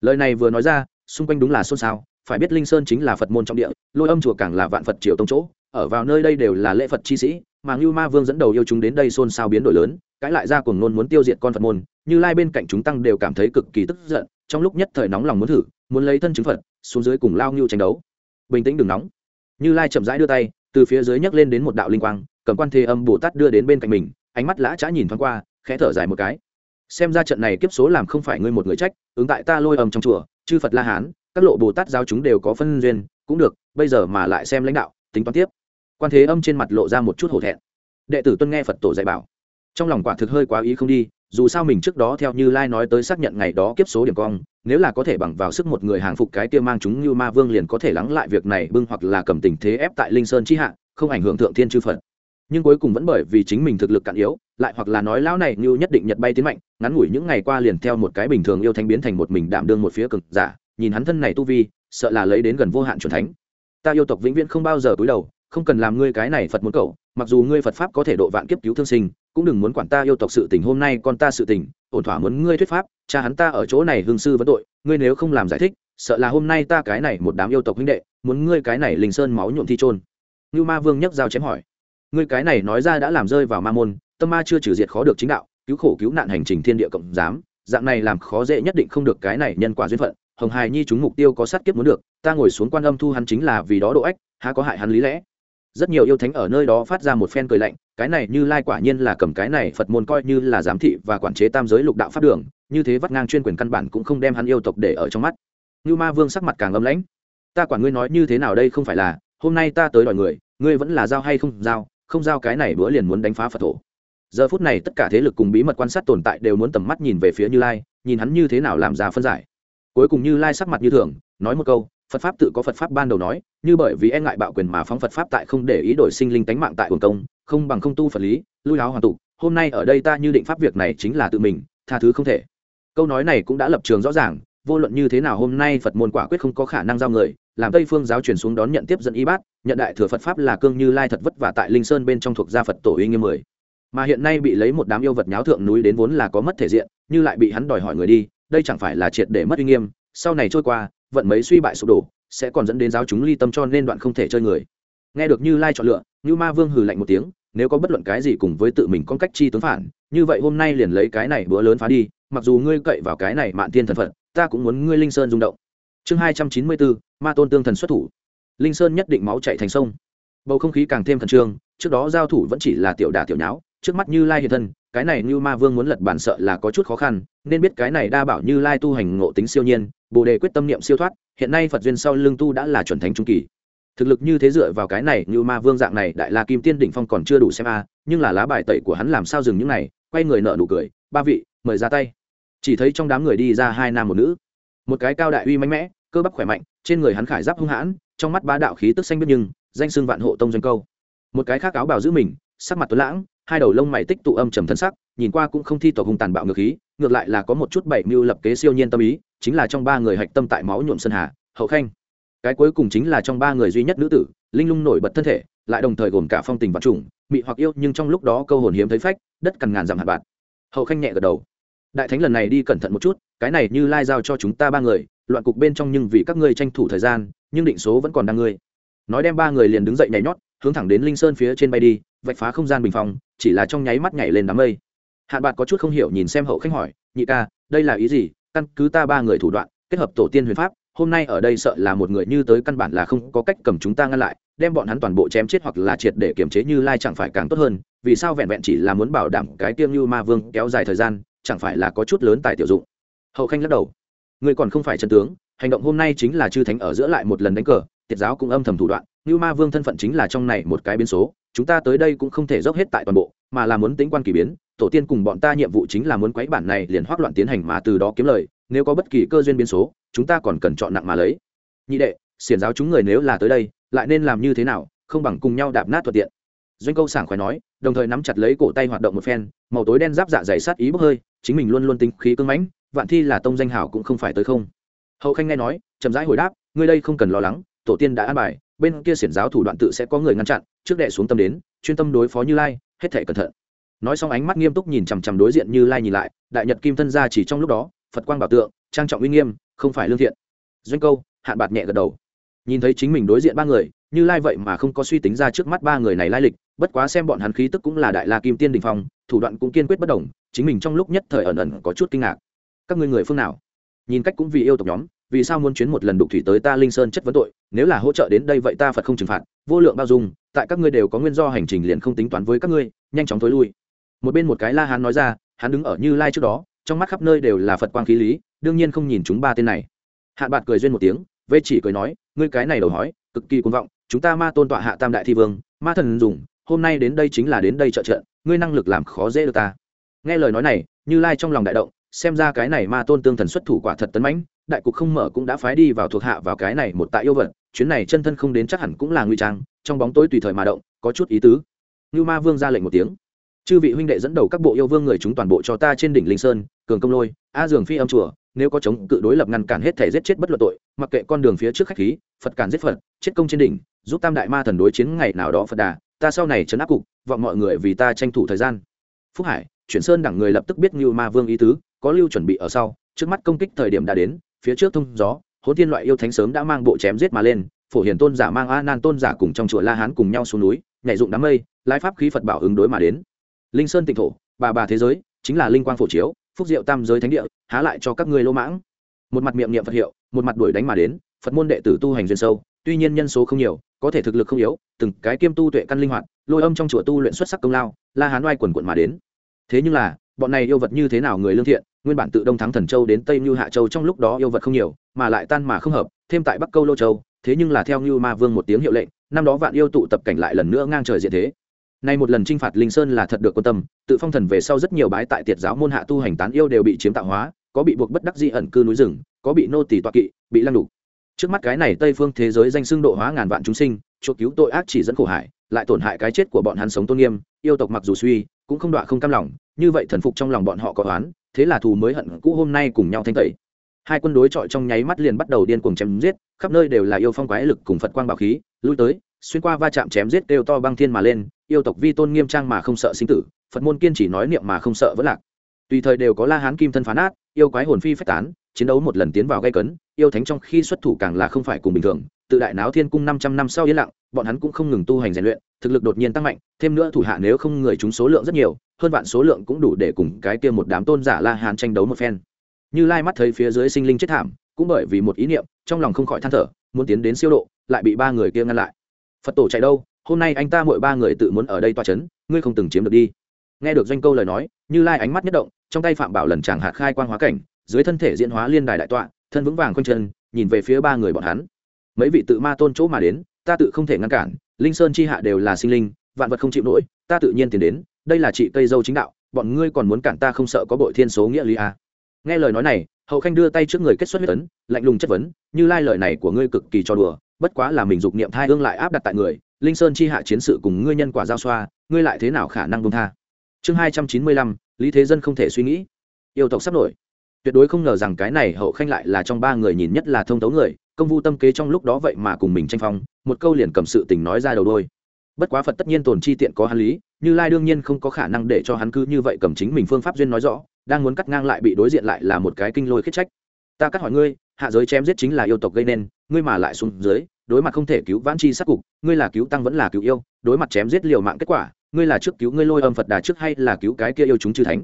Lời này vừa nói ra, xung quanh đúng là xôn xao, phải biết linh sơn chính là phật môn trong địa, lôi âm chùa càng là vạn phật triều tông chỗ, ở vào nơi đây đều là lễ phật chi sĩ, mà ngưu ma vương dẫn đầu yêu chúng đến đây xôn xao biến đổi lớn cãi lại ra cuồng nôn muốn tiêu diệt con phật môn, như lai bên cạnh chúng tăng đều cảm thấy cực kỳ tức giận, trong lúc nhất thời nóng lòng muốn thử, muốn lấy thân chứng phật, xuống dưới cùng lao ngưu tranh đấu. Bình tĩnh đừng nóng. Như lai chậm rãi đưa tay, từ phía dưới nhấc lên đến một đạo linh quang, cầm quan thế âm bồ tát đưa đến bên cạnh mình, ánh mắt lã chã nhìn thoáng qua, khẽ thở dài một cái. Xem ra trận này kiếp số làm không phải ngươi một người trách, ứng tại ta lôi âm trong chùa, chư phật la hán, các lộ bồ tát giáo chúng đều có phân duyên, cũng được, bây giờ mà lại xem lãnh đạo, tính toán tiếp. Quan thế âm trên mặt lộ ra một chút hổ thẹn. Đệ tử tuân nghe phật tổ dạy bảo trong lòng quả thực hơi quá ý không đi, dù sao mình trước đó theo như lai nói tới xác nhận ngày đó kiếp số điểm cong, nếu là có thể bằng vào sức một người hàng phục cái kia mang chúng như ma vương liền có thể lắng lại việc này bưng hoặc là cầm tình thế ép tại linh sơn chi hạ, không ảnh hưởng thượng thiên chư phật. Nhưng cuối cùng vẫn bởi vì chính mình thực lực cạn yếu, lại hoặc là nói lão này như nhất định nhật bay tiến mạnh, ngắn ngủi những ngày qua liền theo một cái bình thường yêu thanh biến thành một mình đảm đương một phía cực giả, nhìn hắn thân này tu vi, sợ là lấy đến gần vô hạn chuẩn thánh. Ta yêu tộc vĩnh viễn không bao giờ cúi đầu, không cần làm ngươi cái này phật muốn cậu mặc dù ngươi phật pháp có thể độ vạn kiếp cứu thương sinh cũng đừng muốn quản ta yêu tộc sự tình, hôm nay con ta sự tình, ổn thỏa muốn ngươi thuyết pháp, cha hắn ta ở chỗ này hương sư vấn tội, ngươi nếu không làm giải thích, sợ là hôm nay ta cái này một đám yêu tộc huynh đệ, muốn ngươi cái này linh sơn máu nhuộm thi trôn như ma vương nhấc dao chém hỏi. Ngươi cái này nói ra đã làm rơi vào ma môn, tâm ma chưa trừ diệt khó được chính đạo, cứu khổ cứu nạn hành trình thiên địa cộng giám, dạng này làm khó dễ nhất định không được cái này nhân quả duyên phận. Hồng hài nhi chúng mục tiêu có sát kiếp muốn được, ta ngồi xuống quan âm thu hắn chính là vì đó độ ách, há có hại hắn lý lẽ rất nhiều yêu thánh ở nơi đó phát ra một phen cười lạnh, cái này như lai quả nhiên là cầm cái này phật môn coi như là giám thị và quản chế tam giới lục đạo pháp đường, như thế vắt ngang chuyên quyền căn bản cũng không đem hắn yêu tộc để ở trong mắt. Như ma vương sắc mặt càng âm lãnh. Ta quản ngươi nói như thế nào đây không phải là, hôm nay ta tới đòi người, ngươi vẫn là giao hay không giao không giao cái này bữa liền muốn đánh phá phật thổ. Giờ phút này tất cả thế lực cùng bí mật quan sát tồn tại đều muốn tầm mắt nhìn về phía như lai, nhìn hắn như thế nào làm ra phân giải. Cuối cùng như lai sắc mặt như thường, nói một câu phật pháp tự có phật pháp ban đầu nói, như bởi vì e ngại bạo quyền mà phóng phật pháp tại không để ý đổi sinh linh tánh mạng tại hồn công, không bằng không tu phật lý, lui áo hoàn tục, hôm nay ở đây ta như định pháp việc này chính là tự mình, tha thứ không thể. Câu nói này cũng đã lập trường rõ ràng, vô luận như thế nào hôm nay phật môn quả quyết không có khả năng giao người, làm tây phương giáo chuyển xuống đón nhận tiếp dẫn y bát, nhận đại thừa phật pháp là cương như lai thật vất vả tại linh sơn bên trong thuộc gia phật tổ uy nghiêm mười. Mà hiện nay bị lấy một đám yêu vật nháo thượng núi đến vốn là có mất thể diện, như lại bị hắn đòi hỏi người đi, đây chẳng phải là triệt để mất uy nghiêm, sau này trôi qua vận mấy suy bại sụp đổ, sẽ còn dẫn đến giáo chúng ly tâm cho nên đoạn không thể chơi người. Nghe được như lai chọn lựa như ma vương hừ lạnh một tiếng, nếu có bất luận cái gì cùng với tự mình con cách chi tướng phản, như vậy hôm nay liền lấy cái này bữa lớn phá đi, mặc dù ngươi cậy vào cái này mạn thiên thần phật ta cũng muốn ngươi linh sơn rung động. Chương hai trăm chín mươi bốn, ma tôn tương thần xuất thủ. Linh sơn nhất định máu chạy thành sông. Bầu không khí càng thêm thần trương, trước đó giao thủ vẫn chỉ là tiểu đà tiểu nháo trước mắt như lai hiện thân, cái này như ma vương muốn lật bản sợ là có chút khó khăn, nên biết cái này đa bảo như lai tu hành ngộ tính siêu nhiên, bồ đề quyết tâm niệm siêu thoát, hiện nay phật duyên sau lưng tu đã là chuẩn thánh trung kỳ. Thực lực như thế dựa vào cái này như ma vương dạng này, đại la kim tiên đỉnh phong còn chưa đủ xem a, nhưng là lá bài tẩy của hắn làm sao dừng những này, quay người nợ nụ cười, ba vị, mời ra tay. Chỉ thấy trong đám người đi ra hai nam một nữ. Một cái cao đại uy mạnh mẽ, cơ bắp khỏe mạnh, trên người hắn khải giáp hung hãn, trong mắt ba đạo khí tức xanh biết nhưng, danh xưng vạn hộ tông doanh câu. Một cái khác áo bào giữ mình, sắc mặt tuấn lãng hai đầu lông mày tích tụ âm trầm thân sắc, nhìn qua cũng không thi tộc hung tàn bạo ngược khí, ngược lại là có một chút bảy mưu lập kế siêu nhiên tâm ý, chính là trong ba người hạch tâm tại máu nhuộm sơn hà, hậu khanh. Cái cuối cùng chính là trong ba người duy nhất nữ tử, linh lung nổi bật thân thể, lại đồng thời gồm cả phong tình vật chủng mị hoặc yêu, nhưng trong lúc đó câu hồn hiếm thấy phách, đất cằn ngàn dặm hạt bạt. Hậu khanh nhẹ gật đầu. Đại thánh lần này đi cẩn thận một chút, cái này như lai giao cho chúng ta ba người, loạn cục bên trong nhưng vì các ngươi tranh thủ thời gian, nhưng định số vẫn còn đang ngươi. Nói đem ba người liền đứng dậy nhảy nhót, hướng thẳng đến linh sơn phía trên bay đi vạch phá không gian bình phong, chỉ là trong nháy mắt nhảy lên đám mây. Hạn bạc có chút không hiểu nhìn xem hậu khanh hỏi nhị ca đây là ý gì? Căn cứ ta ba người thủ đoạn kết hợp tổ tiên huyền pháp hôm nay ở đây sợ là một người như tới căn bản là không có cách cầm chúng ta ngăn lại đem bọn hắn toàn bộ chém chết hoặc là triệt để kiềm chế như lai chẳng phải càng tốt hơn vì sao vẹn vẹn chỉ là muốn bảo đảm cái tiêm như ma vương kéo dài thời gian chẳng phải là có chút lớn tài tiểu dụng? Hậu khanh lắc đầu. Người còn không phải chân tướng hành động hôm nay chính là chư thánh ở giữa lại một lần đánh cờ tiệt giáo cũng âm thầm thủ đoạn như ma vương thân phận chính là trong này một cái biến số chúng ta tới đây cũng không thể dốc hết tại toàn bộ, mà là muốn tính quan kỳ biến, tổ tiên cùng bọn ta nhiệm vụ chính là muốn quấy bản này liền hoác loạn tiến hành mà từ đó kiếm lời, nếu có bất kỳ cơ duyên biến số, chúng ta còn cần chọn nặng mà lấy. Nhị đệ, xiển giáo chúng người nếu là tới đây, lại nên làm như thế nào, không bằng cùng nhau đạp nát thuận tiện. Doanh câu sảng khoái nói, đồng thời nắm chặt lấy cổ tay hoạt động một phen, màu tối đen giáp dạ dày sát ý bốc hơi, chính mình luôn luôn tính khí cưng mãnh, vạn thi là tông danh hảo cũng không phải tới không. Hậu khanh nghe nói, chậm rãi hồi đáp, ngươi đây không cần lo lắng, tổ tiên đã an bài, bên kia xiển giáo thủ đoạn tự sẽ có người ngăn chặn trước đệ xuống tâm đến, chuyên tâm đối phó như lai, hết thể cẩn thận. Nói xong ánh mắt nghiêm túc nhìn chằm chằm đối diện như lai nhìn lại, đại nhật kim thân ra chỉ trong lúc đó, phật quang bảo tượng, trang trọng uy nghiêm, không phải lương thiện. Doanh câu, hạn bạc nhẹ gật đầu. Nhìn thấy chính mình đối diện ba người, như lai vậy mà không có suy tính ra trước mắt ba người này lai lịch, bất quá xem bọn hắn khí tức cũng là đại la kim tiên đình phong, thủ đoạn cũng kiên quyết bất đồng chính mình trong lúc nhất thời ẩn ẩn có chút kinh ngạc. Các ngươi người phương nào? Nhìn cách cũng vì yêu tộc nhóm vì sao muốn chuyến một lần đục thủy tới ta linh sơn chất vấn tội, nếu là hỗ trợ đến đây vậy ta phật không trừng phạt, vô lượng bao dung, tại các ngươi đều có nguyên do hành trình liền không tính toán với các ngươi, nhanh chóng thối lui. Một bên một cái la hán nói ra, hắn đứng ở như lai trước đó, trong mắt khắp nơi đều là phật quang khí lý, đương nhiên không nhìn chúng ba tên này. Hạn bạc cười duyên một tiếng, vê chỉ cười nói, ngươi cái này đầu hói, cực kỳ cuồng vọng, chúng ta ma tôn tọa hạ tam đại thi vương, ma thần dùng, hôm nay đến đây chính là đến đây trợ trợ, ngươi năng lực làm khó dễ được ta. Nghe lời nói này, như lai trong lòng đại động, xem ra cái này ma tôn tương thần xuất thủ quả thật tấn mãnh đại cục không mở cũng đã phái đi vào thuộc hạ vào cái này một tại yêu vật, chuyến này chân thân không đến chắc hẳn cũng là nguy trang, trong bóng tối tùy thời mà động, có chút ý tứ. Như ma vương ra lệnh một tiếng. Chư vị huynh đệ dẫn đầu các bộ yêu vương người chúng toàn bộ cho ta trên đỉnh linh sơn, cường công lôi, a dường phi âm chùa, nếu có chống cự đối lập ngăn cản hết thể giết chết bất luận tội, mặc kệ con đường phía trước khách khí, phật cản giết phật, chết công trên đỉnh, giúp tam đại ma thần đối chiến ngày nào đó phật đà, ta sau này chấn áp cục, vọng mọi người vì ta tranh thủ thời gian. Phúc hải, chuyển sơn đẳng người lập tức biết như ma vương ý tứ, có lưu chuẩn bị ở sau, trước mắt công kích thời điểm đã đến phía trước thông gió, hỗn thiên loại yêu thánh sớm đã mang bộ chém giết mà lên, phổ hiền tôn giả mang a nan tôn giả cùng trong chùa la hán cùng nhau xuống núi, nhảy dụng đám mây lái pháp khí phật bảo ứng đối mà đến. Linh sơn tịnh thổ, bà bà thế giới, chính là linh quang phổ chiếu, phúc diệu tam giới thánh địa, há lại cho các ngươi lô mãng. Một mặt miệng niệm phật hiệu, một mặt đuổi đánh mà đến, phật môn đệ tử tu hành duyên sâu, tuy nhiên nhân số không nhiều, có thể thực lực không yếu, từng cái kiêm tu tuệ căn linh hoạt, lôi âm trong chùa tu luyện xuất sắc công lao, la hán oai quần quận mà đến. Thế nhưng là bọn này yêu vật như thế nào người lương thiện, nguyên bản tự đông thắng thần châu đến tây như hạ châu trong lúc đó yêu vật không nhiều, mà lại tan mà không hợp, thêm tại bắc câu lô châu, thế nhưng là theo như ma vương một tiếng hiệu lệnh, năm đó vạn yêu tụ tập cảnh lại lần nữa ngang trời diện thế. Nay một lần t r i n h phạt linh sơn là thật được quan tâm, tự phong thần về sau rất nhiều bái tại tiệt giáo môn hạ tu hành tán yêu đều bị chiếm tạo hóa, có bị buộc bất đắc di ẩn cư núi rừng, có bị nô tỷ toạ kỵ, bị lăng đục. Trước mắt cái này tây phương thế giới danh xưng độ hóa ngàn vạn chúng sinh, chuộc cứu tội ác chỉ dẫn khổ hải lại tổn hại cái chết của bọn hắn sống tôn nghiêm, yêu tộc mặc dù suy, cũng không đọa không cam lòng như vậy thần phục trong lòng bọn họ có oán, thế là thù mới hận cũ hôm nay cùng nhau thanh tẩy. Hai quân đối chọi trong nháy mắt liền bắt đầu điên cuồng chém giết, khắp nơi đều là yêu phong quái lực cùng phật quang bảo khí, lui tới, xuyên qua va chạm chém giết đều to băng thiên mà lên, yêu tộc vi tôn nghiêm trang mà không sợ sinh tử, phật môn kiên chỉ nói niệm mà không sợ vẫn lạc. Tùy thời đều có la hán kim thân phán át, yêu quái hồn phi phách tán, chiến đấu một lần tiến vào gây cấn, yêu thánh trong khi xuất thủ càng là không phải cùng bình thường tự đại náo thiên cung năm trăm năm sau yên lặng, bọn hắn cũng không ngừng tu hành rèn luyện, thực lực đột nhiên tăng mạnh, thêm nữa thủ hạ nếu không người chúng số lượng rất nhiều, hơn vạn số lượng cũng đủ để cùng cái kia một đám tôn giả la hán tranh đấu một phen. Như lai mắt thấy phía dưới sinh linh chết thảm, cũng bởi vì một ý niệm, trong lòng không khỏi than thở, muốn tiến đến siêu độ, lại bị ba người kia ngăn lại. Phật tổ chạy đâu? Hôm nay anh ta mỗi ba người tự muốn ở đây toa c h ấ n ngươi không từng chiếm được đi. Nghe được doanh câu lời nói, như lai ánh mắt nhất động, trong tay phạm bảo lần chàng hạt khai quan hóa cảnh, dưới thân thể diễn hóa liên đài đại tọa, thân vững vàng quanh chân, nhìn về phía ba người bọn hắn mấy vị tự ma tôn chỗ mà đến, ta tự không thể ngăn cản, linh sơn chi hạ đều là sinh linh, vạn vật không chịu nổi, ta tự nhiên tiến đến, đây là chị cây dâu chính đạo, bọn ngươi còn muốn cản ta không sợ có bội thiên số nghĩa lý à? Nghe lời nói này, hậu khanh đưa tay trước người kết xuất huyết tấn lạnh lùng chất vấn, như lai lời này của ngươi cực kỳ cho đùa, bất quá là mình dục niệm thai hương lại áp đặt tại người, linh sơn chi hạ chiến sự cùng ngươi nhân quả giao xoa, ngươi lại thế nào khả năng bông tha? Chương hai trăm chín mươi lăm, lý thế dân không thể suy nghĩ. Yêu tộc sắp nổi. Tuyệt đối không ngờ rằng cái này hậu khanh lại là trong ba người nhìn nhất là thông tấu người công vu tâm kế trong lúc đó vậy mà cùng mình tranh phong, một câu liền cầm sự tình nói ra đầu đôi bất quá phật tất nhiên tồn chi tiện có hắn lý, như lai đương nhiên không có khả năng để cho hắn cứ như vậy cầm chính mình phương pháp duyên nói rõ, đang muốn cắt ngang lại bị đối diện lại là một cái kinh lôi khiết trách. Ta cắt hỏi ngươi, hạ giới chém giết chính là yêu tộc gây nên, ngươi mà lại xuống dưới, đối mặt không thể cứu vãn chi sát cục, ngươi là cứu tăng vẫn là cứu yêu, đối mặt chém giết liều mạng kết quả, ngươi là trước cứu ngươi lôi âm phật đà trước hay là cứu cái kia yêu chúng chư thánh?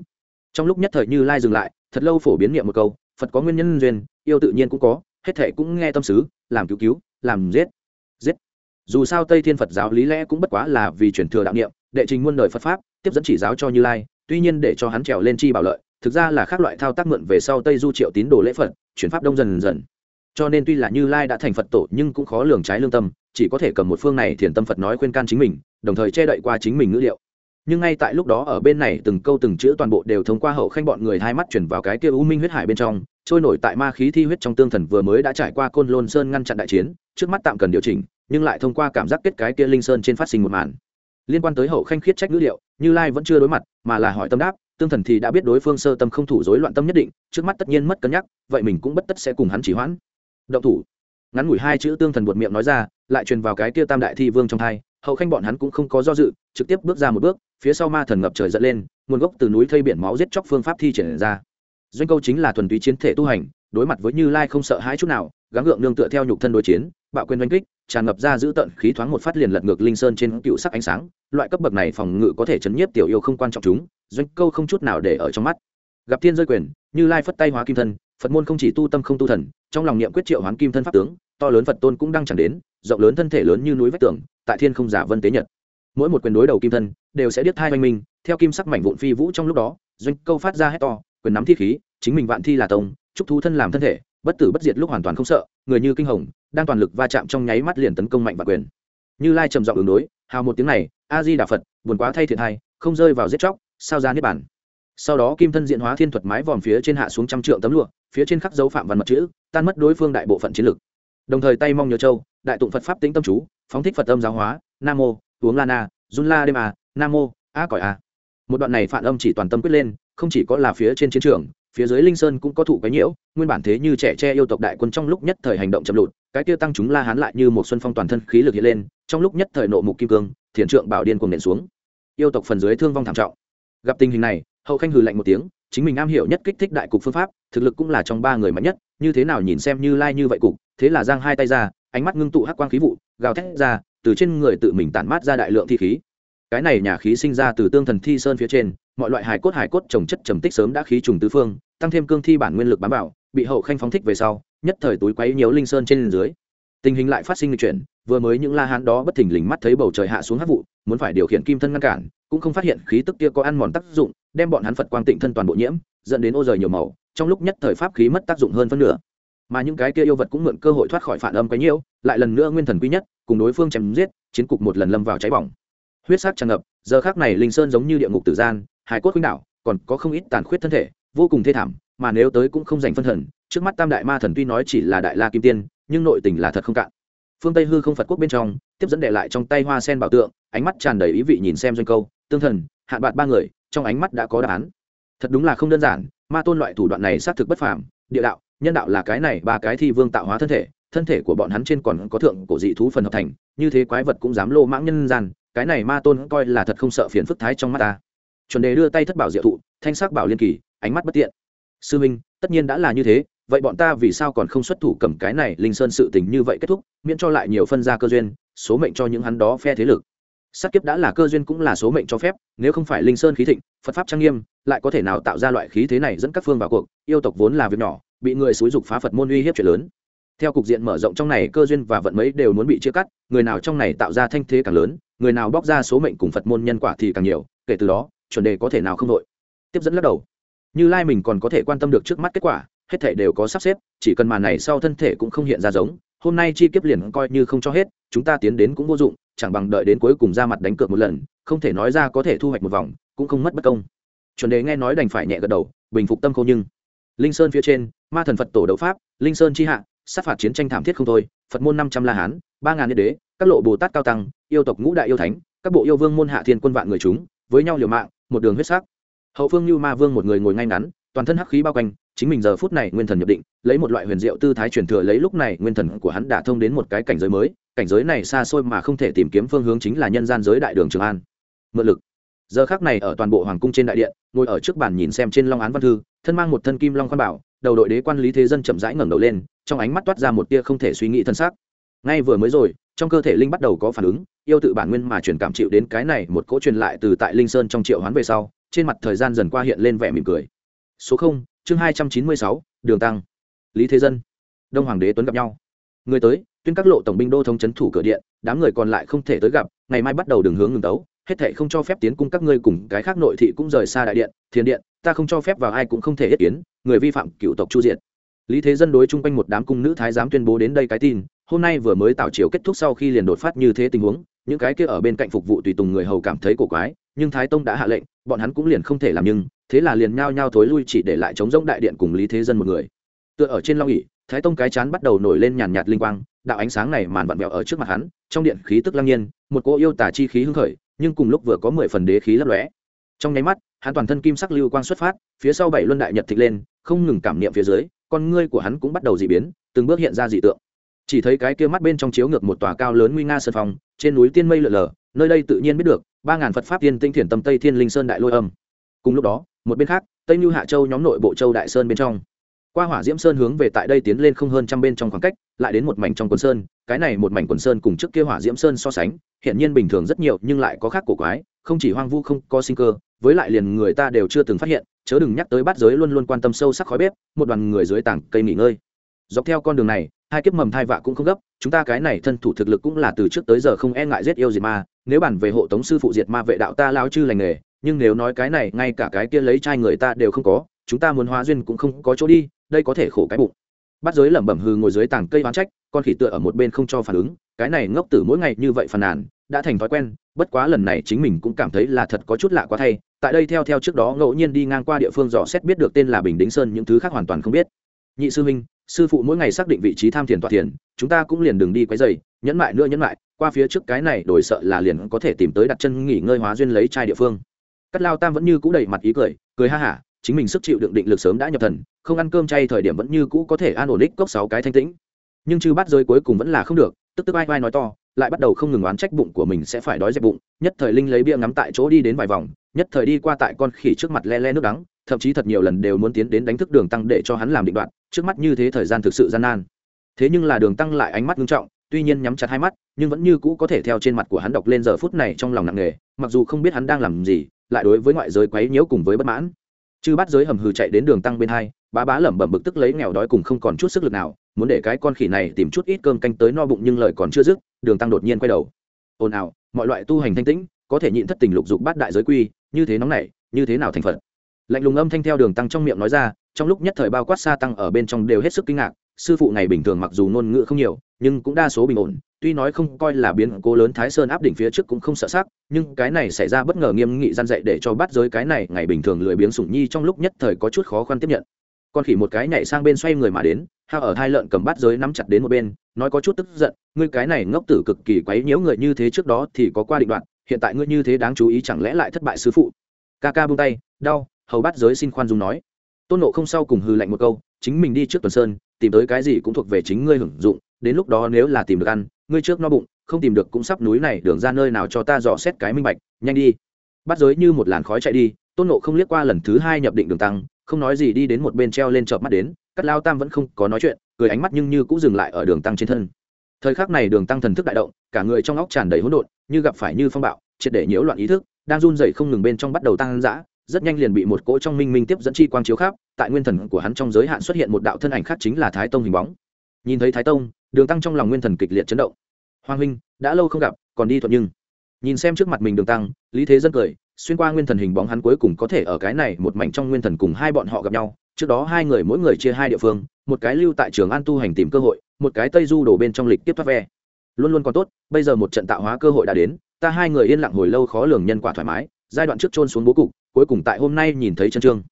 Trong lúc nhất thời như lai dừng lại, thật lâu phổ biến niệm một câu, phật có nguyên nhân duyên, yêu tự nhiên cũng có hết thể cũng nghe tâm sứ, làm cứu cứu, làm giết giết. Dù sao tây thiên phật giáo lý lẽ cũng bất quá là vì chuyển thừa đạo niệm, đệ trình muôn đời phật pháp, tiếp dẫn chỉ giáo cho như lai, tuy nhiên để cho hắn trèo lên chi bảo lợi, thực ra là khác loại thao tác mượn về sau tây du triệu tín đồ lễ phật, chuyển pháp đông dần dần. Cho nên tuy là như lai đã thành phật tổ nhưng cũng khó lường trái lương tâm, chỉ có thể cầm một phương này thiền tâm phật nói khuyên can chính mình, đồng thời che đậy qua chính mình ngữ liệu nhưng ngay tại lúc đó ở bên này từng câu từng chữ toàn bộ đều thông qua hậu khanh bọn người hai mắt chuyển vào cái kia u minh huyết hải bên trong, trôi nổi tại ma khí thi huyết trong tương thần vừa mới đã trải qua côn lôn sơn ngăn chặn đại chiến, trước mắt tạm cần điều chỉnh, nhưng lại thông qua cảm giác kết cái kia linh sơn trên phát sinh một màn. Liên quan tới hậu khanh khiết trách ngữ liệu, như lai vẫn chưa đối mặt, mà là hỏi tâm đáp, tương thần thì đã biết đối phương sơ tâm không thủ rối loạn tâm nhất định, trước mắt tất nhiên mất cân nhắc, vậy mình cũng bất tất sẽ cùng hắn chỉ hoãn. Động thủ. Ngắn ngủi hai chữ tương thần buột miệng nói ra, lại truyền vào cái kia tam đại thi vương trong hai, hậu khanh bọn hắn cũng không có do dự, trực tiếp bước ra một bước phía sau ma thần ngập trời dẫn lên, nguồn gốc từ núi thây biển máu giết chóc phương pháp thi triển ra. Doanh câu chính là thuần túy chiến thể tu hành, đối mặt với như lai không sợ hãi chút nào, gắng gượng nương tựa theo nhục thân đối chiến, bạo quyền đánh kích, tràn ngập ra giữ tận khí thoáng một phát liền lật ngược linh sơn trên cựu sắc ánh sáng, loại cấp bậc này phòng ngự có thể chấn nhiếp tiểu yêu không quan trọng chúng, doanh câu không chút nào để ở trong mắt. Gặp thiên rơi quyền, như lai phất tay hóa kim thân, phật môn không chỉ tu tâm không tu thần, trong lòng niệm quyết triệu hoán kim thân pháp tướng, to lớn phật tôn cũng đang chẳng đến, rộng lớn thân thể lớn như núi vách tường, tại thiên không giả vân tế nhật. Mỗi một quyền đối đầu kim thân đều sẽ điếc thai oanh minh theo kim sắc mảnh vụn phi vũ trong lúc đó, doanh câu phát ra hét to, quyền nắm thi khí, chính mình vạn thi là tông, chúc thú thân làm thân thể, bất tử bất diệt lúc hoàn toàn không sợ, người như kinh hồng, đang toàn lực va chạm trong nháy mắt liền tấn công mạnh và quyền. Như lai trầm giọng ứng đối, hào một tiếng này, a di đà phật, buồn quá thay thiệt hay không rơi vào giết chóc, sao ra niết bản sau đó kim thân diện hóa thiên thuật mái vòm phía trên hạ xuống trăm trượng tấm lụa, phía trên khắc dấu phạm văn mật chữ, tan mất đối phương đại bộ phận chiến lực. Đồng thời tay mong nhớ châu, đại tụng phật pháp tĩnh tâm chú, phóng thích phật âm giáo hóa, nam mô, uống la na, run la đêm a nam mô, a cõi a. Một đoạn này phản âm chỉ toàn tâm quyết lên, không chỉ có là phía trên chiến trường, phía dưới linh sơn cũng có thụ cái nhiễu, nguyên bản thế như trẻ tre yêu tộc đại quân trong lúc nhất thời hành động chậm lụt, cái kia tăng chúng la hán lại như một xuân phong toàn thân khí lực hiện lên, trong lúc nhất thời nộ mục kim cương, thiền trượng bảo điên cùng nện xuống. Yêu tộc phần dưới thương vong thảm trọng. Gặp tình hình này, hậu khanh hừ lạnh một tiếng, chính mình am hiểu nhất kích thích đại cục phương pháp, thực lực cũng là trong ba người mạnh nhất, như thế nào nhìn xem như lai như vậy cục, thế là giang hai tay ra, ánh mắt ngưng tụ hắc quang khí vụ, gào thét ra, từ trên người tự mình tản mát ra đại lượng thi khí cái này nhà khí sinh ra từ tương thần thi sơn phía trên, mọi loại hải cốt hải cốt trồng chất trầm tích sớm đã khí trùng tứ phương, tăng thêm cương thi bản nguyên lực bám vào, bị hậu khanh phóng thích về sau, nhất thời túi quấy nhiều linh sơn trên dưới. Tình hình lại phát sinh lịch chuyển vừa mới những la hán đó bất thình lình mắt thấy bầu trời hạ xuống hát vụ, muốn phải điều khiển kim thân ngăn cản, cũng không phát hiện khí tức kia có ăn mòn tác dụng, đem bọn hắn phật quang tịnh thân toàn bộ nhiễm, dẫn đến ô rời nhiều màu, trong lúc nhất thời pháp khí mất tác dụng hơn phân nửa. Mà những cái kia yêu vật cũng mượn cơ hội thoát khỏi phản âm quấy nhiễu, lại lần nữa nguyên thần quý nhất, cùng đối phương chém giết, chiến cục một lần lâm vào cháy bỏng huyết sắc tràn ngập, giờ khác này linh sơn giống như địa ngục tử gian, hải cốt khuynh đảo, còn có không ít tàn khuyết thân thể, vô cùng thê thảm, mà nếu tới cũng không dành phân thần, trước mắt tam đại ma thần tuy nói chỉ là đại la kim tiên, nhưng nội tình là thật không cạn. Phương tây hư không phật quốc bên trong, tiếp dẫn đệ lại trong tay hoa sen bảo tượng, ánh mắt tràn đầy ý vị nhìn xem doanh câu, tương thần, hạn bạn ba người, trong ánh mắt đã có đáp án. Thật đúng là không đơn giản, ma tôn loại thủ đoạn này xác thực bất phàm, địa đạo, nhân đạo là cái này ba cái thi vương tạo hóa thân thể thân thể của bọn hắn trên còn có thượng cổ dị thú phần hợp thành, như thế quái vật cũng dám lô mãng nhân gian cái này ma tôn coi là thật không sợ phiền phức thái trong mắt ta. Chuẩn đề đưa tay thất bảo diệu thụ, thanh sắc bảo liên kỳ, ánh mắt bất tiện. Sư minh, tất nhiên đã là như thế, vậy bọn ta vì sao còn không xuất thủ cầm cái này linh sơn sự tình như vậy kết thúc, miễn cho lại nhiều phân ra cơ duyên, số mệnh cho những hắn đó phe thế lực. Sát kiếp đã là cơ duyên cũng là số mệnh cho phép, nếu không phải linh sơn khí thịnh, phật pháp trang nghiêm, lại có thể nào tạo ra loại khí thế này dẫn các phương vào cuộc, yêu tộc vốn là việc nhỏ, bị người xúi dục phá phật môn uy hiếp chuyện lớn. Theo cục diện mở rộng trong này, cơ duyên và vận mấy đều muốn bị chia cắt, người nào trong này tạo ra thanh thế càng lớn người nào bóc ra số mệnh cùng phật môn nhân quả thì càng nhiều, kể từ đó, chuẩn đề có thể nào không đội. Tiếp dẫn lắc đầu. Như lai mình còn có thể quan tâm được trước mắt kết quả, hết thể đều có sắp xếp, chỉ cần màn này sau thân thể cũng không hiện ra giống, hôm nay chi kiếp liền coi như không cho hết, chúng ta tiến đến cũng vô dụng, chẳng bằng đợi đến cuối cùng ra mặt đánh cược một lần, không thể nói ra có thể thu hoạch một vòng, cũng không mất bất công. Chuẩn đề nghe nói đành phải nhẹ gật đầu, bình phục tâm khâu nhưng. Linh sơn phía trên, ma thần phật tổ đấu pháp, linh sơn chi hạ, sát phạt chiến tranh thảm thiết không thôi, phật môn năm trăm la hán, ba ngàn đế các lộ bồ tát cao tăng, yêu tộc ngũ đại yêu thánh, các bộ yêu vương môn hạ thiên quân vạn người chúng, với nhau liều mạng, một đường huyết sắc. Hậu phương như ma vương một người ngồi ngay ngắn, toàn thân hắc khí bao quanh, chính mình giờ phút này nguyên thần nhập định, lấy một loại huyền diệu tư thái truyền thừa lấy lúc này nguyên thần của hắn đã thông đến một cái cảnh giới mới, cảnh giới này xa xôi mà không thể tìm kiếm phương hướng chính là nhân gian giới đại đường trường an. Mượn lực. Giờ khác này ở toàn bộ hoàng cung trên đại điện, ngồi ở trước bàn nhìn xem trên long án văn thư, thân mang một thân kim long khoan bảo, đầu đội đế quan lý thế dân chậm rãi ngẩng đầu lên, trong ánh mắt toát ra một tia không thể suy nghĩ thân xác. Ngay vừa mới rồi trong cơ thể linh bắt đầu có phản ứng, yêu tự bản nguyên mà truyền cảm chịu đến cái này một cỗ truyền lại từ tại linh sơn trong triệu hoán về sau, trên mặt thời gian dần qua hiện lên vẻ mỉm cười. Số không, chương hai trăm chín mươi sáu, đường tăng. Lý thế dân. Đông hoàng đế tuấn gặp nhau. Người tới, tuyên các lộ tổng binh đô thống c thủ cửa điện, đám người còn lại không thể tới gặp, ngày mai bắt đầu đường hướng ngừng tấu, hết thệ không cho phép tiến cung các ngươi cùng cái khác nội thị cũng rời xa đại điện, thiền điện, ta không cho phép vào ai cũng không thể hết kiến, người vi phạm cựu tộc chu diện lý thế dân đối chung quanh một đám cung nữ thái giám tuyên bố đến đây cái tin hôm nay vừa mới tạo chiều kết thúc sau khi liền đột phát như thế tình huống, những cái kia ở bên cạnh phục vụ tùy tùng người hầu cảm thấy cổ quái, nhưng thái tông đã hạ lệnh, bọn hắn cũng liền không thể làm nhưng, thế là liền nhao nhao thối lui chỉ để lại chống rỗng đại điện cùng lý thế dân một người. Tựa ở trên long ỉ thái tông cái chán bắt đầu nổi lên nhàn nhạt linh quang, đạo ánh sáng này màn vặn vẹo ở trước mặt hắn, trong điện khí tức lăng nhiên, một cỗ yêu tả chi khí hưng khởi, nhưng cùng lúc vừa có mười phần đế khí lấp lóe. Trong nháy mắt, hắn toàn thân kim sắc lưu quang xuất phát, phía sau bảy luân đại nhật thịt lên, không ngừng cảm niệm phía dưới, con ngươi của hắn cũng bắt đầu dị biến, từng bước hiện ra dị tượng chỉ thấy cái kia mắt bên trong chiếu ngược một tòa cao lớn nguy nga sơn phòng trên núi tiên mây lở lở, nơi đây tự nhiên biết được, ba ngàn phật pháp tiên tinh thiền tâm tây thiên linh sơn đại lôi âm. Cùng lúc đó, một bên khác, tây như hạ châu nhóm nội bộ châu đại sơn bên trong. Qua hỏa diễm sơn hướng về tại đây tiến lên không hơn trăm bên trong khoảng cách, lại đến một mảnh trong quần sơn, cái này một mảnh quần sơn cùng trước kia hỏa diễm sơn so sánh hiện nhiên bình thường rất nhiều, nhưng lại có khác cổ quái, không chỉ hoang vu, không có sinh cơ, với lại liền người ta đều chưa từng phát hiện, chớ đừng nhắc tới bát giới luôn luôn quan tâm sâu sắc khói bếp, một đoàn người dưới tảng cây nghỉ ngơi. Dọc theo con đường này hai kiếp mầm thai vạ cũng không gấp, chúng ta cái này thân thủ thực lực cũng là từ trước tới giờ không e ngại giết yêu diệt ma, nếu bản về hộ tống sư phụ diệt ma vệ đạo ta lao chư lành nghề, nhưng nếu nói cái này, ngay cả cái kia lấy trai người ta đều không có, chúng ta muốn hóa duyên cũng không có chỗ đi, đây có thể khổ cái bụng. Bắt giới lẩm bẩm hư ngồi dưới tảng cây oán trách, con khỉ tựa ở một bên không cho phản ứng, cái này ngốc tử mỗi ngày như vậy phàn nàn, đã thành thói quen, bất quá lần này chính mình cũng cảm thấy là thật có chút lạ quá thay, tại đây theo theo trước đó ngẫu nhiên đi ngang qua địa phương dò xét biết được tên là bình đính sơn những thứ khác hoàn toàn không biết. Nhị sư huynh sư phụ mỗi ngày xác định vị trí tham thiền tọa thiền, chúng ta cũng liền đừng đi quấy dày nhẫn mại nữa nhẫn mại, qua phía trước cái này đổi sợ là liền có thể tìm tới đặt chân nghỉ ngơi hóa duyên lấy trai địa phương. Cắt lao tam vẫn như cũ đầy mặt ý cười cười ha hả, chính mình sức chịu đựng định lực sớm đã nhập thần, không ăn cơm chay thời điểm vẫn như cũ có thể an ổn đích cốc sáu cái thanh tĩnh. Nhưng chư bắt rơi cuối cùng vẫn là không được, tức tức ai vai nói to, lại bắt đầu không ngừng oán trách bụng của mình sẽ phải đói dẹp bụng, nhất thời linh lấy bia ngắm tại chỗ đi đến vài vòng nhất thời đi qua tại con khỉ trước mặt le le nước đắng, thậm chí thật nhiều lần đều muốn tiến đến đánh thức đường tăng để cho hắn làm định đoạn, trước mắt như thế thời gian thực sự gian nan. Thế nhưng là đường tăng lại ánh mắt nghiêm trọng, tuy nhiên nhắm chặt hai mắt, nhưng vẫn như cũ có thể theo trên mặt của hắn đọc lên giờ phút này trong lòng nặng nề, mặc dù không biết hắn đang làm gì, lại đối với ngoại giới quấy nhiễu cùng với bất mãn. Chư bắt giới hầm hừ chạy đến đường tăng bên hai, bá bá lẩm bẩm bực tức lấy nghèo đói cùng không còn chút sức lực nào, muốn để cái con khỉ này tìm chút ít cơm canh tới no bụng nhưng lời còn chưa dứt, đường tăng đột nhiên quay đầu. Ồn ào, mọi loại tu hành thanh tĩnh, có thể nhịn thất tình lục dục bát đại giới quy như thế nóng này như thế nào thành phật? Lạnh lùng âm thanh theo đường tăng trong miệng nói ra, trong lúc nhất thời bao quát xa tăng ở bên trong đều hết sức kinh ngạc, sư phụ này bình thường mặc dù ngôn ngữ không nhiều, nhưng cũng đa số bình ổn, tuy nói không coi là biến cố lớn thái sơn áp đỉnh phía trước cũng không sợ sắc, nhưng cái này xảy ra bất ngờ nghiêm nghị gian dạy để cho bắt giới cái này ngày bình thường lười biếng sủng nhi trong lúc nhất thời có chút khó khăn tiếp nhận. Con khỉ một cái nhảy sang bên xoay người mà đến hao ở hai lợn cầm bát giới nắm chặt đến một bên, nói có chút tức giận, ngươi cái này ngốc tử cực kỳ quấy nhiễu người như thế trước đó thì có qua định đoạn hiện tại ngươi như thế đáng chú ý chẳng lẽ lại thất bại sư phụ? Ca ca buông tay, đau, hầu bát giới xin khoan dung nói. Tôn nộ không sau cùng hư lạnh một câu, chính mình đi trước tuần sơn, tìm tới cái gì cũng thuộc về chính ngươi hưởng dụng, đến lúc đó nếu là tìm được ăn, ngươi trước no bụng, không tìm được cũng sắp núi này, đường ra nơi nào cho ta dò xét cái minh bạch, nhanh đi. Bắt giới như một làn khói chạy đi, tôn nộ không liếc qua lần thứ hai nhập định đường tăng, không nói gì đi đến một bên treo lên chợp mắt đến, cắt lao tam vẫn không có nói chuyện, cười ánh mắt nhưng như cũng dừng lại ở đường tăng trên thân thời khắc này đường tăng thần thức đại động, cả người trong óc tràn đầy hỗn độn, như gặp phải như phong bạo, triệt để nhiễu loạn ý thức, đang run dày không ngừng bên trong bắt đầu tăng dã, rất nhanh liền bị một cỗ trong minh minh tiếp dẫn chi quang chiếu khắp, tại nguyên thần của hắn trong giới hạn xuất hiện một đạo thân ảnh khác chính là thái tông hình bóng. Nhìn thấy thái tông, đường tăng trong lòng nguyên thần kịch liệt chấn động. Hoàng huynh, đã lâu không gặp, còn đi thuận nhưng. Nhìn xem trước mặt mình đường tăng, lý thế dân cười, xuyên qua nguyên thần hình bóng hắn cuối cùng có thể ở cái này một mảnh trong nguyên thần cùng hai bọn họ gặp nhau. Trước đó hai người mỗi người chia hai địa phương, một cái lưu tại trường an tu hành tìm cơ hội một cái tây du đổ bên trong lịch tiếp thoát ve. Luôn luôn còn tốt, bây giờ một trận tạo hóa cơ hội đã đến, ta hai người yên lặng hồi lâu khó lường nhân quả thoải mái, giai đoạn trước trôn xuống bố cục, cuối cùng tại hôm nay nhìn thấy chân trương.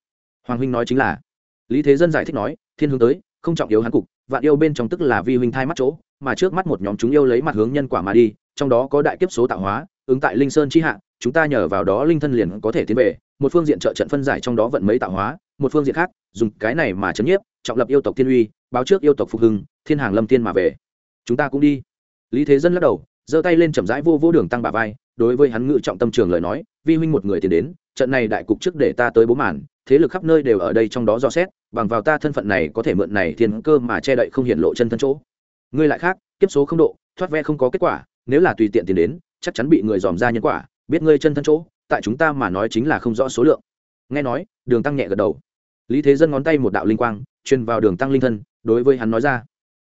Hoàng huynh nói chính là, lý thế dân giải thích nói, thiên hướng tới, không trọng yếu hắn cục, vạn yêu bên trong tức là vi huynh thai mắt chỗ, mà trước mắt một nhóm chúng yêu lấy mặt hướng nhân quả mà đi, trong đó có đại kiếp số tạo hóa, ứng tại linh sơn chi hạ, chúng ta nhờ vào đó linh thân liền có thể tiến về, một phương diện trợ trận phân giải trong đó vận mấy tạo hóa, một phương diện khác, dùng cái này mà chấn nhiếp, trọng lập yêu tộc thiên uy báo trước yêu tộc phục hưng, thiên hàng lâm tiên mà về. Chúng ta cũng đi. Lý thế dân lắc đầu, giơ tay lên chậm rãi vô vô đường tăng bà vai, đối với hắn ngự trọng tâm trường lời nói, vi huynh một người tiến đến, trận này đại cục trước để ta tới bố màn, thế lực khắp nơi đều ở đây trong đó do xét, bằng vào ta thân phận này có thể mượn này thiên cơ mà che đậy không hiện lộ chân thân chỗ. Ngươi lại khác, kiếp số không độ, thoát ve không có kết quả, nếu là tùy tiện tiến đến, chắc chắn bị người dòm ra nhân quả, biết ngươi chân thân chỗ, tại chúng ta mà nói chính là không rõ số lượng. Nghe nói, đường tăng nhẹ gật đầu. Lý thế dân ngón tay một đạo linh quang, truyền vào đường tăng linh thân đối với hắn nói ra.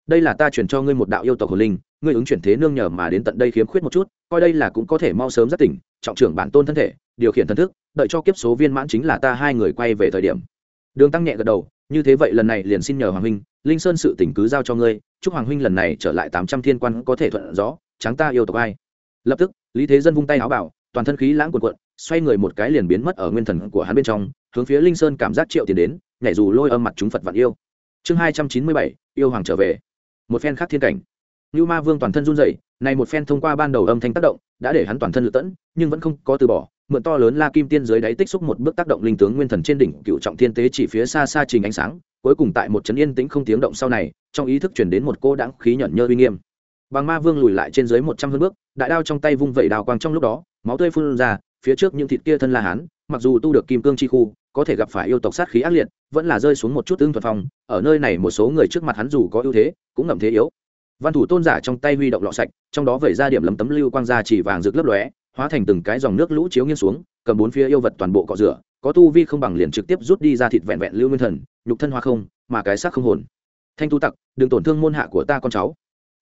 Đây là ta chuyển cho ngươi một đạo yêu tộc hồn linh, ngươi ứng chuyển thế nương nhờ mà đến tận đây khiếm khuyết một chút, coi đây là cũng có thể mau sớm rất tỉnh, trọng trưởng bản tôn thân thể, điều khiển thần thức, đợi cho kiếp số viên mãn chính là ta hai người quay về thời điểm. Đường tăng nhẹ gật đầu, như thế vậy lần này liền xin nhờ hoàng huynh, linh sơn sự tỉnh cứ giao cho ngươi, chúc hoàng huynh lần này trở lại tám trăm thiên quan có thể thuận rõ tráng ta yêu tộc ai. Lập tức, lý thế dân vung tay áo bảo, toàn thân khí lãng quần quận xoay người một cái liền biến mất ở nguyên thần của hắn bên trong, hướng phía linh sơn cảm giác triệu tiền đến, nhảy dù lôi âm mặt chúng phật vạn yêu chương hai trăm chín mươi bảy, yêu hoàng trở về. Một phen khác thiên cảnh. Như ma vương toàn thân run rẩy, này một phen thông qua ban đầu âm thanh tác động, đã để hắn toàn thân lựa tẫn, nhưng vẫn không có từ bỏ, mượn to lớn la kim tiên dưới đáy tích xúc một bước tác động linh tướng nguyên thần trên đỉnh cựu trọng thiên tế chỉ phía xa xa trình ánh sáng, cuối cùng tại một trấn yên tĩnh không tiếng động sau này, trong ý thức chuyển đến một cô đãng khí nhận nhơ uy nghiêm. Bằng ma vương lùi lại trên dưới một trăm hơn bước, đại đao trong tay vung vẩy đào quang trong lúc đó, máu tươi phun ra, phía trước những thịt kia thân la hán mặc dù tu được kim cương chi khu có thể gặp phải yêu tộc sát khí ác liệt, vẫn là rơi xuống một chút tương thuật phong, ở nơi này một số người trước mặt hắn dù có ưu thế, cũng ngậm thế yếu. Văn thủ tôn giả trong tay huy động lọ sạch, trong đó vẩy ra điểm lấm tấm lưu quang ra chỉ vàng rực lấp lóe, hóa thành từng cái dòng nước lũ chiếu nghiêng xuống, cầm bốn phía yêu vật toàn bộ cọ rửa, có tu vi không bằng liền trực tiếp rút đi ra thịt vẹn vẹn lưu nguyên thần, nhục thân hoa không, mà cái xác không hồn. Thanh tu tặc, đừng tổn thương môn hạ của ta con cháu.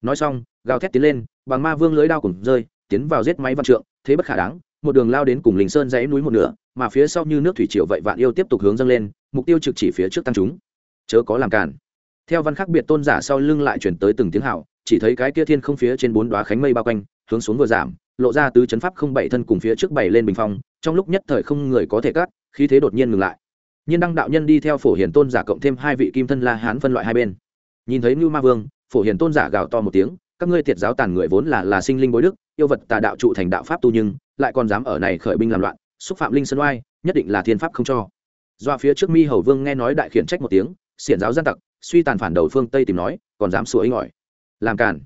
Nói xong, gào thét tiến lên bằng ma vương lưới đao cùng rơi, tiến vào giết máy văn trượng, thế bất khả đáng một đường lao đến cùng linh sơn dãy núi một nửa, mà phía sau như nước thủy triều vậy vạn yêu tiếp tục hướng dâng lên, mục tiêu trực chỉ phía trước tăng chúng. Chớ có làm cản. Theo văn khắc biệt tôn giả sau lưng lại chuyển tới từng tiếng hào, chỉ thấy cái kia thiên không phía trên bốn đoá khánh mây bao quanh, hướng xuống vừa giảm, lộ ra tứ chấn pháp không bảy thân cùng phía trước bảy lên bình phong, trong lúc nhất thời không người có thể cắt, khí thế đột nhiên ngừng lại. Nhiên đăng đạo nhân đi theo phổ hiền tôn giả cộng thêm hai vị kim thân la hán phân loại hai bên. Nhìn thấy ngưu ma vương, phổ hiền tôn giả gào to một tiếng, các ngươi thiệt giáo tàn người vốn là là sinh linh bối đức, yêu vật tà đạo trụ thành đạo pháp tu nhưng lại còn dám ở này khởi binh làm loạn, xúc phạm linh sơn oai, nhất định là thiên pháp không cho. Doa phía trước mi hầu vương nghe nói đại khiển trách một tiếng, xiển giáo gian tặc, suy tàn phản đầu phương tây tìm nói, còn dám sủa ấy ngỏi. Làm cản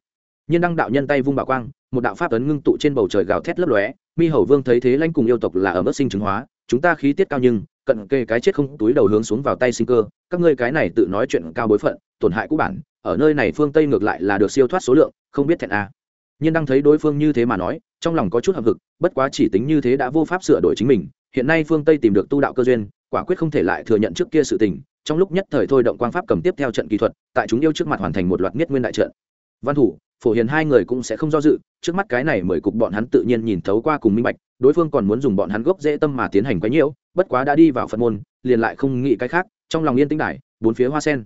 nhân đăng đạo nhân tay vung bảo quang, một đạo pháp ấn ngưng tụ trên bầu trời gào thét lấp lóe, mi hầu vương thấy thế lãnh cùng yêu tộc là ở mức sinh chứng hóa, chúng ta khí tiết cao nhưng, cận kề cái chết không túi đầu hướng xuống vào tay sinh cơ, các ngươi cái này tự nói chuyện cao bối phận, tổn hại cũ bản, ở nơi này phương tây ngược lại là được siêu thoát số lượng, không biết thẹn a. à nhiên đang thấy đối phương như thế mà nói, trong lòng có chút hậm hực, bất quá chỉ tính như thế đã vô pháp sửa đổi chính mình. Hiện nay phương tây tìm được tu đạo cơ duyên, quả quyết không thể lại thừa nhận trước kia sự tình. Trong lúc nhất thời thôi động quang pháp cầm tiếp theo trận kỹ thuật, tại chúng yêu trước mặt hoàn thành một loạt nhất nguyên đại trận. Văn thủ, phổ hiền hai người cũng sẽ không do dự, trước mắt cái này mười cục bọn hắn tự nhiên nhìn thấu qua cùng minh bạch, đối phương còn muốn dùng bọn hắn gốc dễ tâm mà tiến hành quấy nhiễu, bất quá đã đi vào phật môn, liền lại không nghĩ cái khác, trong lòng yên tĩnh đại bốn phía hoa sen.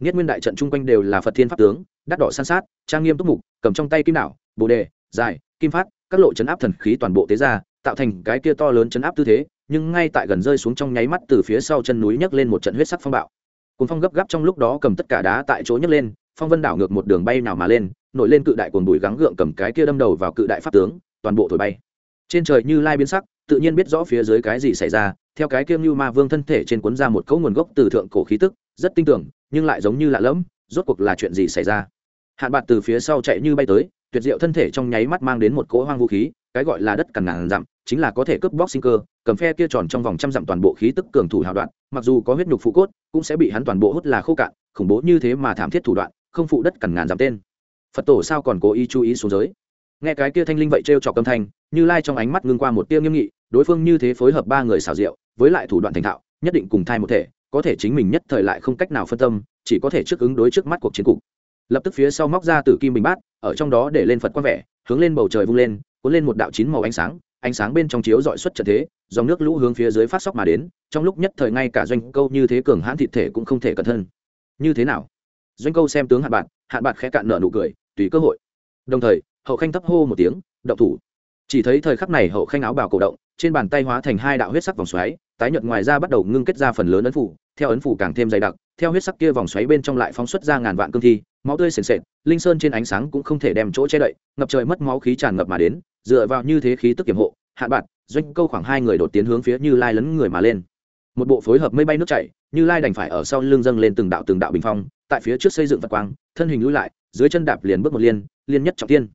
Nhất nguyên đại trận chung quanh đều là phật thiên pháp tướng, đắt đỏ san sát, trang nghiêm túc mục, cầm trong tay kim đảo bồ đề dài kim phát, các lộ chấn áp thần khí toàn bộ tế ra, tạo thành cái kia to lớn chấn áp tư thế, nhưng ngay tại gần rơi xuống trong nháy mắt từ phía sau chân núi nhấc lên một trận huyết sắc phong bạo. Cuốn phong gấp gáp trong lúc đó cầm tất cả đá tại chỗ nhấc lên, phong vân đảo ngược một đường bay nào mà lên, nổi lên cự đại cuồng bùi gắng gượng cầm cái kia đâm đầu vào cự đại pháp tướng, toàn bộ thổi bay. Trên trời như lai biến sắc, tự nhiên biết rõ phía dưới cái gì xảy ra, theo cái kia như ma vương thân thể trên cuốn ra một cấu nguồn gốc từ thượng cổ khí tức, rất tinh tưởng, nhưng lại giống như lạ lẫm, rốt cuộc là chuyện gì xảy ra? Hạn bạc từ phía sau chạy như bay tới tuyệt diệu thân thể trong nháy mắt mang đến một cỗ hoang vũ khí, cái gọi là đất cằn ngàn dặm, chính là có thể cướp bóc sinh cơ, cầm phe kia tròn trong vòng trăm dặm toàn bộ khí tức cường thủ hào đoạn, mặc dù có huyết nhục phụ cốt, cũng sẽ bị hắn toàn bộ hút là khô cạn, khủng bố như thế mà thảm thiết thủ đoạn, không phụ đất cằn ngàn dặm tên. Phật tổ sao còn cố ý chú ý xuống giới? Nghe cái kia thanh linh vậy trêu trọc âm thanh, như lai trong ánh mắt ngưng qua một tia nghiêm nghị, đối phương như thế phối hợp ba người xảo diệu, với lại thủ đoạn thành thạo, nhất định cùng thai một thể, có thể chính mình nhất thời lại không cách nào phân tâm, chỉ có thể trước ứng đối trước mắt cuộc chiến cục. Lập tức phía sau móc ra từ kim bình bát ở trong đó để lên phật quan vẻ, hướng lên bầu trời vung lên, cuốn lên một đạo chín màu ánh sáng ánh sáng bên trong chiếu dọi xuất trận thế, dòng nước lũ hướng phía dưới phát sóc mà đến, trong lúc nhất thời ngay cả doanh câu như thế cường hãn thịt thể cũng không thể cẩn thân. Như thế nào? Doanh câu xem tướng hạn bạn hạn bạn khẽ cạn nợ nụ cười, tùy cơ hội. Đồng thời, hậu khanh thấp hô một tiếng, động thủ. Chỉ thấy thời khắc này hậu khanh áo bào cổ động trên bàn tay hóa thành hai đạo huyết sắc vòng xoáy, tái nhợt ngoài ra bắt đầu ngưng kết ra phần lớn ấn phủ, theo ấn phủ càng thêm dày đặc, theo huyết sắc kia vòng xoáy bên trong lại phóng xuất ra ngàn vạn cương thi, máu tươi sền sệt, linh sơn trên ánh sáng cũng không thể đem chỗ che đậy, ngập trời mất máu khí tràn ngập mà đến, dựa vào như thế khí tức kiểm hộ hạn bạn, doanh câu khoảng hai người đột tiến hướng phía như lai lấn người mà lên. Một bộ phối hợp mây bay nước chảy, như lai đành phải ở sau lưng dâng lên từng đạo từng đạo bình phong, tại phía trước xây dựng vật quang, thân hình lui lại, dưới chân đạp liền bước một liên liên nhất trọng thiên.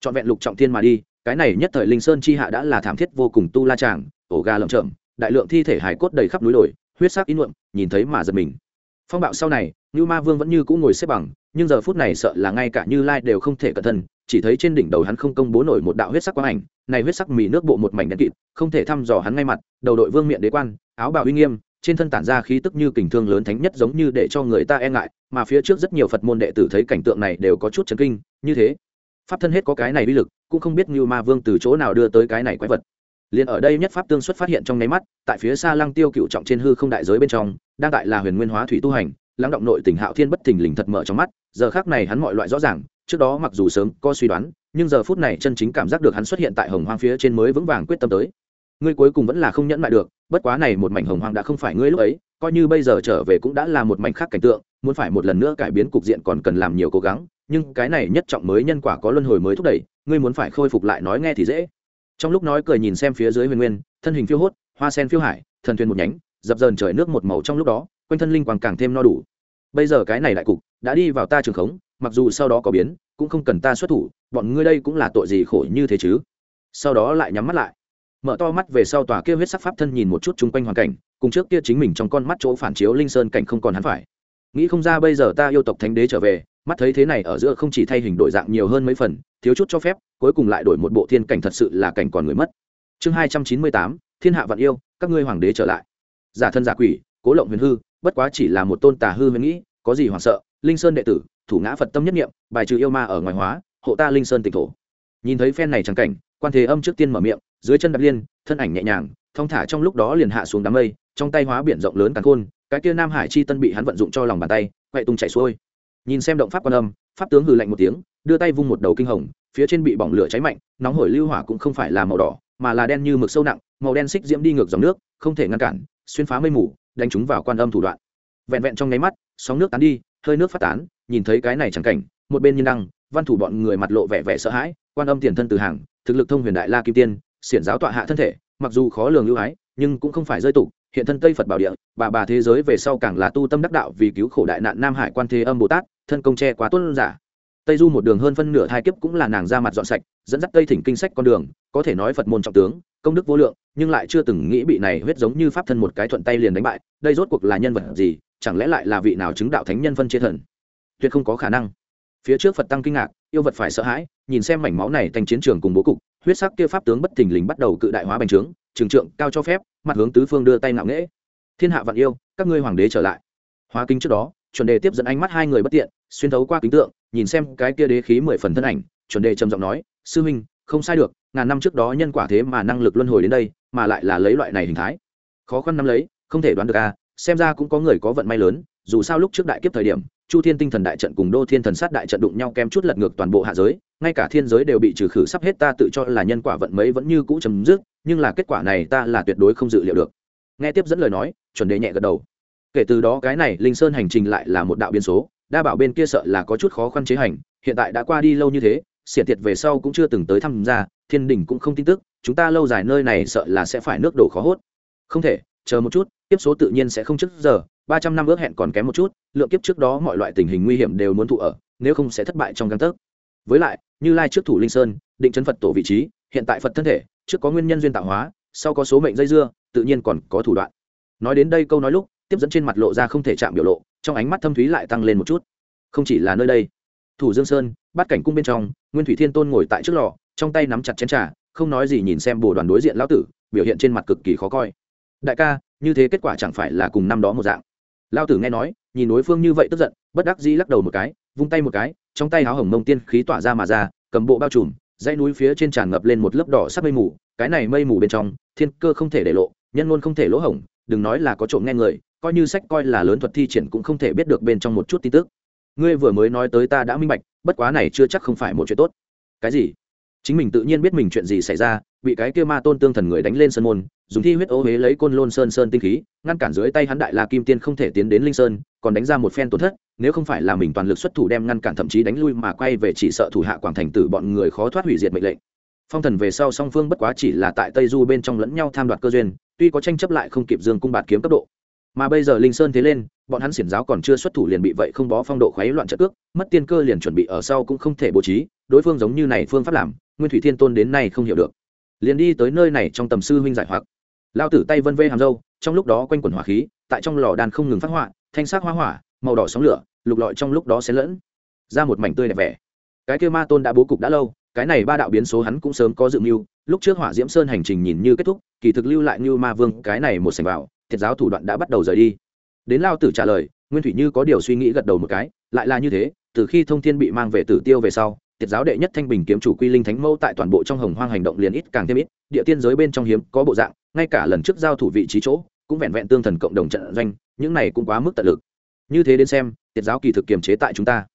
Trọn vẹn lục trọng thiên mà đi cái này nhất thời linh sơn chi hạ đã là thảm thiết vô cùng tu la tràng, ổ ga lợm chậm đại lượng thi thể hải cốt đầy khắp núi đồi, huyết sắc in nhuộm, nhìn thấy mà giật mình. Phong bạo sau này như ma vương vẫn như cũ ngồi xếp bằng, nhưng giờ phút này sợ là ngay cả như lai đều không thể cẩn thân chỉ thấy trên đỉnh đầu hắn không công bố nổi một đạo huyết sắc quang ảnh, này huyết sắc mì nước bộ một mảnh đen kịt, không thể thăm dò hắn ngay mặt, đầu đội vương miện đế quan, áo bào uy nghiêm, trên thân tản ra khí tức như kình thương lớn thánh nhất giống như để cho người ta e ngại, mà phía trước rất nhiều phật môn đệ tử thấy cảnh tượng này đều có chút chấn kinh, như thế pháp thân hết có cái này uy lực, cũng không biết như ma vương từ chỗ nào đưa tới cái này quái vật. Liền ở đây nhất pháp tương xuất phát hiện trong nháy mắt, tại phía xa lăng tiêu cựu trọng trên hư không đại giới bên trong, đang tại là huyền nguyên hóa thủy tu hành, lắng động nội tình hạo thiên bất thình lình thật mở trong mắt, giờ khác này hắn mọi loại rõ ràng, trước đó mặc dù sớm có suy đoán, nhưng giờ phút này chân chính cảm giác được hắn xuất hiện tại hồng hoang phía trên mới vững vàng quyết tâm tới ngươi cuối cùng vẫn là không nhẫn lại được, bất quá này một mảnh hồng hoang đã không phải ngươi lúc ấy, coi như bây giờ trở về cũng đã là một mảnh khác cảnh tượng, muốn phải một lần nữa cải biến cục diện còn cần làm nhiều cố gắng, nhưng cái này nhất trọng mới nhân quả có luân hồi mới thúc đẩy, ngươi muốn phải khôi phục lại nói nghe thì dễ. Trong lúc nói cười nhìn xem phía dưới huyền nguyên, thân hình phiêu hốt, hoa sen phiêu hải, thần thuyền một nhánh, dập dờn trời nước một màu trong lúc đó, quanh thân linh quang càng thêm no đủ. Bây giờ cái này đại cục đã đi vào ta trường khống, mặc dù sau đó có biến, cũng không cần ta xuất thủ, bọn ngươi đây cũng là tội gì khổ như thế chứ? Sau đó lại nhắm mắt lại mở to mắt về sau tòa kia huyết sắc pháp thân nhìn một chút chung quanh hoàn cảnh, cùng trước kia chính mình trong con mắt chỗ phản chiếu linh sơn cảnh không còn hắn phải. Nghĩ không ra bây giờ ta yêu tộc thánh đế trở về, mắt thấy thế này ở giữa không chỉ thay hình đổi dạng nhiều hơn mấy phần, thiếu chút cho phép, cuối cùng lại đổi một bộ thiên cảnh thật sự là cảnh còn người mất. Chương hai trăm chín mươi tám, thiên hạ vạn yêu, các ngươi hoàng đế trở lại. Giả thân giả quỷ, cố lộng huyền hư, bất quá chỉ là một tôn tà hư huyền nghĩ, có gì hoảng sợ, linh sơn đệ tử, thủ ngã phật tâm nhất nghiệm bài trừ yêu ma ở ngoài hóa, hộ ta linh sơn tịch thổ nhìn thấy phen này chẳng cảnh, quan thế âm trước tiên mở miệng, dưới chân đạp liên, thân ảnh nhẹ nhàng, thong thả trong lúc đó liền hạ xuống đám mây, trong tay hóa biển rộng lớn càng khôn, cái kia nam hải chi tân bị hắn vận dụng cho lòng bàn tay quậy tung chạy xuôi. Nhìn xem động pháp quan âm, pháp tướng hừ lạnh một tiếng, đưa tay vung một đầu kinh hồng, phía trên bị bỏng lửa cháy mạnh, nóng hổi lưu hỏa cũng không phải là màu đỏ, mà là đen như mực sâu nặng, màu đen xích diễm đi ngược dòng nước, không thể ngăn cản, xuyên phá mây mù, đánh chúng vào quan âm thủ đoạn. Vẹn vẹn trong nháy mắt, sóng nước tán đi, hơi nước phát tán, nhìn thấy cái này chẳng cảnh, một bên nhiên đăng văn thủ bọn người mặt lộ vẻ vẻ sợ hãi, quan âm tiền thân từ hàng, thực lực thông huyền đại la kim tiên, xiển giáo tọa hạ thân thể, mặc dù khó lường ưu ái, nhưng cũng không phải rơi tục hiện thân tây phật bảo địa, bà bà thế giới về sau càng là tu tâm đắc đạo vì cứu khổ đại nạn nam hải quan thế âm bồ tát, thân công tre quá tuân giả. Tây du một đường hơn phân nửa hai kiếp cũng là nàng ra mặt dọn sạch, dẫn dắt tây thỉnh kinh sách con đường, có thể nói phật môn trọng tướng, công đức vô lượng, nhưng lại chưa từng nghĩ bị này huyết giống như pháp thân một cái thuận tay liền đánh bại, đây rốt cuộc là nhân vật gì, chẳng lẽ lại là vị nào chứng đạo thánh nhân phân chia thần? Tuyệt không có khả năng phía trước phật tăng kinh ngạc, yêu vật phải sợ hãi, nhìn xem mảnh máu này thành chiến trường cùng bố cục, huyết sắc kia pháp tướng bất thình lình bắt đầu cự đại hóa bành trướng, trường trượng cao cho phép, mặt hướng tứ phương đưa tay ngạo nghễ. Thiên hạ vạn yêu, các ngươi hoàng đế trở lại. Hóa kinh trước đó, chuẩn đề tiếp dẫn ánh mắt hai người bất tiện, xuyên thấu qua kính tượng, nhìn xem cái kia đế khí mười phần thân ảnh, chuẩn đề trầm giọng nói, sư huynh, không sai được, ngàn năm trước đó nhân quả thế mà năng lực luân hồi đến đây, mà lại là lấy loại này hình thái. Khó khăn năm lấy, không thể đoán được à xem ra cũng có người có vận may lớn, dù sao lúc trước đại kiếp thời điểm chu thiên tinh thần đại trận cùng đô thiên thần sát đại trận đụng nhau kem chút lật ngược toàn bộ hạ giới, ngay cả thiên giới đều bị trừ khử, sắp hết ta tự cho là nhân quả vận mấy vẫn như cũ chấm dứt, nhưng là kết quả này ta là tuyệt đối không dự liệu được. Nghe tiếp dẫn lời nói, chuẩn đề nhẹ gật đầu. Kể từ đó cái này linh sơn hành trình lại là một đạo biên số, đa bảo bên kia sợ là có chút khó khăn chế hành, hiện tại đã qua đi lâu như thế, xiển tiệt về sau cũng chưa từng tới thăm ra, thiên đình cũng không tin tức, chúng ta lâu dài nơi này sợ là sẽ phải nước đổ khó hốt. Không thể, chờ một chút tiếp số tự nhiên sẽ không trước giờ ba trăm năm ước hẹn còn kém một chút, lượng kiếp trước đó mọi loại tình hình nguy hiểm đều muốn thụ ở, nếu không sẽ thất bại trong găng tấc. Với lại, như lai trước thủ linh sơn, định chân phật tổ vị trí, hiện tại phật thân thể, trước có nguyên nhân duyên tạo hóa, sau có số mệnh dây dưa, tự nhiên còn có thủ đoạn. Nói đến đây câu nói lúc, tiếp dẫn trên mặt lộ ra không thể chạm biểu lộ, trong ánh mắt thâm thúy lại tăng lên một chút. Không chỉ là nơi đây, thủ dương sơn bắt cảnh cung bên trong, nguyên thủy thiên tôn ngồi tại trước lò, trong tay nắm chặt chén trà, không nói gì nhìn xem bồ đoàn đối diện lão tử, biểu hiện trên mặt cực kỳ khó coi. Đại ca, như thế kết quả chẳng phải là cùng năm đó một dạng lão tử nghe nói, nhìn đối phương như vậy tức giận, bất đắc dĩ lắc đầu một cái, vung tay một cái, trong tay áo hồng mông tiên khí tỏa ra mà ra, cầm bộ bao trùm, dãy núi phía trên tràn ngập lên một lớp đỏ sắc mây mù, cái này mây mù bên trong, thiên cơ không thể để lộ, nhân ngôn không thể lỗ hổng, đừng nói là có trộm nghe người, coi như sách coi là lớn thuật thi triển cũng không thể biết được bên trong một chút tin tức. Ngươi vừa mới nói tới ta đã minh bạch, bất quá này chưa chắc không phải một chuyện tốt. Cái gì? Chính mình tự nhiên biết mình chuyện gì xảy ra bị cái kia ma tôn tương thần người đánh lên sân môn, dùng thi huyết ô huế lấy côn lôn sơn sơn tinh khí, ngăn cản dưới tay hắn đại la kim tiên không thể tiến đến linh sơn, còn đánh ra một phen tổn thất, nếu không phải là mình toàn lực xuất thủ đem ngăn cản thậm chí đánh lui mà quay về chỉ sợ thủ hạ quảng thành tử bọn người khó thoát hủy diệt mệnh lệnh. Phong thần về sau song phương bất quá chỉ là tại tây du bên trong lẫn nhau tham đoạt cơ duyên, tuy có tranh chấp lại không kịp dương cung bạt kiếm cấp độ. Mà bây giờ linh sơn thế lên, bọn hắn xiển giáo còn chưa xuất thủ liền bị vậy không bó phong độ khoáy loạn trợ cước mất tiên cơ liền chuẩn bị ở sau cũng không thể bố trí, đối phương giống như này phương pháp làm, nguyên thủy thiên tôn đến nay không hiểu được liền đi tới nơi này trong tầm sư huynh giải hoặc. Lao tử tay vân vê hàm dâu trong lúc đó quanh quẩn hỏa khí, tại trong lò đàn không ngừng phát họa thanh sắc hoa hỏa, màu đỏ sóng lửa, lục lọi trong lúc đó xen lẫn ra một mảnh tươi đẹp vẻ. Cái kia ma tôn đã bố cục đã lâu, cái này ba đạo biến số hắn cũng sớm có dự mưu, lúc trước hỏa diễm sơn hành trình nhìn như kết thúc, kỳ thực lưu lại như ma vương, cái này một sành vào, thiệt giáo thủ đoạn đã bắt đầu rời đi. Đến lao tử trả lời, nguyên thủy như có điều suy nghĩ gật đầu một cái, lại là như thế, từ khi thông thiên bị mang về tử tiêu về sau tiệt giáo đệ nhất thanh bình kiếm chủ quy linh thánh mẫu tại toàn bộ trong hồng hoang hành động liền ít càng thêm ít, địa tiên giới bên trong hiếm có bộ dạng, ngay cả lần trước giao thủ vị trí chỗ, cũng vẹn vẹn tương thần cộng đồng trận doanh, những này cũng quá mức tận lực. Như thế đến xem, tiệt giáo kỳ thực kiềm chế tại chúng ta.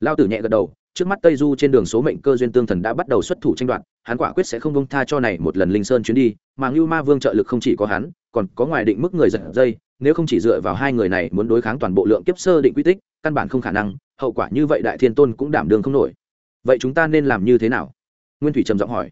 Lao tử nhẹ gật đầu, trước mắt tây du trên đường số mệnh cơ duyên tương thần đã bắt đầu xuất thủ tranh đoạt, hắn quả quyết sẽ không bông tha cho này một lần linh sơn chuyến đi, mà ngưu ma vương trợ lực không chỉ có hắn, còn có ngoài định mức người giật dây, nếu không chỉ dựa vào hai người này muốn đối kháng toàn bộ lượng kiếp sơ định quy tích, căn bản không khả năng, hậu quả như vậy đại thiên tôn cũng đảm đương không nổi vậy chúng ta nên làm như thế nào? Nguyên thủy trầm giọng hỏi.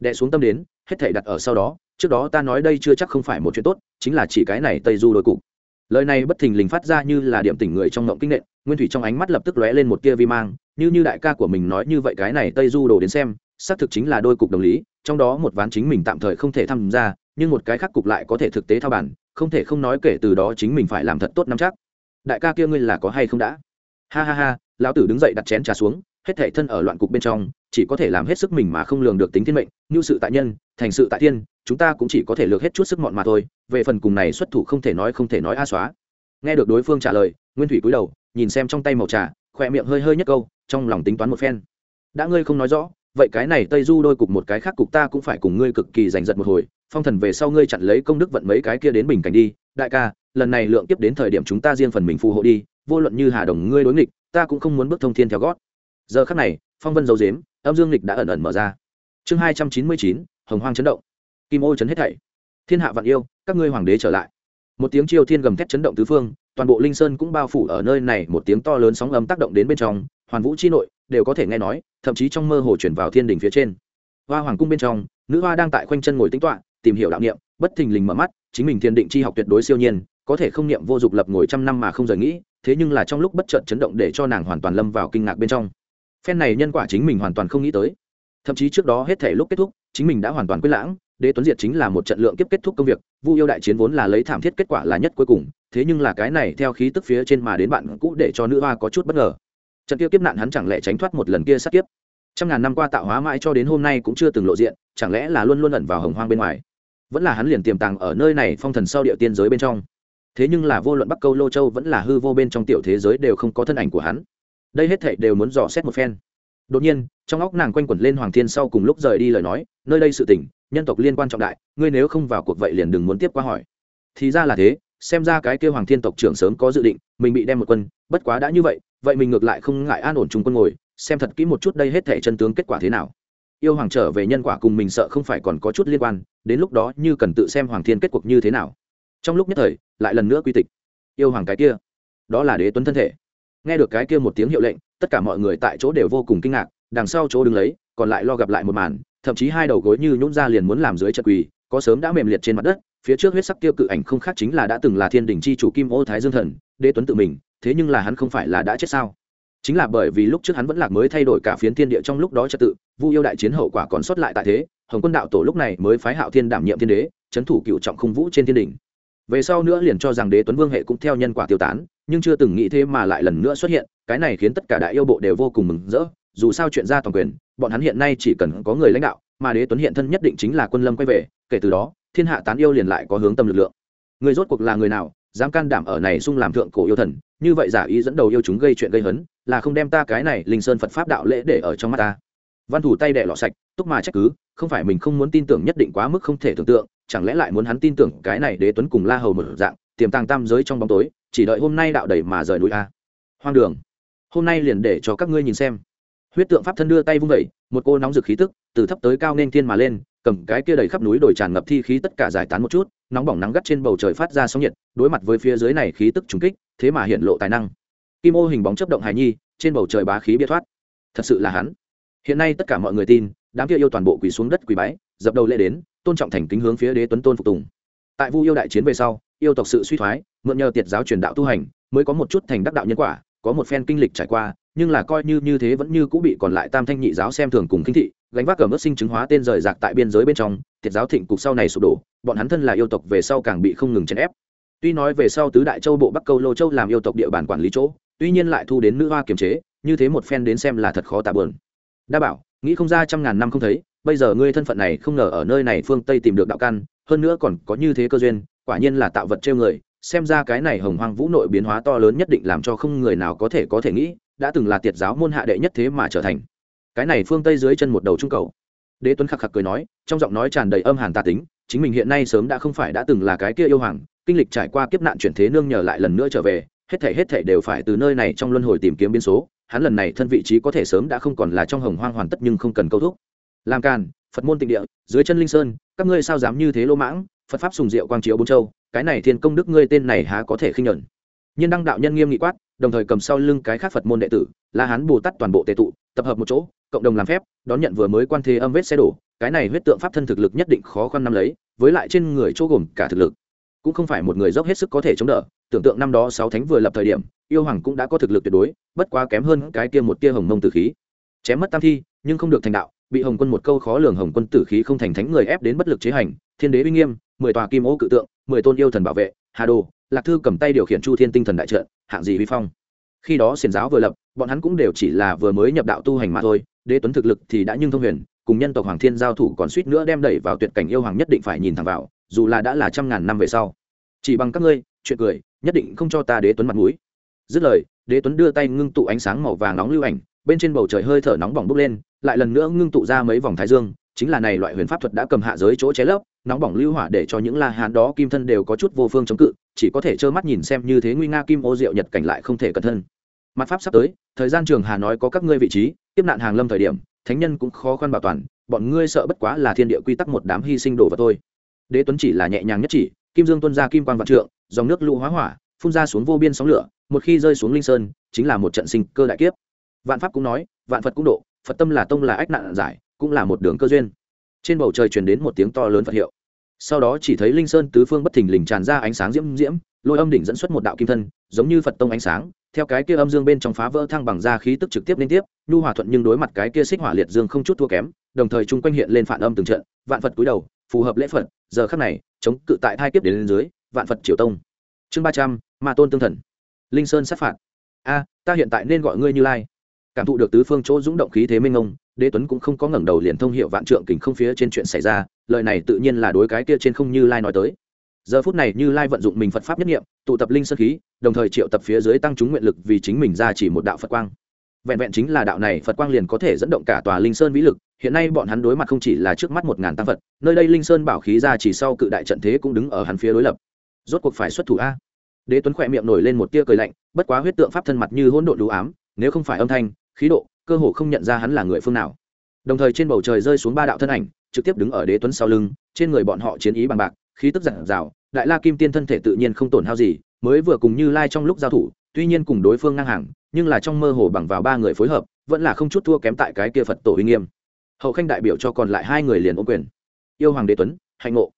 Đệ xuống tâm đến, hết thể đặt ở sau đó, trước đó ta nói đây chưa chắc không phải một chuyện tốt, chính là chỉ cái này tây du đôi cục. Lời này bất thình lình phát ra như là điểm tỉnh người trong ngộng kinh nện nguyên thủy trong ánh mắt lập tức lóe lên một tia vi mang, như như đại ca của mình nói như vậy cái này tây du đồ đến xem, xác thực chính là đôi cục đồng lý, trong đó một ván chính mình tạm thời không thể tham gia, nhưng một cái khác cục lại có thể thực tế thao bản không thể không nói kể từ đó chính mình phải làm thật tốt nắm chắc. Đại ca kia ngươi là có hay không đã? Ha ha ha, lão tử đứng dậy đặt chén trà xuống hết thể thân ở loạn cục bên trong, chỉ có thể làm hết sức mình mà không lường được tính thiên mệnh, như sự tại nhân, thành sự tại thiên, chúng ta cũng chỉ có thể lược hết chút sức mọn mà thôi, về phần cùng này xuất thủ không thể nói không thể nói a xóa. Nghe được đối phương trả lời, nguyên thủy cúi đầu, nhìn xem trong tay màu trà, khỏe miệng hơi hơi nhất câu, trong lòng tính toán một phen. Đã ngươi không nói rõ, vậy cái này tây du đôi cục một cái khác cục ta cũng phải cùng ngươi cực kỳ giành giật một hồi, phong thần về sau ngươi chặn lấy công đức vận mấy cái kia đến bình cảnh đi. Đại ca, lần này lượng tiếp đến thời điểm chúng ta riêng phần mình phù hộ đi, vô luận như hà đồng ngươi đối nghịch, ta cũng không muốn bước thông thiên theo gót giờ khắc này, phong vân dấu dếm, âm dương lịch đã ẩn ẩn mở ra. Chương hai trăm chín mươi chín, hồng hoang chấn động. Kim ô chấn hết thảy. Thiên hạ vạn yêu, các ngươi hoàng đế trở lại. Một tiếng chiêu thiên gầm thét chấn động tứ phương, toàn bộ linh sơn cũng bao phủ ở nơi này, một tiếng to lớn sóng âm tác động đến bên trong, hoàn vũ chi nội, đều có thể nghe nói, thậm chí trong mơ hồ chuyển vào thiên đình phía trên. Hoa hoàng cung bên trong, nữ hoa đang tại khoanh chân ngồi tính toạ tìm hiểu đạo niệm, bất thình lình mở mắt, chính mình thiên định chi học tuyệt đối siêu nhiên, có thể không niệm vô dục lập ngồi trăm năm mà không rời nghĩ, thế nhưng là trong lúc bất chợt chấn động để cho nàng hoàn toàn lâm vào kinh ngạc bên trong phen này nhân quả chính mình hoàn toàn không nghĩ tới. Thậm chí trước đó hết thể lúc kết thúc, chính mình đã hoàn toàn quyết lãng, đế tuấn diệt chính là một trận lượng kiếp kết thúc công việc, vu yêu đại chiến vốn là lấy thảm thiết kết quả là nhất cuối cùng, thế nhưng là cái này theo khí tức phía trên mà đến bạn cũ để cho nữ hoa có chút bất ngờ. Trận kia kiếp nạn hắn chẳng lẽ tránh thoát một lần kia sát kiếp? Trăm ngàn năm qua tạo hóa mãi cho đến hôm nay cũng chưa từng lộ diện, chẳng lẽ là luôn luôn ẩn vào hồng hoang bên ngoài? Vẫn là hắn liền tiềm tàng ở nơi này phong thần sau địa tiên giới bên trong. Thế nhưng là vô luận bắc câu lô châu vẫn là hư vô bên trong tiểu thế giới đều không có thân ảnh của hắn đây hết thảy đều muốn dò xét một phen. Đột nhiên, trong óc nàng quanh quẩn lên hoàng thiên sau cùng lúc rời đi lời nói, nơi đây sự tỉnh nhân tộc liên quan trọng đại, ngươi nếu không vào cuộc vậy liền đừng muốn tiếp qua hỏi. Thì ra là thế, xem ra cái kêu hoàng thiên tộc trưởng sớm có dự định, mình bị đem một quân, bất quá đã như vậy vậy mình ngược lại không ngại an ổn chung quân ngồi, xem thật kỹ một chút đây hết thể chân tướng kết quả thế nào. Yêu hoàng trở về nhân quả cùng mình sợ không phải còn có chút liên quan, đến lúc đó như cần tự xem hoàng thiên kết cuộc như thế nào. Trong lúc nhất thời, lại lần nữa quy tịch. Yêu hoàng cái kia, đó là đế tuấn thân thể nghe được cái kia một tiếng hiệu lệnh, tất cả mọi người tại chỗ đều vô cùng kinh ngạc, đằng sau chỗ đứng lấy, còn lại lo gặp lại một màn, thậm chí hai đầu gối như nhún ra liền muốn làm dưới trận quỳ, có sớm đã mềm liệt trên mặt đất, phía trước huyết sắc tiêu cự ảnh không khác chính là đã từng là thiên đình chi chủ kim ô thái dương thần, đế tuấn tự mình, thế nhưng là hắn không phải là đã chết sao? Chính là bởi vì lúc trước hắn vẫn lạc mới thay đổi cả phiến thiên địa trong lúc đó trật tự, vu yêu đại chiến hậu quả còn sót lại tại thế, hồng quân đạo tổ lúc này mới phái hạo thiên đảm nhiệm thiên đế trấn thủ cựu trọng khung vũ trên thiên đình. Về sau nữa liền cho rằng đế tuấn vương hệ cũng theo nhân quả tiêu tán nhưng chưa từng nghĩ thế mà lại lần nữa xuất hiện, cái này khiến tất cả đại yêu bộ đều vô cùng mừng rỡ, dù sao chuyện ra toàn quyền, bọn hắn hiện nay chỉ cần có người lãnh đạo, mà đế tuấn hiện thân nhất định chính là quân lâm quay về, kể từ đó, thiên hạ tán yêu liền lại có hướng tâm lực lượng. Người rốt cuộc là người nào, dám can đảm ở này xung làm thượng cổ yêu thần, như vậy giả ý dẫn đầu yêu chúng gây chuyện gây hấn, là không đem ta cái này linh sơn phật pháp đạo lễ để ở trong mắt ta. Văn thủ tay đẻ lọ sạch, túc mà trách cứ, không phải mình không muốn tin tưởng nhất định quá mức không thể tưởng tượng, chẳng lẽ lại muốn hắn tin tưởng cái này đế tuấn cùng la hầu một dạng, tiềm tàng tam giới trong bóng tối chỉ đợi hôm nay đạo đẩy mà rời núi a. Hoang đường. Hôm nay liền để cho các ngươi nhìn xem. Huyết tượng pháp thân đưa tay vung vẩy một cô nóng rực khí tức từ thấp tới cao nên thiên mà lên, cầm cái kia đầy khắp núi đồi tràn ngập thi khí tất cả giải tán một chút, nóng bỏng nắng gắt trên bầu trời phát ra sóng nhiệt, đối mặt với phía dưới này khí tức trùng kích, thế mà hiện lộ tài năng. Kim ô hình bóng chấp động hài nhi, trên bầu trời bá khí biết thoát. Thật sự là hắn. Hiện nay tất cả mọi người tin, đám kia yêu toàn bộ quỳ xuống đất quỳ bái, dập đầu lễ đến, tôn trọng thành kính hướng phía đế tuấn tôn phục tùng. Tại vu yêu đại chiến về sau yêu tộc sự suy thoái, mượn nhờ tiệt giáo truyền đạo tu hành, mới có một chút thành đắc đạo nhân quả, có một phen kinh lịch trải qua, nhưng là coi như như thế vẫn như cũng bị còn lại tam thanh nhị giáo xem thường cùng khinh thị, gánh vác cờ mất sinh chứng hóa tên rời rạc tại biên giới bên trong, tiệt giáo thịnh cục sau này sụp đổ, bọn hắn thân là yêu tộc về sau càng bị không ngừng chèn ép. Tuy nói về sau tứ đại châu bộ bắc câu lô châu làm yêu tộc địa bàn quản lý chỗ, tuy nhiên lại thu đến nữ hoa kiềm chế, như thế một phen đến xem là thật khó tạ bờn đa bảo, nghĩ không ra trăm ngàn năm không thấy, bây giờ ngươi thân phận này không ngờ ở nơi này phương tây tìm được đạo căn, hơn nữa còn có như thế cơ duyên quả nhiên là tạo vật trêu người, xem ra cái này hồng hoang vũ nội biến hóa to lớn nhất định làm cho không người nào có thể có thể nghĩ, đã từng là tiệt giáo môn hạ đệ nhất thế mà trở thành. Cái này phương tây dưới chân một đầu trung cầu. Đế tuấn khắc khắc cười nói, trong giọng nói tràn đầy âm hàn tà tính, chính mình hiện nay sớm đã không phải đã từng là cái kia yêu hoàng, kinh lịch trải qua kiếp nạn chuyển thế nương nhờ lại lần nữa trở về, hết thể hết thể đều phải từ nơi này trong luân hồi tìm kiếm biến số, hắn lần này thân vị trí có thể sớm đã không còn là trong hồng hoang hoàn tất nhưng không cần câu thúc. Làm càn phật môn tịnh địa, dưới chân linh sơn, các ngươi sao dám như thế lô mãng? Phật pháp sùng diệu quang chiếu bốn châu, cái này thiên công đức ngươi tên này há có thể khinh nhẫn Nhân đăng đạo nhân nghiêm nghị quát, đồng thời cầm sau lưng cái khác phật môn đệ tử, la hán, bồ tát toàn bộ tệ tụ, tập hợp một chỗ, cộng đồng làm phép, đón nhận vừa mới quan thế âm vết xe đổ, cái này huyết tượng pháp thân thực lực nhất định khó khăn năm lấy, với lại trên người chỗ gồm cả thực lực, cũng không phải một người dốc hết sức có thể chống đỡ, tưởng tượng năm đó sáu thánh vừa lập thời điểm, yêu hoàng cũng đã có thực lực tuyệt đối, bất quá kém hơn cái kia một tia hồng mông tử khí. Chém mất tam thi, nhưng không được thành đạo, bị hồng quân một câu khó lường hồng quân tử khí không thành thánh người ép đến bất lực chế hành, thiên đế uy nghiêm mười tòa kim ô cự tượng, mười tôn yêu thần bảo vệ, hà đồ, lạc thư cầm tay điều khiển chu thiên tinh thần đại trận, hạng gì vi phong. Khi đó xiền giáo vừa lập, bọn hắn cũng đều chỉ là vừa mới nhập đạo tu hành mà thôi, đế tuấn thực lực thì đã nhưng thông huyền, cùng nhân tộc hoàng thiên giao thủ còn suýt nữa đem đẩy vào tuyệt cảnh yêu hoàng nhất định phải nhìn thẳng vào, dù là đã là trăm ngàn năm về sau. Chỉ bằng các ngươi, chuyện cười, nhất định không cho ta đế tuấn mặt mũi. Dứt lời, đế tuấn đưa tay ngưng tụ ánh sáng màu vàng nóng lưu ảnh, bên trên bầu trời hơi thở nóng bỏng bốc lên, lại lần nữa ngưng tụ ra mấy vòng thái dương, chính là này loại huyền pháp thuật đã cầm hạ giới chỗ cháy lấp nóng bỏng lưu hỏa để cho những la hán đó kim thân đều có chút vô phương chống cự, chỉ có thể trơ mắt nhìn xem như thế nguy nga kim ô diệu nhật cảnh lại không thể cẩn thân. Mặt pháp sắp tới, thời gian trường hà nói có các ngươi vị trí, tiếp nạn hàng lâm thời điểm, thánh nhân cũng khó khăn bảo toàn, bọn ngươi sợ bất quá là thiên địa quy tắc một đám hy sinh đồ vật thôi. Đế tuấn chỉ là nhẹ nhàng nhất chỉ, kim dương tuân ra kim quan vạn trượng, dòng nước lũ hóa hỏa, phun ra xuống vô biên sóng lửa, một khi rơi xuống linh sơn, chính là một trận sinh cơ đại kiếp. Vạn pháp cũng nói, vạn phật cũng độ, phật tâm là tông là ách nạn giải, cũng là một đường cơ duyên trên bầu trời truyền đến một tiếng to lớn phật hiệu. Sau đó chỉ thấy linh sơn tứ phương bất thình lình tràn ra ánh sáng diễm diễm, lôi âm đỉnh dẫn xuất một đạo kim thân, giống như phật tông ánh sáng, theo cái kia âm dương bên trong phá vỡ thăng bằng ra khí tức trực tiếp liên tiếp, nhu hòa thuận nhưng đối mặt cái kia xích hỏa liệt dương không chút thua kém, đồng thời chung quanh hiện lên phản âm từng trận, vạn phật cúi đầu, phù hợp lễ phật, giờ khắc này, chống cự tại thai kiếp đến lên dưới, vạn phật triều tông. Chương ba trăm, ma tôn tương thần. Linh sơn sát phạt. A, ta hiện tại nên gọi ngươi như lai. Cảm thụ được tứ phương chỗ dũng động khí thế minh ông đế tuấn cũng không có ngẩng đầu liền thông hiệu vạn trượng kình không phía trên chuyện xảy ra, lời này tự nhiên là đối cái kia trên không như lai nói tới. Giờ phút này như lai vận dụng mình phật pháp nhất nghiệm, tụ tập linh sơn khí, đồng thời triệu tập phía dưới tăng chúng nguyện lực vì chính mình ra chỉ một đạo phật quang. Vẹn vẹn chính là đạo này phật quang liền có thể dẫn động cả tòa linh sơn vĩ lực, hiện nay bọn hắn đối mặt không chỉ là trước mắt một ngàn tăng phật, nơi đây linh sơn bảo khí ra chỉ sau cự đại trận thế cũng đứng ở hắn phía đối lập. Rốt cuộc phải xuất thủ a. Đế tuấn khỏe miệng nổi lên một tia cười lạnh, bất quá huyết tượng pháp thân mặt như hỗn độn đủ ám, nếu không phải âm thanh, khí độ cơ hồ không nhận ra hắn là người phương nào. Đồng thời trên bầu trời rơi xuống ba đạo thân ảnh, trực tiếp đứng ở đế tuấn sau lưng, trên người bọn họ chiến ý bằng bạc, khí tức giản rào đại la kim tiên thân thể tự nhiên không tổn hao gì, mới vừa cùng như lai trong lúc giao thủ, tuy nhiên cùng đối phương ngang hàng, nhưng là trong mơ hồ bằng vào ba người phối hợp, vẫn là không chút thua kém tại cái kia phật tổ uy nghiêm. Hậu khanh đại biểu cho còn lại hai người liền ô quyền. Yêu hoàng đế tuấn, hạnh ngộ.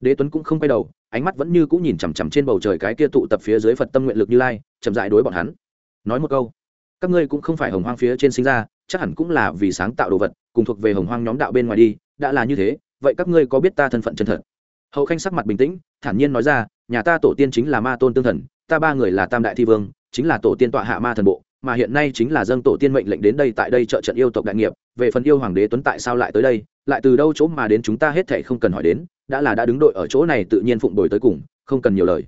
Đế tuấn cũng không quay đầu, ánh mắt vẫn như cũng nhìn chằm chằm trên bầu trời cái kia tụ tập phía dưới phật tâm nguyện lực như lai, chậm dại đối bọn hắn. Nói một câu các ngươi cũng không phải hồng hoang phía trên sinh ra, chắc hẳn cũng là vì sáng tạo đồ vật, cùng thuộc về hồng hoang nhóm đạo bên ngoài đi, đã là như thế, vậy các ngươi có biết ta thân phận chân thật? Hậu khanh sắc mặt bình tĩnh, thản nhiên nói ra, nhà ta tổ tiên chính là ma tôn tương thần, ta ba người là tam đại thi vương, chính là tổ tiên tọa hạ ma thần bộ, mà hiện nay chính là dâng tổ tiên mệnh lệnh đến đây tại đây trợ trận yêu tộc đại nghiệp, về phần yêu hoàng đế tuấn tại sao lại tới đây, lại từ đâu chỗ mà đến chúng ta hết thảy không cần hỏi đến, đã là đã đứng đội ở chỗ này tự nhiên phụng đổi tới cùng, không cần nhiều lời.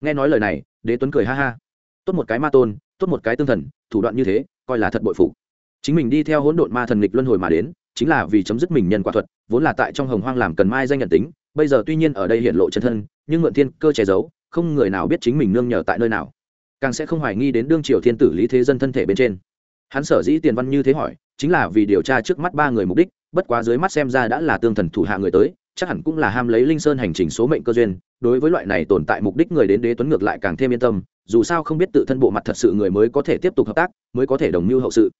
Nghe nói lời này, đế tuấn cười ha ha. Tốt một cái ma tôn tốt một cái tương thần, thủ đoạn như thế, coi là thật bội phụ chính mình đi theo hỗn độn ma thần nghịch luân hồi mà đến, chính là vì chấm dứt mình nhân quả thuật, vốn là tại trong hồng hoang làm cần mai danh nhận tính, bây giờ tuy nhiên ở đây hiện lộ chân thân, nhưng mượn thiên cơ che giấu, không người nào biết chính mình nương nhờ tại nơi nào. Càng sẽ không hoài nghi đến đương triều thiên tử lý thế dân thân thể bên trên. Hắn sở dĩ tiền văn như thế hỏi, chính là vì điều tra trước mắt ba người mục đích, bất quá dưới mắt xem ra đã là tương thần thủ hạ người tới chắc hẳn cũng là ham lấy linh sơn hành trình số mệnh cơ duyên, đối với loại này tồn tại mục đích người đến đế tuấn ngược lại càng thêm yên tâm, dù sao không biết tự thân bộ mặt thật sự người mới có thể tiếp tục hợp tác, mới có thể đồng mưu hậu sự.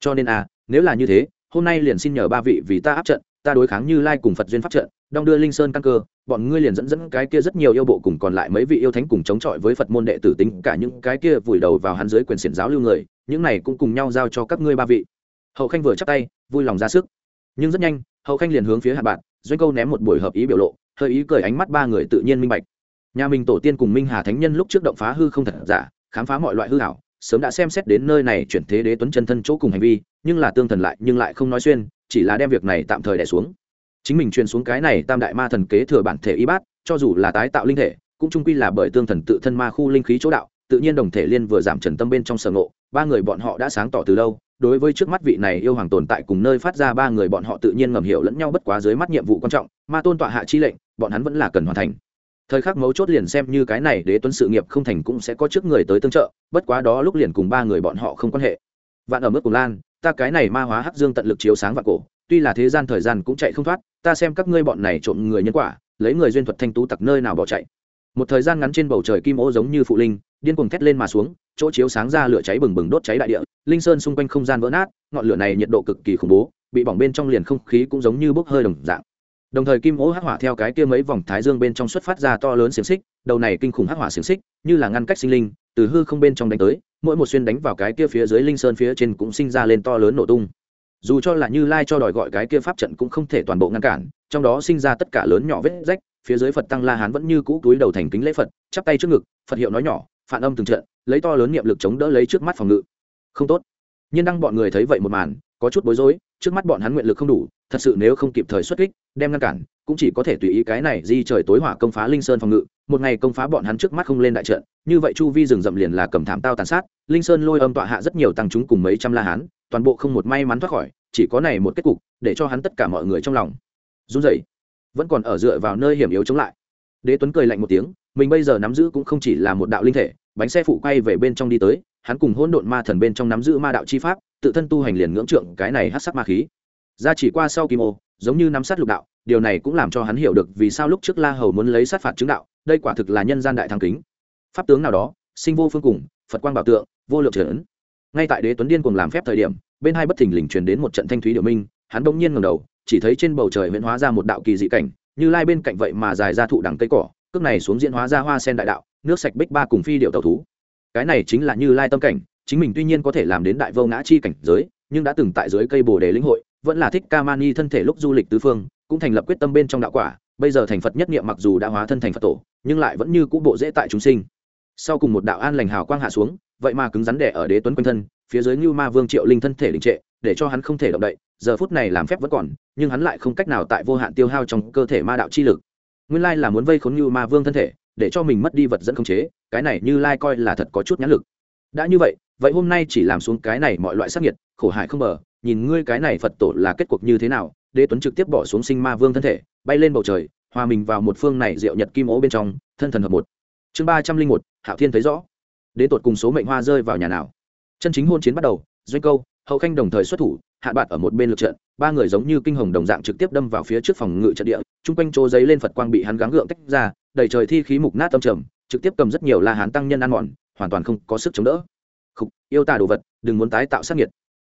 Cho nên à nếu là như thế, hôm nay liền xin nhờ ba vị vì ta áp trận, ta đối kháng như lai cùng phật duyên pháp trận, đong đưa linh sơn căn cơ, bọn ngươi liền dẫn dẫn cái kia rất nhiều yêu bộ cùng còn lại mấy vị yêu thánh cùng chống chọi với phật môn đệ tử tính cả những cái kia vùi đầu vào hắn dưới quyền xiển giáo lưu người, những này cũng cùng nhau giao cho các ngươi ba vị. Hậu khanh vừa chắc tay, vui lòng ra sức. Nhưng rất nhanh, hậu khanh liền hướng phía hạ bạn doanh câu ném một buổi hợp ý biểu lộ, hơi ý cười ánh mắt ba người tự nhiên minh bạch. Nhà mình tổ tiên cùng minh hà thánh nhân lúc trước động phá hư không thật giả, khám phá mọi loại hư hảo sớm đã xem xét đến nơi này chuyển thế đế tuấn chân thân chỗ cùng hành vi, nhưng là tương thần lại, nhưng lại không nói xuyên, chỉ là đem việc này tạm thời đẻ xuống. Chính mình truyền xuống cái này tam đại ma thần kế thừa bản thể y bát, cho dù là tái tạo linh thể, cũng trung quy là bởi tương thần tự thân ma khu linh khí chỗ đạo, tự nhiên đồng thể liên vừa giảm trần tâm bên trong sở ngộ, ba người bọn họ đã sáng tỏ từ lâu đối với trước mắt vị này yêu hoàng tồn tại cùng nơi phát ra ba người bọn họ tự nhiên ngầm hiểu lẫn nhau bất quá dưới mắt nhiệm vụ quan trọng, mà tôn tọa hạ chi lệnh, bọn hắn vẫn là cần hoàn thành. Thời khắc mấu chốt liền xem như cái này đế tuấn sự nghiệp không thành cũng sẽ có trước người tới tương trợ, bất quá đó lúc liền cùng ba người bọn họ không quan hệ. Vạn ở mức cùng lan, ta cái này ma hóa hắc dương tận lực chiếu sáng vạn cổ, tuy là thế gian thời gian cũng chạy không thoát, ta xem các ngươi bọn này trộm người nhân quả, lấy người duyên thuật thanh tú tặc nơi nào bỏ chạy. Một thời gian ngắn trên bầu trời kim ô giống như phụ linh, điên cuồng thét lên mà xuống chỗ chiếu sáng ra lửa cháy bừng bừng đốt cháy đại địa, linh sơn xung quanh không gian vỡ nát, ngọn lửa này nhiệt độ cực kỳ khủng bố, bị bỏng bên trong liền không khí cũng giống như bốc hơi đồng dạng. Đồng thời kim ố hắc hỏa theo cái kia mấy vòng thái dương bên trong xuất phát ra to lớn xiềng xích, đầu này kinh khủng hắc hỏa xiềng xích, như là ngăn cách sinh linh, từ hư không bên trong đánh tới, mỗi một xuyên đánh vào cái kia phía dưới linh sơn phía trên cũng sinh ra lên to lớn nổ tung. Dù cho là như lai cho đòi gọi cái kia pháp trận cũng không thể toàn bộ ngăn cản, trong đó sinh ra tất cả lớn nhỏ vết rách, phía dưới phật tăng la hán vẫn như cũ túi đầu thành kính lễ phật, chắp tay trước ngực, phật hiệu nói nhỏ, phản âm từng trận lấy to lớn niệm lực chống đỡ lấy trước mắt phòng ngự. Không tốt. Nhưng đăng bọn người thấy vậy một màn, có chút bối rối, trước mắt bọn hắn nguyện lực không đủ, thật sự nếu không kịp thời xuất kích, đem ngăn cản, cũng chỉ có thể tùy ý cái này di trời tối hỏa công phá linh sơn phòng ngự, một ngày công phá bọn hắn trước mắt không lên đại trận, như vậy chu vi rừng rậm liền là cầm thảm tao tàn sát, linh sơn lôi âm tọa hạ rất nhiều tăng chúng cùng mấy trăm la hán, toàn bộ không một may mắn thoát khỏi, chỉ có này một kết cục, để cho hắn tất cả mọi người trong lòng run rẩy. Vẫn còn ở dựa vào nơi hiểm yếu chống lại. Đế tuấn cười lạnh một tiếng, mình bây giờ nắm giữ cũng không chỉ là một đạo linh thể bánh xe phụ quay về bên trong đi tới, hắn cùng hỗn độn ma thần bên trong nắm giữ ma đạo chi pháp, tự thân tu hành liền ngưỡng trượng cái này hát sắc ma khí. Ra chỉ qua sau kim ô, giống như nắm sát lục đạo, điều này cũng làm cho hắn hiểu được vì sao lúc trước la hầu muốn lấy sát phạt chứng đạo, đây quả thực là nhân gian đại thăng kính. Pháp tướng nào đó, sinh vô phương cùng, phật quang bảo tượng, vô lượng trở ngay tại đế tuấn điên cùng làm phép thời điểm, bên hai bất thình lình truyền đến một trận thanh thúy điều minh, hắn bỗng nhiên ngầm đầu, chỉ thấy trên bầu trời huyễn hóa ra một đạo kỳ dị cảnh, như lai bên cạnh vậy mà dài ra thụ đằng cây cỏ, cước này xuống diễn hóa ra hoa sen đại đạo nước sạch bích ba cùng phi điệu tàu thú. Cái này chính là như lai tâm cảnh, chính mình tuy nhiên có thể làm đến đại vô ngã chi cảnh giới, nhưng đã từng tại dưới cây bồ đề lĩnh hội, vẫn là thích ca mani thân thể lúc du lịch tứ phương, cũng thành lập quyết tâm bên trong đạo quả, bây giờ thành phật nhất niệm mặc dù đã hóa thân thành phật tổ, nhưng lại vẫn như cũ bộ dễ tại chúng sinh. Sau cùng một đạo an lành hào quang hạ xuống, vậy mà cứng rắn đẻ ở đế tuấn quanh thân, phía dưới như ma vương triệu linh thân thể đình trệ, để cho hắn không thể động đậy, giờ phút này làm phép vẫn còn, nhưng hắn lại không cách nào tại vô hạn tiêu hao trong cơ thể ma đạo chi lực. Nguyên lai là muốn vây khốn như ma vương thân thể để cho mình mất đi vật dẫn không chế, cái này như lai coi là thật có chút nhãn lực. Đã như vậy vậy hôm nay chỉ làm xuống cái này mọi loại sắc nhiệt khổ hại không bờ, nhìn ngươi cái này phật tổ là kết cuộc như thế nào, đế tuấn trực tiếp bỏ xuống sinh ma vương thân thể, bay lên bầu trời, hòa mình vào một phương này diệu nhật kim ố bên trong, thân thần hợp một. Chương ba trăm linh một, hạo thiên thấy rõ. Đế tột cùng số mệnh hoa rơi vào nhà nào? Chân chính hôn chiến bắt đầu, doanh câu hậu khanh đồng thời xuất thủ hạ bạt ở một bên lượt trận ba người giống như kinh hồng đồng dạng trực tiếp đâm vào phía trước phòng ngự trận địa chung quanh chỗ giấy lên phật quang bị hắn gắng gượng tách ra đầy trời thi khí mục nát tâm trầm trực tiếp cầm rất nhiều la hán tăng nhân ăn mòn hoàn toàn không có sức chống đỡ. Khúc, yêu tà đồ vật đừng muốn tái tạo sát nhiệt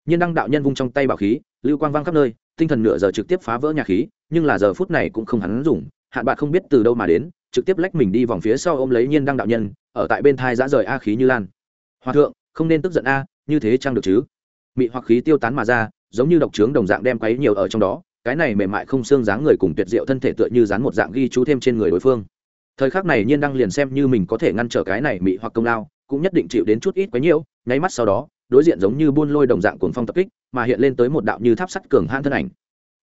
nhiên đăng đạo nhân vung trong tay bảo khí lưu quang vang khắp nơi tinh thần nửa giờ trực tiếp phá vỡ nhà khí nhưng là giờ phút này cũng không hắn dùng hạn bạn không biết từ đâu mà đến trực tiếp lách mình đi vòng phía sau ôm lấy nhiên đăng đạo nhân ở tại bên thai giã rời a khí như lan. Hòa thượng không nên tức giận a như thế chăng được chứ? Mị hoặc khí tiêu tán mà ra, giống như độc trướng đồng dạng đem quấy nhiều ở trong đó, cái này mềm mại không xương dáng người cùng tuyệt diệu thân thể tựa như dán một dạng ghi chú thêm trên người đối phương. Thời khắc này nhiên đăng liền xem như mình có thể ngăn trở cái này mị hoặc công lao, cũng nhất định chịu đến chút ít quấy nhiễu, nháy mắt sau đó, đối diện giống như buôn lôi đồng dạng cuồng phong tập kích, mà hiện lên tới một đạo như tháp sắt cường hãn thân ảnh.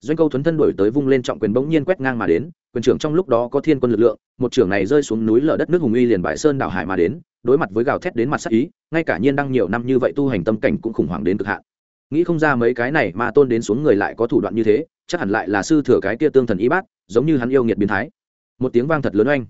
Doanh câu thuấn thân đổi tới vung lên trọng quyền bỗng nhiên quét ngang mà đến, quyền trưởng trong lúc đó có thiên quân lực lượng, một trưởng này rơi xuống núi lở đất nước hùng uy liền bãi sơn đảo hải mà đến đối mặt với gào thét đến mặt sắc ý, ngay cả nhiên đăng nhiều năm như vậy tu hành tâm cảnh cũng khủng hoảng đến cực hạn. Nghĩ không ra mấy cái này mà tôn đến xuống người lại có thủ đoạn như thế, chắc hẳn lại là sư thừa cái kia tương thần y bát, giống như hắn yêu nghiệt biến thái. Một tiếng vang thật lớn oanh.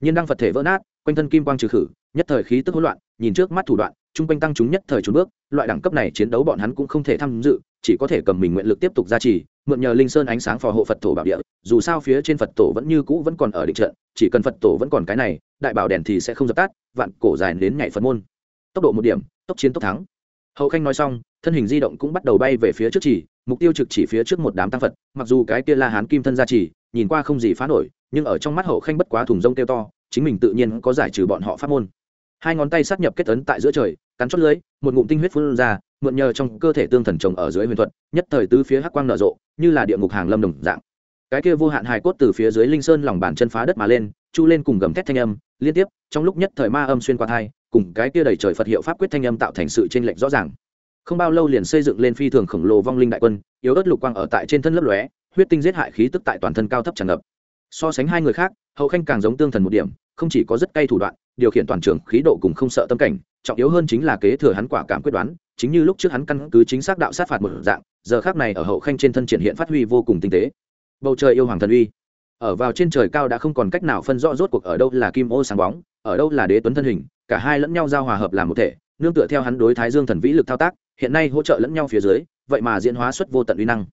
Nhiên đăng phật thể vỡ nát, quanh thân kim quang trừ khử, nhất thời khí tức hỗn loạn, nhìn trước mắt thủ đoạn chung quanh tăng chúng nhất thời trốn bước, loại đẳng cấp này chiến đấu bọn hắn cũng không thể tham dự, chỉ có thể cầm mình nguyện lực tiếp tục gia trì, mượn nhờ linh sơn ánh sáng phò hộ phật tổ bảo địa, dù sao phía trên phật tổ vẫn như cũ vẫn còn ở định trận chỉ cần phật tổ vẫn còn cái này, đại bảo đèn thì sẽ không dập tắt, vạn cổ dài đến nhảy phật môn. Tốc độ một điểm, tốc chiến tốc thắng. Hậu khanh nói xong, thân hình di động cũng bắt đầu bay về phía trước chỉ, mục tiêu trực chỉ phía trước một đám tăng phật, mặc dù cái kia la hán kim thân ra chỉ, nhìn qua không gì phá nổi, nhưng ở trong mắt hậu khanh bất quá thùng rông kêu to, chính mình tự nhiên có giải trừ bọn họ pháp môn. Hai ngón tay sát nhập kết ấn tại giữa trời, cắn chót lưới một ngụm tinh huyết phun ra, mượn nhờ trong cơ thể tương thần trồng ở dưới huyền thuật, nhất thời tứ phía hắc quang nở rộ, như là địa ngục hàng lâm đồng dạng cái kia vô hạn hài cốt từ phía dưới linh sơn lòng bàn chân phá đất mà lên, chu lên cùng gầm thét thanh âm, liên tiếp, trong lúc nhất thời ma âm xuyên qua thai, cùng cái kia đầy trời phật hiệu pháp quyết thanh âm tạo thành sự chênh lệch rõ ràng. Không bao lâu liền xây dựng lên phi thường khổng lồ vong linh đại quân, yếu ớt lục quang ở tại trên thân lấp lóe, huyết tinh giết hại khí tức tại toàn thân cao thấp tràn ngập. So sánh hai người khác, hậu khanh càng giống tương thần một điểm, không chỉ có rất cay thủ đoạn, điều khiển toàn trường khí độ cùng không sợ tâm cảnh, trọng yếu hơn chính là kế thừa hắn quả cảm quyết đoán, chính như lúc trước hắn căn cứ chính xác đạo sát phạt một dạng, giờ khác này ở hậu khanh trên thân triển hiện phát huy vô cùng tinh tế bầu trời yêu hoàng thần uy. Ở vào trên trời cao đã không còn cách nào phân rõ rốt cuộc ở đâu là kim ô sáng bóng, ở đâu là đế tuấn thân hình, cả hai lẫn nhau giao hòa hợp làm một thể, nương tựa theo hắn đối thái dương thần vĩ lực thao tác, hiện nay hỗ trợ lẫn nhau phía dưới, vậy mà diễn hóa xuất vô tận uy năng.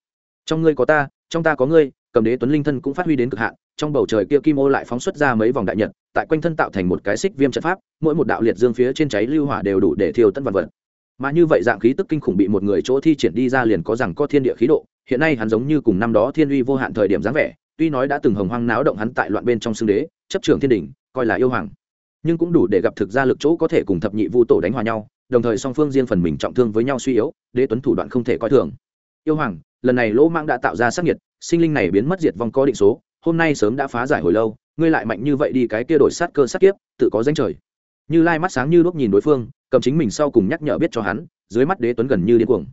Trong ngươi có ta, trong ta có ngươi, cầm đế tuấn linh thân cũng phát huy đến cực hạn, trong bầu trời kia kim ô lại phóng xuất ra mấy vòng đại nhật, tại quanh thân tạo thành một cái xích viêm trận pháp, mỗi một đạo liệt dương phía trên cháy lưu hỏa đều đủ để thiêu tân vật vật mà như vậy dạng khí tức kinh khủng bị một người chỗ thi triển đi ra liền có rằng có thiên địa khí độ, hiện nay hắn giống như cùng năm đó thiên uy vô hạn thời điểm dáng vẻ, tuy nói đã từng hồng hoang náo động hắn tại loạn bên trong xương đế, chấp trưởng thiên đình, coi là yêu hoàng, nhưng cũng đủ để gặp thực ra lực chỗ có thể cùng thập nhị vu tổ đánh hòa nhau, đồng thời song phương riêng phần mình trọng thương với nhau suy yếu, đế tuấn thủ đoạn không thể coi thường. Yêu hoàng, lần này lỗ mang đã tạo ra sắc nhiệt sinh linh này biến mất diệt vong có định số, hôm nay sớm đã phá giải hồi lâu, ngươi lại mạnh như vậy đi cái kia đổi sát cơ sát kiếp, tự có danh trời như lai mắt sáng như đuốc nhìn đối phương, cầm chính mình sau cùng nhắc nhở biết cho hắn, dưới mắt đế tuấn gần như điên cuồng.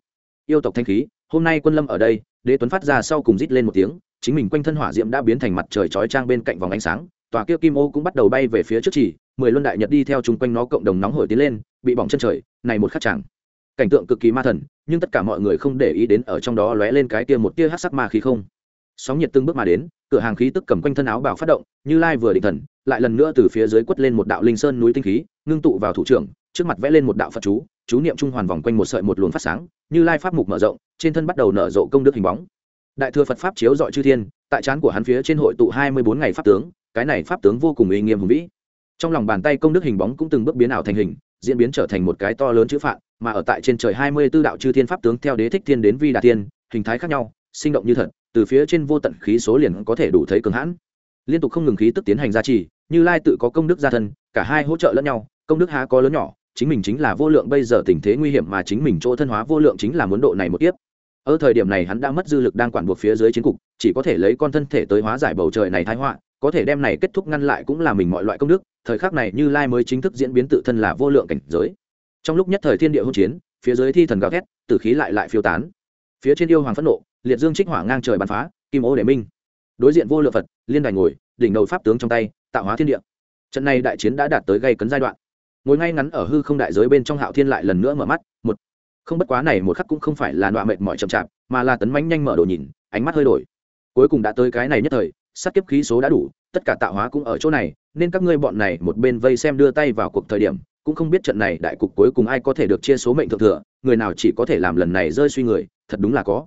Yêu tộc thanh khí, hôm nay quân lâm ở đây, đế tuấn phát ra sau cùng rít lên một tiếng, chính mình quanh thân hỏa diễm đã biến thành mặt trời chói trang bên cạnh vòng ánh sáng, tòa kia kim ô cũng bắt đầu bay về phía trước chỉ, mười luân đại nhật đi theo chung quanh nó cộng đồng nóng hổi tiến lên, bị bỏng chân trời, này một khắc chẳng. Cảnh tượng cực kỳ ma thần, nhưng tất cả mọi người không để ý đến ở trong đó lóe lên cái kia một tia hát sắc ma khí không. Sóng nhiệt từng bước mà đến, cửa hàng khí tức cầm quanh thân áo bảo phát động, như lai vừa định thần lại lần nữa từ phía dưới quất lên một đạo linh sơn núi tinh khí, ngưng tụ vào thủ trưởng, trước mặt vẽ lên một đạo phật chú chú niệm trung hoàn vòng quanh một sợi một luồng phát sáng, như lai pháp mục mở rộng, trên thân bắt đầu nở rộ công đức hình bóng. Đại thừa phật pháp chiếu dọi chư thiên, tại trán của hắn phía trên hội tụ hai mươi bốn ngày pháp tướng, cái này pháp tướng vô cùng uy nghiêm hùng vĩ. Trong lòng bàn tay công đức hình bóng cũng từng bước biến ảo thành hình, diễn biến trở thành một cái to lớn chữ phạn, mà ở tại trên trời hai mươi tư đạo chư thiên pháp tướng theo đế thích thiên đến vi đà tiên hình thái khác nhau, sinh động như thật, từ phía trên vô tận khí số liền có thể đủ thấy cường hãn liên tục không ngừng khí tức tiến hành gia trì, như lai tự có công đức gia thân, cả hai hỗ trợ lẫn nhau, công đức há có lớn nhỏ, chính mình chính là vô lượng, bây giờ tình thế nguy hiểm mà chính mình chỗ thân hóa vô lượng chính là muốn độ này một tiếp ở thời điểm này hắn đã mất dư lực đang quản buộc phía dưới chiến cục, chỉ có thể lấy con thân thể tới hóa giải bầu trời này thái họa, có thể đem này kết thúc ngăn lại cũng là mình mọi loại công đức, thời khắc này như lai mới chính thức diễn biến tự thân là vô lượng cảnh giới. Trong lúc nhất thời thiên địa hỗn chiến, phía dưới thi thần gào thét, tử khí lại lại phiêu tán. Phía trên yêu hoàng phẫn nộ, liệt dương trích hỏa ngang trời bắn phá, kim ô để minh đối diện vô lượng phật, liên đài ngồi, đỉnh đầu pháp tướng trong tay, tạo hóa thiên địa. Trận này đại chiến đã đạt tới gây cấn giai đoạn. Ngồi ngay ngắn ở hư không đại giới bên trong hạo thiên lại lần nữa mở mắt, một. Không bất quá này một khắc cũng không phải là đoạn mệt mỏi chậm chạp, mà là tấn mánh nhanh mở đồ nhìn, ánh mắt hơi đổi. Cuối cùng đã tới cái này nhất thời, sát kiếp khí số đã đủ, tất cả tạo hóa cũng ở chỗ này, nên các ngươi bọn này một bên vây xem đưa tay vào cuộc thời điểm, cũng không biết trận này đại cục cuối cùng ai có thể được chia số mệnh thượng thừa, người nào chỉ có thể làm lần này rơi suy người, thật đúng là có.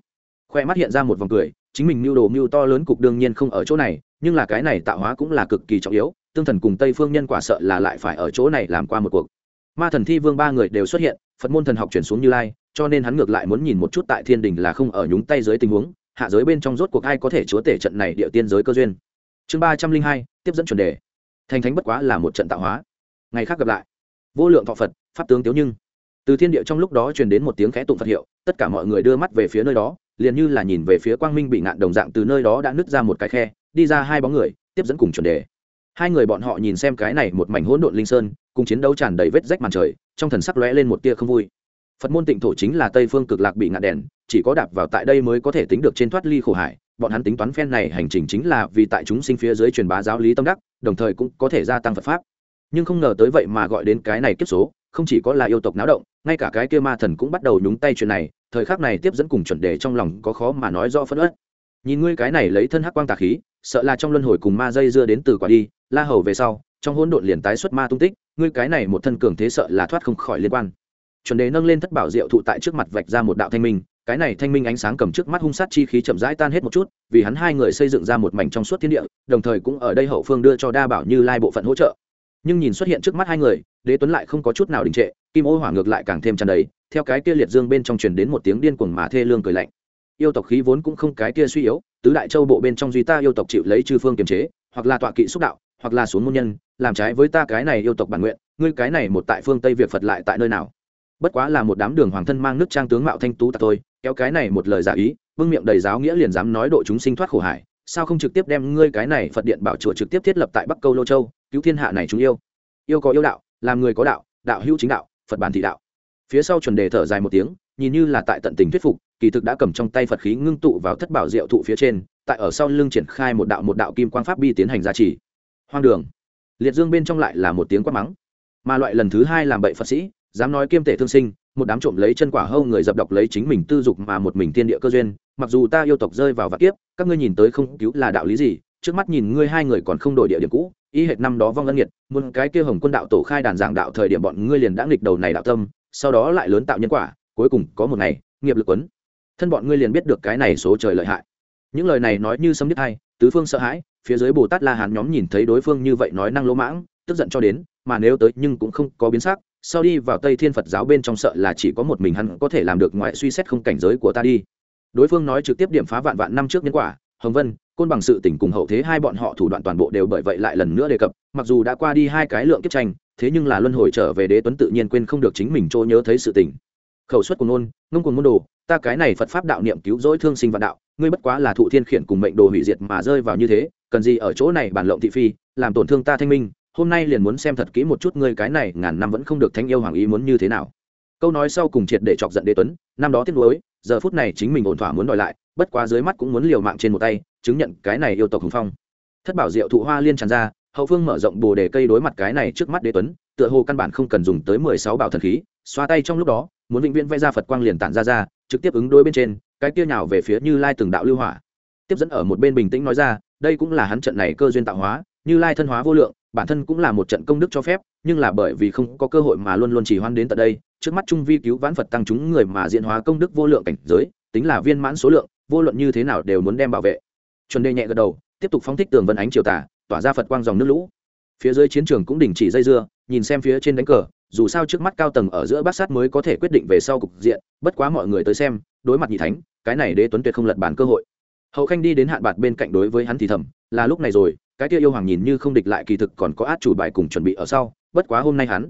Khoe mắt hiện ra một vòng cười chính mình mưu đồ mưu to lớn cục đương nhiên không ở chỗ này, nhưng là cái này tạo hóa cũng là cực kỳ trọng yếu, tương thần cùng tây phương nhân quả sợ là lại phải ở chỗ này làm qua một cuộc. Ma thần thi vương ba người đều xuất hiện, phật môn thần học chuyển xuống như lai, cho nên hắn ngược lại muốn nhìn một chút tại thiên đình là không ở nhúng tay dưới tình huống, hạ giới bên trong rốt cuộc ai có thể chúa tể trận này địa tiên giới cơ duyên. Chương ba trăm linh hai, tiếp dẫn chuẩn đề. Thành thánh bất quá là một trận tạo hóa. Ngày khác gặp lại. Vô lượng thọ phật, pháp tướng tiếu nhưng. Từ thiên địa trong lúc đó truyền đến một tiếng khẽ tụng phật hiệu, tất cả mọi người đưa mắt về phía nơi đó liền như là nhìn về phía quang minh bị ngạn đồng dạng từ nơi đó đã nứt ra một cái khe, đi ra hai bóng người, tiếp dẫn cùng chuẩn đề. Hai người bọn họ nhìn xem cái này một mảnh hỗn độn linh sơn, cùng chiến đấu tràn đầy vết rách màn trời, trong thần sắc lóe lên một tia không vui. Phật môn tịnh thổ chính là tây phương cực lạc bị ngạn đèn, chỉ có đạp vào tại đây mới có thể tính được trên thoát ly khổ hải, bọn hắn tính toán phen này hành trình chính là vì tại chúng sinh phía dưới truyền bá giáo lý tâm đắc, đồng thời cũng có thể gia tăng phật pháp. Nhưng không ngờ tới vậy mà gọi đến cái này kiếp số, không chỉ có là yêu tộc náo động, ngay cả cái kia ma thần cũng bắt đầu nhúng tay chuyện này thời khắc này tiếp dẫn cùng chuẩn đề trong lòng có khó mà nói rõ phân ớt nhìn ngươi cái này lấy thân hắc quang tà khí, sợ là trong luân hồi cùng ma dây dưa đến từ quả đi, la hầu về sau, trong hỗn độn liền tái xuất ma tung tích, ngươi cái này một thân cường thế sợ là thoát không khỏi liên quan. Chuẩn đề nâng lên thất bảo diệu thụ tại trước mặt vạch ra một đạo thanh minh, cái này thanh minh ánh sáng cầm trước mắt hung sát chi khí chậm rãi tan hết một chút, vì hắn hai người xây dựng ra một mảnh trong suốt thiên địa, đồng thời cũng ở đây hậu phương đưa cho đa bảo như lai bộ phận hỗ trợ. Nhưng nhìn xuất hiện trước mắt hai người, đế tuấn lại không có chút nào đình trệ, kim ô hỏa ngược lại càng thêm tràn đầy theo cái kia liệt dương bên trong truyền đến một tiếng điên cuồng mà thê lương cười lạnh. Yêu tộc khí vốn cũng không cái kia suy yếu, tứ đại châu bộ bên trong duy ta yêu tộc chịu lấy chư phương kiềm chế, hoặc là tọa kỵ xúc đạo, hoặc là xuống môn nhân, làm trái với ta cái này yêu tộc bản nguyện, ngươi cái này một tại phương tây việt phật lại tại nơi nào? Bất quá là một đám đường hoàng thân mang nước trang tướng mạo thanh tú tạc thôi, kéo cái này một lời giả ý, vương miệng đầy giáo nghĩa liền dám nói độ chúng sinh thoát khổ hải, sao không trực tiếp đem ngươi cái này phật điện bảo chùa trực tiếp thiết lập tại bắc câu lô châu, cứu thiên hạ này chúng yêu? Yêu có yêu đạo, làm người có đạo đạo hữu chính đạo, phật bản thị đạo phía sau chuẩn đề thở dài một tiếng, nhìn như là tại tận tình thuyết phục, kỳ thực đã cầm trong tay phật khí ngưng tụ vào thất bảo diệu thụ phía trên, tại ở sau lưng triển khai một đạo một đạo kim quang pháp bi tiến hành gia trì. Hoang đường. Liệt dương bên trong lại là một tiếng quát mắng. Mà loại lần thứ hai làm bậy phật sĩ, dám nói kiêm tể thương sinh, một đám trộm lấy chân quả hâu người dập độc lấy chính mình tư dục mà một mình tiên địa cơ duyên, mặc dù ta yêu tộc rơi vào vạt kiếp, các ngươi nhìn tới không cứu là đạo lý gì, trước mắt nhìn ngươi hai người còn không đổi địa điểm cũ, y hệt năm đó vong ân nghiệt, muốn cái kia hồng quân đạo tổ khai đàn giảng đạo thời điểm bọn ngươi liền đã nghịch đầu này đạo tâm sau đó lại lớn tạo nhân quả, cuối cùng có một ngày, nghiệp lực quấn. Thân bọn ngươi liền biết được cái này số trời lợi hại. Những lời này nói như sấm nhất hay tứ phương sợ hãi, phía dưới bồ tát la hán nhóm nhìn thấy đối phương như vậy nói năng lỗ mãng, tức giận cho đến, mà nếu tới nhưng cũng không có biến sắc, sau đi vào tây thiên phật giáo bên trong sợ là chỉ có một mình hắn có thể làm được ngoại suy xét không cảnh giới của ta đi. Đối phương nói trực tiếp điểm phá vạn vạn năm trước nhân quả, hồng vân, côn bằng sự tỉnh cùng hậu thế hai bọn họ thủ đoạn toàn bộ đều bởi vậy lại lần nữa đề cập, mặc dù đã qua đi hai cái lượng kiếp tranh thế nhưng là luân hồi trở về đế tuấn tự nhiên quên không được chính mình chỗ nhớ thấy sự tình. Khẩu suất của ngôn, ngông cùng môn đồ, ta cái này phật pháp đạo niệm cứu rỗi thương sinh vạn đạo, ngươi bất quá là thụ thiên khiển cùng mệnh đồ hủy diệt mà rơi vào như thế, cần gì ở chỗ này bản lộng thị phi, làm tổn thương ta thanh minh, hôm nay liền muốn xem thật kỹ một chút ngươi cái này ngàn năm vẫn không được thanh yêu hoàng ý muốn như thế nào. Câu nói sau cùng triệt để chọc giận đế tuấn, năm đó tiếc nuối, giờ phút này chính mình ổn thỏa muốn đòi lại, bất quá dưới mắt cũng muốn liều mạng trên một tay, chứng nhận cái này yêu tộc hùng phong. Thất bảo diệu thụ hoa liên tràn ra hậu phương mở rộng bồ đề cây đối mặt cái này trước mắt đế tuấn, tựa hồ căn bản không cần dùng tới mười sáu bảo thần khí, xoa tay trong lúc đó, muốn vĩnh viễn vẽ ra phật quang liền tản ra ra, trực tiếp ứng đối bên trên, cái kia nhào về phía như lai từng đạo lưu hỏa. Tiếp dẫn ở một bên bình tĩnh nói ra, đây cũng là hắn trận này cơ duyên tạo hóa, như lai thân hóa vô lượng, bản thân cũng là một trận công đức cho phép, nhưng là bởi vì không có cơ hội mà luôn luôn chỉ hoan đến tận đây, trước mắt trung vi cứu vãn phật tăng chúng người mà diện hóa công đức vô lượng cảnh giới, tính là viên mãn số lượng, vô luận như thế nào đều muốn đem bảo vệ. Chuẩn đề nhẹ gật đầu, tiếp tục phóng thích tường vân ánh triều tả tỏa ra phật quang dòng nước lũ phía dưới chiến trường cũng đình chỉ dây dưa nhìn xem phía trên đánh cờ dù sao trước mắt cao tầng ở giữa bát sát mới có thể quyết định về sau cục diện bất quá mọi người tới xem đối mặt nhị thánh cái này đế tuấn tuyệt không lật bàn cơ hội hậu khanh đi đến hạn bạt bên cạnh đối với hắn thì thầm là lúc này rồi cái kia yêu hoàng nhìn như không địch lại kỳ thực còn có át chủ bài cùng chuẩn bị ở sau bất quá hôm nay hắn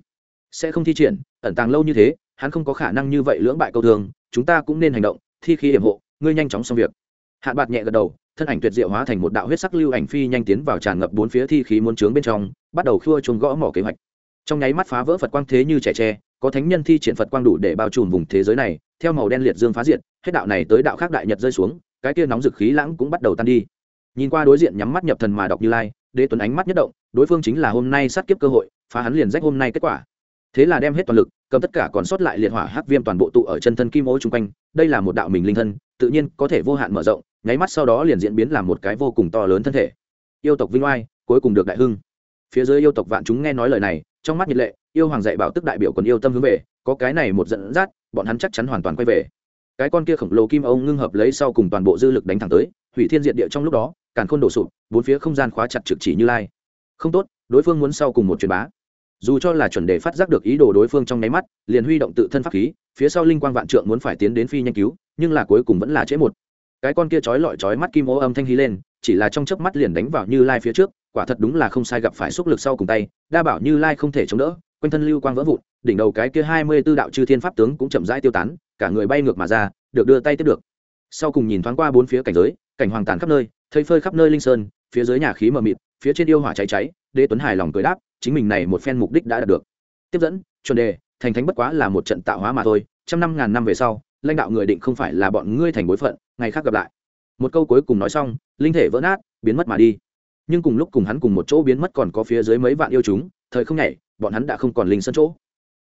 sẽ không thi triển ẩn tàng lâu như thế hắn không có khả năng như vậy lưỡng bại câu thường chúng ta cũng nên hành động thi khí hiểm hộ ngươi nhanh chóng xong việc hạn bạt nhẹ gật đầu thân ảnh tuyệt diệu hóa thành một đạo huyết sắc lưu ảnh phi nhanh tiến vào tràn ngập bốn phía thi khí muốn trướng bên trong, bắt đầu khua chuông gõ mỏ kế hoạch. Trong nháy mắt phá vỡ phật quang thế như trẻ tre, có thánh nhân thi triển phật quang đủ để bao trùm vùng thế giới này, theo màu đen liệt dương phá diệt, hết đạo này tới đạo khác đại nhật rơi xuống, cái kia nóng dực khí lãng cũng bắt đầu tan đi. Nhìn qua đối diện nhắm mắt nhập thần mà đọc như lai, đế tuấn ánh mắt nhất động, đối phương chính là hôm nay sát kiếp cơ hội, phá hắn liền rách hôm nay kết quả. Thế là đem hết toàn lực, cầm tất cả còn sót lại liệt hỏa hắc viêm toàn bộ tụ ở chân thân kim ô chung quanh, đây là một đạo mình linh thân, tự nhiên có thể vô hạn mở rộng nháy mắt sau đó liền diễn biến làm một cái vô cùng to lớn thân thể. Yêu tộc vinh oai, cuối cùng được đại hưng. Phía dưới yêu tộc vạn chúng nghe nói lời này, trong mắt nhiệt lệ, yêu hoàng dạy bảo tức đại biểu còn yêu tâm hướng về, có cái này một dẫn dắt, bọn hắn chắc chắn hoàn toàn quay về. Cái con kia khổng lồ kim ông ngưng hợp lấy sau cùng toàn bộ dư lực đánh thẳng tới, hủy thiên diệt địa trong lúc đó, càn khôn đổ sụp, bốn phía không gian khóa chặt trực chỉ như lai. Không tốt, đối phương muốn sau cùng một truyền bá. Dù cho là chuẩn đề phát giác được ý đồ đối phương trong nháy mắt, liền huy động tự thân pháp khí, phía sau linh quang vạn trượng muốn phải tiến đến phi nhanh cứu, nhưng là cuối cùng vẫn là trễ một cái con kia chói lọi chói mắt kim ô âm thanh hí lên, chỉ là trong chớp mắt liền đánh vào như lai phía trước, quả thật đúng là không sai gặp phải xúc lực sau cùng tay, đa bảo như lai không thể chống đỡ, quanh thân lưu quang vỡ vụn, đỉnh đầu cái kia hai mươi b ố đạo chư thiên pháp tướng cũng chậm rãi tiêu tán, cả người bay ngược mà ra, được đưa tay tiếp được. Sau cùng nhìn thoáng qua bốn phía cảnh giới, cảnh hoàng tàn khắp nơi, thây phơi khắp nơi linh sơn, phía dưới nhà khí mờ mịt, phía trên yêu hỏa cháy cháy, đế tuấn hài lòng cười đáp, chính mình này một phen mục đích đã đạt được. Tiếp dẫn, chuẩn đề, thành thánh bất quá là một trận tạo hóa mà thôi, trăm năm ngàn năm về sau, lãnh đạo người định không phải là bọn ngươi thành bối phận ngày khác gặp lại. Một câu cuối cùng nói xong, linh thể vỡ nát, biến mất mà đi. Nhưng cùng lúc cùng hắn cùng một chỗ biến mất còn có phía dưới mấy vạn yêu chúng, thời không nhảy, bọn hắn đã không còn linh sân chỗ.